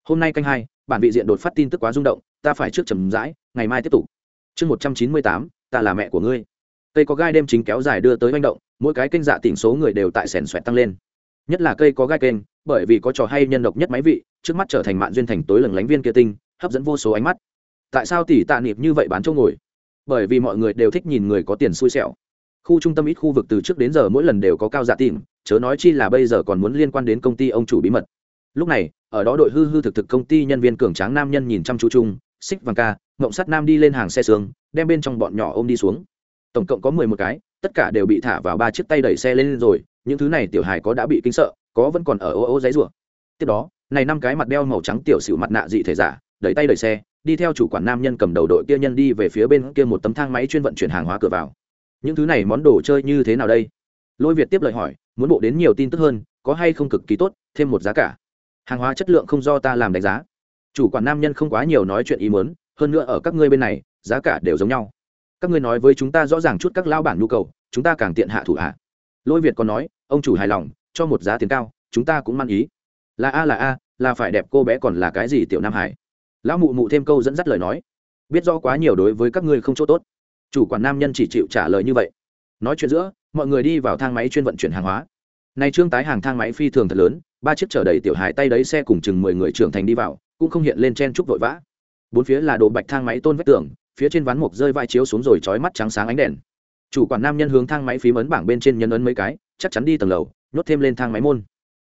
A: Hôm nay canh hai bản vị diện đột phát tin tức quá rung động ta phải trước trầm rãi ngày mai tiếp tục. Chương một trăm chín mươi tám ta là mẹ của ngươi. Cây có gai đêm chính kéo dài đưa tới manh động mỗi cái kênh dạ tỉnh số người đều tại sẻn xoẹt tăng lên. Nhất là cây có gai kênh bởi vì có trò hay nhân độc nhất máy vị trước mắt trở thành mạng duyên thành tối lừng lánh viên kia tinh hấp dẫn vô số ánh mắt tại sao tỷ tạ niệm như vậy bán chỗ ngồi? Bởi vì mọi người đều thích nhìn người có tiền xui xẻo. Khu trung tâm ít khu vực từ trước đến giờ mỗi lần đều có cao giả tìm, chớ nói chi là bây giờ còn muốn liên quan đến công ty ông chủ bí mật. Lúc này, ở đó đội hư hư thực thực công ty nhân viên cường tráng nam nhân nhìn chăm chú chung xích vàng ca mộng sắt nam đi lên hàng xe sướng đem bên trong bọn nhỏ ôm đi xuống. Tổng cộng có mười một cái, tất cả đều bị thả vào ba chiếc tay đẩy xe lên rồi, những thứ này tiểu hài có đã bị kinh sợ, có vẫn còn ở ô ô giấy rủa. Tiếp đó, này năm cái mặt đeo màu trắng tiểu xỉu mặt nạ dị thể giả, đẩy tay đẩy xe đi theo chủ quản nam nhân cầm đầu đội kia nhân đi về phía bên kia một tấm thang máy chuyên vận chuyển hàng hóa cửa vào. Những thứ này món đồ chơi như thế nào đây? Lôi việt tiếp lời hỏi, muốn bộ đến nhiều tin tức hơn, có hay không cực kỳ tốt, thêm một giá cả. Hàng hóa chất lượng không do ta làm đánh giá. Chủ quản nam nhân không quá nhiều nói chuyện ý muốn, hơn nữa ở các ngươi bên này, giá cả đều giống nhau. Các ngươi nói với chúng ta rõ ràng chút các lao bản nhu cầu, chúng ta càng tiện hạ thủ hạ. Lôi việt còn nói, ông chủ hài lòng, cho một giá tiền cao, chúng ta cũng mang ý. Là a là a, là phải đẹp cô bé còn là cái gì tiểu nam hải? Lão mụ mụ thêm câu dẫn dắt lời nói. Biết rõ quá nhiều đối với các ngươi không chỗ tốt. Chủ quản nam nhân chỉ chịu trả lời như vậy. Nói chuyện giữa, mọi người đi vào thang máy chuyên vận chuyển hàng hóa. Này trương tái hàng thang máy phi thường thật lớn, ba chiếc chở đầy tiểu hải tay đấy xe cùng chừng mười người trưởng thành đi vào, cũng không hiện lên chen chúc vội vã. Bốn phía là đồ bạch thang máy tôn vách tường, phía trên ván mộc rơi vai chiếu xuống rồi trói mắt trắng sáng ánh đèn. Chủ quản nam nhân hướng thang máy phím ấn bảng bên trên nhân ấn mấy cái, chắc chắn đi tầng lầu, nhốt thêm lên thang máy môn.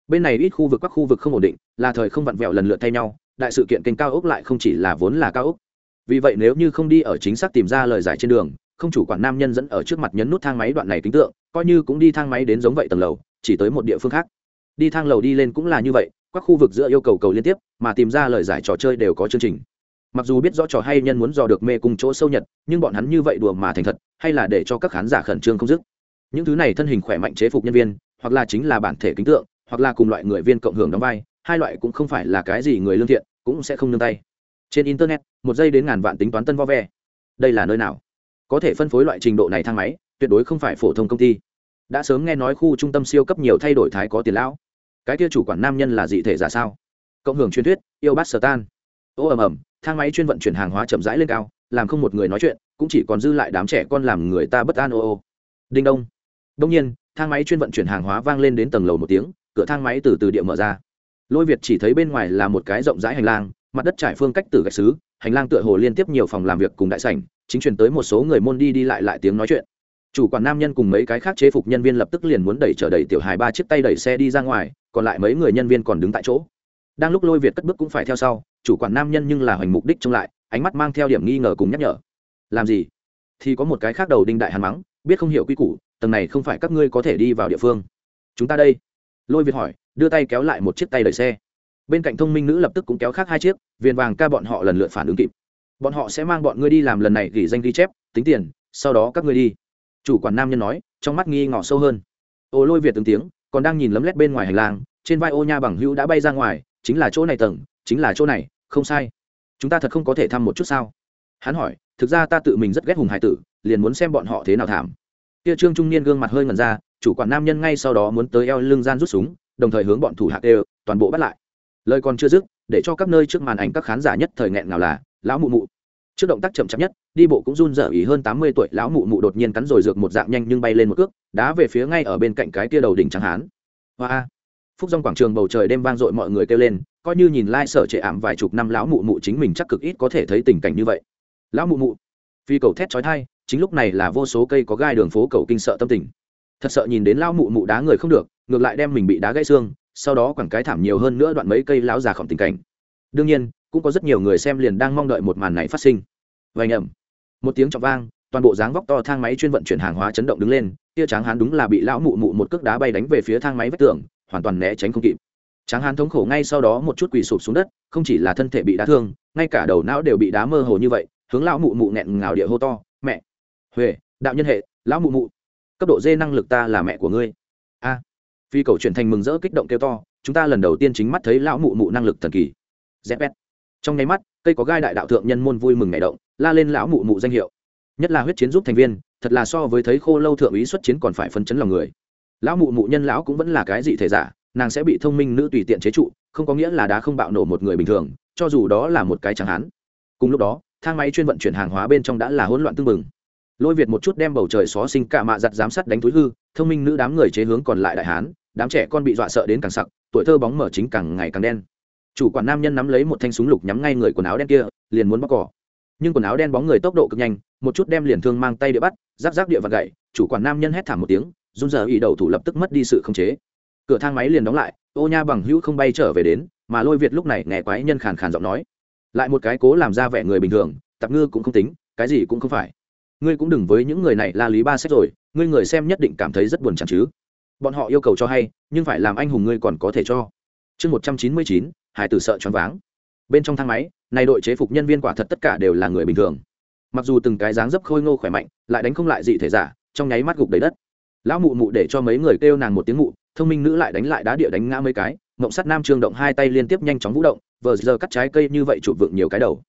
A: Bên này ít khu vực các khu vực không ổn định, là thời không vặn vẹo lần lượt thay nhau đại sự kiện kênh cao ốc lại không chỉ là vốn là cao ốc. Vì vậy nếu như không đi ở chính xác tìm ra lời giải trên đường, không chủ quản nam nhân dẫn ở trước mặt nhấn nút thang máy đoạn này kính tượng, coi như cũng đi thang máy đến giống vậy tầng lầu, chỉ tới một địa phương khác. Đi thang lầu đi lên cũng là như vậy, các khu vực giữa yêu cầu cầu liên tiếp, mà tìm ra lời giải trò chơi đều có chương trình. Mặc dù biết rõ trò hay nhân muốn dò được mê cùng chỗ sâu nhật nhưng bọn hắn như vậy đùa mà thành thật, hay là để cho các khán giả khẩn trương không dứt? Những thứ này thân hình khỏe mạnh chế phục nhân viên, hoặc là chính là bản thể kính tượng, hoặc là cùng loại người viên cộng hưởng đóng vai hai loại cũng không phải là cái gì người lương thiện, cũng sẽ không nương tay. Trên internet, một giây đến ngàn vạn tính toán tân vo ve. Đây là nơi nào? Có thể phân phối loại trình độ này thang máy, tuyệt đối không phải phổ thông công ty. Đã sớm nghe nói khu trung tâm siêu cấp nhiều thay đổi thái có tiền lão. Cái kia chủ quản nam nhân là dị thể giả sao? Cộng hưởng truyền thuyết, yêu bát sở tan ô, ầm ầm, thang máy chuyên vận chuyển hàng hóa chậm rãi lên cao, làm không một người nói chuyện, cũng chỉ còn dư lại đám trẻ con làm người ta bất an ô ô. Đinh đông. Đông nhiên, thang máy chuyên vận chuyển hàng hóa vang lên đến tầng lầu một tiếng, cửa thang máy từ từ địa mở ra lôi việt chỉ thấy bên ngoài là một cái rộng rãi hành lang, mặt đất trải phương cách từ gạch xứ, hành lang tựa hồ liên tiếp nhiều phòng làm việc cùng đại sảnh, chính truyền tới một số người môn đi đi lại lại tiếng nói chuyện. Chủ quản nam nhân cùng mấy cái khác chế phục nhân viên lập tức liền muốn đẩy trở đẩy tiểu hài ba chiếc tay đẩy xe đi ra ngoài, còn lại mấy người nhân viên còn đứng tại chỗ. Đang lúc lôi việt cất bước cũng phải theo sau, chủ quản nam nhân nhưng là hoành mục đích trông lại, ánh mắt mang theo điểm nghi ngờ cùng nhắc nhở. Làm gì? Thì có một cái khác đầu đinh đại hàn mắng, biết không hiểu quy củ, tầng này không phải các ngươi có thể đi vào địa phương. Chúng ta đây. Lôi việt hỏi đưa tay kéo lại một chiếc tay đẩy xe. Bên cạnh thông minh nữ lập tức cũng kéo khác hai chiếc, viền vàng ca bọn họ lần lượt phản ứng kịp. Bọn họ sẽ mang bọn ngươi đi làm lần này gỉ danh ghi chép, tính tiền, sau đó các ngươi đi. Chủ quản nam nhân nói, trong mắt nghi ngỏ sâu hơn. Ô lôi việt từng tiếng, còn đang nhìn lấm lét bên ngoài hành lang, trên vai ô nha bằng hữu đã bay ra ngoài, chính là chỗ này tầng, chính là chỗ này, không sai. Chúng ta thật không có thể thăm một chút sao? Hắn hỏi, thực ra ta tự mình rất ghét hùng hải tử, liền muốn xem bọn họ thế nào thảm. Kia trương trung niên gương mặt hơi ngần ra, chủ quản nam nhân ngay sau đó muốn tới eo lưng gian rút súng đồng thời hướng bọn thủ hạ đều toàn bộ bắt lại. Lời còn chưa dứt, để cho các nơi trước màn ảnh các khán giả nhất thời nghẹn nào là, lão mụ mụ. Trước động tác chậm chậm nhất, đi bộ cũng run rẩy ý hơn tám mươi tuổi, lão mụ mụ đột nhiên cắn rồi dược một dạng nhanh nhưng bay lên một cước, đá về phía ngay ở bên cạnh cái tia đầu đỉnh trắng hán. Hoa! Phúc dòng quảng trường bầu trời đêm vang dội mọi người kêu lên, coi như nhìn lai、like、sở trệ ảm vài chục năm, lão mụ mụ chính mình chắc cực ít có thể thấy tình cảnh như vậy. Lão mụ mụ! Phi cầu thét trói thai chính lúc này là vô số cây có gai đường phố cầu kinh sợ tâm tình. Thật sợ nhìn đến lão mụ mụ đá người không được ngược lại đem mình bị đá gãy xương, sau đó quẳng cái thảm nhiều hơn nữa đoạn mấy cây lão già khổng tình cảnh. Đương nhiên, cũng có rất nhiều người xem liền đang mong đợi một màn này phát sinh. Vài nhầm một tiếng trọng vang, toàn bộ dáng vóc to thang máy chuyên vận chuyển hàng hóa chấn động đứng lên, tia tráng hán đúng là bị lão mụ mụ một cước đá bay đánh về phía thang máy vách tường, hoàn toàn né tránh không kịp. Tráng hán thống khổ ngay sau đó một chút quỳ sụp xuống đất, không chỉ là thân thể bị đá thương, ngay cả đầu não đều bị đá mơ hồ như vậy, hướng lão mụ mụ nghẹn ngào địa hô to, mẹ! Huệ! Đạo nhân hệ! Lão mụ mụ! Cấp độ dê năng lực ta là mẹ của ngươi phi cầu chuyển thành mừng rỡ kích động kêu to, chúng ta lần đầu tiên chính mắt thấy lão mụ mụ năng lực thần kỳ. Zepet. trong nháy mắt, cây có gai đại đạo thượng nhân môn vui mừng ngày động, la lên lão mụ mụ danh hiệu. Nhất là huyết chiến giúp thành viên, thật là so với thấy khô lâu thượng úy xuất chiến còn phải phân chấn lòng người. Lão mụ mụ nhân lão cũng vẫn là cái gì thể giả, nàng sẽ bị thông minh nữ tùy tiện chế trụ, không có nghĩa là đã không bạo nổ một người bình thường, cho dù đó là một cái chẳng hán. Cùng lúc đó, thang máy chuyên vận chuyển hàng hóa bên trong đã là hỗn loạn tương mừng lôi việt một chút đem bầu trời xó sinh cả mạ giặt giám sát đánh túi hư, thông minh nữ đám người chế hướng còn lại đại hán đám trẻ con bị dọa sợ đến càng sặc, tuổi thơ bóng mở chính càng ngày càng đen. Chủ quản nam nhân nắm lấy một thanh súng lục nhắm ngay người quần áo đen kia, liền muốn bóc cỏ. Nhưng quần áo đen bóng người tốc độ cực nhanh, một chút đem liền thương mang tay địa bắt, giáp giáp địa vật gậy, chủ quản nam nhân hét thảm một tiếng, run giờ ý đầu thủ lập tức mất đi sự khống chế. Cửa thang máy liền đóng lại, ô nha bằng hữu không bay trở về đến, mà lôi việt lúc này nghe quái nhân khàn khàn giọng nói. Lại một cái cố làm ra vẻ người bình thường, tạp ngư cũng không tính, cái gì cũng không phải. Ngươi cũng đừng với những người này la lý ba sách rồi, ngươi người xem nhất định cảm thấy rất buồn chẳng chứ bọn họ yêu cầu cho hay, nhưng phải làm anh hùng ngươi còn có thể cho. Chương một trăm chín mươi chín, hải tử sợ choáng váng. Bên trong thang máy, này đội chế phục nhân viên quả thật tất cả đều là người bình thường. Mặc dù từng cái dáng dấp khôi ngô khỏe mạnh, lại đánh không lại dị thể giả, trong nháy mắt gục đầy đất. Lão mụ mụ để cho mấy người kêu nàng một tiếng mụ, thông minh nữ lại đánh lại đá địa đánh ngã mấy cái, mộng sắt nam trương động hai tay liên tiếp nhanh chóng vũ động, vờ giờ cắt trái cây như vậy chụp vựng nhiều cái đầu.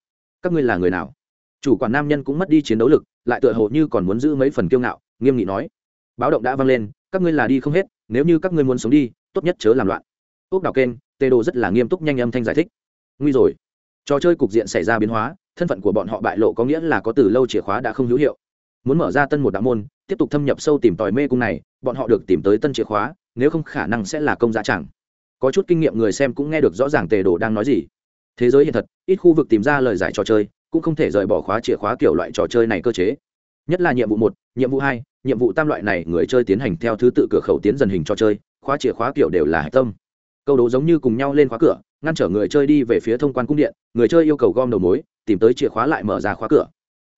A: Các ngươi là người nào? Chủ quản nam nhân cũng mất đi chiến đấu lực, lại tựa hồ như còn muốn giữ mấy phần kiêu ngạo, nghiêm nghị nói. Báo động đã vang lên các ngươi là đi không hết, nếu như các ngươi muốn sống đi, tốt nhất chớ làm loạn. Ốc đào kênh, tê đồ rất là nghiêm túc nhanh âm thanh giải thích. Nguy rồi. Trò chơi cục diện xảy ra biến hóa, thân phận của bọn họ bại lộ có nghĩa là có từ lâu chìa khóa đã không hữu hiệu. Muốn mở ra tân một đạo môn, tiếp tục thâm nhập sâu tìm tòi mê cung này, bọn họ được tìm tới tân chìa khóa, nếu không khả năng sẽ là công giá chẳng. Có chút kinh nghiệm người xem cũng nghe được rõ ràng tề đồ đang nói gì. Thế giới hiện thật, ít khu vực tìm ra lời giải trò chơi, cũng không thể rời bỏ khóa chìa khóa kiểu loại trò chơi này cơ chế. Nhất là nhiệm vụ một, nhiệm vụ hai nhiệm vụ tam loại này người chơi tiến hành theo thứ tự cửa khẩu tiến dần hình cho chơi, khóa chìa khóa kiểu đều là hạch tâm. Câu đố giống như cùng nhau lên khóa cửa, ngăn trở người chơi đi về phía thông quan cung điện, người chơi yêu cầu gom đầu mối, tìm tới chìa khóa lại mở ra khóa cửa.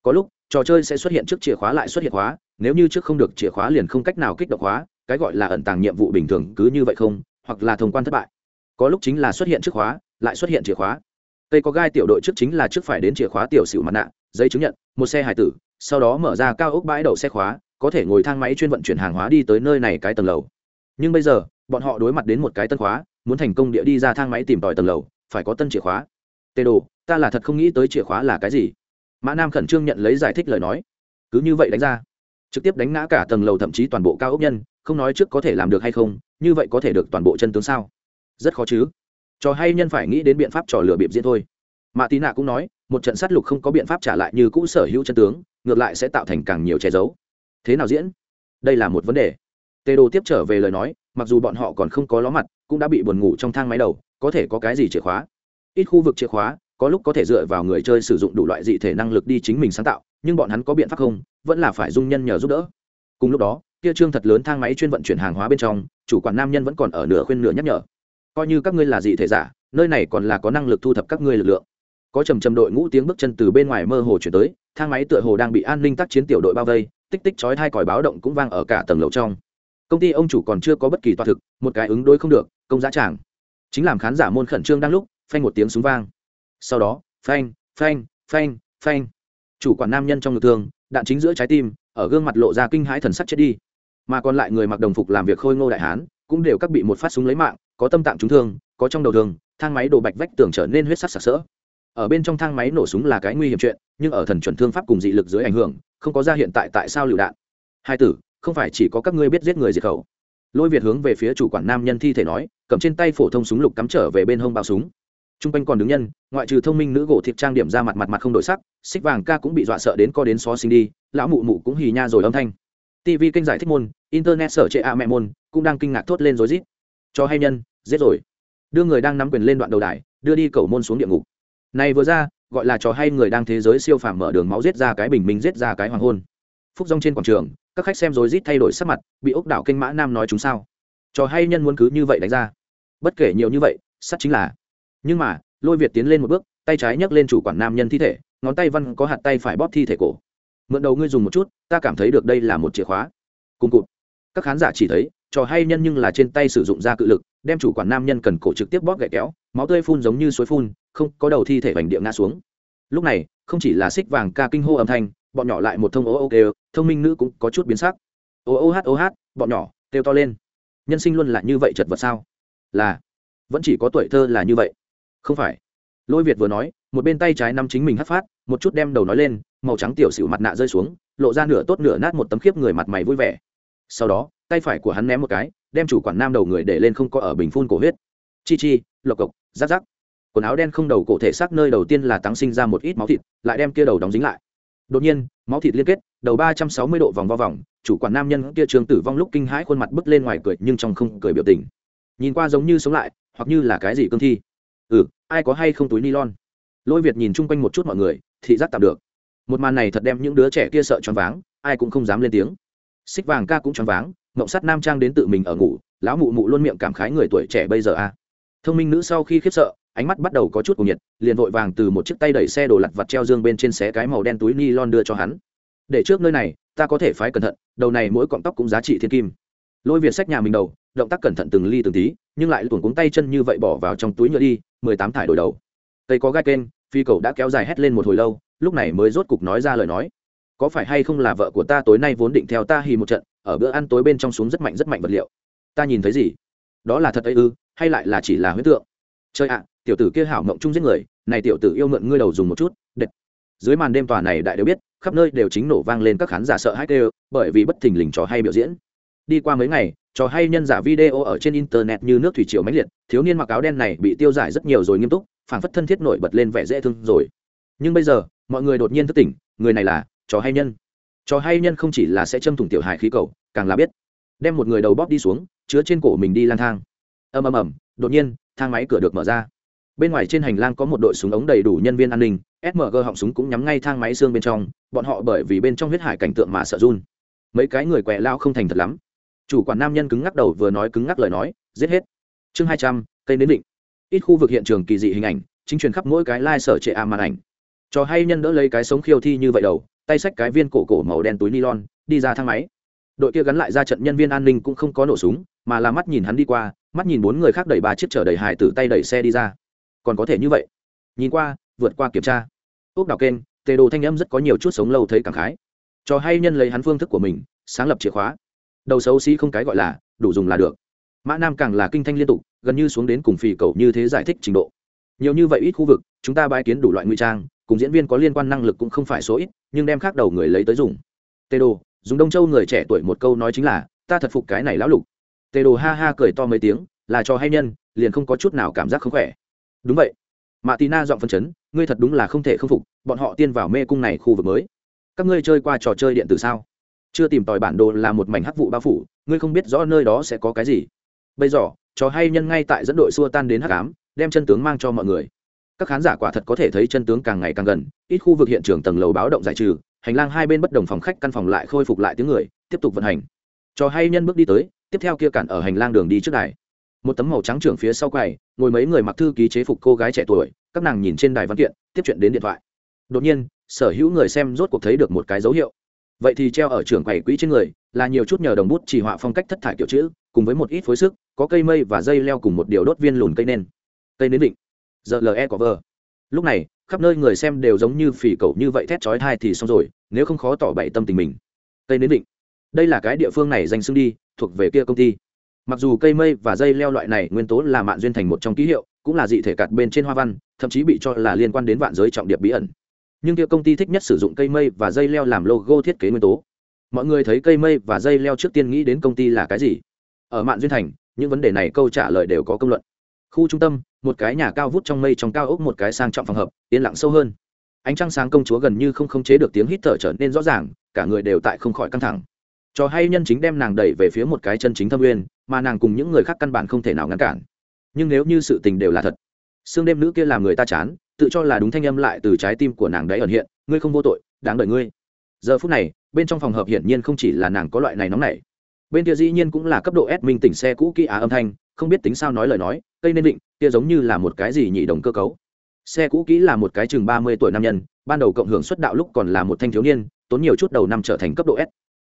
A: Có lúc, trò chơi sẽ xuất hiện trước chìa khóa lại xuất hiện khóa, nếu như trước không được chìa khóa liền không cách nào kích động khóa, cái gọi là ẩn tàng nhiệm vụ bình thường cứ như vậy không, hoặc là thông quan thất bại. Có lúc chính là xuất hiện trước khóa, lại xuất hiện chìa khóa. Tây có gai tiểu đội trước chính là trước phải đến chìa khóa tiểu xỉu mặt nạ, giấy chứng nhận, một xe hải tử, sau đó mở ra cao ốc bãi đậu xe khóa có thể ngồi thang máy chuyên vận chuyển hàng hóa đi tới nơi này cái tầng lầu. Nhưng bây giờ, bọn họ đối mặt đến một cái tân khóa, muốn thành công địa đi ra thang máy tìm tòi tầng lầu, phải có tân chìa khóa. Tê đồ, ta là thật không nghĩ tới chìa khóa là cái gì. Mã nam khẩn trương nhận lấy giải thích lời nói. Cứ như vậy đánh ra. Trực tiếp đánh ngã cả tầng lầu thậm chí toàn bộ cao ốc nhân, không nói trước có thể làm được hay không, như vậy có thể được toàn bộ chân tướng sao? Rất khó chứ. Trò hay nhân phải nghĩ đến biện pháp trò lừa bịp diễn thôi. Mạ tí nạ cũng nói, một trận sát lục không có biện pháp trả lại như cũ sở hữu chân tướng, ngược lại sẽ tạo thành càng nhiều che giấu thế nào diễn? Đây là một vấn đề. Tê đồ tiếp trở về lời nói, mặc dù bọn họ còn không có ló mặt, cũng đã bị buồn ngủ trong thang máy đầu, có thể có cái gì chìa khóa? Ít khu vực chìa khóa, có lúc có thể dựa vào người chơi sử dụng đủ loại dị thể năng lực đi chính mình sáng tạo, nhưng bọn hắn có biện pháp không, vẫn là phải dung nhân nhờ giúp đỡ. Cùng lúc đó, kia trương thật lớn thang máy chuyên vận chuyển hàng hóa bên trong, chủ quản nam nhân vẫn còn ở nửa khuyên nửa nhắc nhở. Coi như các ngươi là dị thể giả, nơi này còn là có năng lực thu thập các ngươi lực lượng. Có trầm trầm đội ngũ tiếng bước chân từ bên ngoài mơ hồ chuyển tới, thang máy tựa hồ đang bị an ninh tác chiến tiểu đội bao vây tích tích chói thai còi báo động cũng vang ở cả tầng lầu trong. Công ty ông chủ còn chưa có bất kỳ toa thực, một cái ứng đối không được, công giá tràng. Chính làm khán giả môn khẩn trương đang lúc, phanh một tiếng súng vang. Sau đó, phanh phanh phanh phanh. Chủ quản nam nhân trong ngực thương, đạn chính giữa trái tim, ở gương mặt lộ ra kinh hãi thần sắc chết đi. Mà còn lại người mặc đồng phục làm việc khôi ngô đại hán, cũng đều các bị một phát súng lấy mạng, có tâm tạng trúng thương, có trong đầu đường thang máy đổ bạch vách tường trở nên huyết sắc sặc sỡ. Ở bên trong thang máy nổ súng là cái nguy hiểm chuyện, nhưng ở thần chuẩn thương pháp cùng dị lực dưới ảnh hưởng không có ra hiện tại tại sao lựu đạn? Hai tử, không phải chỉ có các ngươi biết giết người diệt khẩu. Lôi việt hướng về phía chủ quản nam nhân thi thể nói, cầm trên tay phổ thông súng lục cắm trở về bên hông bao súng. T r u n g quanh còn đứng nhân, ngoại trừ thông minh nữ gỗ thịt trang điểm ra mặt mặt mặt không đổi sắc, xích vàng ca cũng bị dọa sợ đến co đến xó sinh đi, lão mụ mụ cũng hì nha rồi âm thanh. Tv kênh giải thích môn, internet sở trệ a mẹ môn, cũng đang kinh ngạc thốt lên rối rít. Cho hay nhân, giết rồi. Đưa người đang nắm quyền lên đoạn đầu đài, đưa đi cầu môn xuống địa ngục. Này vừa ra gọi là trò hay người đang thế giới siêu phàm mở đường máu giết ra cái bình minh giết ra cái hoàng hôn. Phúc rong trên quảng trường, các khách xem rối rít thay đổi sắc mặt, bị ốc đảo kinh mã nam nói chúng sao? Trò hay nhân muốn cứ như vậy đánh ra. Bất kể nhiều như vậy, sắt chính là. Nhưng mà, lôi việt tiến lên một bước, tay trái nhấc lên chủ quản nam nhân thi thể, ngón tay văn có hạt tay phải bóp thi thể cổ. Mượn đầu ngươi dùng một chút, ta cảm thấy được đây là một chìa khóa. Cùng cụt. Các khán giả chỉ thấy, trò hay nhân nhưng là trên tay sử dụng ra cự lực, đem chủ quản nam nhân cần cổ trực tiếp bóp gậy kéo, máu tươi phun giống như suối phun không có đầu thi thể vành địa ngã xuống. Lúc này, không chỉ là xích vàng ca kinh hô âm thanh, bọn nhỏ lại một thông ô ô kêu, thông minh nữ cũng có chút biến sắc. Ô ô hát ô hát, bọn nhỏ, kêu to lên. Nhân sinh luôn là như vậy chật vật sao? Là, vẫn chỉ có tuổi thơ là như vậy. Không phải. Lôi việt vừa nói, một bên tay trái nắm chính mình hát phát, một chút đem đầu nói lên, màu trắng tiểu xỉu mặt nạ rơi xuống, lộ ra nửa tốt nửa nát một tấm khiếp người mặt mày vui vẻ. Sau đó, tay phải của hắn ném một cái, đem chủ quản nam đầu người để lên không có ở bình phun cổ huyết. Chi chi, lộc cộc giáp giáp quần áo đen không đầu cổ thể xác nơi đầu tiên là tăng sinh ra một ít máu thịt, lại đem kia đầu đóng dính lại. Đột nhiên, máu thịt liên kết, đầu ba trăm sáu mươi độ vòng vo vòng, chủ quản nam nhân kia trường tử vong lúc kinh hãi khuôn mặt bứt lên ngoài cười nhưng trong không cười biểu tình. Nhìn qua giống như sống lại, hoặc như là cái gì cương thi. Ừ ai có hay không túi ni lon lôi việt nhìn chung quanh một chút mọi người, thị giác tạm được. Một màn này thật đem những đứa trẻ kia sợ choáng váng, ai cũng không dám lên tiếng. Xích vàng ca cũng choáng váng, mộng sắt nam trang đến tự mình ở ngủ, lão mụ mụ luôn miệng cảm khái người tuổi trẻ bây giờ a. Thông minh nữ sau khi khiếp sợ ánh mắt bắt đầu có chút cuồng nhiệt, liền vội vàng từ một chiếc tay đẩy xe đồ lặt vặt treo dương bên trên xé cái màu đen túi ni lon đưa cho hắn. Để trước nơi này, ta có thể phái cẩn thận, đầu này mỗi cọng tóc cũng giá trị thiên kim. Lôi việt sách nhà mình đầu, động tác cẩn thận từng ly từng tí, nhưng lại luồn cuống tay chân như vậy bỏ vào trong túi nhựa đi, mười tám thải đổi đầu. Tay có gai kênh, phi cầu đã kéo dài hét lên một hồi lâu, lúc này mới rốt cục nói ra lời nói. Có phải hay không là vợ của ta tối nay vốn định theo ta hì một trận, ở bữa ăn tối bên trong xuống rất mạnh rất mạnh vật liệu. Ta nhìn thấy gì? Đó là thật ấy ư, hay lại là chỉ là huyết tượng? Chơi ạ tiểu tử kia hảo mộng chung giết người, này tiểu tử yêu mượn ngươi đầu dùng một chút, đệt. Dưới màn đêm tòa này đại đều biết, khắp nơi đều chính nổ vang lên các khán giả sợ hãi kêu, bởi vì bất thình lình trò hay biểu diễn. Đi qua mấy ngày, trò hay nhân giả video ở trên internet như nước thủy triều máy liệt, thiếu niên mặc áo đen này bị tiêu giải rất nhiều rồi nghiêm túc, phảng phất thân thiết nổi bật lên vẻ dễ thương rồi. Nhưng bây giờ, mọi người đột nhiên thức tỉnh, người này là trò hay nhân. Trò hay nhân không chỉ là sẽ châm thủng tiểu hài khí cầu, càng là biết. Đem một người đầu bóp đi xuống, chứa trên cổ mình đi lang thang. Ầm ầm ầm, đột nhiên, thang máy cửa được mở ra bên ngoài trên hành lang có một đội súng ống đầy đủ nhân viên an ninh smg họng súng cũng nhắm ngay thang máy xương bên trong, bọn họ bởi vì bên trong huyết hải cảnh tượng mà sợ run. Mấy cái người quẹ lao không thành thật lắm. Chủ quản nam nhân cứng ngắc đầu vừa nói cứng ngắc lời nói, giết hết. Chương hai trăm, cây nến định. Ít khu vực hiện trường kỳ dị hình ảnh, chính truyền khắp mỗi cái lai、like、sở trệ a màn ảnh. Cho hay nhân đỡ lấy cái sống khiêu thi như vậy đầu, tay xách cái viên cổ cổ màu đen túi nylon, đi ra thang máy. Đội kia gắn lại ra trận nhân viên an ninh cũng không có nổ súng, mà là mắt nhìn hắn đi qua, mắt nhìn bốn người khác đẩy ba chiếc chở đầy hải tử tay đẩy xe đi ra còn có thể như vậy. Nhìn qua, vượt qua kiểm tra. Ốc đào kênh, tề đồ thanh âm rất có nhiều chút sống lâu thấy cảm khái. Cho hay nhân lấy hắn phương thức của mình, sáng lập chìa khóa. Đầu xấu xí không cái gọi là, đủ dùng là được. Mã nam càng là kinh thanh liên tục, gần như xuống đến cùng phì cầu như thế giải thích trình độ. Nhiều như vậy ít khu vực, chúng ta bãi kiến đủ loại nguy trang, cùng diễn viên có liên quan năng lực cũng không phải số ít, nhưng đem khác đầu người lấy tới dùng. Tê đồ, dùng đông châu người trẻ tuổi một câu nói chính là, ta thật phục cái này lão lục. Tê đồ ha ha cười to mấy tiếng, là cho hay nhân, liền không có chút nào cảm giác không khỏe đúng vậy. Mạ tì na giọng phân chấn, ngươi thật đúng là không thể khâm phục, bọn họ tiên vào mê cung này khu vực mới. Các ngươi chơi qua trò chơi điện tử sao? Chưa tìm tòi bản đồ là một mảnh hắc vụ bao phủ, ngươi không biết rõ nơi đó sẽ có cái gì. Bây giờ, trò hay nhân ngay tại dẫn đội xua tan đến hắc ám, đem chân tướng mang cho mọi người. Các khán giả quả thật có thể thấy chân tướng càng ngày càng gần, ít khu vực hiện trường tầng lầu báo động giải trừ, hành lang hai bên bất đồng phòng khách căn phòng lại khôi phục lại tiếng người, tiếp tục vận hành. Trò hay nhân bước đi tới, tiếp theo kia cản ở hành lang đường đi trước đài một tấm màu trắng trưởng phía sau quầy, ngồi mấy người mặc thư ký chế phục cô gái trẻ tuổi, các nàng nhìn trên đài văn kiện, tiếp chuyện đến điện thoại. Đột nhiên, sở hữu người xem rốt cuộc thấy được một cái dấu hiệu. Vậy thì treo ở trường quầy quỹ trên người, là nhiều chút nhờ đồng bút chỉ họa phong cách thất thải kiểu chữ, cùng với một ít phối sức, có cây mây và dây leo cùng một điều đốt viên lùn cây nên cây nến định. Giờ le có vờ lúc này, khắp nơi người xem đều giống như phỉ cậu như vậy thét chói thai thì xong rồi, nếu không khó tỏ bậy tâm tình mình. Cây nến định. Đây là cái địa phương này danh xưng đi, thuộc về kia công ty mặc dù cây mây và dây leo loại này nguyên tố là mạn duyên thành một trong ký hiệu, cũng là dị thể cặt bên trên hoa văn, thậm chí bị cho là liên quan đến vạn giới trọng điệp bí ẩn. Nhưng kia công ty thích nhất sử dụng cây mây và dây leo làm logo thiết kế nguyên tố. Mọi người thấy cây mây và dây leo trước tiên nghĩ đến công ty là cái gì? Ở mạn duyên thành, những vấn đề này câu trả lời đều có công luận. Khu trung tâm, một cái nhà cao vút trong mây trong cao ốc một cái sang trọng phòng hợp, yên lặng sâu hơn. Ánh trăng sáng công chúa gần như không khống chế được tiếng hít thở trở nên rõ ràng, cả người đều tại không khỏi căng thẳng cho hay nhân chính đem nàng đẩy về phía một cái chân chính thâm uyên, mà nàng cùng những người khác căn bản không thể nào ngăn cản. Nhưng nếu như sự tình đều là thật, xương đêm nữ kia làm người ta chán, tự cho là đúng thanh âm lại từ trái tim của nàng đấy ẩn hiện, ngươi không vô tội, đáng đợi ngươi. Giờ phút này, bên trong phòng hợp hiển nhiên không chỉ là nàng có loại này nóng nảy. Bên kia dĩ nhiên cũng là cấp độ s minh tỉnh xe cũ kỹ á âm thanh, không biết tính sao nói lời nói, cây nên định, kia giống như là một cái gì nhị đồng cơ cấu. Xe cũ kỹ là một cái chừng ba mươi tuổi nam nhân, ban đầu cộng hưởng xuất đạo lúc còn là một thanh thiếu niên, tốn nhiều chút đầu năm trở thành cấp độ s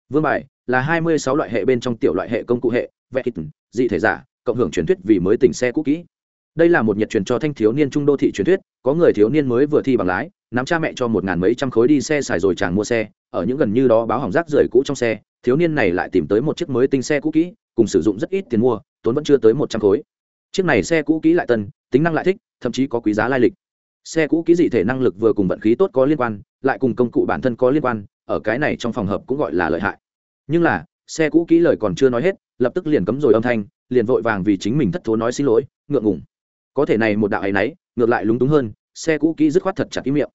A: vương bài là hai mươi sáu loại hệ bên trong tiểu loại hệ công cụ hệ, vẽ kịch, dị thể giả, cộng hưởng truyền thuyết vì mới tỉnh xe cũ kỹ. Đây là một nhiệt truyền cho thanh thiếu niên trung đô thị truyền thuyết, có người thiếu niên mới vừa thi bằng lái, nắm cha mẹ cho một ngàn mấy trăm khối đi xe xài rồi chàng mua xe, ở những gần như đó báo hỏng rác rưởi cũ trong xe, thiếu niên này lại tìm tới một chiếc mới tinh xe cũ kỹ, cùng sử dụng rất ít tiền mua, tốn vẫn chưa tới một trăm khối. Chiếc này xe cũ kỹ lại tân, tính năng lại thích, thậm chí có quý giá lai lịch. Xe cũ kỹ dị thể năng lực vừa cùng vận khí tốt có liên quan, lại cùng công cụ bản thân có liên quan ở cái này trong phòng hợp cũng gọi là lợi hại. Nhưng là, xe cũ kỹ lời còn chưa nói hết, lập tức liền cấm rồi âm thanh, liền vội vàng vì chính mình thất thố nói xin lỗi, ngượng ngùng. Có thể này một đạo ấy nấy, ngược lại lúng túng hơn, xe cũ kỹ dứt khoát thật chặt ý miệng.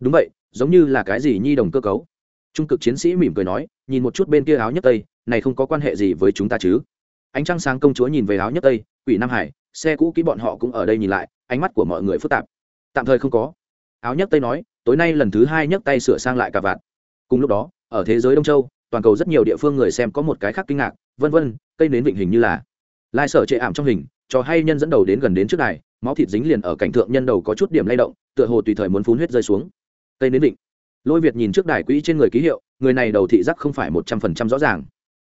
A: Đúng vậy, giống như là cái gì nhi đồng cơ cấu. Trung cực chiến sĩ mỉm cười nói, nhìn một chút bên kia áo nhất tây, này không có quan hệ gì với chúng ta chứ. Ánh trăng sáng công chúa nhìn về áo nhất tây, quỷ nam hải, xe cũ kỹ bọn họ cũng ở đây nhìn lại, ánh mắt của mọi người phức tạp. Tạm thời không có. Áo nhất tây nói, tối nay lần thứ hai nhấc tay sửa sang lại cả vạt cùng lúc đó, ở thế giới đông châu, toàn cầu rất nhiều địa phương người xem có một cái khác kinh ngạc, vân vân, cây nến vịnh hình như là lai sở chệ ảm trong hình, cho hay nhân dẫn đầu đến gần đến trước này máu thịt dính liền ở cảnh thượng nhân đầu có chút điểm lay động, tựa hồ tùy thời muốn phun huyết rơi xuống. Cây nến vịnh. Lôi việt nhìn trước đài quỹ trên người ký hiệu, người này đầu thị giác không phải một trăm phần trăm rõ ràng.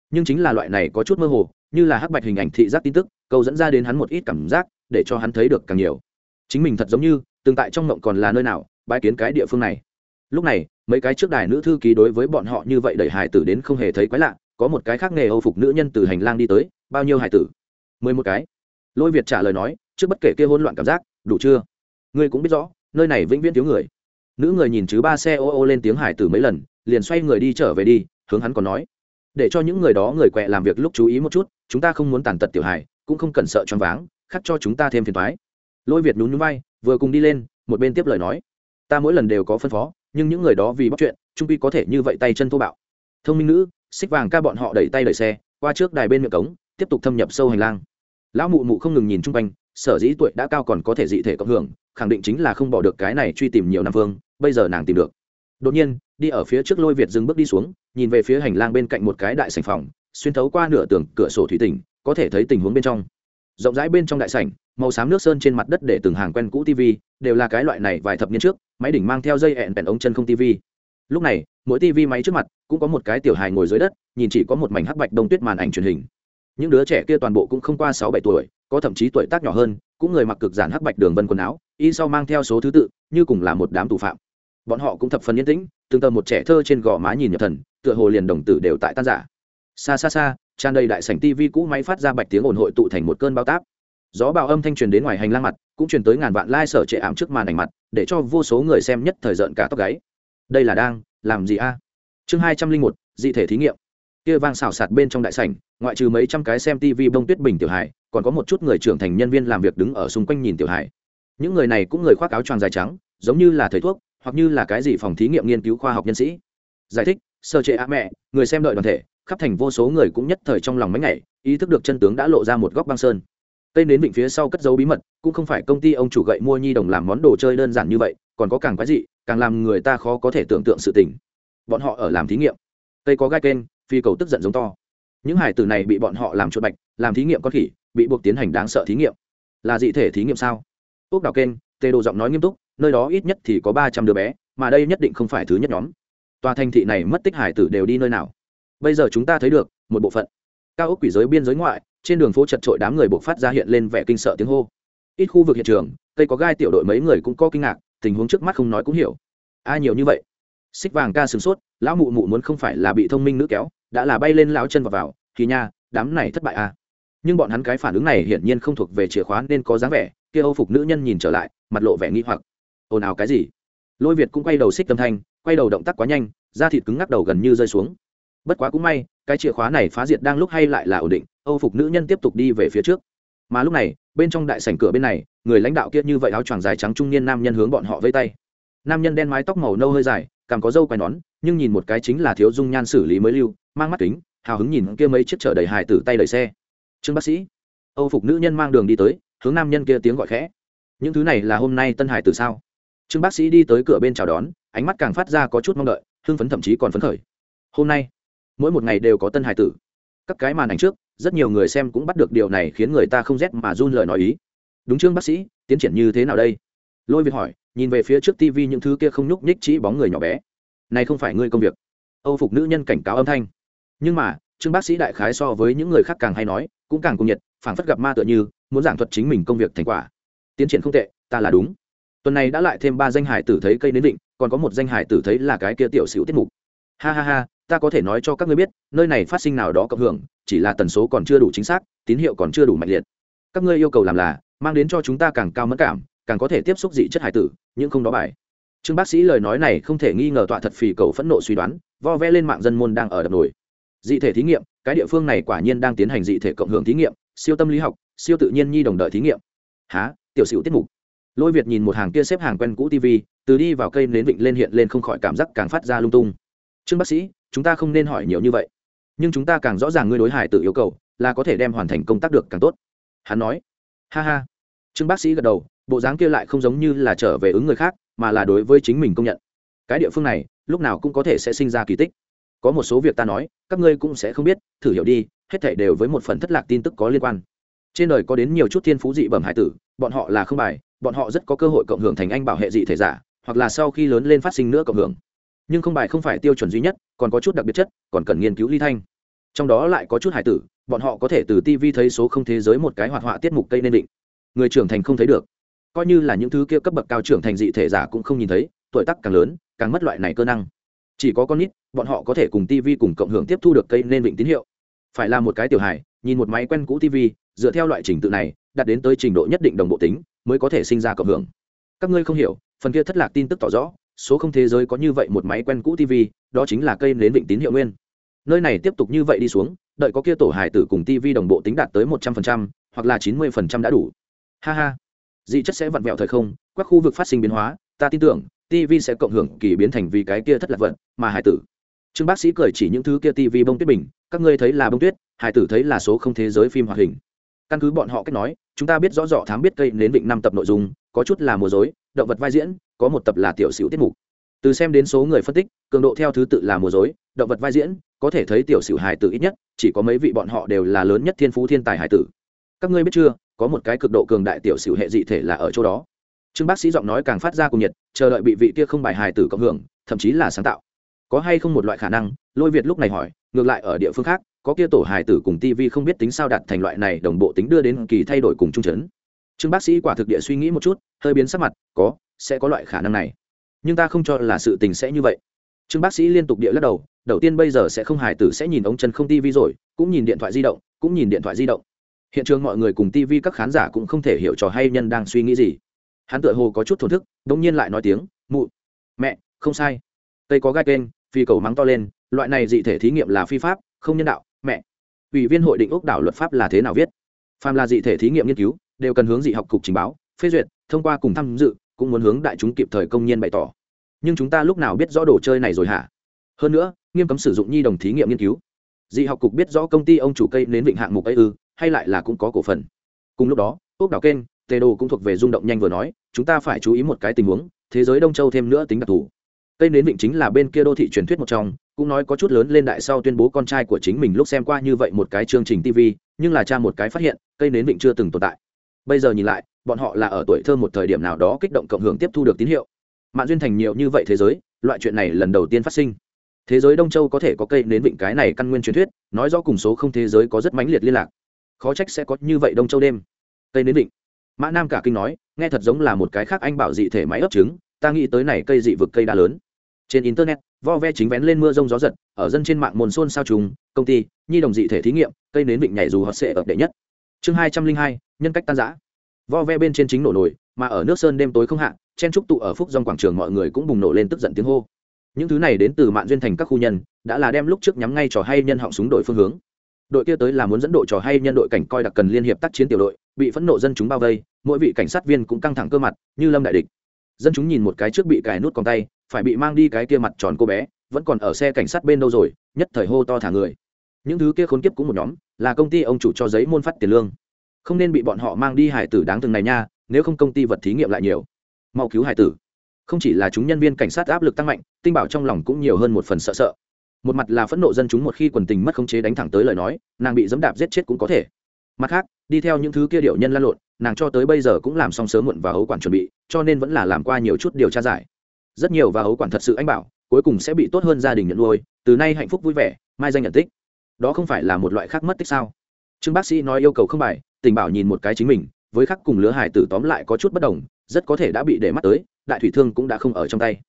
A: Nhưng chính là loại này có chút mơ hồ, như là hắc bạch hình ảnh thị giác tin tức, câu dẫn ra đến hắn một ít cảm giác, để cho hắn thấy được càng nhiều. Chính mình thật giống như tương tại trong mộng còn là nơi nào bãi kiến cái địa phương này. Lúc này mấy cái trước đài nữ thư ký đối với bọn họ như vậy đẩy hải tử đến không hề thấy quái lạ, có một cái khác nghề âu phục nữ nhân từ hành lang đi tới, bao nhiêu hải tử? Mười một cái. Lôi việt trả lời nói, trước bất kể kia hỗn loạn cảm giác, đủ chưa? Ngươi cũng biết rõ, nơi này vĩnh viễn thiếu người. Nữ người nhìn chứ ba xe ô ô lên tiếng hải tử mấy lần, liền xoay người đi trở về đi, hướng hắn còn nói, để cho những người đó người quẹ làm việc lúc chú ý một chút, chúng ta không muốn tàn tật tiểu hải cũng không cần sợ choáng váng, khắc cho chúng ta thêm phiền thoái lôi việt nhún nhún vai, vừa cùng đi lên, một bên tiếp lời nói, ta mỗi lần đều có phân phó nhưng những người đó vì bóc chuyện, trung quy có thể như vậy tay chân thô bạo. Thông minh nữ, xích vàng ca bọn họ đẩy tay đẩy xe, qua trước đài bên miệng cống, tiếp tục thâm nhập sâu hành lang. Lão mụ mụ không ngừng nhìn chung quanh, sở dĩ tuổi đã cao còn có thể dị thể cộng hưởng, khẳng định chính là không bỏ được cái này truy tìm nhiều năm phương bây giờ nàng tìm được. Đột nhiên, đi ở phía trước lôi việt dừng bước đi xuống, nhìn về phía hành lang bên cạnh một cái đại sảnh phòng, xuyên thấu qua nửa tường, cửa sổ thủy tỉnh có thể thấy tình huống bên trong. Rộng rãi bên trong đại sảnh, màu xám nước sơn trên mặt đất để từng hàng quen cũ tv đều là cái loại này vài thập niên trước máy đỉnh mang theo dây hẹn bèn ống chân không tv lúc này, mỗi tv máy trước mặt cũng có một cái tiểu hài ngồi dưới đất, nhìn chỉ có một mảnh hắc bạch đông tuyết màn ảnh truyền hình. Những đứa trẻ kia toàn bộ cũng không qua sáu bảy tuổi, có thậm chí tuổi tác nhỏ hơn, cũng người mặc cực giản hắc bạch đường vân quần áo, y sau mang theo số thứ tự, như cùng là một đám tù phạm. Bọn họ cũng thập phần yên tĩnh tương tờ một trẻ thơ trên gò má nhìn nhập thần, tựa hồ liền đồng tử đều tại tan giả xa xa xa, tràn đầy đại sảnh tv cũ máy phát ra bạch tiếng ồn hội tụ thành một cơn bao táp gió bào âm thanh truyền đến ngoài hành lang mặt, cũng truyền tới ngàn vạn lai、like、sở trệ ảm trước màn ảnh mặt, để cho vô số người xem nhất thời rợn cả tóc gáy. Đây là đang, làm gì a? Chương hai trăm linh một, dị thể thí nghiệm. Kia vang xào sạt bên trong đại sảnh, ngoại trừ mấy trăm cái xem tv bông tuyết bình tiểu hải còn có một chút người trưởng thành nhân viên làm việc đứng ở xung quanh nhìn tiểu hải những người này cũng người khoác áo choàng dài trắng, giống như là thầy thuốc, hoặc như là cái gì phòng thí nghiệm nghiên cứu khoa học nhân sĩ. Giải thích, sơ trệ á mẹ, người xem đợi đoàn thể, khắp thành vô số người cũng nhất thời trong lòng mấy ngày ý thức được chân tướng đã lộ ra một góc băng sơn tây đến vịnh phía sau cất dấu bí mật, cũng không phải công ty ông chủ gậy mua nhi đồng làm món đồ chơi đơn giản như vậy, còn có càng quái dị, càng làm người ta khó có thể tưởng tượng sự tình. Bọn họ ở làm thí nghiệm. Tây có gai kênh, phi cầu tức giận giống to. Những hải tử này bị bọn họ làm chuột bạch, làm thí nghiệm con khỉ, bị buộc tiến hành đáng sợ thí nghiệm. Là dị thể thí nghiệm sao? Ốc đào kênh, tê đồ giọng nói nghiêm túc, nơi đó ít nhất thì có ba trăm đứa bé, mà đây nhất định không phải thứ nhất nhóm. Tòa thành thị này mất tích hải tử đều đi nơi nào? Bây giờ chúng ta thấy được một bộ phận. Cao ốc quỷ giới biên giới ngoại trên đường phố chật trội đám người buộc phát ra hiện lên vẻ kinh sợ tiếng hô. Ít khu vực hiện trường, cây có gai tiểu đội mấy người cũng có kinh ngạc, tình huống trước mắt không nói cũng hiểu. Ai nhiều như vậy? Xích vàng ca sửng sốt, lão mụ mụ muốn không phải là bị thông minh nữ kéo, đã là bay lên lão chân vào vào, thì nha, đám này thất bại à. Nhưng bọn hắn cái phản ứng này hiển nhiên không thuộc về chìa khóa nên có dáng vẻ, kia âu phục nữ nhân nhìn trở lại, mặt lộ vẻ nghi hoặc. Ồn ào cái gì? Lôi việt cũng quay đầu xích tâm thanh, quay đầu động tác quá nhanh, da thịt cứng ngắc đầu gần như rơi xuống. Bất quá cũng may, cái chìa khóa này phá diệt đang lúc hay lại là ổn định âu phục nữ nhân tiếp tục đi về phía trước. Mà lúc này, bên trong đại sảnh cửa bên này, người lãnh đạo kia như vậy áo choàng dài trắng trung niên nam nhân hướng bọn họ vây tay. Nam nhân đen mái tóc màu nâu hơi dài, cằm có râu quai nón, nhưng nhìn một cái chính là thiếu dung nhan xử lý mới lưu, mang mắt kính, hào hứng nhìn kia mấy chiếc chở đầy hài tử tay đầy xe. Trương bác sĩ, âu phục nữ nhân mang đường đi tới, hướng nam nhân kia tiếng gọi khẽ. Những thứ này là hôm nay tân hải tử sao? Trương bác sĩ đi tới cửa bên chào đón, ánh mắt càng phát ra có chút mong đợi, hưng phấn thậm chí còn phấn khởi. Hôm nay, mỗi một ngày đều có tân hải tử. Các cái màn ảnh trước rất nhiều người xem cũng bắt được điều này khiến người ta không rét mà run lời nói ý. Đúng trương bác sĩ, tiến triển như thế nào đây? Lôi việt hỏi, nhìn về phía trước tv những thứ kia không nhúc nhích chỉ bóng người nhỏ bé. Này không phải ngươi công việc. Âu phục nữ nhân cảnh cáo âm thanh. Nhưng mà trương bác sĩ đại khái so với những người khác càng hay nói, cũng càng cung nhiệt, phảng phất gặp ma tựa như, muốn giảng thuật chính mình công việc thành quả. Tiến triển không tệ, ta là đúng. Tuần này đã lại thêm ba danh hải tử thấy cây đến định còn có một danh hải tử thấy là cái kia tiểu xỉu tiết mục. Ha ha ha ta có thể nói cho các ngươi biết, nơi này phát sinh nào đó cộng hưởng, chỉ là tần số còn chưa đủ chính xác, tín hiệu còn chưa đủ mạnh liệt. Các ngươi yêu cầu làm là, mang đến cho chúng ta càng cao mất cảm, càng có thể tiếp xúc dị chất hải tử nhưng không đó bài. Trương bác sĩ lời nói này không thể nghi ngờ tọa thật phì cầu phẫn nộ suy đoán, vo ve lên mạng dân môn đang ở đập nổi dị thể thí nghiệm, cái địa phương này quả nhiên đang tiến hành dị thể cộng hưởng thí nghiệm, siêu tâm lý học, siêu tự nhiên nhi đồng đợi thí nghiệm. Há, tiểu sửu tiết mục. Lôi việt nhìn một hàng kia xếp hàng quen cũ tv từ đi vào cây nến vịnh lên hiện lên không khỏi cảm giác càng phát ra lung tung. Trương bác sĩ chúng ta không nên hỏi nhiều như vậy. Nhưng chúng ta càng rõ ràng ngươi đối hải tự yêu cầu, là có thể đem hoàn thành công tác được càng tốt. Hắn nói. Ha ha. Trương bác sĩ gật đầu, bộ dáng kia lại không giống như là trở về ứng người khác, mà là đối với chính mình công nhận. Cái địa phương này, lúc nào cũng có thể sẽ sinh ra kỳ tích. Có một số việc ta nói, các ngươi cũng sẽ không biết, thử hiểu đi, hết thể đều với một phần thất lạc tin tức có liên quan. Trên đời có đến nhiều chút thiên phú dị bẩm hải tử, bọn họ là không bài, bọn họ rất có cơ hội cộng hưởng thành anh bảo hệ dị thể giả, hoặc là sau khi lớn lên phát sinh nữa cộng hưởng nhưng không bài không phải tiêu chuẩn duy nhất, còn có chút đặc biệt chất, còn cần nghiên cứu ly thanh. Trong đó lại có chút hải tử, bọn họ có thể từ tv thấy số không thế giới một cái hoạt họa tiết mục cây nên định. Người trưởng thành không thấy được. Coi như là những thứ kia cấp bậc cao trưởng thành dị thể giả cũng không nhìn thấy, tuổi tác càng lớn, càng mất loại này cơ năng. Chỉ có con nít, bọn họ có thể cùng tv cùng cộng hưởng tiếp thu được cây nên định tín hiệu. Phải là một cái tiểu hài, nhìn một máy quen cũ tv dựa theo loại trình tự này, đạt đến tới trình độ nhất định đồng bộ tính, mới có thể sinh ra cộng hưởng. Các ngươi không hiểu, phần kia thất lạc tin tức tỏ rõ số không thế giới có như vậy một máy quen cũ tv đó chính là cây nến vịnh tín hiệu nguyên. Nơi này tiếp tục như vậy đi xuống, đợi có kia tổ hài tử cùng tv đồng bộ tính đạt tới một trăm phần trăm, hoặc là chín mươi phần trăm đã đủ. Ha ha. Dị chất sẽ vặn vẹo thời không các khu vực phát sinh biến hóa, ta tin tưởng tv sẽ cộng hưởng kỳ biến thành vì cái kia thất lạc vận, mà hải tử. Trương bác sĩ cười chỉ những thứ kia tv bông tuyết bình, các ngươi thấy là bông tuyết, hải tử thấy là số không thế giới phim hoạt hình. Căn cứ bọn họ cách nói, chúng ta biết rõ rõ thám biết cây nến vịnh năm tập nội dung, có chút là mùa dối động vật vai diễn có một tập là tiểu sửu tiết mục. Từ xem đến số người phân tích, cường độ theo thứ tự là mùa dối động vật vai diễn, có thể thấy tiểu sửu hải tử ít nhất, chỉ có mấy vị bọn họ đều là lớn nhất thiên phú thiên tài hải tử. Các ngươi biết chưa, có một cái cực độ cường đại tiểu sửu hệ dị thể là ở chỗ đó. Trương bác sĩ giọng nói càng phát ra cùng nhiệt, chờ đợi bị vị kia không bài hài tử cộng hưởng, thậm chí là sáng tạo. Có hay không một loại khả năng, lôi việt lúc này hỏi, ngược lại ở địa phương khác, có kia tổ hài tử cùng tv không biết tính sao đặt thành loại này đồng bộ tính đưa đến kỳ thay đổi cùng trung chấn. Trương bác sĩ quả thực địa suy nghĩ một chút, hơi biến sắc mặt, có sẽ có loại khả năng này. Nhưng ta không cho là sự tình sẽ như vậy. Trương bác sĩ liên tục địa lắc đầu đầu tiên bây giờ sẽ không hài tử sẽ nhìn ống chân không tivi rồi, cũng nhìn điện thoại di động, cũng nhìn điện thoại di động. Hiện trường mọi người cùng tivi các khán giả cũng không thể hiểu trò hay nhân đang suy nghĩ gì. Hắn tựa hồ có chút thổn thức, đống nhiên lại nói tiếng, mụ, mẹ, không sai. Tây có gai kênh, phi cầu mắng to lên, loại này dị thể thí nghiệm là phi pháp, không nhân đạo, mẹ. Ủy viên hội định ốc đảo luật pháp là thế nào viết? Phàm là dị thể thí nghiệm nghiên cứu, đều cần hướng dị học cục trình báo, phê duyệt, thông qua cùng tham dự cũng muốn hướng đại chúng kịp thời công nhiên bày tỏ. Nhưng chúng ta lúc nào biết rõ đồ chơi này rồi hả? Hơn nữa, nghiêm cấm sử dụng nhi đồng thí nghiệm nghiên cứu. Dị học cục biết rõ công ty ông chủ cây nến vịnh hạng mục ấy ư, hay lại là cũng có cổ phần. Cùng lúc đó ốc đảo kênh, tê đồ cũng thuộc về rung động nhanh vừa nói, chúng ta phải chú ý một cái tình huống, thế giới đông châu thêm nữa tính đặc thù. Cây nến vịnh chính là bên kia đô thị truyền thuyết một trong, cũng nói có chút lớn lên đại sau tuyên bố con trai của chính mình lúc xem qua như vậy một cái chương trình tv nhưng là cha một cái phát hiện, cây nến vịnh chưa từng tồn tại bây giờ nhìn lại, bọn họ là ở tuổi thơ một thời điểm nào đó kích động cộng hưởng tiếp thu được tín hiệu. Mạng duyên thành nhiều như vậy thế giới, loại chuyện này lần đầu tiên phát sinh. Thế giới đông châu có thể có cây nến vịnh cái này căn nguyên truyền thuyết, nói rõ cùng số không thế giới có rất mãnh liệt liên lạc. Khó trách sẽ có như vậy đông châu đêm. Cây nến định mã nam cả kinh nói, nghe thật giống là một cái khác anh bảo dị thể máy ấp trứng, ta nghĩ tới này cây dị vực cây đá lớn. Trên internet, vo ve chính vén lên mưa rông gió giật, ở dân trên mạng mồn xôn sao trùng, công ty, nhi đồng dị thể thí nghiệm, cây nến vịnh nhảy dù họ sẽ ập đệ nhất chương hai trăm linh hai, nhân cách tan giã vo ve bên trên chính nổ nổi mà ở nước sơn đêm tối không hạ, chen trúc tụ ở phúc dòng quảng trường mọi người cũng bùng nổ lên tức giận tiếng hô. Những thứ này đến từ mạng duyên thành các khu nhân, đã là đem lúc trước nhắm ngay trò hay nhân họng súng đội phương hướng. Đội kia tới là muốn dẫn đội trò hay nhân đội cảnh coi đặc cần liên hiệp tác chiến tiểu đội, bị phẫn nộ dân chúng bao vây, mỗi vị cảnh sát viên cũng căng thẳng cơ mặt, như lâm đại địch. Dân chúng nhìn một cái trước bị cài nút còn tay, phải bị mang đi cái kia mặt tròn cô bé, vẫn còn ở xe cảnh sát bên đâu rồi, nhất thời hô to thả người những thứ kia khốn kiếp cũng một nhóm, là công ty ông chủ cho giấy môn phát tiền lương. Không nên bị bọn họ mang đi hải tử đáng thương này nha, nếu không công ty vật thí nghiệm lại nhiều. Mau cứu hải tử. Không chỉ là chúng nhân viên cảnh sát áp lực tăng mạnh, tinh bảo trong lòng cũng nhiều hơn một phần sợ sợ. Một mặt là phẫn nộ dân chúng một khi quần tình mất khống chế đánh thẳng tới lời nói, nàng bị dẫm đạp giết chết cũng có thể. Mặt khác, đi theo những thứ kia điệu nhân lan lộn, nàng cho tới bây giờ cũng làm xong sớm muộn và hấu quản chuẩn bị, cho nên vẫn là làm qua nhiều chút điều tra giải. Rất nhiều và hấu quản thật sự anh bảo, cuối cùng sẽ bị tốt hơn gia đình nhận nuôi, từ nay hạnh phúc vui vẻ, mai danh nhận tích đó không phải là một loại khác mất tích sao? Trương bác sĩ nói yêu cầu không bài, tình bảo nhìn một cái chính mình, với khắc cùng lứa hải tử tóm lại có chút bất đồng, rất có thể đã bị để mắt tới, đại thủy thương cũng đã không ở trong tay.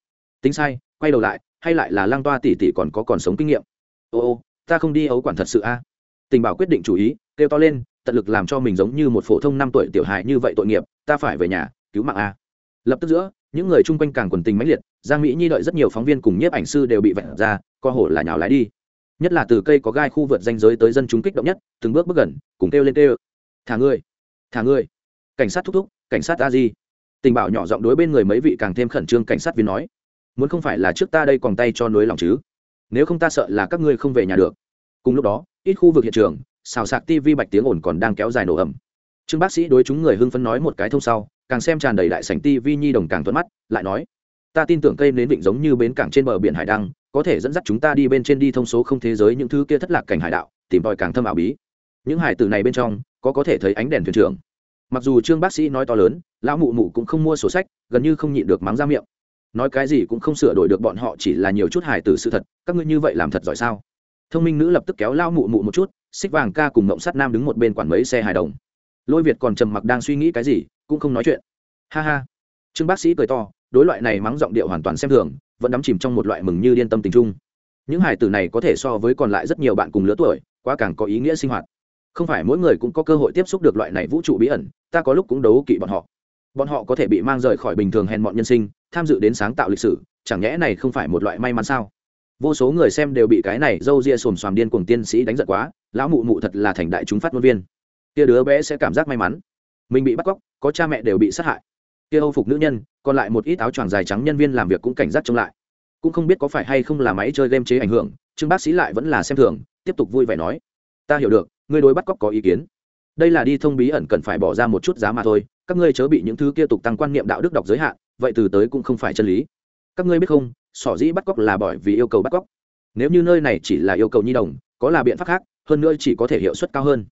A: Tính sai, quay đầu lại, hay lại là lang toa tỷ tỷ còn có còn sống kinh nghiệm. Ô ô, ta không đi ấu quản thật sự a. Tình bảo quyết định chủ ý, kêu to lên, tận lực làm cho mình giống như một phổ thông năm tuổi tiểu hài như vậy tội nghiệp, ta phải về nhà, cứu mạng a. Lập tức giữa, những người chung quanh càng quần tình mãnh liệt, giang mỹ nhi đợi rất nhiều phóng viên cùng nhiếp ảnh sư đều bị vạch ra, co hổ là nhào lái đi nhất là từ cây có gai khu vượt danh giới tới dân chúng kích động nhất từng bước bước gần cùng kêu lên kêu. Thả người, thả người, cảnh sát thúc thúc cảnh sát a di. Tình bảo nhỏ giọng đối bên người mấy vị càng thêm khẩn trương cảnh sát viên nói. Muốn không phải là trước ta đây còn tay cho nối lòng chứ. Nếu không ta sợ là các ngươi không về nhà được. Cùng lúc đó ít khu vực hiện trường xào sạc tv bạch tiếng ồn còn đang kéo dài nổ ẩm trương bác sĩ đối chúng người hưng phấn nói một cái thông sau càng xem tràn đầy đại sảnh tv nhi đồng càng thuận mắt lại nói. Ta tin tưởng cây nến vịnh giống như bến cảng trên bờ biển hải đăng có thể dẫn dắt chúng ta đi bên trên đi thông số không thế giới những thứ kia thất lạc cảnh hải đạo, tìm tòi càng thâm ảo bí. Những hải tử này bên trong, có có thể thấy ánh đèn thuyền trưởng. Mặc dù trương bác sĩ nói to lớn, lão mụ mụ cũng không mua sổ sách, gần như không nhịn được mắng ra miệng. Nói cái gì cũng không sửa đổi được bọn họ, chỉ là nhiều chút hải tử sự thật, các ngươi như vậy làm thật giỏi sao? Thông minh nữ lập tức kéo lao mụ mụ một chút, xích vàng ca cùng mộng sắt nam đứng một bên quản mấy xe hài đồng. Lôi việt còn trầm mặc đang suy nghĩ cái gì, cũng không nói chuyện. Ha ha. Trương bác sĩ cười to, đối loại này mắng giọng điệu hoàn toàn xem thường vẫn đắm chìm trong một loại mừng như điên tâm tình trung những hài tử này có thể so với còn lại rất nhiều bạn cùng lứa tuổi, quá càng có ý nghĩa sinh hoạt. Không phải mỗi người cũng có cơ hội tiếp xúc được loại này vũ trụ bí ẩn, ta có lúc cũng đấu kỵ bọn họ. Bọn họ có thể bị mang rời khỏi bình thường hèn mọn nhân sinh, tham dự đến sáng tạo lịch sử, chẳng nhẽ này không phải một loại may mắn sao? Vô số người xem đều bị cái này dâu ria xồm xoàm điên cùng tiên sĩ đánh giận quá, lão mụ mụ thật là thành đại chúng phát ngôn viên. Kia đứa bé sẽ cảm giác may mắn. Mình bị bắt cóc, có cha mẹ đều bị sát hại kia âu phục nữ nhân, còn lại một ít áo choàng dài trắng nhân viên làm việc cũng cảnh giác chống lại. Cũng không biết có phải hay không là máy chơi game chế ảnh hưởng, trương bác sĩ lại vẫn là xem thường, tiếp tục vui vẻ nói. Ta hiểu được, ngươi đối bắt cóc có ý kiến. Đây là đi thông bí ẩn cần phải bỏ ra một chút giá mà thôi, các ngươi chớ bị những thứ kia tục tăng quan niệm đạo đức đọc giới hạn, vậy từ tới cũng không phải chân lý. Các ngươi biết không sỏ dĩ bắt cóc là bởi vì yêu cầu bắt cóc. Nếu như nơi này chỉ là yêu cầu nhi đồng, có là biện pháp khác, hơn nữa chỉ có thể hiệu suất cao hơn.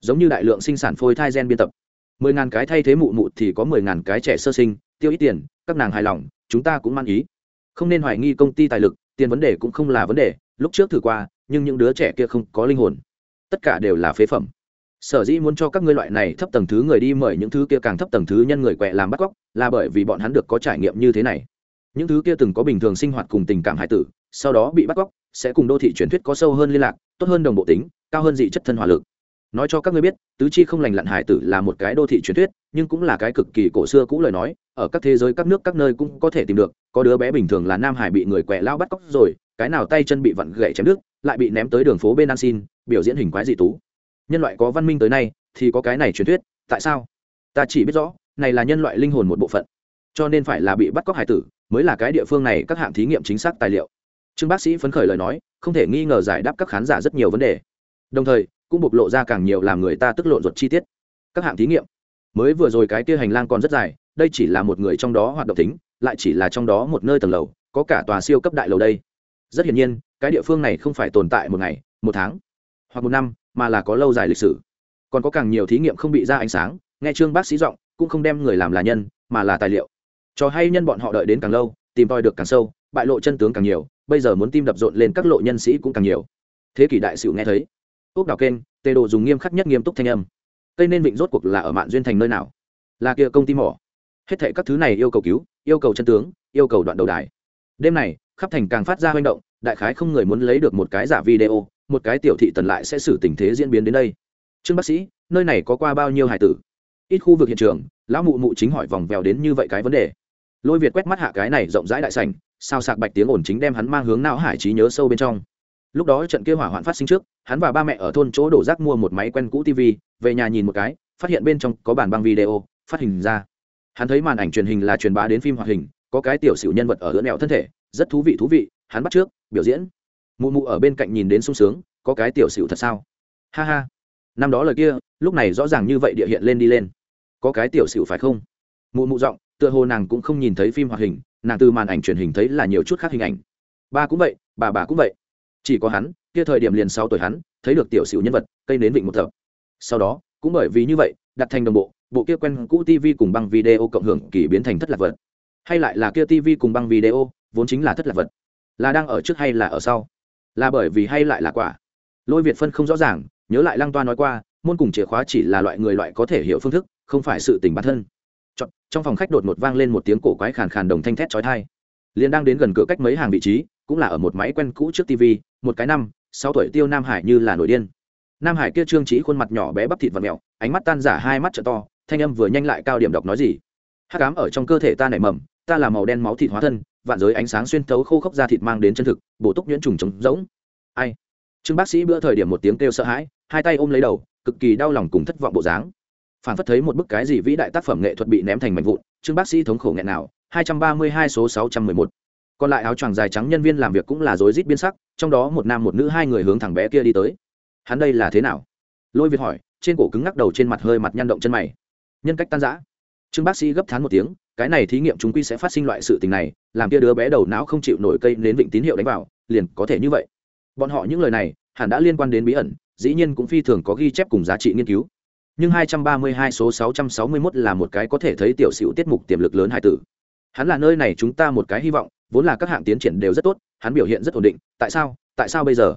A: Giống như đại lượng sinh sản phôi thai gen biên tập mười ngàn cái thay thế mụ mụ thì có mười ngàn cái trẻ sơ sinh, tiêu ít tiền, các nàng hài lòng, chúng ta cũng mang ý. Không nên hoài nghi công ty tài lực, tiền vấn đề cũng không là vấn đề, lúc trước thử qua, nhưng những đứa trẻ kia không có linh hồn. Tất cả đều là phế phẩm. Sở dĩ muốn cho các ngươi loại này thấp tầng thứ người đi mời những thứ kia càng thấp tầng thứ nhân người quẹ làm bắt cóc, là bởi vì bọn hắn được có trải nghiệm như thế này. Những thứ kia từng có bình thường sinh hoạt cùng tình cảm hải tử, sau đó bị bắt cóc, sẽ cùng đô thị truyền thuyết có sâu hơn liên lạc, tốt hơn đồng bộ tính, cao hơn dị chất thân hỏa lực nói cho các ngươi biết, tứ chi không lành lặn hải tử là một cái đô thị truyền thuyết, nhưng cũng là cái cực kỳ cổ xưa cũ lời nói, ở các thế giới các nước các nơi cũng có thể tìm được, có đứa bé bình thường là nam hải bị người quẹ lao bắt cóc rồi, cái nào tay chân bị vặn gậy chém đứt, lại bị ném tới đường phố bên an xin, biểu diễn hình quái dị tú. Nhân loại có văn minh tới nay, thì có cái này truyền thuyết, tại sao? Ta chỉ biết rõ, này là nhân loại linh hồn một bộ phận. Cho nên phải là bị bắt cóc hải tử, mới là cái địa phương này các hạng thí nghiệm chính xác tài liệu. Trương bác sĩ phấn khởi lời nói, không thể nghi ngờ giải đáp các khán giả rất nhiều vấn đề. Đồng thời cũng bộc lộ ra càng nhiều làm người ta tức lộn ruột chi tiết. Các hạng thí nghiệm, mới vừa rồi cái kia hành lang còn rất dài, đây chỉ là một người trong đó hoạt động tính lại chỉ là trong đó một nơi tầng lầu, có cả tòa siêu cấp đại lầu đây. Rất hiển nhiên, cái địa phương này không phải tồn tại một ngày, một tháng, hoặc một năm, mà là có lâu dài lịch sử. Còn có càng nhiều thí nghiệm không bị ra ánh sáng, nghe trương bác sĩ giọng, cũng không đem người làm là nhân, mà là tài liệu. Cho hay nhân bọn họ đợi đến càng lâu, tìm tòi được càng sâu, bại lộ chân tướng càng nhiều, bây giờ muốn tim đập rộn lên các lộ nhân sĩ cũng càng nhiều. Thế kỷ đại sử nghe thấy ốc đào kênh, tê đồ dùng nghiêm khắc nhất nghiêm túc thanh âm. Cây nên vịnh rốt cuộc là ở mạn duyên thành nơi nào? Là kia công ty mỏ. Hết thệ các thứ này yêu cầu cứu, yêu cầu chân tướng, yêu cầu đoạn đầu đài. Đêm này, khắp thành càng phát ra manh động, đại khái không người muốn lấy được một cái giả video, một cái tiểu thị tần lại sẽ xử tình thế diễn biến đến đây. Trương bác sĩ, nơi này có qua bao nhiêu hải tử? Ít khu vực hiện trường, lão mụ mụ chính hỏi vòng vèo đến như vậy cái vấn đề. Lôi việt quét mắt hạ cái này rộng rãi đại sảnh, sao sạc bạch tiếng ồn chính đem hắn mang hướng não hải trí nhớ sâu bên trong lúc đó trận kia hỏa hoạn phát sinh trước, hắn và ba mẹ ở thôn chỗ đổ rác mua một máy quen cũ tv về nhà nhìn một cái, phát hiện bên trong có bản băng video, phát hình ra. Hắn thấy màn ảnh truyền hình là truyền bá đến phim hoạt hình, có cái tiểu sử nhân vật ở lưỡn mẹo thân thể, rất thú vị thú vị, hắn bắt trước, biểu diễn. Mụ mụ ở bên cạnh nhìn đến sung sướng, có cái tiểu sử thật sao? Ha ha. Năm đó lời kia, lúc này rõ ràng như vậy địa hiện lên đi lên. Có cái tiểu sử phải không? Mụ mụ giọng, tựa hồ nàng cũng không nhìn thấy phim hoạt hình, nàng từ màn ảnh truyền hình thấy là nhiều chút khác hình ảnh. Ba cũng vậy, bà bà cũng vậy chỉ có hắn kia thời điểm liền sau tuổi hắn thấy được tiểu sử nhân vật cây nến vịnh một thập. Sau đó cũng bởi vì như vậy đặt thành đồng bộ bộ kia quen cũ tv cùng băng video cộng hưởng kỳ biến thành thất lạc vật. Hay lại là kia tv cùng băng video vốn chính là thất lạc vật. Là đang ở trước hay là ở sau? Là bởi vì hay lại là quả? Lôi việt phân không rõ ràng nhớ lại lăng toa nói qua môn cùng chìa khóa chỉ là loại người loại có thể hiểu phương thức không phải sự tình bản thân. Chọn, trong phòng khách đột ngột vang lên một tiếng cổ quái khàn khàn đồng thanh thét chói tai. Liền đang đến gần cửa cách mấy hàng vị trí cũng là ở một máy quen cũ trước tv một cái năm, sáu tuổi tiêu nam hải như là nổi điên. Nam hải kia trương trí khuôn mặt nhỏ bé bắp thịt và mẹo ánh mắt tan giả hai mắt trợ to, thanh âm vừa nhanh lại cao điểm đọc nói gì? Hắc ám ở trong cơ thể ta nảy mầm, ta là màu đen máu thịt hóa thân, vạn giới ánh sáng xuyên thấu khô khốc ra thịt mang đến chân thực, bổ túc nhuyễn trùng trống rỗng. Ai? Trương bác sĩ bữa thời điểm một tiếng kêu sợ hãi, hai tay ôm lấy đầu, cực kỳ đau lòng cùng thất vọng bộ dáng. Phản phất thấy một bức cái gì vĩ đại tác phẩm nghệ thuật bị ném thành mảnh vụn, trương bác sĩ thống khổ nghẹn nào, hai trăm ba mươi hai số sáu trăm mười một còn lại áo choàng dài trắng nhân viên làm việc cũng là rối rít biên sắc, trong đó một nam một nữ hai người hướng thẳng bé kia đi tới. Hắn đây là thế nào? Lôi việt hỏi, trên cổ cứng ngắc đầu trên mặt hơi mặt nhăn động chân mày. Nhân cách tan giã trương bác sĩ gấp thán một tiếng, cái này thí nghiệm chúng quy sẽ phát sinh loại sự tình này, làm kia đứa bé đầu não không chịu nổi cây nến vịnh tín hiệu đánh vào, liền có thể như vậy. Bọn họ những lời này, hẳn đã liên quan đến bí ẩn, dĩ nhiên cũng phi thường có ghi chép cùng giá trị nghiên cứu. Nhưng 232 số 661 là một cái có thể thấy tiểu sửu tiết mục tiềm lực lớn hải tử. Hắn là nơi này chúng ta một cái hy vọng vốn là các hạng tiến triển đều rất tốt, hắn biểu hiện rất ổn định, tại sao tại sao bây giờ?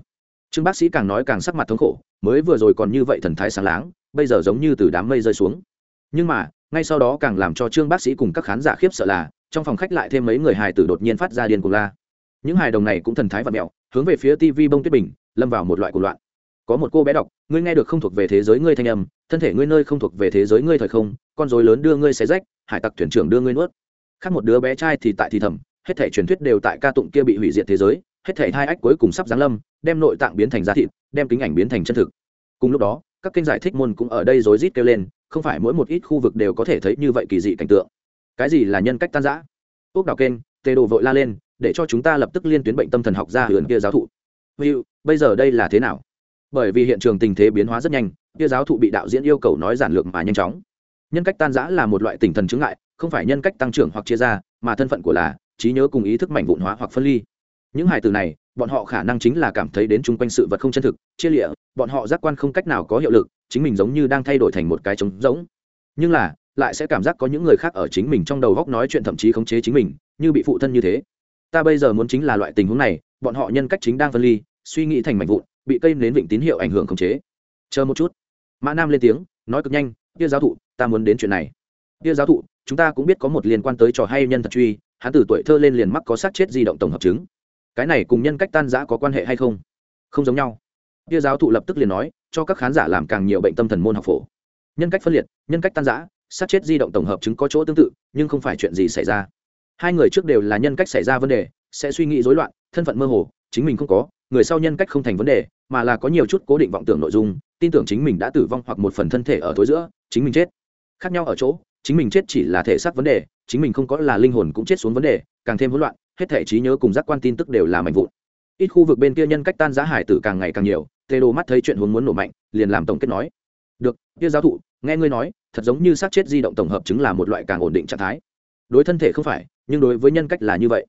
A: Trương bác sĩ càng nói càng sắc mặt thống khổ, mới vừa rồi còn như vậy thần thái sáng láng, bây giờ giống như từ đám mây rơi xuống. Nhưng mà, ngay sau đó càng làm cho trương bác sĩ cùng các khán giả khiếp sợ là, trong phòng khách lại thêm mấy người hài tử đột nhiên phát ra điên cuồng la. Những hài đồng này cũng thần thái và mẹo, hướng về phía tv bông tuyết bình, lâm vào một loại cuộc loạn. Có một cô bé đọc, ngươi nghe được không thuộc về thế giới ngươi thanh âm, thân thể ngươi nơi không thuộc về thế giới ngươi thời không, con dối lớn đưa ngươi xé rách, hải tặc thuyền trưởng đưa ngươi nuốt. Khác một đứa bé trai thì tại thì thầm hết thể truyền thuyết đều tại ca tụng kia bị hủy diệt thế giới, hết thể hai ách cuối cùng sắp giáng lâm, đem nội tạng biến thành giá thịt, đem kính ảnh biến thành chân thực. Cùng lúc đó, các kênh giải thích môn cũng ở đây rối rít kêu lên, không phải mỗi một ít khu vực đều có thể thấy như vậy kỳ dị cảnh tượng. Cái gì là nhân cách tan giã ốc đào kênh, tê đồ vội la lên, để cho chúng ta lập tức liên tuyến bệnh tâm thần học ra hườn kia giáo thụ. Hữu bây giờ đây là thế nào? Bởi vì hiện trường tình thế biến hóa rất nhanh, kia giáo thụ bị đạo diễn yêu cầu nói giản lược mà nhanh chóng. Nhân cách tan giã là một loại tinh thần chứng ngại không phải nhân cách tăng trưởng hoặc chia ra, mà thân phận của là trí nhớ cùng ý thức mảnh vụn hóa hoặc phân ly. Những hài từ này, bọn họ khả năng chính là cảm thấy đến chung quanh sự vật không chân thực, chia lịa, bọn họ giác quan không cách nào có hiệu lực, chính mình giống như đang thay đổi thành một cái trống rỗng. Nhưng là, lại sẽ cảm giác có những người khác ở chính mình trong đầu góc nói chuyện thậm chí khống chế chính mình, như bị phụ thân như thế. Ta bây giờ muốn chính là loại tình huống này, bọn họ nhân cách chính đang phân ly, suy nghĩ thành mảnh vụn, bị cây nến vịnh tín hiệu ảnh hưởng khống chế. Chờ một chút. Mã nam lên tiếng, nói cực nhanh kia giáo thụ, ta muốn đến chuyện này. Kia giáo thụ chúng ta cũng biết có một liên quan tới trò hay nhân thật truy, hắn từ tuổi thơ lên liền mắc có sát chết di động tổng hợp chứng. Cái này cùng nhân cách tan giã có quan hệ hay không? Không giống nhau. Kia giáo thụ lập tức liền nói, cho các khán giả làm càng nhiều bệnh tâm thần môn học phổ. Nhân cách phân liệt, nhân cách tan giã sát chết di động tổng hợp chứng có chỗ tương tự, nhưng không phải chuyện gì xảy ra. Hai người trước đều là nhân cách xảy ra vấn đề, sẽ suy nghĩ rối loạn, thân phận mơ hồ, chính mình không có, người sau nhân cách không thành vấn đề, mà là có nhiều chút cố định vọng tưởng nội dung, tin tưởng chính mình đã tử vong hoặc một phần thân thể ở thối giữa, chính mình chết. Khác nhau ở chỗ chính mình chết chỉ là thể xác vấn đề, chính mình không có là linh hồn cũng chết xuống vấn đề, càng thêm hỗn loạn, hết thể trí nhớ cùng giác quan tin tức đều là mạnh vụn. Ít khu vực bên kia nhân cách tan giá hải tử càng ngày càng nhiều, tê đồ mắt thấy chuyện huống muốn nổ mạnh, liền làm tổng kết nói. Được, kia giáo thụ, nghe ngươi nói, thật giống như xác chết di động tổng hợp chứng là một loại càng ổn định trạng thái. Đối thân thể không phải, nhưng đối với nhân cách là như vậy.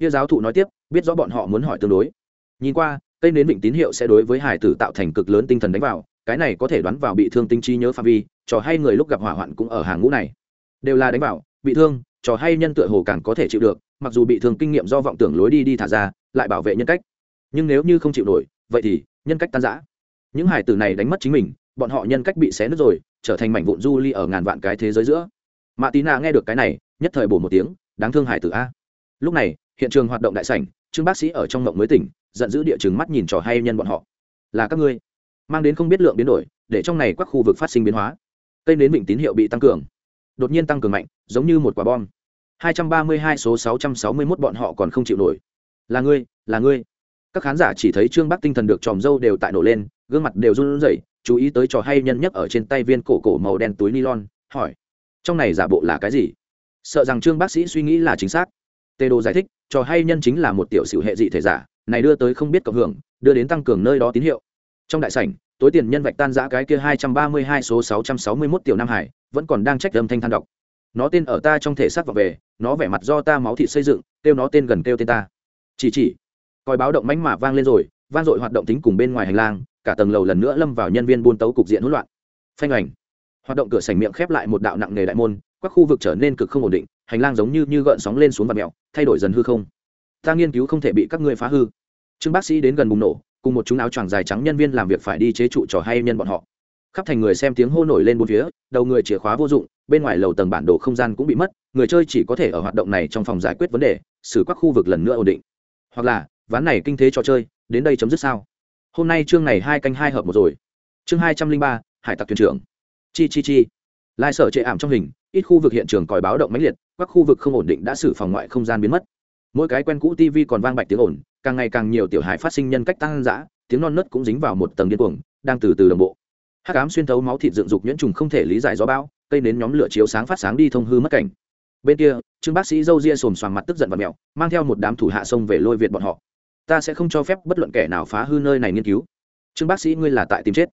A: Kia giáo thụ nói tiếp, biết rõ bọn họ muốn hỏi tương đối. Nhìn qua, cây nến vịnh tín hiệu sẽ đối với hải tử tạo thành cực lớn tinh thần đánh vào cái này có thể đoán vào bị thương tinh trí nhớ phạm vi, trò hay người lúc gặp hỏa hoạn cũng ở hàng ngũ này. Đều là đánh vào, bị thương, trò hay nhân tựa hồ càng có thể chịu được, mặc dù bị thương kinh nghiệm do vọng tưởng lối đi đi thả ra, lại bảo vệ nhân cách. Nhưng nếu như không chịu nổi, vậy thì, nhân cách tan giã những hải tử này đánh mất chính mình, bọn họ nhân cách bị xé nứt rồi, trở thành mảnh vụn du ly ở ngàn vạn cái thế giới giữa. Mạ tí nạ nghe được cái này, nhất thời bổ một tiếng, đáng thương hải tử a. Lúc này, hiện trường hoạt động đại sảnh, trương bác sĩ ở trong mộng mới tỉnh, giận dữ địa chừng mắt nhìn trò hay nhân bọn họ. Là các ngươi mang đến không biết lượng biến đổi, để trong này các khu vực phát sinh biến hóa. Cây nến bình tín hiệu bị tăng cường. Đột nhiên tăng cường mạnh, giống như một quả bom. 232 số 661 bọn họ còn không chịu nổi. Là ngươi là ngươi. Các khán giả chỉ thấy trương bắc tinh thần được tròm dâu đều tại nổ lên, gương mặt đều run rẩy, chú ý tới trò hay nhân nhất ở trên tay viên cổ cổ màu đen túi nylon, hỏi, trong này giả bộ là cái gì? Sợ rằng trương bác sĩ suy nghĩ là chính xác. Tê đồ giải thích, trò hay nhân chính là một tiểu sử hệ dị thể giả, này đưa tới không biết cộng hưởng, đưa đến tăng cường nơi đó tín hiệu trong đại sảnh, tối tiền nhân vạch tan giã cái kia hai trăm ba mươi hai số sáu trăm sáu mươi mốt tiểu nam hải, vẫn còn đang trách âm thanh than đọc. Nó tên ở ta trong thể xác vào về, nó vẻ mặt do ta máu thịt xây dựng, kêu nó tên gần kêu tên ta. Chỉ chỉ. Coi báo động mánh mà vang lên rồi, vang dội hoạt động tính cùng bên ngoài hành lang, cả tầng lầu lần nữa lâm vào nhân viên buôn tấu cục diện hỗn loạn. Phanh ảnh hoạt động cửa sảnh miệng khép lại một đạo nặng nề đại môn, các khu vực trở nên cực không ổn định, hành lang giống như như gợn sóng lên xuống và mẹo thay đổi dần hư không. Ta nghiên cứu không thể bị các ngươi phá hư. Trương bác sĩ đến gần bùng nổ cùng một chúng áo choàng dài trắng nhân viên làm việc phải đi chế trụ trò hay nhân bọn họ. Khắp thành người xem tiếng hô nổi lên bốn phía, đầu người chìa khóa vô dụng, bên ngoài lầu tầng bản đồ không gian cũng bị mất, người chơi chỉ có thể ở hoạt động này trong phòng giải quyết vấn đề, xử các khu vực lần nữa ổn định. Hoặc là, ván này kinh thế trò chơi, đến đây chấm dứt sao? Hôm nay chương này hai canh hai hợp một rồi. Chương hai trăm linh ba, hải tặc thuyền trưởng. Chi chi chi. Lai sở chệ ảm trong hình, ít khu vực hiện trường còi báo động mãnh liệt, các khu vực không ổn định đã xử phòng ngoại không gian biến mất mỗi cái quen cũ tv còn vang bạch tiếng ồn, càng ngày càng nhiều tiểu hải phát sinh nhân cách tăng dã, tiếng non nớt cũng dính vào một tầng điên cuồng, đang từ từ đồng bộ. Hắc ám xuyên thấu máu thịt dựng dục nhuyễn trùng không thể lý giải gió bão, cây nến nhóm lửa chiếu sáng phát sáng đi thông hư mất cảnh. Bên kia, trương bác sĩ dâu ria xồm xoàng mặt tức giận và mẹo, mang theo một đám thủ hạ sông về lôi việt bọn họ. Ta sẽ không cho phép bất luận kẻ nào phá hư nơi này nghiên cứu. Trương bác sĩ, ngươi là tại tìm chết.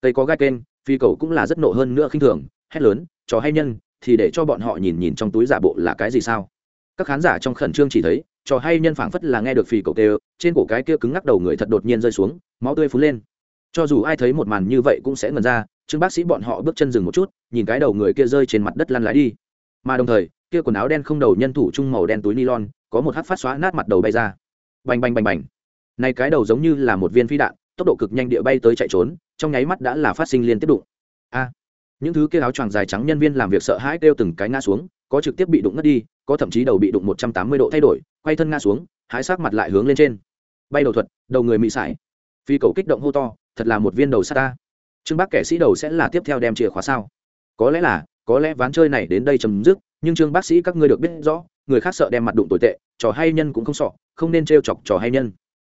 A: Cây có gai kênh, phi cầu cũng là rất nộ hơn nữa khinh thường, hét lớn, trò hay nhân, thì để cho bọn họ nhìn nhìn trong túi giả bộ là cái gì sao? Các khán giả trong khẩn trương chỉ thấy, trò hay nhân phảng phất là nghe được phì cầu kêu, trên cổ cái kia cứng ngắc đầu người thật đột nhiên rơi xuống, máu tươi phú lên. Cho dù ai thấy một màn như vậy cũng sẽ ngần ra, trương bác sĩ bọn họ bước chân dừng một chút, nhìn cái đầu người kia rơi trên mặt đất lăn lái đi. Mà đồng thời, kia quần áo đen không đầu nhân thủ chung màu đen túi nylon, có một hát phát xóa nát mặt đầu bay ra. Bành bành bành bành. Này cái đầu giống như là một viên phi đạn, tốc độ cực nhanh địa bay tới chạy trốn, trong nháy mắt đã là phát sinh liên tiếp đụng. A. Những thứ kia áo choàng dài trắng nhân viên làm việc sợ hãi kêu từng cái ngã xuống, có trực tiếp bị đụng ngất đi có thậm chí đầu bị đụng một trăm tám mươi độ thay đổi, quay thân nga xuống, hái sát mặt lại hướng lên trên. Bay đầu thuật, đầu người mị sải. Phi cầu kích động hô to, thật là một viên đầu sa ta. Trương bác kẻ sĩ đầu sẽ là tiếp theo đem chìa khóa sao? Có lẽ là, có lẽ ván chơi này đến đây chấm dứt, nhưng trương bác sĩ các ngươi được biết rõ, người khác sợ đem mặt đụng tồi tệ, trò hay nhân cũng không sọ không nên t chọc trò hay nhân.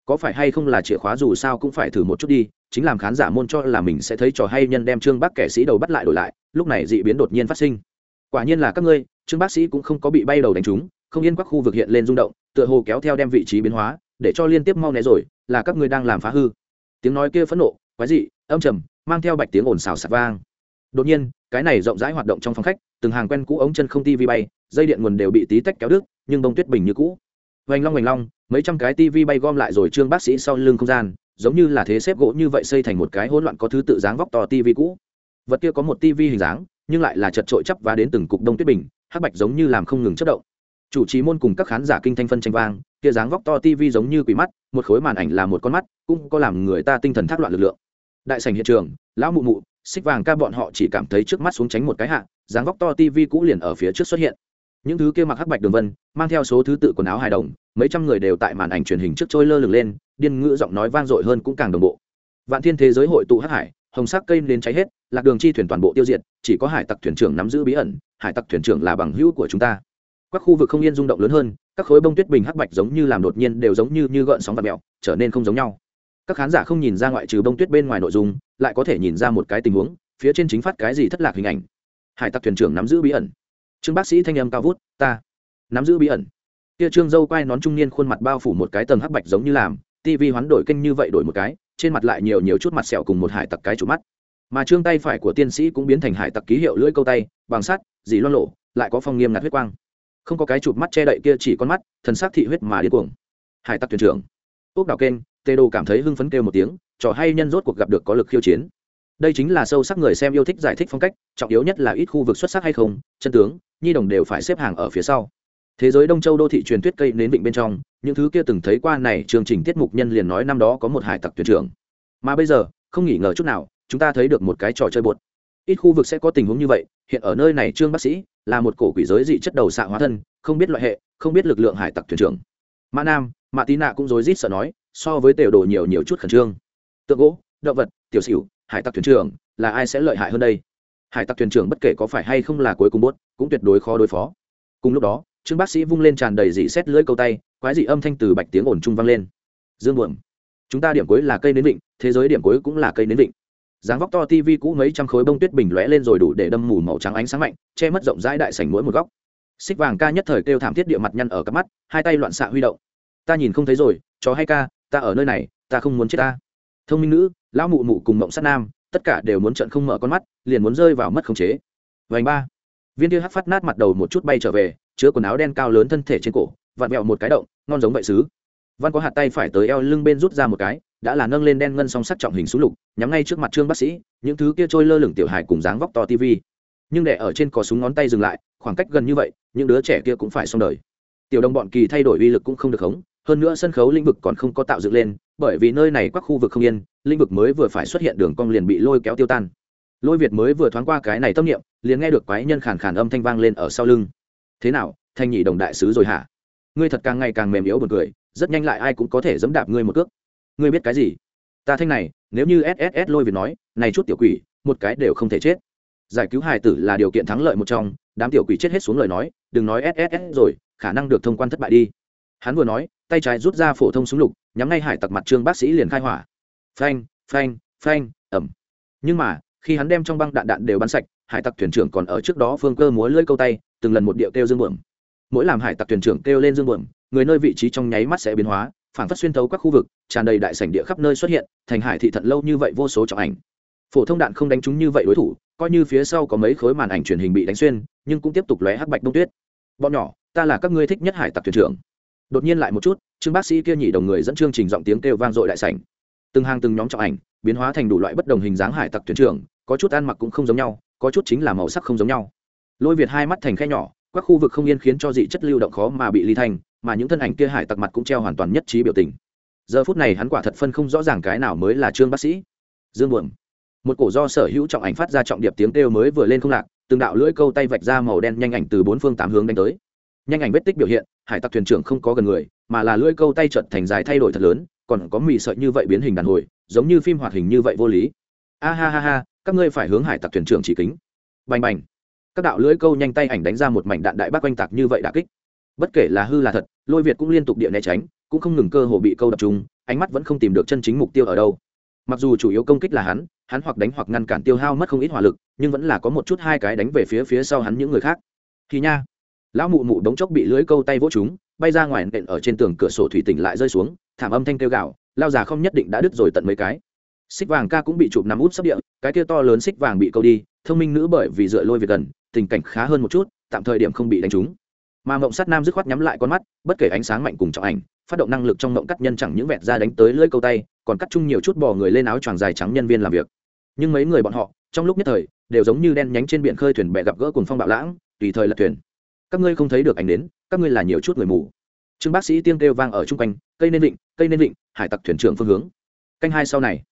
A: Có phải hay không là chìa khóa dù sao cũng phải thử một chút đi, chính làm khán giả môn cho là mình sẽ thấy trò hay nhân đem trương bác kẻ sĩ đầu bắt lại đổi lại, lúc này dị biến đột nhiên phát sinh quả nhiên là các ngươi, trương bác sĩ cũng không có bị bay đầu đánh trúng, không yên các khu vực hiện lên rung động, tựa hồ kéo theo đem vị trí biến hóa, để cho liên tiếp mau né rồi, là các ngươi đang làm phá hư. Tiếng nói kia phẫn nộ, quái dị, âm trầm, mang theo bạch tiếng ồn xào sạt vang. Đột nhiên, cái này rộng rãi hoạt động trong phòng khách, từng hàng quen cũ ống chân không ti vi bay, dây điện nguồn đều bị tí tách kéo đứt, nhưng bông tuyết bình như cũ. Hoành long hoành long, mấy trăm cái tivi bay gom lại rồi trương bác sĩ sau lưng không gian, giống như là thế xếp gỗ như vậy xây thành một cái hỗn loạn có thứ tự dáng vóc to tivi cũ. Vật kia có một tivi hình dáng nhưng lại là chật trội chắp và đến từng cục đông tuyết bình, hắc bạch giống như làm không ngừng chất động. Chủ trì môn cùng các khán giả kinh thanh phân tranh vang, kia dáng vóc to tivi giống như quỷ mắt, một khối màn ảnh là một con mắt, cũng có làm người ta tinh thần thác loạn lực lượng. Đại sảnh hiện trường, lão mụ mụ, xích vàng ca bọn họ chỉ cảm thấy trước mắt xuống tránh một cái hạ, dáng vóc to tivi cũ liền ở phía trước xuất hiện. Những thứ kia mặc hắc bạch đường vân, mang theo số thứ tự quần áo hài đồng, mấy trăm người đều tại màn ảnh truyền hình trước trôi lơ lửng lên, điên ngữ giọng nói vang dội hơn cũng càng đồng bộ. Vạn thiên thế giới hội tụ hắc hải hồng sắc cây nên cháy hết, lạc đường chi thuyền toàn bộ tiêu diệt, chỉ có hải tặc thuyền trưởng nắm giữ bí ẩn, hải tặc thuyền trưởng là bằng hữu của chúng ta. Các khu vực không yên rung động lớn hơn, các khối bông tuyết bình hắc bạch giống như làm đột nhiên đều giống như như gợn sóng và mẹo trở nên không giống nhau. Các khán giả không nhìn ra ngoại trừ bông tuyết bên ngoài nội dung, lại có thể nhìn ra một cái tình huống, phía trên chính phát cái gì thất lạc hình ảnh. Hải tặc thuyền trưởng nắm giữ bí ẩn. Trương bác sĩ thanh âm cao vút, ta nắm giữ bí ẩn. Kia trương dâu quai nón trung niên khuôn mặt bao phủ một cái tầng hắc bạch giống như làm tivi hoán đổi kênh như vậy đổi một cái trên mặt lại nhiều nhiều chút mặt sẹo cùng một hải tặc cái trụ mắt. Mà trương tay phải của tiên sĩ cũng biến thành hải tặc ký hiệu lưỡi câu tay, bằng sắt, dì loan lộ, lại có phong nghiêm ngặt huyết quang. Không có cái chụp mắt che đậy kia chỉ con mắt, thần sắc thị huyết mà điên cuồng. Hải tặc thuyền trưởng. Ốc đào kênh, tê đồ cảm thấy hưng phấn kêu một tiếng, trò hay nhân rốt cuộc gặp được có lực khiêu chiến. Đây chính là sâu sắc người xem yêu thích giải thích phong cách, trọng yếu nhất là ít khu vực xuất sắc hay không, chân tướng, nhi đồng đều phải xếp hàng ở phía sau thế giới đông châu đô thị truyền thuyết cây nến vịnh bên trong, những thứ kia từng thấy qua này chương trình tiết mục nhân liền nói năm đó có một hải tặc thuyền trưởng. Mà bây giờ, không nghỉ ngờ chút nào, chúng ta thấy được một cái trò chơi bột ít khu vực sẽ có tình huống như vậy, hiện ở nơi này trương bác sĩ là một cổ quỷ giới dị chất đầu xạ hóa thân, không biết loại hệ, không biết lực lượng hải tặc thuyền trưởng. Mã nam, mã tí nạ cũng rối rít sợ nói, so với tiểu đồ nhiều nhiều chút khẩn trương. Tượng gỗ, động vật, tiểu xỉu, hải tặc thuyền trưởng, là ai sẽ lợi hại hơn đây? Hải tặc thuyền trưởng bất kể có phải hay không là cuối cùng bốt cũng tuyệt đối khó đối phó. Cùng lúc đó trương bác sĩ vung lên tràn đầy dị xét lưỡi câu tay, quái dị âm thanh từ bạch tiếng ổn trung vang lên. Dương buồm, chúng ta điểm cuối là cây nến vịnh, thế giới điểm cuối cũng là cây nến vịnh. Dáng vóc to tv cũ mấy trăm khối bông tuyết bình lóe lên rồi đủ để đâm mù màu trắng ánh sáng mạnh, che mất rộng rãi đại sảnh mỗi một góc. Xích vàng ca nhất thời kêu thảm thiết địa mặt nhăn ở cặp mắt, hai tay loạn xạ huy động. Ta nhìn không thấy rồi, chó hay ca, ta ở nơi này, ta không muốn chết ta. Thông minh nữ, lão mụ mụ cùng mộng sát nam, tất cả đều muốn trận không mở con mắt, liền muốn rơi vào mất khống chế. Vành ba viên kia hắc phát nát mặt đầu một chút bay trở về, chứa quần áo đen cao lớn thân thể trên cổ, vặn vẹo một cái động, ngon giống vậy xứ văn có hạt tay phải tới eo lưng bên rút ra một cái, đã là nâng lên đen ngân song sắt trọng hình súng lục, nhắm ngay trước mặt trương bác sĩ, những thứ kia trôi lơ lửng tiểu hài cùng dáng vóc to tv nhưng để ở trên có súng ngón tay dừng lại, khoảng cách gần như vậy, những đứa trẻ kia cũng phải xong đời. Tiểu đồng bọn kỳ thay đổi uy lực cũng không được khống, hơn nữa sân khấu lĩnh vực còn không có tạo dựng lên, bởi vì nơi này các khu vực không yên, lĩnh vực mới vừa phải xuất hiện đường cong liền bị lôi kéo tiêu tan lôi việt mới vừa thoáng qua cái này tâm niệm, liền nghe được quái nhân khàn khàn âm thanh vang lên ở sau lưng. Thế nào, thanh nhị đồng đại sứ rồi hả? Ngươi thật càng ngày càng mềm yếu buồn cười, rất nhanh lại ai cũng có thể dẫm đạp ngươi một cước. Ngươi biết cái gì? Ta thanh này, nếu như sss lôi việt nói, này chút tiểu quỷ, một cái đều không thể chết. Giải cứu hài tử là điều kiện thắng lợi một trong, đám tiểu quỷ chết hết xuống lời nói, đừng nói sss rồi, khả năng được thông quan thất bại đi. Hắn vừa nói, tay trái rút ra phổ thông súng lục, nhắm ngay hải tặc mặt trương bác sĩ liền khai hỏa. Phanh phanh phanh ẩm nhưng mà khi hắn đem trong băng đạn đạn đều bắn sạch, hải tặc thuyền trưởng còn ở trước đó phương cơ múa lưỡi câu tay, từng lần một điệu kêu dương buồm. Mỗi làm hải tặc thuyền trưởng kêu lên dương buồm, người nơi vị trí trong nháy mắt sẽ biến hóa, phản phát xuyên thấu các khu vực, tràn đầy đại sảnh địa khắp nơi xuất hiện, thành hải thị thận lâu như vậy vô số trọng ảnh. Phổ thông đạn không đánh trúng như vậy đối thủ, coi như phía sau có mấy khối màn ảnh truyền hình bị đánh xuyên, nhưng cũng tiếp tục lóe hắc bạch đông tuyết. Bọn nhỏ, ta là các ngươi thích nhất hải tặc thuyền trưởng. Đột nhiên lại một chút, trương bác sĩ kia nhị đồng người dẫn chương trình giọng tiếng kêu vang dội đại sảnh. Từng hàng từng nhóm trọng ảnh, biến hóa thành đủ loại bất đồng hình dáng hải tặc thuyền trưởng có chút ăn mặc cũng không giống nhau, có chút chính là màu sắc không giống nhau. Lôi việt hai mắt thành khe nhỏ các khu vực không yên khiến cho dị chất lưu động khó mà bị ly thành, mà những thân ảnh kia hải tặc mặt cũng treo hoàn toàn nhất trí biểu tình. Giờ phút này hắn quả thật phân không rõ ràng cái nào mới là trương bác sĩ. Dương buồm. Một cổ do sở hữu trọng ảnh phát ra trọng điệp tiếng kêu mới vừa lên không lạc, từng đạo lưỡi câu tay vạch ra màu đen nhanh ảnh từ bốn phương tám hướng đánh tới. Nhanh ảnh vết tích biểu hiện, hải tặc thuyền trưởng không có gần người, mà là lưỡi câu tay trợt thành dài thay đổi thật lớn, còn có mì sợi như vậy biến hình đàn hồi, giống như phim hoạt hình như vậy vô lý. A ha ha ha các ngươi phải hướng hải tặc thuyền trưởng chỉ kính. Bành bành. Các đạo lưỡi câu nhanh tay ảnh đánh ra một mảnh đạn đại bác oanh tạc như vậy đã kích. Bất kể là hư là thật, lôi việt cũng liên tục địa né tránh, cũng không ngừng cơ hồ bị câu đập trung ánh mắt vẫn không tìm được chân chính mục tiêu ở đâu. Mặc dù chủ yếu công kích là hắn hắn hoặc đánh hoặc ngăn cản tiêu hao mất không ít hỏa lực, nhưng vẫn là có một chút hai cái đánh về phía phía sau hắn những người khác. Thì nha. Lão mụ mụ đống chốc bị lưới câu tay vỗ chúng bay ra ngoài nện ở trên tường cửa sổ thủy tỉnh lại rơi xuống, thảm âm thanh kêu gạo lao già không nhất định đã đứt rồi tận mấy cái xích vàng ca cũng bị chụp nằm út sắp địa, cái kia to lớn xích vàng bị câu đi, thông minh nữ bởi vì dựa lôi về gần, tình cảnh khá hơn một chút, tạm thời điểm không bị đánh trúng. Mà mộng sắt nam dứt khoát nhắm lại con mắt, bất kể ánh sáng mạnh cùng trọng ảnh, phát động năng lực trong mộng cắt nhân chẳng những vẹt ra đánh tới lưỡi câu tay, còn cắt chung nhiều chút bò người lên áo choàng dài trắng nhân viên làm việc. Nhưng mấy người bọn họ, trong lúc nhất thời, đều giống như đen nhánh trên biển khơi thuyền bè gặp gỡ cùng phong bạo lãng, tùy thời lật thuyền. Các ngươi không thấy được ảnh đến, các ngươi là nhiều chút người mù. Trương bác sĩ tiêm kêu vang ở chung quanh, cây nên định cây nên định hải tặc thuyền trưởng phương hướng. Canh hai sau này.